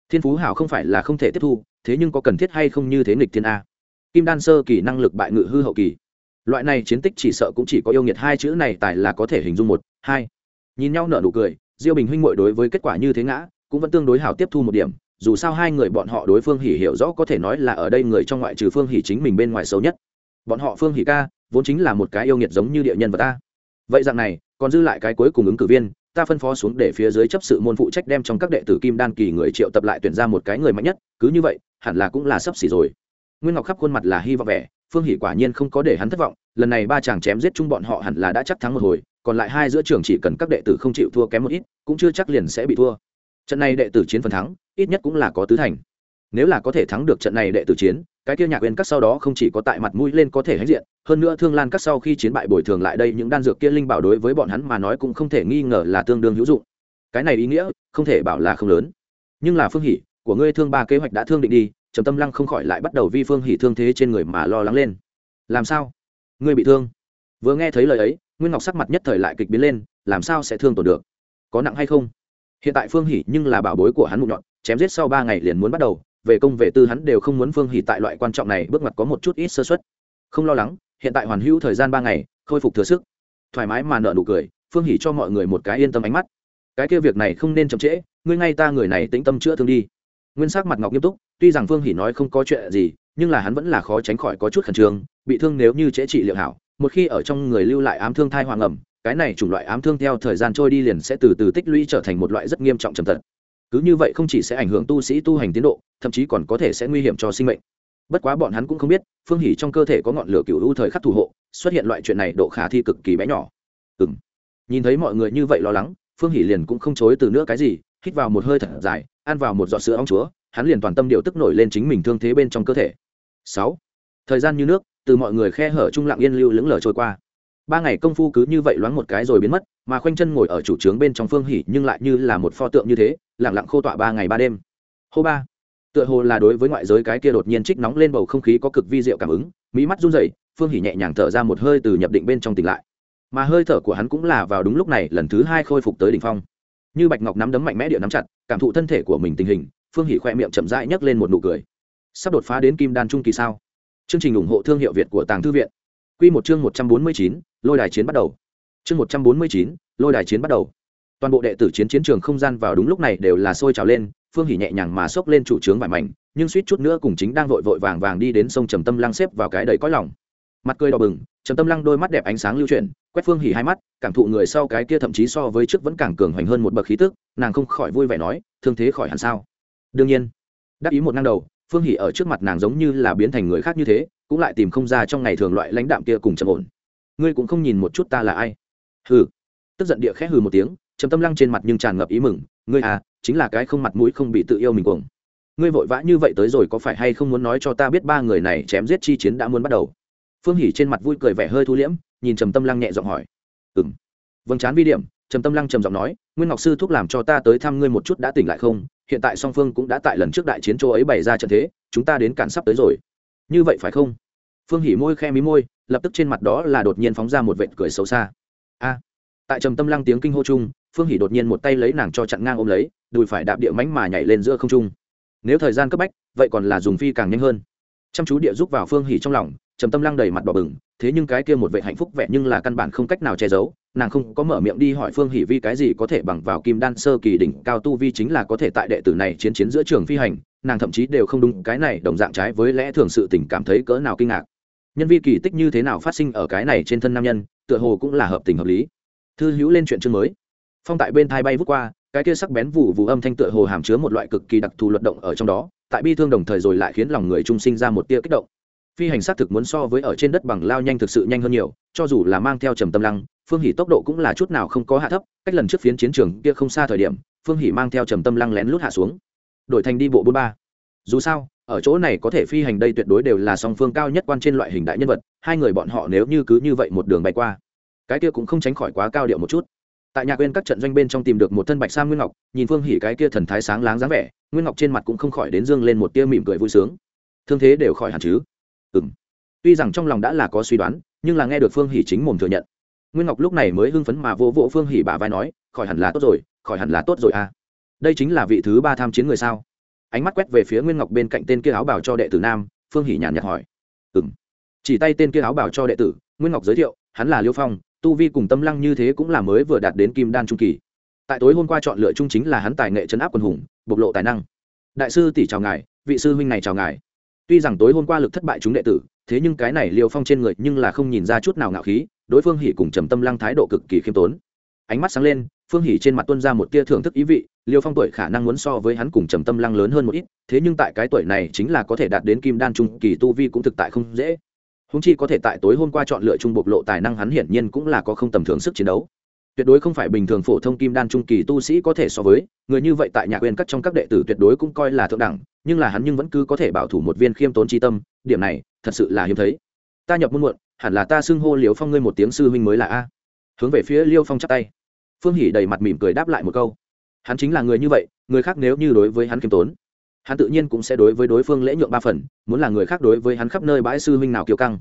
Thiên phú hảo không phải là không thể tiếp thu, thế nhưng có cần thiết hay không như thế nghịch thiên a. Kim đan sơ kỳ năng lực bại ngự hư hậu kỳ. Loại này chiến tích chỉ sợ cũng chỉ có yêu nghiệt hai chữ này tài là có thể hình dung một, hai. Nhìn nhau nở nụ cười, diêu bình huynh muội đối với kết quả như thế ngã, cũng vẫn tương đối hảo tiếp thu một điểm, dù sao hai người bọn họ đối phương hỉ hiểu rõ có thể nói là ở đây người trong ngoại trừ phương hỉ chính mình bên ngoài xấu nhất. Bọn họ phương hỉ ca, vốn chính là một cái yêu nghiệt giống như địa nhân và ta vậy dạng này, còn dư lại cái cuối cùng ứng cử viên, ta phân phó xuống để phía dưới chấp sự môn phụ trách đem trong các đệ tử kim đan kỳ người triệu tập lại tuyển ra một cái người mạnh nhất, cứ như vậy, hẳn là cũng là sắp xỉ rồi. Nguyên ngọc khắp khuôn mặt là hy vọng vẻ, phương hỷ quả nhiên không có để hắn thất vọng, lần này ba chàng chém giết chung bọn họ hẳn là đã chắc thắng một hồi, còn lại hai giữa trường chỉ cần các đệ tử không chịu thua kém một ít, cũng chưa chắc liền sẽ bị thua. Trận này đệ tử chiến phần thắng, ít nhất cũng là có tứ thành. Nếu là có thể thắng được trận này đệ tử chiến cái kia nhạc quên các sau đó không chỉ có tại mặt mũi lên có thể hãnh diện, hơn nữa thương lan các sau khi chiến bại bồi thường lại đây những đan dược kia linh bảo đối với bọn hắn mà nói cũng không thể nghi ngờ là tương đương hữu dụng. Cái này ý nghĩa, không thể bảo là không lớn. Nhưng là phương hỷ, của ngươi thương ba kế hoạch đã thương định đi, trầm tâm lăng không khỏi lại bắt đầu vi phương hỷ thương thế trên người mà lo lắng lên. Làm sao? Ngươi bị thương. Vừa nghe thấy lời ấy, nguyên ngọc sắc mặt nhất thời lại kịch biến lên, làm sao sẽ thương tổn được? Có nặng hay không? Hiện tại phương hỷ nhưng là bảo bối của hắn mụn nhọn, chém giết sau ba ngày liền muốn bắt đầu về công về tư hắn đều không muốn phương hỷ tại loại quan trọng này bước ngoặt có một chút ít sơ suất. Không lo lắng, hiện tại hoàn hữu thời gian ba ngày, khôi phục thừa sức. Thoải mái mà nợ nụ cười, phương hỷ cho mọi người một cái yên tâm ánh mắt. Cái kia việc này không nên chậm trễ, ngươi ngay ta người này tĩnh tâm chữa thương đi. Nguyên sắc mặt ngọc nghiêm túc, tuy rằng phương hỷ nói không có chuyện gì, nhưng là hắn vẫn là khó tránh khỏi có chút khẩn trương, bị thương nếu như trễ trị liệu hảo, một khi ở trong người lưu lại ám thương thai hoàng ẩm, cái này chủng loại ám thương theo thời gian trôi đi liền sẽ từ từ tích lũy trở thành một loại rất nghiêm trọng trầm tật cứ như vậy không chỉ sẽ ảnh hưởng tu sĩ tu hành tiến độ, thậm chí còn có thể sẽ nguy hiểm cho sinh mệnh. Bất quá bọn hắn cũng không biết, phương hỉ trong cơ thể có ngọn lửa cựu ưu thời khắc thủ hộ, xuất hiện loại chuyện này độ khả thi cực kỳ bé nhỏ. Ừ m nhìn thấy mọi người như vậy lo lắng, phương hỉ liền cũng không chối từ nữa cái gì, hít vào một hơi thật dài, ăn vào một giọt sữa ong chúa, hắn liền toàn tâm điều tức nổi lên chính mình thương thế bên trong cơ thể. Sáu. Thời gian như nước, từ mọi người khe hở trung lặng yên lưu lững lờ trôi qua. Ba ngày công phu cứ như vậy loáng một cái rồi biến mất, mà khoanh chân ngồi ở chủ trướng bên trong phương hỉ nhưng lại như là một pho tượng như thế lẳng lặng khô tọa ba ngày ba đêm. Hô ba. Tựa hồ là đối với ngoại giới cái kia đột nhiên trích nóng lên bầu không khí có cực vi diệu cảm ứng, mỹ mắt run rẩy, phương hỉ nhẹ nhàng thở ra một hơi từ nhập định bên trong tỉnh lại. Mà hơi thở của hắn cũng là vào đúng lúc này, lần thứ hai khôi phục tới đỉnh phong. Như bạch ngọc nắm đấm mạnh mẽ địa nắm chặt, cảm thụ thân thể của mình tình hình, phương hỉ khoe miệng chậm rãi nhấc lên một nụ cười. Sắp đột phá đến kim đan trung kỳ sao? Chương trình ủng hộ thương hiệu việt của tàng thư viện. Q một chương một trăm bốn mươi chín, lôi đài chiến bắt đầu. Chương một trăm bốn mươi chín, lôi đài chiến bắt đầu toàn bộ đệ tử chiến chiến trường không gian vào đúng lúc này đều là sôi trào lên, phương hỉ nhẹ nhàng mà xốc lên chủ trướng vải mảnh, nhưng suýt chút nữa cùng chính đang vội vội vàng vàng đi đến sông trầm tâm lăng xếp vào cái đầy cõi lòng. Mặt cười đỏ bừng, trầm tâm lăng đôi mắt đẹp ánh sáng lưu chuyển, quét phương hỉ hai mắt, cảm thụ người sau cái kia thậm chí so với trước vẫn càng cường hoành hơn một bậc khí tức, nàng không khỏi vui vẻ nói, thương thế khỏi hẳn sao? Đương nhiên đáp ý một năng đầu, phương hỉ ở trước mặt nàng giống như là biến thành người khác như thế, cũng lại tìm không ra trong ngày thường loại lãnh đạm kia cùng trầm ổn. Ngươi cũng không nhìn một chút ta là ai. Hừ. Tức giận địa khẽ hừ một tiếng trầm tâm lăng trên mặt nhưng tràn ngập ý mừng, ngươi à chính là cái không mặt mũi không bị tự yêu mình cuồng. Ngươi vội vã như vậy tới rồi có phải hay không muốn nói cho ta biết ba người này chém giết chi chiến đã muốn bắt đầu? Phương hỉ trên mặt vui cười vẻ hơi thu liễm, nhìn trầm tâm lăng nhẹ giọng hỏi. Ừ m vâng chán vi điểm. Trầm tâm lăng trầm giọng nói, nguyên ngọc sư thúc làm cho ta tới thăm ngươi một chút đã tỉnh lại không? Hiện tại song phương cũng đã tại lần trước đại chiến châu ấy bày ra trận thế, chúng ta đến cản sắp tới rồi. Như vậy phải không? Phương hỉ môi khe mí môi, lập tức trên mặt đó là đột nhiên phóng ra một vệt cười xấu xa. A. Tại trầm tâm lăng tiếng kinh hô chung phương hỉ đột nhiên một tay lấy nàng cho chặn ngang ôm lấy, đùi phải đạp địa mánh mà nhảy lên giữa không trung. Nếu thời gian cấp bách, vậy còn là dùng phi càng nhanh hơn. Chăm chú địa giúp vào phương hỉ trong lòng, trầm tâm lăng đầy mặt đỏ bừng, thế nhưng cái kia một vệ hạnh phúc vẹn nhưng là căn bản không cách nào che giấu, nàng không có mở miệng đi hỏi phương hỉ vi cái gì có thể bằng vào kim đan sơ kỳ đỉnh cao tu vi chính là có thể tại đệ tử này chiến chiến giữa trường phi hành, nàng thậm chí đều không đúng, cái này đồng dạng trái với lẽ thường sự tình cảm thấy cỡ nào kinh ngạc. Nhân vi kỳ tích như thế nào phát sinh ở cái này trên thân nam nhân, tựa hồ cũng là hợp tình hợp lý. Thư hữu lên chuyện chương mới phong tại bên thai bay vút qua, cái kia sắc bén vụ vụ âm thanh tựa hồ hàm chứa một loại cực kỳ đặc thù luật động ở trong đó, tại bi thương đồng thời rồi lại khiến lòng người trung sinh ra một tia kích động. Phi hành xác thực muốn so với ở trên đất bằng lao nhanh thực sự nhanh hơn nhiều, cho dù là mang theo trầm tâm lăng, phương hỉ tốc độ cũng là chút nào không có hạ thấp, cách lần trước phiến chiến trường kia không xa thời điểm, phương hỉ mang theo trầm tâm lăng lén lút hạ xuống. Đổi thành đi bộ bốn ba. Dù sao, ở chỗ này có thể phi hành đây tuyệt đối đều là song phương cao nhất quan trên loại hình đại nhân vật, hai người bọn họ nếu như cứ như vậy một đường bay qua, cái kia cũng không tránh khỏi quá cao điệu một chút tại nhà quên các trận doanh bên trong tìm được một thân bạch sa nguyên ngọc, nhìn phương hỉ cái kia thần thái sáng láng dáng vẻ, nguyên ngọc trên mặt cũng không khỏi đến dương lên một tia mỉm cười vui sướng. Thương thế đều khỏi hẳn chứ? Ừ m tuy rằng trong lòng đã là có suy đoán, nhưng là nghe được phương hỉ chính mồm thừa nhận. Nguyên ngọc lúc này mới hưng phấn mà vô vỗ phương hỉ bà vai nói, khỏi hẳn là tốt rồi, khỏi hẳn là tốt rồi à. Đây chính là vị thứ ba tham chiến người sao? Ánh mắt quét về phía nguyên ngọc bên cạnh tên kia áo bảo cho đệ tử nam, phương hỉ nhàn nhạt hỏi. Ừ m chỉ tay tên kia áo bảo cho đệ tử, nguyên ngọc giới thiệu, hắn là liêu phong tu vi cùng tâm lăng như thế cũng là mới vừa đạt đến kim đan trung kỳ. Tại tối hôm qua chọn lựa chung chính là hắn tài nghệ chấn áp quần hùng, bộc lộ tài năng. Đại sư tỷ chào ngài, vị sư huynh này chào ngài. Tuy rằng tối hôm qua lực thất bại chúng đệ tử, thế nhưng cái này liêu phong trên người nhưng là không nhìn ra chút nào ngạo khí, đối phương hỉ cùng trầm tâm lăng thái độ cực kỳ khiêm tốn. Ánh mắt sáng lên, phương hỉ trên mặt tuân ra một tia thưởng thức ý vị, liêu phong tuổi khả năng muốn so với hắn cùng trầm tâm lăng lớn hơn một ít, thế nhưng tại cái tuổi này chính là có thể đạt đến kim đan trung kỳ tu vi cũng thực tại không dễ húng chi có thể tại tối hôm qua chọn lựa trung bộc lộ tài năng hắn hiển nhiên cũng là có không tầm thường sức chiến đấu. Tuyệt đối không phải bình thường phổ thông kim đan trung kỳ tu sĩ có thể so với, người như vậy tại nhà quyền các trong các đệ tử tuyệt đối cũng coi là thượng đẳng, nhưng là hắn nhưng vẫn cứ có thể bảo thủ một viên khiêm tốn tri tâm, điểm này, thật sự là hiếm thấy. Ta nhập muôn muộn, hẳn là ta xưng hô liều phong ngươi một tiếng sư huynh mới là a. Hướng về phía liêu phong chắp tay. Phương hỉ đầy mặt mỉm cười đáp lại một câu. Hắn chính là người như vậy, người khác nếu như đối với hắn khiêm tốn hắn tự nhiên cũng sẽ đối với đối phương lễ nhượng ba phần, muốn là người khác đối với hắn khắp nơi bãi sư huynh nào kiêu căng.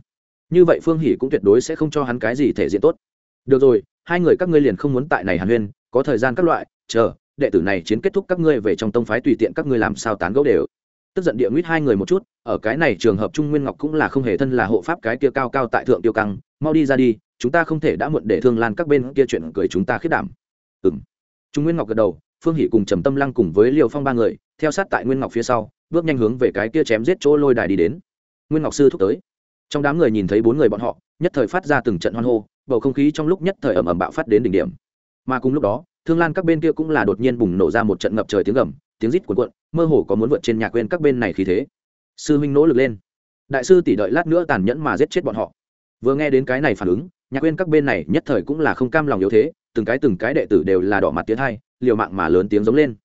Như vậy phương Hỉ cũng tuyệt đối sẽ không cho hắn cái gì thể diện tốt. Được rồi, hai người các ngươi liền không muốn tại này hàn huyên, có thời gian các loại, chờ, đệ tử này chiến kết thúc các ngươi về trong tông phái tùy tiện các ngươi làm sao tán gẫu đều. Tức giận địa nguyết hai người một chút, ở cái này trường hợp trung nguyên ngọc cũng là không hề thân là hộ pháp cái kia cao cao tại thượng tiêu căng, mau đi ra đi, chúng ta không thể đã muộn để thương lan các bên kia chuyện cười chúng ta khiết đảm. Ừ m trung nguyên ngọc gật đầu phương hỷ cùng trầm tâm lăng cùng với liều phong ba người, theo sát tại nguyên ngọc phía sau, bước nhanh hướng về cái kia chém giết chỗ lôi đài đi đến. Nguyên ngọc sư thúc tới. Trong đám người nhìn thấy bốn người bọn họ, nhất thời phát ra từng trận hoan hô, bầu không khí trong lúc nhất thời ẩm ẩm bạo phát đến đỉnh điểm. Mà cùng lúc đó, thương lan các bên kia cũng là đột nhiên bùng nổ ra một trận ngập trời tiếng gầm, tiếng rít cuộn cuộn, mơ hồ có muốn vượt trên nhạc quên các bên này khí thế. Sư huynh nỗ lực lên. Đại sư tỷ đợi lát nữa tàn nhẫn mà giết chết bọn họ. Vừa nghe đến cái này phản ứng nhạc quên các bên này nhất thời cũng là không cam lòng yếu thế, từng cái từng cái đệ tử đều là đỏ mặt tiến hai liều mạng mà lớn tiếng giống lên.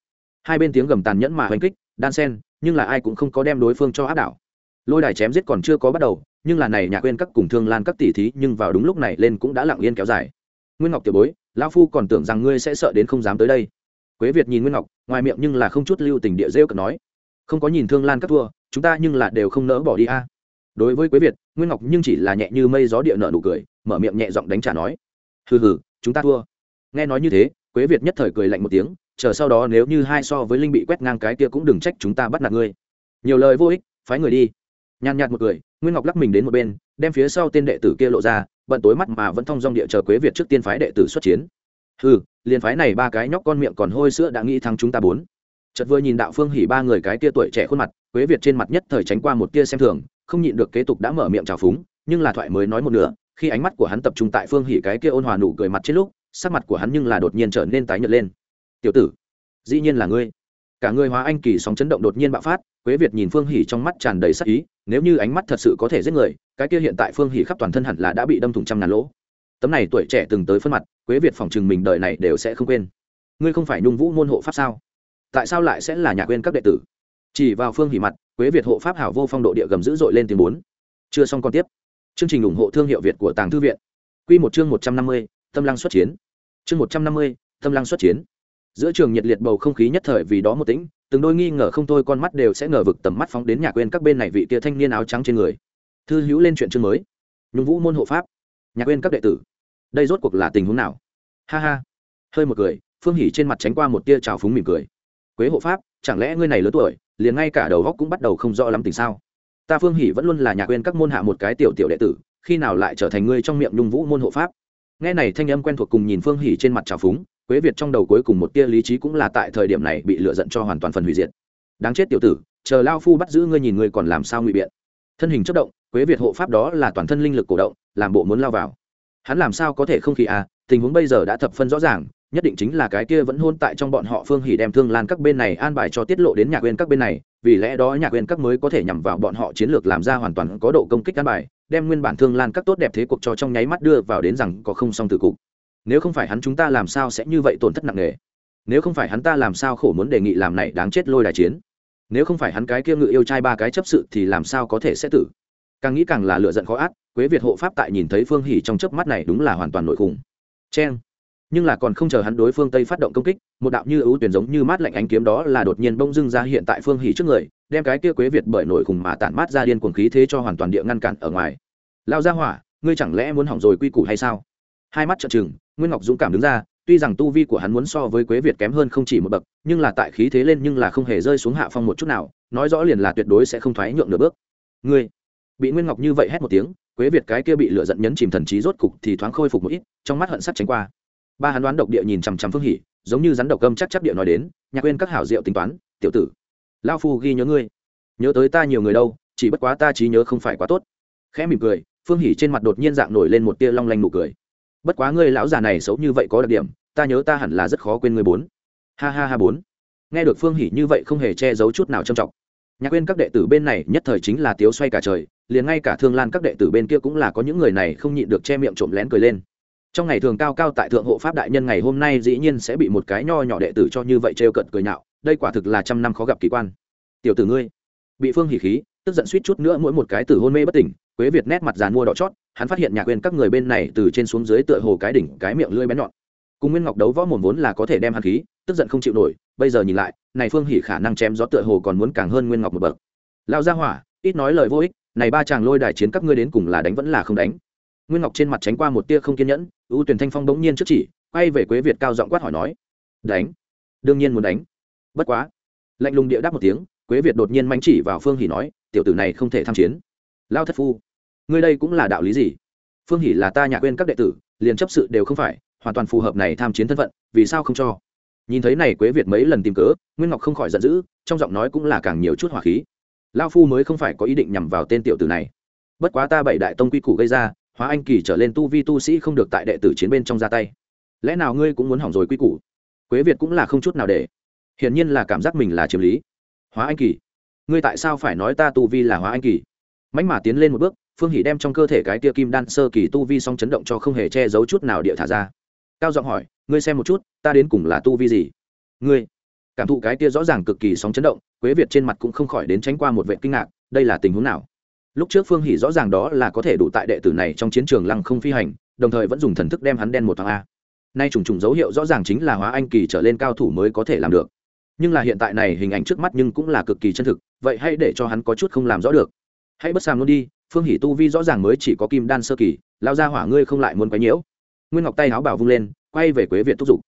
Hai bên tiếng gầm tàn nhẫn mà hoành kích, đan sen, nhưng là ai cũng không có đem đối phương cho áp đảo. Lôi đài chém giết còn chưa có bắt đầu, nhưng là này nhà quên các cùng thương lan các tỷ thí nhưng vào đúng lúc này lên cũng đã lặng yên kéo dài. Nguyên ngọc tiểu bối, lão phu còn tưởng rằng ngươi sẽ sợ đến không dám tới đây. Quế việt nhìn nguyên ngọc, ngoài miệng nhưng là không chút lưu tình địa rêu cợt nói, không có nhìn thương lan các thua, chúng ta nhưng là đều không nỡ bỏ đi a. Đối với quế việt, nguyên ngọc nhưng chỉ là nhẹ như mây gió địa nợ nụ cười, mở miệng nhẹ giọng đánh trả nói, hừ hừ, chúng ta thua. Nghe nói như thế quế việt nhất thời cười lạnh một tiếng, chờ sau đó nếu như hai so với linh bị quét ngang cái kia cũng đừng trách chúng ta bắt nạt ngươi. Nhiều lời vô ích, phái người đi. Nhàn nhạt một cười, nguyên ngọc lắc mình đến một bên, đem phía sau tên đệ tử kia lộ ra, bận tối mắt mà vẫn thong dong địa chờ quế việt trước tiên phái đệ tử xuất chiến. Ừ liền phái này ba cái nhóc con miệng còn hôi sữa đã nghĩ thắng chúng ta bốn. Chợt vừa nhìn đạo phương hỉ ba người cái kia tuổi trẻ khuôn mặt, quế việt trên mặt nhất thời tránh qua một tia xem thường, không nhịn được kế tục đã mở miệng trào phúng, nhưng là thoại mới nói một nửa, khi ánh mắt của hắn tập trung tại phương hỉ cái kia ôn hòa nụ cười mặt trên lúc sắc mặt của hắn nhưng là đột nhiên trở nên tái nhợt lên. Tiểu tử, dĩ nhiên là ngươi. Cả người hóa anh kỳ sóng chấn động đột nhiên bạo phát, quế việt nhìn phương hỉ trong mắt tràn đầy sắc ý, nếu như ánh mắt thật sự có thể giết người, cái kia hiện tại phương hỉ khắp toàn thân hẳn là đã bị đâm thủng trăm ngàn lỗ. Tấm này tuổi trẻ từng tới phân mặt, quế việt phòng chừng mình đời này đều sẽ không quên. Ngươi không phải nhung vũ môn hộ pháp sao? Tại sao lại sẽ là nhà quên các đệ tử? Chỉ vào phương hỉ mặt, quế việt hộ pháp hảo vô phong độ địa gầm dữ dội lên tiếng bốn. Chưa xong còn tiếp. Chương trình ủng hộ thương hiệu việt của tàng thư viện. Quy một chương một trăm năm mươi, tâm lăng xuất chiến chương một trăm năm mươi, tâm lăng xuất chiến. Giữa trường nhiệt liệt bầu không khí nhất thời vì đó một tĩnh, từng đôi nghi ngờ không thôi con mắt đều sẽ ngờ vực tầm mắt phóng đến nhà quên các bên này vị tia thanh niên áo trắng trên người. Thư hữu lên chuyện chương mới. Nhung vũ môn hộ pháp. Nhà quên các đệ tử. Đây rốt cuộc là tình huống nào? Ha ha. Hơi một cười, phương hỉ trên mặt tránh qua một tia trào phúng mỉm cười. Quế hộ pháp, chẳng lẽ ngươi này lớn tuổi, liền ngay cả đầu góc cũng bắt đầu không rõ lắm tình sao? Ta phương hỉ vẫn luôn là nhà quên các môn hạ một cái tiểu tiểu đệ tử, khi nào lại trở thành ngươi trong miệng nhung vũ môn hộ pháp? Nghe này thanh âm quen thuộc cùng nhìn phương hỉ trên mặt trào phúng, quế việt trong đầu cuối cùng một tia lý trí cũng là tại thời điểm này bị lựa giận cho hoàn toàn phần hủy diệt. Đáng chết tiểu tử, chờ lao phu bắt giữ ngươi nhìn ngươi còn làm sao ngụy biện. Thân hình chất động, quế việt hộ pháp đó là toàn thân linh lực cổ động, làm bộ muốn lao vào. Hắn làm sao có thể không khí à tình huống bây giờ đã thập phân rõ ràng nhất định chính là cái kia vẫn hôn tại trong bọn họ phương hỉ đem thương lan các bên này an bài cho tiết lộ đến nhà quên các bên này, vì lẽ đó nhà quên các mới có thể nhằm vào bọn họ chiến lược làm ra hoàn toàn có độ công kích an bài, đem nguyên bản thương lan các tốt đẹp thế cuộc cho trong nháy mắt đưa vào đến rằng có không xong từ cục. Nếu không phải hắn chúng ta làm sao sẽ như vậy tổn thất nặng nề? Nếu không phải hắn ta làm sao khổ muốn đề nghị làm này đáng chết lôi đài chiến? Nếu không phải hắn cái kia ngự yêu trai ba cái chấp sự thì làm sao có thể sẽ tử? Càng nghĩ càng là lựa giận khó át quế việt hộ pháp tại nhìn thấy phương hỉ trong chớp mắt này đúng là hoàn toàn nội khủng chen nhưng là còn không chờ hắn đối phương tây phát động công kích, một đạo như ưu tuyển giống như mát lạnh ánh kiếm đó là đột nhiên bông dưng ra hiện tại phương hỉ trước người, đem cái kia quế việt bởi nổi khủng mà tản mát ra điên cuồng khí thế cho hoàn toàn địa ngăn cản ở ngoài. Lao ra hỏa, ngươi chẳng lẽ muốn hỏng rồi quy củ hay sao? Hai mắt trợn trừng, nguyên ngọc dũng cảm đứng ra, tuy rằng tu vi của hắn muốn so với quế việt kém hơn không chỉ một bậc, nhưng là tại khí thế lên nhưng là không hề rơi xuống hạ phong một chút nào, nói rõ liền là tuyệt đối sẽ không thoái nhượng nửa bước. Ngươi! Bị nguyên ngọc như vậy hét một tiếng, quế việt cái kia bị lửa giận nhấn chìm thần trí rốt cục thì thoáng khôi phục một ít, trong mắt hận sắt tránh qua ba hắn đoán độc địa nhìn chằm chằm phương hỉ giống như rắn độc gâm chắc chắc địa nói đến, nhạc quên các hảo diệu tính toán, tiểu tử. Lao phu ghi nhớ ngươi. Nhớ tới ta nhiều người đâu, chỉ bất quá ta trí nhớ không phải quá tốt. Khẽ mỉm cười, phương hỉ trên mặt đột nhiên dạng nổi lên một tia long lanh nụ cười. Bất quá ngươi lão già này xấu như vậy có đặc điểm, ta nhớ ta hẳn là rất khó quên ngươi bốn. Ha ha ha bốn. Nghe được phương hỉ như vậy không hề che giấu chút nào trầm trọng. Nhạc quên các đệ tử bên này nhất thời chính là tiếu xoay cả trời, liền ngay cả thương lan các đệ tử bên kia cũng là có những người này không nhịn được che miệng trộm lén cười lên trong ngày thường cao cao tại thượng hộ pháp đại nhân ngày hôm nay dĩ nhiên sẽ bị một cái nho nhỏ đệ tử cho như vậy trêu cận cười nhạo, đây quả thực là trăm năm khó gặp kỳ quan. Tiểu tử ngươi, bị phương hỉ khí, tức giận suýt chút nữa mỗi một cái tử hôn mê bất tỉnh, quế việt nét mặt dàn mua đỏ chót, hắn phát hiện nhạc quên các người bên này từ trên xuống dưới tựa hồ cái đỉnh, cái miệng lưỡi bén nhọn. Cùng nguyên ngọc đấu võ mồm vốn là có thể đem hắn khí, tức giận không chịu nổi, bây giờ nhìn lại, này phương hỉ khả năng chém gió tựa hồ còn muốn càng hơn nguyên ngọc một bậc. Lao ra hỏa, ít nói lời vô ích, này ba chàng lôi đài chiến các ngươi đến cùng là đánh vẫn là không đánh. Nguyên ngọc trên mặt tránh qua một tia không kiên nhẫn ưu tuyển thanh phong bỗng nhiên trước chỉ, quay về quế việt cao giọng quát hỏi nói, đánh, đương nhiên muốn đánh. Bất quá. Lạnh lùng địa đáp một tiếng, quế việt đột nhiên manh chỉ vào phương hỉ nói, tiểu tử này không thể tham chiến. Lao thất phu, ngươi đây cũng là đạo lý gì? Phương hỉ là ta nhà quên các đệ tử, liền chấp sự đều không phải, hoàn toàn phù hợp này tham chiến thân phận, vì sao không cho? Nhìn thấy này quế việt mấy lần tìm cớ, nguyên ngọc không khỏi giận dữ, trong giọng nói cũng là càng nhiều chút hỏa khí. Lao phu mới không phải có ý định nhằm vào tên tiểu tử này. Bất quá ta bảy đại tông quy củ gây ra hóa anh kỳ trở lên tu vi tu sĩ không được tại đệ tử chiến bên trong ra tay. Lẽ nào ngươi cũng muốn hỏng rồi quy củ? Quế việt cũng là không chút nào để. Hiển nhiên là cảm giác mình là chiếm lý. Hóa anh kỳ? Ngươi tại sao phải nói ta tu vi là hóa anh kỳ? Mánh mà tiến lên một bước, phương hỷ đem trong cơ thể cái tia kim đan sơ kỳ tu vi song chấn động cho không hề che giấu chút nào địa thả ra. Cao giọng hỏi, ngươi xem một chút, ta đến cùng là tu vi gì? Ngươi. Cảm thụ cái tia rõ ràng cực kỳ sóng chấn động, quế việt trên mặt cũng không khỏi đến tránh qua một vệ kinh ngạc, đây là tình huống nào? Lúc trước phương hỷ rõ ràng đó là có thể đủ tại đệ tử này trong chiến trường lăng không phi hành, đồng thời vẫn dùng thần thức đem hắn đen một thằng a. Nay trùng trùng dấu hiệu rõ ràng chính là hóa anh kỳ trở lên cao thủ mới có thể làm được. Nhưng là hiện tại này hình ảnh trước mắt nhưng cũng là cực kỳ chân thực, vậy hãy để cho hắn có chút không làm rõ được. Hãy bất sàm luôn đi, phương hỷ tu vi rõ ràng mới chỉ có kim đan sơ kỳ lao ra hỏa ngươi không lại muốn quấy nhiễu. Nguyên ngọc tay áo bảo vung lên, quay về quế việt thúc giục.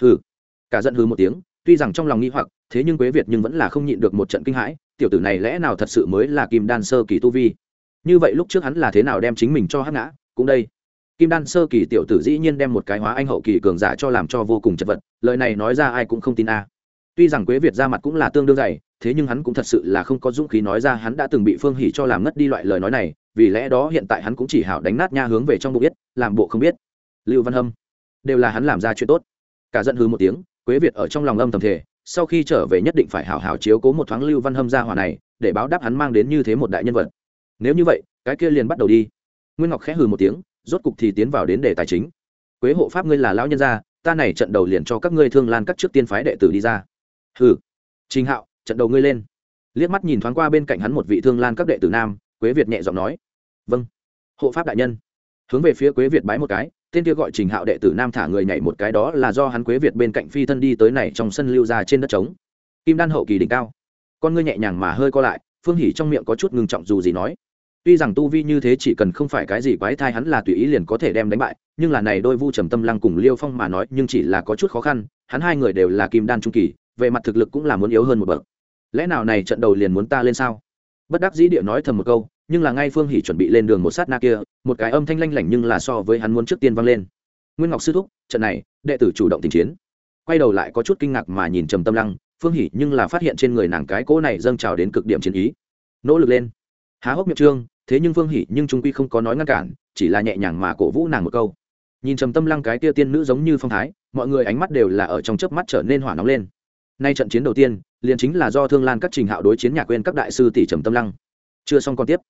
Hừ. Cả giận hừ một tiếng, tuy rằng trong lòng nghi hoặc thế nhưng quế việt nhưng vẫn là không nhịn được một trận kinh hãi, tiểu tử này lẽ nào thật sự mới là kim đan sơ kỳ tu vi? Như vậy lúc trước hắn là thế nào đem chính mình cho hắc ngã? Cũng đây. Kim đan sơ kỳ tiểu tử dĩ nhiên đem một cái hóa anh hậu kỳ cường giả cho làm cho vô cùng chật vật, lời này nói ra ai cũng không tin a. Tuy rằng quế việt ra mặt cũng là tương đương dày, thế nhưng hắn cũng thật sự là không có dũng khí nói ra hắn đã từng bị phương hỉ cho làm ngất đi loại lời nói này, vì lẽ đó hiện tại hắn cũng chỉ hảo đánh nát nha hướng về trong bụng biết, làm bộ không biết. Lưu văn hâm. Đều là hắn làm ra chuyện tốt. Cả giận hư một tiếng, quế việt ở trong lòng âm thầm thể sau khi trở về nhất định phải hảo hảo chiếu cố một thoáng lưu văn hâm ra hỏa này, để báo đáp hắn mang đến như thế một đại nhân vật. Nếu như vậy, cái kia liền bắt đầu đi. Nguyên ngọc khẽ hừ một tiếng, rốt cục thì tiến vào đến đề tài chính. Quế hộ pháp ngươi là lão nhân gia, ta này trận đầu liền cho các ngươi thương lan các trước tiên phái đệ tử đi ra. Hừ. Trình hạo, trận đầu ngươi lên. Liếc mắt nhìn thoáng qua bên cạnh hắn một vị thương lan các đệ tử nam, quế việt nhẹ giọng nói. Vâng. Hộ pháp đại nhân. Hướng về phía quế việt bái một cái tên kia gọi trình hạo đệ tử nam thả người nhảy một cái đó là do hắn quế việt bên cạnh phi thân đi tới này trong sân lưu ra trên đất trống. Kim đan hậu kỳ đỉnh cao. Con ngươi nhẹ nhàng mà hơi co lại, phương hỉ trong miệng có chút ngưng trọng dù gì nói. Tuy rằng tu vi như thế chỉ cần không phải cái gì quái thai hắn là tùy ý liền có thể đem đánh bại, nhưng là này đôi vu trầm tâm lăng cùng liêu phong mà nói nhưng chỉ là có chút khó khăn, hắn hai người đều là kim đan trung kỳ, về mặt thực lực cũng là muốn yếu hơn một bậc. Lẽ nào này trận đầu liền muốn ta lên sao? Bất đắc dĩ địa nói thầm một câu nhưng là ngay phương hỉ chuẩn bị lên đường một sát na kia, một cái âm thanh lanh lảnh nhưng là so với hắn muốn trước tiên vang lên. Nguyên ngọc sư thúc, trận này, đệ tử chủ động tình chiến. Quay đầu lại có chút kinh ngạc mà nhìn trầm tâm lăng, phương hỉ nhưng là phát hiện trên người nàng cái cỗ này dâng trào đến cực điểm chiến ý. Nỗ lực lên. Há hốc miệng trương, thế nhưng phương hỉ nhưng trung quy không có nói ngăn cản, chỉ là nhẹ nhàng mà cổ vũ nàng một câu. Nhìn trầm tâm lăng cái tia tiên nữ giống như phong thái, mọi người ánh mắt đều là ở trong chớp mắt trở nên hỏa nóng lên. Nay trận chiến đầu tiên, liền chính là do thương lan các trình hạo đối chiến nhà quên các đại sư tỷ trầm tâm lăng. Chưa xong còn tiếp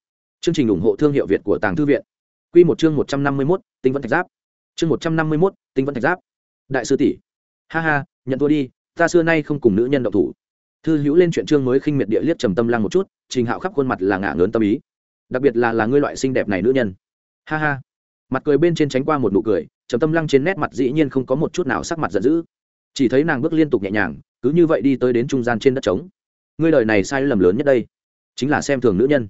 chương trình ủng hộ thương hiệu việt của tàng thư viện. Quy một chương một trăm năm mươi mốt, tinh vẫn thạch giáp. Chương một trăm năm mươi mốt, tinh vẫn thạch giáp. Đại sư tỷ. Ha ha, nhận thua đi, ta xưa nay không cùng nữ nhân động thủ. Thư hữu lên chuyện chương mới khinh miệt địa liếc trầm tâm lăng một chút, trình hạo khắp khuôn mặt là ngả lớn tâm ý. Đặc biệt là là ngươi loại xinh đẹp này nữ nhân. Ha ha. Mặt cười bên trên tránh qua một nụ cười, trầm tâm lăng trên nét mặt dĩ nhiên không có một chút nào sắc mặt giận dữ. Chỉ thấy nàng bước liên tục nhẹ nhàng, cứ như vậy đi tới đến trung gian trên đất trống. Ngươi đời này sai lầm lớn nhất đây, chính là xem thường nữ nhân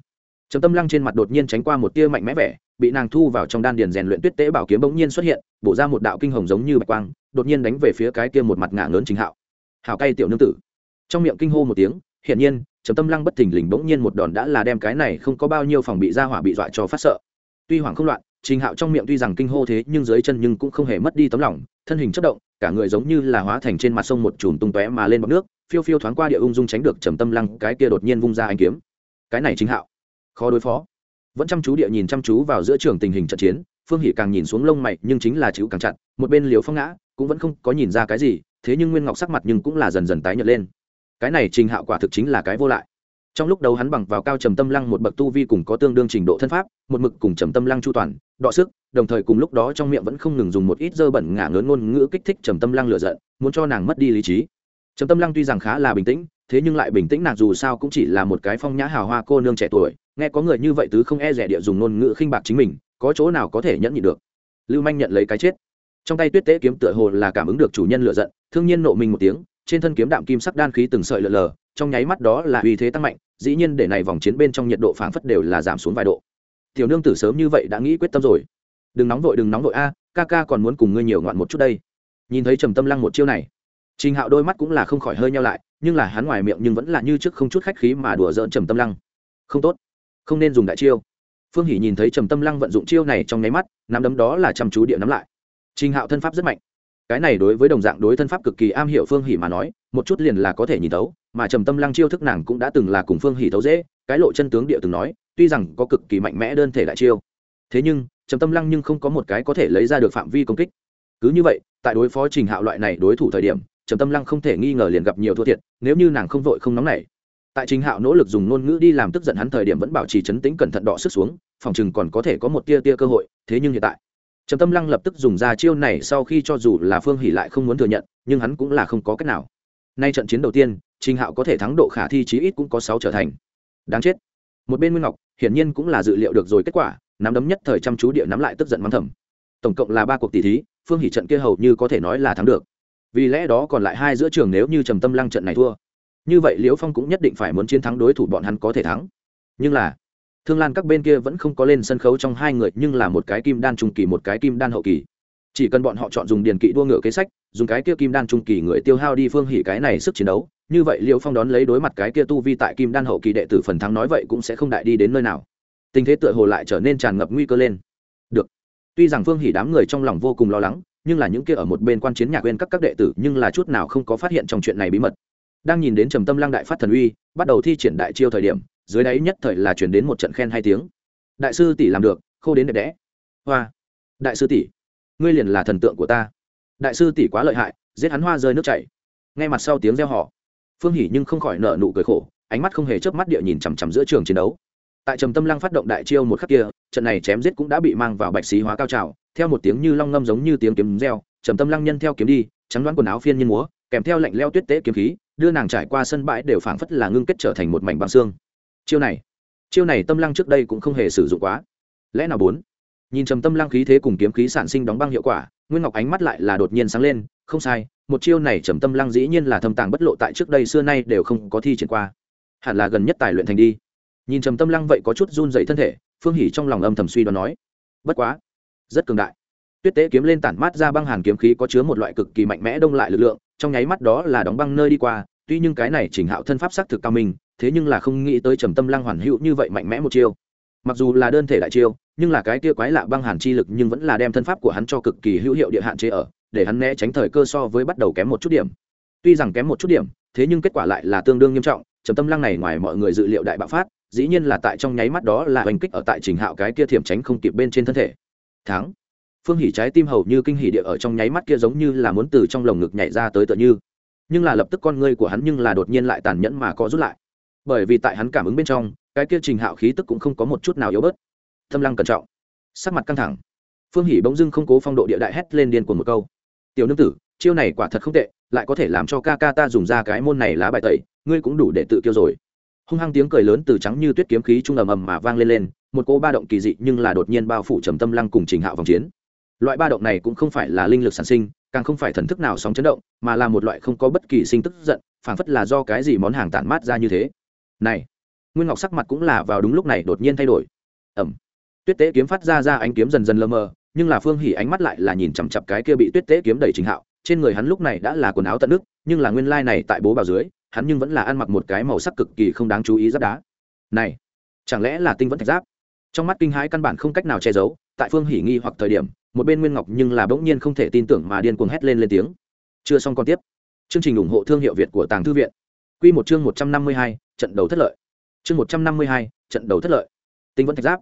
trầm tâm lăng trên mặt đột nhiên tránh qua một tia mạnh mẽ vẻ, bị nàng thu vào trong đan điền rèn luyện tuyết tế bảo kiếm bỗng nhiên xuất hiện, bổ ra một đạo kinh hồng giống như bạch quang, đột nhiên đánh về phía cái kia một mặt ngả lớn chính hạo. Hào cay tiểu nương tử. Trong miệng kinh hô một tiếng, hiển nhiên, trầm tâm lăng bất thình lình bỗng nhiên một đòn đã là đem cái này không có bao nhiêu phòng bị ra hỏa bị dọa cho phát sợ. Tuy hoảng không loạn, trình hạo trong miệng tuy rằng kinh hô thế nhưng dưới chân nhưng cũng không hề mất đi tấm lòng, thân hình chất động, cả người giống như là hóa thành trên mặt sông một chùm tung tóe mà lên bọc nước, phiêu phiêu thoáng qua địa ung dung tránh được trầm tâm lăng, cái kia đột nhiên vung ra anh kiếm. Cái này chính hạo khó đối phó. Vẫn chăm chú địa nhìn chăm chú vào giữa trường tình hình trận chiến, phương hỷ càng nhìn xuống lông mày, nhưng chính là chịu càng chặt, một bên liều phong ngã cũng vẫn không có nhìn ra cái gì, thế nhưng nguyên ngọc sắc mặt nhưng cũng là dần dần tái nhợt lên. Cái này trình hạo quả thực chính là cái vô lại. Trong lúc đầu hắn bằng vào cao trầm tâm lăng một bậc tu vi cùng có tương đương trình độ thân pháp, một mực cùng trầm tâm lăng chu toàn, đọ sức, đồng thời cùng lúc đó trong miệng vẫn không ngừng dùng một ít dơ bẩn ngả ngớn ngôn ngữ kích thích trầm tâm lăng lựa giận, muốn cho nàng mất đi lý trí trầm tâm lăng tuy rằng khá là bình tĩnh, thế nhưng lại bình tĩnh nàng dù sao cũng chỉ là một cái phong nhã hào hoa cô nương trẻ tuổi, nghe có người như vậy tứ không e rẻ địa dùng ngôn ngữ khinh bạc chính mình, có chỗ nào có thể nhẫn nhịn được. Lưu manh nhận lấy cái chết. Trong tay tuyết tế kiếm tựa hồ là cảm ứng được chủ nhân lựa giận, thương nhiên nộ mình một tiếng, trên thân kiếm đạm kim sắc đan khí từng sợi lờ lờ, trong nháy mắt đó là uy thế tăng mạnh, dĩ nhiên để này vòng chiến bên trong nhiệt độ phảng phất đều là giảm xuống vài độ. Tiểu nương tử sớm như vậy đã nghĩ quyết tâm rồi. Đừng nóng vội, đừng nóng vội a, ca ca còn muốn cùng ngươi nhiều ngoạn một chút đây. Nhìn thấy trầm tâm lăng một chiêu này trình hạo đôi mắt cũng là không khỏi hơi nheo lại nhưng là hắn ngoài miệng nhưng vẫn là như trước không chút khách khí mà đùa giỡn trầm tâm lăng. Không tốt không nên dùng đại chiêu. Phương hỷ nhìn thấy trầm tâm lăng vận dụng chiêu này trong nháy mắt nắm đấm đó là chăm chú địa nắm lại. Trình hạo thân pháp rất mạnh. Cái này đối với đồng dạng đối thân pháp cực kỳ am hiểu phương hỷ mà nói một chút liền là có thể nhìn thấu, mà trầm tâm lăng chiêu thức nàng cũng đã từng là cùng phương hỷ thấu dễ cái lộ chân tướng địa từng nói tuy rằng có cực kỳ mạnh mẽ đơn thể đại chiêu. Thế nhưng trầm tâm lăng nhưng không có một cái có thể lấy ra được phạm vi công kích. Cứ như vậy tại đối phó trình hạo loại này đối thủ thời điểm trầm tâm lăng không thể nghi ngờ liền gặp nhiều thua thiệt, nếu như nàng không vội không nóng nảy. Tại trình hạo nỗ lực dùng ngôn ngữ đi làm tức giận hắn thời điểm vẫn bảo trì chấn tĩnh cẩn thận đọ sức xuống, phòng chừng còn có thể có một tia tia cơ hội, thế nhưng hiện tại, trầm tâm lăng lập tức dùng ra chiêu này sau khi cho dù là phương hỷ lại không muốn thừa nhận, nhưng hắn cũng là không có cách nào. Nay trận chiến đầu tiên, trình hạo có thể thắng độ khả thi chí ít cũng có sáu trở thành. Đáng chết. Một bên nguyên ngọc, hiển nhiên cũng là dự liệu được rồi kết quả, nắm đấm nhất thời chăm chú địa nắm lại tức giận mắng thầm. Tổng cộng là ba cuộc tỷ thí, phương hỷ trận kia hầu như có thể nói là thắng được vì lẽ đó còn lại hai giữa trường nếu như trầm tâm lăng trận này thua. Như vậy liễu phong cũng nhất định phải muốn chiến thắng đối thủ bọn hắn có thể thắng. Nhưng là, thương lan các bên kia vẫn không có lên sân khấu trong hai người, nhưng là một cái kim đan trung kỳ, một cái kim đan hậu kỳ. Chỉ cần bọn họ chọn dùng điền kỵ đua ngựa kế sách, dùng cái kia kim đan trung kỳ người tiêu hao đi phương hỉ cái này sức chiến đấu, như vậy liễu phong đón lấy đối mặt cái kia tu vi tại kim đan hậu kỳ đệ tử phần thắng nói vậy cũng sẽ không đại đi đến nơi nào. Tình thế tựa hồ lại trở nên tràn ngập nguy cơ lên. Được. Tuy rằng phương hỉ đám người trong lòng vô cùng lo lắng nhưng là những kia ở một bên quan chiến nhạc quên các các đệ tử nhưng là chút nào không có phát hiện trong chuyện này bí mật. Đang nhìn đến trầm tâm lăng đại phát thần uy, bắt đầu thi triển đại chiêu thời điểm, dưới đáy nhất thời là chuyển đến một trận khen hai tiếng. Đại sư tỷ làm được, khô đến đẹp đẽ. Hoa. Đại sư tỷ, ngươi liền là thần tượng của ta. Đại sư tỷ quá lợi hại, giết hắn hoa rơi nước chảy. Ngay mặt sau tiếng reo hò, phương hỉ nhưng không khỏi nở nụ cười khổ, ánh mắt không hề chớp mắt địa nhìn chằm chằm giữa trường chiến đấu. Tại trầm tâm lăng phát động đại chiêu một khắc kia, trận này chém giết cũng đã bị mang vào bạch xí hóa cao trào theo một tiếng như long ngâm giống như tiếng kiếm reo, trầm tâm lăng nhân theo kiếm đi, trắng đoán quần áo phiên nhiên múa, kèm theo lạnh leo tuyết tế kiếm khí, đưa nàng trải qua sân bãi đều phảng phất là ngưng kết trở thành một mảnh băng xương. Chiêu này chiêu này tâm lăng trước đây cũng không hề sử dụng quá. Lẽ nào bốn? Nhìn trầm tâm lăng khí thế cùng kiếm khí sản sinh đóng băng hiệu quả, nguyên ngọc ánh mắt lại là đột nhiên sáng lên, không sai, một chiêu này trầm tâm lăng dĩ nhiên là thâm tàng bất lộ tại trước đây xưa nay đều không có thi triển qua. Hẳn là gần nhất tài luyện thành đi. Nhìn trầm tâm lăng vậy có chút run dậy thân thể, phương hỉ trong lòng âm thầm suy đoán nói. Bất quá rất cường đại. Tuyết tế kiếm lên tản mát ra băng hàn kiếm khí có chứa một loại cực kỳ mạnh mẽ đông lại lực lượng, trong nháy mắt đó là đóng băng nơi đi qua, tuy nhưng cái này chỉnh hạo thân pháp sắc thực cao minh, thế nhưng là không nghĩ tới trầm tâm lăng hoàn hữu như vậy mạnh mẽ một chiêu. Mặc dù là đơn thể đại chiêu, nhưng là cái kia quái lạ băng hàn chi lực nhưng vẫn là đem thân pháp của hắn cho cực kỳ hữu hiệu địa hạn chế ở, để hắn né tránh thời cơ so với bắt đầu kém một chút điểm. Tuy rằng kém một chút điểm, thế nhưng kết quả lại là tương đương nghiêm trọng, trầm tâm lăng này ngoài mọi người dự liệu đại bạo phát, dĩ nhiên là tại trong nháy mắt đó là hành kích ở tại trình hạo cái kia thiểm tránh không kịp bên trên thân thể thắng. Phương hỉ trái tim hầu như kinh hỉ địa ở trong nháy mắt kia giống như là muốn từ trong lồng ngực nhảy ra tới tựa như. Nhưng là lập tức con ngươi của hắn nhưng là đột nhiên lại tàn nhẫn mà có rút lại. Bởi vì tại hắn cảm ứng bên trong, cái kia trình hạo khí tức cũng không có một chút nào yếu bớt. Thâm lăng cẩn trọng. Sắc mặt căng thẳng. Phương hỉ bỗng dưng không cố phong độ địa đại hét lên điên của một câu. Tiểu nương tử, chiêu này quả thật không tệ, lại có thể làm cho ca ca ta dùng ra cái môn này lá bài tẩy, ngươi cũng đủ để tự kiêu rồi. Hung hăng tiếng cười lớn từ trắng như tuyết kiếm khí trung ầm ầm mà vang lên lên một cô ba động kỳ dị nhưng là đột nhiên bao phủ trầm tâm lăng cùng trình hạo vòng chiến. Loại ba động này cũng không phải là linh lực sản sinh, càng không phải thần thức nào sóng chấn động, mà là một loại không có bất kỳ sinh tức giận, phảng phất là do cái gì món hàng tản mát ra như thế. Này, nguyên ngọc sắc mặt cũng là vào đúng lúc này đột nhiên thay đổi. Ẩm. Tuyết tế kiếm phát ra ra ánh kiếm dần dần lơ mờ, nhưng là phương hỉ ánh mắt lại là nhìn chằm chặp cái kia bị tuyết tế kiếm đẩy trình hạo, trên người hắn lúc này đã là quần áo tận nước, nhưng là nguyên lai này tại bố bào dưới, hắn nhưng vẫn là ăn mặc một cái màu sắc cực kỳ không đáng chú ý giáp đá. Này, chẳng lẽ là tinh vẫn thạch giáp? Trong mắt kinh hãi căn bản không cách nào che giấu, tại phương hỉ nghi hoặc thời điểm, một bên nguyên ngọc nhưng là bỗng nhiên không thể tin tưởng mà điên cuồng hét lên lên tiếng. Chưa xong còn tiếp. Chương trình ủng hộ thương hiệu việt của tàng thư viện. Quy một chương một trăm năm mươi hai, trận đấu thất lợi. Chương một trăm năm mươi hai, trận đấu thất lợi. Tinh vẫn thạch giáp.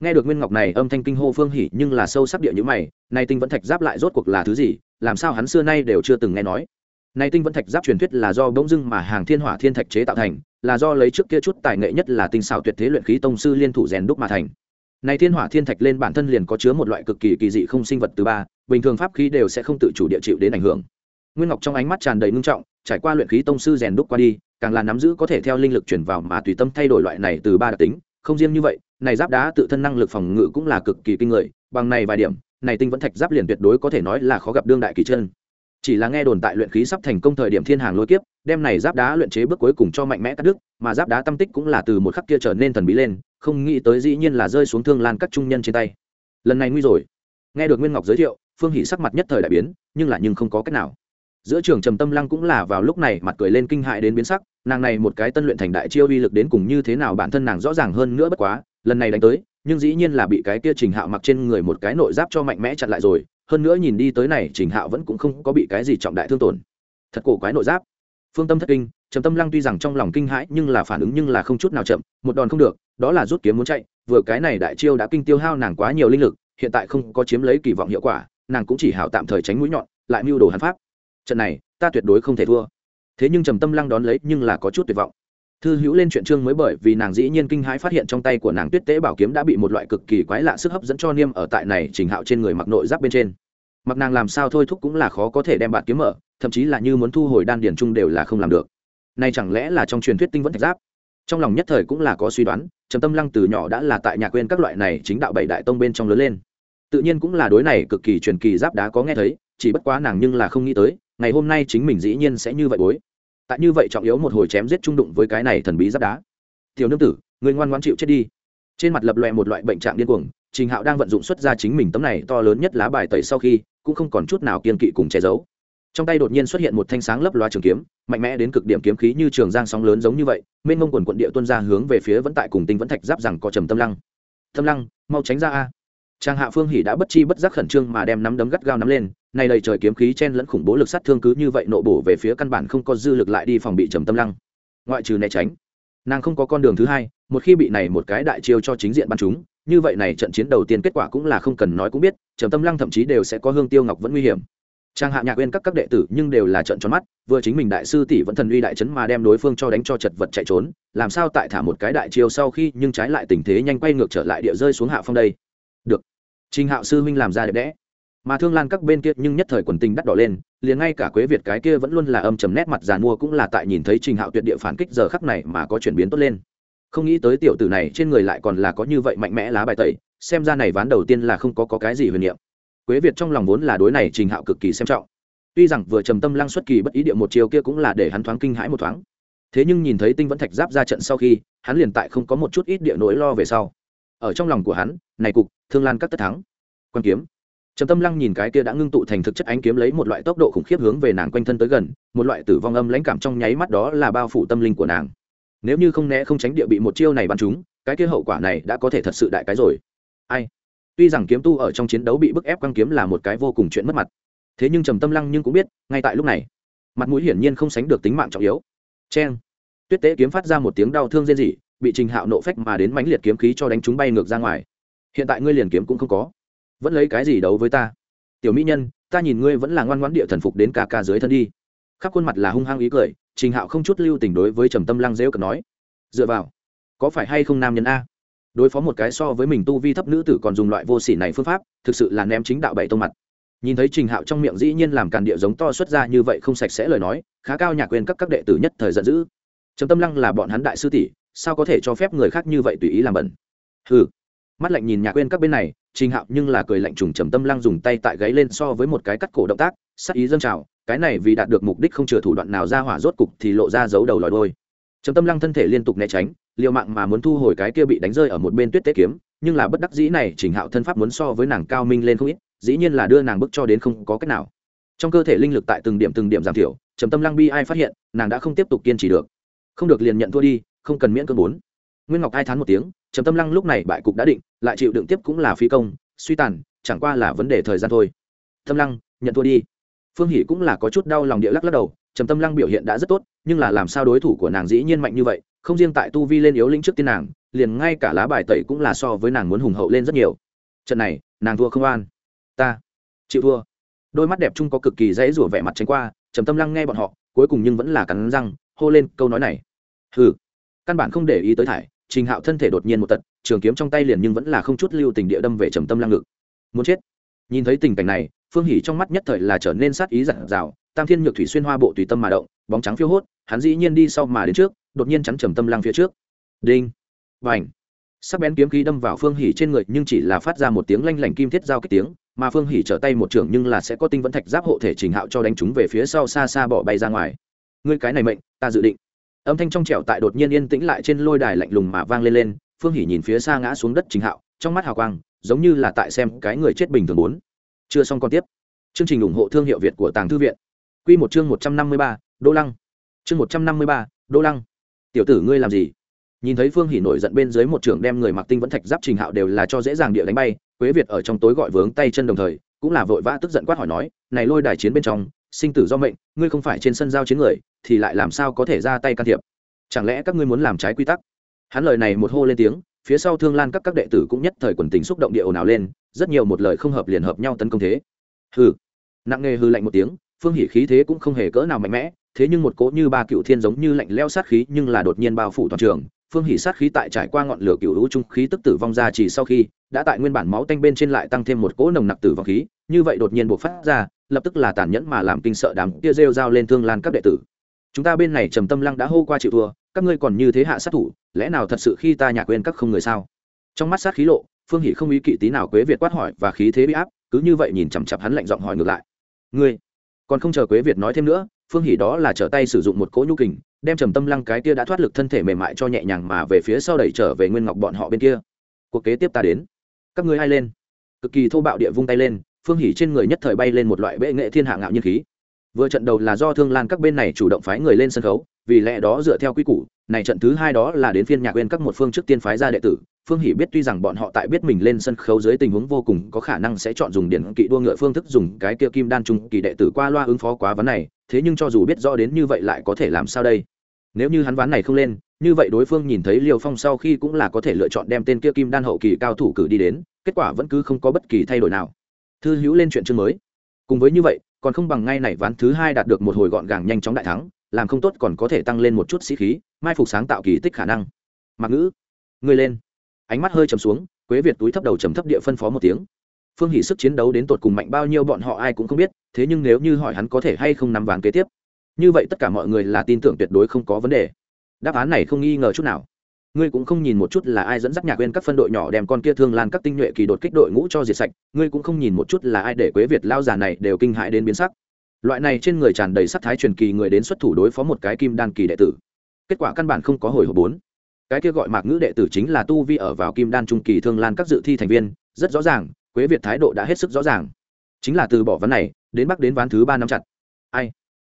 Nghe được nguyên ngọc này âm thanh kinh hô phương hỉ nhưng là sâu sắc địa như mày nay tinh vẫn thạch giáp lại rốt cuộc là thứ gì, làm sao hắn xưa nay đều chưa từng nghe nói. Này tinh vẫn thạch giáp truyền thuyết là do bỗng dưng mà hàng thiên hỏa thiên thạch chế tạo thành, là do lấy trước kia chút tài nghệ nhất là tinh xảo tuyệt thế luyện khí tông sư liên thủ rèn đúc mà thành. Này thiên hỏa thiên thạch lên bản thân liền có chứa một loại cực kỳ kỳ dị không sinh vật thứ ba, bình thường pháp khí đều sẽ không tự chủ địa chịu đến ảnh hưởng. Nguyên ngọc trong ánh mắt tràn đầy ngưng trọng, trải qua luyện khí tông sư rèn đúc qua đi, càng là nắm giữ có thể theo linh lực chuyển vào mà tùy tâm thay đổi loại này từ ba đặc tính, không riêng như vậy, này giáp đá tự thân năng lực phòng ngự cũng là cực kỳ kinh người, bằng này vài điểm, này tinh vẫn thạch giáp liền tuyệt đối có thể nói là khó gặp đương đại kỳ chân chỉ là nghe đồn tại luyện khí sắp thành công thời điểm thiên hàng lôi kiếp, đem này giáp đá luyện chế bước cuối cùng cho mạnh mẽ cắt đứt, mà giáp đá tâm tích cũng là từ một khắc kia trở nên thần bí lên, không nghĩ tới dĩ nhiên là rơi xuống thương lan các trung nhân trên tay. Lần này nguy rồi. Nghe được nguyên ngọc giới thiệu, phương hỷ sắc mặt nhất thời đại biến, nhưng là nhưng không có cách nào. Giữa trường trầm tâm lăng cũng là vào lúc này mặt cười lên kinh hại đến biến sắc, nàng này một cái tân luyện thành đại chiêu uy lực đến cùng như thế nào bản thân nàng rõ ràng hơn nữa bất quá, lần này đánh tới, nhưng dĩ nhiên là bị cái kia trình hạo mặc trên người một cái nội giáp cho mạnh mẽ chặn lại rồi hơn nữa nhìn đi tới này, trình hạo vẫn cũng không có bị cái gì trọng đại thương tổn. Thật cổ quái nội giáp. Phương tâm thất kinh, trầm tâm lăng tuy rằng trong lòng kinh hãi, nhưng là phản ứng nhưng là không chút nào chậm, một đòn không được, đó là rút kiếm muốn chạy, vừa cái này đại chiêu đã kinh tiêu hao nàng quá nhiều linh lực, hiện tại không có chiếm lấy kỳ vọng hiệu quả, nàng cũng chỉ hảo tạm thời tránh mũi nhọn, lại mưu đồ hắn pháp. Trận này, ta tuyệt đối không thể thua. Thế nhưng trầm tâm lăng đón lấy nhưng là có chút tuyệt vọng thư hữu lên chuyện chương mới bởi vì nàng dĩ nhiên kinh hãi phát hiện trong tay của nàng tuyết tế bảo kiếm đã bị một loại cực kỳ quái lạ sức hấp dẫn cho niêm ở tại này trình hạo trên người mặc nội giáp bên trên. Mặc nàng làm sao thôi thúc cũng là khó có thể đem bạn kiếm mở, thậm chí là như muốn thu hồi đan điền chung đều là không làm được. Này chẳng lẽ là trong truyền thuyết tinh vẫn thạch giáp? Trong lòng nhất thời cũng là có suy đoán, trầm tâm lăng từ nhỏ đã là tại nhà quên các loại này chính đạo bảy đại tông bên trong lớn lên. Tự nhiên cũng là đối này cực kỳ truyền kỳ giáp đá có nghe thấy, chỉ bất quá nàng nhưng là không nghĩ tới, ngày hôm nay chính mình dĩ nhiên sẽ như vậy bối tại như vậy trọng yếu một hồi chém giết trung đụng với cái này thần bí giáp đá. Tiểu nương tử người ngoan ngoan chịu chết đi. Trên mặt lập loè một loại bệnh trạng điên cuồng, trình hạo đang vận dụng xuất ra chính mình tấm này to lớn nhất lá bài tẩy sau khi, cũng không còn chút nào kiên kỵ cùng che giấu. Trong tay đột nhiên xuất hiện một thanh sáng lấp loa trường kiếm, mạnh mẽ đến cực điểm kiếm khí như trường giang sóng lớn giống như vậy, mênh mông quần quận địa tuân ra hướng về phía vẫn tại cùng tinh vẫn thạch giáp rằng có trầm tâm lăng. Tâm lăng, mau tránh ra a trang hạ phương hỉ đã bất chi bất giác khẩn trương mà đem nắm đấm gắt gao nắm lên này đầy trời kiếm khí chen lẫn khủng bố lực sát thương cứ như vậy nộ bổ về phía căn bản không có dư lực lại đi phòng bị trầm tâm lăng. Ngoại trừ né tránh, nàng không có con đường thứ hai, một khi bị này một cái đại chiêu cho chính diện bắn chúng như vậy này trận chiến đầu tiên kết quả cũng là không cần nói cũng biết, trầm tâm lăng thậm chí đều sẽ có hương tiêu ngọc vẫn nguy hiểm. Trang hạ nhạc quên các các đệ tử nhưng đều là trận tròn mắt, vừa chính mình đại sư tỷ vẫn thần uy đại chấn mà đem đối phương cho đánh cho chật vật chạy trốn, làm sao tại thả một cái đại chiêu sau khi nhưng trái lại tình thế nhanh quay ngược trở lại địa rơi xuống hạ phong đây. Được trình hạo sư huynh làm ra đẹp đẽ. Mà thương lan các bên kia nhưng nhất thời quần tình đắt đỏ lên liền ngay cả quế việt cái kia vẫn luôn là âm trầm nét mặt giàn mua cũng là tại nhìn thấy trình hạo tuyệt địa phản kích giờ khắc này mà có chuyển biến tốt lên. Không nghĩ tới tiểu tử này trên người lại còn là có như vậy mạnh mẽ lá bài tẩy xem ra này ván đầu tiên là không có, có cái gì huyền niệm. Quế việt trong lòng vốn là đối này trình hạo cực kỳ xem trọng. Tuy rằng vừa trầm tâm lăng xuất kỳ bất ý địa một chiều kia cũng là để hắn thoáng kinh hãi một thoáng. Thế nhưng nhìn thấy tinh vẫn thạch giáp ra trận sau khi hắn liền tại không có một chút ít địa nỗi lo về sau ở trong lòng của hắn, này cục, thương lan các tất thắng. Quan kiếm. Trầm tâm lăng nhìn cái kia đã ngưng tụ thành thực chất ánh kiếm lấy một loại tốc độ khủng khiếp hướng về nàng quanh thân tới gần, một loại tử vong âm lãnh cảm trong nháy mắt đó là bao phủ tâm linh của nàng. Nếu như không né không tránh địa bị một chiêu này bắn trúng, cái kia hậu quả này đã có thể thật sự đại cái rồi. Ai? Tuy rằng kiếm tu ở trong chiến đấu bị bức ép quăng kiếm là một cái vô cùng chuyện mất mặt. Thế nhưng trầm tâm lăng nhưng cũng biết, ngay tại lúc này, mặt mũi hiển nhiên không sánh được tính mạng trọng yếu. Cheng. Tuyết tế kiếm phát ra một tiếng đau thương rên rỉ bị trình hạo nộ phách mà đến mãnh liệt kiếm khí cho đánh chúng bay ngược ra ngoài. Hiện tại ngươi liền kiếm cũng không có. Vẫn lấy cái gì đấu với ta? Tiểu mỹ nhân, ta nhìn ngươi vẫn là ngoan ngoãn địa thần phục đến cả ca dưới thân đi. Khắp khuôn mặt là hung hăng ý cười, trình hạo không chút lưu tình đối với trầm tâm lăng dễu cực nói. Dựa vào, có phải hay không nam nhân a? Đối phó một cái so với mình tu vi thấp nữ tử còn dùng loại vô sỉ này phương pháp, thực sự là ném chính đạo bảy tông mặt. Nhìn thấy trình hạo trong miệng dĩ nhiên làm càn địa giống to xuất ra như vậy không sạch sẽ lời nói, khá cao nhà quyền các các đệ tử nhất thời giận dữ. Trầm tâm lăng là bọn hắn đại sư tỷ sao có thể cho phép người khác như vậy tùy ý làm bẩn? Hừ, mắt lạnh nhìn nhạc quên các bên này trình hạo nhưng là cười lạnh trùng trầm tâm lăng dùng tay tại gáy lên so với một cái cắt cổ động tác sắc ý dâng trào cái này vì đạt được mục đích không chừa thủ đoạn nào ra hỏa rốt cục thì lộ ra dấu đầu lòi đôi. Trầm tâm lăng thân thể liên tục né tránh liều mạng mà muốn thu hồi cái kia bị đánh rơi ở một bên tuyết tế kiếm nhưng là bất đắc dĩ này trình hạo thân pháp muốn so với nàng cao minh lên không ít dĩ nhiên là đưa nàng bức cho đến không có cách nào. Trong cơ thể linh lực tại từng điểm từng điểm giảm thiểu trầm tâm lăng bi ai phát hiện nàng đã không tiếp tục kiên trì được. Không được liền nhận thua đi không cần miễn cơn bốn. Nguyên ngọc ai thán một tiếng, trầm tâm lăng lúc này bại cục đã định, lại chịu đựng tiếp cũng là phi công, suy tàn, chẳng qua là vấn đề thời gian thôi. Tâm lăng, nhận thua đi. Phương hỷ cũng là có chút đau lòng địa lắc lắc đầu, trầm tâm lăng biểu hiện đã rất tốt, nhưng là làm sao đối thủ của nàng dĩ nhiên mạnh như vậy, không riêng tại tu vi lên yếu lĩnh trước tiên nàng, liền ngay cả lá bài tẩy cũng là so với nàng muốn hùng hậu lên rất nhiều. Trận này, nàng thua không an. Ta, chịu thua. Đôi mắt đẹp chung có cực kỳ dễ rủa vẻ mặt tránh qua, trầm tâm lăng nghe bọn họ, cuối cùng nhưng vẫn là cắn răng, hô lên câu nói này. Hừ căn bản không để ý tới thải, trình hạo thân thể đột nhiên một tật, trường kiếm trong tay liền nhưng vẫn là không chút lưu tình địa đâm về trầm tâm lăng ngực. Muốn chết. Nhìn thấy tình cảnh này, phương hỉ trong mắt nhất thời là trở nên sát ý giản dào, tam thiên nhược thủy xuyên hoa bộ tùy tâm mà động, bóng trắng phiêu hốt, hắn dĩ nhiên đi sau mà đến trước, đột nhiên chắn trầm tâm lăng phía trước. Đinh. Vành sắc bén kiếm khí đâm vào phương hỉ trên người, nhưng chỉ là phát ra một tiếng lanh lảnh kim thiết giao kích tiếng, mà phương hỉ trở tay một trường nhưng là sẽ có tinh vẫn thạch giáp hộ thể trình hạo cho đánh chúng về phía sau xa xa bỏ bay ra ngoài. Ngươi cái này mệnh, ta dự định âm thanh trong trẻo tại đột nhiên yên tĩnh lại trên lôi đài lạnh lùng mà vang lên lên, phương hỉ nhìn phía xa ngã xuống đất trình hạo, trong mắt hào quang, giống như là tại xem cái người chết bình thường bốn. Chưa xong còn tiếp. Chương trình ủng hộ thương hiệu việt của tàng thư viện. Q một chương một trăm năm mươi ba, đô lăng. Chương một trăm năm mươi ba, đô lăng. Tiểu tử ngươi làm gì? Nhìn thấy phương hỉ nổi giận bên dưới một trường đem người mặc tinh vẫn thạch giáp trình hạo đều là cho dễ dàng địa đánh bay, quế việt ở trong tối gọi vướng tay chân đồng thời, cũng là vội vã tức giận quát hỏi nói, này lôi đài chiến bên trong sinh tử do mệnh, ngươi không phải trên sân giao chiến người, thì lại làm sao có thể ra tay can thiệp? Chẳng lẽ các ngươi muốn làm trái quy tắc? Hắn lời này một hô lên tiếng, phía sau thương lan các các đệ tử cũng nhất thời quần tình xúc động địa ồn ào lên, rất nhiều một lời không hợp liền hợp nhau tấn công thế. Hừ. Nặng nề hư lạnh một tiếng, phương hỉ khí thế cũng không hề cỡ nào mạnh mẽ, thế nhưng một cỗ như ba cựu thiên giống như lạnh leo sát khí nhưng là đột nhiên bao phủ toàn trường. Phương hỉ sát khí tại trải qua ngọn lửa cựu hữu trung khí tức tử vong ra chỉ sau khi, đã tại nguyên bản máu tanh bên trên lại tăng thêm một cỗ nồng nặc tử vong khí, như vậy đột nhiên buộc phát ra lập tức là tàn nhẫn mà làm kinh sợ đám kia rêu dao lên thương lan các đệ tử. Chúng ta bên này trầm tâm lăng đã hô qua chịu thua, các ngươi còn như thế hạ sát thủ, lẽ nào thật sự khi ta nhạc quên các không người sao? Trong mắt sát khí lộ, phương hỷ không ý kỵ tí nào quế việt quát hỏi và khí thế bị áp, cứ như vậy nhìn chằm chặp hắn lạnh giọng hỏi ngược lại. Ngươi, còn không chờ quế việt nói thêm nữa, phương hỷ đó là trở tay sử dụng một cỗ nhu kình, đem trầm tâm lăng cái kia đã thoát lực thân thể mềm mại cho nhẹ nhàng mà về phía sau đẩy trở về nguyên ngọc bọn họ bên kia. Cuộc kế tiếp ta đến. Các ngươi hay lên? Cực kỳ thô bạo địa vung tay lên phương hỷ trên người nhất thời bay lên một loại bệ nghệ thiên hạ ngạo nhiên khí. Vừa trận đầu là do thương lan các bên này chủ động phái người lên sân khấu, vì lẽ đó dựa theo quy củ, này trận thứ hai đó là đến phiên nhạc quên các một phương trước tiên phái ra đệ tử. Phương hỷ biết tuy rằng bọn họ tại biết mình lên sân khấu dưới tình huống vô cùng có khả năng sẽ chọn dùng điển kỵ đua ngựa phương thức dùng cái kia kim đan trung kỳ đệ tử qua loa ứng phó quá vấn này, thế nhưng cho dù biết rõ đến như vậy lại có thể làm sao đây? Nếu như hắn ván này không lên, như vậy đối phương nhìn thấy liều phong sau khi cũng là có thể lựa chọn đem tên kia kim đan hậu kỳ cao thủ cử đi đến, kết quả vẫn cứ không có bất kỳ thay đổi nào thư hữu lên chuyện chương mới. Cùng với như vậy, còn không bằng ngay này ván thứ hai đạt được một hồi gọn gàng nhanh chóng đại thắng, làm không tốt còn có thể tăng lên một chút sĩ khí, mai phục sáng tạo kỳ tích khả năng. Mặc ngữ, ngươi lên. Ánh mắt hơi trầm xuống, quế việt túi thấp đầu trầm thấp địa phân phó một tiếng. Phương hỷ sức chiến đấu đến tột cùng mạnh bao nhiêu bọn họ ai cũng không biết, thế nhưng nếu như hỏi hắn có thể hay không nắm ván kế tiếp, như vậy tất cả mọi người là tin tưởng tuyệt đối không có vấn đề. Đáp án này không nghi ngờ chút nào ngươi cũng không nhìn một chút là ai dẫn dắt nhạc quên các phân đội nhỏ đem con kia thương lan các tinh nhuệ kỳ đột kích đội ngũ cho diệt sạch, ngươi cũng không nhìn một chút là ai để quế việt lao già này đều kinh hại đến biến sắc. Loại này trên người tràn đầy sắc thái truyền kỳ người đến xuất thủ đối phó một cái kim đan kỳ đệ tử. Kết quả căn bản không có hồi hộp bốn. Cái kia gọi mạc ngữ đệ tử chính là tu vi ở vào kim đan trung kỳ thương lan các dự thi thành viên, rất rõ ràng, quế việt thái độ đã hết sức rõ ràng. Chính là từ bỏ ván này, đến bắc đến ván thứ ba năm chặt. Ai?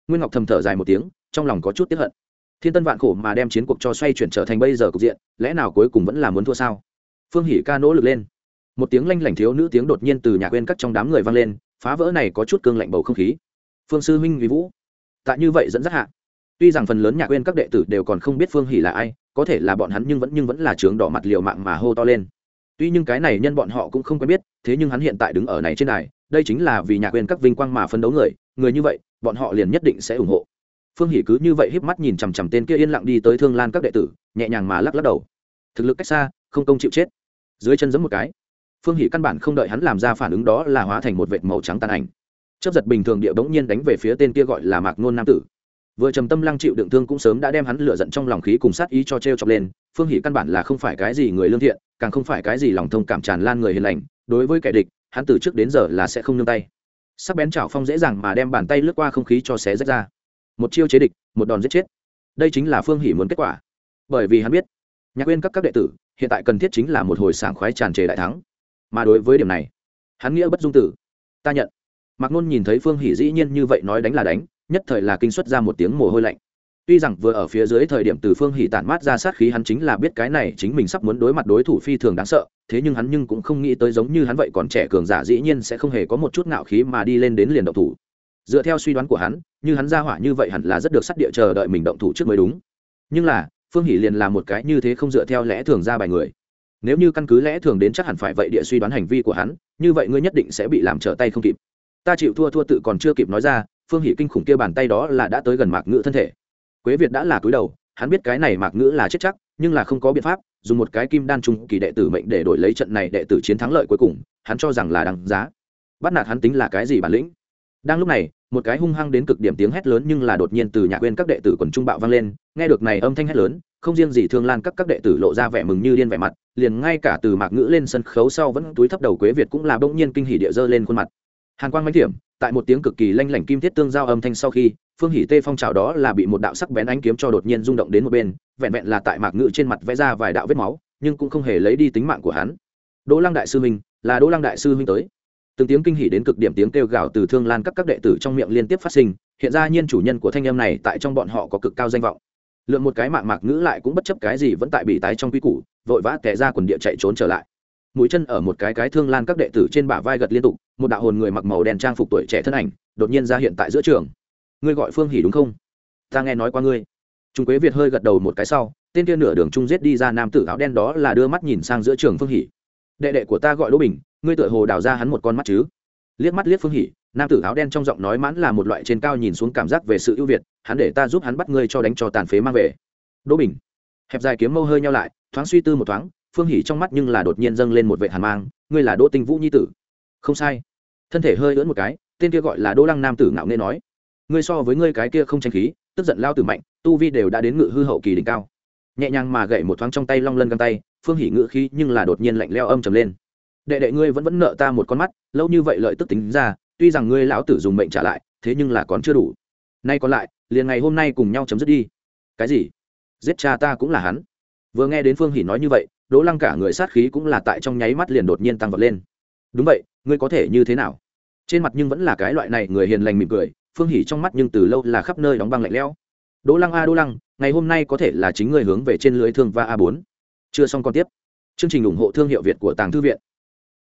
Nguyên ngọc thầm thở dài một tiếng, trong lòng có chút tiếp hận thiên tân vạn khổ mà đem chiến cuộc cho xoay chuyển trở thành bây giờ cục diện, lẽ nào cuối cùng vẫn là muốn thua sao? Phương hỉ ca nỗ lực lên. Một tiếng lanh lảnh thiếu nữ tiếng đột nhiên từ nhà quên cắt trong đám người vang lên, phá vỡ này có chút cương lạnh bầu không khí. Phương sư huynh vì vũ. Tại như vậy dẫn dắt hạ, tuy rằng phần lớn nhà quên các đệ tử đều còn không biết phương hỉ là ai, có thể là bọn hắn nhưng vẫn nhưng vẫn là trướng đỏ mặt liều mạng mà hô to lên. Tuy nhưng cái này nhân bọn họ cũng không quen biết, thế nhưng hắn hiện tại đứng ở này trên này đây chính là vì nhà quên các vinh quang mà phấn đấu người người như vậy, bọn họ liền nhất định sẽ ủng hộ phương hỷ cứ như vậy híp mắt nhìn chằm chằm tên kia yên lặng đi tới thương lan các đệ tử, nhẹ nhàng mà lắc lắc đầu. Thực lực cách xa, không công chịu chết. Dưới chân giấm một cái, phương hỷ căn bản không đợi hắn làm ra phản ứng đó là hóa thành một vệt màu trắng tàn ảnh. Chấp giật bình thường địa bỗng nhiên đánh về phía tên kia gọi là mạc nôn nam tử. Vừa trầm tâm lăng chịu đựng thương cũng sớm đã đem hắn lựa giận trong lòng khí cùng sát ý cho t r e o chọc lên, phương hỷ căn bản là không phải cái gì người lương thiện, càng không phải cái gì lòng thông cảm tràn lan người hiền lành, đối với kẻ địch, hắn từ trước đến giờ là sẽ không nương tay. Sắc bén chảo phong dễ dàng mà đem bàn tay lướt qua không khí cho xé rách ra một chiêu chế địch, một đòn giết chết. Đây chính là phương hỷ muốn kết quả. Bởi vì hắn biết, nhạc quên các các đệ tử, hiện tại cần thiết chính là một hồi sảng khoái tràn trề đại thắng. Mà đối với điểm này, hắn nghĩa bất dung tử. Ta nhận. Mạc nôn nhìn thấy phương hỷ dĩ nhiên như vậy nói đánh là đánh, nhất thời là kinh xuất ra một tiếng mồ hôi lạnh. Tuy rằng vừa ở phía dưới thời điểm từ phương hỷ tản mát ra sát khí hắn chính là biết cái này chính mình sắp muốn đối mặt đối thủ phi thường đáng sợ, thế nhưng hắn nhưng cũng không nghĩ tới giống như hắn vậy còn trẻ cường giả dĩ nhiên sẽ không hề có một chút ngạo khí mà đi lên đến liền độc thủ dựa theo suy đoán của hắn, như hắn ra hỏa như vậy hẳn là rất được sắt địa chờ đợi mình động thủ trước mới đúng. Nhưng là, phương hỷ liền là một cái như thế không dựa theo lẽ thường ra bài người. Nếu như căn cứ lẽ thường đến chắc hẳn phải vậy địa suy đoán hành vi của hắn, như vậy ngươi nhất định sẽ bị làm trở tay không kịp. Ta chịu thua thua tự còn chưa kịp nói ra, phương hỷ kinh khủng kia bàn tay đó là đã tới gần mạc ngữ thân thể. Quế việt đã là cúi đầu, hắn biết cái này mạc ngữ là chết chắc, nhưng là không có biện pháp, dùng một cái kim đan trung kỳ đệ tử mệnh để đổi lấy trận này đệ tử chiến thắng lợi cuối cùng, hắn cho rằng là đằng giá. Bắt nạt hắn tính là cái gì bản lĩnh? Đang lúc này, một cái hung hăng đến cực điểm tiếng hét lớn nhưng là đột nhiên từ nhà quên các đệ tử quần trung bạo vang lên, nghe được này âm thanh hét lớn, không riêng gì thương lan các các đệ tử lộ ra vẻ mừng như điên vẻ mặt, liền ngay cả từ mạc ngữ lên sân khấu sau vẫn túi thấp đầu quế việt cũng là bỗng nhiên kinh hỉ địa dơ lên khuôn mặt. Hàn quang mãnh thiểm, tại một tiếng cực kỳ lanh lảnh kim thiết tương giao âm thanh sau khi, phương hỉ tê phong trào đó là bị một đạo sắc bén ánh kiếm cho đột nhiên rung động đến một bên, vẹn vẹn là tại mạc ngữ trên mặt vẽ ra vài đạo vết máu, nhưng cũng không hề lấy đi tính mạng của hắn. Đỗ lăng đại sư huynh, là đỗ lăng đại sư huynh tới từng tiếng kinh hỉ đến cực điểm tiếng kêu gào từ thương lan các các đệ tử trong miệng liên tiếp phát sinh, hiện ra nhiên chủ nhân của thanh âm này tại trong bọn họ có cực cao danh vọng. Lượng một cái mạng mạc ngữ lại cũng bất chấp cái gì vẫn tại bị tái trong quy củ, vội vã tẻ ra quần địa chạy trốn trở lại. Mũi chân ở một cái cái thương lan các đệ tử trên bả vai gật liên tục, một đạo hồn người mặc màu đen trang phục tuổi trẻ thân ảnh, đột nhiên ra hiện tại giữa trường. Ngươi gọi phương hỉ đúng không? Ta nghe nói qua ngươi. Trung quế việt hơi gật đầu một cái sau, tên kia nửa đường trung giết đi ra nam tử áo đen đó là đưa mắt nhìn sang giữa trường phương hỉ. Đệ đệ của ta gọi đỗ bình ngươi tựa hồ đào ra hắn một con mắt chứ? Liếc mắt liếc phương hỉ, nam tử áo đen trong giọng nói mãn là một loại trên cao nhìn xuống cảm giác về sự ưu việt, hắn để ta giúp hắn bắt ngươi cho đánh cho tàn phế mang về. Đỗ bình, hẹp dài kiếm mâu hơi nhau lại, thoáng suy tư một thoáng, phương hỉ trong mắt nhưng là đột nhiên dâng lên một vệ hàn mang, ngươi là đỗ tinh vũ nhi tử. Không sai. Thân thể hơi ưỡn một cái, tên kia gọi là đỗ lăng nam tử ngạo nghê nói, ngươi so với ngươi cái kia không tranh khí, tức giận lao tử mạnh, tu vi đều đã đến ngự hư hậu kỳ đỉnh cao. Nhẹ nhàng mà gậy một thoáng trong tay long lân găng tay, phương hỉ ngự khí nhưng là đột nhiên lạnh leo âm trầm lên đệ đệ ngươi vẫn vẫn nợ ta một con mắt, lâu như vậy lợi tức tính ra, tuy rằng ngươi lão tử dùng mệnh trả lại, thế nhưng là còn chưa đủ. Nay còn lại, liền ngày hôm nay cùng nhau chấm dứt đi. Cái gì? Giết cha ta cũng là hắn. Vừa nghe đến phương hỉ nói như vậy, đỗ lăng cả người sát khí cũng là tại trong nháy mắt liền đột nhiên tăng vọt lên. Đúng vậy, ngươi có thể như thế nào? Trên mặt nhưng vẫn là cái loại này người hiền lành mỉm cười, phương hỉ trong mắt nhưng từ lâu là khắp nơi đóng băng lạnh lẽo. Đỗ lăng a, đỗ lăng, ngày hôm nay có thể là chính người hướng về trên lưới thương va a bốn. Chưa xong còn tiếp. Chương trình ủng hộ thương hiệu việt của tàng thư viện.